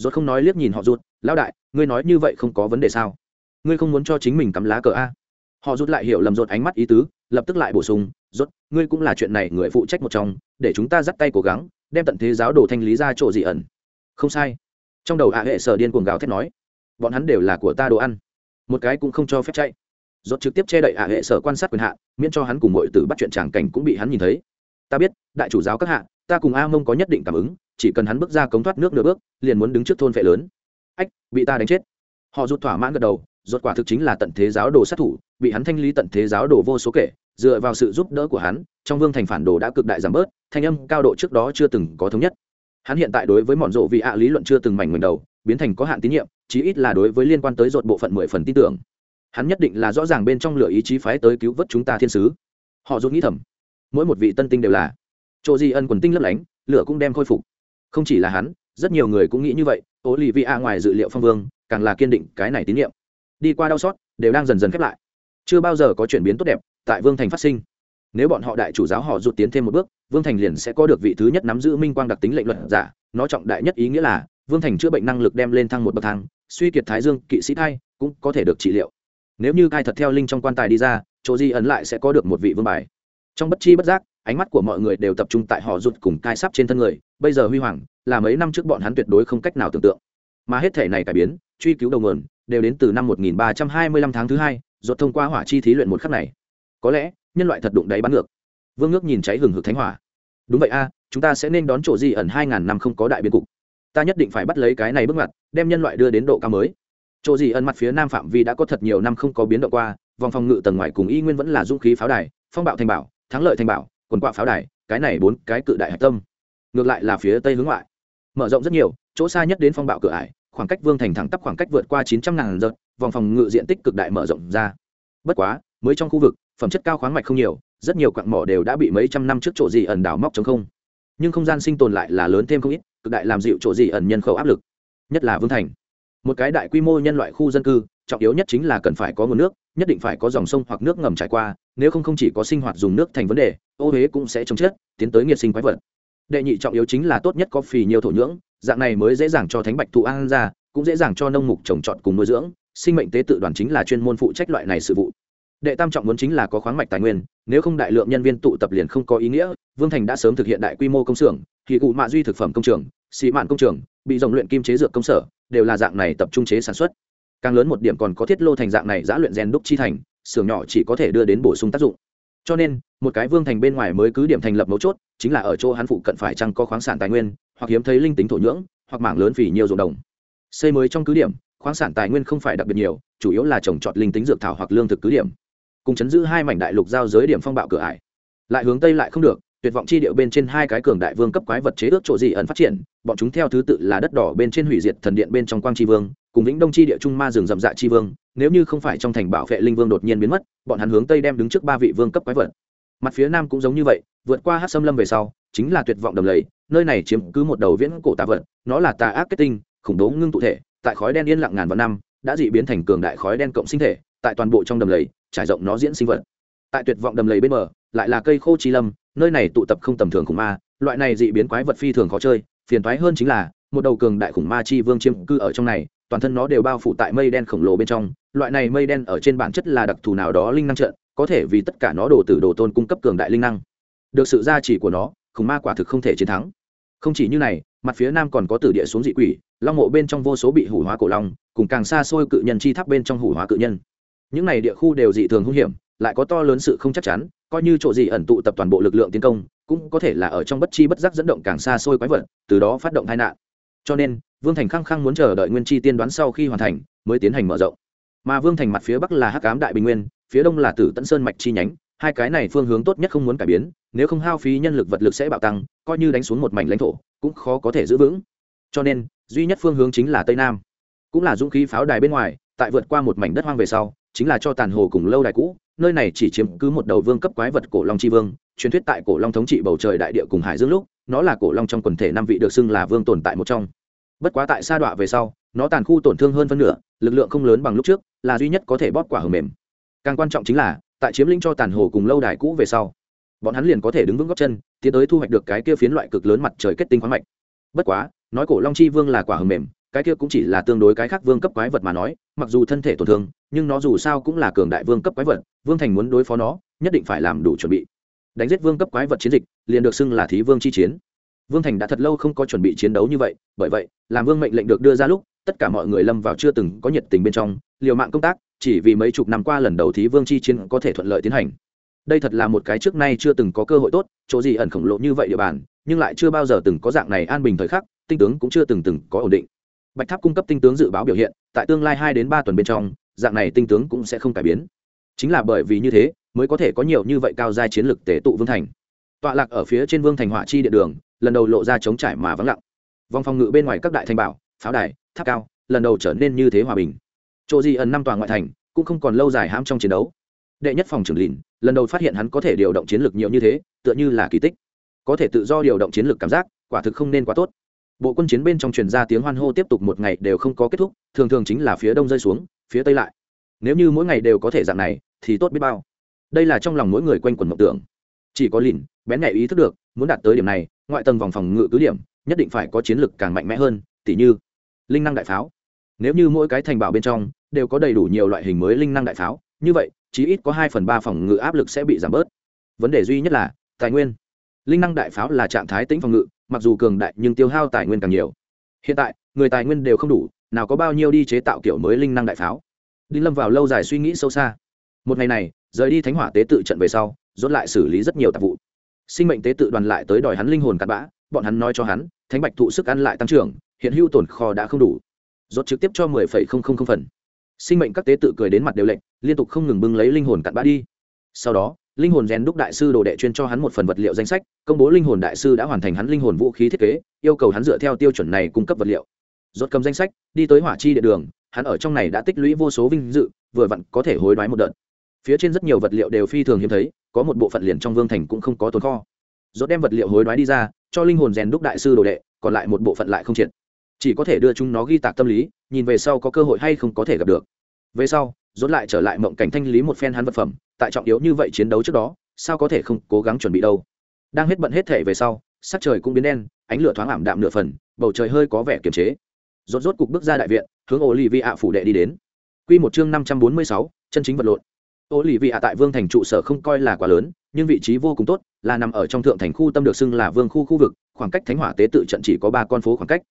rốt không nói liếc nhìn họ rụt, lão đại, ngươi nói như vậy không có vấn đề sao? Ngươi không muốn cho chính mình cắm lá cờ a? Họ rút lại hiểu lầm rột ánh mắt ý tứ, lập tức lại bổ sung, rốt, ngươi cũng là chuyện này người phụ trách một trong, để chúng ta dắt tay cố gắng, đem tận thế giáo đồ thanh lý ra chỗ dị ẩn. Không sai. Trong đầu ạ hệ sở điên cuồng gào thét nói, bọn hắn đều là của ta đồ ăn, một cái cũng không cho phép chạy. Rốt trực tiếp che đậy ạ hệ sở quan sát quyền hạ, miễn cho hắn cùng mọi tử bắt chuyện tràng cảnh cũng bị hắn nhìn thấy. Ta biết, đại chủ giáo các hạ ta cùng a mông có nhất định cảm ứng, chỉ cần hắn bước ra cống thoát nước nửa bước, liền muốn đứng trước thôn vệ lớn. Ách, bị ta đánh chết. Họ rút thỏa mãn gật đầu, rốt quả thực chính là tận thế giáo đồ sát thủ, bị hắn thanh lý tận thế giáo đồ vô số kể, dựa vào sự giúp đỡ của hắn, trong vương thành phản đồ đã cực đại giảm bớt, thanh âm cao độ trước đó chưa từng có thống nhất. Hắn hiện tại đối với mọn rộ vị ạ lý luận chưa từng mảnh ngừng đầu, biến thành có hạn tín nhiệm, chí ít là đối với liên quan tới rột bộ phận mười phần tin tưởng. Hắn nhất định là rõ ràng bên trong lửa ý chí phái tới cứu vớt chúng ta thiên sứ. Họ rút nghĩ thầm. Mỗi một vị tân tinh đều là chỗ di ân quần tinh lấp lánh, lửa cũng đem khôi phục. Không chỉ là hắn, rất nhiều người cũng nghĩ như vậy ố lì vi a ngoài dự liệu phong vương, càng là kiên định cái này tín nhiệm đi qua đau xót, đều đang dần dần khép lại. Chưa bao giờ có chuyển biến tốt đẹp tại vương thành phát sinh. Nếu bọn họ đại chủ giáo họ rụt tiến thêm một bước, vương thành liền sẽ có được vị thứ nhất nắm giữ minh quang đặc tính lệnh luận giả. Nó trọng đại nhất ý nghĩa là, vương thành chữa bệnh năng lực đem lên thăng một bậc thang, suy kiệt thái dương, kỵ sĩ thai, cũng có thể được trị liệu. Nếu như ai thật theo linh trong quan tài đi ra, chỗ di ấn lại sẽ có được một vị vương bài. Trong bất chi bất giác ánh mắt của mọi người đều tập trung tại họ rụt cùng cai sắp trên thân người, bây giờ huy hoàng, là mấy năm trước bọn hắn tuyệt đối không cách nào tưởng tượng. Mà hết thể này cải biến, truy cứu đầu nguồn, đều đến từ năm 1325 tháng thứ hai rột thông qua hỏa chi thí luyện một khắc này. Có lẽ, nhân loại thật đụng đáy bắn ngược. Vương ngước nhìn cháy hừng hực thánh hỏa. Đúng vậy a, chúng ta sẽ nên đón chỗ gì ẩn hai ngàn năm không có đại biến cục. Ta nhất định phải bắt lấy cái này bước ngoặt, đem nhân loại đưa đến độ cao mới. Chỗ gì ẩn mặt phía nam phạm vi đã có thật nhiều năm không có biến động qua, vòng phòng ngự tầng ngoài cùng y nguyên vẫn là dũng khí pháo đài, phong bạo thành bảo, thắng lợi thành bảo quần quạ pháo đài, cái này bốn cái cự đại hạch tâm. Ngược lại là phía tây hướng ngoại. Mở rộng rất nhiều, chỗ xa nhất đến phong bạo cửa ải, khoảng cách vương thành thẳng tắp khoảng cách vượt qua chín trăm ngàn giật vòng phòng ngự diện tích cực đại mở rộng ra. Bất quá, mới trong khu vực, phẩm chất cao khoáng mạch không nhiều, rất nhiều quặng mỏ đều đã bị mấy trăm năm trước chỗ gì ẩn đảo móc chống không. Nhưng không gian sinh tồn lại là lớn thêm không ít, cực đại làm dịu chỗ gì ẩn nhân khẩu áp lực. Nhất là vương thành. Một cái đại quy mô nhân loại khu dân cư, trọng yếu nhất chính là cần phải có nguồn nước, nhất định phải có dòng sông hoặc nước ngầm trải qua, nếu không không chỉ có sinh hoạt dùng nước thành vấn đề ô huế cũng sẽ chống chết, tiến tới nghiệt sinh quái vật. Đệ nhị trọng yếu chính là tốt nhất có phì nhiều thổ nhưỡng, dạng này mới dễ dàng cho thánh bạch thụ an ra, cũng dễ dàng cho nông mục trồng trọt cùng nuôi dưỡng, sinh mệnh tế tự đoàn chính là chuyên môn phụ trách loại này sự vụ. Đệ tam trọng muốn chính là có khoáng mạch tài nguyên, nếu không đại lượng nhân viên tụ tập liền không có ý nghĩa, vương thành đã sớm thực hiện đại quy mô công xưởng thì cụ mạ duy thực phẩm công trường xị mạn công trường, bị dòng luyện kim chế dược công sở, đều là dạng này tập trung chế sản xuất. Càng lớn một điểm còn có thiết lô thành dạng này giã luyện gen đúc chi thành, xưởng nhỏ chỉ có thể đưa đến bổ sung tác dụng. Cho nên một cái vương thành bên ngoài mới cứ điểm thành lập mấu chốt, chính là ở chỗ hắn phụ cận phải chăng có khoáng sản tài nguyên, hoặc hiếm thấy linh tính thổ nhưỡng, hoặc mảng lớn vì nhiều ruộng đồng. Xây mới trong cứ điểm, khoáng sản tài nguyên không phải đặc biệt nhiều, chủ yếu là trồng trọt linh tính dược thảo hoặc lương thực cứ điểm. Cùng chấn giữ hai mảnh đại lục giao giới điểm phong bạo cửa ải. Lại hướng tây lại không được, tuyệt vọng chi điệu bên trên hai cái cường đại vương cấp quái vật chế ước chỗ gì ẩn phát triển, bọn chúng theo thứ tự là đất đỏ bên trên hủy diệt thần điện bên trong quang tri vương, cùng vĩnh đông chi địa trung ma rừng rậm dạ chi vương, nếu như không phải trong thành bảo vệ linh vương đột nhiên biến mất, bọn hắn hướng tây đem đứng trước ba vị vương cấp quái vật mặt phía nam cũng giống như vậy, vượt qua hát xâm lâm về sau, chính là tuyệt vọng đầm lầy, nơi này chiếm cứ một đầu viễn cổ tà vật, nó là tà ác kết tinh, khủng bố ngưng tụ thể, tại khói đen yên lặng ngàn vạn năm, đã dị biến thành cường đại khói đen cộng sinh thể, tại toàn bộ trong đầm lầy, trải rộng nó diễn sinh vật. Tại tuyệt vọng đầm lầy bên bờ, lại là cây khô chi lâm, nơi này tụ tập không tầm thường khủng ma, loại này dị biến quái vật phi thường khó chơi, phiền toái hơn chính là, một đầu cường đại khủng ma chi vương chiêm cư ở trong này, toàn thân nó đều bao phủ tại mây đen khổng lồ bên trong, loại này mây đen ở trên bản chất là đặc thù nào đó linh năng trận có thể vì tất cả nó đồ tử đồ tôn cung cấp cường đại linh năng. Được sự gia trì của nó, khủng ma quả thực không thể chiến thắng. Không chỉ như này, mặt phía nam còn có tử địa xuống dị quỷ, long mộ bên trong vô số bị hủ hóa cổ long, cùng càng xa xôi cự nhân chi tháp bên trong hủ hóa cự nhân. Những này địa khu đều dị thường hung hiểm, lại có to lớn sự không chắc chắn, coi như chỗ gì ẩn tụ tập toàn bộ lực lượng tiến công, cũng có thể là ở trong bất chi bất giác dẫn động càng xa xôi quái vật, từ đó phát động tai nạn. Cho nên, vương thành khăng khăng muốn chờ đợi nguyên chi tiên đoán sau khi hoàn thành, mới tiến hành mở rộng. Mà vương thành mặt phía bắc là hắc cám đại bình nguyên phía đông là tử tẫn sơn mạch chi nhánh, hai cái này phương hướng tốt nhất không muốn cải biến, nếu không hao phí nhân lực vật lực sẽ bạo tăng, coi như đánh xuống một mảnh lãnh thổ, cũng khó có thể giữ vững. Cho nên, duy nhất phương hướng chính là tây nam. Cũng là dũng khí pháo đài bên ngoài, tại vượt qua một mảnh đất hoang về sau, chính là cho tàn hồ cùng lâu đài cũ, nơi này chỉ chiếm cứ một đầu vương cấp quái vật cổ long chi vương, truyền thuyết tại cổ long thống trị bầu trời đại địa cùng hải dương lúc, nó là cổ long trong quần thể năm vị được xưng là vương tồn tại một trong. Bất quá tại sa đọa về sau, nó tàn khu tổn thương hơn phân nửa, lực lượng không lớn bằng lúc trước, là duy nhất có thể bóp quả hầm mềm càng quan trọng chính là, tại chiếm lĩnh cho tàn hồ cùng lâu đài cũ về sau, bọn hắn liền có thể đứng vững góc chân, tiến tới thu hoạch được cái kia phiến loại cực lớn mặt trời kết tinh khoáng mạch. Bất quá, nói cổ long chi vương là quả hầm mềm, cái kia cũng chỉ là tương đối cái khác vương cấp quái vật mà nói, mặc dù thân thể tổn thương, nhưng nó dù sao cũng là cường đại vương cấp quái vật, vương thành muốn đối phó nó, nhất định phải làm đủ chuẩn bị. Đánh giết vương cấp quái vật chiến dịch, liền được xưng là thí vương chi chiến. Vương thành đã thật lâu không có chuẩn bị chiến đấu như vậy, bởi vậy, làm vương mệnh lệnh được đưa ra lúc, tất cả mọi người lâm vào chưa từng có nhiệt tình bên trong, liều mạng công tác chỉ vì mấy chục năm qua lần đầu thí vương chi chiến có thể thuận lợi tiến hành. Đây thật là một cái trước nay chưa từng có cơ hội tốt, chỗ gì ẩn khổng lồ như vậy địa bàn, nhưng lại chưa bao giờ từng có dạng này an bình thời khắc, tinh tướng cũng chưa từng từng có ổn định. Bạch tháp cung cấp tinh tướng dự báo biểu hiện, tại tương lai hai đến ba tuần bên trong, dạng này tinh tướng cũng sẽ không cải biến. Chính là bởi vì như thế, mới có thể có nhiều như vậy cao giai chiến lực tế tụ vương thành. Tọa lạc ở phía trên vương thành hỏa chi địa đường, lần đầu lộ ra chống trải mà vắng lặng. Vòng phòng ngự bên ngoài các đại thành bảo, pháo đài, tháp cao, lần đầu trở nên như thế hòa bình chỗ gì ẩn năm tòa ngoại thành, cũng không còn lâu dài hãm trong chiến đấu. Đệ nhất phòng trưởng lìn, lần đầu phát hiện hắn có thể điều động chiến lược nhiều như thế, tựa như là kỳ tích. Có thể tự do điều động chiến lược cảm giác, quả thực không nên quá tốt. Bộ quân chiến bên trong truyền ra tiếng hoan hô tiếp tục một ngày đều không có kết thúc, thường thường chính là phía đông rơi xuống, phía tây lại. Nếu như mỗi ngày đều có thể dạng này, thì tốt biết bao. Đây là trong lòng mỗi người quanh quần mộng tưởng. Chỉ có lìn, bén nhạy ý thức được, muốn đạt tới điểm này, ngoại tầng vòng phòng ngự cứ điểm, nhất định phải có chiến lược càng mạnh mẽ hơn, tỉ như linh năng đại pháo. Nếu như mỗi cái thành bảo bên trong đều có đầy đủ nhiều loại hình mới linh năng đại pháo, như vậy, chí ít có hai phần ba phòng ngự áp lực sẽ bị giảm bớt. Vấn đề duy nhất là, tài nguyên. Linh năng đại pháo là trạng thái tĩnh phòng ngự, mặc dù cường đại nhưng tiêu hao tài nguyên càng nhiều. Hiện tại, người tài nguyên đều không đủ, nào có bao nhiêu đi chế tạo kiểu mới linh năng đại pháo. Đinh lâm vào lâu dài suy nghĩ sâu xa. Một ngày này, rời đi thánh hỏa tế tự trận về sau dốt lại xử lý rất nhiều tạp vụ. Sinh mệnh tế tự đoàn lại tới đòi hắn linh hồn cặn bã, bọn hắn nói cho hắn, thánh bạch thụ sức ăn lại tăng trưởng, hiện hữu tổn kho đã không đủ. Dốt trực tiếp cho mười phẩy không không không phần sinh mệnh các tế tự cười đến mặt đều lệnh liên tục không ngừng bưng lấy linh hồn cặn bã đi. Sau đó, linh hồn rèn đúc đại sư đồ đệ chuyên cho hắn một phần vật liệu danh sách, công bố linh hồn đại sư đã hoàn thành hắn linh hồn vũ khí thiết kế, yêu cầu hắn dựa theo tiêu chuẩn này cung cấp vật liệu. Rốt cầm danh sách, đi tới hỏa chi địa đường, hắn ở trong này đã tích lũy vô số vinh dự, vừa vặn có thể hối đoái một đợt. Phía trên rất nhiều vật liệu đều phi thường hiếm thấy, có một bộ phận liền trong vương thành cũng không có tồn kho. Rốt đem vật liệu hối đoái đi ra, cho linh hồn rèn đúc đại sư đồ đệ, còn lại một bộ phận lại không triệt chỉ có thể đưa chúng nó ghi tạc tâm lý, nhìn về sau có cơ hội hay không có thể gặp được. Về sau dốt lại trở lại mộng cảnh thanh lý một phen hắn vật phẩm, tại trọng yếu như vậy chiến đấu trước đó, sao có thể không cố gắng chuẩn bị đâu? Đang hết bận hết thể về sau, sắc trời cũng biến đen, ánh lửa thoáng ảm đạm nửa phần, bầu trời hơi có vẻ kiềm chế. Rốt rốt cục bước ra đại viện, hướng ổ lì vị ạ phủ đệ đi đến. Quy một chương năm trăm bốn mươi sáu, chân chính vật lộn. Ổ lì vị ạ tại vương thành trụ sở không coi là quá lớn, nhưng vị trí vô cùng tốt, là nằm ở trong thượng thành khu tâm được xưng là vương khu khu vực, khoảng cách thánh hỏa tế tự trận chỉ có ba con phố khoảng cách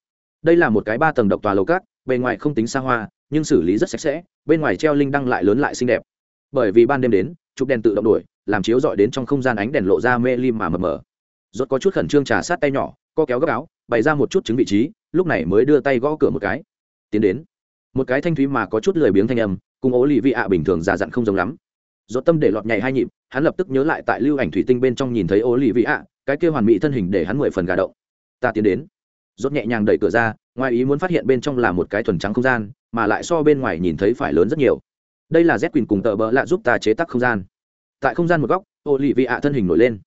đây là một cái ba tầng độc tòa lầu cát, bề ngoài không tính xa hoa, nhưng xử lý rất sạch sẽ, bên ngoài treo linh đăng lại lớn lại xinh đẹp. Bởi vì ban đêm đến, chụp đèn tự động đuổi, làm chiếu dọi đến trong không gian ánh đèn lộ ra mê lim mà mờ mờ. Rốt có chút khẩn trương trà sát tay nhỏ, co kéo gấp áo, bày ra một chút chứng vị trí, lúc này mới đưa tay gõ cửa một cái. Tiến đến. Một cái thanh thúy mà có chút lười biếng thanh âm, cùng ố lì vị ạ bình thường già dặn không giống lắm. Rốt tâm để lọt nhảy hai nhịp, hắn lập tức nhớ lại tại lưu ảnh thủy tinh bên trong nhìn thấy ố lì vị ạ cái kia hoàn mỹ thân hình để hắn mười phần gà động. Ta tiến đến rốt nhẹ nhàng đẩy cửa ra, ngoài ý muốn phát hiện bên trong là một cái thuần trắng không gian, mà lại so bên ngoài nhìn thấy phải lớn rất nhiều. Đây là z quyền cùng tờ bờ lạ giúp ta chế tác không gian. Tại không gian một góc ô lì vị ạ thân hình nổi lên.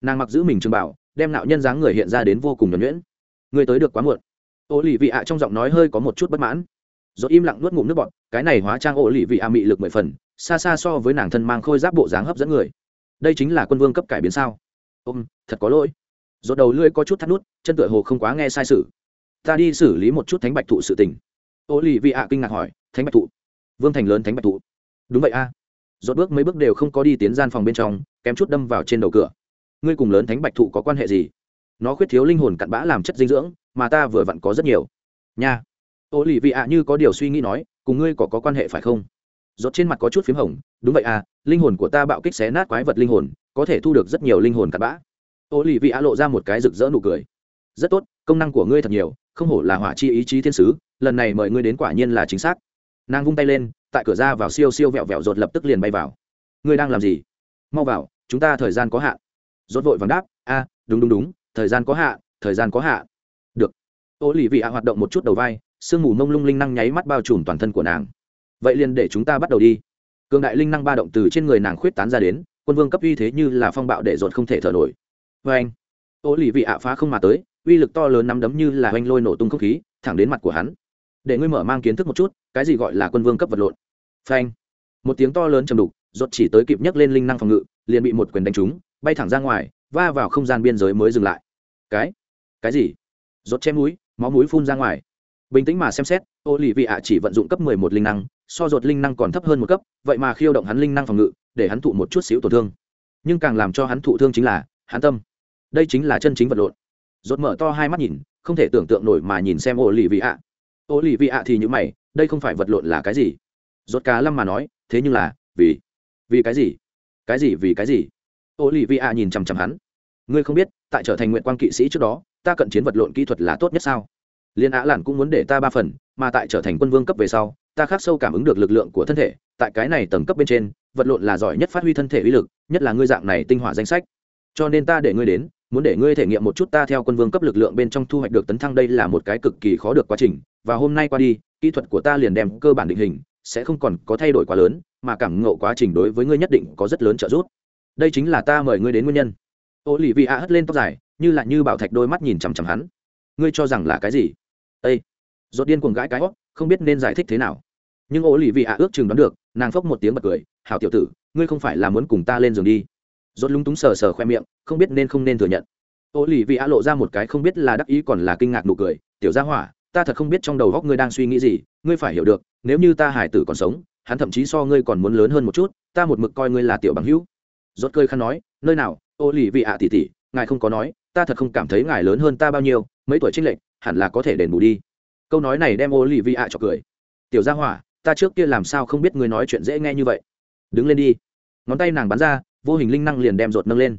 Nàng mặc giữ mình trường bảo, đem nạo nhân dáng người hiện ra đến vô cùng nhuẩn nhuyễn. Người tới được quá muộn. Ô lì vị ạ trong giọng nói hơi có một chút bất mãn. Rồi im lặng nuốt ngụm nước bọt, cái này hóa trang ô lì vị ạ mị lực mười phần, xa xa so với nàng thân mang khôi giáp bộ dáng hấp dẫn người. Đây chính là quân vương cấp cải biến sao? Ôm, thật có lỗi rốt đầu lưỡi có chút thắt nút, chân tựa hồ không quá nghe sai sự. Ta đi xử lý một chút thánh bạch thụ sự tình. Ô lì vị ạ kinh ngạc hỏi, thánh bạch thụ? Vương thành lớn thánh bạch thụ. Đúng vậy a. À. bước mấy bước đều không có đi tiến gian phòng bên trong, kém chút đâm vào trên đầu cửa. Ngươi cùng lớn thánh bạch thụ có quan hệ gì? Nó khuyết thiếu linh hồn cặn bã làm chất dinh dưỡng, mà ta vừa vặn có rất nhiều. Nha. Ô lì vị ạ như có điều suy nghĩ nói, cùng ngươi có có quan hệ phải không? Rốt trên mặt có chút p hồng, đúng vậy à linh hồn của ta bạo kích xé nát quái vật linh hồn, có thể thu được rất nhiều linh hồn cặn bã ô lì vị á lộ ra một cái rực rỡ nụ cười. Rất tốt công năng của ngươi thật nhiều không hổ là hỏa chi ý chí thiên sứ lần này mời ngươi đến quả nhiên là chính xác. Nàng vung tay lên tại cửa ra vào siêu siêu vẹo vẹo rột lập tức liền bay vào. Ngươi đang làm gì? Mau vào chúng ta thời gian có hạn. Rốt vội vàng đáp a đúng đúng đúng thời gian có hạn, thời gian có hạn. được. Ô lì vị á hoạt động một chút đầu vai sương mù mông lung linh năng nháy mắt bao trùm toàn thân của nàng. Vậy liền để chúng ta bắt đầu đi. Cường đại linh năng ba động từ trên người nàng khuyết tán ra đến quân vương cấp uy thế như là phong bạo để dột không thể thở nổi vê anh. Ô lì vị ạ phá không mà tới, uy lực to lớn nắm đấm như là oanh lôi nổ tung không khí, thẳng đến mặt của hắn. Để ngươi mở mang kiến thức một chút, cái gì gọi là quân vương cấp vật lộn. Phanh một tiếng to lớn chầm đục dột chỉ tới kịp nhấc lên linh năng phòng ngự, liền bị một quyền đánh trúng, bay thẳng ra ngoài, va vào không gian biên giới mới dừng lại. Cái? Cái gì? Rốt chém mũi, máu mũi phun ra ngoài. Bình tĩnh mà xem xét, ô lì vị ạ chỉ vận dụng cấp mười một linh năng, so rột linh năng còn thấp hơn một cấp, vậy mà khiêu động hắn linh năng phòng ngự, để hắn thụ một chút xíu tổn thương. Nhưng càng làm cho hắn thụ thương chính là hắn tâm đây chính là chân chính vật lộn. Rột mở to hai mắt nhìn, không thể tưởng tượng nổi mà nhìn xem ô lì vị ạ ô lì vị ạ thì như mày, đây không phải vật lộn là cái gì? Rột cá lâm mà nói, thế nhưng là, vì vì cái gì? Cái gì, vì cái gì? Ô lì vị ạ nhìn chằm chằm hắn. Ngươi không biết, tại trở thành nguyện quan kỵ sĩ trước đó, ta cận chiến vật lộn kỹ thuật là tốt nhất sao? Liên á lản cũng muốn để ta ba phần, mà tại trở thành quân vương cấp về sau, ta khắc sâu cảm ứng được lực lượng của thân thể, tại cái này tầng cấp bên trên, vật lộn là giỏi nhất phát huy thân thể uy lực, nhất là ngươi dạng này tinh hỏa danh sách. Cho nên ta để ngươi đến muốn để ngươi thể nghiệm một chút ta theo quân vương cấp lực lượng bên trong thu hoạch được tấn thăng đây là một cái cực kỳ khó được quá trình, và hôm nay qua đi, kỹ thuật của ta liền đem cơ bản định hình, sẽ không còn có thay đổi quá lớn, mà cảm ngộ quá trình đối với ngươi nhất định có rất lớn trợ giúp. Đây chính là ta mời ngươi đến nguyên nhân. Ô lì vị a hất lên tóc dài, như là như bảo thạch đôi mắt nhìn chằm chằm hắn. Ngươi cho rằng là cái gì? Ây dốt điên cuồng gãi cái hót không biết nên giải thích thế nào. Nhưng ô lì vị a ước chừng đoán được, nàng phốc một tiếng bật cười, hảo tiểu tử, ngươi không phải là muốn cùng ta lên giường đi rốt lúng túng sờ sờ khoe miệng, không biết nên không nên thừa nhận. Ô lì vì ạ lộ ra một cái không biết là đắc ý còn là kinh ngạc nụ cười, tiểu gia hỏa, ta thật không biết trong đầu góc ngươi đang suy nghĩ gì, ngươi phải hiểu được, nếu như ta hải tử còn sống, hắn thậm chí so ngươi còn muốn lớn hơn một chút, ta một mực coi ngươi là tiểu bằng hữu. Rốt cơi khăn nói, nơi nào, ô lì vì ạ tỷ tỷ, ngài không có nói, ta thật không cảm thấy ngài lớn hơn ta bao nhiêu, mấy tuổi trinh lệch, hẳn là có thể đền bù đi. Câu nói này đem ô lì vì ạ cho cười. Tiểu gia hỏa, ta trước kia làm sao không biết ngươi nói chuyện dễ nghe như vậy? Đứng lên đi. Ngón tay nàng bắn ra vô hình linh năng liền đem rột nâng lên.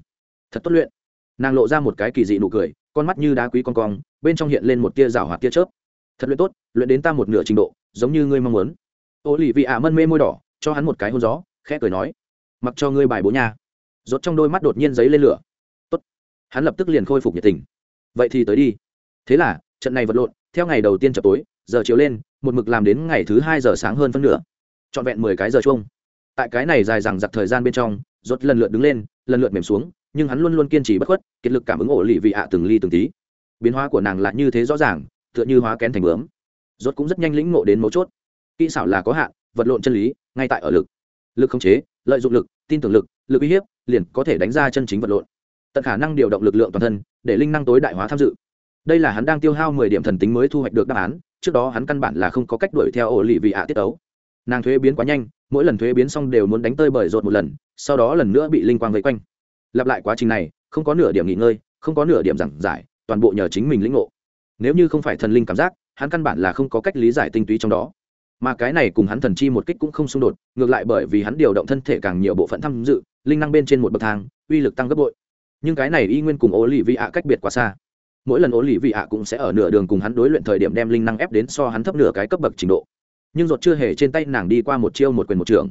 Thật tốt luyện. Nàng lộ ra một cái kỳ dị nụ cười, con mắt như đá quý con cong, bên trong hiện lên một tia rào hoạt tia chớp. Thật luyện tốt, luyện đến ta một nửa trình độ, giống như ngươi mong muốn. Ô lì vị ạ mân mê môi đỏ, cho hắn một cái hôn gió, khẽ cười nói, mặc cho ngươi bài bố nhà rốt trong đôi mắt đột nhiên giấy lên lửa. Tốt. Hắn lập tức liền khôi phục nhiệt tình. Vậy thì tới đi. Thế là, trận này vật lộn, theo ngày đầu tiên chập tối, giờ chiều lên, một mực làm đến ngày thứ hai giờ sáng hơn phân nửa. Trọn vẹn mười cái giờ chung. Tại cái này dài dằng dặc thời gian bên trong rốt lần lượt đứng lên, lần lượt mềm xuống, nhưng hắn luôn luôn kiên trì bất khuất, kiệt lực cảm ứng ổ lì vị ạ từng ly từng tí. Biến hóa của nàng là như thế rõ ràng, tựa như hóa kén thành bướm. Rốt cũng rất nhanh lĩnh ngộ đến mấu chốt. Kỹ xảo là có hạn, vật lộn chân lý, ngay tại ở lực. Lực khống chế, lợi dụng lực, tin tưởng lực lực uy hiếp, liền có thể đánh ra chân chính vật lộn. Tận khả năng điều động lực lượng toàn thân, để linh năng tối đại hóa tham dự. Đây là hắn đang tiêu hao mười điểm thần tính mới thu hoạch được đáp án, trước đó hắn căn bản là không có cách đuổi theo ổ lì vị ạ tiết tấu. Nàng thuế biến quá nhanh, mỗi lần thuế biến xong đều muốn đánh tơi bởi rột một lần sau đó lần nữa bị linh quang vây quanh. Lặp lại quá trình này, không có nửa điểm nghỉ ngơi, không có nửa điểm giảng giải, toàn bộ nhờ chính mình lĩnh ngộ. Nếu như không phải thần linh cảm giác, hắn căn bản là không có cách lý giải tinh túy trong đó. Mà cái này cùng hắn thần chi một kích cũng không xung đột, ngược lại bởi vì hắn điều động thân thể càng nhiều bộ phận tham dự, linh năng bên trên một bậc thang, uy lực tăng gấp bội. Nhưng cái này y nguyên cùng ố lì vị ạ cách biệt quá xa. Mỗi lần ố lì vị ạ cũng sẽ ở nửa đường cùng hắn đối luyện thời điểm đem linh năng ép đến so hắn thấp nửa cái cấp bậc trình độ. Nhưng ruột chưa hề trên tay nàng đi qua một chiêu một quyền một trường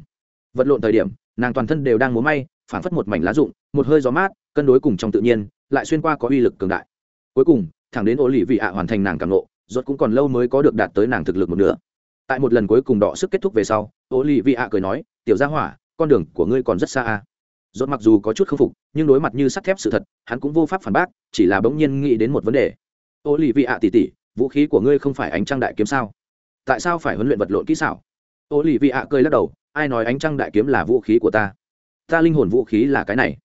vật lộn thời điểm nàng toàn thân đều đang múa may phản phất một mảnh lá rụng một hơi gió mát cân đối cùng trong tự nhiên lại xuyên qua có uy lực cường đại cuối cùng thẳng đến Ô lì vị ạ hoàn thành nàng càng lộ rốt cũng còn lâu mới có được đạt tới nàng thực lực một nửa tại một lần cuối cùng đọ sức kết thúc về sau Ô lì vị ạ cười nói tiểu gia hỏa con đường của ngươi còn rất xa a Rốt mặc dù có chút không phục, nhưng đối mặt như sắt thép sự thật, hắn cũng vô pháp phản bác, chỉ là bỗng nhiên nghĩ đến một vấn đề. Ô lì vị ạ tỷ tỷ, vũ khí của ngươi không phải ánh trăng đại kiếm sao? Tại sao phải huấn luyện vật lộn kỹ xảo? Ô lì vị ạ cười lắc đầu, ai nói ánh trăng đại kiếm là vũ khí của ta? Ta linh hồn vũ khí là cái này.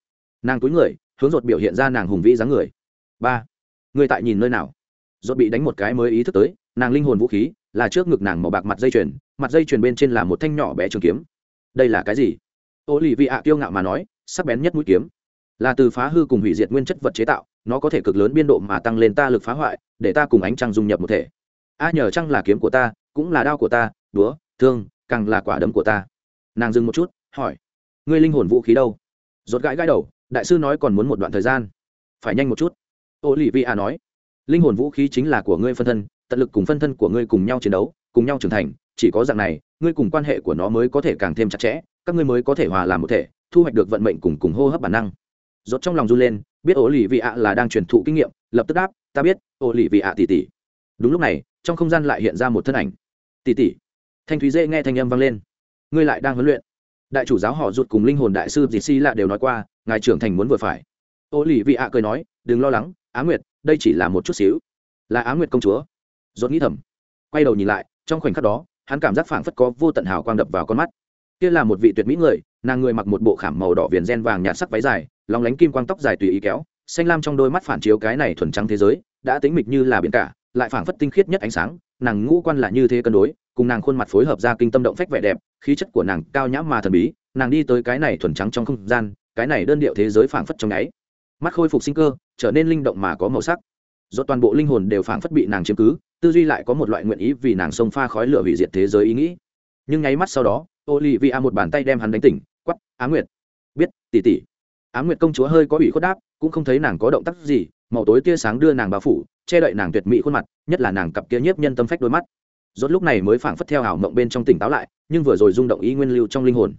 Nàng túi người, hướng rột biểu hiện ra nàng hùng vĩ dáng người. Ba, Ngươi tại nhìn nơi nào? Ruột bị đánh một cái mới ý thức tới, nàng linh hồn vũ khí là trước ngực nàng màu bạc mặt dây chuyền, mặt dây chuyền bên trên là một thanh nhỏ bé trường kiếm. Đây là cái gì? Ô lì vị ạ kiêu ngạo mà nói, sắc bén nhất mũi kiếm là từ phá hư cùng hủy diệt nguyên chất vật chế tạo nó có thể cực lớn biên độ mà tăng lên ta lực phá hoại để ta cùng ánh trăng dung nhập một thể a nhờ trăng là kiếm của ta cũng là đao của ta đúa thương càng là quả đấm của ta nàng dừng một chút, hỏi, ngươi linh hồn vũ khí đâu? Rốt gãi gãi đầu, đại sư nói còn muốn một đoạn thời gian. Phải nhanh một chút. Ô lì vi a nói, linh hồn vũ khí chính là của ngươi phân thân, tận lực cùng phân thân của ngươi cùng nhau chiến đấu, cùng nhau trưởng thành, chỉ có dạng này, ngươi cùng quan hệ của nó mới có thể càng thêm chặt chẽ, các ngươi mới có thể hòa làm một thể, thu hoạch được vận mệnh cùng cùng hô hấp bản năng. Rốt trong lòng run lên, biết ổ lì vị ạ là đang truyền thụ kinh nghiệm, lập tức đáp, ta biết ổ lì vị ạ tỷ tỷ. Đúng lúc này, trong không gian lại hiện ra một thân ảnh. Tỷ tỷ. Thanh thúy dễ nghe thanh âm vang lên ngươi lại đang huấn luyện. Đại chủ giáo họ ruột cùng linh hồn đại sư dì si lạ đều nói qua, ngài trưởng thành muốn vừa phải. Ô lì vị ạ cười nói, đừng lo lắng, á nguyệt, đây chỉ là một chút xíu. Là á nguyệt công chúa. Rốt nghĩ thầm, quay đầu nhìn lại, trong khoảnh khắc đó, hắn cảm giác phảng phất có vô tận hào quang đập vào con mắt. Kia là một vị tuyệt mỹ người, nàng người mặc một bộ khảm màu đỏ viền gen vàng nhạt sắc váy dài, lóng lánh kim quang tóc dài tùy ý kéo, xanh lam trong đôi mắt phản chiếu cái này thuần trắng thế giới, đã tính mịch như là biển cả, lại phảng phất tinh khiết nhất ánh sáng nàng ngũ quan là như thế cân đối, cùng nàng khuôn mặt phối hợp ra kinh tâm động phách vẻ đẹp, khí chất của nàng cao nhã mà thần bí, nàng đi tới cái này thuần trắng trong không gian, cái này đơn điệu thế giới phảng phất trong nháy mắt khôi phục sinh cơ, trở nên linh động mà có màu sắc. Do toàn bộ linh hồn đều phảng phất bị nàng chiếm cứ, tư duy lại có một loại nguyện ý vì nàng xông pha khói lửa hủy diệt thế giới ý nghĩ. Nhưng nháy mắt sau đó, olivia một bàn tay đem hắn đánh tỉnh quắp á nguyệt! Biết tỉ tỉ á nguyệt công chúa hơi có ủy khuất đáp, cũng không thấy nàng có động tác gì, màu tối tia sáng đưa nàng bao phủ che đậy nàng tuyệt mỹ khuôn mặt, nhất là nàng cặp kia nhiếp nhân tâm phách đôi mắt. Rốt lúc này mới phảng phất theo ảo mộng bên trong tỉnh táo lại, nhưng vừa rồi rung động ý nguyên lưu trong linh hồn.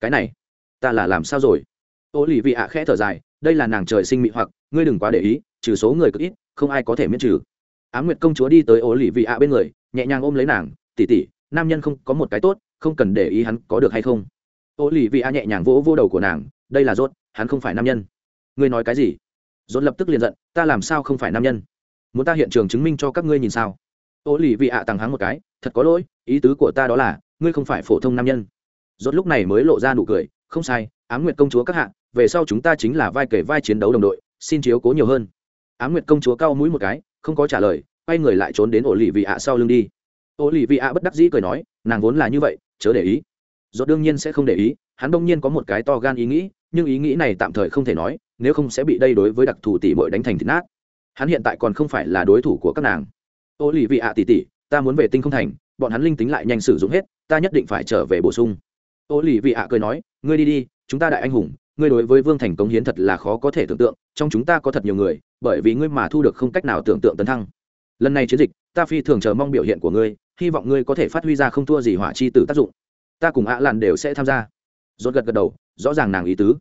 Cái này, ta là làm sao rồi? Ô lì vị ạ khẽ thở dài, đây là nàng trời sinh mị hoặc, ngươi đừng quá để ý, trừ số người cực ít, không ai có thể miễn trừ. Á nguyệt công chúa đi tới ô lì vị ạ bên người, nhẹ nhàng ôm lấy nàng tỉ tỉ nam nhân không có một cái tốt, không cần để ý hắn có được hay không? Ô lì vị a nhẹ nhàng vỗ vô đầu của nàng, đây là rốt, hắn không phải nam nhân. Ngươi nói cái gì? Rốt lập tức liền giận, ta làm sao không phải nam nhân? Muốn ta hiện trường chứng minh cho các ngươi nhìn sao? Ô lì vị ạ tăng hắng một cái, thật có lỗi, ý tứ của ta đó là, ngươi không phải phổ thông nam nhân. Rốt lúc này mới lộ ra nụ cười, không sai, ám nguyệt công chúa các hạ, về sau chúng ta chính là vai kể vai chiến đấu đồng đội, xin chiếu cố nhiều hơn. Ám nguyệt công chúa cao mũi một cái, không có trả lời, quay người lại trốn đến ổ lì vị ạ sau lưng đi. Ô lì vị ạ bất đắc dĩ cười nói, nàng vốn là như vậy, chớ để ý. Rốt đương nhiên sẽ không để ý, hắn đông nhiên có một cái to gan ý nghĩ, nhưng ý nghĩ này tạm thời không thể nói, nếu không sẽ bị đây đối với đặc thù tỷ bội đánh thành thịt nát hắn hiện tại còn không phải là đối thủ của các nàng. Ô lì vị ạ tỷ tỷ, ta muốn về tinh không thành, bọn hắn linh tính lại nhanh sử dụng hết, ta nhất định phải trở về bổ sung. Ô lì vị ạ cười nói, ngươi đi đi, chúng ta đại anh hùng, ngươi đối với vương thành cống hiến thật là khó có thể tưởng tượng, trong chúng ta có thật nhiều người, bởi vì ngươi mà thu được không cách nào tưởng tượng tấn thăng. Lần này chiến dịch, ta phi thường chờ mong biểu hiện của ngươi, hy vọng ngươi có thể phát huy ra không thua gì hỏa chi tử tác dụng. Ta cùng ạ à làn đều sẽ tham gia. Rốt gật gật đầu, rõ ràng nàng ý tứ.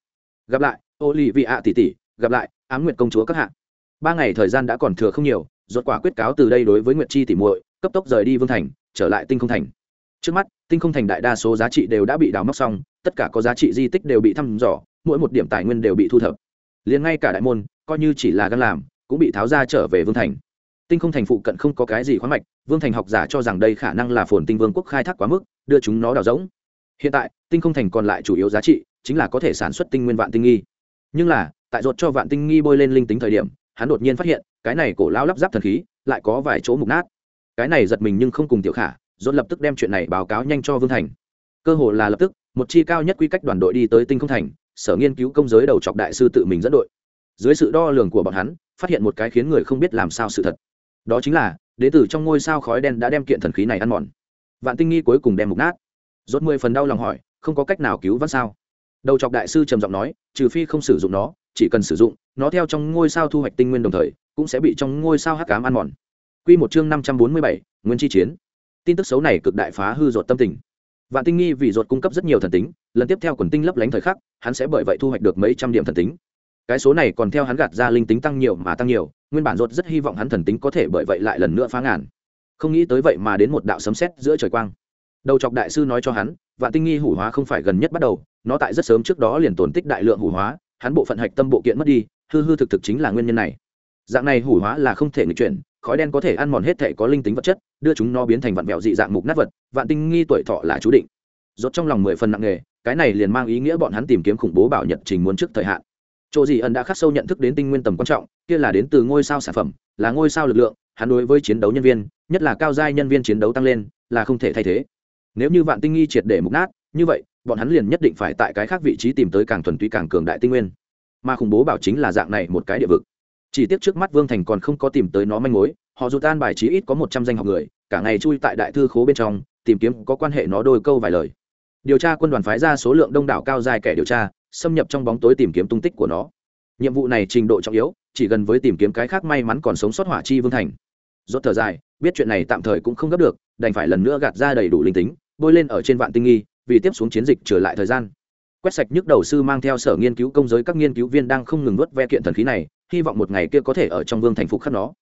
Gặp lại ô lì vị ạ tỷ tỷ, gặp lại, ám nguyệt công chúa các hạ ba ngày thời gian đã còn thừa không nhiều, rốt quả quyết cáo từ đây đối với nguyệt chi tỷ muội, cấp tốc rời đi vương thành, trở lại tinh không thành. Trước mắt, tinh không thành đại đa số giá trị đều đã bị đào móc xong, tất cả có giá trị di tích đều bị thăm dò, mỗi một điểm tài nguyên đều bị thu thập. Liền ngay cả đại môn, coi như chỉ là gan làm, cũng bị tháo ra trở về vương thành. Tinh không thành phụ cận không có cái gì khoáng mạch, vương thành học giả cho rằng đây khả năng là phồn tinh vương quốc khai thác quá mức, đưa chúng nó đào rỗng. Hiện tại, tinh không thành còn lại chủ yếu giá trị chính là có thể sản xuất tinh nguyên vạn tinh nghi. Nhưng là, tại ruột cho vạn tinh nghi bôi lên linh tính thời điểm hắn đột nhiên phát hiện, cái này cổ lao lắp ráp thần khí lại có vài chỗ mục nát. Cái này giật mình nhưng không cùng tiểu khả, dốt lập tức đem chuyện này báo cáo nhanh cho vương thành. Cơ hồ là lập tức, một chi cao nhất quy cách đoàn đội đi tới tinh không thành, sở nghiên cứu công giới đầu chọc đại sư tự mình dẫn đội. Dưới sự đo lường của bọn hắn, phát hiện một cái khiến người không biết làm sao sự thật. Đó chính là, đế tử trong ngôi sao khói đen đã đem kiện thần khí này ăn mòn. Vạn tinh nghi cuối cùng đem mục nát. Rốt mười phần đau lòng hỏi, không có cách nào cứu vãn sao? Đầu chọc đại sư trầm giọng nói, trừ phi không sử dụng nó, chỉ cần sử dụng nó theo trong ngôi sao thu hoạch tinh nguyên đồng thời cũng sẽ bị trong ngôi sao hắc cám ăn mòn. Quy một chương năm trăm bốn mươi bảy, nguyên chi chiến. Tin tức xấu này cực đại phá hư ruột tâm tình. Vạn tinh nghi vì ruột cung cấp rất nhiều thần tính lần tiếp theo quần tinh lấp lánh thời khắc hắn sẽ bởi vậy thu hoạch được mấy trăm điểm thần tính. Cái số này còn theo hắn gạt ra linh tính tăng nhiều mà tăng nhiều nguyên bản ruột rất hy vọng hắn thần tính có thể bởi vậy lại lần nữa phá ngàn. Không nghĩ tới vậy mà đến một đạo sấm sét giữa trời quang. Đầu chọc đại sư nói cho hắn vạn tinh nghi hủ hóa không phải gần nhất bắt đầu nó tại rất sớm trước đó liền tổn tích đại lượng hủ hóa hắn bộ phận hạch tâm bộ kiện mất đi hư hư thực thực chính là nguyên nhân này. Dạng này hủ hóa là không thể nghịch chuyển, khói đen có thể ăn mòn hết thể có linh tính vật chất, đưa chúng nó biến thành vạn mẹo dị dạng mục nát vật, vạn tinh nghi tuổi thọ là chú định. Rốt trong lòng mười phần nặng nghề cái này liền mang ý nghĩa bọn hắn tìm kiếm khủng bố bảo nhật trình muốn trước thời hạn. Chỗ gì ẩn đã khắc sâu nhận thức đến tinh nguyên tầm quan trọng, kia là đến từ ngôi sao sản phẩm, là ngôi sao lực lượng, hắn đối với chiến đấu nhân viên, nhất là cao giai nhân viên chiến đấu tăng lên, là không thể thay thế. Nếu như vạn tinh nghi triệt để mục nát, như vậy, bọn hắn liền nhất định phải tại cái khác vị trí tìm tới càng thuần túy càng cường đại tinh nguyên mà khủng bố bảo chính là dạng này một cái địa vực. Chỉ tiếc trước mắt vương thành còn không có tìm tới nó manh mối, họ dù tan bài trí ít có một trăm danh học người, cả ngày chui tại đại thư khố bên trong, tìm kiếm có quan hệ nó đôi câu vài lời. Điều tra quân đoàn phái ra số lượng đông đảo cao dài kẻ điều tra, xâm nhập trong bóng tối tìm kiếm tung tích của nó. Nhiệm vụ này trình độ trọng yếu, chỉ gần với tìm kiếm cái khác may mắn còn sống sót hỏa chi vương thành. Rốt thở dài, biết chuyện này tạm thời cũng không gấp được, đành phải lần nữa gạt ra đầy đủ linh tính, bôi lên ở trên vạn tinh nghi, vì tiếp xuống chiến dịch trở lại thời gian quét sạch nhức đầu sư mang theo sở nghiên cứu công giới các nghiên cứu viên đang không ngừng nuốt ve kiện thần khí này, hy vọng một ngày kia có thể ở trong vương thành phục khắc nó.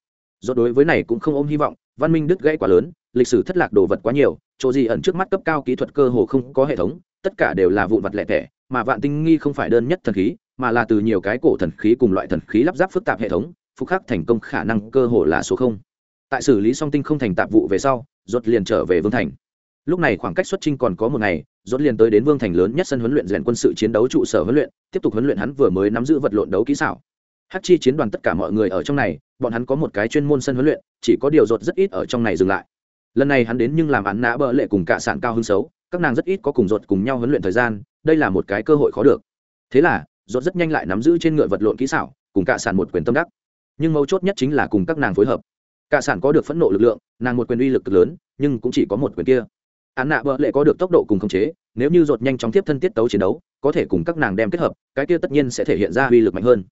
Do đối với này cũng không ôm hy vọng, văn minh đứt gãy quá lớn, lịch sử thất lạc đồ vật quá nhiều, chỗ gì ẩn trước mắt cấp cao kỹ thuật cơ hồ không có hệ thống, tất cả đều là vụn vật lẻ tẻ, mà vạn tinh nghi không phải đơn nhất thần khí, mà là từ nhiều cái cổ thần khí cùng loại thần khí lắp ráp phức tạp hệ thống, phục khắc thành công khả năng cơ hồ là số không. Tại xử lý song tinh không thành tạp vụ về sau, rốt liền trở về vương thành. Lúc này khoảng cách xuất trinh còn có một ngày rốt liền tới đến vương thành lớn nhất sân huấn luyện rèn quân sự chiến đấu trụ sở huấn luyện, tiếp tục huấn luyện hắn vừa mới nắm giữ vật lộn đấu kỹ xảo. Hắc chi chiến đoàn tất cả mọi người ở trong này, bọn hắn có một cái chuyên môn sân huấn luyện, chỉ có điều rốt rất ít ở trong này dừng lại. Lần này hắn đến nhưng làm án nã bỡ lệ cùng cả sản cao hứng xấu, các nàng rất ít có cùng rốt cùng nhau huấn luyện thời gian, đây là một cái cơ hội khó được. Thế là, rốt rất nhanh lại nắm giữ trên ngựa vật lộn kỹ xảo, cùng cả sản một quyền tâm đắc. Nhưng mấu chốt nhất chính là cùng các nàng phối hợp. Cả sản có được phẫn nộ lực lượng, nàng một quyền uy lực cực lớn, nhưng cũng chỉ có một quyền kia án nạ bợ lệ có được tốc độ cùng khống chế, nếu như dột nhanh chóng tiếp thân tiết tấu chiến đấu, có thể cùng các nàng đem kết hợp, cái kia tất nhiên sẽ thể hiện ra uy lực mạnh hơn.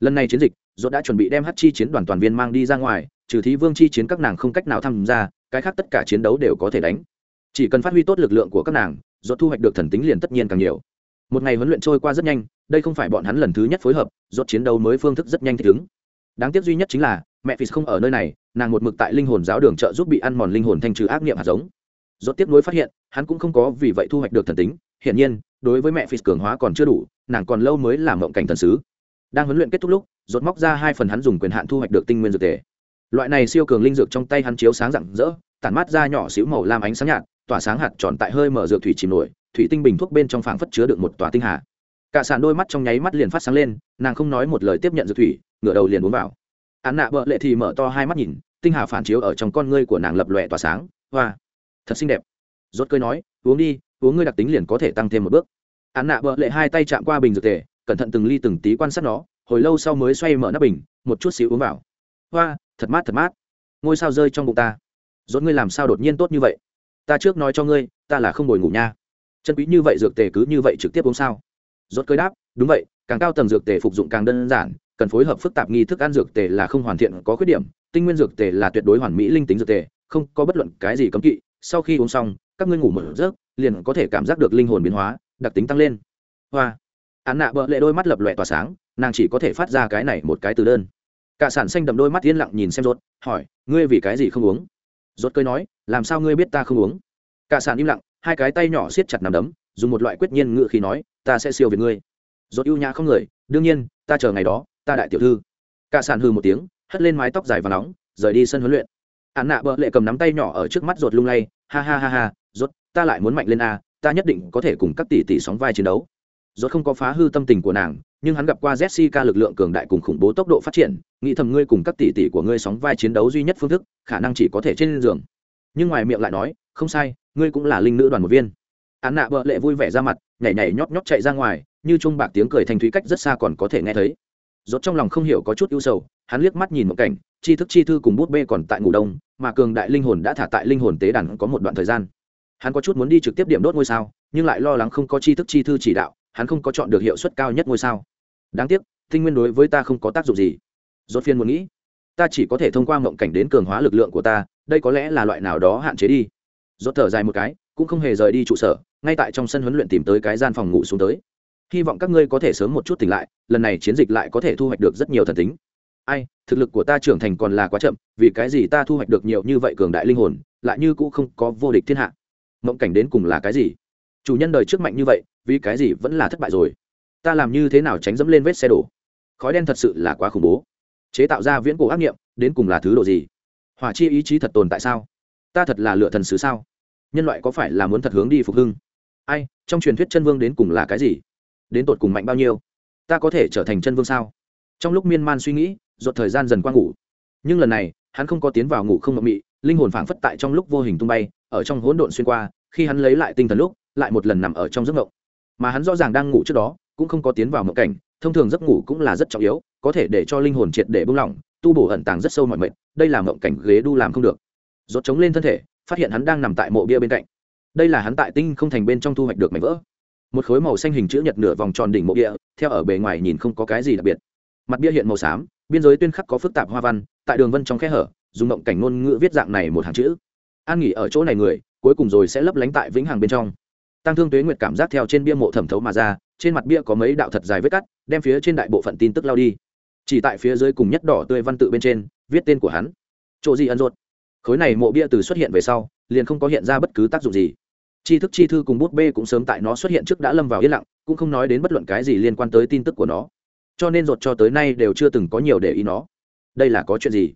Lần này chiến dịch dột đã chuẩn bị đem hát chi chiến đoàn toàn viên mang đi ra ngoài, trừ thí vương chi chiến các nàng không cách nào tham gia, cái khác tất cả chiến đấu đều có thể đánh. Chỉ cần phát huy tốt lực lượng của các nàng dột thu hoạch được thần tính liền tất nhiên càng nhiều. Một ngày huấn luyện trôi qua rất nhanh, đây không phải bọn hắn lần thứ nhất phối hợp dột chiến đấu mới phương thức rất nhanh thích ứng. Đáng tiếc duy nhất chính là, mẹ phi không ở nơi này, nàng một mực tại linh hồn giáo đường trợ giúp bị ăn mòn linh hồn thanh trừ ác niệm hạt giống rốt tiếp nối phát hiện, hắn cũng không có vì vậy thu hoạch được thần tính, hiển nhiên, đối với mẹ phì cường hóa còn chưa đủ, nàng còn lâu mới làm mộng cảnh thần sứ. Đang huấn luyện kết thúc lúc, rốt móc ra hai phần hắn dùng quyền hạn thu hoạch được tinh nguyên dược thể. loại này siêu cường linh dược trong tay hắn chiếu sáng rạng rỡ, tản mát ra nhỏ xíu màu lam ánh sáng nhạt, tỏa sáng hạt tròn tại hơi mở dược thủy chìm nổi, thủy tinh bình thuốc bên trong phảng phất chứa được một tòa tinh hà. Cả sàn đôi mắt trong nháy mắt liền phát sáng lên, nàng không nói một lời tiếp nhận dược thủy, ngửa đầu liền uống vào. Án nạ bợ lệ thì mở to hai mắt nhìn, tinh hà phản chiếu ở trong con ngươi của nàng lập lòe tỏa sáng, hoa thật xinh đẹp. Rốt cơi nói, uống đi, uống ngươi đặc tính liền có thể tăng thêm một bước. Án nạ vợ lệ hai tay chạm qua bình dược tề, cẩn thận từng ly từng tí quan sát nó, hồi lâu sau mới xoay mở nắp bình, một chút xíu uống vào. Hoa, thật mát thật mát. Ngôi sao rơi trong bụng ta. Rốt ngươi làm sao đột nhiên tốt như vậy? Ta trước nói cho ngươi, ta là không ngồi ngủ nha. Chân quý như vậy dược tề cứ như vậy trực tiếp uống sao? Rốt cơi đáp, đúng vậy, càng cao tầng dược tề phục dụng càng đơn giản, cần phối hợp phức tạp nghi thức ăn dược tề là không hoàn thiện, có khuyết điểm, tinh nguyên dược tề là tuyệt đối hoàn mỹ linh tính dược tề, không có bất luận cái gì cấm kỵ sau khi uống xong, các ngươi ngủ một giấc, liền có thể cảm giác được linh hồn biến hóa, đặc tính tăng lên. Hoa. Án nạ bợ lệ đôi mắt lập lòe tỏa sáng, nàng chỉ có thể phát ra cái này một cái từ đơn. Cả sản xanh đầm đôi mắt yên lặng nhìn xem rốt, hỏi, ngươi vì cái gì không uống? Rốt cười nói, làm sao ngươi biết ta không uống? Cả sản im lặng, hai cái tay nhỏ siết chặt nằm đấm, dùng một loại quyết nhiên ngự khi nói, ta sẽ siêu việt ngươi. Rốt ưu nhã không người, đương nhiên, ta chờ ngày đó, ta đại tiểu thư. Cả sản hừ một tiếng, hất lên mái tóc dài và nóng, rời đi sân huấn luyện hạn nạ bợ lệ cầm nắm tay nhỏ ở trước mắt rột lung lay, ha ha ha ha rốt ta lại muốn mạnh lên a, ta nhất định có thể cùng các tỷ tỷ sóng vai chiến đấu. Rốt không có phá hư tâm tình của nàng, nhưng hắn gặp qua jessica lực lượng cường đại cùng khủng bố tốc độ phát triển, nghĩ thầm ngươi cùng các tỷ tỷ của ngươi sóng vai chiến đấu duy nhất phương thức, khả năng chỉ có thể trên giường. Nhưng ngoài miệng lại nói, không sai, ngươi cũng là linh nữ đoàn một viên. Án nạ bợ lệ vui vẻ ra mặt, nhảy nhảy nhót nhót chạy ra ngoài, như trung bạc tiếng cười thanh thúy cách rất xa còn có thể nghe thấy. Rốt trong lòng không hiểu có chút ưu sầu hắn liếc mắt nhìn một cảnh, chi thức chi thư cùng bút bê còn tại ngủ đông, mà cường đại linh hồn đã thả tại linh hồn tế đàn có một đoạn thời gian. Hắn có chút muốn đi trực tiếp điểm đốt ngôi sao, nhưng lại lo lắng không có chi thức chi thư chỉ đạo, hắn không có chọn được hiệu suất cao nhất ngôi sao. Đáng tiếc, tinh nguyên đối với ta không có tác dụng gì. Rốt phiên muốn nghĩ, ta chỉ có thể thông qua mộng cảnh đến cường hóa lực lượng của ta, đây có lẽ là loại nào đó hạn chế đi. Rốt thở dài một cái, cũng không hề rời đi trụ sở, ngay tại trong sân huấn luyện tìm tới cái gian phòng ngủ xuống tới. Hy vọng các ngươi có thể sớm một chút tỉnh lại, lần này chiến dịch lại có thể thu hoạch được rất nhiều thần tính ai, thực lực của ta trưởng thành còn là quá chậm, vì cái gì ta thu hoạch được nhiều như vậy cường đại linh hồn, lại như cũng không có vô địch thiên hạ? Mộng cảnh đến cùng là cái gì? Chủ nhân đời trước mạnh như vậy, vì cái gì vẫn là thất bại rồi? Ta làm như thế nào tránh dẫm lên vết xe đổ? Khói đen thật sự là quá khủng bố. Chế tạo ra viễn cổ ác nghiệm, đến cùng là thứ độ gì? Hỏa chi ý chí thật tồn tại sao? Ta thật là lựa thần sứ sao? Nhân loại có phải là muốn thật hướng đi phục hưng? Ai, trong truyền thuyết chân vương đến cùng là cái gì? Đến tột cùng mạnh bao nhiêu? Ta có thể trở thành chân vương sao? Trong lúc miên man suy nghĩ dột thời gian dần qua ngủ. Nhưng lần này, hắn không có tiến vào ngủ không mộng mị, linh hồn phảng phất tại trong lúc vô hình tung bay, ở trong hỗn độn xuyên qua, khi hắn lấy lại tinh thần lúc, lại một lần nằm ở trong giấc mộng. Mà hắn rõ ràng đang ngủ trước đó, cũng không có tiến vào mộng cảnh, thông thường giấc ngủ cũng là rất trọng yếu, có thể để cho linh hồn triệt để buông lỏng, tu bổ ẩn tàng rất sâu mọi mệnh đây là mộng cảnh ghế đu làm không được. Rốt chống lên thân thể, phát hiện hắn đang nằm tại mộ bia bên cạnh. Đây là hắn tại tinh không thành bên trong thu hoạch được mảnh vỡ. Một khối màu xanh hình chữ nhật nửa vòng tròn đỉnh mộ bia, theo ở bề ngoài nhìn không có cái gì đặc biệt mặt bia hiện màu xám, biên giới tuyên khắc có phức tạp hoa văn, tại đường vân trong khe hở, dùng mộng cảnh ngôn ngữ viết dạng này một hàng chữ. An nghỉ ở chỗ này người, cuối cùng rồi sẽ lấp lánh tại vĩnh hằng bên trong. Tăng thương tuế nguyệt cảm giác theo trên bia mộ thẩm thấu mà ra, trên mặt bia có mấy đạo thật dài vết cắt, đem phía trên đại bộ phận tin tức lao đi. Chỉ tại phía dưới cùng nhất đỏ tươi văn tự bên trên, viết tên của hắn. Chỗ gì ân ruột? Khối này mộ bia từ xuất hiện về sau, liền không có hiện ra bất cứ tác dụng gì. Tri thức chi thư cùng bút bê cũng sớm tại nó xuất hiện trước đã lâm vào yên lặng, cũng không nói đến bất luận cái gì liên quan tới tin tức của nó cho nên rột cho tới nay đều chưa từng có nhiều để ý nó. Đây là có chuyện gì?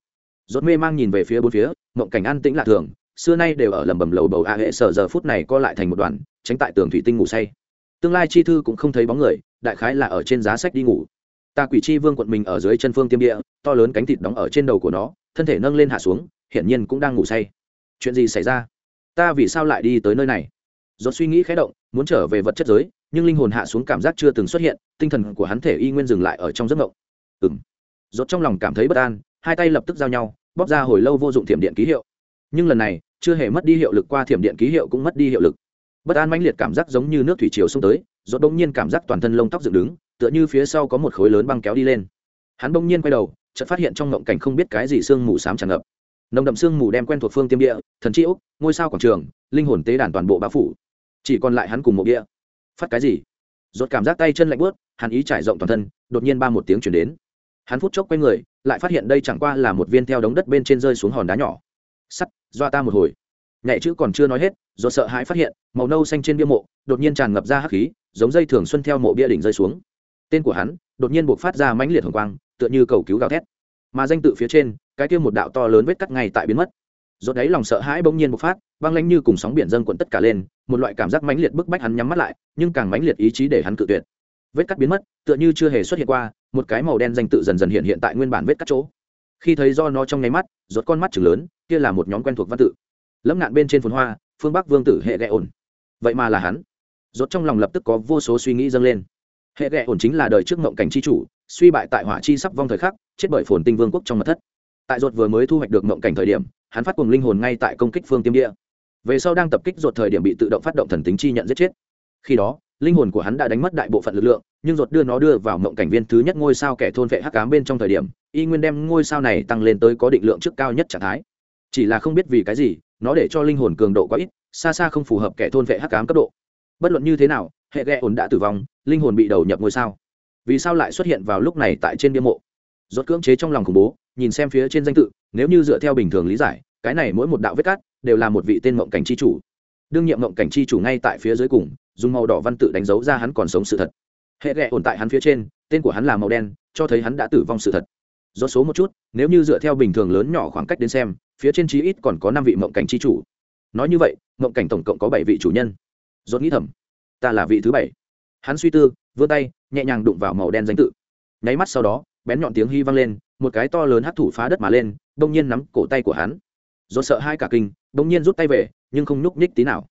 Rột mê mang nhìn về phía bốn phía, mộng cảnh an tĩnh lạ thường, xưa nay đều ở lầm bầm lầu bầu a hệ sở giờ phút này co lại thành một đoàn, tránh tại tường thủy tinh ngủ say. Tương lai chi thư cũng không thấy bóng người, đại khái là ở trên giá sách đi ngủ. Ta quỷ chi vương quận mình ở dưới chân phương tiêm địa, to lớn cánh thịt đóng ở trên đầu của nó, thân thể nâng lên hạ xuống, hiển nhiên cũng đang ngủ say. Chuyện gì xảy ra? Ta vì sao lại đi tới nơi này? Do suy nghĩ khé động, muốn trở về vật chất giới nhưng linh hồn hạ xuống cảm giác chưa từng xuất hiện, tinh thần của hắn thể y nguyên dừng lại ở trong giấc ngộng. Ừng rốt trong lòng cảm thấy bất an, hai tay lập tức giao nhau, bóp ra hồi lâu vô dụng thiểm điện ký hiệu. Nhưng lần này, chưa hề mất đi hiệu lực qua thiểm điện ký hiệu cũng mất đi hiệu lực. Bất an mãnh liệt cảm giác giống như nước thủy triều xông tới, rốt đông nhiên cảm giác toàn thân lông tóc dựng đứng, tựa như phía sau có một khối lớn băng kéo đi lên. Hắn bỗng nhiên quay đầu, chợt phát hiện trong ngộng cảnh không biết cái gì sương mù xám tràn ngập. Nồng đậm sương mù đem quen thuộc phương tiêm địa, thần chi úc ngôi sao quảng trường, linh hồn tế đàn toàn bộ bao phủ. Chỉ còn lại hắn cùng một địa phát cái gì? Rốt cảm giác tay chân lạnh bớt hắn ý trải rộng toàn thân, đột nhiên ba một tiếng chuyển đến. Hắn phút chốc quay người, lại phát hiện đây chẳng qua là một viên theo đống đất bên trên rơi xuống hòn đá nhỏ. Sắt, doa ta một hồi. Nhạy chữ còn chưa nói hết do sợ hãi phát hiện, màu nâu xanh trên bia mộ, đột nhiên tràn ngập ra hắc khí, giống dây thường xuân theo mộ bia đỉnh rơi xuống. Tên của hắn, đột nhiên buộc phát ra mãnh liệt hồng quang, tựa như cầu cứu gào thét. Mà danh tự phía trên, cái kia một đạo to lớn vết cắt ngay tại biến mất. Rốt đấy lòng sợ hãi bỗng nhiên bộc phát băng lãnh như cùng sóng biển dâng cuộn tất cả lên, một loại cảm giác mãnh liệt bức bách hắn nhắm mắt lại, nhưng càng mãnh liệt ý chí để hắn cự tuyệt. Vết cắt biến mất, tựa như chưa hề xuất hiện qua, một cái màu đen danh tự dần dần hiện hiện tại nguyên bản vết cắt chỗ. Khi thấy do nó trong nháy mắt, rốt con mắt chừng lớn, kia là một nhóm quen thuộc văn tự. Lẫm ngạn bên trên phồn hoa, phương bắc vương tử hệ ghẹ ổn. Vậy mà là hắn. Rốt trong lòng lập tức có vô số suy nghĩ dâng lên. Hệ ghẹ ổn chính là đời trước ngậm cảnh chi chủ, suy bại tại hỏa chi sắp vong thời khắc, chết bởi phồn tinh vương quốc trong mật thất. Tại rốt vừa mới thu hoạch được ngậm cảnh thời điểm, hắn phát cuồng linh hồn ngay tại công kích phương tiêm địa về sau đang tập kích ruột thời điểm bị tự động phát động thần tính chi nhận giết chết. Khi đó, linh hồn của hắn đã đánh mất đại bộ phận lực lượng, nhưng ruột đưa nó đưa vào mộng cảnh viên thứ nhất ngôi sao kẻ thôn vệ hắc ám bên trong thời điểm, y nguyên đem ngôi sao này tăng lên tới có định lượng trước cao nhất trạng thái. Chỉ là không biết vì cái gì, nó để cho linh hồn cường độ quá ít, xa xa không phù hợp kẻ thôn vệ hắc ám cấp độ. Bất luận như thế nào, hệ ghẹ ổn đã tử vong, linh hồn bị đầu nhập ngôi sao. Vì sao lại xuất hiện vào lúc này tại trên bia mộ? Rốt cưỡng chế trong lòng khủng bố, nhìn xem phía trên danh tự, nếu như dựa theo bình thường lý giải, cái này mỗi một đạo vết cắt đều là một vị tên mộng cảnh chi chủ. Đương nhiệm mộng cảnh chi chủ ngay tại phía dưới cùng, dùng màu đỏ văn tự đánh dấu ra hắn còn sống sự thật. Hệ ghẹ ổn tại hắn phía trên, tên của hắn là màu đen, cho thấy hắn đã tử vong sự thật. Do số một chút, nếu như dựa theo bình thường lớn nhỏ khoảng cách đến xem, phía trên chí ít còn có năm vị mộng cảnh chi chủ. Nói như vậy, mộng cảnh tổng cộng có bảy vị chủ nhân. Dốt nghĩ thầm, ta là vị thứ bảy. Hắn suy tư, vươn tay, nhẹ nhàng đụng vào màu đen danh tự. Nháy mắt sau đó, bén nhọn tiếng hy vang lên, một cái to lớn hắt thủ phá đất mà lên, đông nhiên nắm cổ tay của hắn do sợ hai cả kinh, bỗng nhiên rút tay về, nhưng không nhúc nhích tí nào.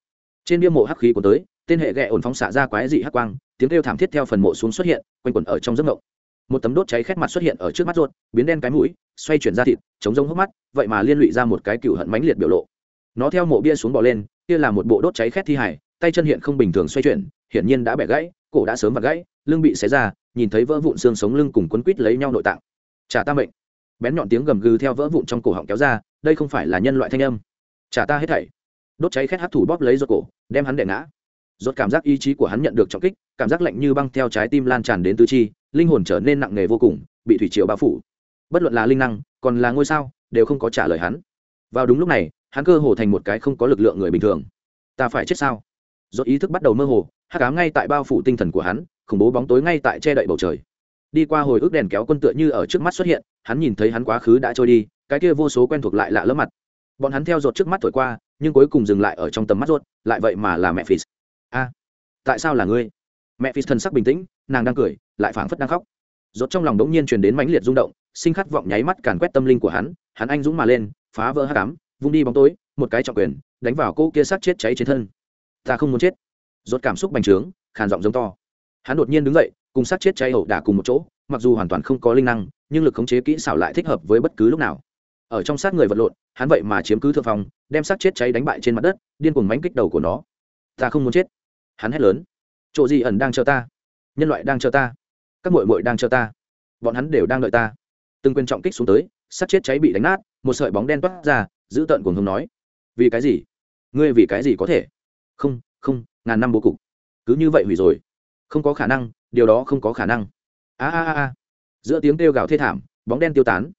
Trên bia mộ hắc khí của tới, tên hệ ghẹ ổn phóng xạ ra quái dị hắc quang, tiếng kêu thảm thiết theo phần mộ xuống xuất hiện, quanh quẩn ở trong giấc mộng. Một tấm đốt cháy khét mặt xuất hiện ở trước mắt ruột biến đen cái mũi, xoay chuyển ra thịt, chống giống hốc mắt, vậy mà liên lụy ra một cái cựu hận mãnh liệt biểu lộ. Nó theo mộ bia xuống bỏ lên, kia là một bộ đốt cháy khét thi hải tay chân hiện không bình thường xoay chuyển, hiển nhiên đã bẻ gãy, cổ đã sớm vặt gãy, lưng bị xé ra, nhìn thấy vỡ vụn xương sống lưng cùng quấn quít lấy nhau nội tạng. Trả ta mệnh bén nhọn tiếng gầm gừ theo vỡ vụn trong cổ họng kéo ra, đây không phải là nhân loại thanh âm. Trả ta hết thảy. Đốt cháy khét hát thủ bóp lấy ruột cổ, đem hắn đè ngã. Rốt cảm giác ý chí của hắn nhận được trọng kích, cảm giác lạnh như băng theo trái tim lan tràn đến tứ chi, linh hồn trở nên nặng nề vô cùng, bị thủy triều bao phủ. Bất luận là linh năng, còn là ngôi sao, đều không có trả lời hắn. Vào đúng lúc này, hắn cơ hồ thành một cái không có lực lượng người bình thường. Ta phải chết sao? Rốt ý thức bắt đầu mơ hồ hát ám ngay tại bao phủ tinh thần của hắn, khủng bố bóng tối ngay tại che đậy bầu trời đi qua hồi ức đèn kéo quân tựa như ở trước mắt xuất hiện, hắn nhìn thấy hắn quá khứ đã trôi đi, cái kia vô số quen thuộc lại lạ lẫm mặt. Bọn hắn theo dột trước mắt thổi qua, nhưng cuối cùng dừng lại ở trong tầm mắt rốt lại vậy mà là mẹ phì a, tại sao là ngươi? Mẹ phi thần sắc bình tĩnh, nàng đang cười, lại phảng phất đang khóc. Rốt trong lòng đống nhiên truyền đến mãnh liệt rung động, sinh khát vọng nháy mắt càn quét tâm linh của hắn hắn anh dũng mà lên, phá vỡ hát cám vung đi bóng tối, một cái trọng quyền, đánh vào cô kia sát chết cháy trên thân. Ta không muốn chết. Rốt cảm xúc bành trướng, khàn giọng giống to. Hắn đột nhiên đứng dậy cùng sát chết cháy ẩu đả cùng một chỗ, mặc dù hoàn toàn không có linh năng, nhưng lực khống chế kỹ xảo lại thích hợp với bất cứ lúc nào. Ở trong sát người vật lộn, hắn vậy mà chiếm cứ thượng phòng đem sát chết cháy đánh bại trên mặt đất, điên cuồng mánh kích đầu của nó. Ta không muốn chết. Hắn hét lớn. Chỗ gì ẩn đang chờ ta? Nhân loại đang chờ ta. Các mội mội đang chờ ta. Bọn hắn đều đang đợi ta. Từng quyền trọng kích xuống tới, sát chết cháy bị đánh nát, một sợi bóng đen toát ra, giữ tợn cuồng hùng nói. Vì cái gì? Ngươi vì cái gì có thể? Không không, ngàn năm bố cục. Cứ như vậy hủy rồi. Không có khả năng điều đó không có khả năng. A a a a. Giữa tiếng kêu gào thê thảm, bóng đen tiêu tán.